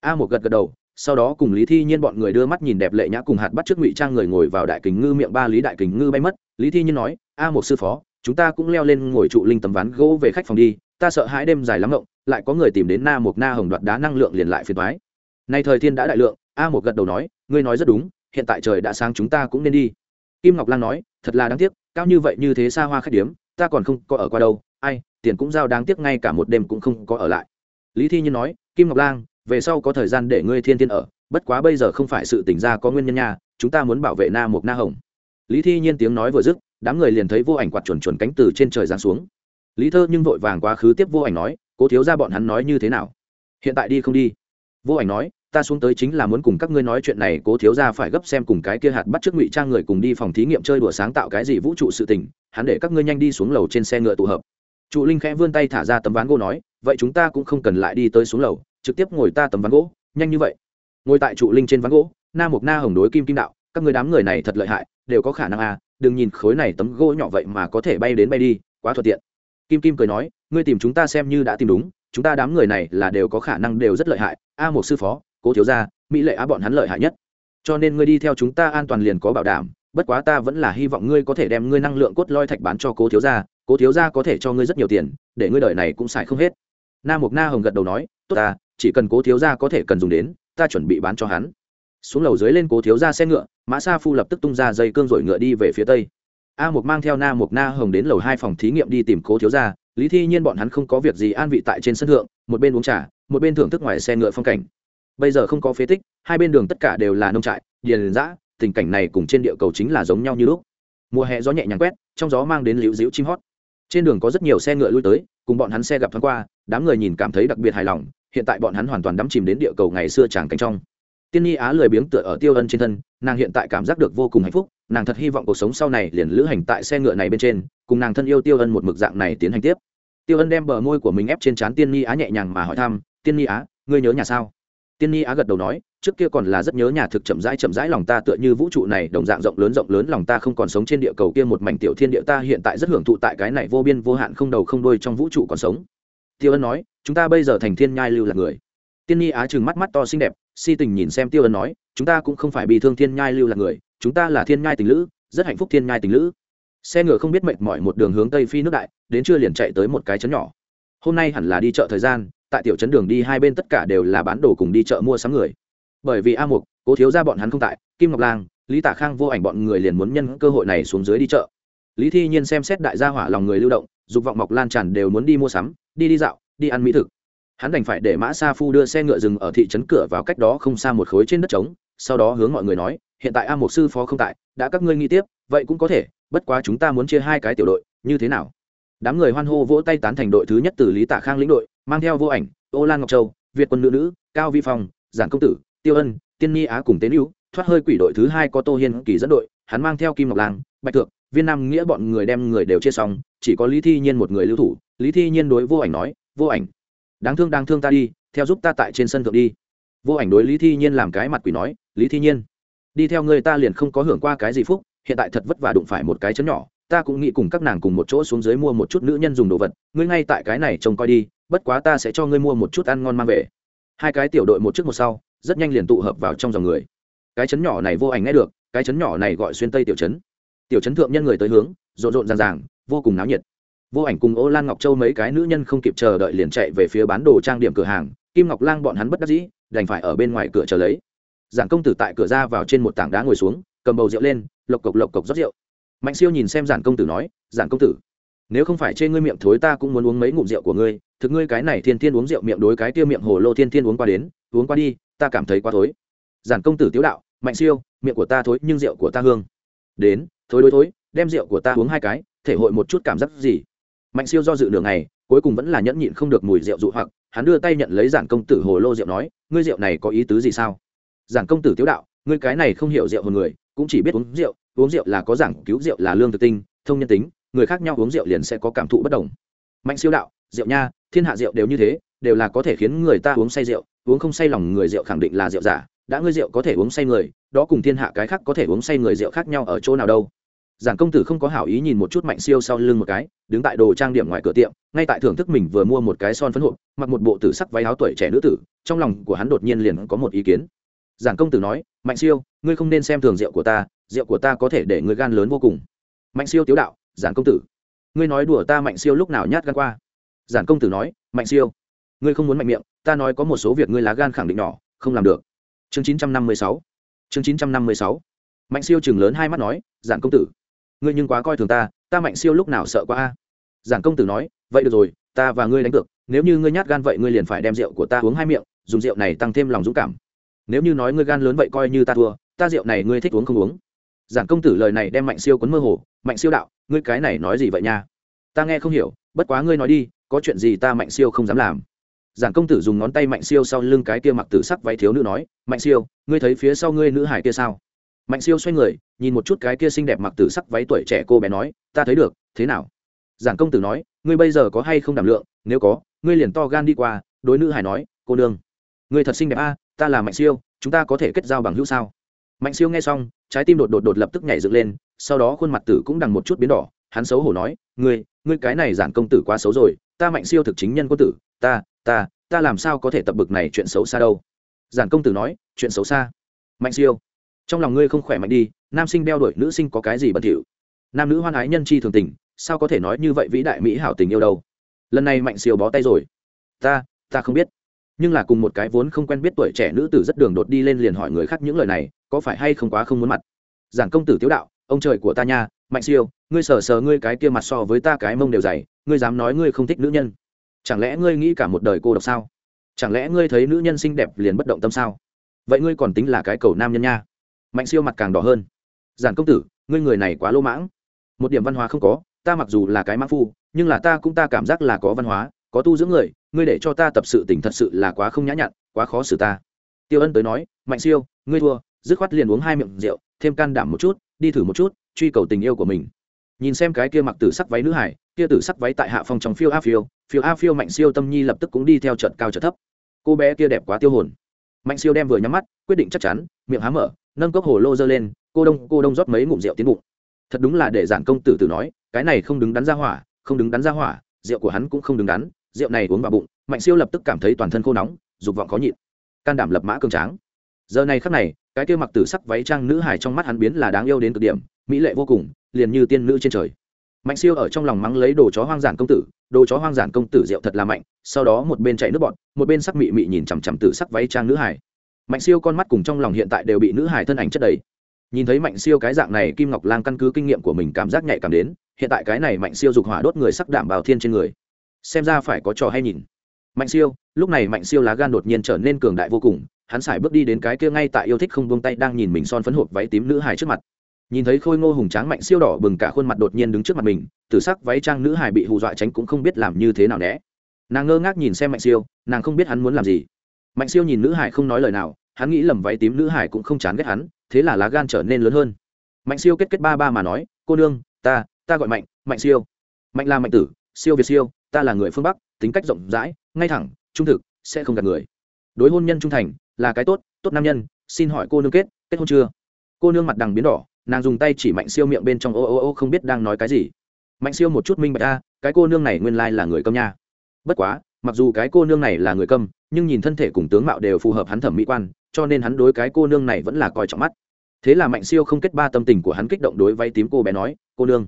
A một gật gật đầu, sau đó cùng lý thi nhiên bọn người đưa mắt nhìn đẹp lệ nhã cùng hạt bắt trước ngụy trang người ngồi vào đại kình ngư miệng ba lý đại kình ngư bay mất lý thi nhiên nói, a một sư phó, chúng ta cũng leo lên ngồi trụ linh tấm ván gỗ về khách phòng đi, ta sợ hãi đêm dài lắm ngộng, lại có người tìm đến na một na hồng đoạt đá năng lượng liền lại phiền thoái nay thời thiên đã đại lượng, a một gật đầu nói, ngươi nói rất đúng, hiện tại trời đã sáng chúng ta cũng nên đi. Kim ngọc lan nói, thật là đáng tiếc, cao như vậy như thế xa hoa khách điếm, ta còn không có ở qua đâu, ai, tiền cũng giao đáng tiếc ngay cả một đêm cũng không có ở lại. Lý thi nhiên nói, kim ngọc lan, về sau có thời gian để ngươi thiên thiên ở, bất quá bây giờ không phải sự tỉnh ra có nguyên nhân nha, chúng ta muốn bảo vệ na Mục na hồng lý thi nhiên tiếng nói vừa dứt, đám người liền thấy vô ảnh quạt chuẩn chuẩn cánh từ trên trời giáng xuống. Lý thơ nhưng vội vàng quá khứ tiếp vô ảnh nói, cố thiếu ra bọn hắn nói như thế nào? Hiện tại đi không đi. Vô ảnh nói, ta xuống tới chính là muốn cùng các ngươi nói chuyện này, cố thiếu ra phải gấp xem cùng cái kia hạt bắt trước ngụy trang người cùng đi phòng thí nghiệm chơi đùa sáng tạo cái gì vũ trụ sự tình, hắn để các ngươi nhanh đi xuống lầu trên xe ngựa tụ hợp. Trụ linh khẽ vươn tay thả ra tấm ván gỗ nói, vậy chúng ta cũng không cần lại đi tới xuống lầu, trực tiếp ngồi ta tấm ván gỗ, nhanh như vậy. Ngồi tại trụ linh trên ván gỗ, na mục na hồng đối kim kim đạo, các người đám người này thật lợi hại đều có khả năng à đừng nhìn khối này tấm gỗ nhỏ vậy mà có thể bay đến bay đi, quá thuận tiện. Kim kim cười nói, ngươi tìm chúng ta xem như đã tìm đúng, chúng ta đám người này là đều có khả năng đều rất lợi hại, a một sư phó, cố thiếu gia, mỹ lệ á bọn hắn lợi hại nhất. Cho nên ngươi đi theo chúng ta an toàn liền có bảo đảm, bất quá ta vẫn là hy vọng ngươi có thể đem ngươi năng lượng cốt loi thạch bán cho cố thiếu gia, cố thiếu gia có thể cho ngươi rất nhiều tiền, để ngươi đợi này cũng xài không hết. Na mục na hồng gật đầu nói, tốt ta, chỉ cần cố thiếu gia có thể cần dùng đến, ta chuẩn bị bán cho hắn xuống lầu dưới lên cố thiếu gia xe ngựa, mã sa phu lập tức tung ra dây cương rồi ngựa đi về phía tây. A mục mang theo na mục na hồng đến lầu hai phòng thí nghiệm đi tìm cố thiếu gia lý thi nhiên bọn hắn không có việc gì an vị tại trên sân thượng, một bên uống trà, một bên thưởng thức ngoài xe ngựa phong cảnh. Bây giờ không có phế tích, hai bên đường tất cả đều là nông trại, điền giã tình cảnh này cùng trên địa cầu chính là giống nhau như lúc. Mùa hè gió nhẹ nhàng quét, trong gió mang đến liễu dĩu chim hót. Trên đường có rất nhiều xe ngựa lui tới, cùng bọn hắn xe gặp thoáng qua, đám người nhìn cảm thấy đặc biệt hài lòng, hiện tại bọn hắn hoàn toàn đắm chìm đến địa cầu ngày xưa tràng cảnh trong tiên nhi á lười biếng tựa ở tiêu ân trên thân, nàng hiện tại cảm giác được vô cùng hạnh phúc, nàng thật hy vọng cuộc sống sau này liền lữ hành tại xe ngựa này bên trên, cùng nàng thân yêu tiêu ân một mực dạng này tiến hành tiếp. Tiêu ân đem bờ môi của mình ép trên trán tiên nhi á nhẹ nhàng mà hỏi thăm, tiên nhi á, ngươi nhớ nhà sao? Tiên nhi á gật đầu nói, trước kia còn là rất nhớ nhà thực chậm rãi chậm rãi lòng ta tựa như vũ trụ này, đồng dạng rộng lớn rộng lớn lòng ta không còn sống trên địa cầu kia một mảnh tiểu thiên địa ta hiện tại rất hưởng thụ tại cái này vô biên vô hạn không đầu không đuôi trong vũ trụ còn sống. Tiêu ân nói, chúng ta bây giờ thành thiên nhai lưu là người tiên nhi á chừng mắt mắt to xinh đẹp, si tình nhìn xem tiêu ân nói, chúng ta cũng không phải bị thương thiên nhai lưu là người, chúng ta là thiên nhai tình lữ, rất hạnh phúc thiên nhai tình lữ. Xe ngựa không biết mệt mỏi một đường hướng tây phi nước đại, đến trưa liền chạy tới một cái trấn nhỏ. Hôm nay hẳn là đi chợ thời gian, tại tiểu trấn đường đi hai bên tất cả đều là bán đồ cùng đi chợ mua sắm người. Bởi vì a mục, cố thiếu ra bọn hắn không tại, kim ngọc lang, lý tả khang vô ảnh bọn người liền muốn nhân cơ hội này xuống dưới đi chợ. Lý thi nhiên xem xét đại gia hỏa lòng người lưu động, dục vọng mọc lan tràn đều muốn đi mua sắm, đi đi dạo, đi ăn mỹ thực hắn đành phải để mã sa phu đưa xe ngựa dừng ở thị trấn cửa vào cách đó không xa một khối trên đất trống, sau đó hướng mọi người nói, hiện tại a một sư phó không tại, đã các ngươi nghĩ tiếp, vậy cũng có thể, bất quá chúng ta muốn chia hai cái tiểu đội, như thế nào? Đám người hoan hô vỗ tay tán thành đội thứ nhất từ lý tạ khang lĩnh đội, mang theo vô ảnh, ô lan ngọc châu, việt quân nữ nữ, cao vi phong, giản công tử, tiêu ân, tiên nhi á cùng tế hữu thoát hơi quỷ đội thứ hai có tô hiên kỳ dẫn đội, hắn mang theo kim ngọc lang, bạch thượng, viên nam nghĩa bọn người đem người đều chia xong, chỉ có lý thi nhiên một người lưu thủ, lý thi nhiên đối vô ảnh nói, vô ảnh đáng thương đáng thương ta đi, theo giúp ta tại trên sân thượng đi. Vô ảnh đối lý thi nhiên làm cái mặt quỷ nói, lý thi nhiên, đi theo người ta liền không có hưởng qua cái gì phúc, hiện tại thật vất vả đụng phải một cái chấn nhỏ, ta cũng nghĩ cùng các nàng cùng một chỗ xuống dưới mua một chút nữ nhân dùng đồ vật, ngươi ngay tại cái này trông coi đi, bất quá ta sẽ cho ngươi mua một chút ăn ngon mang về. Hai cái tiểu đội một trước một sau, rất nhanh liền tụ hợp vào trong dòng người. Cái chấn nhỏ này vô ảnh nghe được, cái chấn nhỏ này gọi xuyên tây tiểu chấn. Tiểu chấn thượng nhân người tới hướng, rộn rộn ràng ràng, vô cùng náo nhiệt vô ảnh cùng ô lan ngọc châu mấy cái nữ nhân không kịp chờ đợi liền chạy về phía bán đồ trang điểm cửa hàng, kim ngọc lang bọn hắn bất đắc dĩ, đành phải ở bên ngoài cửa chờ lấy. Giảng công tử tại cửa ra vào trên một tảng đá ngồi xuống, cầm bầu rượu lên, lộc cộc lộc cộc rót rượu. Mạnh siêu nhìn xem giản công tử nói giản công tử, nếu không phải trên ngươi miệng thối ta cũng muốn uống mấy ngụm rượu của ngươi, thực ngươi cái này thiên thiên uống rượu miệng đối cái tiêu miệng hồ lô thiên thiên uống qua đến, uống qua đi, ta cảm thấy quá thối. Giản công tử tiếu đạo, mạnh siêu, miệng của ta thối nhưng rượu của ta hương. Đến, thối đối thối, đem rượu của ta uống hai cái, thể hội một chút cảm giác gì? Mạnh siêu do dự nửa ngày, cuối cùng vẫn là nhẫn nhịn không được mùi rượu dụ hoặc, hắn đưa tay nhận lấy giản công tử hồ lô rượu nói, ngươi rượu này có ý tứ gì sao? Giản công tử tiếu đạo, ngươi cái này không hiểu rượu hồn người, cũng chỉ biết uống rượu uống rượu là có giảng cứu rượu là lương thực tinh, thông nhân tính, người khác nhau uống rượu liền sẽ có cảm thụ bất đồng. Mạnh siêu đạo, rượu nha, thiên hạ rượu đều như thế, đều là có thể khiến người ta uống say rượu, uống không say lòng người rượu khẳng định là rượu giả, đã ngươi rượu có thể uống say người, đó cùng thiên hạ cái khác có thể uống say người rượu khác nhau ở chỗ nào đâu giản công tử không có hảo ý nhìn một chút mạnh siêu sau lưng một cái, đứng tại đồ trang điểm ngoài cửa tiệm, ngay tại thưởng thức mình vừa mua một cái son phấn hộp, mặc một bộ tử sắc váy áo tuổi trẻ nữ tử, trong lòng của hắn đột nhiên liền có một ý kiến. Giản công tử nói, mạnh siêu, ngươi không nên xem thường rượu của ta, rượu của ta có thể để ngươi gan lớn vô cùng. Mạnh siêu tiếu đạo, giản công tử, ngươi nói đùa ta mạnh siêu lúc nào nhát gan qua? Giản công tử nói, mạnh siêu, ngươi không muốn mạnh miệng, ta nói có một số việc ngươi lá gan khẳng định nhỏ, không làm được. Chương chín trăm năm mươi sáu, chương chín trăm năm mươi sáu. Mạnh siêu chừng lớn hai mắt nói, giản công tử ngươi nhưng quá coi thường ta ta mạnh siêu lúc nào sợ quá a? Giảng công tử nói, vậy được rồi, ta và ngươi đánh cược, nếu như ngươi nhát gan vậy ngươi liền phải đem rượu của ta uống hai miệng, dùng rượu này tăng thêm lòng dũng cảm. Nếu như nói ngươi gan lớn vậy coi như ta thua, ta rượu này ngươi thích uống không uống. Giản công tử lời này đem mạnh siêu quấn mơ hồ, mạnh siêu đạo, ngươi cái này nói gì vậy nha? Ta nghe không hiểu, bất quá ngươi nói đi, có chuyện gì ta mạnh siêu không dám làm. Giản công tử dùng ngón tay mạnh siêu sau lưng cái kia mặc tử sắc váy thiếu nữ nói, mạnh siêu, ngươi thấy phía sau ngươi nữ hải kia sao? Mạnh siêu xoay người, nhìn một chút cái kia xinh đẹp mặc tử sắc váy tuổi trẻ cô bé nói, ta thấy được, thế nào? Giản công tử nói, ngươi bây giờ có hay không đảm lượng? Nếu có, ngươi liền to gan đi qua. Đối nữ hải nói, cô nương, ngươi thật xinh đẹp a, ta là mạnh siêu, chúng ta có thể kết giao bằng hữu sao? Mạnh siêu nghe xong, trái tim đột đột đột lập tức nhảy dựng lên, sau đó khuôn mặt tử cũng đằng một chút biến đỏ, hắn xấu hổ nói, ngươi ngươi cái này giản công tử quá xấu rồi, ta mạnh siêu thực chính nhân quân tử, ta ta ta làm sao có thể tập bực này chuyện xấu xa đâu? Giản công tử nói, chuyện xấu xa. Mạnh siêu trong lòng ngươi không khỏe mạnh đi, nam sinh đeo đuổi nữ sinh có cái gì bẩn thỉu? Nam nữ hoan ái nhân chi thường tình, sao có thể nói như vậy vĩ đại mỹ hảo tình yêu đâu? Lần này mạnh siêu bó tay rồi. Ta ta không biết. Nhưng là cùng một cái vốn không quen biết tuổi trẻ nữ tử rất đường đột đi lên liền hỏi người khác những lời này, có phải hay không quá không muốn mặt? Giảng công tử tiếu đạo, ông trời của ta nha, mạnh siêu, ngươi sờ sờ ngươi cái kia mặt so với ta cái mông đều dày, ngươi dám nói ngươi không thích nữ nhân. Chẳng lẽ ngươi nghĩ cả một đời cô độc sao? Chẳng lẽ ngươi thấy nữ nhân xinh đẹp liền bất động tâm sao? Vậy ngươi còn tính là cái cầu nam nhân nha mạnh siêu mặt càng đỏ hơn. Giản công tử, ngươi người này quá lỗ mãng. Một điểm văn hóa không có, ta mặc dù là cái mãng phu, nhưng là ta cũng ta cảm giác là có văn hóa, có tu dưỡng người, ngươi để cho ta tập sự tình thật sự là quá không nhã nhặn, quá khó xử ta. Tiêu ân tới nói, mạnh siêu, ngươi thua. Dứt khoát liền uống hai miệng rượu, thêm can đảm một chút, đi thử một chút, truy cầu tình yêu của mình. Nhìn xem cái kia mặc tử sắc váy nữ hải, kia tử sắc váy tại hạ phong trong phiêu a phiêu phiêu a phiêu mạnh siêu tâm nhi lập tức cũng đi theo trận cao trận thấp. Cô bé kia đẹp quá tiêu hồn. Mạnh siêu đem vừa nhắm mắt, quyết định chắc chắn, miệng há mở nâng cốc hồ lô dơ lên, cô đông cô đông rót mấy ngụm rượu tiến bụng. Thật đúng là để giản công tử tử nói, cái này không đứng đắn ra hỏa, không đứng đắn ra hỏa, rượu của hắn cũng không đứng đắn, rượu này uống vào bụng, mạnh siêu lập tức cảm thấy toàn thân khô nóng, dục vọng khó nhịn. Can đảm lập mã cường tráng. Giờ này khắc này, cái kia mặc tử sắc váy trang nữ hải trong mắt hắn biến là đáng yêu đến cực điểm, mỹ lệ vô cùng, liền như tiên nữ trên trời. Mạnh siêu ở trong lòng mắng lấy đồ chó hoang giản công tử, đồ chó hoang giản công tử rượu thật là mạnh, sau đó một bên chạy nước bọn một bên sắc mị mị nhìn chằm chằm tử sắc váy trang nữ hải mạnh siêu con mắt cùng trong lòng hiện tại đều bị nữ hải thân ảnh chất đầy. Nhìn thấy mạnh siêu cái dạng này, kim ngọc lang căn cứ kinh nghiệm của mình cảm giác nhạy cảm đến, hiện tại cái này mạnh siêu dục hỏa đốt người sắc đảm bào thiên trên người. Xem ra phải có trò hay nhìn. Mạnh siêu, lúc này mạnh siêu lá gan đột nhiên trở nên cường đại vô cùng, hắn sải bước đi đến cái kia ngay tại yêu thích không buông tay đang nhìn mình son phấn hộp váy tím nữ hài trước mặt. Nhìn thấy khôi ngô hùng tráng mạnh siêu đỏ bừng cả khuôn mặt đột nhiên đứng trước mặt mình, tử sắc váy trang nữ hài bị hù dọa tránh cũng không biết làm như thế nào né. Nàng ngơ ngác nhìn xem mạnh siêu, nàng không biết hắn muốn làm gì mạnh siêu nhìn nữ hải không nói lời nào, hắn nghĩ lầm váy tím nữ hải cũng không chán ghét hắn, thế là lá gan trở nên lớn hơn. Mạnh siêu kết kết ba ba mà nói, cô nương, ta ta gọi mạnh mạnh siêu. Mạnh là mạnh tử, siêu việt siêu, ta là người phương bắc, tính cách rộng rãi, ngay thẳng, trung thực, sẽ không gạt người. Đối hôn nhân trung thành, là cái tốt tốt nam nhân, xin hỏi cô nương kết kết hôn chưa? Cô nương mặt đằng biến đỏ, nàng dùng tay chỉ mạnh siêu miệng bên trong ô ô ô không biết đang nói cái gì. Mạnh siêu một chút minh bạch, a, cái cô nương này nguyên lai là người câm nha. Bất quá mặc dù cái cô nương này là người câm, nhưng nhìn thân thể cùng tướng mạo đều phù hợp hắn thẩm mỹ quan, cho nên hắn đối cái cô nương này vẫn là coi trọng mắt. Thế là mạnh siêu không kết ba tâm tình của hắn kích động đối váy tím cô bé nói, cô nương,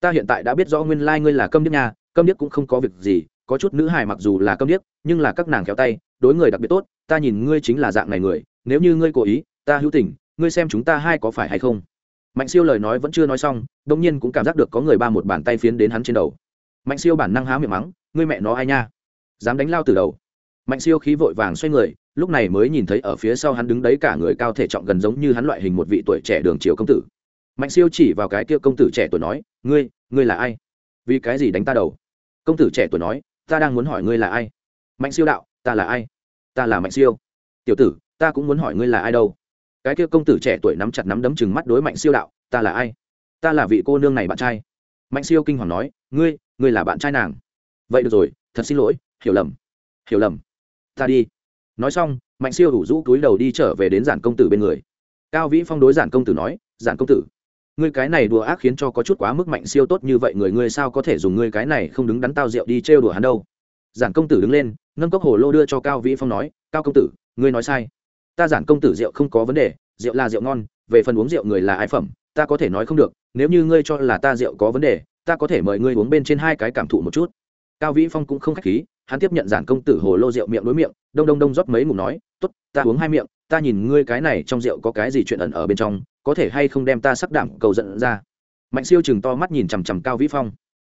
ta hiện tại đã biết rõ nguyên lai、like、ngươi là câm điếc nha, câm điếc cũng không có việc gì, có chút nữ hài mặc dù là câm điếc, nhưng là các nàng khéo tay, đối người đặc biệt tốt, ta nhìn ngươi chính là dạng này người, nếu như ngươi cố ý, ta hữu tình, ngươi xem chúng ta hai có phải hay không? Mạnh siêu lời nói vẫn chưa nói xong đ ỗ n g nhiên cũng cảm giác được có người ba một bàn tay phiến đến hắn trên đầu. Mạnh siêu bản năng há miệng mắng, ngươi mẹ nó ai nha? Dám đánh lao từ đầu. Mạnh siêu khí vội vàng xoay người, lúc này mới nhìn thấy ở phía sau hắn đứng đấy cả người cao thể trọng gần giống như hắn loại hình một vị tuổi trẻ đường triều công tử. Mạnh siêu chỉ vào cái kia công tử trẻ tuổi nói, ngươi ngươi là ai? Vì cái gì đánh ta đầu? Công tử trẻ tuổi nói, ta đang muốn hỏi ngươi là ai? Mạnh siêu đạo, ta là ai? Ta là mạnh siêu. Tiểu tử, ta cũng muốn hỏi ngươi là ai đâu. Cái kia công tử trẻ tuổi nắm chặt nắm đấm chừng mắt đối mạnh siêu đạo, ta là ai? Ta là vị cô nương này bạn trai. Mạnh siêu kinh hoàng nói, ngươi ngươi là bạn trai nàng. Vậy được rồi, thật xin lỗi hiểu lầm hiểu lầm. Ta đi. Nói xong, mạnh siêu đủ rũ túi đầu đi trở về đến giản công tử bên người. Cao vĩ phong đối giản công tử nói, giản công tử, ngươi cái này đùa ác khiến cho có chút quá mức mạnh siêu tốt như vậy, người ngươi sao có thể dùng ngươi cái này không đứng đắn tao rượu đi trêu đùa hắn đâu? Giản công tử đứng lên, nâng cốc hồ lô đưa cho cao vĩ phong nói, cao công tử, ngươi nói sai. Ta giản công tử rượu không có vấn đề, rượu là rượu ngon, về phần uống rượu người là ai phẩm, ta có thể nói không được, nếu như ngươi cho là ta rượu có vấn đề, ta có thể mời ngươi uống bên trên hai cái cảm thụ một chút. Cao vĩ phong cũng không k h á c h khí hắn tiếp nhận giản công tử hồ lô rượu miệng đối miệng, đông đông đông rót mấy ngủ nói t ố t ta uống hai miệng, ta nhìn ngươi cái này trong rượu có cái gì chuyện ẩn ở bên trong, có thể hay không đem ta sắc đảm cầu giận ra? Mạnh siêu chừng to mắt nhìn chằm chằm cao vĩ phong.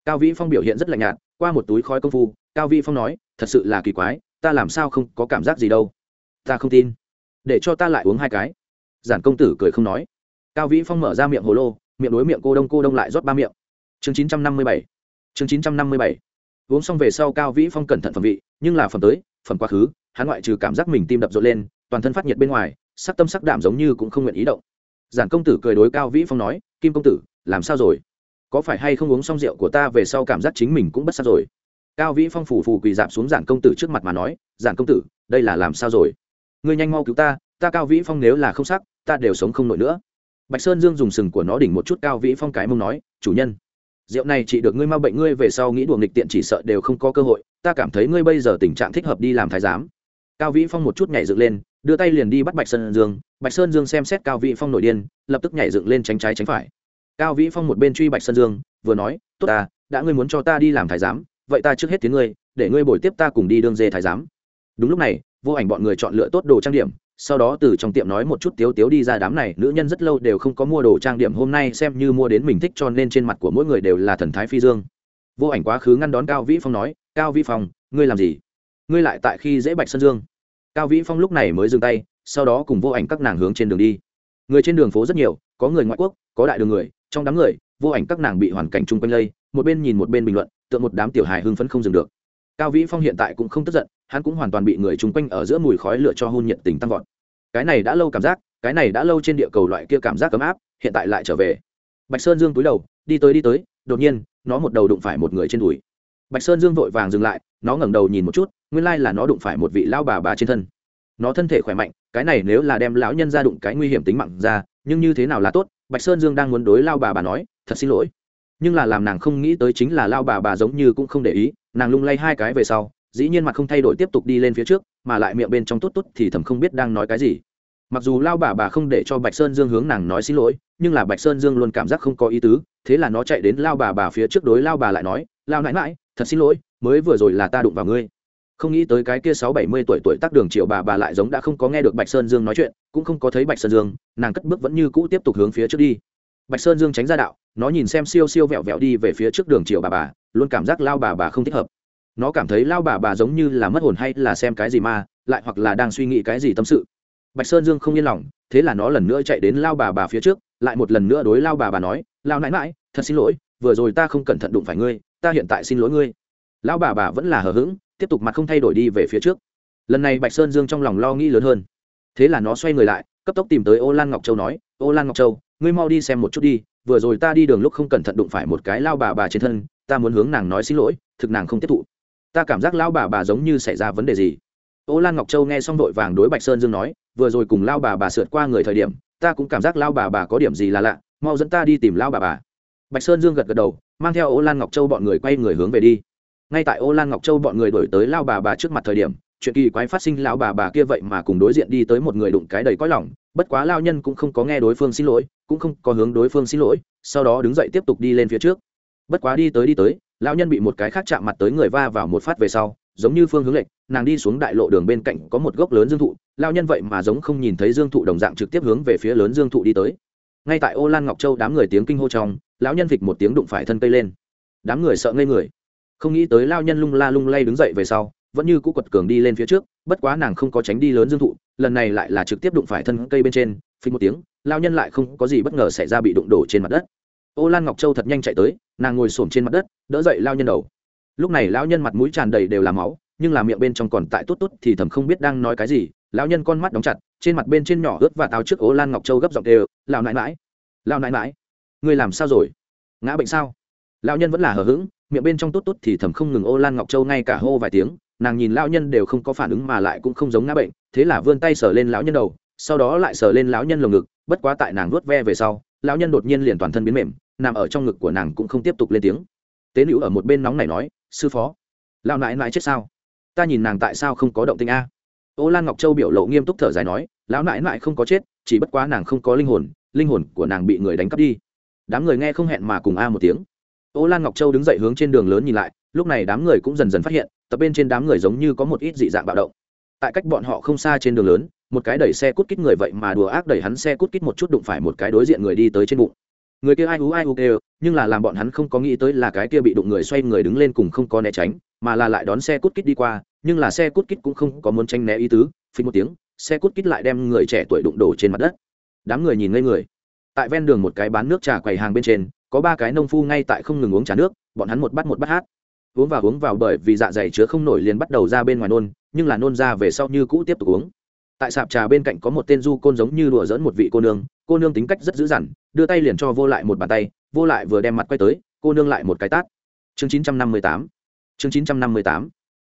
Cao vĩ phong biểu hiện rất lạnh nhạt, qua một túi khói công phu, cao vĩ phong nói, thật sự là kỳ quái, ta làm sao không có cảm giác gì đâu. Ta không tin. Để cho ta lại uống hai cái. Giản công tử cười không nói. Cao vĩ phong mở ra miệng hồ lô, miệng đối miệng cô đông cô đông lại rót ba miệng. Chương chín trăm năm mươi bảy. Chương chín trăm năm mươi bảy uống xong về sau cao vĩ phong cẩn thận phẩm vị, nhưng là phẩm tới, phẩm quá khứ, hắn ngoại trừ cảm giác mình tim đập rộn lên, toàn thân phát nhiệt bên ngoài, sắc tâm sắc đạm giống như cũng không nguyện ý động. Giản công tử cười đối cao vĩ phong nói, kim công tử, làm sao rồi? Có phải hay không uống xong rượu của ta về sau cảm giác chính mình cũng bất sắc rồi? Cao vĩ phong phủ phù quỳ dạp xuống giản công tử trước mặt mà nói, giản công tử, đây là làm sao rồi? Ngươi nhanh mau cứu ta ta cao vĩ phong nếu là không sắc ta đều sống không nổi nữa. Bạch sơn dương dùng sừng của nó đỉnh một chút, cao vĩ phong cái mông nói, chủ nhân rượu này chỉ được ngươi mau bệnh ngươi về sau nghĩ đùa nghịch tiện chỉ sợ đều không có cơ hội, ta cảm thấy ngươi bây giờ tình trạng thích hợp đi làm thái giám. Cao vĩ phong một chút nhảy dựng lên, đưa tay liền đi bắt bạch sơn dương. Bạch sơn dương xem xét cao vĩ phong nổi điên, lập tức nhảy dựng lên tránh trái tránh phải. Cao vĩ phong một bên truy bạch sơn dương, vừa nói, tốt ta, đã ngươi muốn cho ta đi làm thái giám, vậy ta trước hết tiếng ngươi, để ngươi bồi tiếp ta cùng đi đương dê thái giám. Đúng lúc này, vô ảnh bọn người chọn lựa tốt đồ trang điểm sau đó từ trong tiệm nói một chút tiếu tiếu đi ra đám này, nữ nhân rất lâu đều không có mua đồ trang điểm, hôm nay xem như mua đến mình thích cho nên trên mặt của mỗi người đều là thần thái phi dương. Vô ảnh quá khứ ngăn đón cao vĩ phong nói, cao vĩ phong, ngươi làm gì? Ngươi lại tại khi dễ bạch sơn dương. Cao vĩ phong lúc này mới dừng tay, sau đó cùng vô ảnh các nàng hướng trên đường đi. Người trên đường phố rất nhiều, có người ngoại quốc, có đại đường người, trong đám người, vô ảnh các nàng bị hoàn cảnh chung quanh lây, một bên nhìn một bên bình luận tượng một đám tiểu hài hưng phấn không dừng được cao vĩ phong hiện tại cũng không tức giận, hắn cũng hoàn toàn bị người chung quanh ở giữa mùi khói lửa cho hôn nhiệt tình tăng vọt. Cái này đã lâu cảm giác, cái này đã lâu trên địa cầu loại kia cảm giác ấm áp, hiện tại lại trở về. Bạch sơn dương túi đầu, đi tới đi tới, đột nhiên, nó một đầu đụng phải một người trên đùi. Bạch sơn dương vội vàng dừng lại, nó ngẩng đầu nhìn một chút, nguyên lai là nó đụng phải một vị lao bà bà trên thân. Nó thân thể khỏe mạnh, cái này nếu là đem lão nhân ra đụng cái nguy hiểm tính mạng ra, nhưng như thế nào là tốt? Bạch sơn dương đang muốn đối lao bà bà nói, thật xin lỗi nhưng là làm nàng không nghĩ tới chính là lao bà bà giống như cũng không để ý, nàng lung lay hai cái về sau, dĩ nhiên mặt không thay đổi tiếp tục đi lên phía trước, mà lại miệng bên trong tốt tốt thì thầm không biết đang nói cái gì. Mặc dù lao bà bà không để cho bạch sơn dương hướng nàng nói xin lỗi, nhưng là bạch sơn dương luôn cảm giác không có ý tứ, thế là nó chạy đến lao bà bà phía trước đối lao bà lại nói, lao nãi mãi thật xin lỗi, mới vừa rồi là ta đụng vào ngươi. Không nghĩ tới cái kia sáu bảy mươi tuổi tuổi tác đường triệu bà bà lại giống đã không có nghe được bạch sơn dương nói chuyện, cũng không có thấy bạch sơn dương, nàng cất bước vẫn như cũ tiếp tục hướng phía trước đi. Bạch sơn dương tránh ra đạo nó nhìn xem siêu siêu vẹo vẹo đi về phía trước đường chiều bà bà, luôn cảm giác lao bà bà không thích hợp. Nó cảm thấy lao bà bà giống như là mất hồn hay là xem cái gì mà, lại hoặc là đang suy nghĩ cái gì tâm sự. Bạch sơn dương không yên lòng, thế là nó lần nữa chạy đến lao bà bà phía trước, lại một lần nữa đối lao bà bà nói, lao nãi mãi thật xin lỗi, vừa rồi ta không cẩn thận đụng phải ngươi, ta hiện tại xin lỗi ngươi. Lão bà bà vẫn là hờ hững, tiếp tục mặt không thay đổi đi về phía trước. Lần này bạch sơn dương trong lòng lo nghĩ lớn hơn. Thế là nó xoay người lại, cấp tốc tìm tới ô lan ngọc châu nói, ô lan ngọc châu, ngươi mau đi xem một chút đi vừa rồi ta đi đường lúc không cẩn thận đụng phải một cái lao bà bà trên thân, ta muốn hướng nàng nói xin lỗi, thực nàng không tiếp thụ. Ta cảm giác lao bà bà giống như xảy ra vấn đề gì. Ô lan ngọc châu nghe xong vội vàng đối bạch sơn dương nói, vừa rồi cùng lao bà bà sượt qua người thời điểm, ta cũng cảm giác lao bà bà có điểm gì là lạ, mau dẫn ta đi tìm lao bà bà. Bạch sơn dương gật gật đầu, mang theo ô lan ngọc châu bọn người quay người hướng về đi. Ngay tại ô lan ngọc châu bọn người đổi tới lao bà bà trước mặt thời điểm, chuyện kỳ quái phát sinh, lão bà bà kia vậy mà cùng đối diện đi tới một người đụng cái đầy cõi lỏng bất quá lao nhân cũng không có nghe đối phương xin lỗi, cũng không có hướng đối phương xin lỗi, sau đó đứng dậy tiếp tục đi lên phía trước. Bất quá đi tới đi tới, lao nhân bị một cái khác chạm mặt tới người va vào một phát về sau, giống như phương hướng lệnh nàng đi xuống đại lộ đường bên cạnh có một gốc lớn dương thụ, lao nhân vậy mà giống không nhìn thấy dương thụ đồng dạng trực tiếp hướng về phía lớn dương thụ đi tới. Ngay tại ô lan ngọc châu đám người tiếng kinh hô trong, lão nhân vịch một tiếng đụng phải thân cây lên. Đám người sợ ngây người. Không nghĩ tới lao nhân lung la lung lay đứng dậy về sau, vẫn như cũ quật cường đi lên phía trước, bất quá nàng không có tránh đi lớn dương thụ lần này lại là trực tiếp đụng phải thân cây bên trên phình một tiếng, lao nhân lại không có gì bất ngờ xảy ra bị đụng đổ trên mặt đất. Ô lan ngọc châu thật nhanh chạy tới, nàng ngồi xổm trên mặt đất, đỡ dậy lao nhân đầu. Lúc này lao nhân mặt mũi tràn đầy đều là máu, nhưng là miệng bên trong còn tại tốt tốt thì thầm không biết đang nói cái gì lão nhân con mắt đóng chặt, trên mặt bên trên nhỏ ướt và táo trước ô lan ngọc châu gấp giọng đều lao nãi mãi lao nãi mãi người làm sao rồi? Ngã bệnh sao? Lão nhân vẫn là hờ hững, miệng bên trong tốt tốt thì thầm không ngừng ô lan ngọc châu ngay cả hô vài tiếng nàng nhìn lão nhân đều không có phản ứng mà lại cũng không giống ngã bệnh, thế là vươn tay sờ lên lão nhân đầu, sau đó lại sờ lên lão nhân lồng ngực, bất quá tại nàng nuốt ve về sau, lão nhân đột nhiên liền toàn thân biến mềm, nằm ở trong ngực của nàng cũng không tiếp tục lên tiếng. Tế nữ ở một bên nóng này nói, sư phó, lão nãi nãi chết sao? Ta nhìn nàng tại sao không có động tinh a? Ô lan ngọc châu biểu lộ nghiêm túc thở dài nói, lão nãi nãi không có chết, chỉ bất quá nàng không có linh hồn linh hồn của nàng bị người đánh cắp đi. Đám người nghe không hẹn mà cùng a một tiếng. Ô lan ngọc châu đứng dậy hướng trên đường lớn nhìn lại, lúc này đám người cũng dần dần phát hiện tập bên trên đám người giống như có một ít dị dạng bạo động. Tại cách bọn họ không xa trên đường lớn, một cái đẩy xe cút kít người vậy mà đùa ác đẩy hắn xe cút kít một chút đụng phải một cái đối diện người đi tới trên bụng. Người kia ai ú ai ú kêu, nhưng là làm bọn hắn không có nghĩ tới là cái kia bị đụng người xoay người đứng lên cùng không có né tránh, mà là lại đón xe cút kít đi qua, nhưng là xe cút kít cũng không có muốn tranh né ý tứ, phình một tiếng, xe cút kít lại đem người trẻ tuổi đụng đổ trên mặt đất. Đám người nhìn ngây người. Tại ven đường một cái bán nước trà quầy hàng bên trên, có ba cái nông phu ngay tại không ngừng uống trà nước, bọn hắn một bắt một bắt hát uống vào uống vào bởi vì dạ dày chứa không nổi liền bắt đầu ra bên ngoài nôn, nhưng là nôn ra về sau như cũ tiếp tục uống. Tại sạp trà bên cạnh có một tên du côn giống như đùa dỡn một vị cô nương cô nương tính cách rất dữ dằn, đưa tay liền cho vô lại một bàn tay, vô lại vừa đem mặt quay tới, cô nương lại một cái tát. Chương chín trăm năm mươi tám. Chương chín trăm năm mươi tám.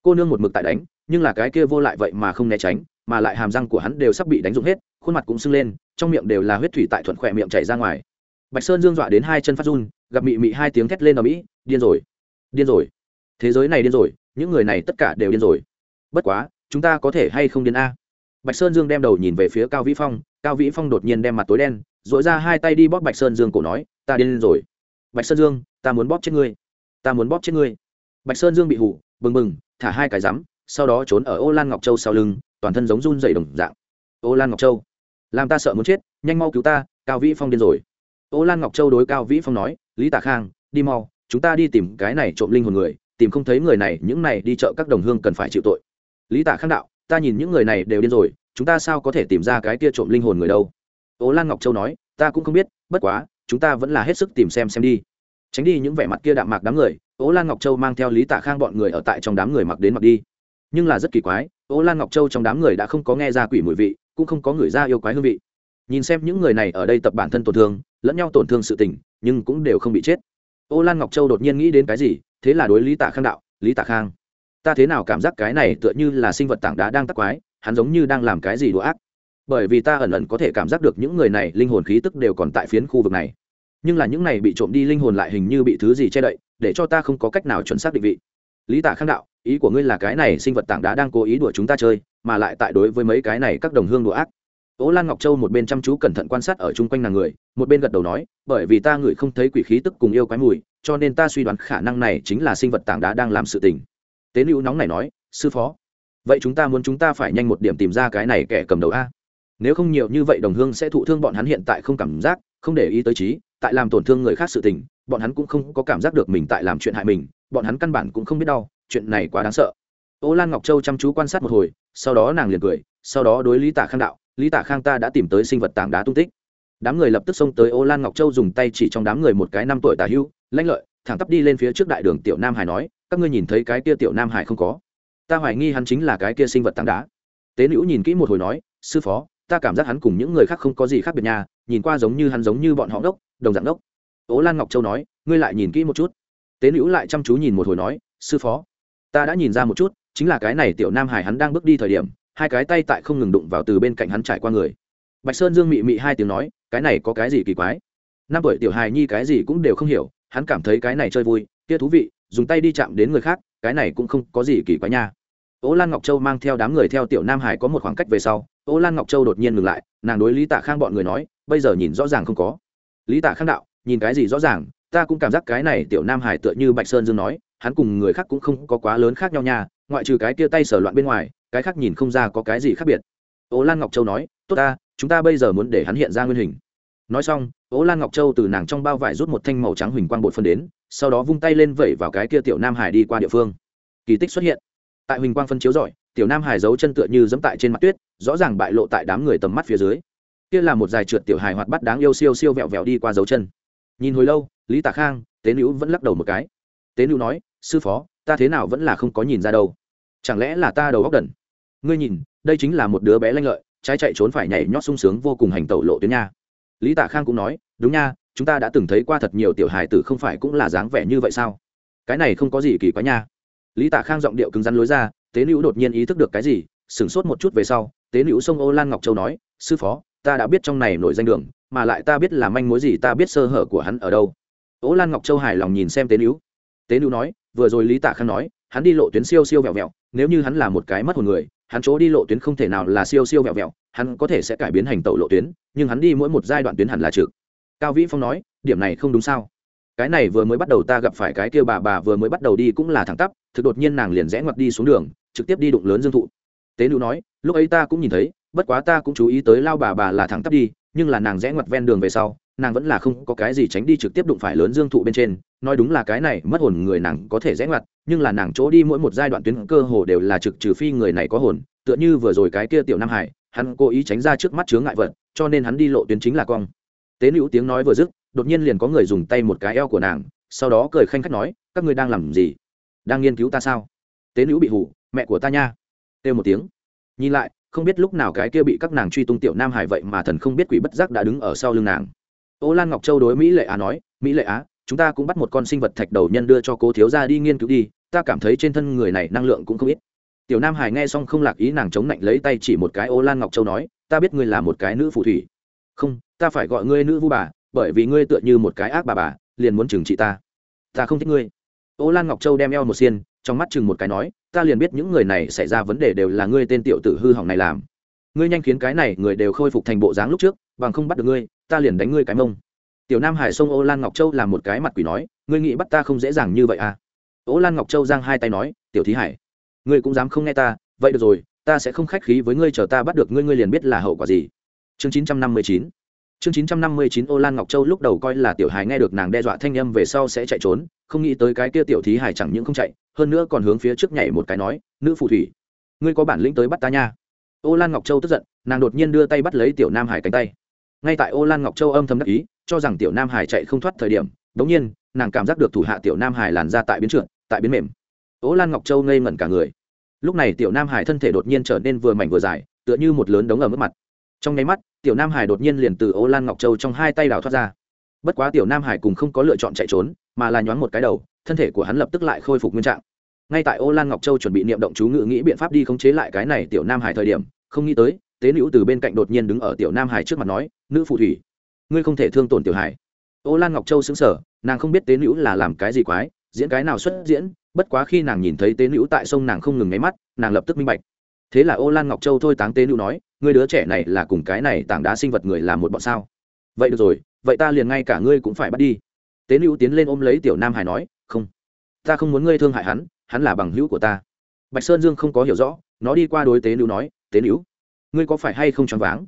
Cô nương một mực tại đánh, nhưng là cái kia vô lại vậy mà không né tránh, mà lại hàm răng của hắn đều sắp bị đánh rụng hết, khuôn mặt cũng sưng lên, trong miệng đều là huyết thủy tại thuận khỏe miệng chảy ra ngoài. Bạch sơn dương dọa đến hai chân phát run, gặp mị mị hai tiếng thét lên ở mỹ, điên rồi điên rồi thế giới này điên rồi, những người này tất cả đều điên rồi. Bất quá, chúng ta có thể hay không điên a? Bạch sơn dương đem đầu nhìn về phía cao vĩ phong, cao vĩ phong đột nhiên đem mặt tối đen dội ra hai tay đi bóp bạch sơn dương cổ nói, ta điên rồi. Bạch sơn dương, ta muốn bóp chết ngươi. Ta muốn bóp chết ngươi. Bạch sơn dương bị hủ bừng bừng, thả hai cái rắm, sau đó trốn ở ô lan ngọc châu sau lưng, toàn thân giống run dày đồng dạng. Ô lan ngọc châu, làm ta sợ muốn chết, nhanh mau cứu ta, cao vĩ phong điên rồi. Ô lan ngọc châu đối cao vĩ phong nói, lý tạ khang, đi mau, chúng ta đi tìm cái này trộm linh hồn người tìm không thấy người này, những này đi chợ các đồng hương cần phải chịu tội. Lý tạ khang đạo, ta nhìn những người này đều điên rồi, chúng ta sao có thể tìm ra cái kia trộm linh hồn người đâu? Ô lan ngọc châu nói, ta cũng không biết, bất quá, chúng ta vẫn là hết sức tìm xem xem đi. Tránh đi những vẻ mặt kia đạm mạc đám người, ô lan ngọc châu mang theo lý tạ khang bọn người ở tại trong đám người mặc đến mặc đi. Nhưng là rất kỳ quái, ô lan ngọc châu trong đám người đã không có nghe ra quỷ mùi vị, cũng không có người ra yêu quái hương vị. Nhìn xem những người này ở đây tập bản thân tổn thương, lẫn nhau tổn thương sự tình, nhưng cũng đều không bị chết. Ô lan ngọc châu đột nhiên nghĩ đến cái gì thế là đối lý tạ khang đạo, lý tạ khang, ta thế nào cảm giác cái này tựa như là sinh vật tảng đá đang tắc quái, hắn giống như đang làm cái gì đùa ác. Bởi vì ta ẩn ẩn có thể cảm giác được những người này linh hồn khí tức đều còn tại phiến khu vực này. Nhưng là những này bị trộm đi linh hồn lại hình như bị thứ gì che đậy, để cho ta không có cách nào chuẩn xác định vị. Lý tạ khang đạo, ý của ngươi là cái này sinh vật tảng đá đang cố ý đùa chúng ta chơi, mà lại tại đối với mấy cái này các đồng hương đùa ác. Ố lan ngọc châu một bên chăm chú cẩn thận quan sát ở chung quanh nàng người, một bên gật đầu nói, bởi vì ta ngửi không thấy quỷ khí tức cùng yêu quái mùi cho nên ta suy đoán khả năng này chính là sinh vật tảng đá đang làm sự tình. Tế nữ nóng này nói, sư phó, vậy chúng ta muốn chúng ta phải nhanh một điểm tìm ra cái này kẻ cầm đầu a? Nếu không nhiều như vậy đồng hương sẽ thụ thương bọn hắn hiện tại không cảm giác, không để ý tới trí, tại làm tổn thương người khác sự tình, bọn hắn cũng không có cảm giác được mình tại làm chuyện hại mình, bọn hắn căn bản cũng không biết đau, chuyện này quá đáng sợ. Ô lan ngọc châu chăm chú quan sát một hồi, sau đó nàng liền cười, sau đó đối lý tả khang đạo, lý tả khang ta đã tìm tới sinh vật tảng đá tung tích đám người lập tức xông tới ô lan ngọc châu dùng tay chỉ trong đám người một cái năm tuổi tả hưu, lanh lợi, thẳng tắp đi lên phía trước đại đường tiểu nam hải nói, các ngươi nhìn thấy cái kia tiểu nam hải không có? Ta hoài nghi hắn chính là cái kia sinh vật tảng đá. Tế nữ nhìn kỹ một hồi nói, sư phó, ta cảm giác hắn cùng những người khác không có gì khác biệt nhà nhìn qua giống như hắn giống như bọn họ đốc đồng dạng đốc ố lan ngọc châu nói, ngươi lại nhìn kỹ một chút. Tế nữ lại chăm chú nhìn một hồi nói, sư phó, ta đã nhìn ra một chút, chính là cái này tiểu nam hải hắn đang bước đi thời điểm, hai cái tay tại không ngừng đụng vào từ bên cạnh hắn trải qua người bạch sơn dương mị mị hai tiếng nói, cái này có cái gì kỳ quái? Năm tuổi tiểu hài nhi cái gì cũng đều không hiểu, hắn cảm thấy cái này chơi vui, kia thú vị, dùng tay đi chạm đến người khác, cái này cũng không có gì kỳ quái nha. Ô lan ngọc châu mang theo đám người theo tiểu nam hải có một khoảng cách về sau, Ô lan ngọc châu đột nhiên ngừng lại, nàng đối lý tạ khang bọn người nói, bây giờ nhìn rõ ràng không có. Lý tạ khang đạo, nhìn cái gì rõ ràng, ta cũng cảm giác cái này tiểu nam hải tựa như bạch sơn dương nói, hắn cùng người khác cũng không có quá lớn khác nhau nha, ngoại trừ cái kia tay sở loạn bên ngoài, cái khác nhìn không ra có cái gì khác biệt. Ô lan ngọc châu nói, tốt ta chúng ta bây giờ muốn để hắn hiện ra nguyên hình. Nói xong, ố lan ngọc châu từ nàng trong bao vải rút một thanh màu trắng huỳnh quang bột phân đến, sau đó vung tay lên vẩy vào cái kia tiểu nam hải đi qua địa phương. Kỳ tích xuất hiện. Tại huỳnh quang phân chiếu rọi, tiểu nam hải giấu chân tựa như dẫm tại trên mặt tuyết, rõ ràng bại lộ tại đám người tầm mắt phía dưới. Kia là một dài trượt tiểu hài hoạt bắt đáng yêu siêu siêu vẹo vẹo đi qua dấu chân. Nhìn hồi lâu, lý tạ khang, tế nữ vẫn lắc đầu một cái. Tế nữ nói, sư phó, ta thế nào vẫn là không có nhìn ra đâu. Chẳng lẽ là ta đầu góc đần? Ngươi nhìn, đây chính là một đứa bé lanh lợi trái chạy trốn phải nhảy nhót sung sướng vô cùng hành tẩu lộ tuyến nha. Lý tạ khang cũng nói, đúng nha, chúng ta đã từng thấy qua thật nhiều tiểu hài tử không phải cũng là dáng vẻ như vậy sao? Cái này không có gì kỳ quái nha. Lý tạ khang giọng điệu cứng rắn lối ra, tế nữ đột nhiên ý thức được cái gì, sửng sốt một chút về sau, tế nữ sông ô lan ngọc châu nói, sư phó, ta đã biết trong này nổi danh đường, mà lại ta biết là manh mối gì, ta biết sơ hở của hắn ở đâu. Ô lan ngọc châu hài lòng nhìn xem tế nữ tế nữ nói, vừa rồi lý tạ khang nói, hắn đi lộ tuyến siêu siêu vẹo vẹo, nếu như hắn là một cái mất hồn người hắn chỗ đi lộ tuyến không thể nào là siêu siêu vẹo vẹo, hắn có thể sẽ cải biến hành tẩu lộ tuyến, nhưng hắn đi mỗi một giai đoạn tuyến hẳn là trực. Cao vĩ phong nói, điểm này không đúng sao? Cái này vừa mới bắt đầu ta gặp phải cái kia bà bà vừa mới bắt đầu đi cũng là thẳng tắp, thực đột nhiên nàng liền rẽ ngoặt đi xuống đường, trực tiếp đi đụng lớn dương thụ. Tế nữ nói, lúc ấy ta cũng nhìn thấy bất quá ta cũng chú ý tới lao bà bà là thẳng tắp đi, nhưng là nàng rẽ ngoặt ven đường về sau, nàng vẫn là không có cái gì tránh đi trực tiếp đụng phải lớn dương thụ bên trên. Nói đúng là cái này, mất hồn người nàng có thể rẽ ngoặt, nhưng là nàng chỗ đi mỗi một giai đoạn tuyến cơ hồ đều là trực trừ phi người này có hồn. Tựa như vừa rồi cái kia tiểu nam hải, hắn cố ý tránh ra trước mắt chướng ngại vật, cho nên hắn đi lộ tuyến chính là cong. Tế nữ tiếng nói vừa dứt, đột nhiên liền có người dùng tay một cái eo của nàng, sau đó cười khanh khách nói, các ngươi đang làm gì? Đang nghiên cứu ta sao? Tế nữ bị hủ mẹ của ta nha. Kêu một tiếng. Nhìn lại không biết lúc nào cái kia bị các nàng truy tung tiểu nam hải vậy mà thần không biết quỷ bất giác đã đứng ở sau lưng nàng. Ô lan ngọc châu đối mỹ lệ á nói, mỹ lệ á, chúng ta cũng bắt một con sinh vật thạch đầu nhân đưa cho cô thiếu ra đi nghiên cứu đi, ta cảm thấy trên thân người này năng lượng cũng không ít. Tiểu nam hải nghe xong không lạc ý nàng chống lạnh lấy tay chỉ một cái ô lan ngọc châu nói, ta biết ngươi là một cái nữ phù thủy. Không, ta phải gọi ngươi nữ vu bà, bởi vì ngươi tựa như một cái ác bà bà, liền muốn trừng trị ta. Ta không thích ngươi. Ô lan ngọc châu đem eo một xiên, trong mắt chừng một cái nói ta liền biết những người này xảy ra vấn đề đều là ngươi tên tiểu tử hư hỏng này làm. Ngươi nhanh khiến cái này người đều khôi phục thành bộ dáng lúc trước, bằng không bắt được ngươi, ta liền đánh ngươi cái mông. Tiểu nam hải sông ô lan ngọc châu làm một cái mặt quỷ nói, ngươi nghĩ bắt ta không dễ dàng như vậy à? Ô lan ngọc châu giang hai tay nói, tiểu thí hải, ngươi cũng dám không nghe ta, vậy được rồi, ta sẽ không khách khí với ngươi chờ ta bắt được ngươi ngươi liền biết là hậu quả gì. Chương chín trăm năm mươi chín, chương chín trăm năm mươi chín, ô lan ngọc châu lúc đầu coi là tiểu Hải nghe được nàng đe dọa thanh âm về sau sẽ chạy trốn, không nghĩ tới cái kia tiểu thí Hải chẳng những không chạy hơn nữa còn hướng phía trước nhảy một cái nói, nữ phù thủy, ngươi có bản lĩnh tới bắt ta nha. Ô lan ngọc châu tức giận, nàng đột nhiên đưa tay bắt lấy tiểu nam hải cánh tay. Ngay tại ô lan ngọc châu âm thầm đắc ý, cho rằng tiểu nam hải chạy không thoát thời điểm, đống nhiên, nàng cảm giác được thủ hạ tiểu nam hải làn ra tại biến trượt, tại biến mềm. Ô lan ngọc châu ngây ngẩn cả người. Lúc này tiểu nam hải thân thể đột nhiên trở nên vừa mảnh vừa dài, tựa như một lớn đống ở mức mặt. Trong nháy mắt, tiểu nam hải đột nhiên liền từ ô lan ngọc châu trong hai tay đào thoát ra. Bất quá tiểu nam hải cùng không có lựa chọn chạy trốn, mà là nhoáng một cái đầu thân thể của hắn lập tức lại khôi phục nguyên trạng. Ngay tại ô lan ngọc châu chuẩn bị niệm động chú ngự nghĩ biện pháp đi khống chế lại cái này tiểu nam hải thời điểm, không nghĩ tới, tế nữ từ bên cạnh đột nhiên đứng ở tiểu nam hải trước mặt nói, nữ phù thủy, ngươi không thể thương tổn tiểu hải. Ô lan ngọc châu xứng sở nàng không biết tế nữ là làm cái gì quái, diễn cái nào xuất diễn, bất quá khi nàng nhìn thấy tế nữ tại sông nàng không ngừng nháy mắt, nàng lập tức minh bạch. Thế là ô lan ngọc châu thôi táng tế nữ nói, ngươi đứa trẻ này là cùng cái này tảng đá sinh vật người làm một bọn sao? Vậy được rồi, vậy ta liền ngay cả ngươi cũng phải bắt đi tế nữ tiến lên ôm lấy tiểu nam hải nói, không, ta không muốn ngươi thương hại hắn hắn là bằng hữu của ta. Bạch sơn dương không có hiểu rõ, nó đi qua đối tế nữ nói, tế nữ ngươi có phải hay không choáng váng?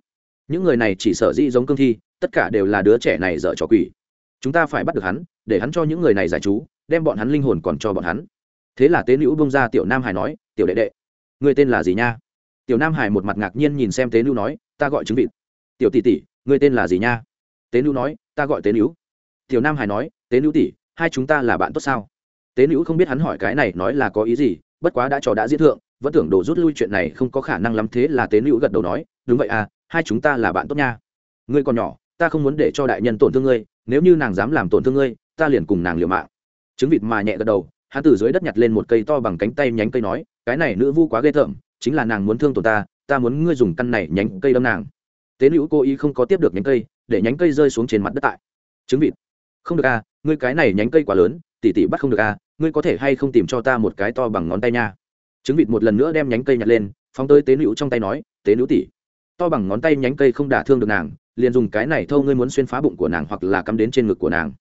Những người này chỉ sợ dĩ giống cương thi, tất cả đều là đứa trẻ này dở trò quỷ. Chúng ta phải bắt được hắn, để hắn cho những người này giải chú đem bọn hắn linh hồn còn cho bọn hắn. Thế là tế nữ bông ra tiểu nam hải nói, tiểu đệ đệ người tên là gì nha? Tiểu nam hải một mặt ngạc nhiên nhìn xem tế nữ nói, ta gọi chứng vịt. Tiểu tỷ tỷ người tên là gì nha? Tế nữ nói, ta gọi tế nữ tiểu nam hải nói, tế nữ tỷ, hai chúng ta là bạn tốt sao? Tế nữ không biết hắn hỏi cái này nói là có ý gì, bất quá đã trò đã diễn thượng, vẫn tưởng đồ rút lui chuyện này không có khả năng lắm thế là tế nữ gật đầu nói, đúng vậy à hai chúng ta là bạn tốt nha. Ngươi còn nhỏ, ta không muốn để cho đại nhân tổn thương ngươi, nếu như nàng dám làm tổn thương ngươi, ta liền cùng nàng liều mạng. Trứng vịt mà nhẹ gật đầu, hắn từ dưới đất nhặt lên một cây to bằng cánh tay nhánh cây nói, cái này nữ vu quá ghê tởm, chính là nàng muốn thương tổn ta ta muốn ngươi dùng căn này nhánh cây đâm nàng. Tế nữ cố ý không có tiếp được nhánh cây, để nhánh cây rơi xuống trên mặt đất tại. Trứng vịt không được à ngươi cái này nhánh cây quá lớn, tỉ tỉ bắt không được à ngươi có thể hay không tìm cho ta một cái to bằng ngón tay nha. Trứng vịt một lần nữa đem nhánh cây nhặt lên, phóng tới tế nữ trong tay nói, tế nữ tỉ, to bằng ngón tay nhánh cây không đả thương được nàng, liền dùng cái này thâu ngươi muốn xuyên phá bụng của nàng hoặc là cắm đến trên ngực của nàng.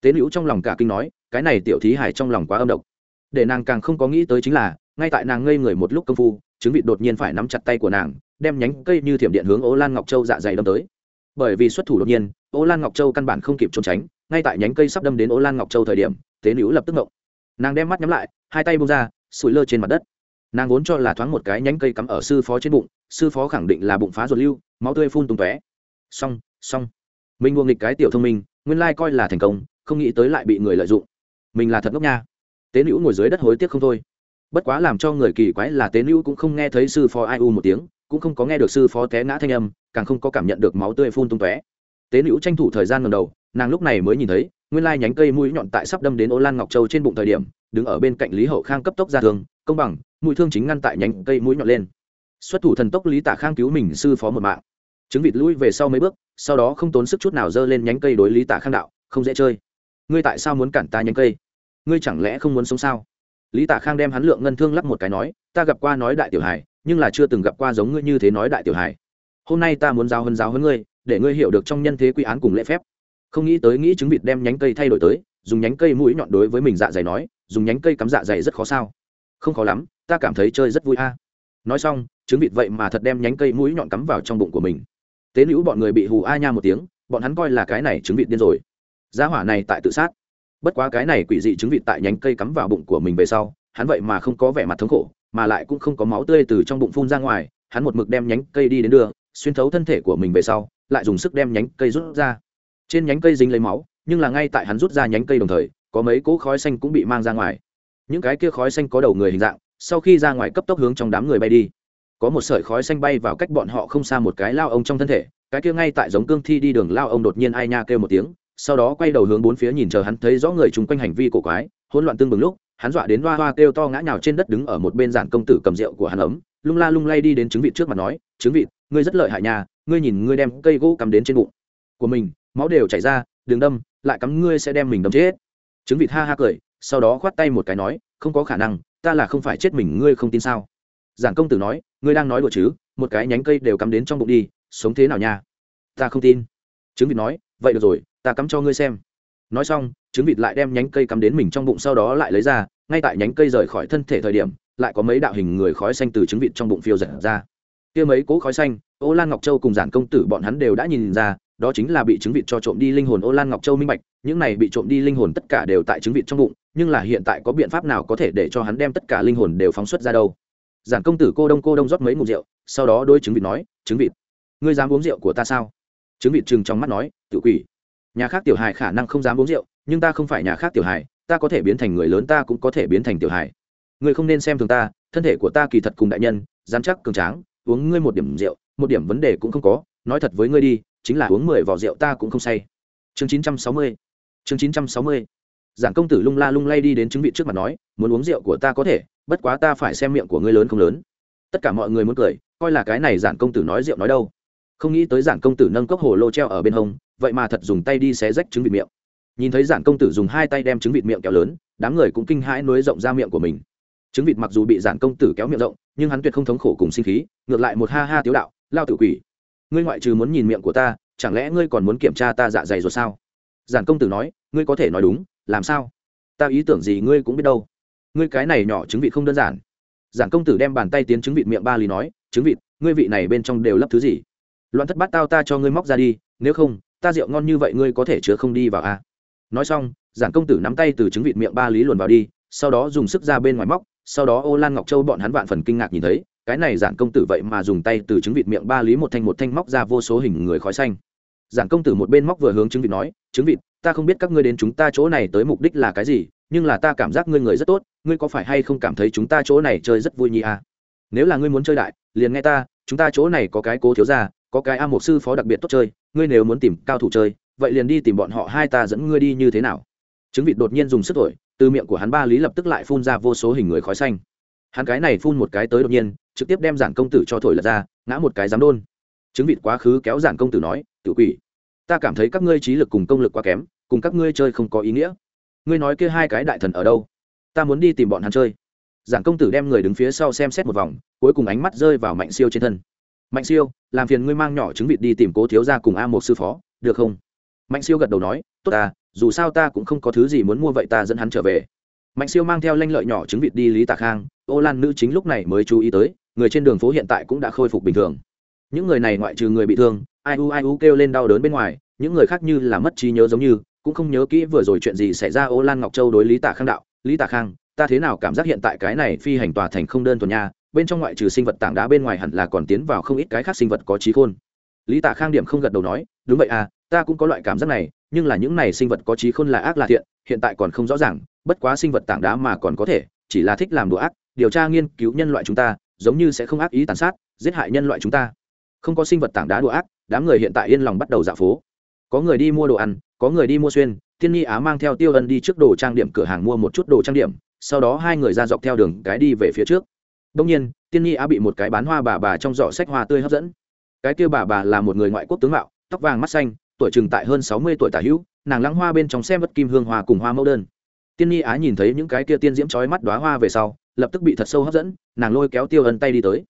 Tế nữ trong lòng cả kinh nói, cái này tiểu thí hải trong lòng quá âm độc. Để nàng càng không có nghĩ tới chính là, ngay tại nàng ngây người một lúc công phu, trứng vịt đột nhiên phải nắm chặt tay của nàng, đem nhánh cây như thiểm điện hướng ô lan ngọc châu dạ dày đâm tới. Bởi vì xuất thủ đột nhiên ô lan ngọc châu căn bản không kịp trốn tránh, ngay tại nhánh cây sắp đâm đến ô lan ngọc châu thời điểm, tế nữ lập tức ngộng. Nàng đem mắt nhắm lại, hai tay bông ra, sủi lơ trên mặt đất. Nàng vốn cho là thoáng một cái nhánh cây cắm ở sư phó trên bụng, sư phó khẳng định là bụng phá ruột lưu, máu tươi phun tung tóe. Xong xong. Mình buông nghịch cái tiểu thông minh, nguyên lai coi là thành công, không nghĩ tới lại bị người lợi dụng. Mình là thật ngốc nha. Tế nữ ngồi dưới đất hối tiếc không thôi. Bất quá làm cho người kỳ quái là tế nữ cũng không nghe thấy sư phó ai u một tiếng, cũng không có nghe được sư phó té ngã thanh âm, càng không có cảm nhận được máu tươi phun tung tóe tế nữ tranh thủ thời gian ngầm đầu, nàng lúc này mới nhìn thấy, nguyên lai nhánh cây mũi nhọn tại sắp đâm đến ô lan ngọc châu trên bụng thời điểm, đứng ở bên cạnh lý hậu khang cấp tốc ra thương, công bằng, mũi thương chính ngăn tại nhánh cây mũi nhọn lên. Xuất thủ thần tốc lý tả khang cứu mình sư phó một mạng. Trứng vịt lui về sau mấy bước, sau đó không tốn sức chút nào giơ lên nhánh cây đối lý tả khang đạo, không dễ chơi. Ngươi tại sao muốn cản ta nhánh cây? Ngươi chẳng lẽ không muốn sống sao? Lý tả khang đem hắn lượng ngân thương lắp một cái nói, ta gặp qua nói đại tiểu hải nhưng là chưa từng gặp qua giống ngươi như thế nói đại tiểu hải hôm nay ta muốn giao hơn giáo hơn ngươi để ngươi hiểu được trong nhân thế quy án cùng lễ phép. Không nghĩ tới nghĩ trứng vịt đem nhánh cây thay đổi tới, dùng nhánh cây mũi nhọn đối với mình dạ dày nói, dùng nhánh cây cắm dạ dày rất khó sao. Không khó lắm, ta cảm thấy chơi rất vui a. Nói xong, trứng vịt vậy mà thật đem nhánh cây mũi nhọn cắm vào trong bụng của mình. Tế nữ bọn người bị hù a nha một tiếng, bọn hắn coi là cái này trứng vịt điên rồi. Giá hỏa này tại tự sát. Bất quá cái này quỷ dị trứng vịt tại nhánh cây cắm vào bụng của mình về sau, hắn vậy mà không có vẻ mặt thống khổ, mà lại cũng không có máu tươi từ trong bụng phun ra ngoài, hắn một mực đem nhánh cây đi đến đường xuyên thấu thân thể của mình về sau, lại dùng sức đem nhánh cây rút ra. Trên nhánh cây dính lấy máu, nhưng là ngay tại hắn rút ra nhánh cây đồng thời, có mấy cỗ khói xanh cũng bị mang ra ngoài. Những cái kia khói xanh có đầu người hình dạng, sau khi ra ngoài cấp tốc hướng trong đám người bay đi. Có một sợi khói xanh bay vào cách bọn họ không xa một cái lao ông trong thân thể, cái kia ngay tại giống cương thi đi đường lao ông đột nhiên ai nha kêu một tiếng, sau đó quay đầu hướng bốn phía nhìn chờ hắn thấy rõ người chung quanh hành vi cổ quái, hỗn loạn tương bừng lúc, hắn dọa đến hoa hoa kêu to ngã nhào trên đất đứng ở một bên giản công tử cầm rượu của hắn ấm, lung la lung lay đi đến trứng vịt trước mặt nói, trứng vịt ngươi rất lợi hại nhà ngươi nhìn ngươi đem cây gỗ cắm đến trên bụng của mình, máu đều chảy ra, đường đâm, lại cắm ngươi sẽ đem mình đâm chết. Trứng vịt ha ha cười, sau đó khoát tay một cái nói, không có khả năng, ta là không phải chết mình, ngươi không tin sao? Giảng công tử nói, ngươi đang nói đùa chứ, một cái nhánh cây đều cắm đến trong bụng đi, sống thế nào nha? Ta không tin. Trứng vịt nói, vậy được rồi, ta cắm cho ngươi xem. Nói xong, trứng vịt lại đem nhánh cây cắm đến mình trong bụng sau đó lại lấy ra, ngay tại nhánh cây rời khỏi thân thể thời điểm, lại có mấy đạo hình người khói xanh từ trứng vịt trong bụng phiêu giật ra kia mấy cố khói xanh, ô lan ngọc châu cùng giản công tử bọn hắn đều đã nhìn ra, đó chính là bị trứng vịt cho trộm đi linh hồn ô lan ngọc châu minh bạch, những này bị trộm đi linh hồn tất cả đều tại trứng vịt trong bụng, nhưng là hiện tại có biện pháp nào có thể để cho hắn đem tất cả linh hồn đều phóng xuất ra đâu? Giản công tử cô đông cô đông rót mấy ngụm rượu, sau đó đôi trứng vịt nói, trứng vịt, ngươi dám uống rượu của ta sao? Trứng vịt trừng trong mắt nói tự quỷ, nhà khác tiểu hài khả năng không dám uống rượu, nhưng ta không phải nhà khác tiểu hài, ta có thể biến thành người lớn ta cũng có thể biến thành tiểu hài. Ngươi không nên xem thường ta, thân thể của ta kỳ thật cùng đại nhân, dám chắc cường tráng uống ngươi một điểm rượu, một điểm vấn đề cũng không có, nói thật với ngươi đi, chính là uống mười vỏ rượu ta cũng không say. Chương chín trăm sáu mươi, chương chín trăm sáu mươi. Giản công tử lung la lung lay đi đến chứng vị trước mặt nói, muốn uống rượu của ta có thể, bất quá ta phải xem miệng của ngươi lớn không lớn. Tất cả mọi người muốn cười, coi là cái này giản công tử nói rượu nói đâu. Không nghĩ tới giản công tử nâng cốc hồ lô treo ở bên hông, vậy mà thật dùng tay đi xé rách trứng vịt miệng. Nhìn thấy giản công tử dùng hai tay đem trứng vịt miệng kéo lớn, đám người cũng kinh hãi nối rộng ra miệng của mình trứng vịt mặc dù bị giản công tử kéo miệng rộng, nhưng hắn tuyệt không thống khổ cùng sinh khí, ngược lại một ha ha tiếu đạo, lao tử quỷ. Ngươi ngoại trừ muốn nhìn miệng của ta, chẳng lẽ ngươi còn muốn kiểm tra ta dạ dày rồi sao? Giản công tử nói, ngươi có thể nói đúng, làm sao? Ta ý tưởng gì ngươi cũng biết đâu. Ngươi cái này nhỏ trứng vịt không đơn giản. Giản công tử đem bàn tay tiến trứng vịt miệng ba lý nói, trứng vịt, ngươi vị này bên trong đều lấp thứ gì? Loạn thất bát tao ta cho ngươi móc ra đi, nếu không, ta rượu ngon như vậy ngươi có thể chứa không đi vào a à? nói xong, giản công tử nắm tay từ trứng vịt miệng ba lý luồn vào đi, sau đó dùng sức ra bên ngoài móc sau đó ô lan ngọc châu bọn hắn vạn phần kinh ngạc nhìn thấy, cái này giản công tử vậy mà dùng tay từ trứng vịt miệng ba lý một thanh một thanh móc ra vô số hình người khói xanh giản công tử một bên móc vừa hướng trứng vịt nói, trứng vịt, ta không biết các ngươi đến chúng ta chỗ này tới mục đích là cái gì, nhưng là ta cảm giác ngươi người rất tốt, ngươi có phải hay không cảm thấy chúng ta chỗ này chơi rất vui nhỉ à? nếu là ngươi muốn chơi đại, liền nghe ta, chúng ta chỗ này có cái cố thiếu gia, có cái a một sư phó đặc biệt tốt chơi, ngươi nếu muốn tìm cao thủ chơi, vậy liền đi tìm bọn họ hai ta dẫn ngươi đi như thế nào trứng vịt đột nhiên dùng sức thổi từ miệng của hắn ba lý lập tức lại phun ra vô số hình người khói xanh. Hắn cái này phun một cái tới đột nhiên, trực tiếp đem giản công tử cho thổi lật ra, ngã một cái dám đôn. Chứng vịt quá khứ kéo giản công tử nói tự quỷ, ta cảm thấy các ngươi trí lực cùng công lực quá kém, cùng các ngươi chơi không có ý nghĩa. Ngươi nói kia hai cái đại thần ở đâu? Ta muốn đi tìm bọn hắn chơi. Giản công tử đem người đứng phía sau xem xét một vòng, cuối cùng ánh mắt rơi vào mạnh siêu trên thân. Mạnh siêu, làm phiền ngươi mang nhỏ trứng vịt đi tìm cố thiếu ra cùng a một sư phó, được không? Mạnh siêu gật đầu nói, tốt ta dù sao ta cũng không có thứ gì muốn mua vậy ta dẫn hắn trở về. Mạnh siêu mang theo lanh lợi nhỏ trứng vịt đi lý tạ khang, ô lan nữ chính lúc này mới chú ý tới, người trên đường phố hiện tại cũng đã khôi phục bình thường. Những người này ngoại trừ người bị thương, ai u ai u kêu lên đau đớn bên ngoài, những người khác như là mất trí nhớ giống như, cũng không nhớ kỹ vừa rồi chuyện gì xảy ra ô lan ngọc châu đối lý tạ khang đạo, lý tạ khang, ta thế nào cảm giác hiện tại cái này phi hành tòa thành không đơn thuần nha, bên trong ngoại trừ sinh vật tảng đá bên ngoài hẳn là còn tiến vào không ít cái khác sinh vật có trí khôn. Lý tạ khang điểm không gật đầu nói, đúng vậy à ta cũng có loại cảm giác này nhưng là những này sinh vật có trí khôn là ác là thiện, hiện tại còn không rõ ràng, bất quá sinh vật tảng đá mà còn có thể, chỉ là thích làm đồ ác, điều tra nghiên cứu nhân loại chúng ta, giống như sẽ không ác ý tàn sát, giết hại nhân loại chúng ta. Không có sinh vật tảng đá đồ ác, đám người hiện tại yên lòng bắt đầu dạo phố. Có người đi mua đồ ăn, có người đi mua xuyên, thiên nhi á mang theo tiêu ân đi trước đồ trang điểm cửa hàng mua một chút đồ trang điểm, sau đó hai người ra dọc theo đường cái đi về phía trước. Đông nhiên tiên nhi á bị một cái bán hoa bà bà trong giỏ sách hoa tươi hấp dẫn. Cái kia bà bà là một người ngoại quốc tướng mạo, tóc vàng mắt xanh tuổi chừng tại hơn sáu mươi tuổi tả hữu, nàng lăng hoa bên trong xem vất kim hương hoa cùng hoa mẫu đơn. Tiên nhi á nhìn thấy những cái kia tiên diễm trói mắt đoá hoa về sau, lập tức bị thật sâu hấp dẫn, nàng lôi kéo tiêu ân tay đi tới.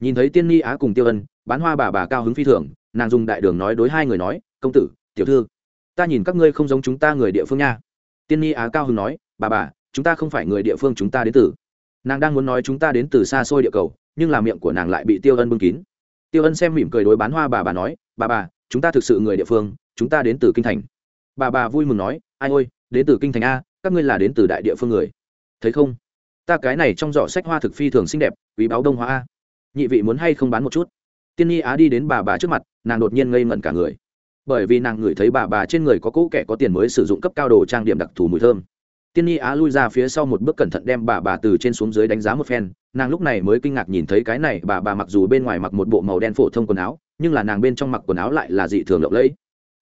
Nhìn thấy tiên nhi á cùng tiêu ân, bán hoa bà bà cao hứng phi thường, nàng dùng đại đường nói đối hai người nói, công tử, tiểu thư, ta nhìn các ngươi không giống chúng ta người địa phương nha. Tiên nhi á cao hứng nói, bà bà, chúng ta không phải người địa phương chúng ta đến từ. Nàng đang muốn nói chúng ta đến từ xa xôi địa cầu, nhưng là miệng của nàng lại bị tiêu ân bưng kín. Tiêu ân xem mỉm cười đối bán hoa bà bà nói, bà bà chúng ta thực sự người địa phương, chúng ta đến từ kinh thành. Bà bà vui mừng nói, ai ôi, đến từ kinh thành a, các ngươi là đến từ đại địa phương người. Thấy không? Ta cái này trong giỏ sách hoa thực phi thường xinh đẹp, quý báo đông hoa a. Nhị vị muốn hay không bán một chút? Tiên nhi á đi đến bà bà trước mặt, nàng đột nhiên ngây ngẩn cả người. Bởi vì nàng ngửi thấy bà bà trên người có cỗ kẻ có tiền mới sử dụng cấp cao đồ trang điểm đặc thù mùi thơm. Tiên nhi á lui ra phía sau một bước cẩn thận đem bà bà từ trên xuống dưới đánh giá một phen, nàng lúc này mới kinh ngạc nhìn thấy cái này bà bà mặc dù bên ngoài mặc một bộ màu đen phổ thông quần áo nhưng là nàng bên trong mặc quần áo lại là dị thường lộng lẫy.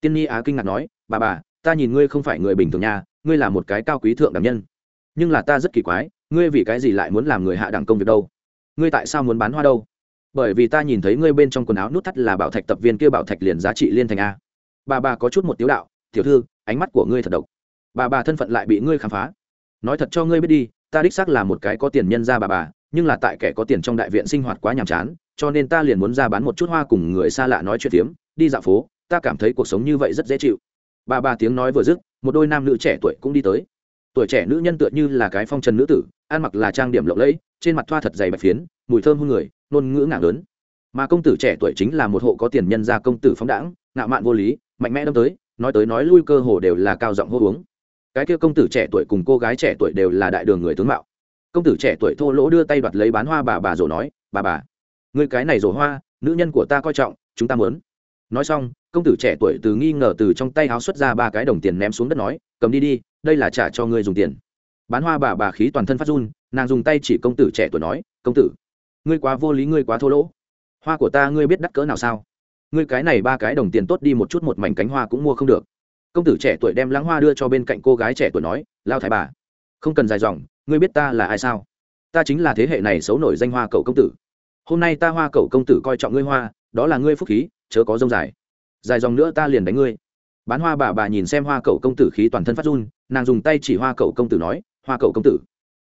Tiên nhi á kinh ngạc nói, bà bà, ta nhìn ngươi không phải người bình thường nha, ngươi là một cái cao quý thượng đẳng nhân. Nhưng là ta rất kỳ quái, ngươi vì cái gì lại muốn làm người hạ đẳng công việc đâu? Ngươi tại sao muốn bán hoa đâu? Bởi vì ta nhìn thấy ngươi bên trong quần áo nút thắt là bảo thạch tập viên kia bảo thạch liền giá trị liên thành a. Bà bà có chút một tiếu đạo, tiểu thư, ánh mắt của ngươi thật độc. Bà bà thân phận lại bị ngươi khám phá. Nói thật cho ngươi biết đi, ta đích xác là một cái có tiền nhân ra bà bà, nhưng là tại kẻ có tiền trong đại viện sinh hoạt quá nhàm chán cho nên ta liền muốn ra bán một chút hoa cùng người xa lạ nói chuyện tiếm đi dạo phố, ta cảm thấy cuộc sống như vậy rất dễ chịu. Bà bà tiếng nói vừa dứt, một đôi nam nữ trẻ tuổi cũng đi tới. Tuổi trẻ nữ nhân tựa như là cái phong trần nữ tử, ăn mặc là trang điểm lộng lẫy, trên mặt thoa thật dày bạch phiến, mùi thơm hương người, ngôn ngữ ngạc lớn. Mà công tử trẻ tuổi chính là một hộ có tiền nhân gia công tử phóng đãng, ngạo mạn vô lý, mạnh mẽ đâm tới, nói tới nói lui cơ hồ đều là cao giọng hô uống. Cái kia công tử trẻ tuổi cùng cô gái trẻ tuổi đều là đại đường người tướng mạo. Công tử trẻ tuổi thô lỗ đưa tay đoạt lấy bán hoa bà bà rồi nói, bà bà người cái này rổ hoa, nữ nhân của ta coi trọng, chúng ta muốn. Nói xong, công tử trẻ tuổi từ nghi ngờ từ trong tay háo xuất ra ba cái đồng tiền ném xuống đất nói, cầm đi đi, đây là trả cho ngươi dùng tiền. Bán hoa bà bà khí toàn thân phát run, nàng dùng tay chỉ công tử trẻ tuổi nói, công tử, ngươi quá vô lý, ngươi quá thô lỗ. Hoa của ta ngươi biết đắt cỡ nào sao? Ngươi cái này ba cái đồng tiền tốt đi một chút một mảnh cánh hoa cũng mua không được. Công tử trẻ tuổi đem lãng hoa đưa cho bên cạnh cô gái trẻ tuổi nói, lao thái bà, không cần dài dòng, ngươi biết ta là ai sao? Ta chính là thế hệ này xấu nổi danh hoa cậu công tử hôm nay ta hoa cậu công tử coi trọng ngươi hoa, đó là ngươi phúc khí, chớ có rông dài. Dài dòng nữa ta liền đánh ngươi. Bán hoa bà bà nhìn xem hoa cậu công tử khí toàn thân phát run, nàng dùng tay chỉ hoa cậu công tử nói, hoa cậu công tử,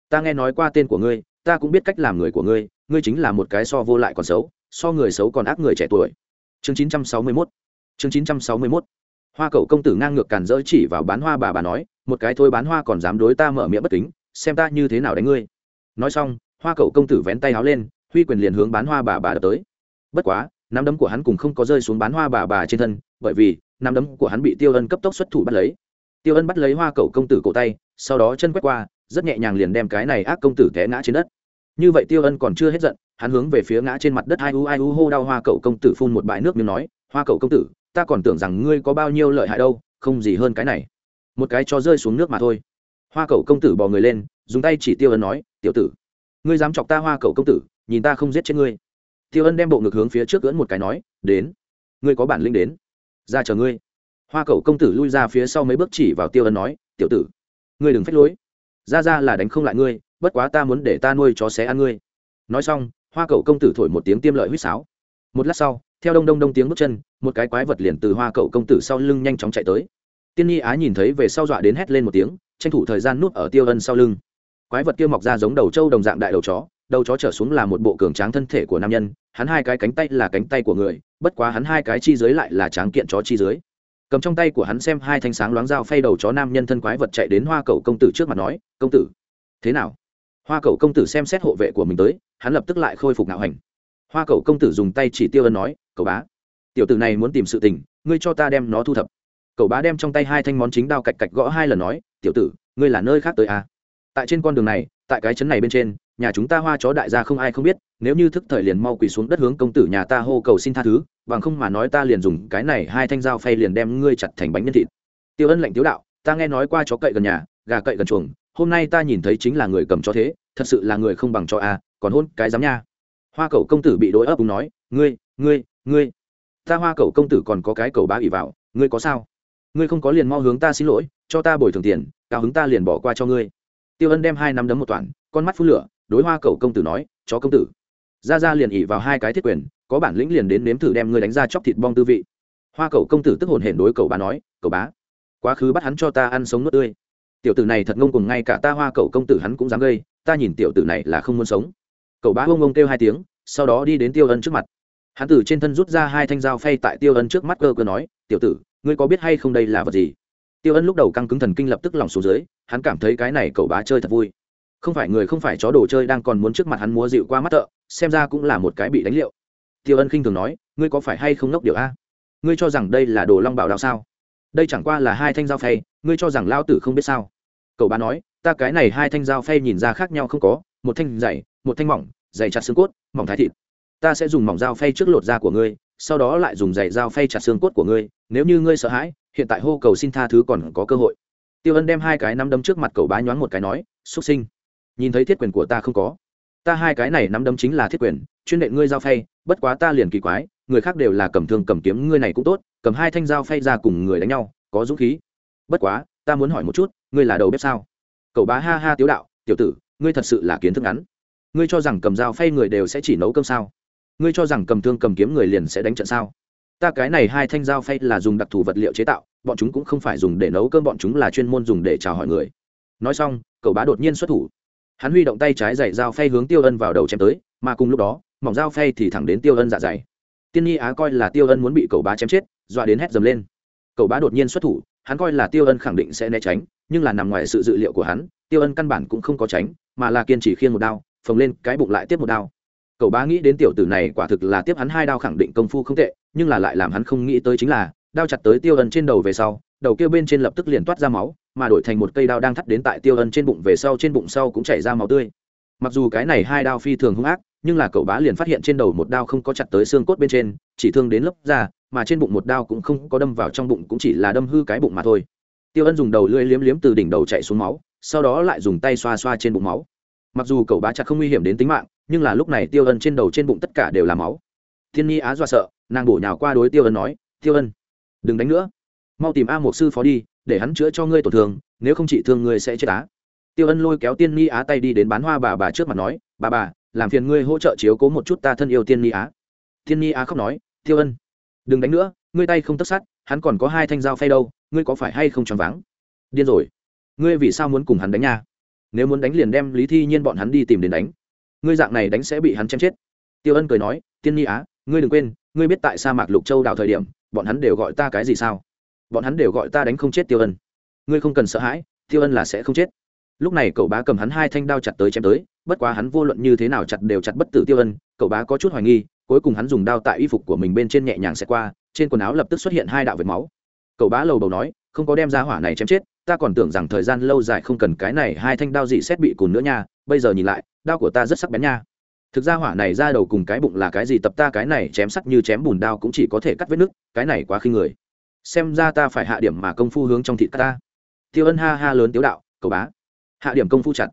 ta nghe nói qua tên của ngươi, ta cũng biết cách làm người của ngươi ngươi chính là một cái so vô lại còn xấu, so người xấu còn ác người trẻ tuổi. Chương 961 chương 961 hoa cậu công tử ngang ngược càn rỡ chỉ vào bán hoa bà bà nói, một cái thôi bán hoa còn dám đối ta mở miệng bất kính, xem ta như thế nào đánh ngươi. Nói xong, hoa cậu công tử vén tay áo lên huy quyền liền hướng bán hoa bà bà đập tới. Bất quá, nắm đấm của hắn cùng không có rơi xuống bán hoa bà bà trên thân, bởi vì, nắm đấm của hắn bị tiêu ân cấp tốc xuất thủ bắt lấy. Tiêu ân bắt lấy hoa cậu công tử cổ tay, sau đó chân quét qua, rất nhẹ nhàng liền đem cái này ác công tử té ngã trên đất. Như vậy tiêu ân còn chưa hết giận, hắn hướng về phía ngã trên mặt đất ai u ai u hô đau hoa cậu công tử phun một bãi nước miếng nói, hoa cậu công tử, ta còn tưởng rằng ngươi có bao nhiêu lợi hại đâu, không gì hơn cái này. Một cái cho rơi xuống nước mà thôi. Hoa cậu công tử bò người lên, dùng tay chỉ tiêu ân nói, tiểu tử, ngươi dám chọc ta hoa cậu công tử nhìn ta không giết chết ngươi. Tiêu ân đem bộ ngực hướng phía trước cưỡn một cái nói, đến, ngươi có bản lĩnh đến, ra chờ ngươi. Hoa cậu công tử lui ra phía sau mấy bước chỉ vào tiêu ân nói, tiểu tử, ngươi đừng phách lối. Ra ra là đánh không lại ngươi, bất quá ta muốn để ta nuôi chó xé ăn ngươi. Nói xong, hoa cậu công tử thổi một tiếng tiêm lợi huýt sáo. Một lát sau, theo đông đông đông tiếng bước chân, một cái quái vật liền từ hoa cậu công tử sau lưng nhanh chóng chạy tới. Tiên nhi á nhìn thấy về sau dọa đến hét lên một tiếng, tranh thủ thời gian núp ở tiêu ân sau lưng. Quái vật kia mọc ra giống đầu trâu đồng dạng đại đầu chó đầu chó trở xuống là một bộ cường tráng thân thể của nam nhân, hắn hai cái cánh tay là cánh tay của người, bất quá hắn hai cái chi dưới lại là tráng kiện chó chi dưới. Cầm trong tay của hắn xem hai thanh sáng loáng dao phay đầu chó nam nhân thân quái vật chạy đến hoa cầu công tử trước mặt nói, công tử, thế nào? Hoa cầu công tử xem xét hộ vệ của mình tới, hắn lập tức lại khôi phục ngạo hành. Hoa cầu công tử dùng tay chỉ tiêu ân nói, cậu bá, tiểu tử này muốn tìm sự tình, ngươi cho ta đem nó thu thập. Cậu bá đem trong tay hai thanh món chính đao cạch cạch gõ hai lần nói, tiểu tử, ngươi là nơi khác tới à. tại trên con đường này, tại cái chấn này bên trên nhà chúng ta hoa chó đại gia không ai không biết, nếu như thức thời liền mau quỳ xuống đất hướng công tử nhà ta hô cầu xin tha thứ, bằng không mà nói ta liền dùng cái này hai thanh dao phay liền đem ngươi chặt thành bánh nhân thịt. Tiêu ân lệnh tiếu đạo, ta nghe nói qua chó cậy gần nhà, gà cậy gần chuồng, hôm nay ta nhìn thấy chính là người cầm chó thế, thật sự là người không bằng cho a à, còn hôn cái dám nha. Hoa cậu công tử bị đối ấp cùng nói, ngươi ngươi ngươi. Ta hoa cậu công tử còn có cái cầu bá ủy vào, ngươi có sao? Ngươi không có liền mau hướng ta xin lỗi, cho ta bồi thường tiền, cao hứng ta liền bỏ qua cho ngươi. Tiêu ân đem hai nắm đấm một toàn, con mắt phun lửa đối hoa cầu công tử nói, chó công tử. Ra ra liền ỉ vào hai cái thiết quyền, có bản lĩnh liền đến nếm thử đem ngươi đánh ra chóc thịt bong tư vị. Hoa cầu công tử tức hồn hển đối cầu bá nói cầu bá, quá khứ bắt hắn cho ta ăn sống nuốt tươi. Tiểu tử này thật ngông cùng ngay cả ta hoa cầu công tử hắn cũng dám gây, ta nhìn tiểu tử này là không muốn sống. Cầu bá ông ông kêu hai tiếng, sau đó đi đến tiêu ân trước mặt. Hắn từ trên thân rút ra hai thanh dao phay tại tiêu ân trước mắt cơ cơ nói, tiểu tử, ngươi có biết hay không đây là vật gì? Tiêu ân lúc đầu căng cứng thần kinh lập tức lòng xuống dưới, hắn cảm thấy cái này cậu bá chơi thật vui không phải người không phải chó đồ chơi đang còn muốn trước mặt hắn múa dịu qua mắt tợ, xem ra cũng là một cái bị đánh liệu. Tiêu ân khinh thường nói ngươi có phải hay không ngốc điều a? Ngươi cho rằng đây là đồ long bảo đạo sao? Đây chẳng qua là hai thanh dao phay ngươi cho rằng lao tử không biết sao? Cậu bá nói ta cái này hai thanh dao phay nhìn ra khác nhau không có một thanh dày một thanh mỏng dày chặt xương cốt mỏng thái thịt. Ta sẽ dùng mỏng dao phay trước lột da của ngươi sau đó lại dùng dày dao phay chặt xương cốt của ngươi nếu như ngươi sợ hãi hiện tại hô cầu xin tha thứ còn có cơ hội. Tiêu ân đem hai cái nắm đấm trước mặt cậu bá nhoáng một cái nói xuất sinh nhìn thấy thiết quyền của ta không có. Ta hai cái này nắm đấm chính là thiết quyền, chuyên đệ ngươi giao phay, bất quá ta liền kỳ quái, người khác đều là cầm thương cầm kiếm, ngươi này cũng tốt, cầm hai thanh dao phay ra cùng người đánh nhau, có dũng khí. Bất quá, ta muốn hỏi một chút, ngươi là đầu bếp sao? Cậu bá ha ha tiếu đạo, tiểu tử, ngươi thật sự là kiến thức ngắn. Ngươi cho rằng cầm dao phay người đều sẽ chỉ nấu cơm sao? Ngươi cho rằng cầm thương cầm kiếm người liền sẽ đánh trận sao? Ta cái này hai thanh dao phay là dùng đặc thù vật liệu chế tạo, bọn chúng cũng không phải dùng để nấu cơm, bọn chúng là chuyên môn dùng để chào hỏi người. Nói xong, cậu bá đột nhiên xuất thủ hắn huy động tay trái dày dao phay hướng tiêu ân vào đầu chém tới, mà cùng lúc đó, mỏng dao phay thì thẳng đến tiêu ân dạ dày. Tiên nhi á coi là tiêu ân muốn bị cậu bá chém chết, dọa đến hét dầm lên. Cậu bá đột nhiên xuất thủ, hắn coi là tiêu ân khẳng định sẽ né tránh, nhưng là nằm ngoài sự dự liệu của hắn, tiêu ân căn bản cũng không có tránh, mà là kiên trì khiên một đao, phồng lên cái bụng lại tiếp một đao. Cậu bá nghĩ đến tiểu tử này quả thực là tiếp hắn hai đao khẳng định công phu không tệ, nhưng là lại làm hắn không nghĩ tới chính là, đao chặt tới tiêu ân trên đầu về sau, đầu kia bên trên lập tức liền toát ra máu mà đổi thành một cây đao đang thắt đến tại tiêu ân trên bụng về sau, trên bụng sau cũng chảy ra máu tươi. Mặc dù cái này hai đao phi thường hung ác, nhưng là cậu bá liền phát hiện trên đầu một đao không có chặt tới xương cốt bên trên, chỉ thương đến lớp da, mà trên bụng một đao cũng không có đâm vào trong bụng, cũng chỉ là đâm hư cái bụng mà thôi. Tiêu ân dùng đầu lưỡi liếm liếm từ đỉnh đầu chạy xuống máu, sau đó lại dùng tay xoa xoa trên bụng máu. Mặc dù cậu bá chặt không nguy hiểm đến tính mạng, nhưng là lúc này tiêu ân trên đầu trên bụng tất cả đều là máu. Thiên nhi á do sợ, nàng bổ nhào qua đối tiêu ân nói, tiêu ân, đừng đánh nữa. Mau tìm a một sư phó đi để hắn chữa cho ngươi tổn thương, nếu không trị thương ngươi sẽ chết á. Tiêu ân lôi kéo tiên ni á tay đi đến bán hoa bà bà trước mặt nói, bà bà, làm phiền ngươi hỗ trợ chiếu cố một chút ta thân yêu tiên ni á. Tiên ni á khóc nói, tiêu ân, đừng đánh nữa, ngươi tay không tất sát, hắn còn có hai thanh dao phay đâu, ngươi có phải hay không choáng váng? Điên rồi, ngươi vì sao muốn cùng hắn đánh nha? Nếu muốn đánh liền đem lý thi nhiên bọn hắn đi tìm đến đánh. Ngươi dạng này đánh sẽ bị hắn chém chết. Tiêu ân cười nói, tiên ni á, ngươi đừng quên, ngươi biết tại sa mạc lục châu đảo thời điểm, bọn hắn đều gọi ta cái gì sao? Bọn hắn đều gọi ta đánh không chết tiêu ân. Ngươi không cần sợ hãi, tiêu ân là sẽ không chết. Lúc này cậu bá cầm hắn hai thanh đao chặt tới chém tới, bất quá hắn vô luận như thế nào chặt đều chặt bất tử tiêu ân, cậu bá có chút hoài nghi, cuối cùng hắn dùng đao tại y phục của mình bên trên nhẹ nhàng xẹt qua, trên quần áo lập tức xuất hiện hai đạo vệt máu. Cậu bá lầu đầu nói, không có đem ra hỏa này chém chết, ta còn tưởng rằng thời gian lâu dài không cần cái này hai thanh đao dị xét bị cùn nữa nha, bây giờ nhìn lại, đao của ta rất sắc bén nha. Thực ra hỏa này ra đầu cùng cái bụng là cái gì, tập ta cái này chém sắc như chém bùn đao cũng chỉ có thể cắt vết nứt, cái này quá khi người xem ra ta phải hạ điểm mà công phu hướng trong thịt ta. Tiêu ân ha ha lớn tiếu đạo cầu bá, hạ điểm công phu chặt.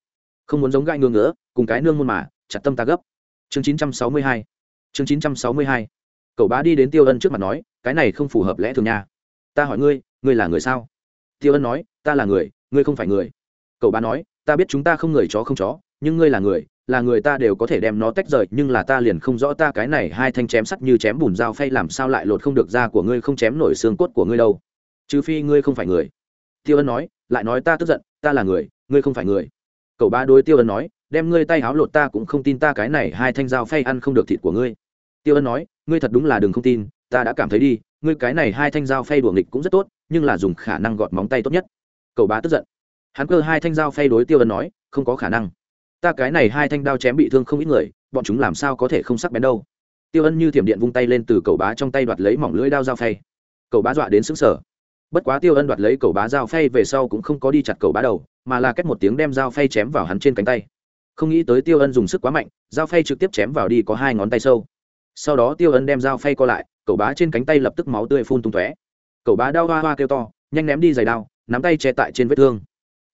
Không muốn giống gai ngương nữa cùng cái nương môn mà, chặt tâm ta gấp. Chương chín trăm sáu mươi hai. Chương chín trăm sáu mươi hai. Cậu bá đi đến tiêu ân trước mặt nói, cái này không phù hợp lẽ thường nha. Ta hỏi ngươi ngươi là người sao? Tiêu ân nói, ta là người, ngươi không phải người. Cậu bá nói, ta biết chúng ta không người chó không chó, nhưng ngươi là người là người ta đều có thể đem nó tách rời, nhưng là ta liền không rõ ta cái này hai thanh chém sắt như chém bùn dao phay làm sao lại lột không được da của ngươi, không chém nổi xương cốt của ngươi đâu. Trừ phi ngươi không phải người. Tiêu ân nói, lại nói ta tức giận, ta là người, ngươi không phải người. Cậu ba đối tiêu ân nói, đem ngươi tay háo lột ta cũng không tin ta cái này hai thanh dao phay ăn không được thịt của ngươi. Tiêu ân nói, ngươi thật đúng là đừng không tin, ta đã cảm thấy đi, ngươi cái này hai thanh dao phay đùa nghịch cũng rất tốt, nhưng là dùng khả năng gọt móng tay tốt nhất. Cậu bá tức giận. Hắn cơ hai thanh dao phay đối tiêu ân nói, không có khả năng ta cái này hai thanh đao chém bị thương không ít người, bọn chúng làm sao có thể không sắc bén đâu. Tiêu ân như thiểm điện vung tay lên từ cậu bá trong tay đoạt lấy mỏng lưỡi đao dao phay. Cậu bá dọa đến xứng sở bất quá tiêu ân đoạt lấy cậu bá dao phay về sau cũng không có đi chặt cậu bá đầu, mà là cách một tiếng đem dao phay chém vào hắn trên cánh tay. Không nghĩ tới tiêu ân dùng sức quá mạnh, dao phay trực tiếp chém vào đi có hai ngón tay sâu. Sau đó tiêu ân đem dao phay co lại, cậu bá trên cánh tay lập tức máu tươi phun tung tóe. Cậu bá đau hoa hoa kêu to, nhanh ném đi giày đao, nắm tay che tại trên vết thương.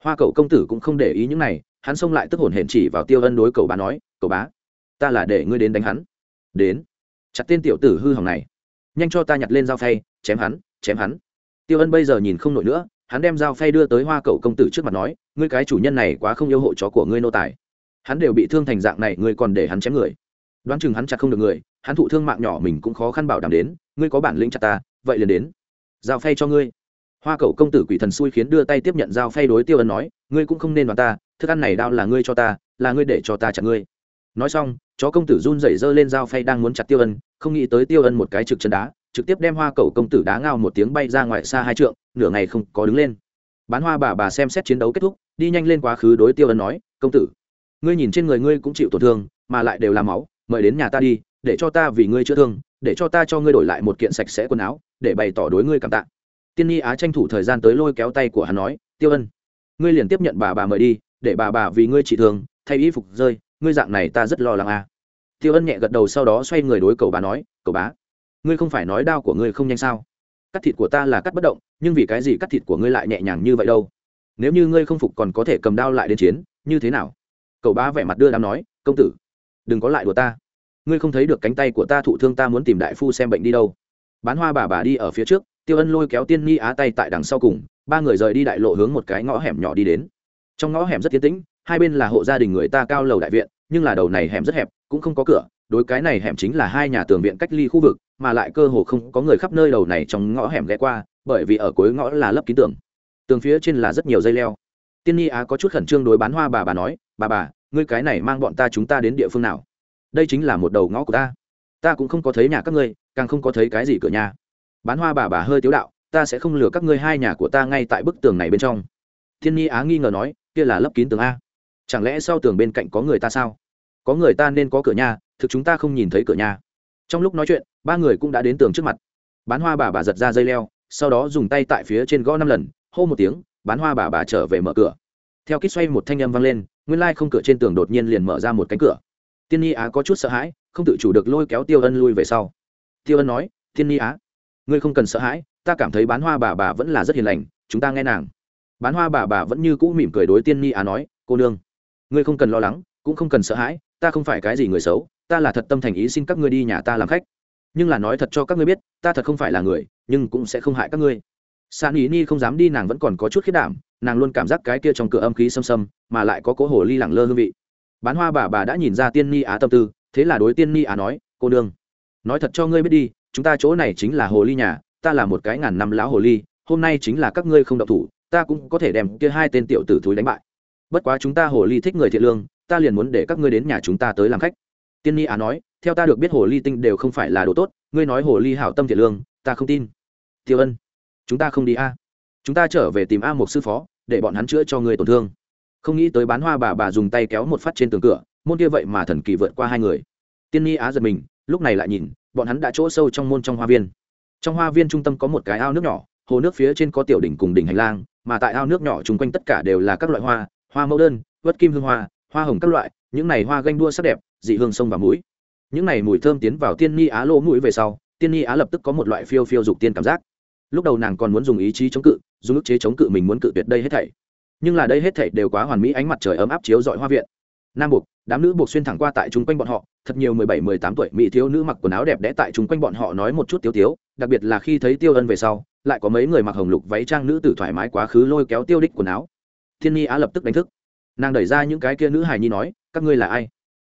Hoa cậu công tử cũng không để ý những này hắn xông lại tức hồn hển chỉ vào tiêu ân đối cậu bá nói cậu bá, ta là để ngươi đến đánh hắn. Đến? Chặt tên tiểu tử hư hỏng này. Nhanh cho ta nhặt lên dao phay, chém hắn chém hắn. Tiêu ân bây giờ nhìn không nổi nữa, hắn đem dao phay đưa tới hoa cậu công tử trước mặt nói, ngươi cái chủ nhân này quá không yêu hộ chó của ngươi nô tài. Hắn đều bị thương thành dạng này, ngươi còn để hắn chém người. Đoán chừng hắn chặt không được người, hắn thụ thương mạng nhỏ mình cũng khó khăn bảo đảm đến, ngươi có bản lĩnh chặt ta, vậy liền đến. Dao phay cho ngươi. Hoa cậu công tử quỷ thần xui khiến đưa tay tiếp nhận dao phay đối tiêu ân nói, ngươi cũng không nên đoán ta thức ăn này đao là ngươi cho ta, là ngươi để cho ta chặt ngươi. Nói xong, chó công tử run rẩy giơ lên dao phay đang muốn chặt tiêu ân, không nghĩ tới tiêu ân một cái trực chân đá, trực tiếp đem hoa cầu công tử đá ngao một tiếng bay ra ngoài xa hai trượng, nửa ngày không có đứng lên. Bán hoa bà bà xem xét chiến đấu kết thúc, đi nhanh lên quá khứ đối tiêu ân nói, công tử, ngươi nhìn trên người ngươi cũng chịu tổn thương, mà lại đều là máu, mời đến nhà ta đi, để cho ta vì ngươi chữa thương, để cho ta cho ngươi đổi lại một kiện sạch sẽ quần áo, để bày tỏ đối ngươi cảm tạ. Tiên nhi á tranh thủ thời gian tới lôi kéo tay của hắn nói, tiêu ân, ngươi liền tiếp nhận bà bà mời đi để bà bà vì ngươi trị thương, thay y phục rơi, ngươi dạng này ta rất lo lắng à. tiêu ân nhẹ gật đầu sau đó xoay người đối cầu bà nói cầu bá, ngươi không phải nói đau của ngươi không nhanh sao? Cắt thịt của ta là cắt bất động, nhưng vì cái gì cắt thịt của ngươi lại nhẹ nhàng như vậy đâu? Nếu như ngươi không phục còn có thể cầm đao lại đến chiến, như thế nào? Cậu bá vẻ mặt đưa đám nói, công tử, đừng có lại đùa ta. Ngươi không thấy được cánh tay của ta thụ thương ta muốn tìm đại phu xem bệnh đi đâu. Bán hoa bà bà đi ở phía trước, tiêu ân lôi kéo tiên nhi á tay tại đằng sau cùng, ba người rời đi đại lộ hướng một cái ngõ hẻm nhỏ đi đến trong ngõ hẻm rất tiến tĩnh, hai bên là hộ gia đình người ta cao lầu đại viện, nhưng là đầu này hẻm rất hẹp, cũng không có cửa, đối cái này hẻm chính là hai nhà tường viện cách ly khu vực, mà lại cơ hồ không có người khắp nơi đầu này trong ngõ hẻm ghé qua, bởi vì ở cuối ngõ là lấp kín tường. Tường phía trên là rất nhiều dây leo. Tiên nhi á có chút khẩn trương đối bán hoa bà bà nói, bà bà, ngươi cái này mang bọn ta chúng ta đến địa phương nào? Đây chính là một đầu ngõ của ta. Ta cũng không có thấy nhà các ngươi, càng không có thấy cái gì cửa nhà. Bán hoa bà bà hơi tiếu đạo, ta sẽ không lừa các ngươi hai nhà của ta ngay tại bức tường này bên trong. Thiên nhi á nghi ngờ nói kia là lấp kín tường a. Chẳng lẽ sau tường bên cạnh có người ta sao? Có người ta nên có cửa nhà, thực chúng ta không nhìn thấy cửa nhà. Trong lúc nói chuyện, ba người cũng đã đến tường trước mặt. Bán hoa bà bà giật ra dây leo, sau đó dùng tay tại phía trên gõ năm lần, hô một tiếng, bán hoa bà bà trở về mở cửa. Theo kích xoay một thanh âm vang lên, nguyên lai không cửa trên tường đột nhiên liền mở ra một cánh cửa. Tiên ni á có chút sợ hãi, không tự chủ được lôi kéo tiêu ân lui về sau. Tiêu ân nói, tiên ni á, ngươi không cần sợ hãi, ta cảm thấy bán hoa bà bà vẫn là rất hiền lành, chúng ta nghe nàng bán hoa bà bà vẫn như cũ mỉm cười đối tiên ni á nói, cô nương, ngươi không cần lo lắng, cũng không cần sợ hãi, ta không phải cái gì người xấu, ta là thật tâm thành ý xin các ngươi đi nhà ta làm khách. Nhưng là nói thật cho các ngươi biết, ta thật không phải là người, nhưng cũng sẽ không hại các ngươi. San ý ni không dám đi, nàng vẫn còn có chút khiết đảm, nàng luôn cảm giác cái kia trong cửa âm khí xâm xâm, mà lại có cố hồ ly lẳng lơ hương vị. Bán hoa bà bà đã nhìn ra tiên ni á tâm tư, thế là đối tiên ni á nói, cô nương, nói thật cho ngươi biết đi, chúng ta chỗ này chính là hồ ly nhà, ta là một cái ngàn năm lão hồ ly, hôm nay chính là các ngươi không đậu thủ ta cũng có thể đem kia hai tên tiểu tử thúi đánh bại. Bất quá chúng ta hồ ly thích người thiện lương, ta liền muốn để các ngươi đến nhà chúng ta tới làm khách. Tiên nhi á nói, theo ta được biết hồ ly tinh đều không phải là đồ tốt, ngươi nói hồ ly hảo tâm thiện lương, ta không tin. Tiêu ân, chúng ta không đi a. Chúng ta trở về tìm a một sư phó, để bọn hắn chữa cho ngươi tổn thương. Không nghĩ tới bán hoa bà bà dùng tay kéo một phát trên tường cửa, môn kia vậy mà thần kỳ vượt qua hai người. Tiên nhi á giật mình, lúc này lại nhìn, bọn hắn đã chỗ sâu trong môn trong hoa viên. Trong hoa viên trung tâm có một cái ao nước nhỏ, hồ nước phía trên có tiểu đỉnh cùng đỉnh hành lang mà tại ao nước nhỏ chung quanh tất cả đều là các loại hoa hoa mẫu đơn vất kim hương hoa hoa hồng các loại, những này hoa ganh đua sắc đẹp, dị hương sông và mũi. Những này mùi thơm tiến vào tiên ni á lỗ mũi về sau, tiên ni á lập tức có một loại phiêu phiêu dục tiên cảm giác. Lúc đầu nàng còn muốn dùng ý chí chống cự, dùng ức chế chống cự mình muốn cự tuyệt đây hết thảy. Nhưng là đây hết thảy đều quá hoàn mỹ, ánh mặt trời ấm áp chiếu dọi hoa viện. Nam buộc đám nữ buộc xuyên thẳng qua tại chung quanh bọn họ, thật nhiều mười bảy, mười tám tuổi mỹ thiếu nữ mặc quần áo đẹp đẽ tại chung quanh bọn họ nói một chút tiêu tiếu, đặc biệt là khi thấy tiêu ân về sau lại có mấy người mặc hồng lục váy trang nữ tử thoải mái quá khứ lôi kéo tiêu đích quần áo. Thiên nhi á lập tức đánh thức. Nàng đẩy ra những cái kia nữ hài nhi nói, các ngươi là ai?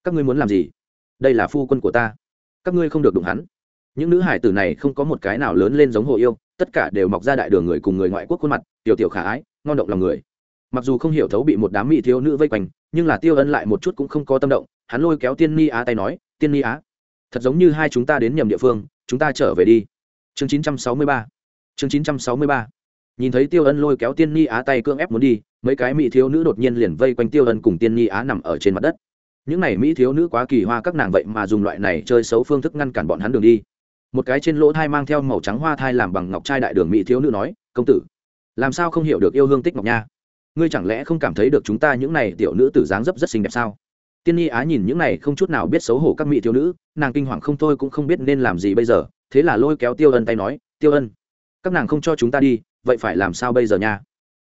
Các ngươi muốn làm gì? Đây là phu quân của ta. Các ngươi không được đụng hắn. Những nữ hải tử này không có một cái nào lớn lên giống hồ yêu, tất cả đều mọc ra đại đường người cùng người ngoại quốc khuôn mặt, tiểu tiểu khả ái, ngon động lòng người. Mặc dù không hiểu thấu bị một đám mỹ thiếu nữ vây quanh, nhưng là tiêu ân lại một chút cũng không có tâm động, hắn lôi kéo tiên ni á tay nói, tiên ni á, thật giống như hai chúng ta đến nhầm địa phương, chúng ta trở về đi. Chương chín trăm sáu mươi ba chương chín trăm sáu mươi ba. Nhìn thấy tiêu ân lôi kéo tiên ni á tay cưỡng ép muốn đi, mấy cái mỹ thiếu nữ đột nhiên liền vây quanh tiêu ân cùng tiên ni á nằm ở trên mặt đất. Những này mỹ thiếu nữ quá kỳ hoa các nàng vậy mà dùng loại này chơi xấu phương thức ngăn cản bọn hắn đường đi. Một cái trên lỗ thai mang theo màu trắng hoa thai làm bằng ngọc trai đại đường mỹ thiếu nữ nói, công tử, làm sao không hiểu được yêu hương tích ngọc nha? Ngươi chẳng lẽ không cảm thấy được chúng ta những này tiểu nữ tử dáng dấp rất xinh đẹp sao? Tiên nhi á nhìn những này không chút nào biết xấu hổ các mỹ thiếu nữ, nàng kinh hoàng không thôi cũng không biết nên làm gì bây giờ, thế là lôi kéo tiêu ân tay nói, tiêu ân các nàng không cho chúng ta đi, vậy phải làm sao bây giờ nha?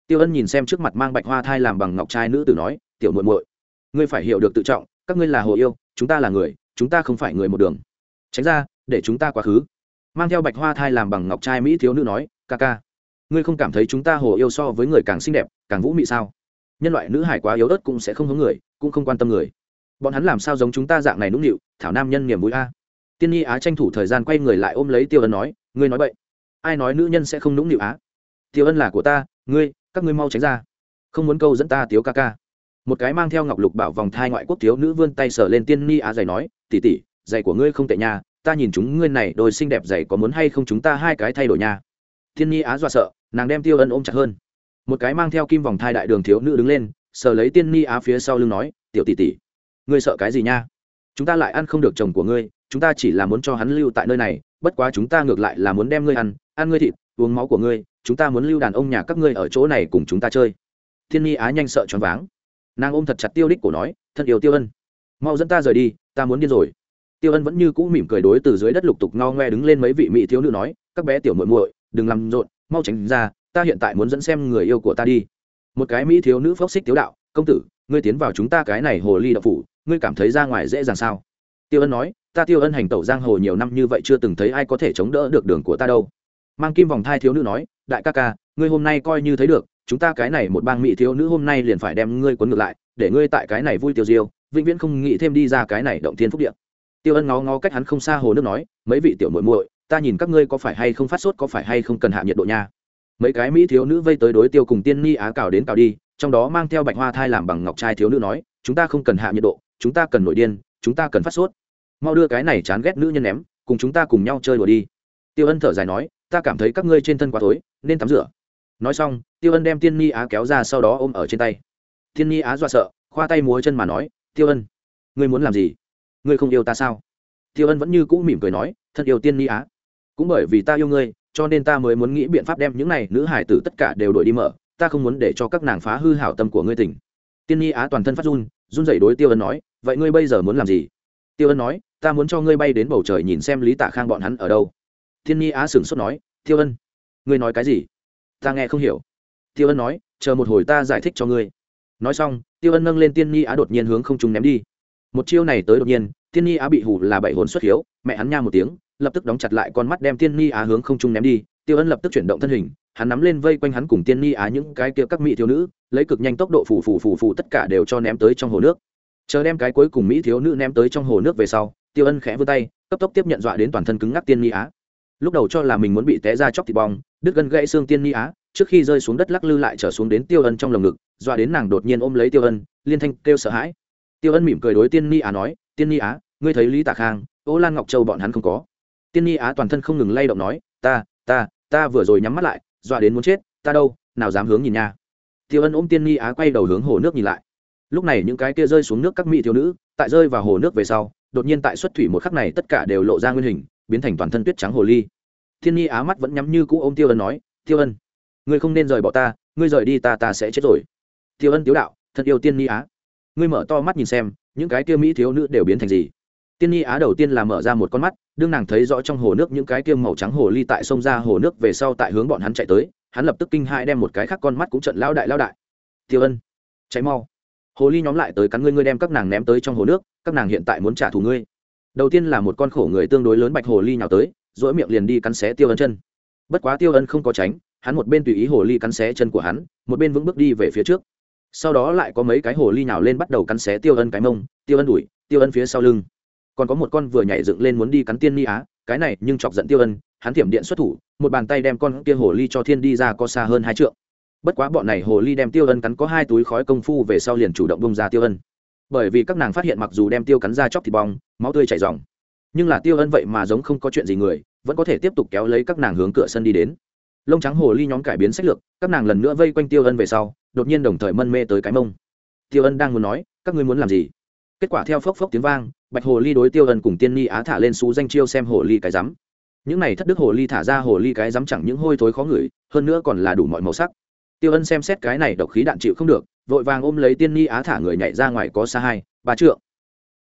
Tiêu ân nhìn xem trước mặt mang bạch hoa thai làm bằng ngọc trai nữ tử nói, tiểu muội muội, ngươi phải hiểu được tự trọng, các ngươi là hồ yêu, chúng ta là người, chúng ta không phải người một đường. Tránh ra, để chúng ta quá khứ. Mang theo bạch hoa thai làm bằng ngọc trai mỹ thiếu nữ nói, ca ca, ngươi không cảm thấy chúng ta hồ yêu so với người càng xinh đẹp, càng vũ mị sao? Nhân loại nữ hải quá yếu ớt cũng sẽ không hướng người, cũng không quan tâm người. Bọn hắn làm sao giống chúng ta dạng này nũng nịu, thảo nam nhân niềm vui a? Tiên nhi á tranh thủ thời gian quay người lại ôm lấy tiêu ân nói, ngươi nói vậy ai nói nữ nhân sẽ không nũng nịu á? Tiêu ân là của ta, ngươi, các ngươi mau tránh ra. Không muốn câu dẫn ta, tiếu ca ca. Một cái mang theo ngọc lục bảo vòng thai ngoại quốc thiếu nữ vươn tay sờ lên tiên ni á giày nói tỉ tỉ giày của ngươi không tệ nha, ta nhìn chúng ngươi này, đôi xinh đẹp giày có muốn hay không chúng ta hai cái thay đổi nha. Tiên ni á dọa sợ, nàng đem tiêu ân ôm chặt hơn. Một cái mang theo kim vòng thai đại đường thiếu nữ đứng lên, sờ lấy tiên ni á phía sau lưng nói, tiểu tỷ tỷ, ngươi sợ cái gì nha? Chúng ta lại ăn không được chồng của ngươi, chúng ta chỉ là muốn cho hắn lưu tại nơi này, bất quá chúng ta ngược lại là muốn đem ngươi ăn ăn ngươi thịt, uống máu của ngươi, chúng ta muốn lưu đàn ông nhà các ngươi ở chỗ này cùng chúng ta chơi. Thiên Nhi á nhanh sợ choáng váng. Nàng ôm thật chặt tiêu đích cổ nói thân yêu tiêu ân. Mau dẫn ta rời đi, ta muốn điên rồi. Tiêu ân vẫn như cũ mỉm cười đối từ dưới đất lục tục ngao ngoe đứng lên mấy vị mỹ thiếu nữ nói, các bé tiểu muội muội, đừng làm rộn, mau tránh ra, ta hiện tại muốn dẫn xem người yêu của ta đi. Một cái mỹ thiếu nữ phốc xích tiếu đạo, công tử, ngươi tiến vào chúng ta cái này hồ ly đậu phủ, ngươi cảm thấy ra ngoài dễ dàng sao? Tiêu ân nói, ta tiêu ân hành tẩu giang hồ nhiều năm như vậy chưa từng thấy ai có thể chống đỡ được đường của ta đâu mang kim vòng thai thiếu nữ nói, đại ca ca, ngươi hôm nay coi như thấy được, chúng ta cái này một bang mỹ thiếu nữ hôm nay liền phải đem ngươi quấn ngược lại, để ngươi tại cái này vui tiêu diêu, vĩnh viễn không nghĩ thêm đi ra cái này động thiên phúc điện tiêu ân ngó ngó cách hắn không xa hồ nước nói, mấy vị tiểu muội muội, ta nhìn các ngươi có phải hay không phát sốt, có phải hay không cần hạ nhiệt độ nha? Mấy cái mỹ thiếu nữ vây tới đối tiêu cùng tiên ni á cào đến cào đi, trong đó mang theo bạch hoa thai làm bằng ngọc trai thiếu nữ nói, chúng ta không cần hạ nhiệt độ, chúng ta cần nổi điên, chúng ta cần phát sốt. Mau đưa cái này chán ghét nữ nhân ném, cùng chúng ta cùng nhau chơi đùa đi. Tiêu ân thở dài nói ta cảm thấy các ngươi trên thân quá tối nên tắm rửa. Nói xong, tiêu ân đem tiên ni á kéo ra sau đó ôm ở trên tay. Tiên ni á dọa sợ, khoa tay múa chân mà nói, tiêu ân, ngươi muốn làm gì? Ngươi không yêu ta sao? Tiêu ân vẫn như cũ mỉm cười nói, thật yêu tiên ni á. Cũng bởi vì ta yêu ngươi, cho nên ta mới muốn nghĩ biện pháp đem những này nữ hải tử tất cả đều đổi đi mở. Ta không muốn để cho các nàng phá hư hảo tâm của ngươi tỉnh. Tiên ni á toàn thân phát run run dậy đối tiêu ân nói, vậy ngươi bây giờ muốn làm gì? Tiêu ân nói, ta muốn cho ngươi bay đến bầu trời nhìn xem lý tạ khang bọn hắn ở đâu thiên nhi á sửng sốt nói, tiêu ân, ngươi nói cái gì? Ta nghe không hiểu. Tiêu ân nói, chờ một hồi ta giải thích cho ngươi. Nói xong, tiêu ân nâng lên tiên nhi á đột nhiên hướng không trung ném đi. Một chiêu này tới đột nhiên tiên nhi á bị hủ là bảy hồn xuất hiếu, mẹ hắn nha một tiếng, lập tức đóng chặt lại con mắt đem tiên nhi á hướng không trung ném đi. Tiêu ân lập tức chuyển động thân hình, hắn nắm lên vây quanh hắn cùng tiên nhi á những cái kia các mỹ thiếu nữ, lấy cực nhanh tốc độ phủ phủ phủ phủ tất cả đều cho ném tới trong hồ nước. Chờ đem cái cuối cùng mỹ thiếu nữ ném tới trong hồ nước về sau, tiêu ân khẽ vươn tay, cấp tốc tiếp nhận dọa đến toàn thân cứng ngắc tiên nhi á lúc đầu cho là mình muốn bị té ra chóc thịt bong, đứt gân gãy xương tiên ni á, trước khi rơi xuống đất lắc lư lại trở xuống đến tiêu ân trong lồng ngực, dọa đến nàng đột nhiên ôm lấy tiêu ân, liên thanh kêu sợ hãi. Tiêu ân mỉm cười đối tiên ni á nói, tiên ni á, ngươi thấy lý tạ khang, ô lan ngọc châu bọn hắn không có. Tiên ni á toàn thân không ngừng lay động nói, ta ta ta vừa rồi nhắm mắt lại, dọa đến muốn chết, ta đâu, nào dám hướng nhìn nha. Tiêu ân ôm tiên ni á quay đầu hướng hồ nước nhìn lại. Lúc này những cái kia rơi xuống nước các mỹ thiếu nữ, tại rơi vào hồ nước về sau, đột nhiên tại xuất thủy một khắc này tất cả đều lộ ra nguyên hình biến thành toàn thân tuyết trắng hồ ly. Thiên nhi á mắt vẫn nhắm như cũ ô m tiêu ân nói, tiêu ân, ngươi không nên rời bỏ ta, ngươi rời đi ta ta sẽ chết rồi. Tiêu ân tiếu đạo, thật yêu tiên nhi á. Ngươi mở to mắt nhìn xem, những cái kia mỹ thiếu nữ đều biến thành gì? Tiên nhi á đầu tiên là mở ra một con mắt, đương nàng thấy rõ trong hồ nước những cái kia màu trắng hồ ly tại sông ra hồ nước về sau tại hướng bọn hắn chạy tới, hắn lập tức kinh hãi đem một cái khác con mắt cũng trận lao đại lao đại. Tiêu ân cháy mau. Hồ ly nhóm lại tới cắn ngươi ngươi đem các nàng ném tới trong hồ nước, các nàng hiện tại muốn trả thù ngươi đầu tiên là một con khổ người tương đối lớn bạch hồ ly nhào tới dỗi miệng liền đi cắn xé tiêu ân chân. Bất quá tiêu ân không có tránh, hắn một bên tùy ý hồ ly cắn xé chân của hắn, một bên vững bước đi về phía trước. Sau đó lại có mấy cái hồ ly nhào lên bắt đầu cắn xé tiêu ân cái mông, tiêu ân đuổi, tiêu ân phía sau lưng. Còn có một con vừa nhảy dựng lên muốn đi cắn tiên ni á, cái này nhưng chọc giận tiêu ân, hắn thiểm điện xuất thủ, một bàn tay đem con kia hồ ly cho thiên đi ra có xa hơn hai trượng. Bất quá bọn này hồ ly đem tiêu ân cắn có hai túi khói công phu về sau liền chủ động bông ra tiêu ân bởi vì các nàng phát hiện mặc dù đem tiêu cắn ra chóc thịt bong, máu tươi chảy dòng nhưng là tiêu ân vậy mà giống không có chuyện gì người, vẫn có thể tiếp tục kéo lấy các nàng hướng cửa sân đi đến. Lông trắng hồ ly nhóm cải biến sách lược, các nàng lần nữa vây quanh tiêu ân về sau, đột nhiên đồng thời mân mê tới cái mông. Tiêu ân đang muốn nói, các ngươi muốn làm gì? Kết quả theo phốc phốc tiếng vang, bạch hồ ly đối tiêu ân cùng tiên ni á thả lên xú danh chiêu xem hồ ly cái rắm. Những này thất đức hồ ly thả ra hồ ly cái rắm chẳng những hôi thối khó ngửi, hơn nữa còn là đủ mọi màu sắc. Tiêu ân xem xét cái này độc khí đạn chịu không được vội vàng ôm lấy tiên ni á thả người nhảy ra ngoài có xa hai, ba trượng.